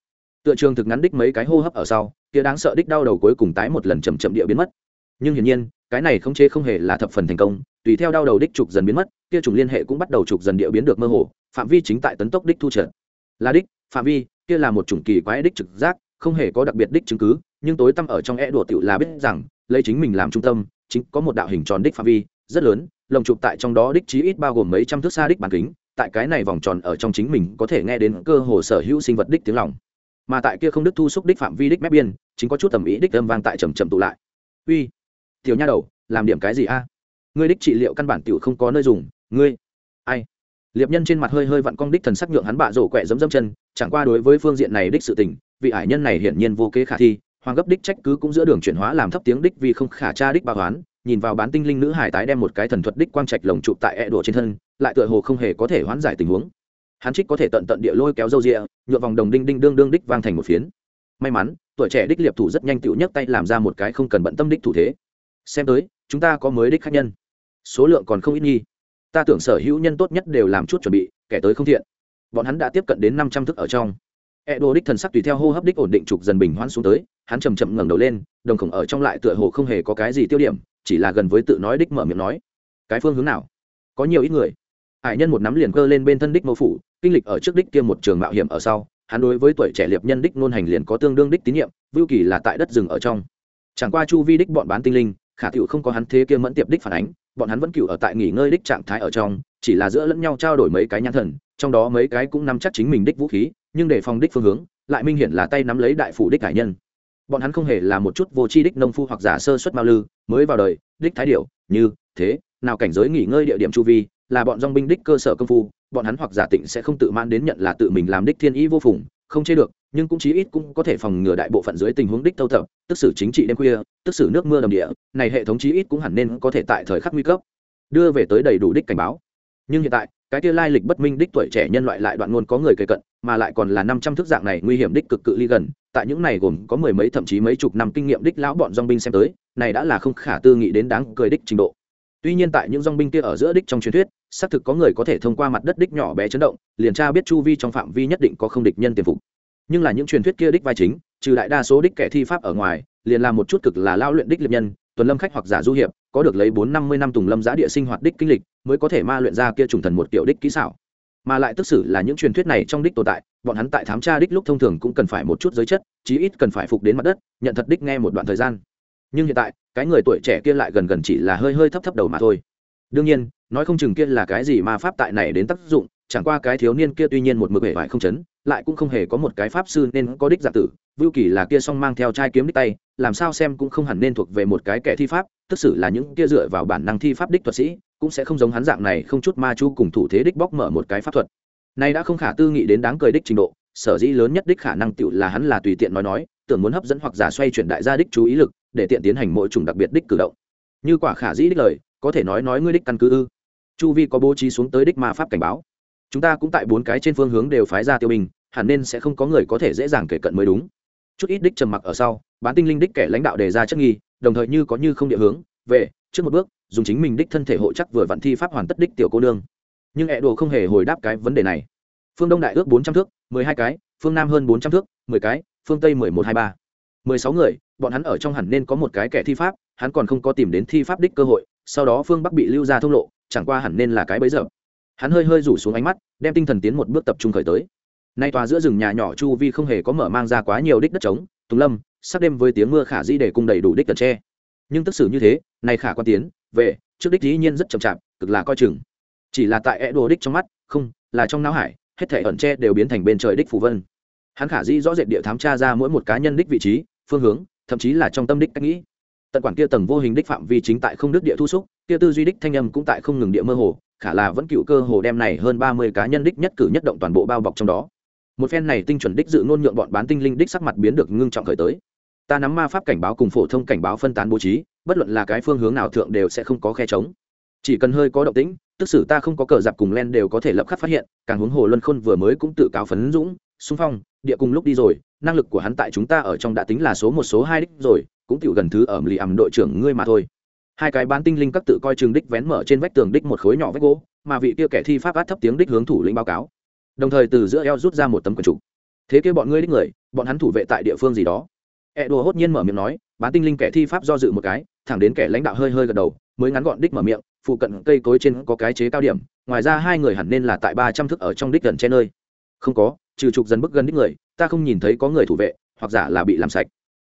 Tựa trường thực ngắn đích mấy cái hô hấp ở sau, kia đáng sợ đích đau đầu cuối cùng tái một lần chầm chậm địa biến mất nhưng hiển nhiên, cái này khống chế không hề là thập phần thành công, tùy theo đau đầu đích trục dần biến mất, kia trùng liên hệ cũng bắt đầu trục dần địa biến được mơ hồ, phạm vi chính tại tấn tốc đích thu trượt. Là đích, phạm vi, kia là một chủng kỳ quái đích trực giác, không hề có đặc biệt đích chứng cứ, nhưng tối tăm ở trong e đùa tiểu là biết rằng, lấy chính mình làm trung tâm, chính có một đạo hình tròn đích phạm vi, rất lớn, lồng chụp tại trong đó đích chí ít bao gồm mấy trăm thước xa đích bàn kính, tại cái này vòng tròn ở trong chính mình có thể nghe đến cơ hồ sở hữu sinh vật đích tiếng lòng. Mà tại kia không đức thu xúc đích phạm vi đích mép biên, chính có chút tầm ý đích âm vang tại trầm trầm tụ lại. Uy tiểu nha đầu, làm điểm cái gì a? Ngươi đích trị liệu căn bản tiểu không có nơi dùng, ngươi. Ai? Liệp nhân trên mặt hơi hơi vặn cong đích thần sắc nhượng hắn bạ rổ quẹ dấm dấm chân, chẳng qua đối với phương diện này đích sự tình, vị ải nhân này hiển nhiên vô kế khả thi, hoàng gấp đích trách cứ cũng giữa đường chuyển hóa làm thấp tiếng đích vì không khả tra đích bà hoán, nhìn vào bán tinh linh nữ hải tái đem một cái thần thuật đích quang trạch lồng trụ tại ẹ đổ trên thân, lại tựa hồ không hề có thể hoán giải tình huống. Hắn trích có thể tận tận địa lôi kéo dâu rịa nhuộm vòng đồng đinh đinh đương đương đích vang thành một phiến. May mắn, tuổi trẻ đích liệp thủ rất nhanh tựu nhấc tay làm ra một cái không cần bận tâm đích thủ thế xem tới, chúng ta có mới đích khách nhân. Số lượng còn không ít nghi. Ta tưởng sở hữu nhân tốt nhất đều làm chút chuẩn bị, kẻ tới không thiện. Bọn hắn đã tiếp cận đến năm trăm thức ở trong. E đô đích thần sắc tùy theo hô hấp đích ổn định trục dần bình hoãn xuống tới, hắn chầm chậm ngẩng đầu lên, đồng khổng ở trong lại tựa hồ không hề có cái gì tiêu điểm, chỉ là gần với tự nói đích mở miệng nói. Cái phương hướng nào? Có nhiều ít người. Hải nhân một nắm liền cơ lên bên thân đích mâu phủ, kinh lịch ở trước đích kia một trường mạo hiểm ở sau, hắn đối với tuổi trẻ liệp nhân đích nôn hành liền có tương đương đích tín nhiệm, vưu kỳ là tại đất rừng ở trong. Chẳng qua chu vi đích bọn bán tinh linh khả tiểu không có hắn thế kia mẫn tiệp đích phản ánh, bọn hắn vẫn cựu ở tại nghỉ ngơi đích trạng thái ở trong, chỉ là giữa lẫn nhau trao đổi mấy cái nhãn thần, trong đó mấy cái cũng nắm chắc chính mình đích vũ khí, nhưng để phòng đích phương hướng, lại minh hiển là tay nắm lấy đại phủ đích cải nhân. Bọn hắn không hề là một chút vô tri đích nông phu hoặc giả sơ xuất mao lư, mới vào đời, đích thái điệu như, thế, nào cảnh giới nghỉ ngơi địa điểm chu vi, là bọn dong binh đích cơ sở công phu, bọn hắn hoặc giả tịnh sẽ không tự man đến nhận là tự mình làm đích thiên ý vô phùng không chê được, nhưng cũng chí ít cũng có thể phòng ngừa đại bộ phận dưới tình huống đích thâu thập tức xử chính trị đêm khuya, tức xử nước mưa đầm địa, này hệ thống chí ít cũng hẳn nên có thể tại thời khắc nguy cấp, đưa về tới đầy đủ đích cảnh báo. Nhưng hiện tại, cái kia lai lịch bất minh đích tuổi trẻ nhân loại lại đoạn ngôn có người kề cận, mà lại còn là năm trăm thước dạng này nguy hiểm đích cực cự ly gần, tại những này gồm có mười mấy thậm chí mấy chục năm kinh nghiệm đích lão bọn dong binh xem tới, này đã là không khả tư nghị đến đáng cười đích trình độ. Tuy nhiên tại những dong binh kia ở giữa đích trong truyền thuyết xác thực có người có thể thông qua mặt đất đích nhỏ bé chấn động, liền tra biết chu vi trong phạm vi nhất định có không địch nhân tiềm phục. Nhưng là những truyền thuyết kia đích vai chính, trừ đại đa số đích kẻ thi pháp ở ngoài, liền là một chút cực là lao luyện đích liệt nhân, tuần lâm khách hoặc giả du hiệp, có được lấy bốn năm mươi năm tùng lâm giá địa sinh hoạt đích kinh lịch, mới có thể ma luyện ra kia trùng thần một kiểu đích kỹ xảo. Mà lại tức xử là những truyền thuyết này trong đích tồn tại, bọn hắn tại thám tra đích lúc thông thường cũng cần phải một chút giới chất, chí ít cần phải phục đến mặt đất, nhận thật đích nghe một đoạn thời gian. Nhưng hiện tại, cái người tuổi trẻ kia lại gần gần chỉ là hơi hơi thấp thấp đầu mà thôi. Đương nhiên nói không chừng kia là cái gì mà pháp tại này đến tác dụng, chẳng qua cái thiếu niên kia tuy nhiên một mực hệ vải không chấn, lại cũng không hề có một cái pháp sư nên có đích giả tử vưu kỳ là kia song mang theo trai kiếm đích tay, làm sao xem cũng không hẳn nên thuộc về một cái kẻ thi pháp, tức xử là những kia dựa vào bản năng thi pháp đích thuật sĩ, cũng sẽ không giống hắn dạng này không chút ma chu cùng thủ thế đích bóc mở một cái pháp thuật. Này đã không khả tư nghị đến đáng cười đích trình độ, sở dĩ lớn nhất đích khả năng tựu là hắn là tùy tiện nói nói, tưởng muốn hấp dẫn hoặc giả xoay chuyển đại gia đích chú ý lực, để tiện tiến hành mỗi chủng đặc biệt đích cử động. Như quả khả dĩ đích lời, có thể nói nói ngươi đích căn cứ ư chu vi có bố trí xuống tới đích ma pháp cảnh báo. Chúng ta cũng tại bốn cái trên phương hướng đều phái ra tiêu bình hẳn nên sẽ không có người có thể dễ dàng kể cận mới đúng. Chút ít đích trầm mặc ở sau, bán tinh linh đích kẻ lãnh đạo đề ra chất nghi, đồng thời như có như không địa hướng, về, trước một bước, dùng chính mình đích thân thể hộ chắc vừa vặn thi pháp hoàn tất đích tiểu cô nương. Nhưng ẹ đồ không hề hồi đáp cái vấn đề này. Phương đông đại ước bốn trăm thước, mười hai cái, phương nam hơn bốn trăm thước, mười cái, phương tây mười một hai ba. Mười sáu người, bọn hắn ở trong hẳn nên có một cái kẻ thi pháp, hắn còn không có tìm đến thi pháp đích cơ hội, sau đó phương bắc bị lưu ra thông lộ chẳng qua hẳn nên là cái bấy giờ. Hắn hơi hơi rủ xuống ánh mắt, đem tinh thần tiến một bước tập trung khởi tới. Nay tòa giữa rừng nhà nhỏ chu vi không hề có mở mang ra quá nhiều đích đất trống, tùng lâm sắc đêm với tiếng mưa khả dĩ để cung đầy đủ đích tần tre. Nhưng tức xử như thế này khả quan tiến, về, trước đích dĩ nhiên rất chậm chạp, cực là coi chừng. Chỉ là tại e đồ đích trong mắt, không, là trong não hải, hết thể ẩn tre đều biến thành bên trời đích phù vân. Hắn khả dĩ rõ rệt địa thám tra ra mỗi một cá nhân đích vị trí, phương hướng, thậm chí là trong tâm đích cách nghĩ tận quản kia tầng vô hình đích phạm vi chính tại không đức địa thu xúc, kia tư duy đích thanh âm cũng tại không ngừng địa mơ hồ, khả là vẫn cựu cơ hồ đem này hơn ba mươi cá nhân đích nhất cử nhất động toàn bộ bao bọc trong đó. Một phen này tinh chuẩn đích dự ngôn nhượng bọn bán tinh linh đích sắc mặt biến được ngưng trọng khởi tới. Ta nắm ma pháp cảnh báo cùng phổ thông cảnh báo phân tán bố trí, bất luận là cái phương hướng nào thượng đều sẽ không có khe trống. Chỉ cần hơi có động tĩnh, tức sử ta không có cờ giặc cùng len đều có thể lập khắc phát hiện, càng huống hồ luân khôn vừa mới cũng tự cáo phấn dũng, xung phong, địa cùng lúc đi rồi, năng lực của hắn tại chúng ta ở trong đã tính là số một, số hai đích rồi cũng tiểu gần thứ ở lì ẩm đội trưởng ngươi mà thôi. Hai cái bán tinh linh các tự coi trường đích vén mở trên vách tường đích một khối nhỏ vách gỗ, mà vị kia kẻ thi pháp át thấp tiếng đích hướng thủ lĩnh báo cáo. Đồng thời từ giữa eo rút ra một tấm quần trục thế kia bọn ngươi đích người, bọn hắn thủ vệ tại địa phương gì đó? E đùa hốt nhiên mở miệng nói, bán tinh linh kẻ thi pháp do dự một cái, thẳng đến kẻ lãnh đạo hơi hơi gật đầu, mới ngắn gọn đích mở miệng, phụ cận cây cối trên có cái chế cao điểm, ngoài ra hai người hẳn nên là tại ba trăm thước ở trong đích gần che nơi. Không có, trừ trục dần bức gần đích người, ta không nhìn thấy có người thủ vệ, hoặc giả là bị làm sạch.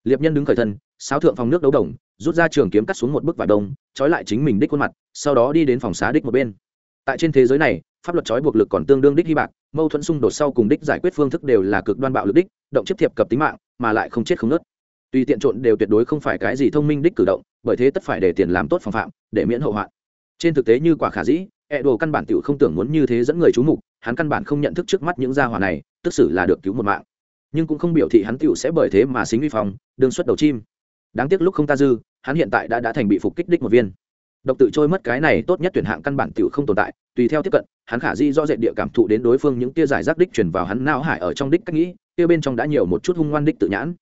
Liệp nhân đứng khởi thân sáo thượng phòng nước đấu đồng, rút ra trường kiếm cắt xuống một bức vải đông, trói lại chính mình đích khuôn mặt, sau đó đi đến phòng xá đích một bên. Tại trên thế giới này, pháp luật trói buộc lực còn tương đương đích hy bạc mâu thuẫn xung đột sau cùng đích giải quyết phương thức đều là cực đoan bạo lực đích, động chiếc thiệp cập tính mạng, mà lại không chết không nớt tùy tiện trộn đều tuyệt đối không phải cái gì thông minh đích cử động, bởi thế tất phải để tiền làm tốt phòng phạm, để miễn hậu hoạn. Trên thực tế như quả khả dĩ e đồ căn bản tiểu không tưởng muốn như thế dẫn người chú mục, hắn căn bản không nhận thức trước mắt những gia hỏa này, tức xử là được cứu một mạng. Nhưng cũng không biểu thị hắn tiểu sẽ bởi thế mà xính vi phong, đương xuất đầu chim đáng tiếc lúc không ta dư, hắn hiện tại đã đã thành bị phục kích đích một viên. Độc tự trôi mất cái này tốt nhất tuyển hạng căn bản tiểu không tồn tại, tùy theo tiếp cận, hắn khả di do dệt địa cảm thụ đến đối phương những tia giải rác đích truyền vào hắn não hải ở trong đích cách nghĩ, kia bên trong đã nhiều một chút hung ngoan đích tự nhãn.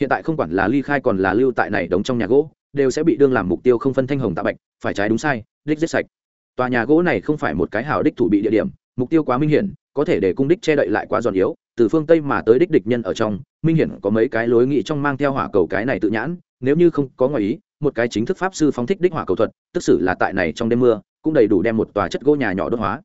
Hiện tại không quản là ly khai còn là lưu tại này đóng trong nhà gỗ, đều sẽ bị đương làm mục tiêu không phân thanh hồng tạ bạch, phải trái đúng sai, đích giết sạch. Tòa nhà gỗ này không phải một cái hào đích thủ bị địa điểm, mục tiêu quá minh hiển, có thể để cung đích che đậy lại quá giòn yếu, từ phương tây mà tới đích địch nhân ở trong, minh hiển có mấy cái lối nghị trong mang theo hỏa cầu cái này tự nhãn nếu như không có ngoại ý một cái chính thức pháp sư phóng thích đích hỏa cầu thuật tức xử là tại này trong đêm mưa cũng đầy đủ đem một tòa chất gỗ nhà nhỏ đốt hóa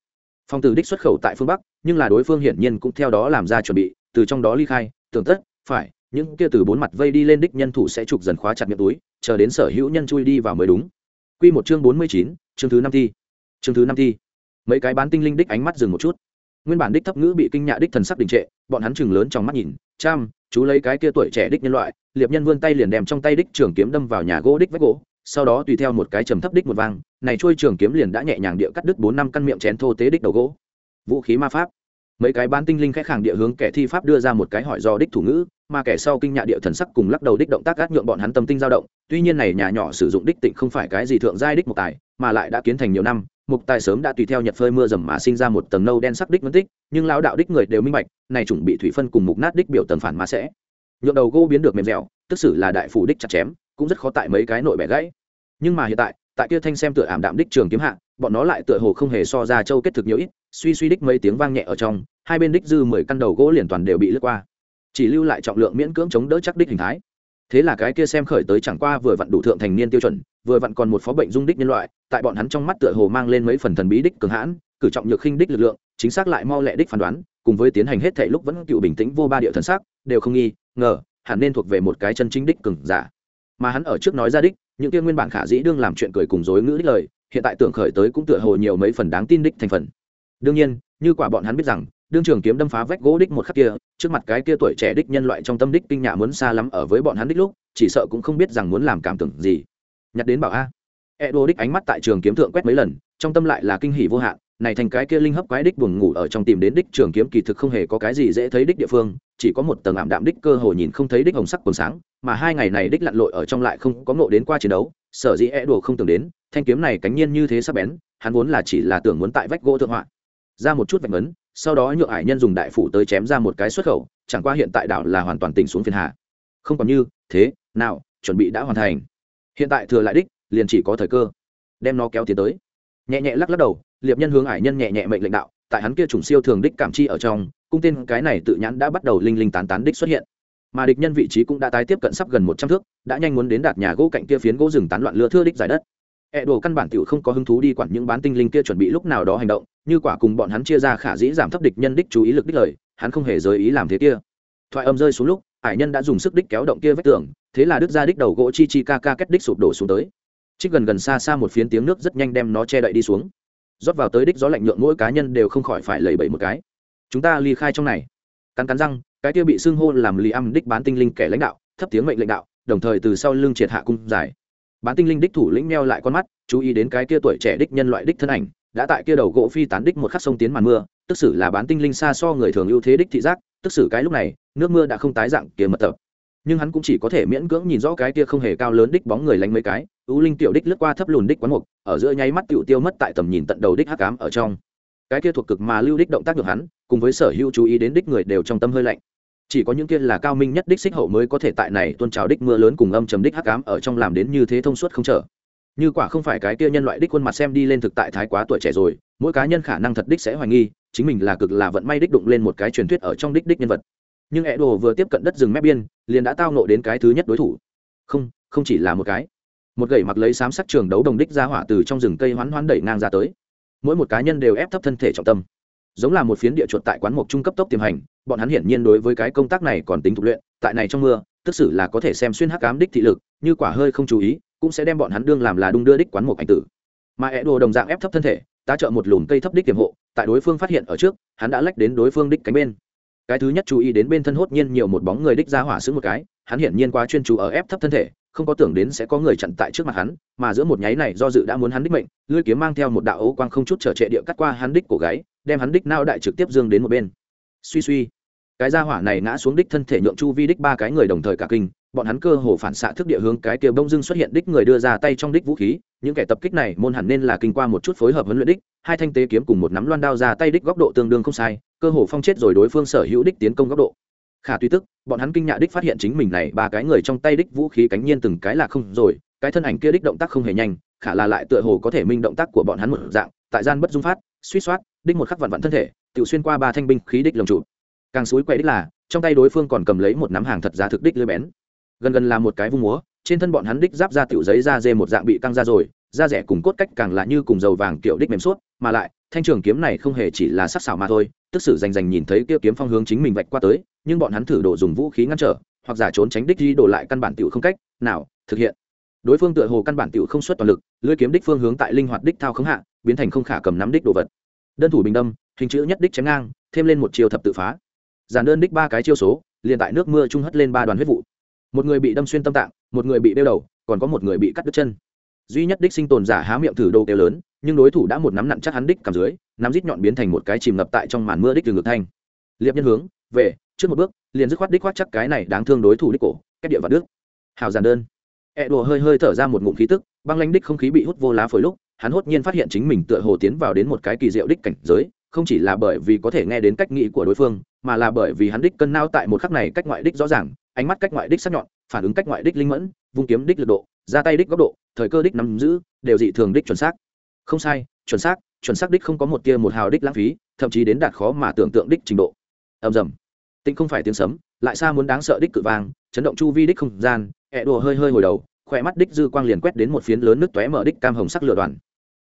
phong từ đích xuất khẩu tại phương bắc nhưng là đối phương hiển nhiên cũng theo đó làm ra chuẩn bị từ trong đó ly khai tưởng tất phải những kia từ bốn mặt vây đi lên đích nhân thủ sẽ trục dần khóa chặt miệng túi chờ đến sở hữu nhân chui đi vào mới đúng Quy một chương bốn mươi chín, chương thứ năm thi. Chương thứ năm thi. Mấy cái bán tinh linh đích ánh mắt dừng một chút. Nguyên bản đích thấp ngữ bị kinh nhạ đích thần sắc đình trệ, bọn hắn chừng lớn trong mắt nhìn, "Cham, chú lấy cái kia tuổi trẻ đích nhân loại." Liệp nhân vươn tay liền đem trong tay đích trường kiếm đâm vào nhà gỗ đích vách gỗ, sau đó tùy theo một cái trầm thấp đích một vang, này trôi trường kiếm liền đã nhẹ nhàng địa cắt đứt bốn năm căn miệng chén thô tế đích đầu gỗ. Vũ khí ma pháp. Mấy cái bán tinh linh khẽ khàng địa hướng kẻ thi pháp đưa ra một cái hỏi do đích thủ ngữ, mà kẻ sau kinh nhạ địa thần sắc cùng lắc đầu đích động tác gác nhượng bọn hắn tâm tinh dao động tuy nhiên này nhà nhỏ sử dụng đích tịnh không phải cái gì thượng giai đích một tài mà lại đã kiến thành nhiều năm mục tài sớm đã tùy theo nhật phơi mưa dầm mà sinh ra một tầng nâu đen sắc đích phân tích, nhưng lão đạo đích người đều minh bạch, này chuẩn bị thủy phân cùng mục nát đích biểu tầng phản mà sẽ. Nhượng đầu gỗ biến được mềm dẻo, tức xử là đại phủ đích chặt chém, cũng rất khó tại mấy cái nội bẻ gãy. Nhưng mà hiện tại tại kia thanh xem tựa ảm đạm đích trường kiếm hạ, bọn nó lại tựa hồ không hề so ra châu kết thực nhiều ít, suy suy đích mấy tiếng vang nhẹ ở trong, hai bên đích dư mười căn đầu gỗ liền toàn đều bị lướt qua. Chỉ lưu lại trọng lượng miễn cưỡng chống đỡ chắc đích hình thái thế là cái kia xem khởi tới chẳng qua vừa vặn đủ thượng thành niên tiêu chuẩn, vừa vặn còn một phó bệnh dung đích nhân loại, tại bọn hắn trong mắt tựa hồ mang lên mấy phần thần bí đích cường hãn, cử trọng nhược khinh đích lực lượng, chính xác lại mau lẹ đích phán đoán, cùng với tiến hành hết thảy lúc vẫn cựu bình tĩnh vô ba địa thần sắc, đều không nghi, ngờ, hẳn nên thuộc về một cái chân chính đích cường giả. Mà hắn ở trước nói ra đích, những kia nguyên bản khả dĩ đương làm chuyện cười cùng dối ngữ đích lời, hiện tại tưởng khởi tới cũng tựa hồ nhiều mấy phần đáng tin đích thành phần. Đương nhiên, như quả bọn hắn biết rằng đương trường kiếm đâm phá vách gỗ đích một khắc kia, trước mặt cái kia tuổi trẻ đích nhân loại trong tâm đích kinh nhà muốn xa lắm ở với bọn hắn đích lúc, chỉ sợ cũng không biết rằng muốn làm cảm tưởng gì. Nhặt đến bảo a. E đô đích ánh mắt tại trường kiếm thượng quét mấy lần, trong tâm lại là kinh hỉ vô hạn, này thành cái kia linh hấp quái đích buồn ngủ ở trong tìm đến đích trường kiếm kỳ thực không hề có cái gì dễ thấy đích địa phương, chỉ có một tầng ảm đạm đích cơ hồ nhìn không thấy đích hồng sắc quần sáng, mà hai ngày này đích lặn lội ở trong lại không có ngộ đến qua chiến đấu, sở dĩ e đồ không tưởng đến, thanh kiếm này cánh nhiên như thế sắp bén, hắn vốn là chỉ là tưởng muốn tại vách gỗ thượng họa. Ra một chút vạch ấn sau đó nhượng hải nhân dùng đại phủ tới chém ra một cái xuất khẩu, chẳng qua hiện tại đảo là hoàn toàn tỉnh xuống phiền hạ không còn như, thế, nào, chuẩn bị đã hoàn thành. Hiện tại thừa lại đích, liền chỉ có thời cơ. Đem nó kéo tiến tới. Nhẹ nhẹ lắc lắc đầu, liệp nhân hướng hải nhân nhẹ nhẹ mệnh lệnh đạo, tại hắn kia chủng siêu thường đích cảm chi ở trong, cung tên cái này tự nhãn đã bắt đầu linh linh tán tán đích xuất hiện. Mà địch nhân vị trí cũng đã tái tiếp cận sắp gần một trăm thước, đã nhanh muốn đến đạt nhà gỗ cạnh kia phiến gỗ rừng tán loạn lưa thưa đích giải đất ẹ đồ căn bản tiểu không có hứng thú đi quản những bán tinh linh kia chuẩn bị lúc nào đó hành động, như quả cùng bọn hắn chia ra khả dĩ giảm thấp địch nhân đích chú ý lực đích lời, hắn không hề giới ý làm thế kia. Thoại âm rơi xuống lúc, hải nhân đã dùng sức đích kéo động kia vách tường, thế là đứt ra đích đầu gỗ chi chi ca ca kết đích sụp đổ xuống tới. Trích gần gần xa xa một phiến tiếng nước rất nhanh đem nó che đậy đi xuống. Rót vào tới đích gió lạnh nhượng mỗi cá nhân đều không khỏi phải lẩy bẩy một cái. Chúng ta ly khai trong này. Cắn cắn răng, cái kia bị xưng hô làm lì âm đích bán tinh linh kẻ lãnh đạo, thấp tiếng mệnh lệnh đạo, đồng thời từ sau lưng triệt hạ cung dài bán tinh linh đích thủ lĩnh meo lại con mắt, chú ý đến cái kia tuổi trẻ đích nhân loại đích thân ảnh, đã tại kia đầu gỗ phi tán đích một khắc sông tiến màn mưa, tức xử là bán tinh linh xa so người thường ưu thế đích thị giác, tức xử cái lúc này, nước mưa đã không tái dạng kia mật tập. Nhưng hắn cũng chỉ có thể miễn cưỡng nhìn rõ cái kia không hề cao lớn đích bóng người lánh mấy cái, ưu linh tiểu đích lướt qua thấp lùn đích quán mục, ở giữa nháy mắt tiểu tiêu mất tại tầm nhìn tận đầu đích hắc cám ở trong. Cái kia thuộc cực mà lưu đích động tác được hắn, cùng với sở hữu chú ý đến đích người đều trong tâm hơi lạnh chỉ có những kia là cao minh nhất đích xích hậu mới có thể tại này tuôn trào đích mưa lớn cùng âm trầm đích hắc ám ở trong làm đến như thế thông suốt không trở. Như quả không phải cái kia nhân loại đích khuôn mặt xem đi lên thực tại thái quá tuổi trẻ rồi, mỗi cá nhân khả năng thật đích sẽ hoài nghi, chính mình là cực là vận may đích đụng lên một cái truyền thuyết ở trong đích đích nhân vật. Nhưng ẹ đồ vừa tiếp cận đất rừng mép biên, liền đã tao nộ đến cái thứ nhất đối thủ. Không không chỉ là một cái. Một gậy mặc lấy xám sắc trường đấu đồng đích ra hỏa từ trong rừng cây hoán hoán đẩy ngang ra tới. Mỗi một cá nhân đều ép thấp thân thể trọng tâm giống là một phiến địa chuột tại quán mộc trung cấp tốc tiềm hành, bọn hắn hiển nhiên đối với cái công tác này còn tính thục luyện, tại này trong mưa, tức xử là có thể xem xuyên hắc cám đích thị lực, như quả hơi không chú ý, cũng sẽ đem bọn hắn đương làm là đung đưa đích quán mộc ảnh tử. Mà é đồ đồng dạng ép thấp thân thể, tá trợ một lùm cây thấp đích tiềm hộ, tại đối phương phát hiện ở trước, hắn đã lách đến đối phương đích cánh bên. Cái thứ nhất chú ý đến bên thân hốt nhiên nhiều một bóng người đích ra hỏa xứ một cái, hắn hiển nhiên quá chuyên chú ở ép thấp thân thể, không có tưởng đến sẽ có người chặn tại trước mặt hắn, mà giữa một nháy này do dự đã muốn hắn đích mệnh, lưỡi kiếm mang theo một đạo ấu quang không chút trở trệ địa cắt qua hắn đích cổ gáy đem hắn đích nao đại trực tiếp dương đến một bên. Suy suy, cái gia hỏa này ngã xuống đích thân thể nhượng chu vi đích ba cái người đồng thời cả kinh, bọn hắn cơ hồ phản xạ thức địa hướng cái kia bông dưng xuất hiện đích người đưa ra tay trong đích vũ khí, những kẻ tập kích này môn hẳn nên là kinh qua một chút phối hợp huấn luyện đích, hai thanh tế kiếm cùng một nắm loan đao ra tay đích góc độ tương đương không sai, cơ hồ phong chết rồi đối phương sở hữu đích tiến công góc độ. Khả tuy tức, bọn hắn kinh nhạ đích phát hiện chính mình này ba cái người trong tay đích vũ khí cánh nhiên từng cái là không rồi, cái thân ảnh kia đích động tác không hề nhanh, khả là lại tựa hồ có thể minh động tác của bọn hắn một dạng, tại gian bất dung phát, suýt soát đích một khắc vặn vặn thân thể, tự xuyên qua ba thanh binh khí đích lồng trụ. Càng suối quay đích là, trong tay đối phương còn cầm lấy một nắm hàng thật giá thực đích lưỡi bén. Gần gần là một cái vung múa, trên thân bọn hắn đích giáp ra tiểu giấy da dê một dạng bị căng ra rồi, da rẻ cùng cốt cách càng là như cùng dầu vàng kiểu đích mềm suốt, mà lại, thanh trường kiếm này không hề chỉ là sắc xảo mà thôi, tức sự rành rành nhìn thấy kia kiếm phong hướng chính mình vạch qua tới, nhưng bọn hắn thử độ dùng vũ khí ngăn trở, hoặc giả trốn tránh đích đi đổ lại căn bản tiểu không cách, nào, thực hiện. Đối phương tựa hồ căn bản tiểu không xuất toàn lực lưỡi kiếm đích phương hướng tại linh hoạt đích thao khống hạ, biến thành không khả cầm nắm đích đồ vật đơn thủ bình đâm, hình chữ nhất đích chém ngang, thêm lên một chiều thập tự phá. Giản đơn đích ba cái chiêu số, liền tại nước mưa trung hất lên ba đoàn huyết vụ. Một người bị đâm xuyên tâm tạng, một người bị đeo đầu, còn có một người bị cắt đứt chân. Duy nhất đích sinh tồn giả há miệng thử đồ kêu lớn, nhưng đối thủ đã một nắm nặn chắc hắn đích cầm dưới, nắm rít nhọn biến thành một cái chìm ngập tại trong màn mưa đích từ ngược thanh. Liệp nhân hướng, về, trước một bước, liền dứt khoát đích khoát chắc cái này đáng thương đối thủ đích cổ, cách địa và đức hào giản đơn. Ẹ đùa hơi hơi thở ra một ngụm khí tức, băng lanh đích không khí bị hút vô lá phổi lúc hắn hốt nhiên phát hiện chính mình tựa hồ tiến vào đến một cái kỳ diệu đích cảnh giới, không chỉ là bởi vì có thể nghe đến cách nghĩ của đối phương, mà là bởi vì hắn đích cân nao tại một khắc này cách ngoại đích rõ ràng, ánh mắt cách ngoại đích sắc nhọn, phản ứng cách ngoại đích linh mẫn, vung kiếm đích lực độ, ra tay đích góc độ, thời cơ đích nắm giữ, đều dị thường đích chuẩn xác. Không sai, chuẩn xác chuẩn xác đích không có một tia một hào đích lãng phí, thậm chí đến đạt khó mà tưởng tượng đích trình độ. Ầm rầm tinh không phải tiếng sấm, lại xa muốn đáng sợ đích cự vang, chấn động chu vi đích không gian ẹ đùa hơi hơi hồi đầu khỏe mắt đích dư quang liền quét đến một phiến lớn nước tóe mở đích cam hồng sắc lửa đoàn.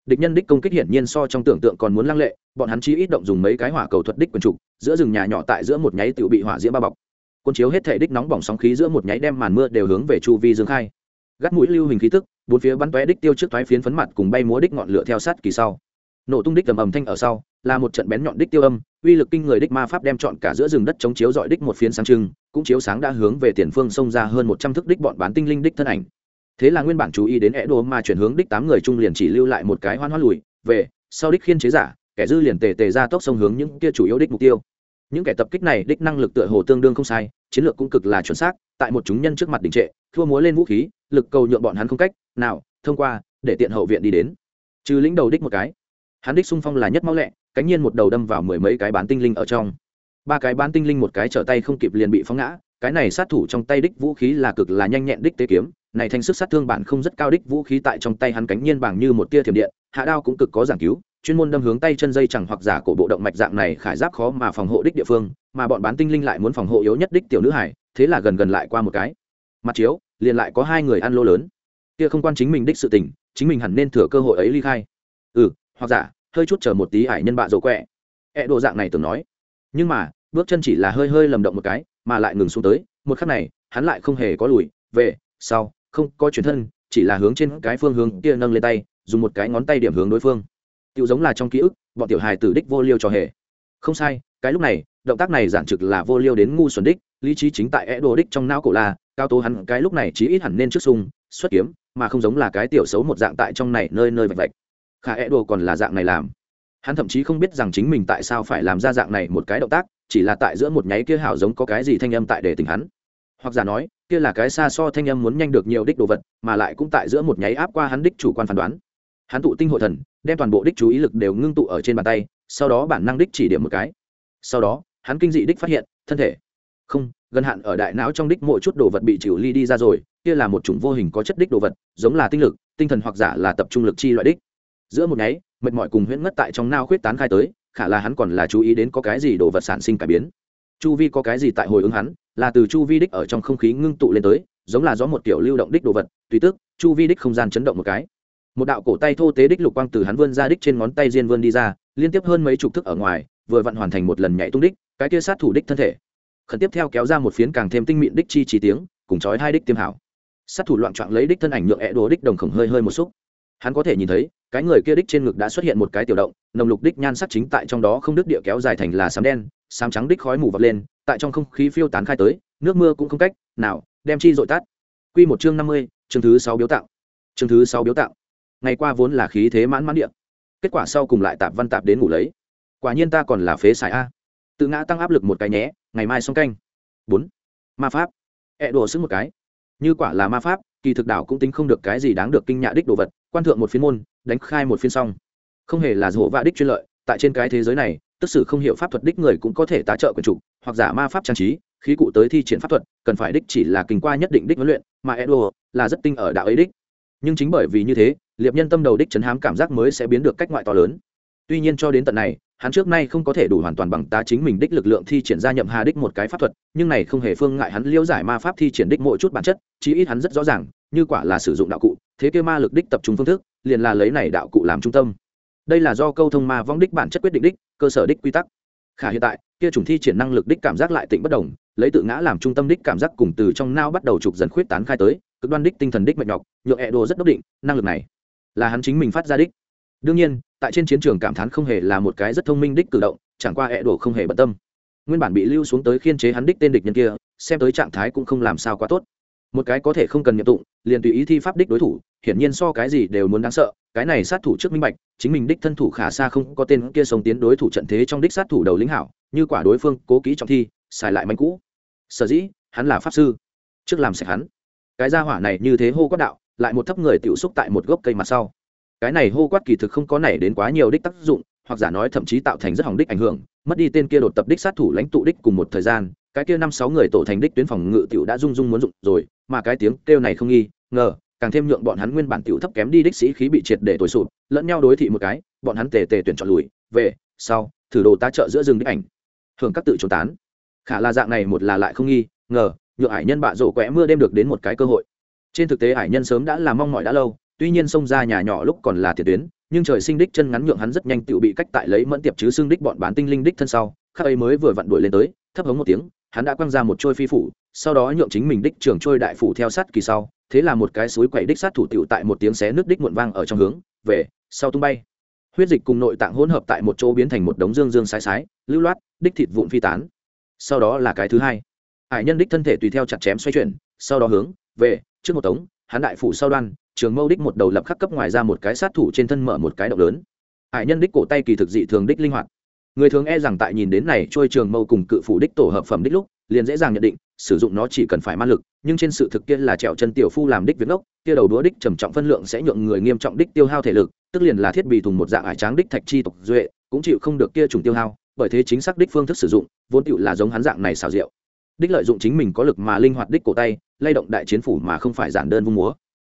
Địch nhân đích công kích hiển nhiên so trong tưởng tượng còn muốn lăng lệ, bọn hắn chí ít động dùng mấy cái hỏa cầu thuật đích quần trục, giữa rừng nhà nhỏ tại giữa một nháy tự bị hỏa diễm bao bọc. Quân chiếu hết thể đích nóng bỏng sóng khí giữa một nháy đem màn mưa đều hướng về chu vi dương khai. Gắt mũi lưu hình khí tức, bốn phía bắn tóe đích tiêu trước thoái phiến phấn mặt cùng bay múa đích ngọn lửa theo sát kỳ sau. Nổ tung đích tầm ầm thanh ở sau, là một trận bén nhọn đích tiêu âm, uy lực kinh người đích ma pháp đem chọn cả giữa rừng đất chống chiếu dọi đích một phiến sáng trưng, cũng chiếu sáng đã hướng về tiền phương xông ra hơn một trăm thước đích bọn bán tinh linh đích thân ảnh thế là nguyên bản chú ý đến é đồ mà chuyển hướng đích tám người trung liền chỉ lưu lại một cái hoan hoan lùi, về, sau đích khiên chế giả, kẻ dư liền tề tề ra tốc sông hướng những kia chủ yếu đích mục tiêu. Những kẻ tập kích này đích năng lực tựa hồ tương đương không sai, chiến lược cũng cực là chuẩn xác, tại một chúng nhân trước mặt đình trệ, thua múa lên vũ khí, lực cầu nhượng bọn hắn không cách nào thông qua, để tiện hậu viện đi đến. Trừ lĩnh đầu đích một cái, hắn đích xung phong là nhất mau lẹ, cánh nhiên một đầu đâm vào mười mấy cái bán tinh linh ở trong. Ba cái bán tinh linh một cái trở tay không kịp liền bị phóng ngã, cái này sát thủ trong tay đích vũ khí là cực là nhanh nhẹn đích tế kiếm này thành sức sát thương bản không rất cao đích vũ khí tại trong tay hắn cánh nhiên bằng như một tia thiểm điện, hạ đao cũng cực có giảng cứu, chuyên môn đâm hướng tay chân dây chẳng hoặc giả cổ bộ động mạch dạng này khải giáp khó mà phòng hộ đích địa phương, mà bọn bán tinh linh lại muốn phòng hộ yếu nhất đích tiểu nữ hải, thế là gần gần lại qua một cái. Mặt chiếu, liền lại có hai người ăn lô lớn. Kia không quan chính mình đích sự tình, chính mình hẳn nên thừa cơ hội ấy ly khai. Ừ hoặc giả, hơi chút chờ một tí ải nhân bạ dỗ quẹ. Ẹ đồ dạng này tưởng nói. Nhưng mà, bước chân chỉ là hơi hơi lầm động một cái, mà lại ngừng xuống tới. Một khắc này, hắn lại không hề có lùi, về, sau không có chuyển thân, chỉ là hướng trên cái phương hướng kia nâng lên tay, dùng một cái ngón tay điểm hướng đối phương. Tự giống là trong ký ức, bọn tiểu hài tử đích vô liêu cho hề. Không sai, cái lúc này, động tác này giản trực là vô liêu đến ngu xuẩn đích, lý trí chính tại é đồ đích trong não cổ là cao tố hắn cái lúc này chí ít hẳn nên trước sung, xuất kiếm, mà không giống là cái tiểu xấu một dạng tại trong này nơi nơi vạch vạch. Khả é đồ còn là dạng này làm. Hắn thậm chí không biết rằng chính mình tại sao phải làm ra dạng này một cái động tác, chỉ là tại giữa một nháy kia hảo giống có cái gì thanh âm tại để tình hắn. Hoặc giả nói kia là cái xa so thanh âm muốn nhanh được nhiều đích đồ vật, mà lại cũng tại giữa một nháy áp qua hắn đích chủ quan phán đoán. Hắn tụ tinh hội thần, đem toàn bộ đích chú ý lực đều ngưng tụ ở trên bàn tay, sau đó bản năng đích chỉ điểm một cái. Sau đó, hắn kinh dị đích phát hiện, thân thể. Không, gần hạn ở đại não trong đích mỗi chút đồ vật bị chịu ly đi ra rồi, kia là một chủng vô hình có chất đích đồ vật, giống là tinh lực, tinh thần hoặc giả là tập trung lực chi loại đích. Giữa một nháy, mệt mỏi cùng huyễn ngất tại trong nao khuyết tán khai tới, khả là hắn còn là chú ý đến có cái gì đồ vật sản sinh cải biến chu vi có cái gì tại hồi ứng hắn, là từ chu vi đích ở trong không khí ngưng tụ lên tới, giống là gió một kiểu lưu động đích đồ vật, tùy tức, chu vi đích không gian chấn động một cái. Một đạo cổ tay thô tế đích lục quang từ hắn vươn ra đích trên ngón tay diên vươn đi ra, liên tiếp hơn mấy chục thức ở ngoài, vừa vặn hoàn thành một lần nhảy tung đích, cái kia sát thủ đích thân thể. Khẩn tiếp theo kéo ra một phiến càng thêm tinh mịn đích chi trí tiếng, cùng chói hai đích tiêm hảo. Sát thủ loạn trọng lấy đích thân ảnh nhượng ẹ đồ đích đồng khổng hơi hơi một xúc. Hắn có thể nhìn thấy, cái người kia đích trên ngực đã xuất hiện một cái tiểu động, nồng lục đích nhan sắc chính tại trong đó không đứt địa kéo dài thành là sấm đen sám trắng đích khói mù vọt lên, tại trong không khí phiêu tán khai tới, nước mưa cũng không cách nào đem chi dội tắt. Quy một chương năm mươi, chương thứ sáu biếu tạo chương thứ sáu biếu tạo ngày qua vốn là khí thế mãn mãn điện kết quả sau cùng lại tạp văn tạp đến ngủ lấy. Quả nhiên ta còn là phế xài a. Tự ngã tăng áp lực một cái nhé, ngày mai xong canh. Bốn. Ma pháp. E đổ sức một cái. Như quả là ma pháp, kỳ thực đảo cũng tính không được cái gì đáng được kinh nhạ đích đồ vật, quan thượng một phiên môn, đánh khai một phiên xong. Không hề là dỗ vạ đích chuyên lợi, tại trên cái thế giới này tức sự không hiểu pháp thuật đích người cũng có thể tá trợ quyền chủ, hoặc giả ma pháp trang trí, khí cụ tới thi triển pháp thuật, cần phải đích chỉ là kinh qua nhất định đích huấn luyện, mà edo là rất tinh ở đạo ấy đích. Nhưng chính bởi vì như thế, liệp nhân tâm đầu đích chấn hám cảm giác mới sẽ biến được cách ngoại to lớn. Tuy nhiên cho đến tận này, hắn trước nay không có thể đủ hoàn toàn bằng tá chính mình đích lực lượng thi triển ra nhậm hà đích một cái pháp thuật, nhưng này không hề phương ngại hắn liêu giải ma pháp thi triển đích mỗi chút bản chất, chí ít hắn rất rõ ràng, như quả là sử dụng đạo cụ, thế kia ma lực đích tập trung phương thức, liền là lấy này đạo cụ làm trung tâm đây là do câu thông ma vong đích bản chất quyết định đích, cơ sở đích quy tắc. Khả hiện tại, kia chủng thi triển năng lực đích cảm giác lại tỉnh bất đồng lấy tự ngã làm trung tâm đích cảm giác cùng từ trong nao bắt đầu trục dần khuyết tán khai tới, cực đoan đích tinh thần đích mệt nhọc nhựa ẹ đồ rất đốc định, năng lực này là hắn chính mình phát ra đích. Đương nhiên, tại trên chiến trường cảm thán không hề là một cái rất thông minh đích cử động, chẳng qua ẹ đồ không hề bận tâm. Nguyên bản bị lưu xuống tới khiên chế hắn đích tên địch nhân kia, xem tới trạng thái cũng không làm sao quá tốt một cái có thể không cần nhiệm tụng, liền tùy ý thi pháp đích đối thủ, hiển nhiên so cái gì đều muốn đáng sợ, cái này sát thủ trước minh bạch, chính mình đích thân thủ khả xa không có tên kia sống tiến đối thủ trận thế trong đích sát thủ đầu lĩnh hảo, như quả đối phương cố kỹ trọng thi, xài lại manh cũ. Sở dĩ, hắn là pháp sư, trước làm sạch hắn. Cái gia hỏa này như thế hô quát đạo, lại một thấp người tiểu xúc tại một gốc cây mặt sau. Cái này hô quát kỳ thực không có nảy đến quá nhiều đích tác dụng hoặc giả nói thậm chí tạo thành rất hỏng đích ảnh hưởng, mất đi tên kia đột tập đích sát thủ lãnh tụ đích cùng một thời gian, cái kia năm sáu người tổ thành đích tuyến phòng ngự tiểu đã rung rung muốn dụng rồi, mà cái tiếng kêu này không nghi, ngờ, càng thêm nhượng bọn hắn nguyên bản tiểu thấp kém đi đích sĩ khí bị triệt để tồi sụp, lẫn nhau đối thị một cái, bọn hắn tề tề tuyển chọn lùi, về, sau, thử đồ tá trợ giữa rừng đích ảnh. Hưởng các tự trốn tán. Khả là dạng này một là lại không nghi, ngờ, nhượng ải nhân bạ rổ quẽ mưa đêm được đến một cái cơ hội. Trên thực tế ải nhân sớm đã làm mong mỏi đã lâu tuy nhiên xông ra nhà nhỏ lúc còn là thiệt tuyến, nhưng trời sinh đích chân ngắn nhượng hắn rất nhanh tự bị cách tại lấy mẫn tiệp chứ xương đích bọn bán tinh linh đích thân sau, khắc ấy mới vừa vặn đuổi lên tới, thấp hống một tiếng, hắn đã quăng ra một trôi phi phủ, sau đó nhượng chính mình đích trường trôi đại phủ theo sát kỳ sau, thế là một cái suối quậy đích sát thủ tiểu tại một tiếng xé nước đích muộn vang ở trong hướng, về, sau tung bay. Huyết dịch cùng nội tạng hỗn hợp tại một chỗ biến thành một đống dương dương sái sái, lưu loát, đích thịt vụn phi tán. Sau đó là cái thứ hai. Hải nhân đích thân thể tùy theo chặt chém xoay chuyển, sau đó hướng, về, trước một tống, hắn đại phủ sau đoan trường mâu đích một đầu lập khắc cấp ngoài ra một cái sát thủ trên thân mở một cái động lớn. Hải nhân đích cổ tay kỳ thực dị thường đích linh hoạt. Người thường e rằng tại nhìn đến này trôi trường mâu cùng cự phủ đích tổ hợp phẩm đích lúc, liền dễ dàng nhận định, sử dụng nó chỉ cần phải man lực, nhưng trên sự thực kia là trèo chân tiểu phu làm đích việc ốc kia đầu đũa đích trầm trọng phân lượng sẽ nhượng người nghiêm trọng đích tiêu hao thể lực, tức liền là thiết bị thùng một dạng ải tráng đích thạch chi tộc duệ, cũng chịu không được kia trùng tiêu hao, bởi thế chính xác đích phương thức sử dụng, vốn tựu là giống hắn dạng này xào rượu đích lợi dụng chính mình có lực mà linh hoạt đích cổ tay, lay động đại chiến phủ mà không phải giản đơn vung múa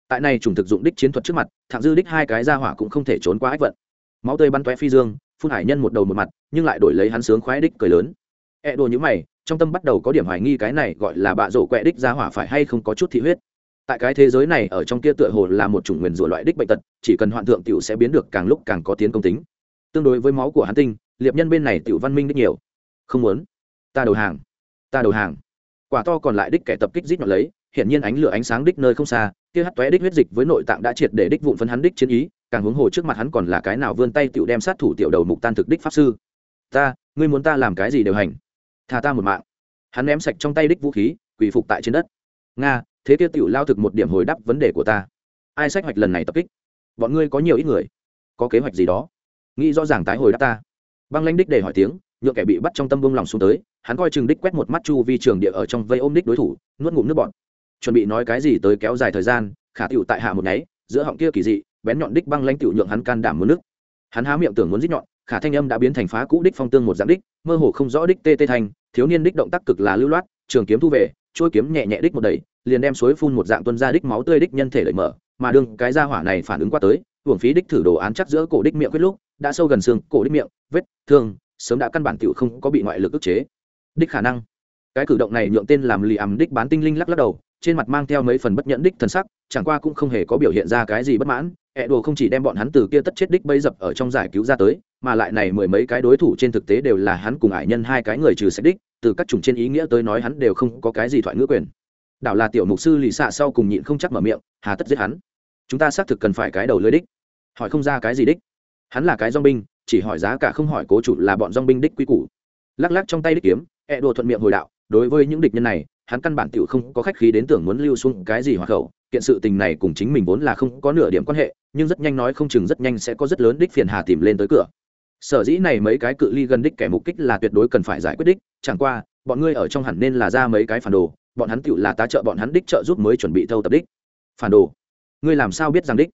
tại này trùng thực dụng đích chiến thuật trước mặt thạng dư đích hai cái ra hỏa cũng không thể trốn qua ách vận. Máu tươi bắn tóe phi dương, phun hải nhân một đầu một mặt, nhưng lại đổi lấy hắn sướng khoái đích cười lớn. E đồ như mày, trong tâm bắt đầu có điểm hoài nghi cái này gọi là bạ rổ quẹ đích ra hỏa phải hay không có chút thị huyết. Tại cái thế giới này ở trong kia tựa hồ là một chủng nguyền rủa loại đích bệnh tật, chỉ cần hoạn thượng tiểu sẽ biến được càng lúc càng có tiến công tính. Tương đối với máu của hắn tinh, liệp nhân bên này tiểu văn minh đích nhiều. Không muốn. Ta đầu hàng. Ta đầu hàng. Quả to còn lại đích kẻ tập kích rít nhọn lấy hiện nhiên ánh lửa ánh sáng đích nơi không xa kia hắt tóe đích huyết dịch với nội tạng đã triệt để đích vụn phấn hắn đích chiến ý, càng huống hồ trước mặt hắn còn là cái nào vươn tay tiểu đem sát thủ tiểu đầu mục tan thực đích pháp sư. Ta, ngươi muốn ta làm cái gì đều hành. Tha ta một mạng. Hắn ném sạch trong tay đích vũ khí, quỳ phục tại trên đất. Nga, thế kia tiểu lao thực một điểm hồi đáp vấn đề của ta. Ai sách hoạch lần này tập kích? Bọn ngươi có nhiều ít người? Có kế hoạch gì đó? Nghĩ rõ ràng tái hồi đáp ta. Băng lãnh đích để hỏi tiếng nhựa kẻ bị bắt trong tâm bông lòng xuống tới, hắn coi chừng đích quét một mắt chu vi trường địa ở trong vây ôm đích đối thủ, nuốt ngụm nước bọn chuẩn bị nói cái gì tới kéo dài thời gian, khả tiểu tại hạ một nháy, giữa họng kia kỳ dị, bén nhọn đích băng lãnh tiểu nhượng hắn can đảm muốn nước. Hắn há miệng tưởng muốn rít nhọn, khả thanh âm đã biến thành phá cũ đích phong tương một dạng đích, mơ hồ không rõ đích tê tê thành, thiếu niên đích động tác cực là lưu loát, trường kiếm thu về trôi kiếm nhẹ nhẹ đích một đầy liền đem suối phun một dạng tuân ra đích máu tươi đích nhân thể đẩy mở, mà đương cái ra hỏa này phản ứng qua tới, hưởng phí đích thử đồ án chắc giữa cổ đích miệng quyết lúc, đã sâu gần xương cổ đích miệng, vết thương, sớm đã căn bản tiểu không có bị ngoại lực ức chế. Đích khả năng. Cái cử động này nhượng tên làm lì ầm đích bán tinh linh lắc lắc đầu trên mặt mang theo mấy phần bất nhẫn đích thần sắc, chẳng qua cũng không hề có biểu hiện ra cái gì bất mãn ẹ đồ không chỉ đem bọn hắn từ kia tất chết đích bấy dập ở trong giải cứu ra tới, mà lại này mười mấy cái đối thủ trên thực tế đều là hắn cùng ải nhân hai cái người trừ sạch đích, từ các chủng trên ý nghĩa tới nói hắn đều không có cái gì thoại ngữ quyền. Đảo là tiểu mục sư lì xạ sau cùng nhịn không chắc mở miệng, hà tất giết hắn. Chúng ta xác thực cần phải cái đầu lưới đích. Hỏi không ra cái gì đích. Hắn là cái dong binh chỉ hỏi giá cả không hỏi cố chủ là bọn dong binh đích quy củ. Lắc lắc trong tay đích kiếm ẹ đồ thuận miệng hồi đạo, đối với những địch nhân này hắn căn bản tiểu không có khách khí đến tưởng muốn lưu xuống cái gì hoặc khẩu. Kiện sự tình này cùng chính mình vốn là không có nửa điểm quan hệ, nhưng rất nhanh nói không chừng rất nhanh sẽ có rất lớn đích phiền hà tìm lên tới cửa. Sở dĩ này mấy cái cự ly gần đích kẻ mục kích là tuyệt đối cần phải giải quyết đích, chẳng qua, bọn ngươi ở trong hẳn nên là ra mấy cái phản đồ, bọn hắn tựu là tá trợ bọn hắn đích trợ giúp mới chuẩn bị thâu tập đích. Phản đồ? Ngươi làm sao biết rằng đích?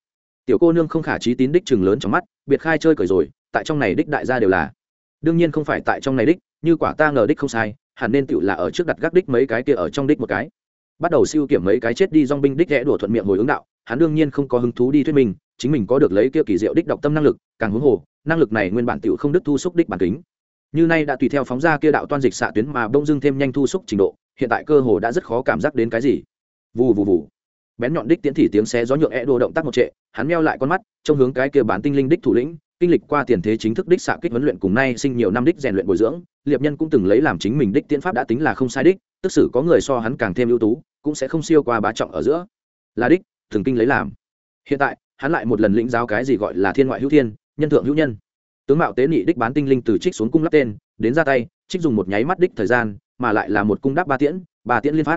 Tiểu cô nương không khả trí tín đích chừng lớn trong mắt, biệt khai chơi cởi rồi, tại trong này đích đại gia đều là. Đương nhiên không phải tại trong này đích, như quả ta ngờ đích không sai hẳn nên tựu là ở trước đặt gác đích mấy cái kia ở trong đích một cái. Bắt đầu siêu kiểm mấy cái chết đi dong binh đích ghé đùa thuận miệng hồi ứng đạo, hắn đương nhiên không có hứng thú đi thuyết minh, chính mình có được lấy kia kỳ diệu đích độc tâm năng lực, càng huống hồ, năng lực này nguyên bản tựu không đứt thu xúc đích bản tính như nay đã tùy theo phóng ra kia đạo toan dịch xạ tuyến mà bông dưng thêm nhanh thu xúc trình độ, hiện tại cơ hồ đã rất khó cảm giác đến cái gì. Vù vù vù. Bén nhọn đích tiến thị tiếng xé gió nhượng e đồ động tác một trệ, hắn meo lại con mắt trong hướng cái kia bản tinh linh đích thủ lĩnh kinh lịch qua tiền thế chính thức đích xạ kích huấn luyện cùng nay sinh nhiều năm đích rèn luyện bồi dưỡng, liệp nhân cũng từng lấy làm chính mình đích tiến pháp đã tính là không sai đích, tức xử có người so hắn càng thêm ưu tú, cũng sẽ không siêu qua bá trọng ở giữa. Là đích, thường kinh lấy làm. Hiện tại, hắn lại một lần lĩnh giáo cái gì gọi là thiên ngoại hữu thiên, nhân thượng hữu nhân. Tướng mạo tế nhị đích bán tinh linh từ trích xuống cung lắp tên, đến ra tay, trích dùng một nháy mắt đích thời gian, mà lại là một cung đắp ba tiễn ba tiễn liên phát.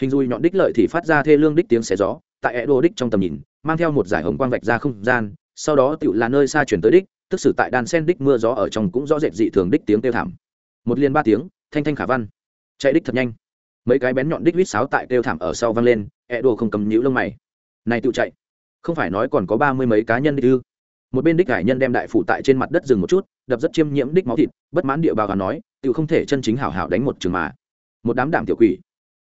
Hình dùi nhọn đích lợi thì phát ra thê lương đích tiếng xé gió, tại e đô đích trong tầm nhìn, mang theo một giải hồng quang vạch ra không gian sau đó tựu là nơi xa chuyển tới đích, tức xử tại đàn sen đích mưa gió ở trong cũng rõ rệt dị thường đích tiếng kêu thảm. Một liên ba tiếng, thanh thanh khả văn. Chạy đích thật nhanh. Mấy cái bén nhọn đích huýt sáo tại kêu thảm ở sau văng lên, ẹ đồ không cầm nhũ lông mày. Này tựu chạy. Không phải nói còn có ba mươi mấy cá nhân đích ư? Một bên đích hải nhân đem đại phủ tại trên mặt đất dừng một chút, đập rất chiêm nhiễm đích máu thịt, bất mãn địa bào và nói tự không thể chân chính hảo hảo đánh một trường mà. Một đám đảng tiểu quỷ.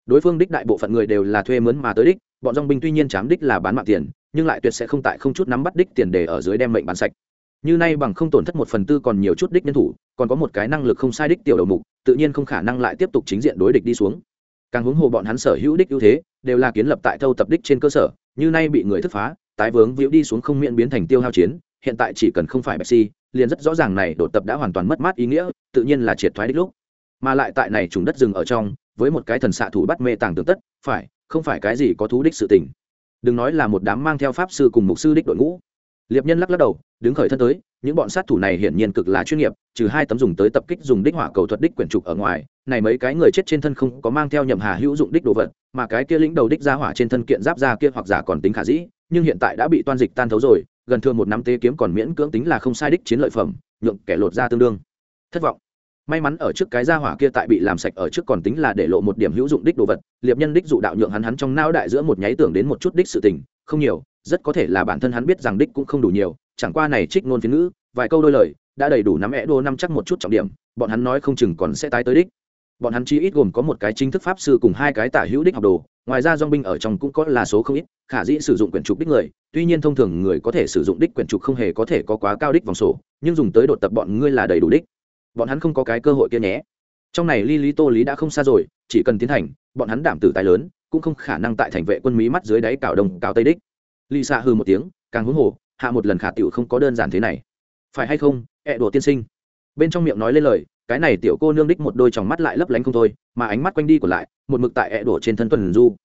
Đối phương đích đại bộ phận người đều là thuê mướn mà tới đích bọn dong binh tuy nhiên chám đích là bán mạng tiền, nhưng lại tuyệt sẽ không tại không chút nắm bắt đích tiền để ở dưới đem mệnh bán sạch. Như nay bằng không tổn thất một phần tư còn nhiều chút đích nhân thủ, còn có một cái năng lực không sai đích tiểu đầu mục, tự nhiên không khả năng lại tiếp tục chính diện đối địch đi xuống. Càng huống hồ bọn hắn sở hữu đích ưu thế, đều là kiến lập tại thâu tập đích trên cơ sở, như nay bị người thức phá, tái vướng víu đi xuống không miễn biến thành tiêu hao chiến, hiện tại chỉ cần không phải bạch si, liền rất rõ ràng này đột tập đã hoàn toàn mất mát ý nghĩa, tự nhiên là triệt thoái đích lúc. Mà lại tại này trùng đất rừng ở trong, với một cái thần xạ thủ bắt mê tàng tường tất, phải không phải cái gì có thú đích sự tình. Đừng nói là một đám mang theo pháp sư cùng mục sư đích đội ngũ. Liệp nhân lắc lắc đầu, đứng khởi thân tới, những bọn sát thủ này hiển nhiên cực là chuyên nghiệp, trừ hai tấm dùng tới tập kích dùng đích hỏa cầu thuật đích quyển trục ở ngoài, này mấy cái người chết trên thân không có mang theo nhậm hà hữu dụng đích đồ vật, mà cái kia lĩnh đầu đích ra hỏa trên thân kiện giáp ra kia hoặc giả còn tính khả dĩ, nhưng hiện tại đã bị toan dịch tan thấu rồi, gần thường một năm tế kiếm còn miễn cưỡng tính là không sai đích chiến lợi phẩm, nhượng kẻ lột ra tương đương. Thất vọng may mắn ở trước cái gia hỏa kia tại bị làm sạch ở trước còn tính là để lộ một điểm hữu dụng đích đồ vật, liệp nhân đích dụ đạo nhượng hắn hắn trong não đại giữa một nháy tưởng đến một chút đích sự tình, không nhiều, rất có thể là bản thân hắn biết rằng đích cũng không đủ nhiều, chẳng qua này trích ngôn phiến ngữ, vài câu đôi lời, đã đầy đủ nắm é đô năm chắc một chút trọng điểm, bọn hắn nói không chừng còn sẽ tái tới đích. Bọn hắn chi ít gồm có một cái chính thức pháp sư cùng hai cái tả hữu đích học đồ, ngoài ra dong binh ở trong cũng có là số không ít, khả dĩ sử dụng quyển trục đích người, tuy nhiên thông thường người có thể sử dụng đích quyển trục không hề có thể có quá cao đích vòng sổ, nhưng dùng tới đột tập bọn ngươi là đầy đủ đích bọn hắn không có cái cơ hội kia nhé. Trong này ly lý tô lý đã không xa rồi, chỉ cần tiến hành bọn hắn đảm tử tài lớn, cũng không khả năng tại thành vệ quân mỹ mắt dưới đáy cào đồng, cào tây đích. Ly xạ hư một tiếng, càng huống hồ, hạ một lần khả tiểu không có đơn giản thế này. Phải hay không, ẹ đùa tiên sinh. Bên trong miệng nói lên lời, cái này tiểu cô nương đích một đôi tròng mắt lại lấp lánh không thôi, mà ánh mắt quanh đi của lại, một mực tại ẹ đùa trên thân tuần du.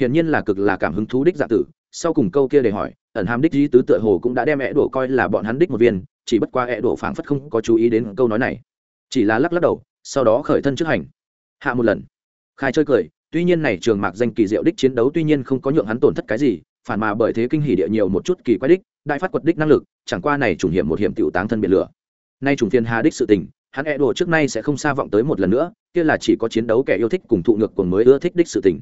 Hiển nhiên là cực là cảm hứng thú đích dạ tử, sau cùng câu kia để hỏi, ẩn hàm đích di tứ tựa hồ cũng đã đem ẹ đùa coi là bọn hắn đích một viên, chỉ bất qua ẹ đùa phảng phất không có chú ý đến câu nói này chỉ là lắc lắc đầu, sau đó khởi thân trước hành. Hạ một lần. Khai chơi cười, tuy nhiên này trường mạc danh kỳ diệu đích chiến đấu tuy nhiên không có nhượng hắn tổn thất cái gì, phản mà bởi thế kinh hỉ địa nhiều một chút kỳ quái đích, đại phát quật đích năng lực, chẳng qua này trùng hiểm một hiểm tiểu táng thân biệt lửa. Nay trùng phiên hà đích sự tình, hắn e đồ trước nay sẽ không xa vọng tới một lần nữa, kia là chỉ có chiến đấu kẻ yêu thích cùng thụ ngược cùng mới ưa thích đích sự tình.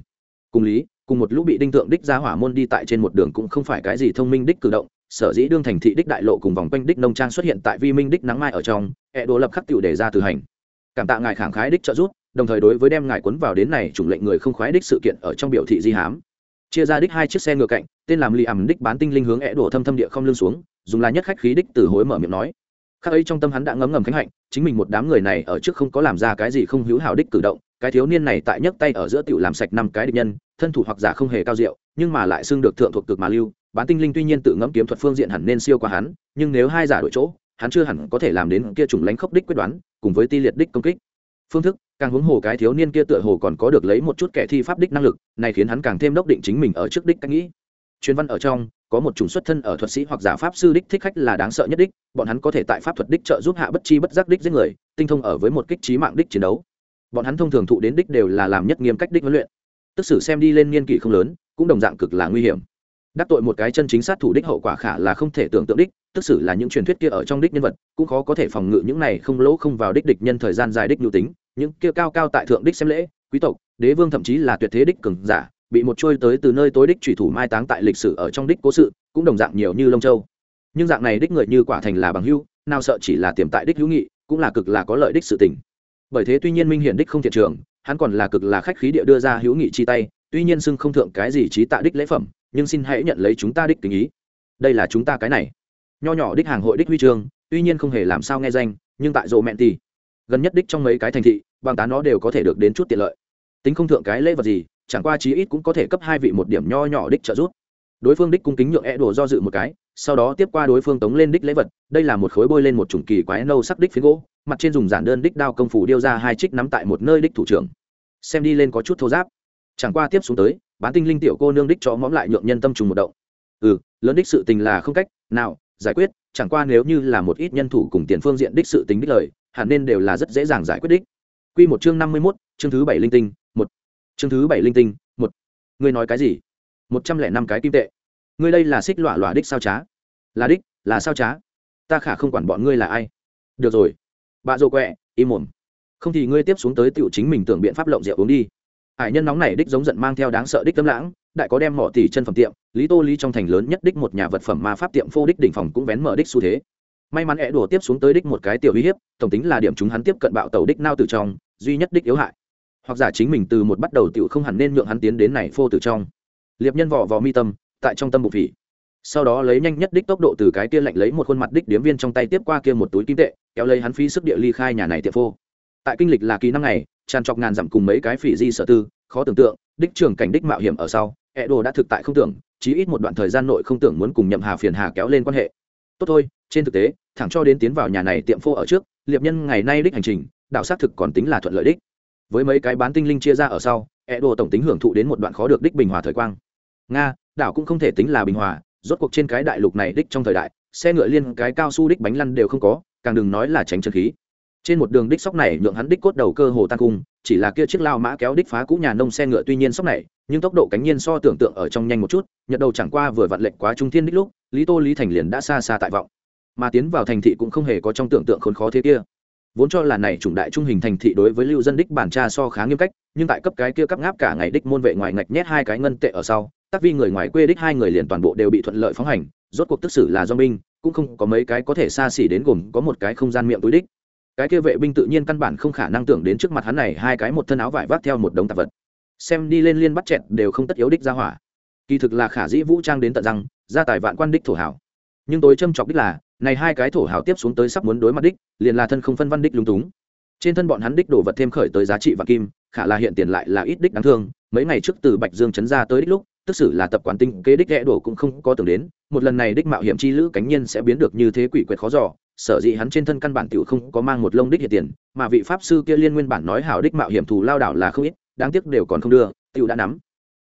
Cùng lý, cùng một lúc bị đinh tượng đích ra hỏa môn đi tại trên một đường cũng không phải cái gì thông minh đích cử động sở dĩ đương thành thị đích đại lộ cùng vòng quanh đích nông trang xuất hiện tại vi minh đích nắng mai ở trong, hệ đồ lập khắc tiểu đề ra từ hành. Cảm tạ ngài khẳng khái đích trợ giúp, đồng thời đối với đem ngài cuốn vào đến này chủng lệnh người không khoái đích sự kiện ở trong biểu thị di hám. Chia ra đích hai chiếc xe ngựa cạnh, tên làm lì ẩm đích bán tinh linh hướng é đổ thâm thâm địa không lưng xuống, dùng là nhất khách khí đích từ hối mở miệng nói. Khác ấy trong tâm hắn đã ngấm ngầm khánh hạnh, chính mình một đám người này ở trước không có làm ra cái gì không hữu hảo đích cử động, cái thiếu niên này tại nhấc tay ở giữa tiểu làm sạch năm cái địch nhân, thân thủ hoặc giả không hề cao diệu, nhưng mà lại xưng được thượng thuộc cực mà lưu bán tinh linh tuy nhiên tự ngẫm kiếm thuật phương diện hẳn nên siêu qua hắn, nhưng nếu hai giả đổi chỗ, hắn chưa hẳn có thể làm đến kia chủng lánh khốc đích quyết đoán, cùng với ti liệt đích công kích. Phương thức, càng huống hồ cái thiếu niên kia tựa hồ còn có được lấy một chút kẻ thi pháp đích năng lực, này khiến hắn càng thêm đốc định chính mình ở trước đích cách nghĩ. Chuyên văn ở trong, có một chủng xuất thân ở thuật sĩ hoặc giả pháp sư đích thích khách là đáng sợ nhất đích, bọn hắn có thể tại pháp thuật đích trợ giúp hạ bất chi bất giác đích giết người, tinh thông ở với một kích trí mạng đích chiến đấu. Bọn hắn thông thường thụ đến đích đều là làm nhất nghiêm cách đích huấn luyện. Tức sử xem đi lên niên kỷ không lớn, cũng đồng dạng cực là nguy hiểm đắc tội một cái chân chính sát thủ đích hậu quả khả là không thể tưởng tượng đích, tức sử là những truyền thuyết kia ở trong đích nhân vật, cũng khó có thể phòng ngự những này không lỗ không vào đích địch nhân thời gian dài đích nhu tính, những kia cao cao tại thượng đích xem lễ, quý tộc, đế vương thậm chí là tuyệt thế đích cường giả, bị một trôi tới từ nơi tối đích thủy thủ mai táng tại lịch sử ở trong đích cố sự, cũng đồng dạng nhiều như lông châu. Nhưng dạng này đích người như quả thành là bằng hữu, nào sợ chỉ là tiềm tại đích hữu nghị, cũng là cực là có lợi đích sự tình. Bởi thế tuy nhiên minh hiển đích không thiện trường, hắn còn là cực là khách khí địa đưa ra hữu nghị chi tay, tuy nhiên xưng không thượng cái gì trí tạ đích lễ phẩm nhưng xin hãy nhận lấy chúng ta đích tình ý. Đây là chúng ta cái này. Nho nhỏ đích hàng hội đích huy chương, tuy nhiên không hề làm sao nghe danh, nhưng tại rộ mẹn thì, gần nhất đích trong mấy cái thành thị bằng tán nó đều có thể được đến chút tiện lợi. Tính không thượng cái lễ vật gì, chẳng qua chí ít cũng có thể cấp hai vị một điểm nho nhỏ đích trợ giúp. Đối phương đích cung kính nhượng e đồ do dự một cái, sau đó tiếp qua đối phương tống lên đích lễ vật, đây là một khối bôi lên một chủng kỳ quái nâu sắc đích phiến gỗ, mặt trên dùng giản đơn đích đao công phủ điêu ra hai trích nắm tại một nơi đích thủ trưởng. Xem đi lên có chút thô giáp chẳng qua tiếp xuống tới bán tinh linh tiểu cô nương đích cho mõm lại nhượng nhân tâm trùng một động ừ lớn đích sự tình là không cách nào giải quyết chẳng qua nếu như là một ít nhân thủ cùng tiền phương diện đích sự tính đích lời hẳn nên đều là rất dễ dàng giải quyết đích Quy một chương năm mươi 51, chương thứ bảy linh tinh, một Chương thứ bảy linh tinh, một Ngươi nói cái gì? một trăm lẻ năm cái kim tệ. Ngươi đây là xích lọa lọa đích sao trá? Là đích, là sao trá? Ta khả không quản bọn ngươi là ai. Được rồi. bà rồ quẹ, im mồm. Không thì ngươi tiếp xuống tới tiểu chính mình tưởng biện pháp lộng rượu uống đi. Hải nhân nóng này đích giống giận mang theo đáng sợ đích tâm lãng, đại có đem mỏ tỷ chân phẩm tiệm, Lý Tô Lý trong thành lớn nhất đích một nhà vật phẩm ma pháp tiệm phô đích đỉnh phòng cũng vén mở đích xu thế. May mắn é đùa tiếp xuống tới đích một cái tiểu uy hiếp tổng tính là điểm chúng hắn tiếp cận bạo tàu đích nao từ trong duy nhất đích yếu hại. Hoặc giả chính mình từ một bắt đầu tiểu không hẳn nên nhượng hắn tiến đến này phô từ trong. Liệp nhân vỏ vò mi tâm tại trong tâm bụng phỉ. Sau đó lấy nhanh nhất đích tốc độ từ cái kia lạnh lấy một khuôn mặt đích điếm viên trong tay tiếp qua kia một túi kim tệ kéo lấy hắn phí sức địa ly khai nhà này tiệm phô. Tại kinh lịch là kỳ năm ngày tràn trọc ngàn dặm cùng mấy cái phỉ di sở tư, khó tưởng tượng, đích trường cảnh đích mạo hiểm ở sau ẹ đồ đã thực tại không tưởng, chí ít một đoạn thời gian nội không tưởng muốn cùng nhậm hà phiền hà kéo lên quan hệ. Tốt thôi, trên thực tế, thẳng cho đến tiến vào nhà này tiệm phô ở trước, liệp nhân ngày nay đích hành trình, đạo xác thực còn tính là thuận lợi đích. Với mấy cái bán tinh linh chia ra ở sau ẹ đồ tổng tính hưởng thụ đến một đoạn khó được đích bình hòa thời quang. Nga, đảo cũng không thể tính là bình hòa, rốt cuộc trên cái đại lục này đích trong thời đại, xe ngựa liên, cái cao su đích bánh lăn đều không có, càng đừng nói là tránh chân khí trên một đường đích sóc này nhượng hắn đích cốt đầu cơ hồ tan cung chỉ là kia chiếc lao mã kéo đích phá cũ nhà nông xe ngựa tuy nhiên sóc này, nhưng tốc độ cánh nhiên so tưởng tượng ở trong nhanh một chút, nhật đầu chẳng qua vừa vặn lệnh quá trung thiên đích lúc, lý tô lý thành liền đã xa xa tại vọng. Mà tiến vào thành thị cũng không hề có trong tưởng tượng khốn khó thế kia. Vốn cho là này chủng đại trung hình thành thị đối với lưu dân đích bản tra so khá nghiêm cách, nhưng tại cấp cái kia cấp ngáp cả ngày đích môn vệ ngoài ngạch nhét hai cái ngân tệ ở sau tác vi người ngoài quê đích hai người liền toàn bộ đều bị thuận lợi phóng hành, rốt cuộc tức xử là do minh cũng không có mấy cái có thể xa xỉ đến gồm có một cái không gian miệng túi đích cái kia vệ binh tự nhiên căn bản không khả năng tưởng đến trước mặt hắn này, hai cái một thân áo vải vác theo một đống tạp vật. Xem đi lên liên bắt chẹt đều không tất yếu đích ra hỏa. Kỳ thực là khả dĩ vũ trang đến tận răng, gia tài vạn quan đích thổ hảo nhưng tối châm chọc đích là, này hai cái thổ hảo tiếp xuống tới sắp muốn đối mặt đích, liền là thân không phân văn đích lung túng. Trên thân bọn hắn đích đổ vật thêm khởi tới giá trị và kim, khả là hiện tiền lại là ít đích đáng thương, mấy ngày trước từ bạch dương chấn ra tới đích lúc, tức xử là tập quán tinh kế đích ghé đổ cũng không có tưởng đến, một lần này đích mạo hiểm chi lữ cánh nhiên sẽ biến được như thế quỷ quyệt khó giò sở dĩ hắn trên thân căn bản tiểu không có mang một lông đích hiện tiền, mà vị pháp sư kia liên nguyên bản nói hảo đích mạo hiểm thù lao đảo là không ít, đáng tiếc đều còn không đưa, tiểu đã nắm.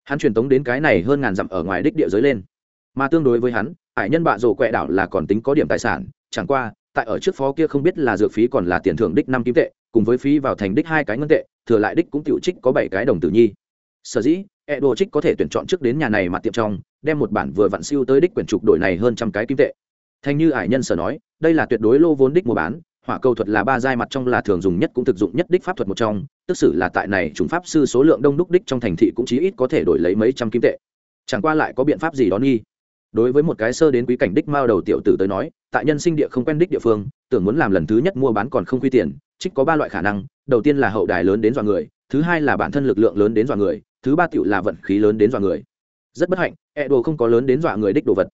Hắn truyền tống đến cái này hơn ngàn dặm ở ngoài đích địa giới lên. Mà tương đối với hắn hải nhân bạ rổ quẹ đảo là còn tính có điểm tài sản, chẳng qua, tại ở trước phó kia không biết là dược phí còn là tiền thưởng đích năm kim tệ, cùng với phí vào thành đích hai cái ngân tệ, thừa lại đích cũng tiểu trích có bảy cái đồng tử nhi. Sở dĩ e đồ trích có thể tuyển chọn trước đến nhà này mặt tiệm trong, đem một bản vừa vặn siêu tới đích quyển trục đổi này hơn trăm cái kim tệ. Thành như ải nhân sở nói đây là tuyệt đối lô vốn đích mua bán, hỏa cầu thuật là ba giai mặt trong là thường dùng nhất cũng thực dụng nhất đích pháp thuật một trong, tức xử là tại này chúng pháp sư số lượng đông đúc đích trong thành thị cũng chí ít có thể đổi lấy mấy trăm kim tệ. Chẳng qua lại có biện pháp gì đó nghi? Đối với một cái sơ đến quý cảnh đích mao đầu tiểu tử tới nói, tại nhân sinh địa không quen đích địa phương, tưởng muốn làm lần thứ nhất mua bán còn không quy tiền, trích có ba loại khả năng, đầu tiên là hậu đài lớn đến dọa người, thứ hai là bản thân lực lượng lớn đến dọa người, thứ ba tiểu là vận khí lớn đến dọa người. Rất bất hạnh e đồ không có lớn đến dọa người đích đồ vật.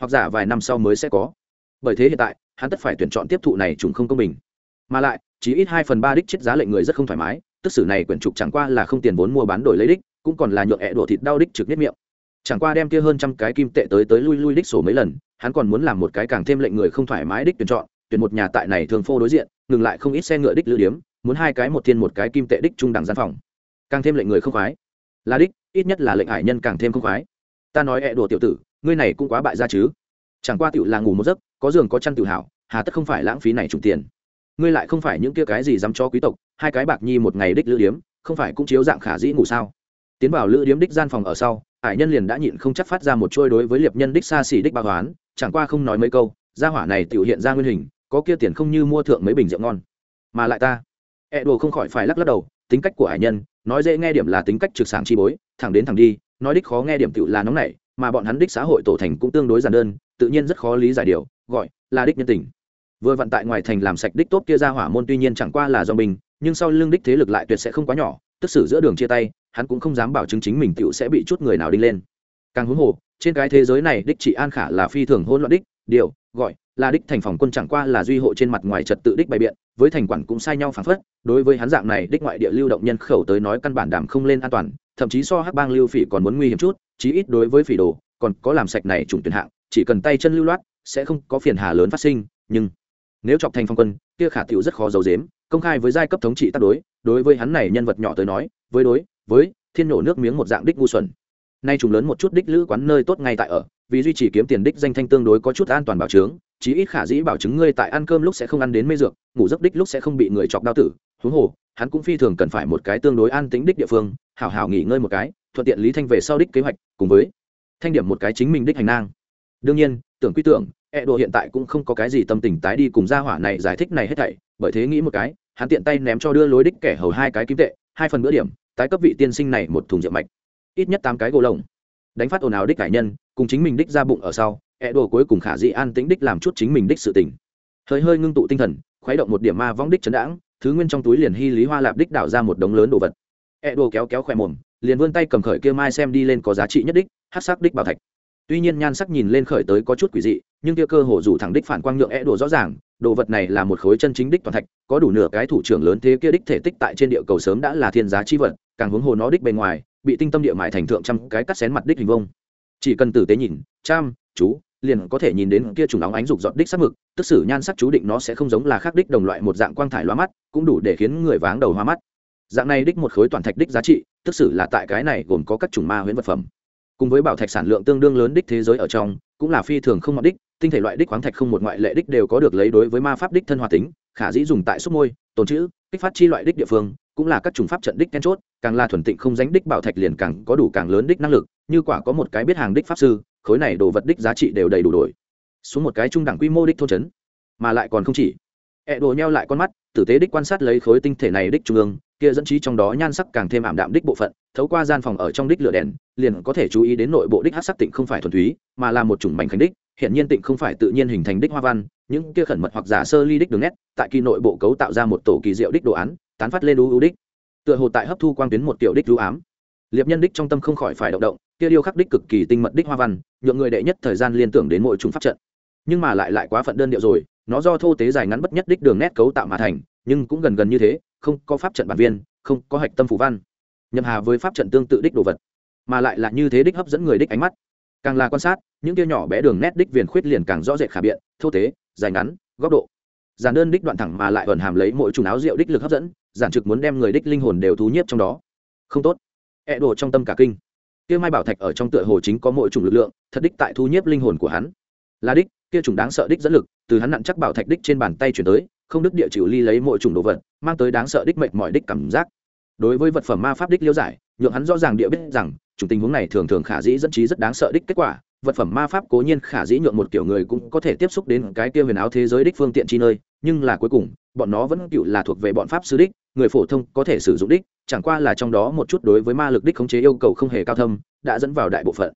Hoặc giả vài năm sau mới sẽ có. Bởi thế hiện tại hắn tất phải tuyển chọn tiếp thụ này trùng không công bình. Mà lại, chỉ ít hai phần ba đích chết giá lệnh người rất không thoải mái, tức xử này quyển trục chẳng qua là không tiền vốn mua bán đổi lấy đích, cũng còn là nhượng ẹ đổ thịt đau đích trực nếp miệng. Chẳng qua đem kia hơn trăm cái kim tệ tới tới lui lui đích sổ mấy lần, hắn còn muốn làm một cái càng thêm lệnh người không thoải mái đích tuyển chọn, tuyển một nhà tại này thường phô đối diện, ngừng lại không ít xe ngựa đích lưu điếm, muốn hai cái một thiên một cái kim tệ đích trung đẳng gian phòng. Càng thêm lệnh người không khoái. Là đích, ít nhất là lệnh hải nhân càng thêm không khoái. Ta nói ẹ đùa tiểu tử, ngươi này cũng quá bại ra chứ chẳng qua tiểu là ngủ một giấc, có giường có chăn tự hào hà tất không phải lãng phí này trùng tiền. Ngươi lại không phải những kia cái gì dám cho quý tộc, hai cái bạc nhi một ngày đích lữ điếm, không phải cũng chiếu dạng khả dĩ ngủ sao? Tiến vào lữ điếm đích gian phòng ở sau hải nhân liền đã nhịn không chắc phát ra một trôi đối với liệp nhân đích xa xỉ đích ba hoán, chẳng qua không nói mấy câu, gia hỏa này tiểu hiện ra nguyên hình, có kia tiền không như mua thượng mấy bình rượu ngon. Mà lại ta, ẹ đồ không khỏi phải lắc lắc đầu, tính cách của hải nhân, nói dễ nghe điểm là tính cách trực sảng chi bối, thẳng đến thẳng đi, nói đích khó nghe điểm tiểu là nóng nảy mà bọn hắn đích xã hội tổ thành cũng tương đối giản đơn, tự nhiên rất khó lý giải điều, gọi là đích nhân tình. Vừa vận tại ngoài thành làm sạch đích tốt kia ra hỏa môn tuy nhiên chẳng qua là do mình, nhưng sau lưng đích thế lực lại tuyệt sẽ không quá nhỏ, tức xử giữa đường chia tay, hắn cũng không dám bảo chứng chính mình tựu sẽ bị chút người nào đinh lên. Càng huống hồ, trên cái thế giới này đích chỉ an khả là phi thường hôn loạn đích, điều, gọi là đích thành phòng quân chẳng qua là duy hộ trên mặt ngoài trật tự đích bày biện, với thành quản cũng sai nhau phản phất, đối với hắn dạng này đích ngoại địa lưu động nhân khẩu tới nói căn bản đảm không lên an toàn, thậm chí so hắc bang lưu phỉ còn muốn nguy hiểm chút chí ít đối với phỉ đồ, còn có làm sạch này trùng tuyển hạng, chỉ cần tay chân lưu loát, sẽ không có phiền hà lớn phát sinh, nhưng nếu chọc thành phong quân, kia khả tiểu rất khó giấu giếm, công khai với giai cấp thống trị tác đối đối với hắn này nhân vật nhỏ tới nói, với đối, với thiên nổ nước miếng một dạng đích ngu xuẩn. Nay trùng lớn một chút đích lữ quán nơi tốt ngay tại ở, vì duy trì kiếm tiền đích danh thanh tương đối có chút an toàn bảo chứng, chí ít khả dĩ bảo chứng ngươi tại ăn cơm lúc sẽ không ăn đến mê dược, ngủ giấc đích lúc sẽ không bị người chọc đau tử. Huống hồ, hắn cũng phi thường cần phải một cái tương đối an tính đích địa phương, hảo hảo nghỉ ngơi một cái thuận tiện lý thanh về sau đích kế hoạch, cùng với thanh điểm một cái chính mình đích hành nang. Đương nhiên, tưởng quy tưởng e đồ hiện tại cũng không có cái gì tâm tình tái đi cùng gia hỏa này giải thích này hết thảy, bởi thế nghĩ một cái, hắn tiện tay ném cho đưa lối đích kẻ hầu hai cái kim tệ, hai phần bữa điểm, tái cấp vị tiên sinh này một thùng rượu mạch. Ít nhất tám cái gỗ lồng. Đánh phát ồn ào đích cải nhân, cùng chính mình đích ra bụng ở sau e đồ cuối cùng khả dị an tĩnh đích làm chút chính mình đích sự tình. Hơi hơi ngưng tụ tinh thần, khuấy động một điểm ma vong đích chấn đãng, thứ nguyên trong túi liền hy lý hoa lạp đích đảo ra một đống lớn đồ vật. E đồ kéo kéo khỏe mồm liền vươn tay cầm khởi kia mai xem đi lên có giá trị nhất đích hát sắc đích bảo thạch. Tuy nhiên nhan sắc nhìn lên khởi tới có chút quỷ dị, nhưng kia cơ hồ rủ thẳng đích phản quang nhượng é đồ rõ ràng, đồ vật này là một khối chân chính đích toàn thạch, có đủ nửa cái thủ trưởng lớn thế kia đích thể tích tại trên địa cầu sớm đã là thiên giá chi vật, càng hướng hồ nó đích bề ngoài, bị tinh tâm địa mại thành thượng trăm cái cắt xén mặt đích hình vông chỉ cần tử tế nhìn cham chú, liền có thể nhìn đến kia trùng nóng ánh dục dọn đích sắc mực, tức sử nhan sắc chú định nó sẽ không giống là khác đích đồng loại một dạng quang thải loa mắt, cũng đủ để khiến người váng đầu hoa mắt dạng này đích một khối toàn thạch đích giá trị, tức xử là tại cái này gồm có các chủng ma huyễn vật phẩm. Cùng với bảo thạch sản lượng tương đương lớn đích thế giới ở trong, cũng là phi thường không mặc đích, tinh thể loại đích khoáng thạch không một ngoại lệ đích đều có được lấy đối với ma pháp đích thân hòa tính, khả dĩ dùng tại xúc môi, tồn chữ kích phát chi loại đích địa phương, cũng là các chủng pháp trận đích then chốt, càng là thuần tịnh không dánh đích bảo thạch liền càng có đủ càng lớn đích năng lực, như quả có một cái biết hàng đích pháp sư, khối này đồ vật đích giá trị đều đầy đủ đổi. Xuống một cái trung đẳng quy mô đích thôn trấn, mà lại còn không chỉ ẹ đồ nheo lại con mắt, tử tế đích quan sát lấy khối tinh thể này đích trung ương, kia dẫn trí trong đó nhan sắc càng thêm ảm đạm đích bộ phận, thấu qua gian phòng ở trong đích lửa đèn, liền có thể chú ý đến nội bộ đích hát sắc tịnh không phải thuần túy, mà là một chủng mảnh khánh đích hiện nhiên tịnh không phải tự nhiên hình thành đích hoa văn, những kia khẩn mật hoặc giả sơ ly đích đường nét, tại kỳ nội bộ cấu tạo ra một tổ kỳ diệu đích đồ án, tán phát lên u u đích. Tựa hồ tại hấp thu quang tuyến một tiểu đích lưu ám. Liệp nhân đích trong tâm không khỏi phải động động, kia điêu khắc đích cực kỳ tinh mật đích hoa văn, nhượng người đệ nhất thời gian liên tưởng đến mỗi chúng pháp trận. Nhưng mà lại lại quá phận đơn điệu rồi nó do thô tế dài ngắn bất nhất đích đường nét cấu tạo mà thành, nhưng cũng gần gần như thế, không có pháp trận bản viên, không có hạch tâm phủ văn. Nhậm hà với pháp trận tương tự đích đồ vật, mà lại là như thế đích hấp dẫn người đích ánh mắt. Càng là quan sát, những kia nhỏ bé đường nét đích viền khuyết liền càng rõ rệt khả biện, thô tế, dài ngắn, góc độ. Giản đơn đích đoạn thẳng mà lại ẩn hàm lấy mỗi chủng áo rượu đích lực hấp dẫn, giản trực muốn đem người đích linh hồn đều thú nhiếp trong đó. Không tốt. Ẹ đồ trong tâm cả kinh. Kia mai bảo thạch ở trong tựa hồ chính có mỗi chủng lực lượng, thật đích tại thu nhiếp linh hồn của hắn. Là đích kia trùng đáng sợ đích dẫn lực, từ hắn nặng chắc bảo thạch đích trên bàn tay chuyển tới, không đức địa chịu ly lấy mỗi chủng đồ vật, mang tới đáng sợ đích mệnh mọi đích cảm giác. Đối với vật phẩm ma pháp đích liêu giải, nhượng hắn rõ ràng địa biết rằng chủng tình huống này thường thường khả dĩ dẫn trí rất đáng sợ đích kết quả, vật phẩm ma pháp cố nhiên khả dĩ nhượng một kiểu người cũng có thể tiếp xúc đến cái kia huyền áo thế giới đích phương tiện chi nơi, nhưng là cuối cùng, bọn nó vẫn cựu là thuộc về bọn pháp sư đích, người phổ thông có thể sử dụng đích, chẳng qua là trong đó một chút đối với ma lực đích khống chế yêu cầu không hề cao thâm, đã dẫn vào đại bộ phận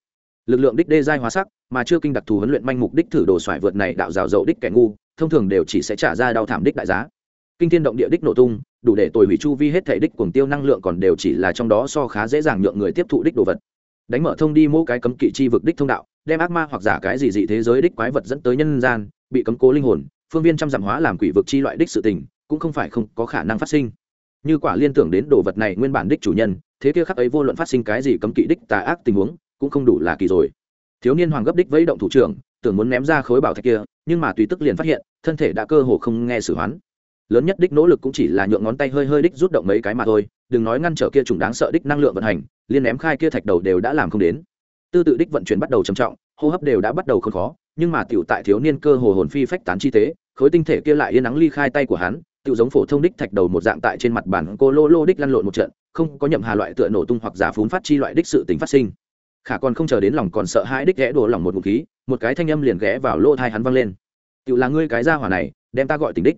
lực lượng đích đê giai hóa sắc, mà chưa kinh đặc thù huấn luyện manh mục đích thử đồ xoài vượt này đạo rào dậu đích kẻ ngu, thông thường đều chỉ sẽ trả ra đau thảm đích đại giá. Kinh thiên động địa đích nổ tung, đủ để tồi hủy chu vi hết thể đích cuồng tiêu năng lượng còn đều chỉ là trong đó so khá dễ dàng nhượng người tiếp thụ đích đồ vật. Đánh mở thông đi mỗi cái cấm kỵ chi vực đích thông đạo, đem ác ma hoặc giả cái gì dị thế giới đích quái vật dẫn tới nhân gian, bị cấm cố linh hồn, phương viên trăm dặm hóa làm quỷ vực chi loại đích sự tình, cũng không phải không có khả năng phát sinh. Như quả liên tưởng đến đồ vật này nguyên bản đích chủ nhân, thế kia khắc ấy vô luận phát sinh cái gì cấm kỵ đích tà ác tình huống cũng không đủ là kỳ rồi. Thiếu niên hoàng gấp đích vẫy động thủ trưởng, tưởng muốn ném ra khối bảo thạch kia, nhưng mà tùy tức liền phát hiện, thân thể đã cơ hồ không nghe xử hoán. Lớn nhất đích nỗ lực cũng chỉ là nhượng ngón tay hơi hơi đích rút động mấy cái mà thôi, đừng nói ngăn trở kia trùng đáng sợ đích năng lượng vận hành, liên ném khai kia thạch đầu đều đã làm không đến. Tư tự đích vận chuyển bắt đầu trầm trọng, hô hấp đều đã bắt đầu không khó, nhưng mà tiểu tại thiếu niên cơ hồ hồn phi phách tán chi tế khối tinh thể kia lại yên nắng ly khai tay của hắn, tiểu giống phổ thông đích thạch đầu một dạng tại trên mặt bàn cô lô lô đích lăn lộn một trận, không có nhậm hà loại tựa nổ tung hoặc giả phún phát chi loại đích sự tính phát sinh khả còn không chờ đến lòng còn sợ hãi đích ghé đổ lòng một ngụ khí, một cái thanh âm liền ghé vào lỗ thai hắn văng lên. Tự là ngươi cái gia hỏa này, đem ta gọi tình đích.